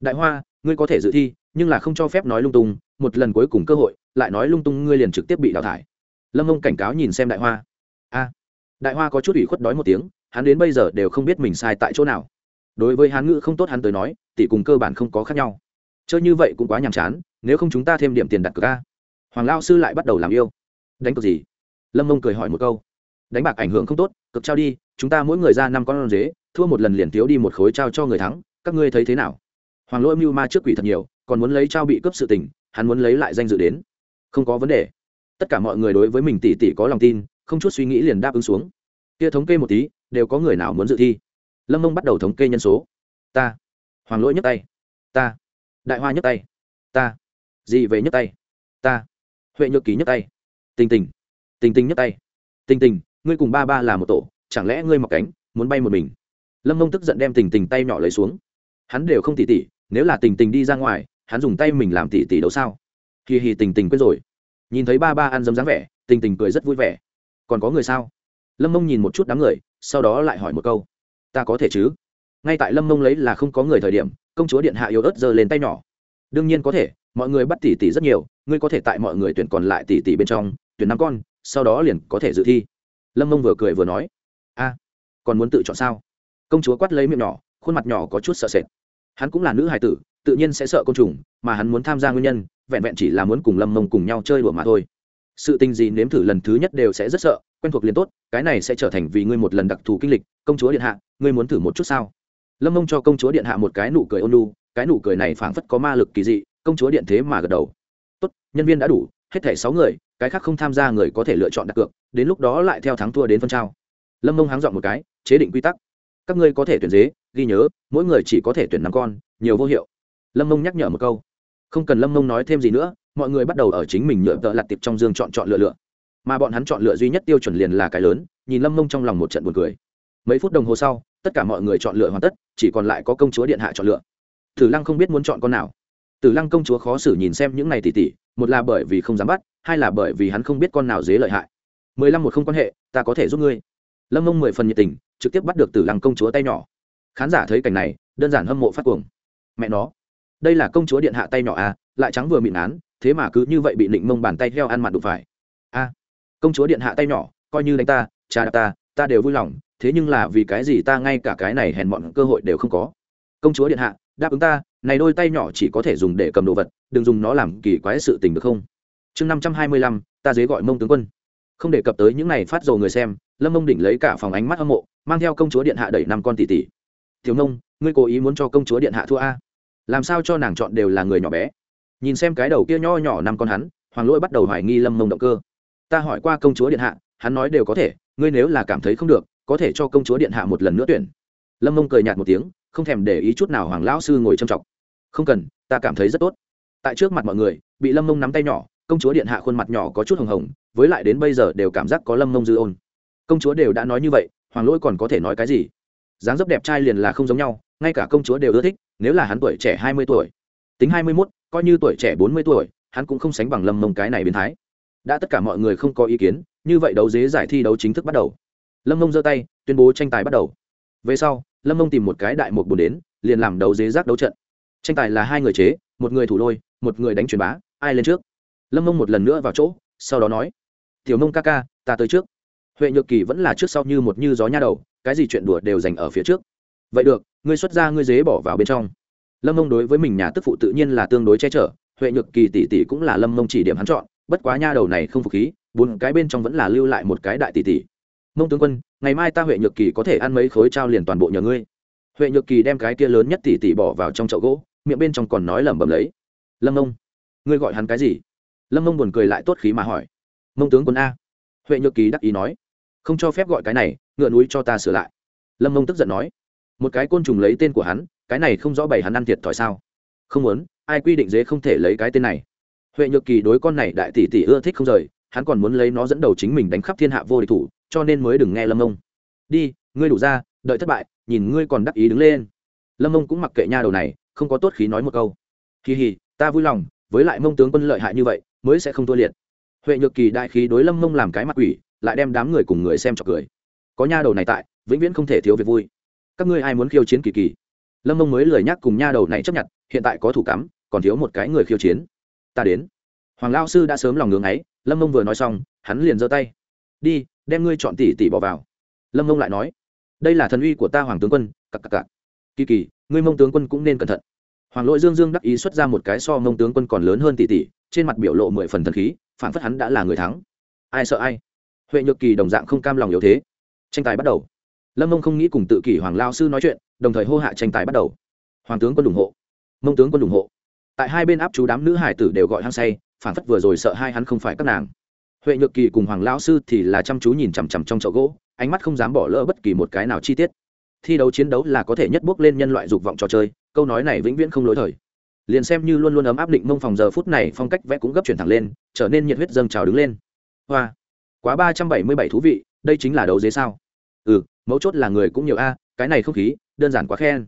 Đại hoa, ngươi có thể dự thi, nhưng là không cho phép nói lung tung, một lần cuối cùng cơ hội, lại nói lung tung ngươi liền trực tiếp bị đào thải. Lâm ông cảnh cáo nhìn xem đại hoa. A, đại hoa có chút ủy khuất đói một tiếng, hắn đến bây giờ đều không biết mình sai tại chỗ nào. Đối với hán ngữ không tốt hắn tới nói, tỷ cùng cơ bản không có khác nhau. Chơi như vậy cũng quá nhàm chán, nếu không chúng ta thêm điểm tiền đặt cược a. Hoàng lao sư lại bắt đầu làm yêu đánh cược gì? Lâm mông cười hỏi một câu. Đánh bạc ảnh hưởng không tốt cực trao đi, chúng ta mỗi người ra năm con dế, thua một lần liền thiếu đi một khối trao cho người thắng, các ngươi thấy thế nào? Hoàng lỗi mưu ma trước quỷ thật nhiều, còn muốn lấy trao bị cướp sự tình, hắn muốn lấy lại danh dự đến. Không có vấn đề. Tất cả mọi người đối với mình tỷ tỷ có lòng tin, không chút suy nghĩ liền đáp ứng xuống. Kia thống kê một tí, đều có người nào muốn dự thi? Lâm mông bắt đầu thống kê nhân số. Ta. Hoàng lỗi nhấc tay. Ta. Đại hoa nhấc tay. Ta. Dị về nhấc tay. Ta. Huệ nhược ký nhấc tay tình tình. Tình tình nhấc tay. Tình tình, ngươi cùng ba ba là một tổ, chẳng lẽ ngươi mọc cánh, muốn bay một mình? Lâm mông tức giận đem tình tình tay nhỏ lấy xuống. Hắn đều không tỉ tỉ, nếu là tình tình đi ra ngoài, hắn dùng tay mình làm tỉ tỉ đâu sao? Kỳ hì tình tình quên rồi. Nhìn thấy ba ba ăn dấm dáng vẻ, tình tình cười rất vui vẻ. Còn có người sao? Lâm mông nhìn một chút đám người, sau đó lại hỏi một câu. Ta có thể chứ? Ngay tại lâm mông lấy là không có người thời điểm, công chúa điện hạ yếu ớt giơ lên tay nhỏ. Đương nhiên có thể, mọi người bắt tỷ tỷ rất nhiều, ngươi có thể tại mọi người tuyển còn lại tỷ tỷ bên trong tuyển năm con, sau đó liền có thể dự thi. Lâm mông vừa cười vừa nói, a, còn muốn tự chọn sao? Công chúa quát lấy miệng nhỏ, khuôn mặt nhỏ có chút sợ sệt. Hắn cũng là nữ hài tử, tự nhiên sẽ sợ côn trùng, mà hắn muốn tham gia nguyên nhân, vẹn vẹn chỉ là muốn cùng lâm mông cùng nhau chơi đùa mà thôi. Sự tình gì nếm thử lần thứ nhất đều sẽ rất sợ, quen thuộc liền tốt, cái này sẽ trở thành vì ngươi một lần đặc thù kinh lịch, công chúa điện hạ, ngươi muốn thử một chút sao? Lâm mông cho công chúa điện hạ một cái nụ cười ôn lu cái nụ cười này phảng phất có ma lực kỳ dị, công chúa điện thế mà gật đầu. Tốt, nhân viên đã đủ hết thẻ sáu người, cái khác không tham gia người có thể lựa chọn đặt cược, đến lúc đó lại theo thắng thua đến phân trao. Lâm mông háng dọn một cái, chế định quy tắc. Các ngươi có thể tuyển dế, ghi nhớ, mỗi người chỉ có thể tuyển năm con, nhiều vô hiệu. Lâm mông nhắc nhở một câu. Không cần lâm mông nói thêm gì nữa, mọi người bắt đầu ở chính mình nhựa tợ lặt tiệp trong dương chọn chọn lựa lựa. Mà bọn hắn chọn lựa duy nhất tiêu chuẩn liền là cái lớn, nhìn lâm mông trong lòng một trận buồn cười. Mấy phút đồng hồ sau, tất cả mọi người chọn lựa hoàn tất, chỉ còn lại có công chúa điện hạ chọn lựa. Tử lăng không biết muốn chọn con nào. Tử lăng công chúa khó xử nhìn xem những này tỉ tỉ một là bởi vì không dám bắt, hai là bởi vì hắn không biết con nào dế lợi hại. Mười lăm một không quan hệ, ta có thể giúp ngươi. Lâm mông mười phần nhiệt tình, trực tiếp bắt được tử lăng công chúa tay nhỏ. Khán giả thấy cảnh này, đơn giản hâm mộ phát cuồng. Mẹ nó, đây là công chúa điện hạ tay nhỏ à lại trắng vừa mịn án, thế mà cứ như vậy bị định mông bàn tay heo ăn mặt đụng phải. A, công chúa điện hạ tay nhỏ, coi như đánh ta, cha đạp ta ta đều vui lòng, thế nhưng là vì cái gì ta ngay cả cái này hèn mọn cơ hội đều không có. Công chúa điện hạ, đáp ứng ta này đôi tay nhỏ chỉ có thể dùng để cầm đồ vật, đừng dùng nó làm kỳ quái sự tình được không? Chương năm trăm hai mươi lăm, ta dế gọi mông tướng quân. Không đề cập tới những này phát dầu người xem, lâm mông đỉnh lấy cả phòng ánh mắt hâm mộ, mang theo công chúa điện hạ đẩy năm con tỷ tỷ. Thiếu nông ngươi cố ý muốn cho công chúa điện hạ thua a? Làm sao cho nàng chọn đều là người nhỏ bé? Nhìn xem cái đầu kia nho nhỏ năm con hắn, hoàng lỗi bắt đầu hoài nghi lâm mông động cơ. Ta hỏi qua công chúa điện hạ, hắn nói đều có thể, ngươi nếu là cảm thấy không được, có thể cho công chúa điện hạ một lần nữa tuyển. Lâm mông cười nhạt một tiếng, không thèm để ý chút nào hoàng lão sư ngồi trầm trọng không cần, ta cảm thấy rất tốt. Tại trước mặt mọi người, bị lâm mông nắm tay nhỏ, công chúa điện hạ khuôn mặt nhỏ có chút hồng hồng, với lại đến bây giờ đều cảm giác có lâm mông dư ôn. Công chúa đều đã nói như vậy, hoàng lỗi còn có thể nói cái gì? Dáng dấp đẹp trai liền là không giống nhau, ngay cả công chúa đều ưa thích, nếu là hắn tuổi trẻ hai mươi tuổi. Tính hai mươi mốt, coi như tuổi trẻ bốn mươi tuổi, hắn cũng không sánh bằng lâm mông cái này biến thái. Đã tất cả mọi người không có ý kiến, như vậy đấu dế giải thi đấu chính thức bắt đầu. Lâm mông giơ tay, tuyên bố tranh tài bắt đầu. Về sau, lâm mông tìm một cái đại một bồn đến, liền làm đấu dế giác đấu trận tranh tài là hai người chế, một người thủ lôi, một người đánh truyền bá, ai lên trước? Lâm mông một lần nữa vào chỗ, sau đó nói, tiểu mông ca ca, ta tới trước. Huệ nhược kỳ vẫn là trước sau như một như gió nha đầu, cái gì chuyện đùa đều dành ở phía trước. Vậy được, ngươi xuất ra ngươi dế bỏ vào bên trong. Lâm mông đối với mình nhà tức phụ tự nhiên là tương đối che chở, huệ nhược kỳ tỷ tỷ cũng là lâm mông chỉ điểm hắn chọn, bất quá nha đầu này không phục khí, bốn cái bên trong vẫn là lưu lại một cái đại tỷ tỷ. Mông tướng quân, ngày mai ta huệ nhược kỳ có thể ăn mấy khối trao liền toàn bộ nhờ ngươi. Huệ nhược kỳ đem cái kia lớn nhất tỷ tỷ bỏ vào trong chậu gỗ miệng bên trong còn nói lẩm bẩm lấy. Lâm mông ngươi gọi hắn cái gì? Lâm mông buồn cười lại tốt khí mà hỏi. Mông tướng quân a. Huệ nhược kỳ đắc ý nói. Không cho phép gọi cái này, ngựa núi cho ta sửa lại. Lâm mông tức giận nói. Một cái côn trùng lấy tên của hắn, cái này không rõ bày hắn ăn thiệt thòi sao? Không muốn, ai quy định dế không thể lấy cái tên này? Huệ nhược kỳ đối con này đại tỷ tỷ ưa thích không rời, hắn còn muốn lấy nó dẫn đầu chính mình đánh khắp thiên hạ vô địch thủ, cho nên mới đừng nghe lâm ông đi, ngươi đủ ra, đợi thất bại, nhìn ngươi còn đắc ý đứng lên. Lâm ông cũng mặc kệ nha đầu này không có tốt khí nói một câu. Kỳ hì, ta vui lòng, với lại mông tướng quân lợi hại như vậy, mới sẽ không thua liệt. Huệ nhược kỳ đại khí đối lâm mông làm cái mặt quỷ, lại đem đám người cùng người xem trọc cười. Có nha đầu này tại, vĩnh viễn không thể thiếu việc vui. Các ngươi ai muốn khiêu chiến kỳ kỳ? Lâm mông mới lười nhắc cùng nha đầu này chấp nhận, hiện tại có thủ cắm, còn thiếu một cái người khiêu chiến. Ta đến. Hoàng lao sư đã sớm lòng ngưng ấy, lâm mông vừa nói xong, hắn liền giơ tay. Đi, đem ngươi chọn tỷ tỷ bỏ vào. Lâm mông lại nói, đây là thần uy của ta hoàng tướng quân cặp cặp cặp kỳ kỳ ngươi mông tướng quân cũng nên cẩn thận. Hoàng lỗi dương dương đắc ý xuất ra một cái so mông tướng quân còn lớn hơn tỷ tỷ, trên mặt biểu lộ mười phần thần khí phản phất hắn đã là người thắng. Ai sợ ai? Huệ nhược kỳ đồng dạng không cam lòng yếu thế. Tranh tài bắt đầu. Lâm mông không nghĩ cùng tự kỷ hoàng lao sư nói chuyện, đồng thời hô hạ tranh tài bắt đầu. Hoàng tướng quân ủng hộ. Mông tướng quân ủng hộ. Tại hai bên áp chú đám nữ hải tử đều gọi hăng say phản phất vừa rồi sợ hai hắn không phải các nàng. Huệ nhược kỳ cùng hoàng lao sư thì là chăm chú nhìn chằm chằm trong chậu gỗ, ánh mắt không dám bỏ lỡ bất kỳ một cái nào chi tiết thi đấu chiến đấu là có thể nhất bước lên nhân loại dục vọng trò chơi, câu nói này vĩnh viễn không lối thời. Liền xem như luôn luôn ấm áp định mông phòng giờ phút này, phong cách vẽ cũng gấp chuyển thẳng lên, trở nên nhiệt huyết dâng trào đứng lên. Hoa, quá ba trăm bảy mươi bảy thú vị, đây chính là đấu dế sao? Ừ mấu chốt là người cũng nhiều a, cái này không khí, đơn giản quá khen.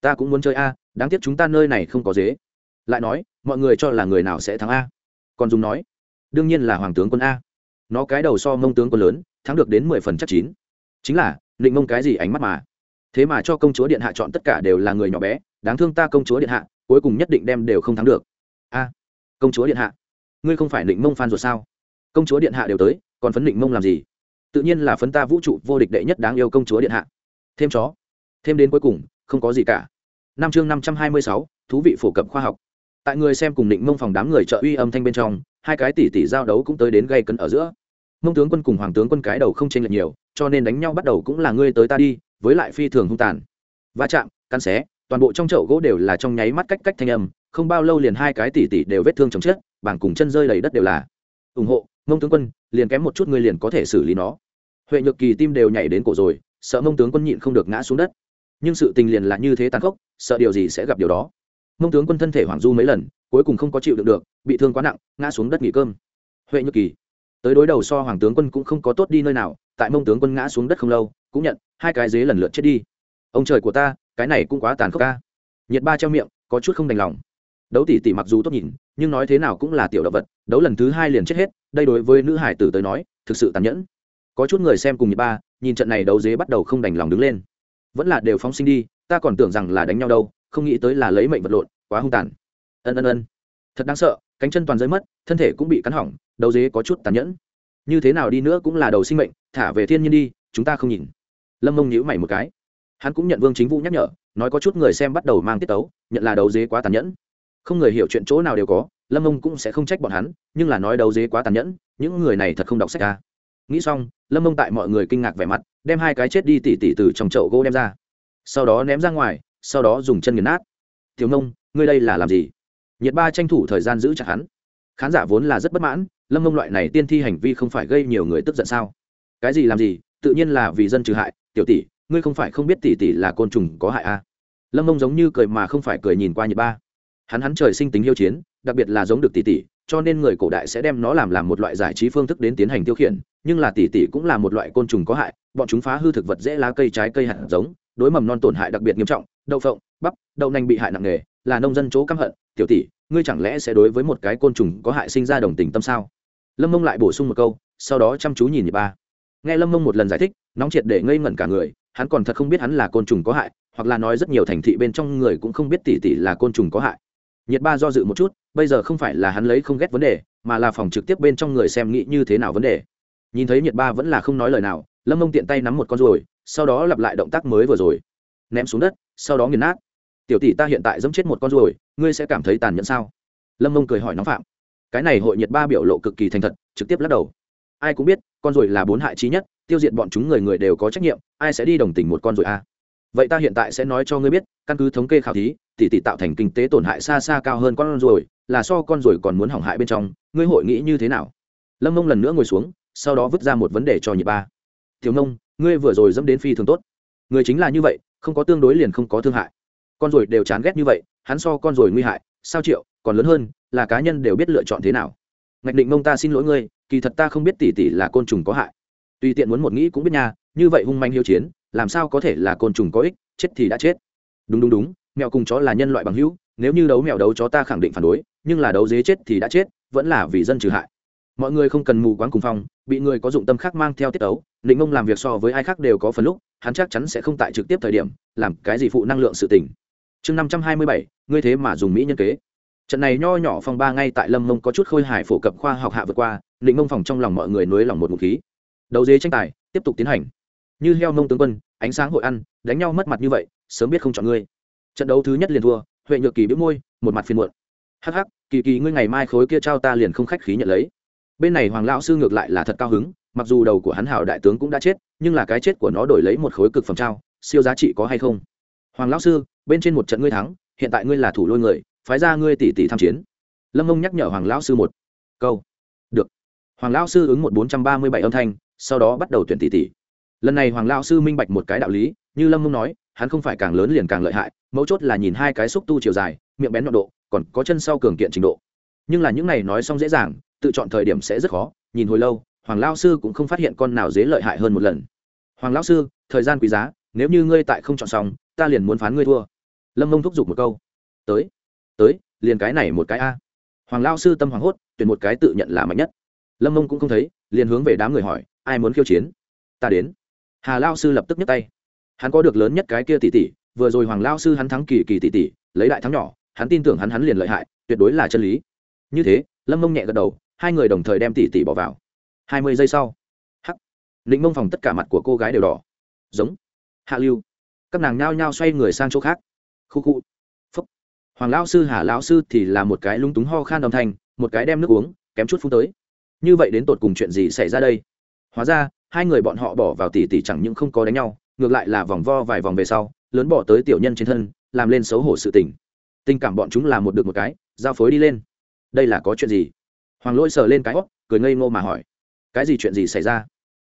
Ta cũng muốn chơi a, đáng tiếc chúng ta nơi này không có dế. Lại nói, mọi người cho là người nào sẽ thắng a? Còn dùng nói, đương nhiên là hoàng tướng quân a. Nó cái đầu so mông tướng quân lớn, thắng được đến mười phần chắc chín. Chính là, định mông cái gì ánh mắt mà thế mà cho công chúa điện hạ chọn tất cả đều là người nhỏ bé, đáng thương ta công chúa điện hạ, cuối cùng nhất định đem đều không thắng được. A à, công chúa điện hạ, ngươi không phải định mông phan ruột sao? Công chúa điện hạ đều tới, còn phấn định mông làm gì? Tự nhiên là phấn ta vũ trụ vô địch đệ nhất đáng yêu công chúa điện hạ. Thêm chó, thêm đến cuối cùng, không có gì cả. Năm chương năm trăm hai mươi sáu, thú vị phổ cập khoa học. Tại người xem cùng định mông phòng đám người trợ uy âm thanh bên trong, hai cái tỷ tỷ giao đấu cũng tới đến gây cấn ở giữa. Mông tướng quân cùng hoàng tướng quân cái đầu không chênh lệch nhiều, cho nên đánh nhau bắt đầu cũng là ngươi tới ta đi với lại phi thường hung tàn. Va chạm căn xé, toàn bộ trong chậu gỗ đều là trong nháy mắt cách cách thanh âm, không bao lâu liền hai cái tỷ tỷ đều vết thương chồng chết, bảng cùng chân rơi đầy đất đều là. Ủng hộ, mông tướng quân, liền kém một chút người liền có thể xử lý nó. Huệ nhược kỳ tim đều nhảy đến cổ rồi, sợ mông tướng quân nhịn không được ngã xuống đất. Nhưng sự tình liền là như thế tàn khốc, sợ điều gì sẽ gặp điều đó. Mông tướng quân thân thể hoảng du mấy lần, cuối cùng không có chịu được được, bị thương quá nặng, ngã xuống đất nghỉ cơm. Huệ nhược kỳ, tới đối đầu so hoàng tướng quân cũng không có tốt đi nơi nào tại mông tướng quân ngã xuống đất không lâu, cũng nhận, hai cái dế lần lượt chết đi. Ông trời của ta, cái này cũng quá tàn khốc ca. Nhiệt ba treo miệng, có chút không đành lòng. Đấu tỷ tỷ mặc dù tốt nhìn, nhưng nói thế nào cũng là tiểu động vật, đấu lần thứ hai liền chết hết, đây đối với nữ hải tử tới nói, thực sự tàn nhẫn. Có chút người xem cùng nhiệt ba, nhìn trận này đấu dế bắt đầu không đành lòng đứng lên. Vẫn là đều phóng sinh đi, ta còn tưởng rằng là đánh nhau đâu, không nghĩ tới là lấy mệnh vật lộn, quá hung tàn. Ân ân ân. Thật đáng sợ, cánh chân toàn rơi mất, thân thể cũng bị cắn hỏng, đấu dế có chút tàn nhẫn. Như thế nào đi nữa cũng là đầu sinh mệnh thả về thiên nhiên đi, chúng ta không nhìn. Lâm mông nhíu mày một cái. Hắn cũng nhận vương chính vũ nhắc nhở, nói có chút người xem bắt đầu mang tiết tấu, nhận là đấu dế quá tàn nhẫn. Không người hiểu chuyện chỗ nào đều có, lâm mông cũng sẽ không trách bọn hắn, nhưng là nói đấu dế quá tàn nhẫn, những người này thật không đọc sách ca nghĩ xong, lâm mông tại mọi người kinh ngạc vẻ mặt, đem hai cái chết đi tỉ tỉ từ trong chậu gỗ đem ra. Sau đó ném ra ngoài, sau đó dùng chân nghiền nát. Tiểu nông ngươi đây là làm gì? Nhiệt ba tranh thủ thời gian giữ chặt hắn. Khán giả vốn là rất bất mãn, lâm mông loại này tiên thi hành vi không phải gây nhiều người tức giận sao? Cái gì làm gì, tự nhiên là vì dân trừ hại. Tiểu tỷ, ngươi không phải không biết tỷ tỷ là côn trùng có hại à. lâm mông giống như cười mà không phải cười nhìn qua nhiệt ba. Hắn hắn trời sinh tính hiêu chiến, đặc biệt là giống được tỷ tỷ, cho nên người cổ đại sẽ đem nó làm làm một loại giải trí phương thức đến tiến hành tiêu khiển, nhưng là tỷ tỷ cũng là một loại côn trùng có hại, bọn chúng phá hư thực vật dễ lá cây trái cây hạt giống, đối mầm non tổn hại đặc biệt nghiêm trọng, đậu phộng, bắp, đậu nành bị hại nặng nề, là nông dân chỗ căm hận. Tiểu tỷ, ngươi chẳng lẽ sẽ đối với một cái côn trùng có hại sinh ra đồng tình tâm sao? Lâm mông lại bổ sung một câu, sau đó chăm chú nhìn nhị ba nghe lâm mông một lần giải thích, nóng triệt để ngây ngẩn cả người, hắn còn thật không biết hắn là côn trùng có hại, hoặc là nói rất nhiều thành thị bên trong người cũng không biết tỷ tỷ là côn trùng có hại. Nhiệt ba do dự một chút, bây giờ không phải là hắn lấy không ghét vấn đề, mà là phòng trực tiếp bên trong người xem nghĩ như thế nào vấn đề. Nhìn thấy nhiệt ba vẫn là không nói lời nào, lâm mông tiện tay nắm một con ruồi, sau đó lặp lại động tác mới vừa rồi. Ném xuống đất, sau đó nghiền nát. Tiểu tỷ ta hiện tại dẫm chết một con ruồi, ngươi sẽ cảm thấy tàn nhẫn sao? Lâm mông cười hỏi nóng phạm. Cái này hội nhiệt ba biểu lộ cực kỳ thành thật, trực tiếp lắc đầu ai cũng biết, con ruồi là bốn hại trí nhất, tiêu diệt bọn chúng người người đều có trách nhiệm, ai sẽ đi đồng tình một con ruồi a? Vậy ta hiện tại sẽ nói cho ngươi biết, căn cứ thống kê khảo thí, tỷ tỷ tạo thành kinh tế tổn hại xa xa cao hơn con ruồi, là so con ruồi còn muốn hỏng hại bên trong, ngươi hội nghĩ như thế nào? Lâm mông lần nữa ngồi xuống, sau đó vứt ra một vấn đề cho nhị ba. Thiếu nông ngươi vừa rồi dẫm đến phi thường tốt. Người chính là như vậy, không có tương đối liền không có thương hại. Con ruồi đều chán ghét như vậy, hắn so con ruồi nguy hại, sao triệu, còn lớn hơn, là cá nhân đều biết lựa chọn thế nào? Ngạch định mông ta xin lỗi ngươi kỳ thật ta không biết tỷ tỷ là côn trùng có hại. Tùy tiện muốn một nghĩ cũng biết nha, như vậy hung manh hiếu chiến, làm sao có thể là côn trùng có ích, chết thì đã chết. Đúng đúng đúng, mèo cùng chó là nhân loại bằng hữu, nếu như đấu mèo đấu chó ta khẳng định phản đối, nhưng là đấu dế chết thì đã chết, vẫn là vì dân trừ hại. Mọi người không cần mù quáng cùng phong, bị người có dụng tâm khác mang theo tiết ấu, định ông làm việc so với ai khác đều có phần lúc, hắn chắc chắn sẽ không tại trực tiếp thời điểm, làm cái gì phụ năng lượng sự tình. Chương năm trăm hai mươi bảy, ngươi thế mà dùng mỹ nhân kế. Trận này nho nhỏ phong ba ngay tại lâm mông có chút khôi hài phổ cập khoa học hạ vượt qua định mông phòng trong lòng mọi người nối lòng một ngụ khí. Đấu dế tranh tài, tiếp tục tiến hành. Như heo mông tướng quân, ánh sáng hội ăn, đánh nhau mất mặt như vậy, sớm biết không chọn ngươi. Trận đấu thứ nhất liền thua, huệ nhược kỳ biếu môi, một mặt phiền muộn. Hắc hắc, kỳ kỳ ngươi ngày mai khối kia trao ta liền không khách khí nhận lấy. Bên này hoàng lão sư ngược lại là thật cao hứng, mặc dù đầu của hắn hảo đại tướng cũng đã chết, nhưng là cái chết của nó đổi lấy một khối cực phẩm trao, siêu giá trị có hay không? Hoàng lão sư, bên trên một trận ngươi thắng, hiện tại ngươi là thủ lôi người, phái ra ngươi tỷ tỷ tham chiến. Lâm mông nhắc nhở hoàng lão sư một câu hoàng lão sư ứng một bốn trăm ba mươi bảy âm thanh, sau đó bắt đầu tuyển tỷ tỷ. Lần này hoàng lão sư minh bạch một cái đạo lý, như lâm mông nói, hắn không phải càng lớn liền càng lợi hại, mấu chốt là nhìn hai cái xúc tu chiều dài, miệng bén nhọn độ, còn có chân sau cường kiện trình độ. Nhưng là những này nói xong dễ dàng, tự chọn thời điểm sẽ rất khó, nhìn hồi lâu, hoàng lao sư cũng không phát hiện con nào dễ lợi hại hơn một lần. Hoàng lão sư, thời gian quý giá, nếu như ngươi tại không chọn xong, ta liền muốn phán ngươi thua. Lâm mông thúc giục một câu. Tới tới, liền cái này một cái a. Hoàng lao sư tâm hoảng hốt, tuyển một cái tự nhận là mạnh nhất lâm mông cũng không thấy liền hướng về đám người hỏi ai muốn khiêu chiến ta đến hà lao sư lập tức nhấc tay hắn có được lớn nhất cái kia tỷ tỷ vừa rồi hoàng lao sư hắn thắng kỳ kỳ tỷ tỷ lấy đại thắng nhỏ hắn tin tưởng hắn hắn liền lợi hại tuyệt đối là chân lý như thế lâm mông nhẹ gật đầu hai người đồng thời đem tỷ tỷ bỏ vào hai mươi giây sau hắc định mông phòng tất cả mặt của cô gái đều đỏ giống hạ lưu các nàng nhao nhao xoay người sang chỗ khác khu khu phúc hoàng lão sư hà lão sư thì là một cái lung túng ho khan đồng thanh một cái đem nước uống kém chút phút tới như vậy đến tột cùng chuyện gì xảy ra đây? Hóa ra, hai người bọn họ bỏ vào tỷ tỷ chẳng những không có đánh nhau, ngược lại là vòng vo vài vòng về sau, lớn bỏ tới tiểu nhân trên thân, làm lên xấu hổ sự tình. Tình cảm bọn chúng là một được một cái, giao phối đi lên. Đây là có chuyện gì? Hoàng lỗi sờ lên cái hót cười ngây ngô mà hỏi. Cái gì chuyện gì xảy ra?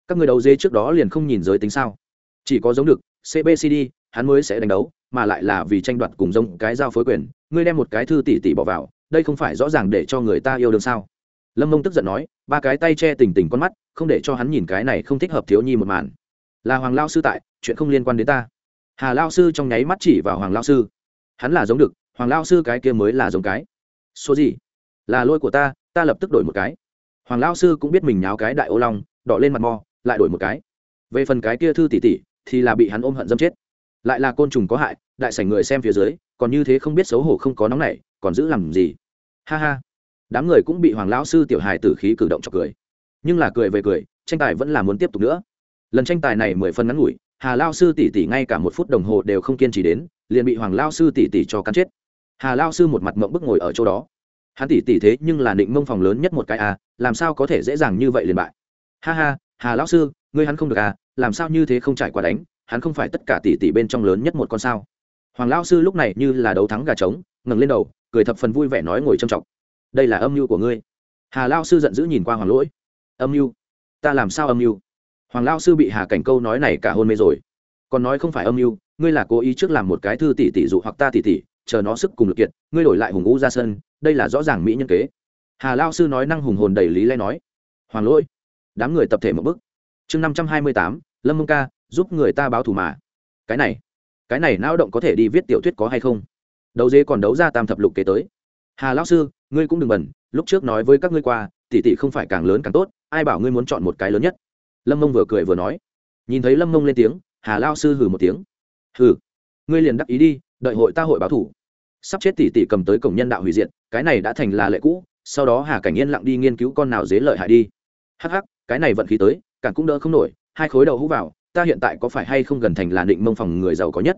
Các người đấu dê trước đó liền không nhìn giới tính sao? Chỉ có giống được cbcd hắn mới sẽ đánh đấu, mà lại là vì tranh đoạt cùng giống cái giao phối quyền. Ngươi đem một cái thư tỷ tỷ bỏ vào, đây không phải rõ ràng để cho người ta yêu đương sao? Lâm mông tức giận nói ba cái tay che tình tình con mắt không để cho hắn nhìn cái này không thích hợp thiếu nhi một màn là hoàng lao sư tại chuyện không liên quan đến ta hà lao sư trong nháy mắt chỉ vào hoàng lao sư hắn là giống được hoàng lao sư cái kia mới là giống cái số gì là lôi của ta ta lập tức đổi một cái hoàng lao sư cũng biết mình nháo cái đại ô long đỏ lên mặt mò lại đổi một cái về phần cái kia thư tỉ tỉ, thì là bị hắn ôm hận dâm chết lại là côn trùng có hại đại sảnh người xem phía dưới còn như thế không biết xấu hổ không có nóng này còn giữ làm gì ha ha đám người cũng bị hoàng lão sư tiểu hài tử khí cử động chọc cười. Nhưng là cười về cười, tranh tài vẫn là muốn tiếp tục nữa. Lần tranh tài này mười phân ngắn ngủi, hà lao sư tỷ tỷ ngay cả một phút đồng hồ đều không kiên trì đến, liền bị hoàng lao sư tỷ tỷ cho cắn chết. Hà lao sư một mặt mộng bức ngồi ở chỗ đó. Hắn tỷ tỷ thế nhưng là định mông phòng lớn nhất một cái à làm sao có thể dễ dàng như vậy liền bại? Ha ha, hà lão sư, ngươi hắn không được à làm sao như thế không trải qua đánh, hắn không phải tất cả tỷ tỷ bên trong lớn nhất một con sao? Hoàng lão sư lúc này như là đấu thắng gà trống, ngẩng lên đầu, cười thập phần vui vẻ nói ngồi trầm trọng đây là âm mưu của ngươi. Hà lao sư giận dữ nhìn qua hoàng lỗi. Âm mưu? Ta làm sao âm mưu? Hoàng lao sư bị hà cảnh câu nói này cả hôn mê rồi. Còn nói không phải âm mưu, ngươi là cố ý trước làm một cái thư tỷ tỷ dụ hoặc ta tỷ tỷ chờ nó sức cùng lực kiệt, ngươi đổi lại hùng ngũ ra sân, đây là rõ ràng mỹ nhân kế. Hà lao sư nói năng hùng hồn đầy lý lẽ nói. Hoàng lỗi, đám người tập thể một bức chương năm trăm hai mươi tám, lâm mông ca, giúp người ta báo thù mà. Cái này cái này não động có thể đi viết tiểu thuyết có hay không? Đấu dế còn đấu ra tam thập lục kế tới. Hà lão sư ngươi cũng đừng bẩn lúc trước nói với các ngươi qua, tỷ tỷ không phải càng lớn càng tốt, ai bảo ngươi muốn chọn một cái lớn nhất? Lâm mông vừa cười vừa nói. Nhìn thấy lâm mông lên tiếng, hà lao sư hừ một tiếng. Hừ, ngươi liền đắc ý đi, đợi hội ta hội báo thủ. Sắp chết tỷ tỷ cầm tới cổng nhân đạo hủy diện cái này đã thành là lệ cũ, sau đó hà cảnh yên lặng đi nghiên cứu con nào dế lợi hại đi. Hắc hắc, cái này vận khí tới, càng cũng đỡ không nổi, hai khối đầu hũ vào, ta hiện tại có phải hay không gần thành là định mông phòng người giàu có nhất?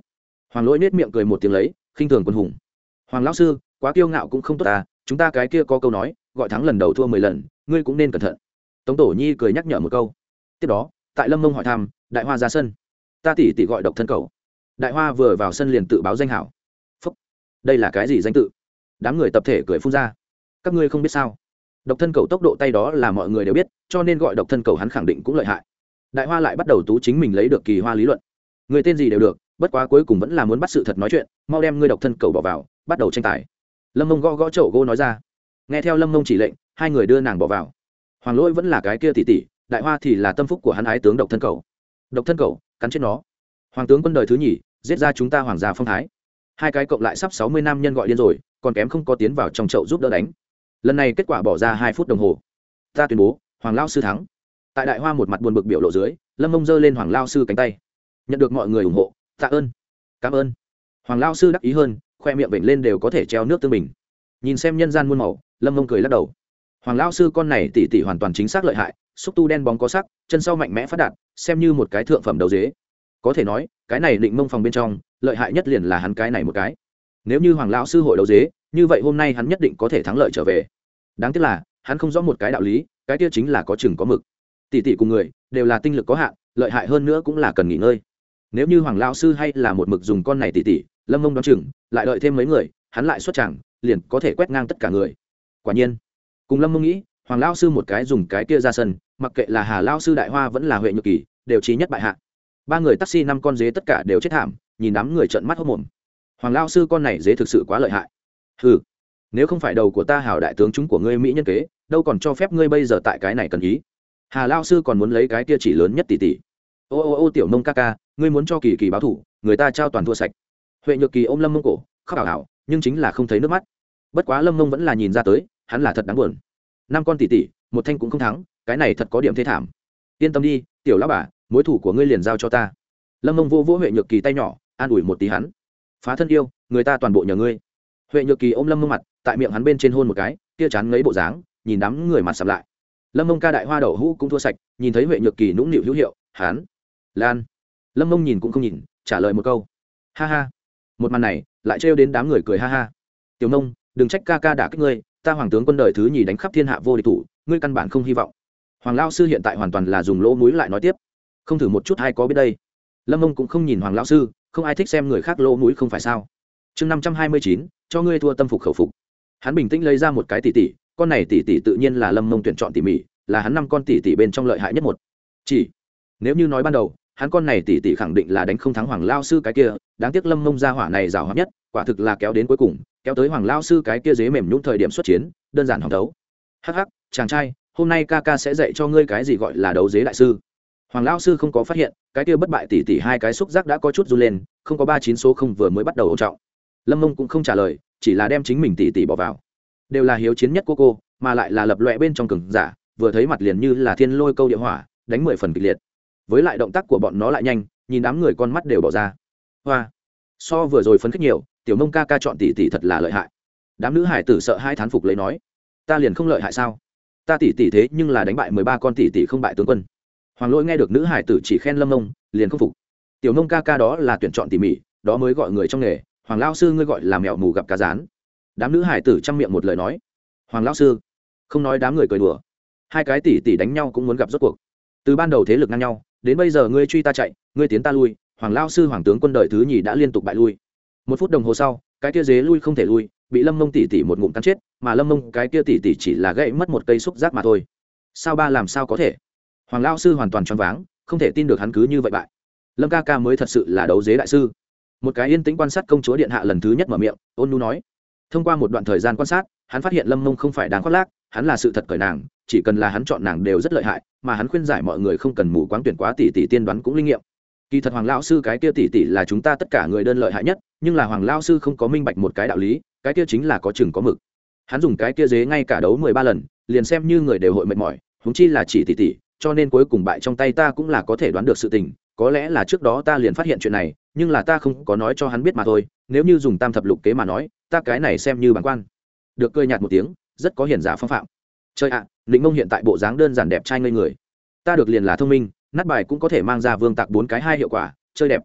Hoàng lỗi nết miệng cười một tiếng lấy, khinh thường quân hùng. Hoàng lão sư, quá kiêu ngạo cũng không tốt ta chúng ta cái kia có câu nói, gọi thắng lần đầu thua mười lần, ngươi cũng nên cẩn thận. Tống tổ nhi cười nhắc nhở một câu. Tiếp đó, tại lâm mông hỏi thăm, đại hoa ra sân. Ta tỉ tỉ gọi độc thân cầu. Đại hoa vừa vào sân liền tự báo danh hảo. Phúc. Đây là cái gì danh tự? Đám người tập thể cười phun ra. Các ngươi không biết sao? Độc thân cầu tốc độ tay đó là mọi người đều biết, cho nên gọi độc thân cầu hắn khẳng định cũng lợi hại. Đại hoa lại bắt đầu tú chính mình lấy được kỳ hoa lý luận. Người tên gì đều được, bất quá cuối cùng vẫn là muốn bắt sự thật nói chuyện, mau đem ngươi độc thân cầu bỏ vào, bắt đầu tranh tài lâm mông gõ gõ chậu gỗ nói ra. Nghe theo lâm mông chỉ lệnh, hai người đưa nàng bỏ vào. Hoàng lỗi vẫn là cái kia tỷ tỷ đại hoa thì là tâm phúc của hắn ái tướng độc thân cầu. Độc thân cầu, cắn chết nó. Hoàng tướng quân đời thứ nhì, giết ra chúng ta hoàng gia phong thái. Hai cái cộng lại sắp sáu mươi năm nhân gọi điên rồi, còn kém không có tiến vào trong chậu giúp đỡ đánh. Lần này kết quả bỏ ra hai phút đồng hồ. Ta tuyên bố, hoàng lao sư thắng. Tại đại hoa một mặt buồn bực biểu lộ dưới, lâm mông giơ lên hoàng lao sư cánh tay. Nhận được mọi người ủng hộ, tạ ơn. Cảm ơn. Hoàng lao sư đắc ý hơn khoe miệng bệnh lên đều có thể treo nước tương bình. Nhìn xem nhân gian muôn màu, lâm mông cười lắc đầu. Hoàng lao sư con này tỉ tỉ hoàn toàn chính xác lợi hại, xúc tu đen bóng có sắc, chân sau mạnh mẽ phát đạt, xem như một cái thượng phẩm đầu dế. Có thể nói, cái này định mông phòng bên trong, lợi hại nhất liền là hắn cái này một cái. Nếu như hoàng lão sư hội đấu dế, như vậy hôm nay hắn nhất định có thể thắng lợi trở về. Đáng tiếc là, hắn không rõ một cái đạo lý, cái kia chính là có chừng có mực. Tỷ tỷ cùng người, đều là tinh lực có hạn, lợi hại hơn nữa cũng là cần nghỉ ngơi. Nếu như hoàng lão sư hay là một mực dùng con này tỷ tỷ lâm mông đoán chừng, lại đợi thêm mấy người, hắn lại xuất chẳng liền có thể quét ngang tất cả người. Quả nhiên, cùng lâm mông nghĩ, hoàng lão sư một cái dùng cái kia ra sân, mặc kệ là hà lão sư đại hoa vẫn là huệ nhược kỳ, đều trí nhất bại hạ. Ba người taxi năm con dế tất cả đều chết thảm, nhìn đám người trợn mắt hốc mồm hoàng lao sư con này dế thực sự quá lợi hại. Ừ nếu không phải đầu của ta hảo đại tướng chúng của ngươi mỹ nhân kế, đâu còn cho phép ngươi bây giờ tại cái này cần ý. Hà lao sư còn muốn lấy cái kia chỉ lớn nhất tỷ tỷ. Ô ô ô, tiểu nông ca ca, ngươi muốn cho kỳ kỳ báo thủ, người ta trao toàn thua sạch huệ nhược kỳ ôm lâm mông cổ, khóc ảo ảo, nhưng chính là không thấy nước mắt. Bất quá lâm mông vẫn là nhìn ra tới, hắn là thật đáng buồn. Năm con tỷ tỷ, một thanh cũng không thắng, cái này thật có điểm thế thảm. Yên tâm đi, tiểu lão bà, mối thủ của ngươi liền giao cho ta. Lâm mông vô vỗ huệ nhược kỳ tay nhỏ, an ủi một tí hắn. Phá thân yêu, người ta toàn bộ nhờ ngươi. Huệ nhược kỳ ôm lâm mông mặt, tại miệng hắn bên trên hôn một cái tia chán ngấy bộ dáng, nhìn đám người mặt sập lại. Lâm mông ca đại hoa đậu hũ cũng thua sạch, nhìn thấy huệ nhược kỳ nũng nịu hữu hiệu hán lan. Lâm mông nhìn cũng không nhìn, trả lời một câu. Ha ha một màn này lại trêu đến đám người cười ha ha. Tiểu nông, đừng trách ca ca đả kích ngươi, ta hoàng tướng quân đời thứ nhì đánh khắp thiên hạ vô địch thủ, ngươi căn bản không hy vọng. Hoàng lao sư hiện tại hoàn toàn là dùng lỗ mũi lại nói tiếp. Không thử một chút hay có biết đây. Lâm ông cũng không nhìn hoàng lão sư, không ai thích xem người khác lỗ mũi không phải sao. Chương năm trăm hai mươi chín, cho ngươi thua tâm phục khẩu phục. Hắn bình tĩnh lấy ra một cái tỷ tỷ, con này tỷ tỷ tự nhiên là lâm mông tuyển chọn tỉ mỉ, là hắn năm con tỷ tỷ bên trong lợi hại nhất một. Chỉ, nếu như nói ban đầu hắn con này tỷ tỷ khẳng định là đánh không thắng hoàng lao sư cái kia đáng tiếc lâm mông ra hỏa này rào hóa nhất quả thực là kéo đến cuối cùng kéo tới hoàng lao sư cái kia dế mềm nhũng thời điểm xuất chiến đơn giản hỏng đấu Hắc hắc, chàng trai hôm nay ca ca sẽ dạy cho ngươi cái gì gọi là đấu dế đại sư. Hoàng lao sư không có phát hiện cái kia bất bại tỷ tỷ hai cái xúc giác đã có chút run lên không có ba chín số không vừa mới bắt đầu ổn trọng. Lâm mông cũng không trả lời chỉ là đem chính mình tỷ tỷ bỏ vào. Đều là hiếu chiến nhất cô cô mà lại là lập loẹ bên trong cừng giả vừa thấy mặt liền như là thiên lôi câu địa hỏa đánh mười phần kịch liệt với lại động tác của bọn nó lại nhanh, nhìn đám người con mắt đều bỏ ra. Hoa, so vừa rồi phấn khích nhiều, tiểu mông ca ca chọn tỷ tỷ thật là lợi hại. Đám nữ hải tử sợ hai thán phục lấy nói, ta liền không lợi hại sao? Ta tỷ tỷ thế nhưng là đánh bại mười ba con tỷ tỷ không bại tướng quân. Hoàng lỗi nghe được nữ hải tử chỉ khen lâm nông liền không phục. Tiểu mông ca ca đó là tuyển chọn tỉ mỉ, đó mới gọi người trong nghề, hoàng lao sư ngươi gọi là mẹo mù gặp cá rán. Đám nữ hải tử chăm miệng một lời nói, hoàng lao sư, không nói đám người cười đùa. Hai cái tỷ tỷ đánh nhau cũng muốn gặp rốt cuộc. Từ ban đầu thế lực ngang nhau đến bây giờ ngươi truy ta chạy, ngươi tiến ta lui, hoàng lao sư, hoàng tướng quân đời thứ nhì đã liên tục bại lui. Một phút đồng hồ sau, cái kia dế lui không thể lui, bị lâm mông tỉ tỉ một ngụm cắn chết, mà lâm mông, cái kia tỉ tỉ chỉ là gãy mất một cây xúc giác mà thôi. Sao ba làm sao có thể? Hoàng lao sư hoàn toàn choáng váng, không thể tin được hắn cứ như vậy bại. Lâm ca ca mới thật sự là đấu dế đại sư. Một cái yên tĩnh quan sát công chúa điện hạ lần thứ nhất mở miệng, ôn nu nói. Thông qua một đoạn thời gian quan sát, hắn phát hiện lâm mông không phải đáng khoác lác hắn là sự thật cởi nàng, chỉ cần là hắn chọn nàng đều rất lợi hại, mà hắn khuyên giải mọi người không cần mù quáng tuyển quá tỷ tỷ tiên đoán cũng linh nghiệm. Kỳ thật hoàng lao sư cái kia tỷ tỷ là chúng ta tất cả người đơn lợi hại nhất, nhưng là hoàng lao sư không có minh bạch một cái đạo lý, cái kia chính là có chừng có mực. Hắn dùng cái kia dế ngay cả đấu mười ba lần, liền xem như người đều hội mệt mỏi húng chi là chỉ tỷ tỷ, cho nên cuối cùng bại trong tay ta cũng là có thể đoán được sự tình, có lẽ là trước đó ta liền phát hiện chuyện này, nhưng là ta không có nói cho hắn biết mà thôi, nếu như dùng tam thập lục kế mà nói, ta cái này xem như bản quan. Được cười nhạt một tiếng rất có hiền giả phong phạm. Chơi ạ à, mông hiện tại bộ dáng đơn giản đẹp trai ngây người. Ta được liền là thông minh nát bài cũng có thể mang ra vương tạc bốn cái hai hiệu quả chơi đẹp.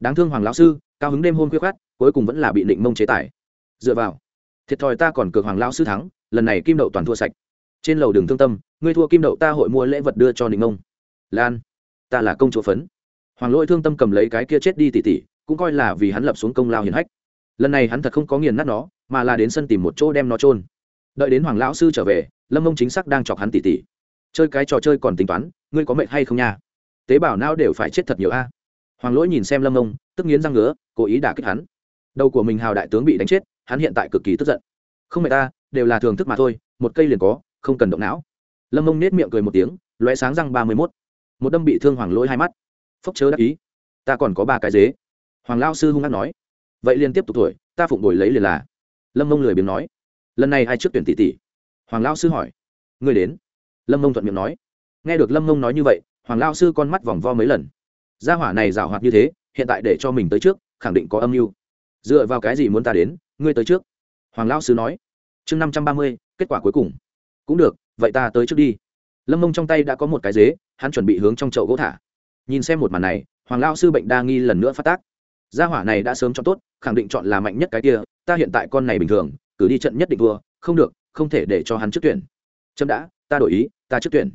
Đáng thương hoàng lão sư cao hứng đêm hôn khuya khát cuối cùng vẫn là bị định mông chế tài dựa vào. Thiệt thòi ta còn cược hoàng lão sư thắng lần này kim đậu toàn thua sạch. Trên lầu đường thương tâm ngươi thua kim đậu ta hội mua lễ vật đưa cho lĩnh mông. lan ta là công chúa phấn. Hoàng lỗi thương tâm cầm lấy cái kia chết đi tỉ tỉ cũng coi là vì hắn lập xuống công lao hiền hách. Lần này hắn thật không có nghiền nát nó mà là đến sân tìm một chỗ đem nó trôn đợi đến hoàng lão sư trở về, lâm ông chính xác đang chọc hắn tỉ tỉ. Chơi cái trò chơi còn tính toán, ngươi có mệnh hay không nha? Tế bào não đều phải chết thật nhiều a. Hoàng lỗi nhìn xem lâm ông tức nghiến răng ngứa, cố ý đả kích hắn. Đầu của mình hào đại tướng bị đánh chết, hắn hiện tại cực kỳ tức giận. Không mẹ ta, đều là thường thức mà thôi, một cây liền có, không cần động não. Lâm mông nết miệng cười một tiếng loé sáng răng ba mươi mốt. Một đâm bị thương hoàng lỗi hai mắt. Phốc chớ đắc ý. Ta còn có ba cái dế. Hoàng lao sư hung hát nói. Vậy liền tiếp tục tuổi ta phụng đổi lấy liền là. Lâm mông lười biếng nói lần này ai trước tuyển tỷ tỷ? Hoàng lao sư hỏi. Người đến. Lâm mông thuận miệng nói. Nghe được lâm mông nói như vậy, hoàng lao sư con mắt vòng vo mấy lần. Gia hỏa này giảo hoạt như thế, hiện tại để cho mình tới trước, khẳng định có âm mưu. Dựa vào cái gì muốn ta đến, ngươi tới trước? Hoàng lao sư nói. Chương năm trăm ba mươi, kết quả cuối cùng. Cũng được, vậy ta tới trước đi. Lâm mông trong tay đã có một cái dế, hắn chuẩn bị hướng trong chậu gỗ thả. Nhìn xem một màn này, hoàng lao sư bệnh đa nghi lần nữa phát tác. Gia hỏa này đã sớm chọn tốt, khẳng định chọn là mạnh nhất cái kia, ta hiện tại con này bình thường cử đi trận nhất định thua, không được, không thể để cho hắn trước tuyển. Chấm đã, ta đổi ý, ta trước tuyển.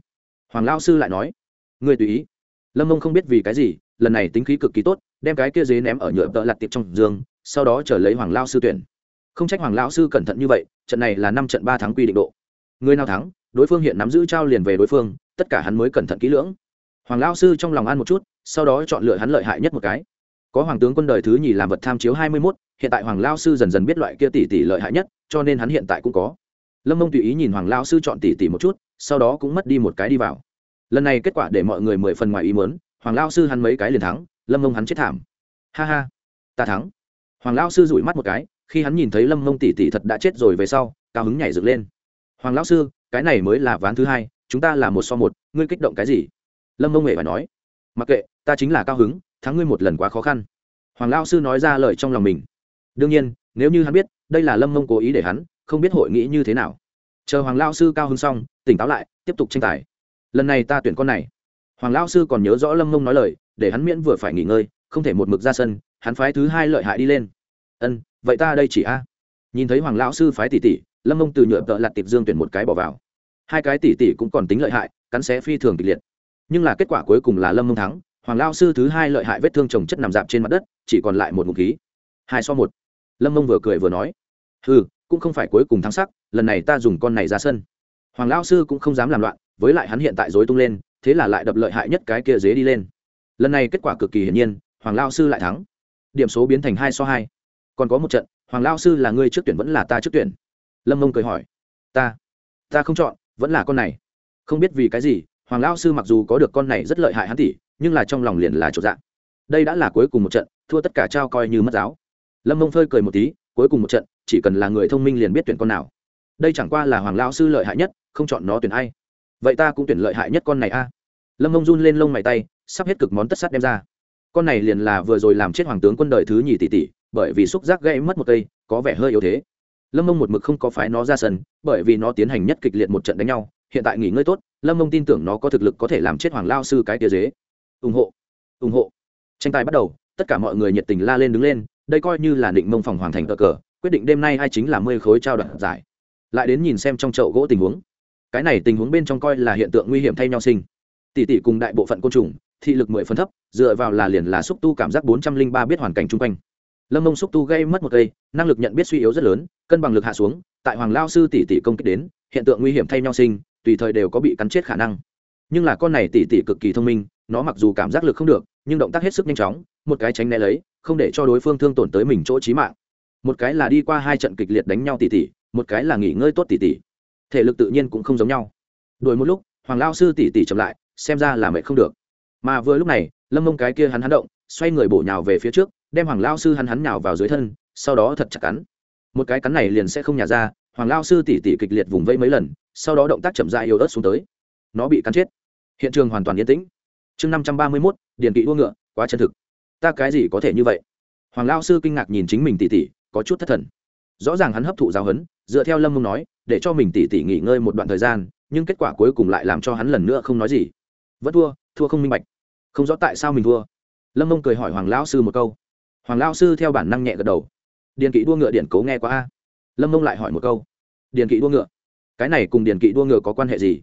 Hoàng lao sư lại nói. Người tùy ý. Lâm mông không biết vì cái gì, lần này tính khí cực kỳ tốt, đem cái kia dế ném ở nhựa tợ lặt tiệp trong giường, sau đó trở lấy hoàng lao sư tuyển. Không trách hoàng lao sư cẩn thận như vậy, trận này là năm trận ba tháng quy định độ. Người nào thắng, đối phương hiện nắm giữ trao liền về đối phương, tất cả hắn mới cẩn thận kỹ lưỡng. Hoàng lao sư trong lòng ăn một chút, sau đó chọn lựa hắn lợi hại nhất một cái có hoàng tướng quân đời thứ nhì làm vật tham chiếu hai mươi mốt, hiện tại hoàng lao sư dần dần biết loại kia tỷ tỷ lợi hại nhất, cho nên hắn hiện tại cũng có. Lâm mông tùy ý nhìn hoàng lao sư chọn tỷ tỷ một chút, sau đó cũng mất đi một cái đi vào. Lần này kết quả để mọi người mười phần ngoài ý muốn, hoàng lao sư hắn mấy cái liền thắng, lâm mông hắn chết thảm. Ha ha, ta thắng. Hoàng lao sư rủi mắt một cái, khi hắn nhìn thấy lâm mông tỷ tỷ thật đã chết rồi về sau, cao hứng nhảy dựng lên. Hoàng lao sư, cái này mới là ván thứ hai, chúng ta là một so một, ngươi kích động cái gì? Lâm mông nghệ phải nói, mặc kệ, ta chính là cao hứng thắng ngươi một lần quá khó khăn. Hoàng lao sư nói ra lời trong lòng mình. Đương nhiên, nếu như hắn biết, đây là lâm mông cố ý để hắn, không biết hội nghĩ như thế nào. Chờ hoàng lao sư cao hứng xong, tỉnh táo lại, tiếp tục tranh tài. Lần này ta tuyển con này. Hoàng lao sư còn nhớ rõ lâm mông nói lời, để hắn miễn vừa phải nghỉ ngơi, không thể một mực ra sân, hắn phái thứ hai lợi hại đi lên. Ân, vậy ta đây chỉ a. Nhìn thấy hoàng lao sư phái tỷ tỷ, lâm mông từ nhựa tợ lặt tiệp dương tuyển một cái bỏ vào. Hai cái tỷ tỷ cũng còn tính lợi hại, cắn xé phi thường kịch liệt. Nhưng là kết quả cuối cùng là lâm mông thắng hoàng lao sư thứ hai lợi hại vết thương trồng chất nằm dạp trên mặt đất, chỉ còn lại một ngụ khí. Hai so một. Lâm mông vừa cười vừa nói ừ cũng không phải cuối cùng thắng sắc, lần này ta dùng con này ra sân. Hoàng lao sư cũng không dám làm loạn, với lại hắn hiện tại dối tung lên, thế là lại đập lợi hại nhất cái kia dế đi lên. Lần này kết quả cực kỳ hiển nhiên, hoàng lao sư lại thắng. Điểm số biến thành hai so hai. Còn có một trận, hoàng lao sư là ngươi trước tuyển vẫn là ta trước tuyển? Lâm mông cười hỏi. Ta ta không chọn, vẫn là con này. Không biết vì cái gì, hoàng lao sư mặc dù có được con này rất lợi hại hắn tỷ nhưng là trong lòng liền là chỗ dạng đây đã là cuối cùng một trận, thua tất cả trao coi như mất giáo. Lâm mông phơi cười một tí, cuối cùng một trận, chỉ cần là người thông minh liền biết tuyển con nào. Đây chẳng qua là hoàng lao sư lợi hại nhất, không chọn nó tuyển ai. Vậy ta cũng tuyển lợi hại nhất con này a. Lâm mông run lên lông mày tay, sắp hết cực món tất sắt đem ra. Con này liền là vừa rồi làm chết hoàng tướng quân đời thứ nhì tỷ tỷ, bởi vì xúc giác gây mất một cây, có vẻ hơi yếu thế. Lâm mông một mực không có phái nó ra sân, bởi vì nó tiến hành nhất kịch liệt một trận đánh nhau, hiện tại nghỉ ngơi tốt, lâm mông tin tưởng nó có thực lực có thể làm chết hoàng lao sư cái tia dế ủng hộ ủng hộ. Tranh tài bắt đầu, tất cả mọi người nhiệt tình la lên đứng lên, đây coi như là định mông phòng hoàn thành cờ cờ, quyết định đêm nay ai chính là mươi khối trao đoạt giải. Lại đến nhìn xem trong chậu gỗ tình huống. Cái này tình huống bên trong coi là hiện tượng nguy hiểm thay nhau sinh. Tỷ tỷ cùng đại bộ phận côn trùng, thị lực mười phân thấp, dựa vào là liền là xúc tu cảm giác bốn trăm linh ba biết hoàn cảnh chung quanh. Lâm mông xúc tu gây mất một cây, năng lực nhận biết suy yếu rất lớn, cân bằng lực hạ xuống, tại hoàng lao sư tỷ tỷ công kích đến, hiện tượng nguy hiểm thay nhau sinh, tùy thời đều có bị cắn chết khả năng. Nhưng là con này tỷ tỷ cực kỳ thông minh nó mặc dù cảm giác lực không được nhưng động tác hết sức nhanh chóng một cái tránh né lấy không để cho đối phương thương tổn tới mình chỗ trí mạng. Một cái là đi qua hai trận kịch liệt đánh nhau tỉ tỉ, một cái là nghỉ ngơi tốt tỉ tỉ. thể lực tự nhiên cũng không giống nhau. Đuổi một lúc hoàng lao sư tỉ tỉ chậm lại xem ra là mệt không được. Mà vừa lúc này lâm mông cái kia hắn hắn động xoay người bổ nhào về phía trước đem hoàng lao sư hắn hắn nhào vào dưới thân sau đó thật chặt cắn. Một cái cắn này liền sẽ không nhả ra hoàng lao sư tỉ tỉ kịch liệt vùng vây mấy lần sau đó động tác chậm dại yếu ớt xuống tới. Nó bị cắn chết. Hiện trường hoàn toàn yên tĩnh chương năm trăm ba mươi mốt điền kỵ đua ngựa, quá chân thực. Ta cái gì có thể như vậy? Hoàng lao sư kinh ngạc nhìn chính mình tỉ tỉ, có chút thất thần. Rõ ràng hắn hấp thụ giáo huấn, dựa theo lâm mông nói, để cho mình tỉ tỉ nghỉ ngơi một đoạn thời gian, nhưng kết quả cuối cùng lại làm cho hắn lần nữa không nói gì. Vẫn thua thua không minh bạch. Không rõ tại sao mình thua. Lâm mông cười hỏi hoàng lao sư một câu. Hoàng lao sư theo bản năng nhẹ gật đầu. Điền kỵ đua ngựa điện cố nghe quá a. Lâm mông lại hỏi một câu. Điền kỵ đua ngựa? Cái này cùng điền kỵ đua ngựa có quan hệ gì?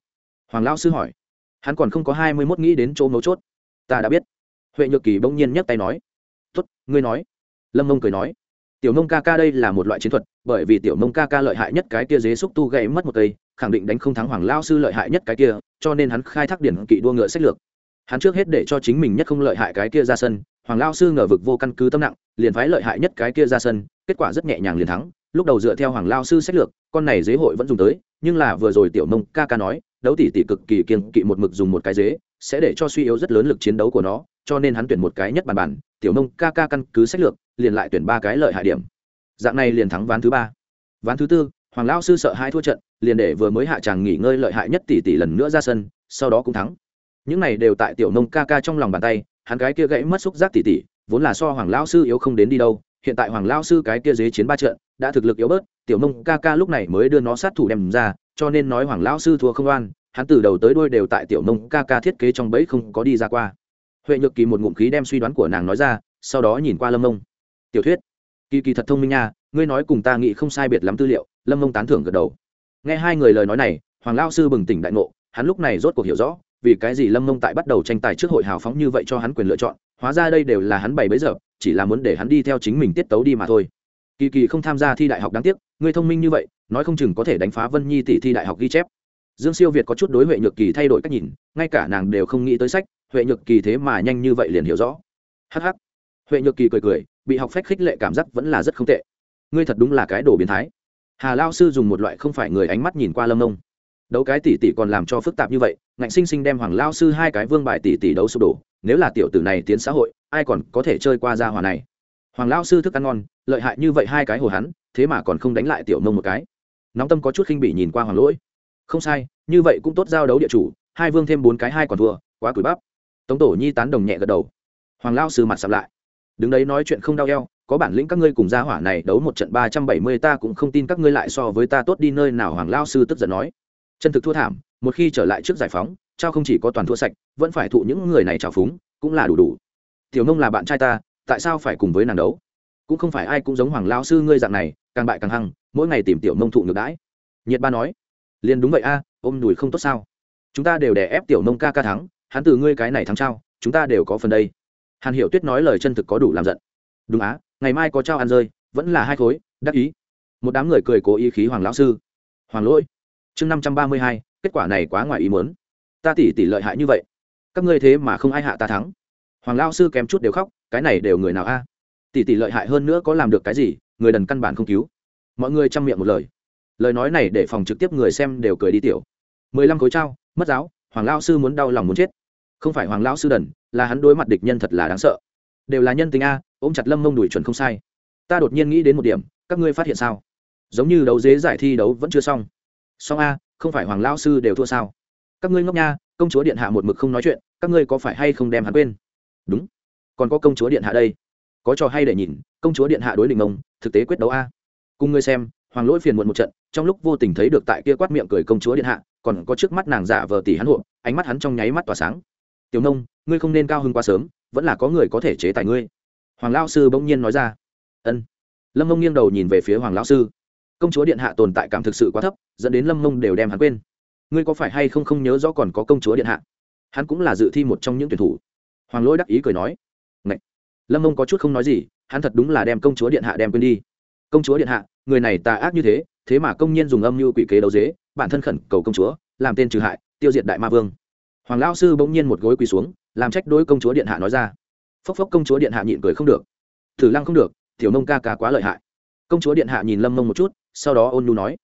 Hoàng lao sư hỏi hắn còn không có hai mươi mốt nghĩ đến chỗ mấu chốt. Ta đã biết. Huệ nhược kỳ bỗng nhiên nhấc tay nói. Tuất ngươi nói. Lâm mông cười nói. Tiểu mông ca ca đây là một loại chiến thuật, bởi vì tiểu mông ca ca lợi hại nhất cái kia dế xúc tu gãy mất một cây, khẳng định đánh không thắng hoàng lao sư lợi hại nhất cái kia, cho nên hắn khai thác điển kỵ đua ngựa sách lược. Hắn trước hết để cho chính mình nhất không lợi hại cái kia ra sân, hoàng lao sư ngờ vực vô căn cứ tâm nặng, liền phái lợi hại nhất cái kia ra sân, kết quả rất nhẹ nhàng liền thắng. Lúc đầu dựa theo hoàng lao sư sách lược, con này dế hội vẫn dùng tới, nhưng là vừa rồi tiểu mông ca ca nói đấu tỷ tỷ cực kỳ kiên kỵ một mực dùng một cái dế, sẽ để cho suy yếu rất lớn lực chiến đấu của nó, cho nên hắn tuyển một cái nhất bàn bàn, tiểu Nông ca ca căn cứ sách lược, liền lại tuyển ba cái lợi hại điểm. Dạng này liền thắng ván thứ ba. Ván thứ tư, hoàng lão sư sợ hai thua trận, liền để vừa mới hạ tràng nghỉ ngơi lợi hại nhất tỷ tỷ lần nữa ra sân, sau đó cũng thắng. Những này đều tại tiểu nông ca ca trong lòng bàn tay, hắn cái kia gãy mất xúc giác tỷ tỷ, vốn là so hoàng lão sư yếu không đến đi đâu, hiện tại hoàng lão sư cái kia dế chiến ba trận đã thực lực yếu bớt, tiểu nông ca ca lúc này mới đưa nó sát thủ đem ra, cho nên nói hoàng lão sư thua không oan, hắn từ đầu tới đuôi đều tại tiểu nông ca ca thiết kế trong bẫy không có đi ra qua. Huệ nhược kỳ một ngụm khí đem suy đoán của nàng nói ra, sau đó nhìn qua lâm mông. Tiểu thuyết, kỳ kỳ thật thông minh nha, ngươi nói cùng ta nghĩ không sai biệt lắm tư liệu. Lâm mông tán thưởng gật đầu. Nghe hai người lời nói này, hoàng lao sư bừng tỉnh đại ngộ, hắn lúc này rốt cuộc hiểu rõ, vì cái gì lâm mông tại bắt đầu tranh tài trước hội hào phóng như vậy cho hắn quyền lựa chọn, hóa ra đây đều là hắn bày bấy giờ, chỉ là muốn để hắn đi theo chính mình tiết tấu đi mà thôi kỳ kỳ không tham gia thi đại học đáng tiếc, ngươi thông minh như vậy, nói không chừng có thể đánh phá vân nhi tỷ thi đại học ghi chép. Dương siêu việt có chút đối huệ nhược kỳ thay đổi cách nhìn, ngay cả nàng đều không nghĩ tới sách, huệ nhược kỳ thế mà nhanh như vậy liền hiểu rõ. Hh huệ nhược kỳ cười cười, bị học phép khích lệ cảm giác vẫn là rất không tệ. Ngươi thật đúng là cái đồ biến thái. Hà lao sư dùng một loại không phải người ánh mắt nhìn qua lâm nông. Đấu cái tỷ tỷ còn làm cho phức tạp như vậy, ngạnh sinh sinh đem hoàng lao sư hai cái vương bài tỷ tỷ đấu sụp đổ, nếu là tiểu tử này tiến xã hội, ai còn có thể chơi qua gia hòa này? Hoàng lao sư thức ăn ngon, lợi hại như vậy hai cái hồ hắn, thế mà còn không đánh lại tiểu nông một cái. Nóng tâm có chút khinh bỉ nhìn qua hoàng lỗi. Không sai, như vậy cũng tốt giao đấu địa chủ, hai vương thêm bốn cái hai còn thua, quá cùi bắp. Tống tổ nhi tán đồng nhẹ gật đầu. Hoàng lao sư mặt sập lại. Đứng đấy nói chuyện không đau eo, có bản lĩnh các ngươi cùng gia hỏa này đấu một trận ba trăm bảy mươi ta cũng không tin các ngươi lại so với ta tốt đi nơi nào, hoàng lao sư tức giận nói. Chân thực thua thảm, một khi trở lại trước giải phóng, trao không chỉ có toàn thua sạch, vẫn phải thụ những người này trào phúng, cũng là đủ đủ. Tiểu nông là bạn trai ta tại sao phải cùng với nàng đấu? Cũng không phải ai cũng giống hoàng lao sư ngươi dạng này, càng bại càng hăng, mỗi ngày tìm tiểu nông thụ ngược đãi. Nhiệt ba nói, liền đúng vậy a, ôm đùi không tốt sao? Chúng ta đều đè ép tiểu nông ca ca thắng, hắn từ ngươi cái này thắng trao, chúng ta đều có phần đây. Hàn hiểu tuyết nói lời chân thực có đủ làm giận. Đúng á, ngày mai có trao ăn rơi, vẫn là hai khối, đắc ý. Một đám người cười cố ý khí hoàng lão sư. Hoàng lỗi. Chương năm trăm ba mươi hai, kết quả này quá ngoài ý muốn. Ta tỷ tỷ lợi hại như vậy. Các ngươi thế mà không ai hạ ta thắng. Hoàng lao sư kém chút đều khóc cái này đều người nào a? Tỷ tỷ lợi hại hơn nữa có làm được cái gì? Người đần căn bản không cứu. Mọi người chăm miệng một lời. Lời nói này để phòng trực tiếp người xem đều cười đi tiểu. Mười lăm khối trao, mất giáo, hoàng lao sư muốn đau lòng muốn chết. Không phải hoàng lao sư đần, là hắn đối mặt địch nhân thật là đáng sợ. Đều là nhân tình a, ôm chặt lâm mông đuổi chuẩn không sai. Ta đột nhiên nghĩ đến một điểm, các ngươi phát hiện sao? Giống như đấu dế giải thi đấu vẫn chưa xong. Xong a, không phải hoàng lao sư đều thua sao? Các ngươi ngốc nha, công chúa điện hạ một mực không nói chuyện, các ngươi có phải hay không đem hắn quên? Đúng còn có công chúa điện hạ đây. Có trò hay để nhìn, công chúa điện hạ đối định ông, thực tế quyết đấu a. Cùng ngươi xem, hoàng lỗi phiền muộn một trận, trong lúc vô tình thấy được tại kia quát miệng cười công chúa điện hạ, còn có trước mắt nàng giả vờ tỷ hắn hộ ánh mắt hắn trong nháy mắt tỏa sáng. Tiểu nông, ngươi không nên cao hơn quá sớm, vẫn là có người có thể chế tài ngươi. Hoàng lao sư bỗng nhiên nói ra. Ân. Lâm mông nghiêng đầu nhìn về phía hoàng lao sư. Công chúa điện hạ tồn tại cảm thực sự quá thấp, dẫn đến lâm mông đều đem hắn quên. Ngươi có phải hay không không nhớ rõ còn có công chúa điện hạ? Hắn cũng là dự thi một trong những tuyển thủ. Hoàng lỗi đắc ý cười nói lâm mông có chút không nói gì, hắn thật đúng là đem công chúa điện hạ đem quên đi. Công chúa điện hạ, người này tà ác như thế thế mà công nhiên dùng âm mưu quỷ kế đấu dế, bản thân khẩn cầu công chúa, làm tên trừ hại, tiêu diệt đại ma vương. Hoàng lao sư bỗng nhiên một gối quỳ xuống, làm trách đối công chúa điện hạ nói ra. Phốc phốc công chúa điện hạ nhịn cười không được. Thử lăng không được, tiểu nông ca ca quá lợi hại. Công chúa điện hạ nhìn lâm mông một chút, sau đó ôn nu nói.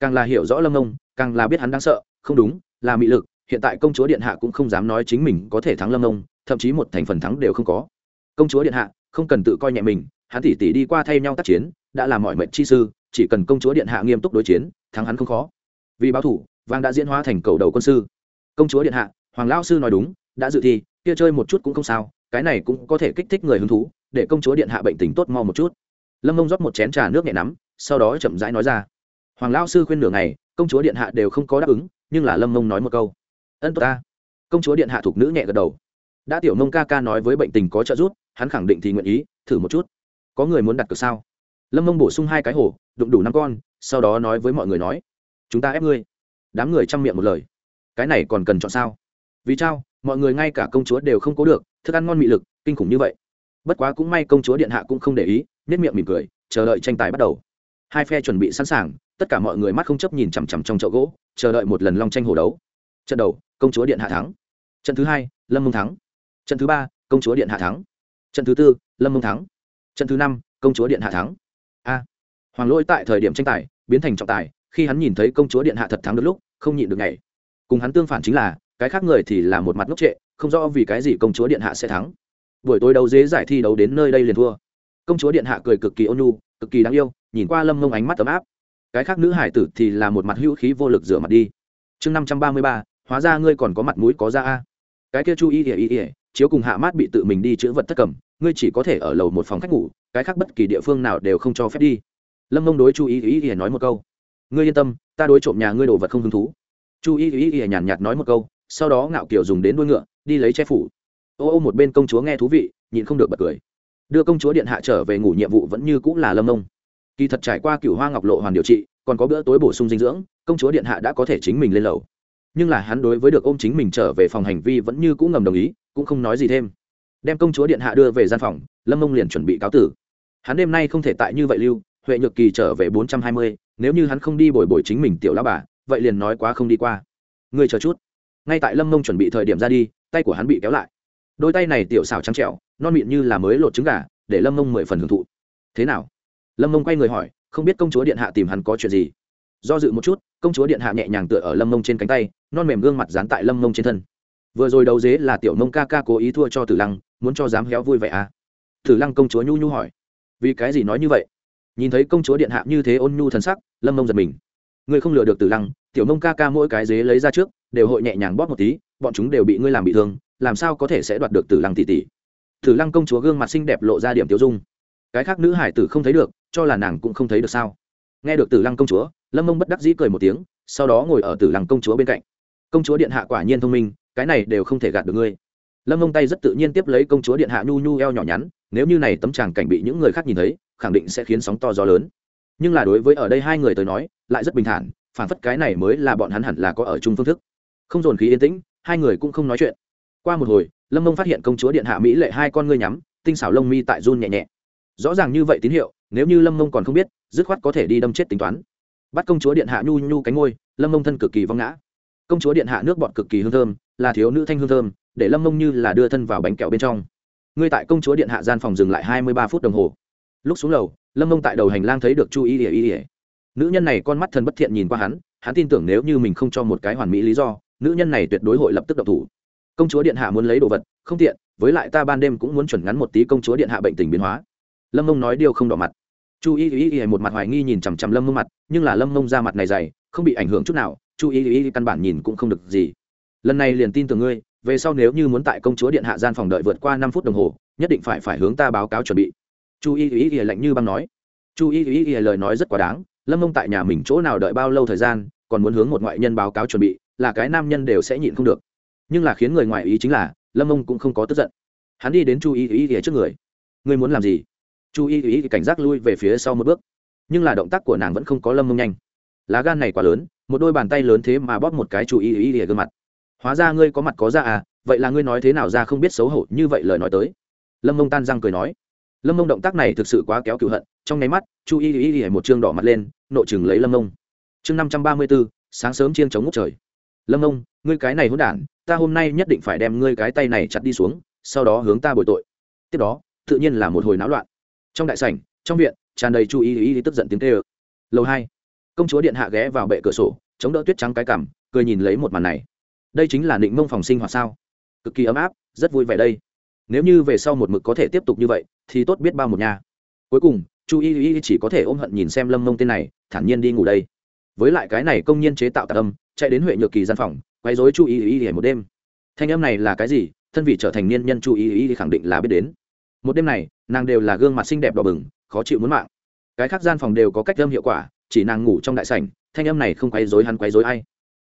Càng là hiểu rõ lâm mông, càng là biết hắn đáng sợ, không đúng, là mị lực, hiện tại công chúa điện hạ cũng không dám nói chính mình có thể thắng lâm mông, thậm chí một thành phần thắng đều không có công chúa điện hạ, không cần tự coi nhẹ mình, hắn tỉ tỉ đi qua thay nhau tác chiến, đã là mọi mệnh chi sư, chỉ cần công chúa điện hạ nghiêm túc đối chiến, thắng hắn không khó. Vì báo thủ, vang đã diễn hóa thành cầu đầu quân sư. Công chúa điện hạ, hoàng lao sư nói đúng, đã dự thi, kia chơi một chút cũng không sao, cái này cũng có thể kích thích người hứng thú, để công chúa điện hạ bệnh tình tốt mau một chút. Lâm mông rót một chén trà nước nhẹ nắm, sau đó chậm rãi nói ra. Hoàng lao sư khuyên nửa ngày, công chúa điện hạ đều không có đáp ứng, nhưng là lâm mông nói một câu. Ân tốt ta. Công chúa điện hạ thuộc nữ nhẹ gật đầu. Đã tiểu mông ca ca nói với bệnh tình có trợ giúp hắn khẳng định thì nguyện ý, thử một chút. Có người muốn đặt cược sao? Lâm mông bổ sung hai cái hồ, đụng đủ năm con, sau đó nói với mọi người nói, chúng ta ép ngươi. Đám người chăm miệng một lời. Cái này còn cần chọn sao? Vì trao mọi người ngay cả công chúa đều không cố được, thức ăn ngon mị lực, kinh khủng như vậy. Bất quá cũng may công chúa điện hạ cũng không để ý nếp miệng mỉm cười, chờ đợi tranh tài bắt đầu. Hai phe chuẩn bị sẵn sàng, tất cả mọi người mắt không chấp nhìn chằm chằm trong chậu gỗ, chờ đợi một lần long tranh hồ đấu. Trận đầu, công chúa điện hạ thắng. Trận thứ hai, lâm mông thắng. Trận thứ ba, công chúa điện hạ thắng trận thứ tư, lâm mông thắng. Trận thứ năm, công chúa điện hạ thắng. A, hoàng lỗi tại thời điểm tranh tài, biến thành trọng tài, khi hắn nhìn thấy công chúa điện hạ thật thắng được lúc, không nhịn được ngày cùng hắn tương phản chính là, cái khác người thì là một mặt ngốc trệ, không rõ vì cái gì công chúa điện hạ sẽ thắng. Buổi tối đấu dế giải thi đấu đến nơi đây liền thua. Công chúa điện hạ cười cực kỳ ôn nhu, cực kỳ đáng yêu, nhìn qua lâm mông ánh mắt ấm áp. Cái khác nữ hải tử thì là một mặt hữu khí vô lực rửa mặt đi. Chương năm trăm ba mươi ba, hóa ra ngươi còn có mặt mũi có da a. Cái kia chu y ỉa y ỉa chiếu cùng hạ mát bị tự mình đi chữa vật thất cầm, ngươi chỉ có thể ở lầu một phòng khách ngủ, cái khác bất kỳ địa phương nào đều không cho phép đi. Lâm mông đối chu y y ý nói một câu. Ngươi yên tâm, ta đối trộm nhà ngươi đồ vật không hứng thú. Chu y y ý nhàn nhạt nói một câu, sau đó ngạo kiểu dùng đến đuôi ngựa, đi lấy che phủ. Ô ô một bên công chúa nghe thú vị nhìn không được bật cười. Đưa công chúa điện hạ trở về ngủ nhiệm vụ vẫn như cũng là lâm mông kỳ thật trải qua cửu hoa ngọc lộ hoàn điều trị, còn có bữa tối bổ sung dinh dưỡng, công chúa điện hạ đã có thể chính mình lên lầu. Nhưng là hắn đối với được ôm chính mình trở về phòng hành vi vẫn như cũng ngầm đồng ý cũng không nói gì thêm. Đem công chúa điện hạ đưa về gian phòng, lâm mông liền chuẩn bị cáo tử. Hắn đêm nay không thể tại như vậy lưu, huệ nhược kỳ trở về bốn trăm hai mươi, nếu như hắn không đi bồi bồi chính mình tiểu lao bà, vậy liền nói quá không đi qua. Ngươi chờ chút. Ngay tại lâm mông chuẩn bị thời điểm ra đi, tay của hắn bị kéo lại. Đôi tay này tiểu xào trắng trẹo non mịn như là mới lột trứng gà, để lâm mông mười phần hưởng thụ. Thế nào? Lâm mông quay người hỏi, không biết công chúa điện hạ tìm hắn có chuyện gì? Do dự một chút, công chúa điện hạ nhẹ nhàng tựa ở lâm mông trên cánh tay, non mềm gương mặt dán tại lâm mông trên thân vừa rồi đấu dế là tiểu mông ca ca cố ý thua cho tử lăng, muốn cho dám héo vui vẻ à? Tử lăng công chúa nhu nhu hỏi. Vì cái gì nói như vậy? Nhìn thấy công chúa điện hạ như thế ôn nhu thần sắc, lâm mông giật mình. Ngươi không lừa được tử lăng, tiểu mông ca ca mỗi cái dế lấy ra trước, đều hội nhẹ nhàng bóp một tí, bọn chúng đều bị ngươi làm bị thương, làm sao có thể sẽ đoạt được tử lăng tỷ tỷ? Tử lăng công chúa gương mặt xinh đẹp lộ ra điểm tiêu dung. Cái khác nữ hải tử không thấy được, cho là nàng cũng không thấy được sao? Nghe được tử lăng công chúa, lâm mông bất đắc dĩ cười một tiếng, sau đó ngồi ở tử lăng công chúa bên cạnh. Công chúa điện hạ quả nhiên thông minh cái này đều không thể gạt được ngươi. Lâm mông tay rất tự nhiên tiếp lấy công chúa điện hạ nhu nhu eo nhỏ nhắn, nếu như này tấm tràng cảnh bị những người khác nhìn thấy, khẳng định sẽ khiến sóng to gió lớn. Nhưng là đối với ở đây hai người tới nói, lại rất bình thản, phản phất cái này mới là bọn hắn hẳn là có ở chung phương thức. Không dồn khí yên tĩnh, hai người cũng không nói chuyện. Qua một hồi, lâm mông phát hiện công chúa điện hạ mỹ lệ hai con ngươi nhắm, tinh xảo lông mi tại run nhẹ nhẹ. Rõ ràng như vậy tín hiệu, nếu như lâm mông còn không biết, dứt khoát có thể đi đâm chết tính toán. Bắt công chúa điện hạ nhu nhu cánh ngôi lâm mông thân cực kỳ vong ngã công chúa điện hạ nước bọt cực kỳ hương thơm, là thiếu nữ thanh hương thơm, để lâm mông như là đưa thân vào bánh kẹo bên trong. Ngươi tại công chúa điện hạ gian phòng dừng lại hai mươi ba phút đồng hồ. Lúc xuống lầu, lâm mông tại đầu hành lang thấy được chu y ỉa y ỉa nữ nhân này con mắt thần bất thiện nhìn qua hắn hắn tin tưởng nếu như mình không cho một cái hoàn mỹ lý do, nữ nhân này tuyệt đối hội lập tức độc thủ. Công chúa điện hạ muốn lấy đồ vật, không tiện, với lại ta ban đêm cũng muốn chuẩn ngắn một tí công chúa điện hạ bệnh tình biến hóa. Lâm mông nói điều không đỏ mặt. Chu y y y một mặt hoài nghi nhìn chằm chằm lâm mông mặt, nhưng là lâm mông ra mặt này dày, không bị ảnh hưởng chút nào chu y y căn bản nhìn cũng không được gì. Lần này liền tin tưởng ngươi, về sau nếu như muốn tại công chúa điện hạ gian phòng đợi vượt qua năm phút đồng hồ, nhất định phải phải hướng ta báo cáo chuẩn bị. Chu y y y lạnh như băng nói. Chu y y y lời nói rất quá đáng, lâm mông tại nhà mình chỗ nào đợi bao lâu thời gian, còn muốn hướng một ngoại nhân báo cáo chuẩn bị, là cái nam nhân đều sẽ nhịn không được. Nhưng là khiến người ngoại ý chính là, lâm mông cũng không có tức giận. Hắn đi đến chu y y y trước người. Ngươi muốn làm gì? Chu y y cảnh giác lui về phía sau một bước. Nhưng là động tác của nàng vẫn không có lâm mông nhanh. Lá gan này quá lớn một đôi bàn tay lớn thế mà bóp một cái chu y y y gương mặt. Hóa ra ngươi có mặt có ra à vậy là ngươi nói thế nào ra không biết xấu hổ như vậy lời nói tới. Lâm mông tan răng cười nói. Lâm mông động tác này thực sự quá kéo cựu hận, trong nháy mắt chu y y y một chương đỏ mặt lên nộ chừng lấy lâm mông. Chương năm trăm ba mươi bốn sáng sớm chiên chống ngút trời. Lâm mông, ngươi cái này hôn đản, ta hôm nay nhất định phải đem ngươi cái tay này chặt đi xuống, sau đó hướng ta bồi tội. Tiếp đó, tự nhiên là một hồi náo loạn. Trong đại sảnh, trong viện, tràn đầy chu y y tức giận tiếng tê ơ lầu hai công chúa điện hạ ghé vào bệ cửa sổ, chống đỡ tuyết trắng cái cảm cười nhìn lấy một màn này. Đây chính là định mông phòng sinh hoạt sao? Cực kỳ ấm áp, rất vui vẻ đây. Nếu như về sau một mực có thể tiếp tục như vậy, thì tốt biết bao một nhà. Cuối cùng, chu y y chỉ có thể ôm hận nhìn xem lâm mông tên này, thản nhiên đi ngủ đây. Với lại cái này công nhân chế tạo tạc âm, chạy đến huệ nhược kỳ gian phòng quay dối chu y y y một đêm. Thanh âm này là cái gì? Thân vị trở thành niên nhân chu y y khẳng định là biết đến. Một đêm này, nàng đều là gương mặt xinh đẹp đỏ bừng, khó chịu muốn mạng. Cái khác gian phòng đều có cách âm hiệu quả chỉ nàng ngủ trong đại sảnh, thanh âm này không quấy dối hắn quấy dối ai.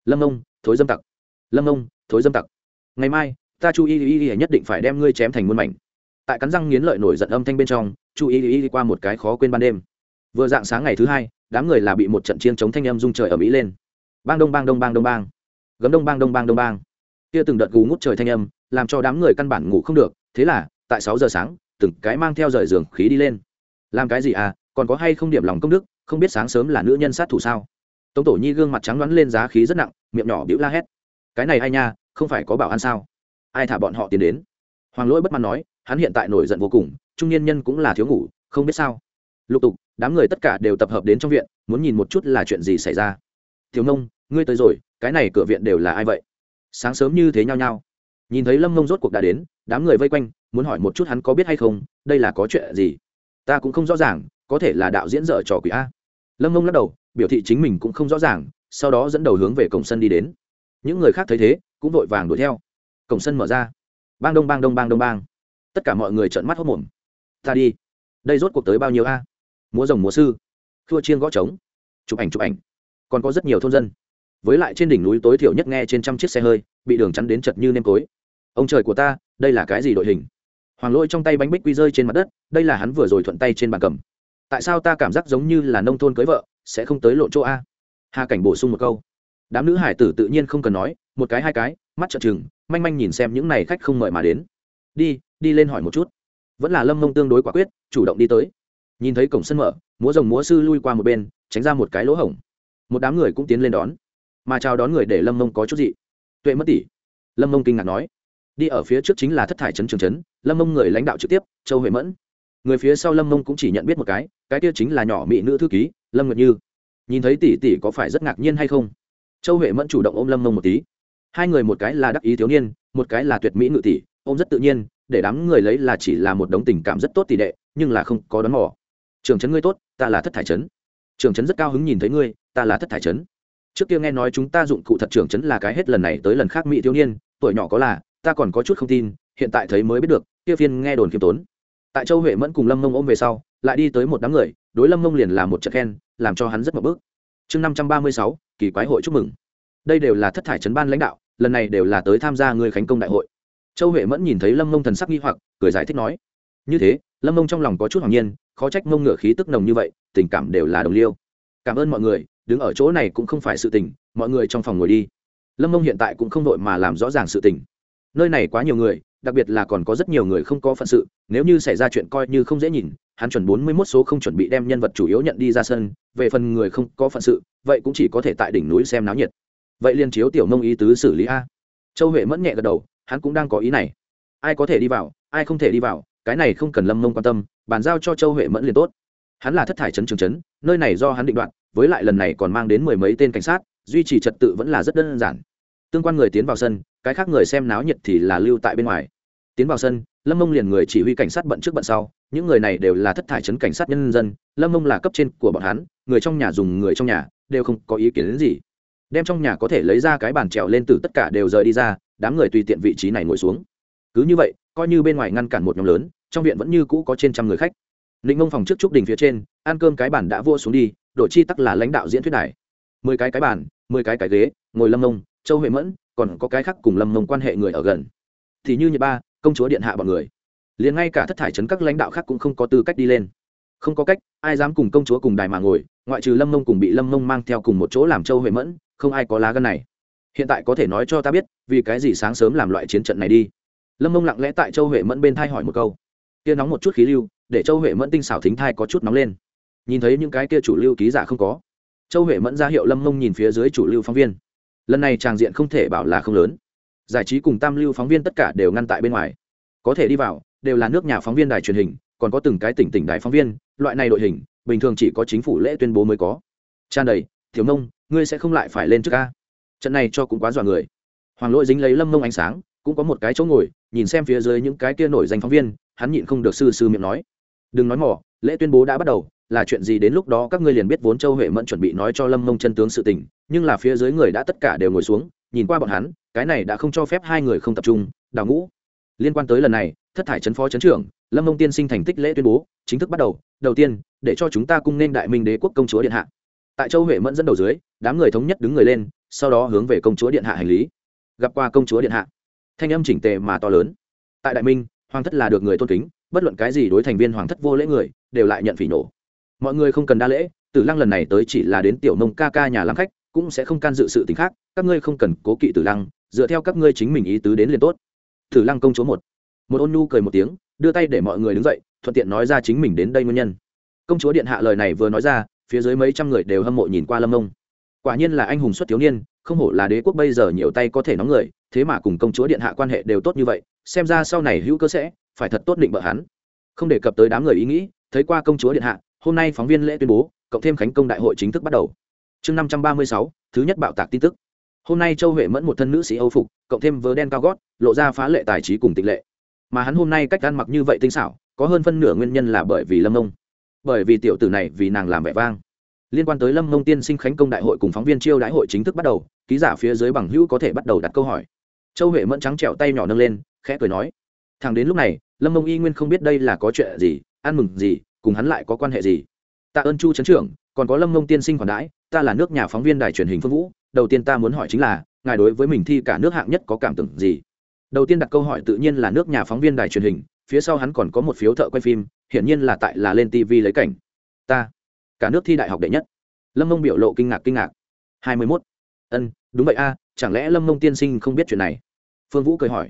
Lâm ông thối dâm tặc. Lâm ông thối dâm tặc. Ngày mai, ta chu y y y nhất định phải đem ngươi chém thành muôn mảnh. Tại cắn răng nghiến lợi nổi giận âm thanh bên trong, chu y y qua một cái khó quên ban đêm. Vừa dạng sáng ngày thứ hai, đám người là bị một trận chiên chống thanh âm rung trời ở mỹ lên. Bang đông bang đông bang đông bang. Gấm đông bang đông bang đông bang. Kia từng đợt gù ngút trời thanh âm, làm cho đám người căn bản ngủ không được. Thế là, tại sáu giờ sáng, từng cái mang theo rời giường khí đi lên. Làm cái gì à? Còn có hay không điểm lòng công đức? Không biết sáng sớm là nữ nhân sát thủ sao? Tống tổ nhi gương mặt trắng đoán lên giá khí rất nặng, miệng nhỏ bĩu la hét. Cái này hay nha, không phải có bảo ăn sao? Ai thả bọn họ tiến đến? Hoàng lỗi bất mãn nói, hắn hiện tại nổi giận vô cùng, trung niên nhân cũng là thiếu ngủ, không biết sao. Lục tục, đám người tất cả đều tập hợp đến trong viện, muốn nhìn một chút là chuyện gì xảy ra. Thiếu nông, ngươi tới rồi, cái này cửa viện đều là ai vậy? Sáng sớm như thế nhau nhau nhìn thấy lâm mông rốt cuộc đã đến, đám người vây quanh, muốn hỏi một chút hắn có biết hay không, đây là có chuyện gì? Ta cũng không rõ ràng, có thể là đạo diễn dở trò quỷ a lâm mông lắc đầu, biểu thị chính mình cũng không rõ ràng, sau đó dẫn đầu hướng về cổng sân đi đến. Những người khác thấy thế, cũng vội vàng đuổi theo. Cổng sân mở ra. Bang đông bang đông bang đông bang. Tất cả mọi người trợn mắt hốc mồm ta đi. Đây rốt cuộc tới bao nhiêu a? Múa rồng múa sư. Thua chiên gõ trống. Chụp ảnh chụp ảnh. Còn có rất nhiều thôn dân. Với lại trên đỉnh núi tối thiểu nhất nghe trên trăm chiếc xe hơi, bị đường chắn đến chật như nêm tối ông trời của ta, đây là cái gì đội hình? Hoàng lôi trong tay bánh bích quy rơi trên mặt đất, đây là hắn vừa rồi thuận tay trên bàn cầm tại sao ta cảm giác giống như là nông thôn cưới vợ, sẽ không tới lộn chỗ a? Hà cảnh bổ sung một câu. Đám nữ hải tử tự nhiên không cần nói, một cái hai cái, mắt trợn trừng, manh manh nhìn xem những này khách không mời mà đến. Đi đi lên hỏi một chút. Vẫn là lâm mông tương đối quả quyết, chủ động đi tới. Nhìn thấy cổng sân mở, múa rồng múa sư lui qua một bên, tránh ra một cái lỗ hổng. Một đám người cũng tiến lên đón. Mà chào đón người để lâm mông có chút gì? Tuệ mất tỷ lâm mông kinh ngạc nói. Đi ở phía trước chính là thất thải trấn trường trấn, lâm mông người lãnh đạo trực tiếp, châu huệ mẫn người phía sau lâm mông cũng chỉ nhận biết một cái cái kia chính là nhỏ mỹ nữ thư ký, lâm nguyệt như. Nhìn thấy tỷ tỷ có phải rất ngạc nhiên hay không? Châu huệ mẫn chủ động ôm lâm mông một tí. Hai người một cái là đắc ý thiếu niên, một cái là tuyệt mỹ ngự tỷ, ôm rất tự nhiên, để đám người lấy là chỉ là một đống tình cảm rất tốt tỷ đệ, nhưng là không có đón mỏ trường trấn ngươi tốt, ta là thất thải trấn trường trấn rất cao hứng nhìn thấy ngươi, ta là thất thải trấn trước kia nghe nói chúng ta dụng cụ thật trường trấn là cái hết lần này tới lần khác mỹ thiếu niên, tuổi nhỏ có là, ta còn có chút không tin, hiện tại thấy mới biết được, kia phiên nghe đồn khiêm tốn tại châu huệ mẫn cùng lâm mông ôm về sau, lại đi tới một đám người, đối lâm mông liền làm một trận khen, làm cho hắn rất mập bước. Chương năm trăm ba mươi sáu, kỳ quái hội chúc mừng. Đây đều là thất thải trấn ban lãnh đạo, lần này đều là tới tham gia người khánh công đại hội. Châu huệ mẫn nhìn thấy lâm mông thần sắc nghi hoặc, cười giải thích nói, như thế, lâm mông trong lòng có chút hoàng nhiên, khó trách mông ngựa khí tức nồng như vậy, tình cảm đều là đồng liêu. Cảm ơn mọi người, đứng ở chỗ này cũng không phải sự tình, mọi người trong phòng ngồi đi. Lâm mông hiện tại cũng không đội mà làm rõ ràng sự tình. Nơi này quá nhiều người đặc biệt là còn có rất nhiều người không có phận sự, nếu như xảy ra chuyện coi như không dễ nhìn, hắn chuẩn bốn mươi mốt số không chuẩn bị đem nhân vật chủ yếu nhận đi ra sân, về phần người không có phận sự, vậy cũng chỉ có thể tại đỉnh núi xem náo nhiệt. Vậy liên chiếu tiểu nông ý tứ xử lý a. Châu huệ mẫn nhẹ gật đầu, hắn cũng đang có ý này. Ai có thể đi vào, ai không thể đi vào, cái này không cần lâm mông quan tâm, bàn giao cho châu huệ mẫn liền tốt. Hắn là thất thải trấn trường trấn, nơi này do hắn định đoạt, với lại lần này còn mang đến mười mấy tên cảnh sát, duy trì trật tự vẫn là rất đơn giản tương quan người tiến vào sân, cái khác người xem náo nhiệt thì là lưu tại bên ngoài. Tiến vào sân, lâm mông liền người chỉ huy cảnh sát bận trước bận sau, những người này đều là thất thải chấn cảnh sát nhân dân, lâm mông là cấp trên của bọn hắn, người trong nhà dùng người trong nhà, đều không có ý kiến đến gì. Đem trong nhà có thể lấy ra cái bàn trèo lên từ tất cả đều rời đi ra, đám người tùy tiện vị trí này ngồi xuống. Cứ như vậy, coi như bên ngoài ngăn cản một nhóm lớn, trong viện vẫn như cũ có trên trăm người khách. Định mông phòng trước trúc đình phía trên, ăn cơm cái bàn đã vua xuống đi, đội chi tắc là lãnh đạo diễn thuyết đài. Mười cái cái bàn, mười cái cái ghế, ngồi lâm mông châu huệ mẫn, còn có cái khác cùng lâm mông quan hệ người ở gần. Thì như nhật ba, công chúa điện hạ bọn người. Liền ngay cả thất thải trấn các lãnh đạo khác cũng không có tư cách đi lên. Không có cách, ai dám cùng công chúa cùng đài mà ngồi, ngoại trừ lâm mông cùng bị lâm mông mang theo cùng một chỗ làm châu huệ mẫn, không ai có lá gân này. Hiện tại có thể nói cho ta biết, vì cái gì sáng sớm làm loại chiến trận này đi? Lâm mông lặng lẽ tại châu huệ mẫn bên thai hỏi một câu. Kia nóng một chút khí lưu, để châu huệ mẫn tinh xảo thính thai có chút nóng lên. Nhìn thấy những cái kia chủ lưu ký giả không có, châu huệ mẫn ra hiệu lâm mông nhìn phía dưới chủ lưu phóng viên lần này tràng diện không thể bảo là không lớn. Giải trí cùng tam lưu phóng viên tất cả đều ngăn tại bên ngoài. Có thể đi vào, đều là nước nhà phóng viên đài truyền hình, còn có từng cái tỉnh tỉnh đài phóng viên, loại này đội hình, bình thường chỉ có chính phủ lễ tuyên bố mới có. Tràn đầy, thiếu nông, ngươi sẽ không lại phải lên trước ca trận này cho cũng quá dọa người. Hoàng lỗi dính lấy lâm mông ánh sáng, cũng có một cái chỗ ngồi, nhìn xem phía dưới những cái kia nổi danh phóng viên, hắn nhịn không được sư sư miệng nói. Đừng nói mỏ lễ tuyên bố đã bắt đầu, là chuyện gì đến lúc đó các ngươi liền biết vốn châu huệ mẫn chuẩn bị nói cho lâm mông chân tướng sự tình nhưng là phía dưới người đã tất cả đều ngồi xuống, nhìn qua bọn hắn, cái này đã không cho phép hai người không tập trung, đào ngũ. Liên quan tới lần này, thất thải trấn phó trấn trưởng, lâm mông tiên sinh thành tích lễ tuyên bố, chính thức bắt đầu. Đầu tiên, để cho chúng ta cung nên đại minh đế quốc công chúa điện hạ. Tại châu huệ mẫn dẫn đầu dưới, đám người thống nhất đứng người lên, sau đó hướng về công chúa điện hạ hành lý. Gặp qua công chúa điện hạ. Thanh âm chỉnh tề mà to lớn. Tại đại minh, hoàng thất là được người tôn kính, bất luận cái gì đối thành viên hoàng thất vô lễ người, đều lại nhận phỉ nổ mọi người không cần đa lễ, tử lăng lần này tới chỉ là đến tiểu nông ca ca nhà làm khách cũng sẽ không can dự sự t ì n h khác, các ngươi không cần cố kỵ tử lăng, dựa theo các ngươi chính mình ý tứ đến liền tốt. Tử lăng công chúa một. Một ôn nhu cười một tiếng, đưa tay để mọi người đứng dậy, thuận tiện nói ra chính mình đến đây nguyên nhân. Công chúa điện hạ lời này vừa nói ra, phía dưới mấy trăm người đều hâm mộ nhìn qua lâm ông quả nhiên là anh hùng xuất thiếu niên, không hổ là đế quốc bây giờ nhiều tay có thể nóng người, thế mà cùng công chúa điện hạ quan hệ đều tốt như vậy, xem ra sau này hữu cơ sẽ phải thật tốt định bợ hắn. Không đề cập tới đám người ý nghĩ, thấy qua công chúa điện hạ, hôm nay phóng viên lễ tuyên bố, cộng thêm khánh công đại hội chính thức bắt đầu chương năm trăm ba mươi sáu, thứ nhất bạo tạc tin tức. Hôm nay châu huệ mẫn một thân nữ sĩ âu phục, cộng thêm vớ đen cao gót, lộ ra phá lệ tài trí cùng tịch lệ. Mà hắn hôm nay cách ăn mặc như vậy tinh xảo, có hơn phân nửa nguyên nhân là bởi vì lâm ông bởi vì tiểu tử này vì nàng làm vẻ vang. Liên quan tới lâm mông tiên sinh khánh công đại hội cùng phóng viên chiêu đại hội chính thức bắt đầu, ký giả phía dưới bằng hữu có thể bắt đầu đặt câu hỏi. Châu huệ mẫn trắng trẹo tay nhỏ nâng lên, khẽ cười nói thằng đến lúc này, lâm mông y nguyên không biết đây là có chuyện gì, ăn mừng gì, cùng hắn lại có quan hệ gì. Tạ ơn chu trấn trưởng, còn có lâm mông tiên sinh còn đãi ta là nước nhà phóng viên đài truyền hình phương vũ, đầu tiên ta muốn hỏi chính là, ngài đối với mình thi cả nước hạng nhất có cảm tưởng gì? Đầu tiên đặt câu hỏi tự nhiên là nước nhà phóng viên đài truyền hình, phía sau hắn còn có một phiếu thợ quay phim, hiển nhiên là tại là lên tv lấy cảnh. Ta, cả nước thi đại học đệ nhất. Lâm mông biểu lộ kinh ngạc kinh ngạc. Hai mươi mốt. Ân, đúng vậy a, chẳng lẽ lâm mông tiên sinh không biết chuyện này? Phương vũ cười hỏi.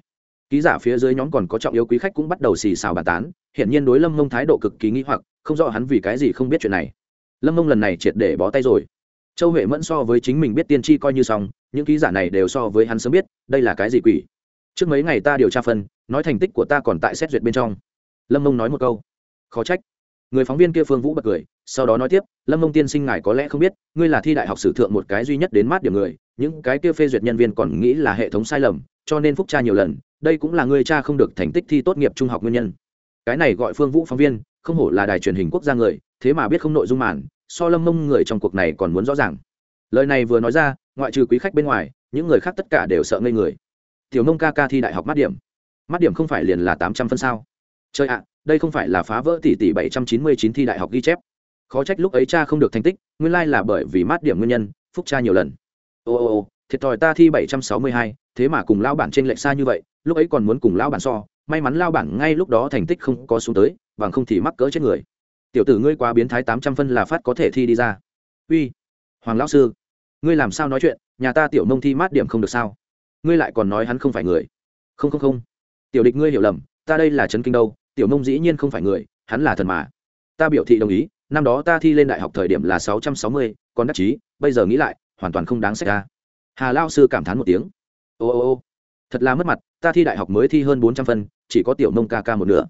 Ký giả phía dưới nhóm còn có trọng yếu quý khách cũng bắt đầu xì xào bàn tán, hiển nhiên đối lâm mông thái độ cực kỳ nghĩ hoặc, không rõ hắn vì cái gì không biết chuyện này. Lâm mông lần này triệt để bó tay rồi châu huệ mẫn so với chính mình biết tiên tri coi như xong, những ký giả này đều so với hắn sớm biết, đây là cái gì quỷ? Trước mấy ngày ta điều tra phân, nói thành tích của ta còn tại xét duyệt bên trong. Lâm mông nói một câu. Khó trách. Người phóng viên kia phương vũ bật cười, sau đó nói tiếp, lâm mông tiên sinh ngài có lẽ không biết, ngươi là thi đại học sử thượng một cái duy nhất đến mát điểm người, những cái kia phê duyệt nhân viên còn nghĩ là hệ thống sai lầm, cho nên phúc tra nhiều lần, đây cũng là ngươi cha không được thành tích thi tốt nghiệp trung học nguyên nhân. Cái này gọi phương vũ phóng viên, không hổ là đài truyền hình quốc gia người, thế mà biết không nội dung màn so lâm mông người trong cuộc này còn muốn rõ ràng. Lời này vừa nói ra, ngoại trừ quý khách bên ngoài, những người khác tất cả đều sợ ngây người. Tiểu nông ca ca thi đại học mát điểm. Mát điểm không phải liền là tám trăm phân sao? Chơi ạ, đây không phải là phá vỡ tỷ tỷ bảy trăm chín mươi chín thi đại học ghi chép. Khó trách lúc ấy cha không được thành tích, nguyên lai là bởi vì mát điểm nguyên nhân, phúc cha nhiều lần. Ô ô ô, thiệt thòi ta thi bảy trăm sáu mươi hai, thế mà cùng lao bản trên lệch xa như vậy, lúc ấy còn muốn cùng lao bản so, may mắn lao bản ngay lúc đó thành tích không có xuống tới, bằng không thì mắc cỡ chết người tiểu tử ngươi quá biến thái tám trăm phân là phát có thể thi đi ra. Uy, hoàng lão sư, ngươi làm sao nói chuyện? Nhà ta tiểu nông thi mát điểm không được sao? Ngươi lại còn nói hắn không phải người. Không không không. Tiểu địch ngươi hiểu lầm, ta đây là trấn kinh đâu, tiểu nông dĩ nhiên không phải người, hắn là thần mà. Ta biểu thị đồng ý, năm đó ta thi lên đại học thời điểm là sáu trăm sáu mươi, còn đắc chí, bây giờ nghĩ lại, hoàn toàn không đáng xét ra hà lao sư cảm thán một tiếng. Ô ô ô. Thật là mất mặt, ta thi đại học mới thi hơn bốn trăm phân, chỉ có tiểu nông ca ca một nửa.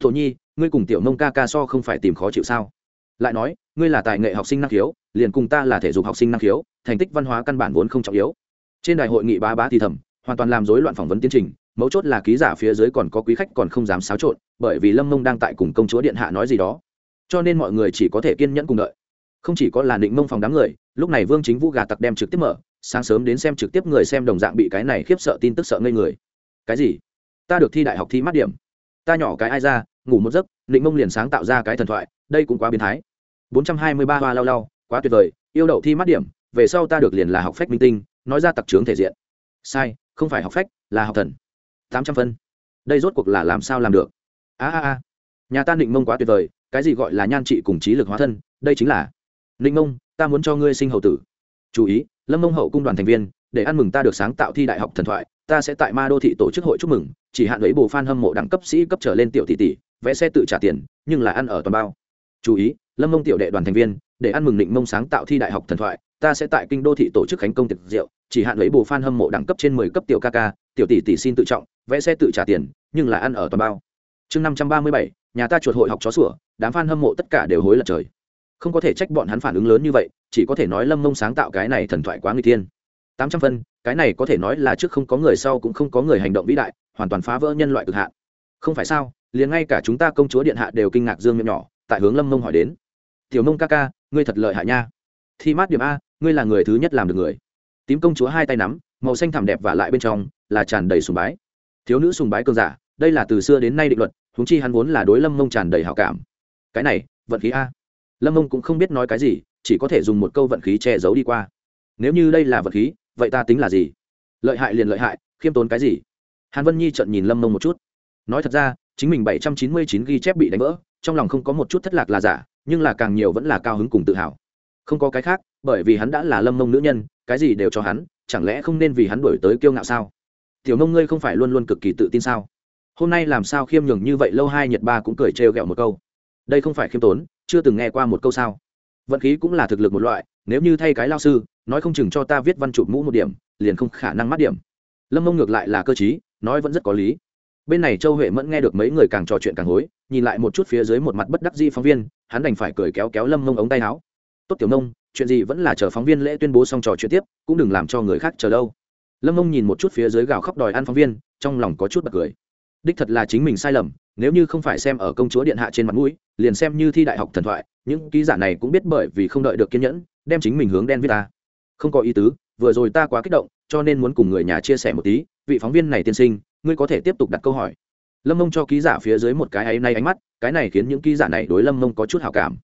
Thổ nhi ngươi cùng tiểu nông ca ca so không phải tìm khó chịu sao? Lại nói, ngươi là tài nghệ học sinh năng khiếu, liền cùng ta là thể dục học sinh năng khiếu, thành tích văn hóa căn bản vốn không trọng yếu. Trên đại hội nghị bá bá thì thầm, hoàn toàn làm rối loạn phỏng vấn tiến trình, mấu chốt là ký giả phía dưới còn có quý khách còn không dám xáo trộn, bởi vì lâm mông đang tại cùng công chúa điện hạ nói gì đó. Cho nên mọi người chỉ có thể kiên nhẫn cùng đợi. Không chỉ có là định mông phòng đám người, lúc này vương chính vũ gà tặc đem trực tiếp mở, sáng sớm đến xem trực tiếp người xem đồng dạng bị cái này khiếp sợ tin tức sợ ngây người. Cái gì? Ta được thi đại học thi mát điểm. Ta nhỏ cái ai ra ngủ một giấc định mông liền sáng tạo ra cái thần thoại, đây cũng quá biến thái. 423 hoa lau lau, quá tuyệt vời, yêu đậu thi mắt điểm, về sau ta được liền là học phách minh tinh, nói ra tặc trướng thể diện. Sai, không phải học phách, là học thần. Tám trăm phân. Đây rốt cuộc là làm sao làm được? A a a. Nhà ta định mông quá tuyệt vời, cái gì gọi là nhan trị cùng trí lực hóa thân, đây chính là. Định mông, ta muốn cho ngươi sinh hậu tử. Chú ý, lâm mông hậu cung đoàn thành viên, để ăn mừng ta được sáng tạo thi đại học thần thoại, ta sẽ tại ma đô thị tổ chức hội chúc mừng, chỉ hạn lấy bồ f hâm mộ đẳng cấp sĩ cấp trở lên tiểu tỷ tỷ vẽ xe tự trả tiền, nhưng là ăn ở toàn bao. Chú ý, lâm mông tiểu đệ đoàn thành viên, để ăn mừng định mông sáng tạo thi đại học thần thoại, ta sẽ tại kinh đô thị tổ chức khánh công tiệc rượu, chỉ hạn lấy bồ f hâm mộ đẳng cấp trên mười cấp tiểu ca ca, tiểu tỷ tỷ xin tự trọng vẽ xe tự trả tiền, nhưng là ăn ở toàn bao. Chương năm trăm ba mươi bảy, nhà ta chuột hội học chó sủa, đám f a n hâm mộ tất cả đều hối lật trời. Không có thể trách bọn hắn phản ứng lớn như vậy, chỉ có thể nói lâm mông sáng tạo cái này thần thoại quá người tiên tám trăm phân, cái này có thể nói là trước không có người sau cũng không có người hành động vĩ đại, hoàn toàn phá vỡ nhân loại cực hạn. Không phải sao? Liền ngay cả chúng ta công chúa điện hạ đều kinh ngạc dương miệng nhỏ, tại hướng lâm mông hỏi đến. Tiểu mông ca ca, ngươi thật lợi hại nha. Thi mát điểm a, ngươi là người thứ nhất làm được người. Tím công chúa hai tay nắm, màu xanh thẳm đẹp và lại bên trong, là tràn đầy sùng bái. Thiếu nữ sùng bái cơn giả, đây là từ xưa đến nay định luật húng chi hắn vốn là đối lâm mông tràn đầy hào cảm. Cái này, vận khí a. Lâm mông cũng không biết nói cái gì, chỉ có thể dùng một câu vận khí che giấu đi qua. Nếu như đây là vận khí, vậy ta tính là gì? Lợi hại liền lợi hại, khiêm tốn cái gì? Hàn vân nhi trợn nhìn lâm mông một chút. Nói thật ra chính mình bảy trăm chín mươi chín ghi chép bị đánh vỡ, trong lòng không có một chút thất lạc là giả, nhưng là càng nhiều vẫn là cao hứng cùng tự hào. Không có cái khác, bởi vì hắn đã là lâm mông nữ nhân, cái gì đều cho hắn, chẳng lẽ không nên vì hắn đổi tới kiêu ngạo sao? Tiểu nông ngươi không phải luôn luôn cực kỳ tự tin sao? Hôm nay làm sao khiêm nhường như vậy, lâu hai nhật ba cũng cười trêu ghẹo một câu. Đây không phải khiêm tốn, chưa từng nghe qua một câu sao? Vận khí cũng là thực lực một loại, nếu như thay cái lao sư, nói không chừng cho ta viết văn chụp mũ một điểm, liền không khả năng mắt điểm. Lâm mông ngược lại là cơ trí, nói vẫn rất có lý bên này châu huệ mẫn nghe được mấy người càng trò chuyện càng hối, nhìn lại một chút phía dưới một mặt bất đắc di phóng viên, hắn đành phải cười kéo kéo lâm mông ống tay áo. Tốt tiểu mông, chuyện gì vẫn là chờ phóng viên lễ tuyên bố xong trò chuyện tiếp, cũng đừng làm cho người khác chờ đâu. Lâm mông nhìn một chút phía dưới gào khóc đòi ăn phóng viên, trong lòng có chút bật cười. Đích thật là chính mình sai lầm, nếu như không phải xem ở công chúa điện hạ trên mặt mũi, liền xem như thi đại học thần thoại, những ký giả này cũng biết bởi vì không đợi được kiên nhẫn, đem chính mình hướng đen viết ta. Không có ý tứ, vừa rồi ta quá kích động, cho nên muốn cùng người nhà chia sẻ một tí, vị phóng viên này tiên sinh ngươi có thể tiếp tục đặt câu hỏi. Lâm mông cho ký giả phía dưới một cái ấy nay ánh mắt, cái này khiến những ký giả này đối lâm mông có chút hào cảm.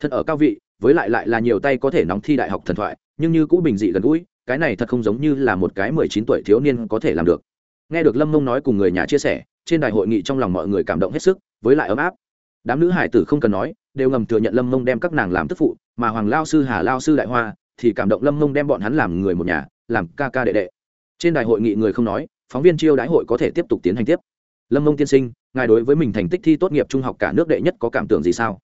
Thật ở cao vị, với lại lại là nhiều tay có thể nóng thi đại học thần thoại, nhưng như cũ bình dị gần gũi, cái này thật không giống như là một cái mười chín tuổi thiếu niên có thể làm được. Nghe được lâm mông nói cùng người nhà chia sẻ, trên đài hội nghị trong lòng mọi người cảm động hết sức, với lại ấm áp. Đám nữ hải tử không cần nói, đều ngầm thừa nhận lâm mông đem các nàng làm tức phụ, mà hoàng lao sư, hà lao sư đại hoa, thì cảm động lâm mông đem bọn hắn làm người một nhà, làm ca ca đệ đệ. Trên đài hội nghị người không nói phóng viên chiêu đãi hội có thể tiếp tục tiến hành tiếp. Lâm mông tiên sinh, ngài đối với mình thành tích thi tốt nghiệp trung học cả nước đệ nhất có cảm tưởng gì sao?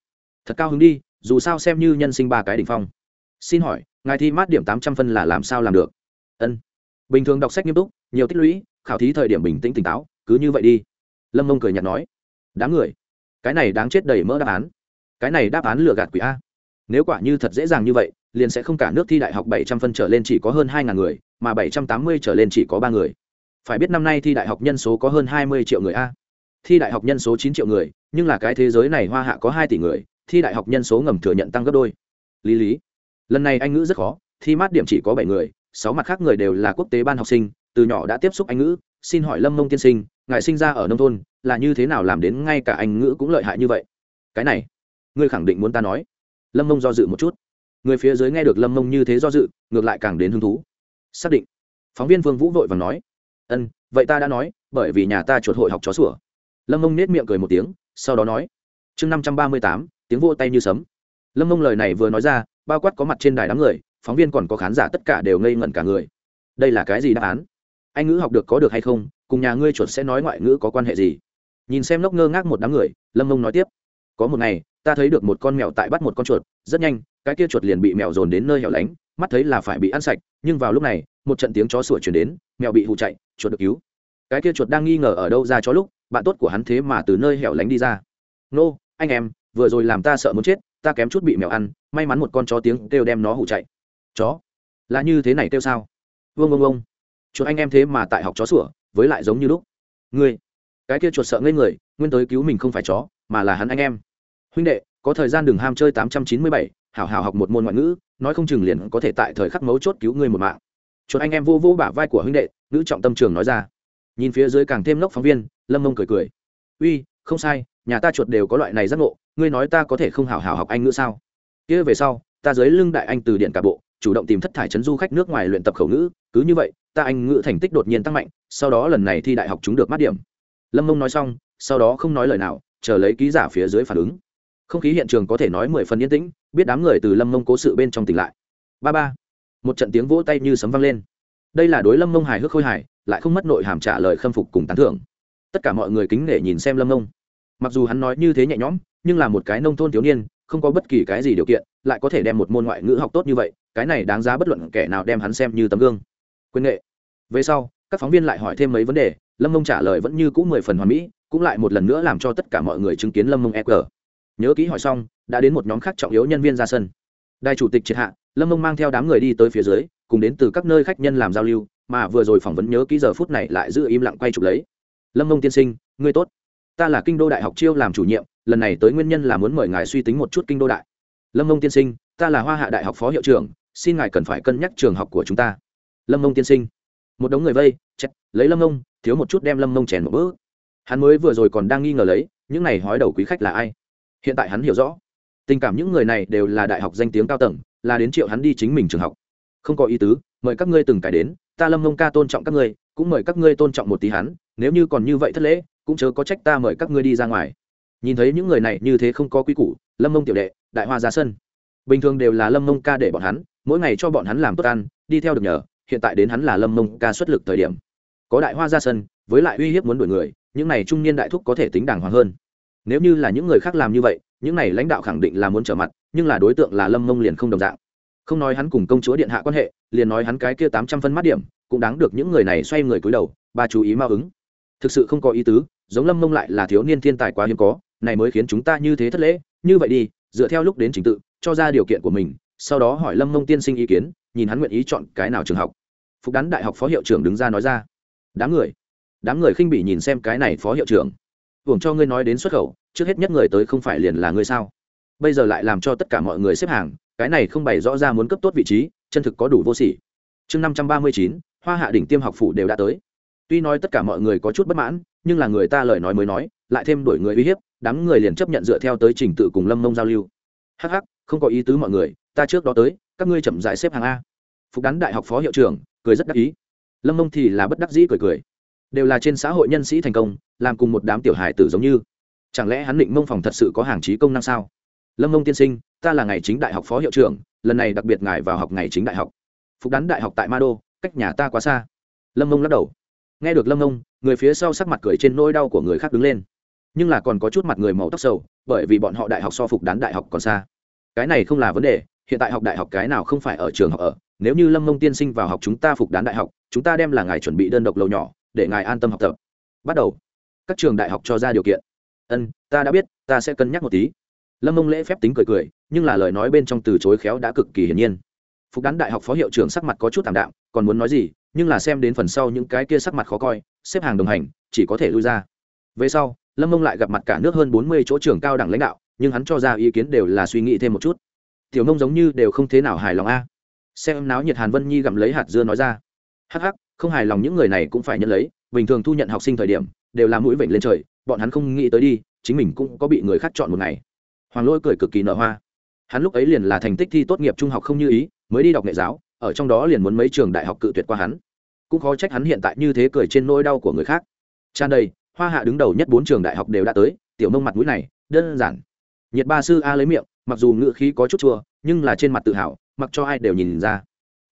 Thật cao hứng đi, dù sao xem như nhân sinh ba cái đ ỉ n h phong. Xin hỏi, ngài thi mát điểm tám trăm phân là làm sao làm được? Ân. Bình thường đọc sách nghiêm túc, nhiều tích lũy, khảo thí thời điểm bình tĩnh tỉnh táo, cứ như vậy đi. Lâm mông cười nhạt nói. Đáng người. Cái này đáng chết đầy mỡ đáp án. Cái này đáp án lừa gạt quỷ a. Nếu quả như thật dễ dàng như vậy, liền sẽ không cả nước thi đại học bảy trăm phân trở lên chỉ có hơn hai ngàn người, mà bảy trăm tám mươi trở lên chỉ có ba người phải biết năm nay thi đại học nhân số có hơn hai mươi triệu người a. Thi đại học nhân số chín triệu người, nhưng là cái thế giới này hoa hạ có hai tỷ người, thi đại học nhân số ngầm thừa nhận tăng gấp đôi. Lý lý. Lần này anh ngữ rất khó, thi mát điểm chỉ có bảy người, sáu mặt khác người đều là quốc tế ban học sinh, từ nhỏ đã tiếp xúc anh ngữ. Xin hỏi lâm mông tiên sinh, ngài sinh ra ở nông thôn, là như thế nào làm đến ngay cả anh ngữ cũng lợi hại như vậy? Cái này, ngươi khẳng định muốn ta nói. Lâm mông do dự một chút. Người phía dưới nghe được lâm mông như thế do dự, ngược lại càng đến hứng thú. Xác định. Phóng viên vương vũ vội và nói ân, vậy ta đã nói, bởi vì nhà ta chuột hội học chó sủa. Lâm mông nết miệng cười một tiếng, sau đó nói, chương năm trăm ba mươi tám, tiếng vô tay như sấm. Lâm mông lời này vừa nói ra, bao quát có mặt trên đài đám người, phóng viên còn có khán giả tất cả đều ngây ngẩn cả người. Đây là cái gì đáp án? Anh ngữ học được có được hay không? Cùng nhà ngươi chuột sẽ nói ngoại ngữ có quan hệ gì? Nhìn xem lốc ngơ ngác một đám người, lâm mông nói tiếp, có một ngày, ta thấy được một con mèo tại bắt một con chuột, rất nhanh, cái kia chuột liền bị mèo dồn đến nơi hẻo lánh, mắt thấy là phải bị ăn sạch, nhưng vào lúc này, một trận tiếng chó sủa chuyển đến mèo bị hụ chạy, chuột được cứu. Cái kia chuột đang nghi ngờ ở đâu ra cho lúc, bạn tốt của hắn thế mà từ nơi hẻo lánh đi ra. Nô, anh em, vừa rồi làm ta sợ muốn chết, ta kém chút bị mèo ăn, may mắn một con chó tiếng kêu đem nó hụ chạy. Chó? Là như thế này kêu sao? Vương vương vương chuột anh em thế mà tại học chó sủa, với lại giống như lúc. Ngươi, cái kia chuột sợ ngây người, nguyên tới cứu mình không phải chó, mà là hắn anh em. Huynh đệ, có thời gian đừng ham chơi tám trăm chín mươi bảy, hảo hảo học một môn ngoại ngữ, nói không chừng liền có thể tại thời khắc mấu chốt cứu ngươi một mạng chuột anh em vô vô bả vai của huynh đệ nữ trọng tâm trường nói ra. Nhìn phía dưới càng thêm lốc phóng viên, lâm mông cười cười. Uy, không sai, nhà ta chuột đều có loại này giác ngộ, ngươi nói ta có thể không hảo hảo học anh ngữ sao? Kia về sau, ta dưới lưng đại anh từ điện cả bộ, chủ động tìm thất thải chấn du khách nước ngoài luyện tập khẩu ngữ, cứ như vậy, ta anh ngữ thành tích đột nhiên tăng mạnh, sau đó lần này thi đại học chúng được mát điểm. Lâm mông nói xong, sau đó không nói lời nào, chờ lấy ký giả phía dưới phản ứng. Không khí hiện trường có thể nói mười phần yên tĩnh, biết đám người từ lâm mông cố sự bên trong tỉnh lại. Ba ba một trận tiếng vỗ tay như sấm vang lên. Đây là đối lâm mông hài hước khôi hài, lại không mất nội hàm trả lời khâm phục cùng tán thưởng. Tất cả mọi người kính nể nhìn xem lâm mông mặc dù hắn nói như thế nhẹ nhõm, nhưng là một cái nông thôn thiếu niên, không có bất kỳ cái gì điều kiện, lại có thể đem một môn ngoại ngữ học tốt như vậy, cái này đáng giá bất luận kẻ nào đem hắn xem như tấm gương. Quyền nghệ. Về sau, các phóng viên lại hỏi thêm mấy vấn đề, lâm mông trả lời vẫn như c ũ mười phần hoàn mỹ, cũng lại một lần nữa làm cho tất cả mọi người chứng kiến lâm mông e g. Nhớ kỹ hỏi xong, đã đến một nhóm khác trọng yếu nhân viên ra sân. Đại chủ tịch triệt hạ lâm mông mang theo đám người đi tới phía dưới, cùng đến từ các nơi khách nhân làm giao lưu, mà vừa rồi phỏng vấn nhớ ký giờ phút này lại giữ im lặng quay chụp lấy. Lâm mông tiên sinh, ngươi tốt. Ta là kinh đô đại học chiêu làm chủ nhiệm, lần này tới nguyên nhân là muốn mời ngài suy tính một chút kinh đô đại. Lâm mông tiên sinh, ta là hoa hạ đại học phó hiệu trưởng, xin ngài cần phải cân nhắc trường học của chúng ta. Lâm mông tiên sinh. Một đống người vây chết lấy lâm mông, thiếu một chút đem lâm mông chèn một bước. Hắn mới vừa rồi còn đang nghi ngờ lấy, những này hói đầu quý khách là ai? Hiện tại hắn hiểu rõ. Tình cảm những người này đều là đại học danh tiếng cao tầng là đến triệu hắn đi chính mình trường học. Không có ý tứ, mời các ngươi từng cải đến, ta lâm mông ca tôn trọng các ngươi, cũng mời các ngươi tôn trọng một tí hắn, nếu như còn như vậy thất lễ, cũng chớ có trách ta mời các ngươi đi ra ngoài. Nhìn thấy những người này như thế không có quy củ, lâm mông tiểu đệ, đại hoa ra sân. Bình thường đều là lâm mông ca để bọn hắn, mỗi ngày cho bọn hắn làm tốt ăn, đi theo được nhờ, hiện tại đến hắn là lâm mông ca xuất lực thời điểm. Có đại hoa ra sân, với lại uy hiếp muốn đuổi người, những này trung niên đại thúc có thể tính đàng hoàng hơn. Nếu như là những người khác làm như vậy những này lãnh đạo khẳng định là muốn trở mặt, nhưng là đối tượng là lâm mông liền không đồng dạng. Không nói hắn cùng công chúa điện hạ quan hệ, liền nói hắn cái kia tám trăm phân mát điểm, cũng đáng được những người này xoay người cúi đầu, ba chú ý mao ứng. Thực sự không có ý tứ, giống lâm mông lại là thiếu niên thiên tài quá hiếm có, này mới khiến chúng ta như thế thất lễ. Như vậy đi, dựa theo lúc đến trình tự, cho ra điều kiện của mình, sau đó hỏi lâm mông tiên sinh ý kiến, nhìn hắn nguyện ý chọn cái nào trường học. Phục đắn đại học phó hiệu trưởng đứng ra nói ra. Đám người đám người khinh bị nhìn xem cái này phó hiệu trưởng hưởng cho ngươi nói đến xuất khẩu, trước hết nhất người tới không phải liền là ngươi sao? Bây giờ lại làm cho tất cả mọi người xếp hàng, cái này không bày rõ ra muốn cấp tốt vị trí, chân thực có đủ vô sỉ. Chương năm trăm ba mươi chín, hoa hạ đỉnh tiêm học phủ đều đã tới. Tuy nói tất cả mọi người có chút bất mãn, nhưng là người ta lời nói mới nói, lại thêm đổi người uy hiếp, đám người liền chấp nhận dựa theo tới trình tự cùng lâm mông giao lưu. Hh không có ý tứ mọi người, ta trước đó tới, các ngươi chậm dại xếp hàng a. Phục đán đại học phó hiệu trưởng, cười rất đắc ý. Lâm mông thì là bất đắc dĩ cười cười đều là trên xã hội nhân sĩ thành công, làm cùng một đám tiểu hài tử giống như. Chẳng lẽ hắn định mông phòng thật sự có hàng trí công năng sao? Lâm mông tiên sinh, ta là ngày chính đại học phó hiệu trưởng, lần này đặc biệt ngài vào học ngày chính đại học. Phục đán đại học tại ma đô, cách nhà ta quá xa. Lâm mông lắc đầu. Nghe được lâm mông người phía sau sắc mặt cười trên nỗi đau của người khác đứng lên. Nhưng là còn có chút mặt người màu tóc sầu, bởi vì bọn họ đại học so phục đán đại học còn xa. Cái này không là vấn đề, hiện tại học đại học cái nào không phải ở trường học ở. Nếu như lâm mông tiên sinh vào học chúng ta phục đán đại học, chúng ta đem là ngài chuẩn bị đơn độc lầu nhỏ để ngài an tâm học tập. Bắt đầu. Các trường đại học cho ra điều kiện. Ân, ta đã biết, ta sẽ cân nhắc một tí. Lâm mông lễ phép tính cười cười, nhưng là lời nói bên trong từ chối khéo đã cực kỳ hiển nhiên. Phục đán đại học phó hiệu trưởng sắc mặt có chút t ạ m đạm, còn muốn nói gì, nhưng là xem đến phần sau những cái kia sắc mặt khó coi, xếp hàng đồng hành, chỉ có thể lui ra. Về sau, lâm mông lại gặp mặt cả nước hơn bốn mươi chỗ trường cao đẳng lãnh đạo, nhưng hắn cho ra ý kiến đều là suy nghĩ thêm một chút. Tiểu mông giống như đều không thế nào hài lòng a. Xem náo nhiệt hàn vân nhi gặm lấy hạt dưa nói ra. Hắc hắc không hài lòng những người này cũng phải nhận lấy, bình thường thu nhận học sinh thời điểm, đều là mũi vểnh lên trời, bọn hắn không nghĩ tới đi, chính mình cũng có bị người khác chọn một ngày. Hoàng lôi cười cực kỳ nở hoa. Hắn lúc ấy liền là thành tích thi tốt nghiệp trung học không như ý, mới đi đọc nghệ giáo, ở trong đó liền muốn mấy trường đại học cự tuyệt qua hắn. Cũng khó trách hắn hiện tại như thế cười trên nỗi đau của người khác. Tràn đầy, hoa hạ đứng đầu nhất bốn trường đại học đều đã tới, tiểu mông mặt mũi này, đơn giản. Nhiệt ba sư a lấy miệng, mặc dù ngựa khí có chút chua, nhưng là trên mặt tự hào, mặc cho ai đều nhìn ra.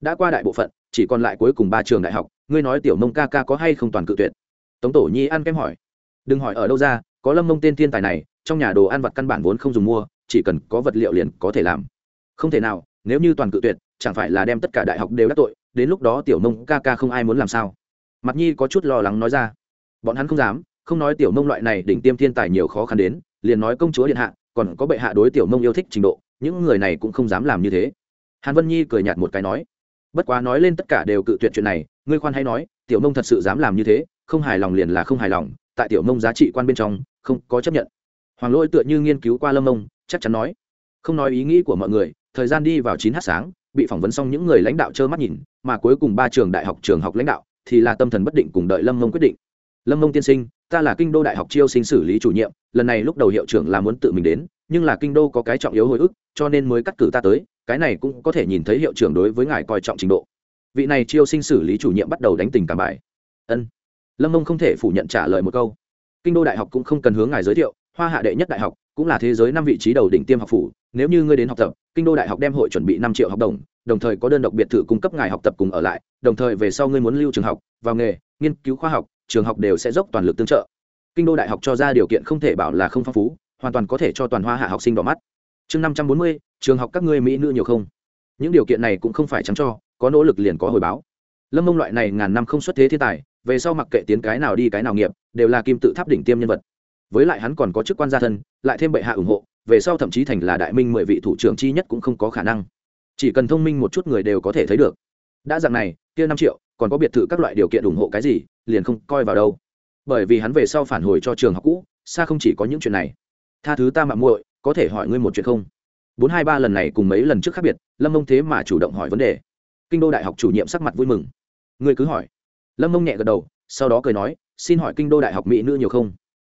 Đã qua đại bộ phận, chỉ còn lại cuối cùng ba trường đại học ngươi nói tiểu nông ca ca có hay không toàn cự tuyệt? Tống tổ nhi ăn kém hỏi. Đừng hỏi ở đâu ra, có lâm mông tên thiên tài này, trong nhà đồ ăn vặt căn bản vốn không dùng mua, chỉ cần có vật liệu liền có thể làm. Không thể nào, nếu như toàn cự tuyệt, chẳng phải là đem tất cả đại học đều đắc tội, đến lúc đó tiểu mông ca ca không ai muốn làm sao? Mặt nhi có chút lo lắng nói ra. Bọn hắn không dám, không nói tiểu mông loại này đỉnh tiêm thiên tài nhiều khó khăn đến, liền nói công chúa điện hạ, còn có bệ hạ đối tiểu mông yêu thích trình độ, những người này cũng không dám làm như thế. Hàn vân nhi cười nhạt một cái nói bất quá nói lên tất cả đều cự tuyệt chuyện này, ngươi khoan hay nói, tiểu mông thật sự dám làm như thế, không hài lòng liền là không hài lòng, tại tiểu mông giá trị quan bên trong, không có chấp nhận. Hoàng lỗi tựa như nghiên cứu qua lâm mông, chắc chắn nói. Không nói ý nghĩ của mọi người, thời gian đi vào chín h sáng, bị phỏng vấn xong những người lãnh đạo trơ mắt nhìn, mà cuối cùng ba trường đại học trường học lãnh đạo, thì là tâm thần bất định cùng đợi lâm mông quyết định. Lâm mông tiên sinh, ta là kinh đô đại học chiêu sinh xử lý chủ nhiệm, lần này lúc đầu hiệu trưởng là muốn tự mình đến, nhưng là kinh đô có cái trọng yếu hồi ức, cho nên mới cắt cử ta tới cái này cũng có thể nhìn thấy hiệu trưởng đối với ngài coi trọng trình độ. Vị này chiêu sinh xử lý chủ nhiệm bắt đầu đánh tình cảm bài. Ân. Lâm mông không thể phủ nhận trả lời một câu. Kinh đô đại học cũng không cần hướng ngài giới thiệu, hoa hạ đệ nhất đại học, cũng là thế giới năm vị trí đầu đỉnh tiêm học phủ. Nếu như ngươi đến học tập, kinh đô đại học đem hội chuẩn bị năm triệu học đồng đồng thời có đơn độc biệt thự cung cấp ngài học tập cùng ở lại, đồng thời về sau ngươi muốn lưu trường học, vào nghề, nghiên cứu khoa học, trường học đều sẽ dốc toàn lực tương trợ. Kinh đô đại học cho ra điều kiện không thể bảo là không phong phú, hoàn toàn có thể cho toàn hoa hạ học sinh đỏ mắt chương năm trăm bốn mươi, trường học các ngươi mỹ nữ nhiều không? Những điều kiện này cũng không phải trắng cho, có nỗ lực liền có hồi báo. Lâm mông loại này ngàn năm không xuất thế thiên tài, về sau mặc kệ tiến cái nào đi cái nào nghiệp, đều là kim tự tháp đỉnh tiêm nhân vật. Với lại hắn còn có chức quan gia thân, lại thêm bệ hạ ủng hộ, về sau thậm chí thành là đại minh mười vị thủ trưởng chi nhất cũng không có khả năng. Chỉ cần thông minh một chút người đều có thể thấy được. Đã dạng này, kia năm triệu, còn có biệt thự các loại điều kiện ủng hộ cái gì, liền không coi vào đâu. Bởi vì hắn về sau phản hồi cho trường học cũ, xa không chỉ có những chuyện này. Tha thứ ta mạng muội có thể hỏi ngươi một chuyện không? Bốn hai ba lần này cùng mấy lần trước khác biệt, lâm mông thế mà chủ động hỏi vấn đề. Kinh đô đại học chủ nhiệm sắc mặt vui mừng. Ngươi cứ hỏi. Lâm mông nhẹ gật đầu, sau đó cười nói, xin hỏi kinh đô đại học mỹ nữ nhiều không?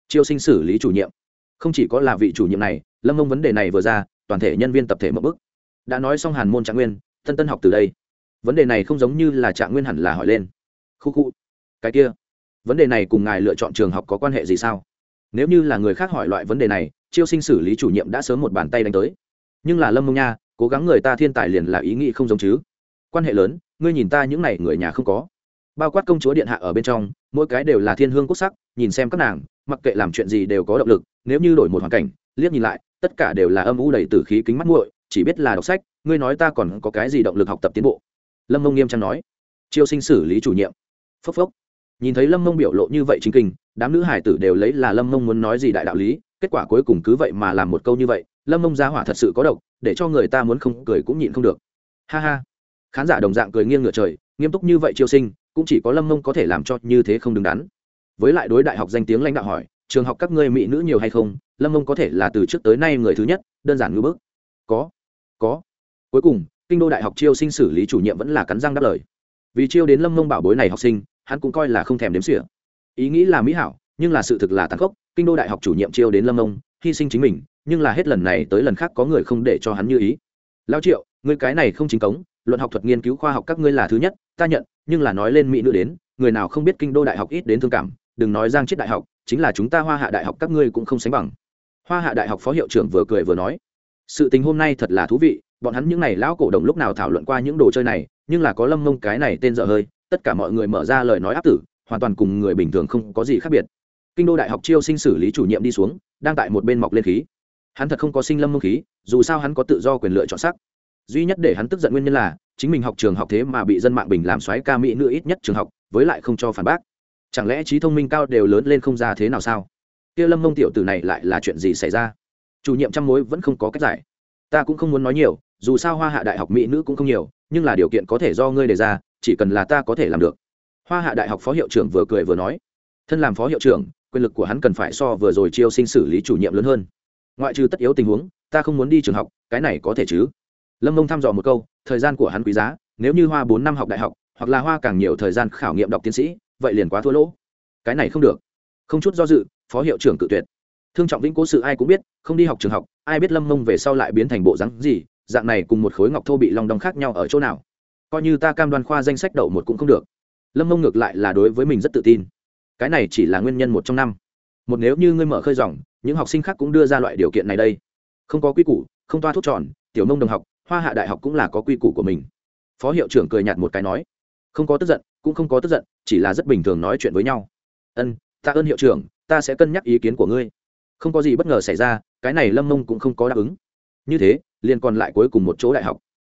Chiêu sinh xử lý chủ nhiệm. Không chỉ có là vị chủ nhiệm này, lâm mông vấn đề này vừa ra, toàn thể nhân viên tập thể mậu bức. Đã nói xong hàn môn trạng nguyên, tân tân học từ đây. Vấn đề này không giống như là trạng nguyên hẳn là hỏi lên. Khu khu. Cái kia. Vấn đề này cùng ngài lựa chọn trường học có quan hệ gì sao? Nếu như là người khác hỏi loại vấn đề này chiêu sinh xử lý chủ nhiệm đã sớm một bàn tay đánh tới. Nhưng là lâm mông nha, cố gắng người ta thiên tài liền là ý nghĩ không giống chứ. Quan hệ lớn, ngươi nhìn ta những n à y người nhà không có. Bao quát công chúa điện hạ ở bên trong, mỗi cái đều là thiên hương quốc sắc, nhìn xem các nàng, mặc kệ làm chuyện gì đều có động lực, nếu như đổi một hoàn cảnh, liếc nhìn lại, tất cả đều là âm u đầy t ử khí kính mắt muội, chỉ biết là đọc sách, ngươi nói ta còn có cái gì động lực học tập tiến bộ? Lâm mông nghiêm trang nói. Chiêu sinh xử lý chủ nhiệm. Phốc phốc. Nhìn thấy lâm mông biểu lộ như vậy chính kinh đám nữ hải tử đều lấy là lâm mông muốn nói gì đại đạo lý, kết quả cuối cùng cứ vậy mà làm một câu như vậy, lâm mông ra hỏa thật sự có độc, để cho người ta muốn không cười cũng nhịn không được. Ha ha. Khán giả đồng dạng cười nghiêng ngửa trời, nghiêm túc như vậy chiêu sinh, cũng chỉ có lâm mông có thể làm cho như thế không đứng đắn. Với lại đối đại học danh tiếng lãnh đạo hỏi, trường học các ngươi mỹ nữ nhiều hay không? Lâm mông có thể là từ trước tới nay người thứ nhất, đơn giản ngữ bức. Có có. Cuối cùng, kinh đô đại học chiêu sinh xử lý chủ nhiệm vẫn là cắn răng đáp lời. Vì chiêu đến lâm mông bảo bối này học sinh, hắn cũng coi là không thèm đếm xỉa ý nghĩ là mỹ hảo, nhưng là sự thực là tàn khốc. Kinh đô đại học chủ nhiệm chiêu đến lâm ông, hy sinh chính mình, nhưng là hết lần này tới lần khác có người không để cho hắn như ý. Lao triệu người cái này không chính cống, luận học thuật nghiên cứu khoa học các ngươi là thứ nhất, ta nhận, nhưng là nói lên mỹ nữ đến, người nào không biết kinh đô đại học ít đến thương cảm, đừng nói giang chết đại học, chính là chúng ta hoa hạ đại học các ngươi cũng không sánh bằng. Hoa hạ đại học phó hiệu trưởng vừa cười vừa nói, sự tình hôm nay thật là thú vị, bọn hắn những n à y lão cổ đồng lúc nào thảo luận qua những đồ chơi này, nhưng là có lâm mông cái này tên dở hơi, tất cả mọi người mở ra lời nói áp tử hoàn toàn cùng người bình thường không có gì khác biệt. Kinh đô đại học chiêu sinh xử lý chủ nhiệm đi xuống, đang tại một bên mọc lên khí. Hắn thật không có sinh lâm mông khí, dù sao hắn có tự do quyền lựa chọn sắc. Duy nhất để hắn tức giận nguyên nhân là, chính mình học trường học thế mà bị dân mạng bình làm xoáy ca mỹ nữ ít nhất trường học, với lại không cho phản bác. Chẳng lẽ trí thông minh cao đều lớn lên không ra thế nào sao? Kia lâm mông tiểu tử này lại là chuyện gì xảy ra? Chủ nhiệm trăm mối vẫn không có cách giải. Ta cũng không muốn nói nhiều, dù sao hoa hạ đại học mỹ nữ cũng không nhiều, nhưng là điều kiện có thể do ngươi đề ra, chỉ cần là ta có thể làm được hoa hạ đại học phó hiệu trưởng vừa cười vừa nói, thân làm phó hiệu trưởng, quyền lực của hắn cần phải so vừa rồi chiêu sinh xử lý chủ nhiệm lớn hơn. Ngoại trừ tất yếu tình huống, ta không muốn đi trường học, cái này có thể chứ? Lâm mông thăm dò một câu, thời gian của hắn quý giá, nếu như hoa bốn năm học đại học, hoặc là hoa càng nhiều thời gian khảo nghiệm đọc tiến sĩ, vậy liền quá thua lỗ. Cái này không được. Không chút do dự, phó hiệu trưởng cự tuyệt. Thương trọng vĩnh cố sự ai cũng biết, không đi học trường học, ai biết lâm mông về sau lại biến thành bộ rắn gì, dạng này cùng một khối ngọc thô bị long đong khác nhau ở chỗ nào. Coi như ta cam đoan khoa danh sách đậu một cũng không được lâm mông ngược lại là đối với mình rất tự tin. Cái này chỉ là nguyên nhân một trong năm. Một nếu như ngươi mở khơi dòng, những học sinh khác cũng đưa ra loại điều kiện này đây. Không có quy củ, không toa thuốc tròn, tiểu nông đồng học, hoa hạ đại học cũng là có quy củ của mình. Phó hiệu trưởng cười nhạt một cái nói, không có tức giận, cũng không có tức giận, chỉ là rất bình thường nói chuyện với nhau. Ân ta ơn hiệu trưởng, ta sẽ cân nhắc ý kiến của ngươi. Không có gì bất ngờ xảy ra, cái này lâm mông cũng không có đáp ứng. Như thế, liền còn lại cuối cùng một chỗ đại học.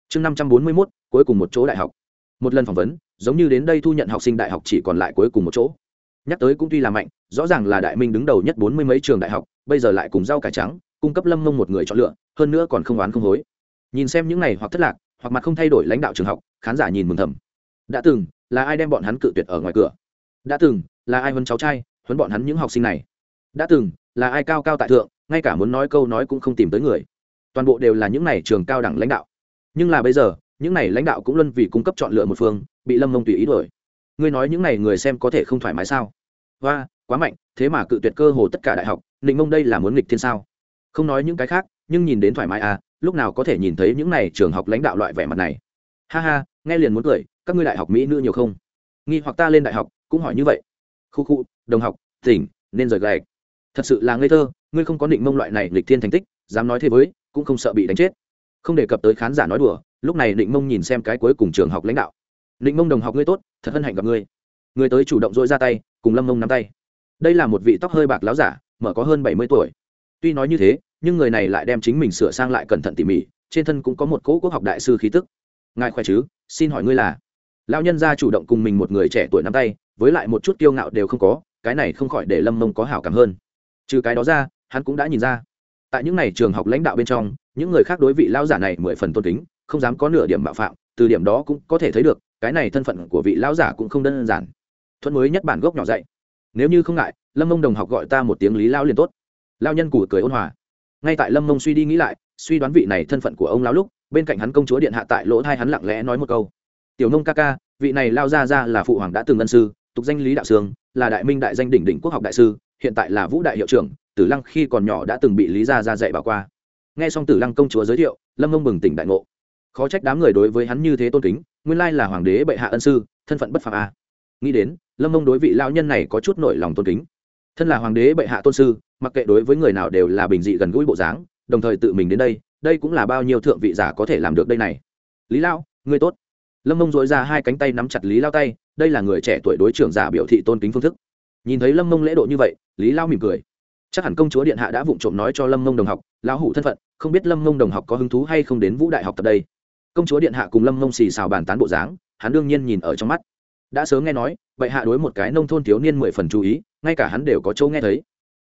Chương năm trăm bốn mươi mốt, cuối cùng một chỗ đại học một lần phỏng vấn, giống như đến đây thu nhận học sinh đại học chỉ còn lại cuối cùng một chỗ. Nhắc tới cũng tuy là mạnh, rõ ràng là đại minh đứng đầu nhất bốn mươi mấy trường đại học, bây giờ lại cùng rau cải trắng, cung cấp lâm mông một người chọn lựa, hơn nữa còn không oán không hối. Nhìn xem những này hoặc thất lạc, hoặc mặt không thay đổi lãnh đạo trường học, khán giả nhìn mừng thầm. Đã từng, là ai đem bọn hắn cự tuyệt ở ngoài cửa? Đã từng, là ai huấn cháu trai, huấn bọn hắn những học sinh này? Đã từng, là ai cao cao tại thượng, ngay cả muốn nói câu nói cũng không tìm tới người? Toàn bộ đều là những này trường cao đẳng lãnh đạo. Nhưng là bây giờ những này lãnh đạo cũng luân vì cung cấp chọn lựa một phương, bị lâm mông tùy ý đổi ngươi nói những này người xem có thể không thoải mái sao? Và quá mạnh, thế mà cự tuyệt cơ hồ tất cả đại học định mông đây là muốn nghịch thiên sao? Không nói những cái khác, nhưng nhìn đến thoải mái à lúc nào có thể nhìn thấy những này trường học lãnh đạo loại vẻ mặt này? Ha ha, nghe liền muốn cười, các ngươi đại học mỹ nữ nhiều không? Nghi hoặc ta lên đại học, cũng hỏi như vậy. Khu khu, đồng học, tỉnh, nên rời gạch. Thật sự là ngây thơ, ngươi không có định mông loại này lịch thiên thành tích, dám nói thế với, cũng không sợ bị đánh chết. Không đề cập tới khán giả nói đùa lúc này định mông nhìn xem cái cuối cùng trường học lãnh đạo. Định mông đồng học ngươi tốt, thật hân hạnh gặp ngươi. Người tới chủ động dội ra tay, cùng lâm mông nắm tay. Đây là một vị tóc hơi bạc láo giả, mở có hơn bảy mươi tuổi. Tuy nói như thế, nhưng người này lại đem chính mình sửa sang lại cẩn thận tỉ mỉ, trên thân cũng có một cỗ quốc học đại sư khí tức. Ngài khỏe chứ? Xin hỏi ngươi là? Lão nhân gia chủ động cùng mình một người trẻ tuổi nắm tay, với lại một chút kiêu ngạo đều không có, cái này không khỏi để lâm mông có hảo cảm hơn. Trừ cái đó ra, hắn cũng đã nhìn ra. Tại những n à y trường học lãnh đạo bên trong, những người khác đối vị lão giả này mười phần tôn kính không dám có nửa điểm bạo phạm, từ điểm đó cũng có thể thấy được, cái này thân phận của vị lão giả cũng không đơn giản. Thuận mới nhất bản gốc nhỏ dạy. Nếu như không ngại, lâm mông đồng học gọi ta một tiếng lý lao liền tốt. Lao nhân củ cười ôn hòa. Ngay tại lâm mông suy đi nghĩ lại, suy đoán vị này thân phận của ông lao lúc, bên cạnh hắn công chúa điện hạ tại lỗ thai hắn lặng lẽ nói một câu. Tiểu nông ca ca, vị này lao ra ra là phụ hoàng đã từng ân sư, tục danh lý đạo sương, là đại minh đại danh đỉnh đỉnh quốc học đại sư, hiện tại là vũ đại hiệu trưởng, tử lăng khi còn nhỏ đã từng bị lý gia ra dạy bảo qua. Nghe xong tử lăng công chúa giới thiệu, lâm mông bừng tỉnh đại ngộ khó trách đám người đối với hắn như thế tôn kính, nguyên lai là hoàng đế bệ hạ ân sư, thân phận bất phạm a à. nghĩ đến, lâm mông đối vị lao nhân này có chút nổi lòng tôn kính. Thân là hoàng đế bệ hạ tôn sư, mặc kệ đối với người nào đều là bình dị gần gũi bộ dáng, đồng thời tự mình đến đây đây cũng là bao nhiêu thượng vị giả có thể làm được đây này. Lý lao ngươi tốt. Lâm mông dội ra hai cánh tay nắm chặt lý lao tay, đây là người trẻ tuổi đối trưởng giả biểu thị tôn kính phương thức. Nhìn thấy lâm mông lễ độ như vậy, lý lao mỉm cười. Chắc hẳn công chúa điện hạ đã vụng trộm nói cho lâm mông đồng học, lão hủ thân phận, không biết lâm mông đồng học có hứng thú hay không đến vũ đại học tập đây công chúa điện hạ cùng lâm mông xì xào bàn tán bộ dáng, hắn đương nhiên nhìn ở trong mắt. Đã sớm nghe nói, bệ hạ đối một cái nông thôn thiếu niên mười phần chú ý, ngay cả hắn đều có chỗ nghe thấy.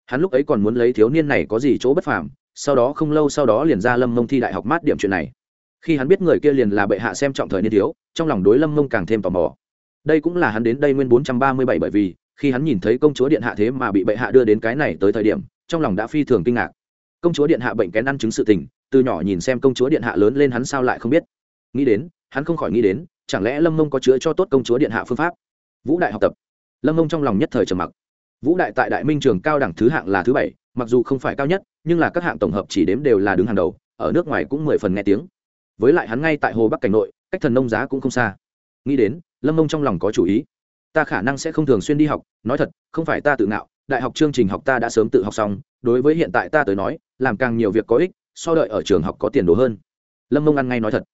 Hắn lúc ấy còn muốn lấy thiếu niên này có gì chỗ bất phàm, sau đó không lâu sau đó liền ra lâm mông thi đại học mát điểm chuyện này. Khi hắn biết người kia liền là bệ hạ xem trọng thời niên thiếu, trong lòng đối lâm mông càng thêm tò mò. Đây cũng là hắn đến đây nguyên bốn trăm ba mươi bảy bởi vì, khi hắn nhìn thấy công chúa điện hạ thế mà bị bệ hạ đưa đến cái này tới thời điểm, trong lòng đã phi thường kinh ngạc. Công chúa điện hạ bệnh kén ăn chứng sự tình, từ nhỏ nhìn xem công chúa điện hạ lớn lên hắn sao lại không biết nghĩ đến, hắn không khỏi nghĩ đến, chẳng lẽ lâm mông có chữa cho tốt công chúa điện hạ phương pháp? Vũ đại học tập. Lâm mông trong lòng nhất thời trầm mặc. Vũ đại tại đại minh trường cao đẳng thứ hạng là thứ bảy, mặc dù không phải cao nhất, nhưng là các hạng tổng hợp chỉ đếm đều là đứng hàng đầu, ở nước ngoài cũng mười phần nghe tiếng. Với lại hắn ngay tại hồ bắc cảnh nội, cách thần nông giá cũng không xa. Nghĩ đến, lâm mông trong lòng có chủ ý. Ta khả năng sẽ không thường xuyên đi học, nói thật, không phải ta tự ngạo, đại học chương trình học ta đã sớm tự học xong, đối với hiện tại ta tới nói, làm càng nhiều việc có ích, so đợi ở trường học có tiền đồ hơn. Lâm mông ăn ngay nói thật.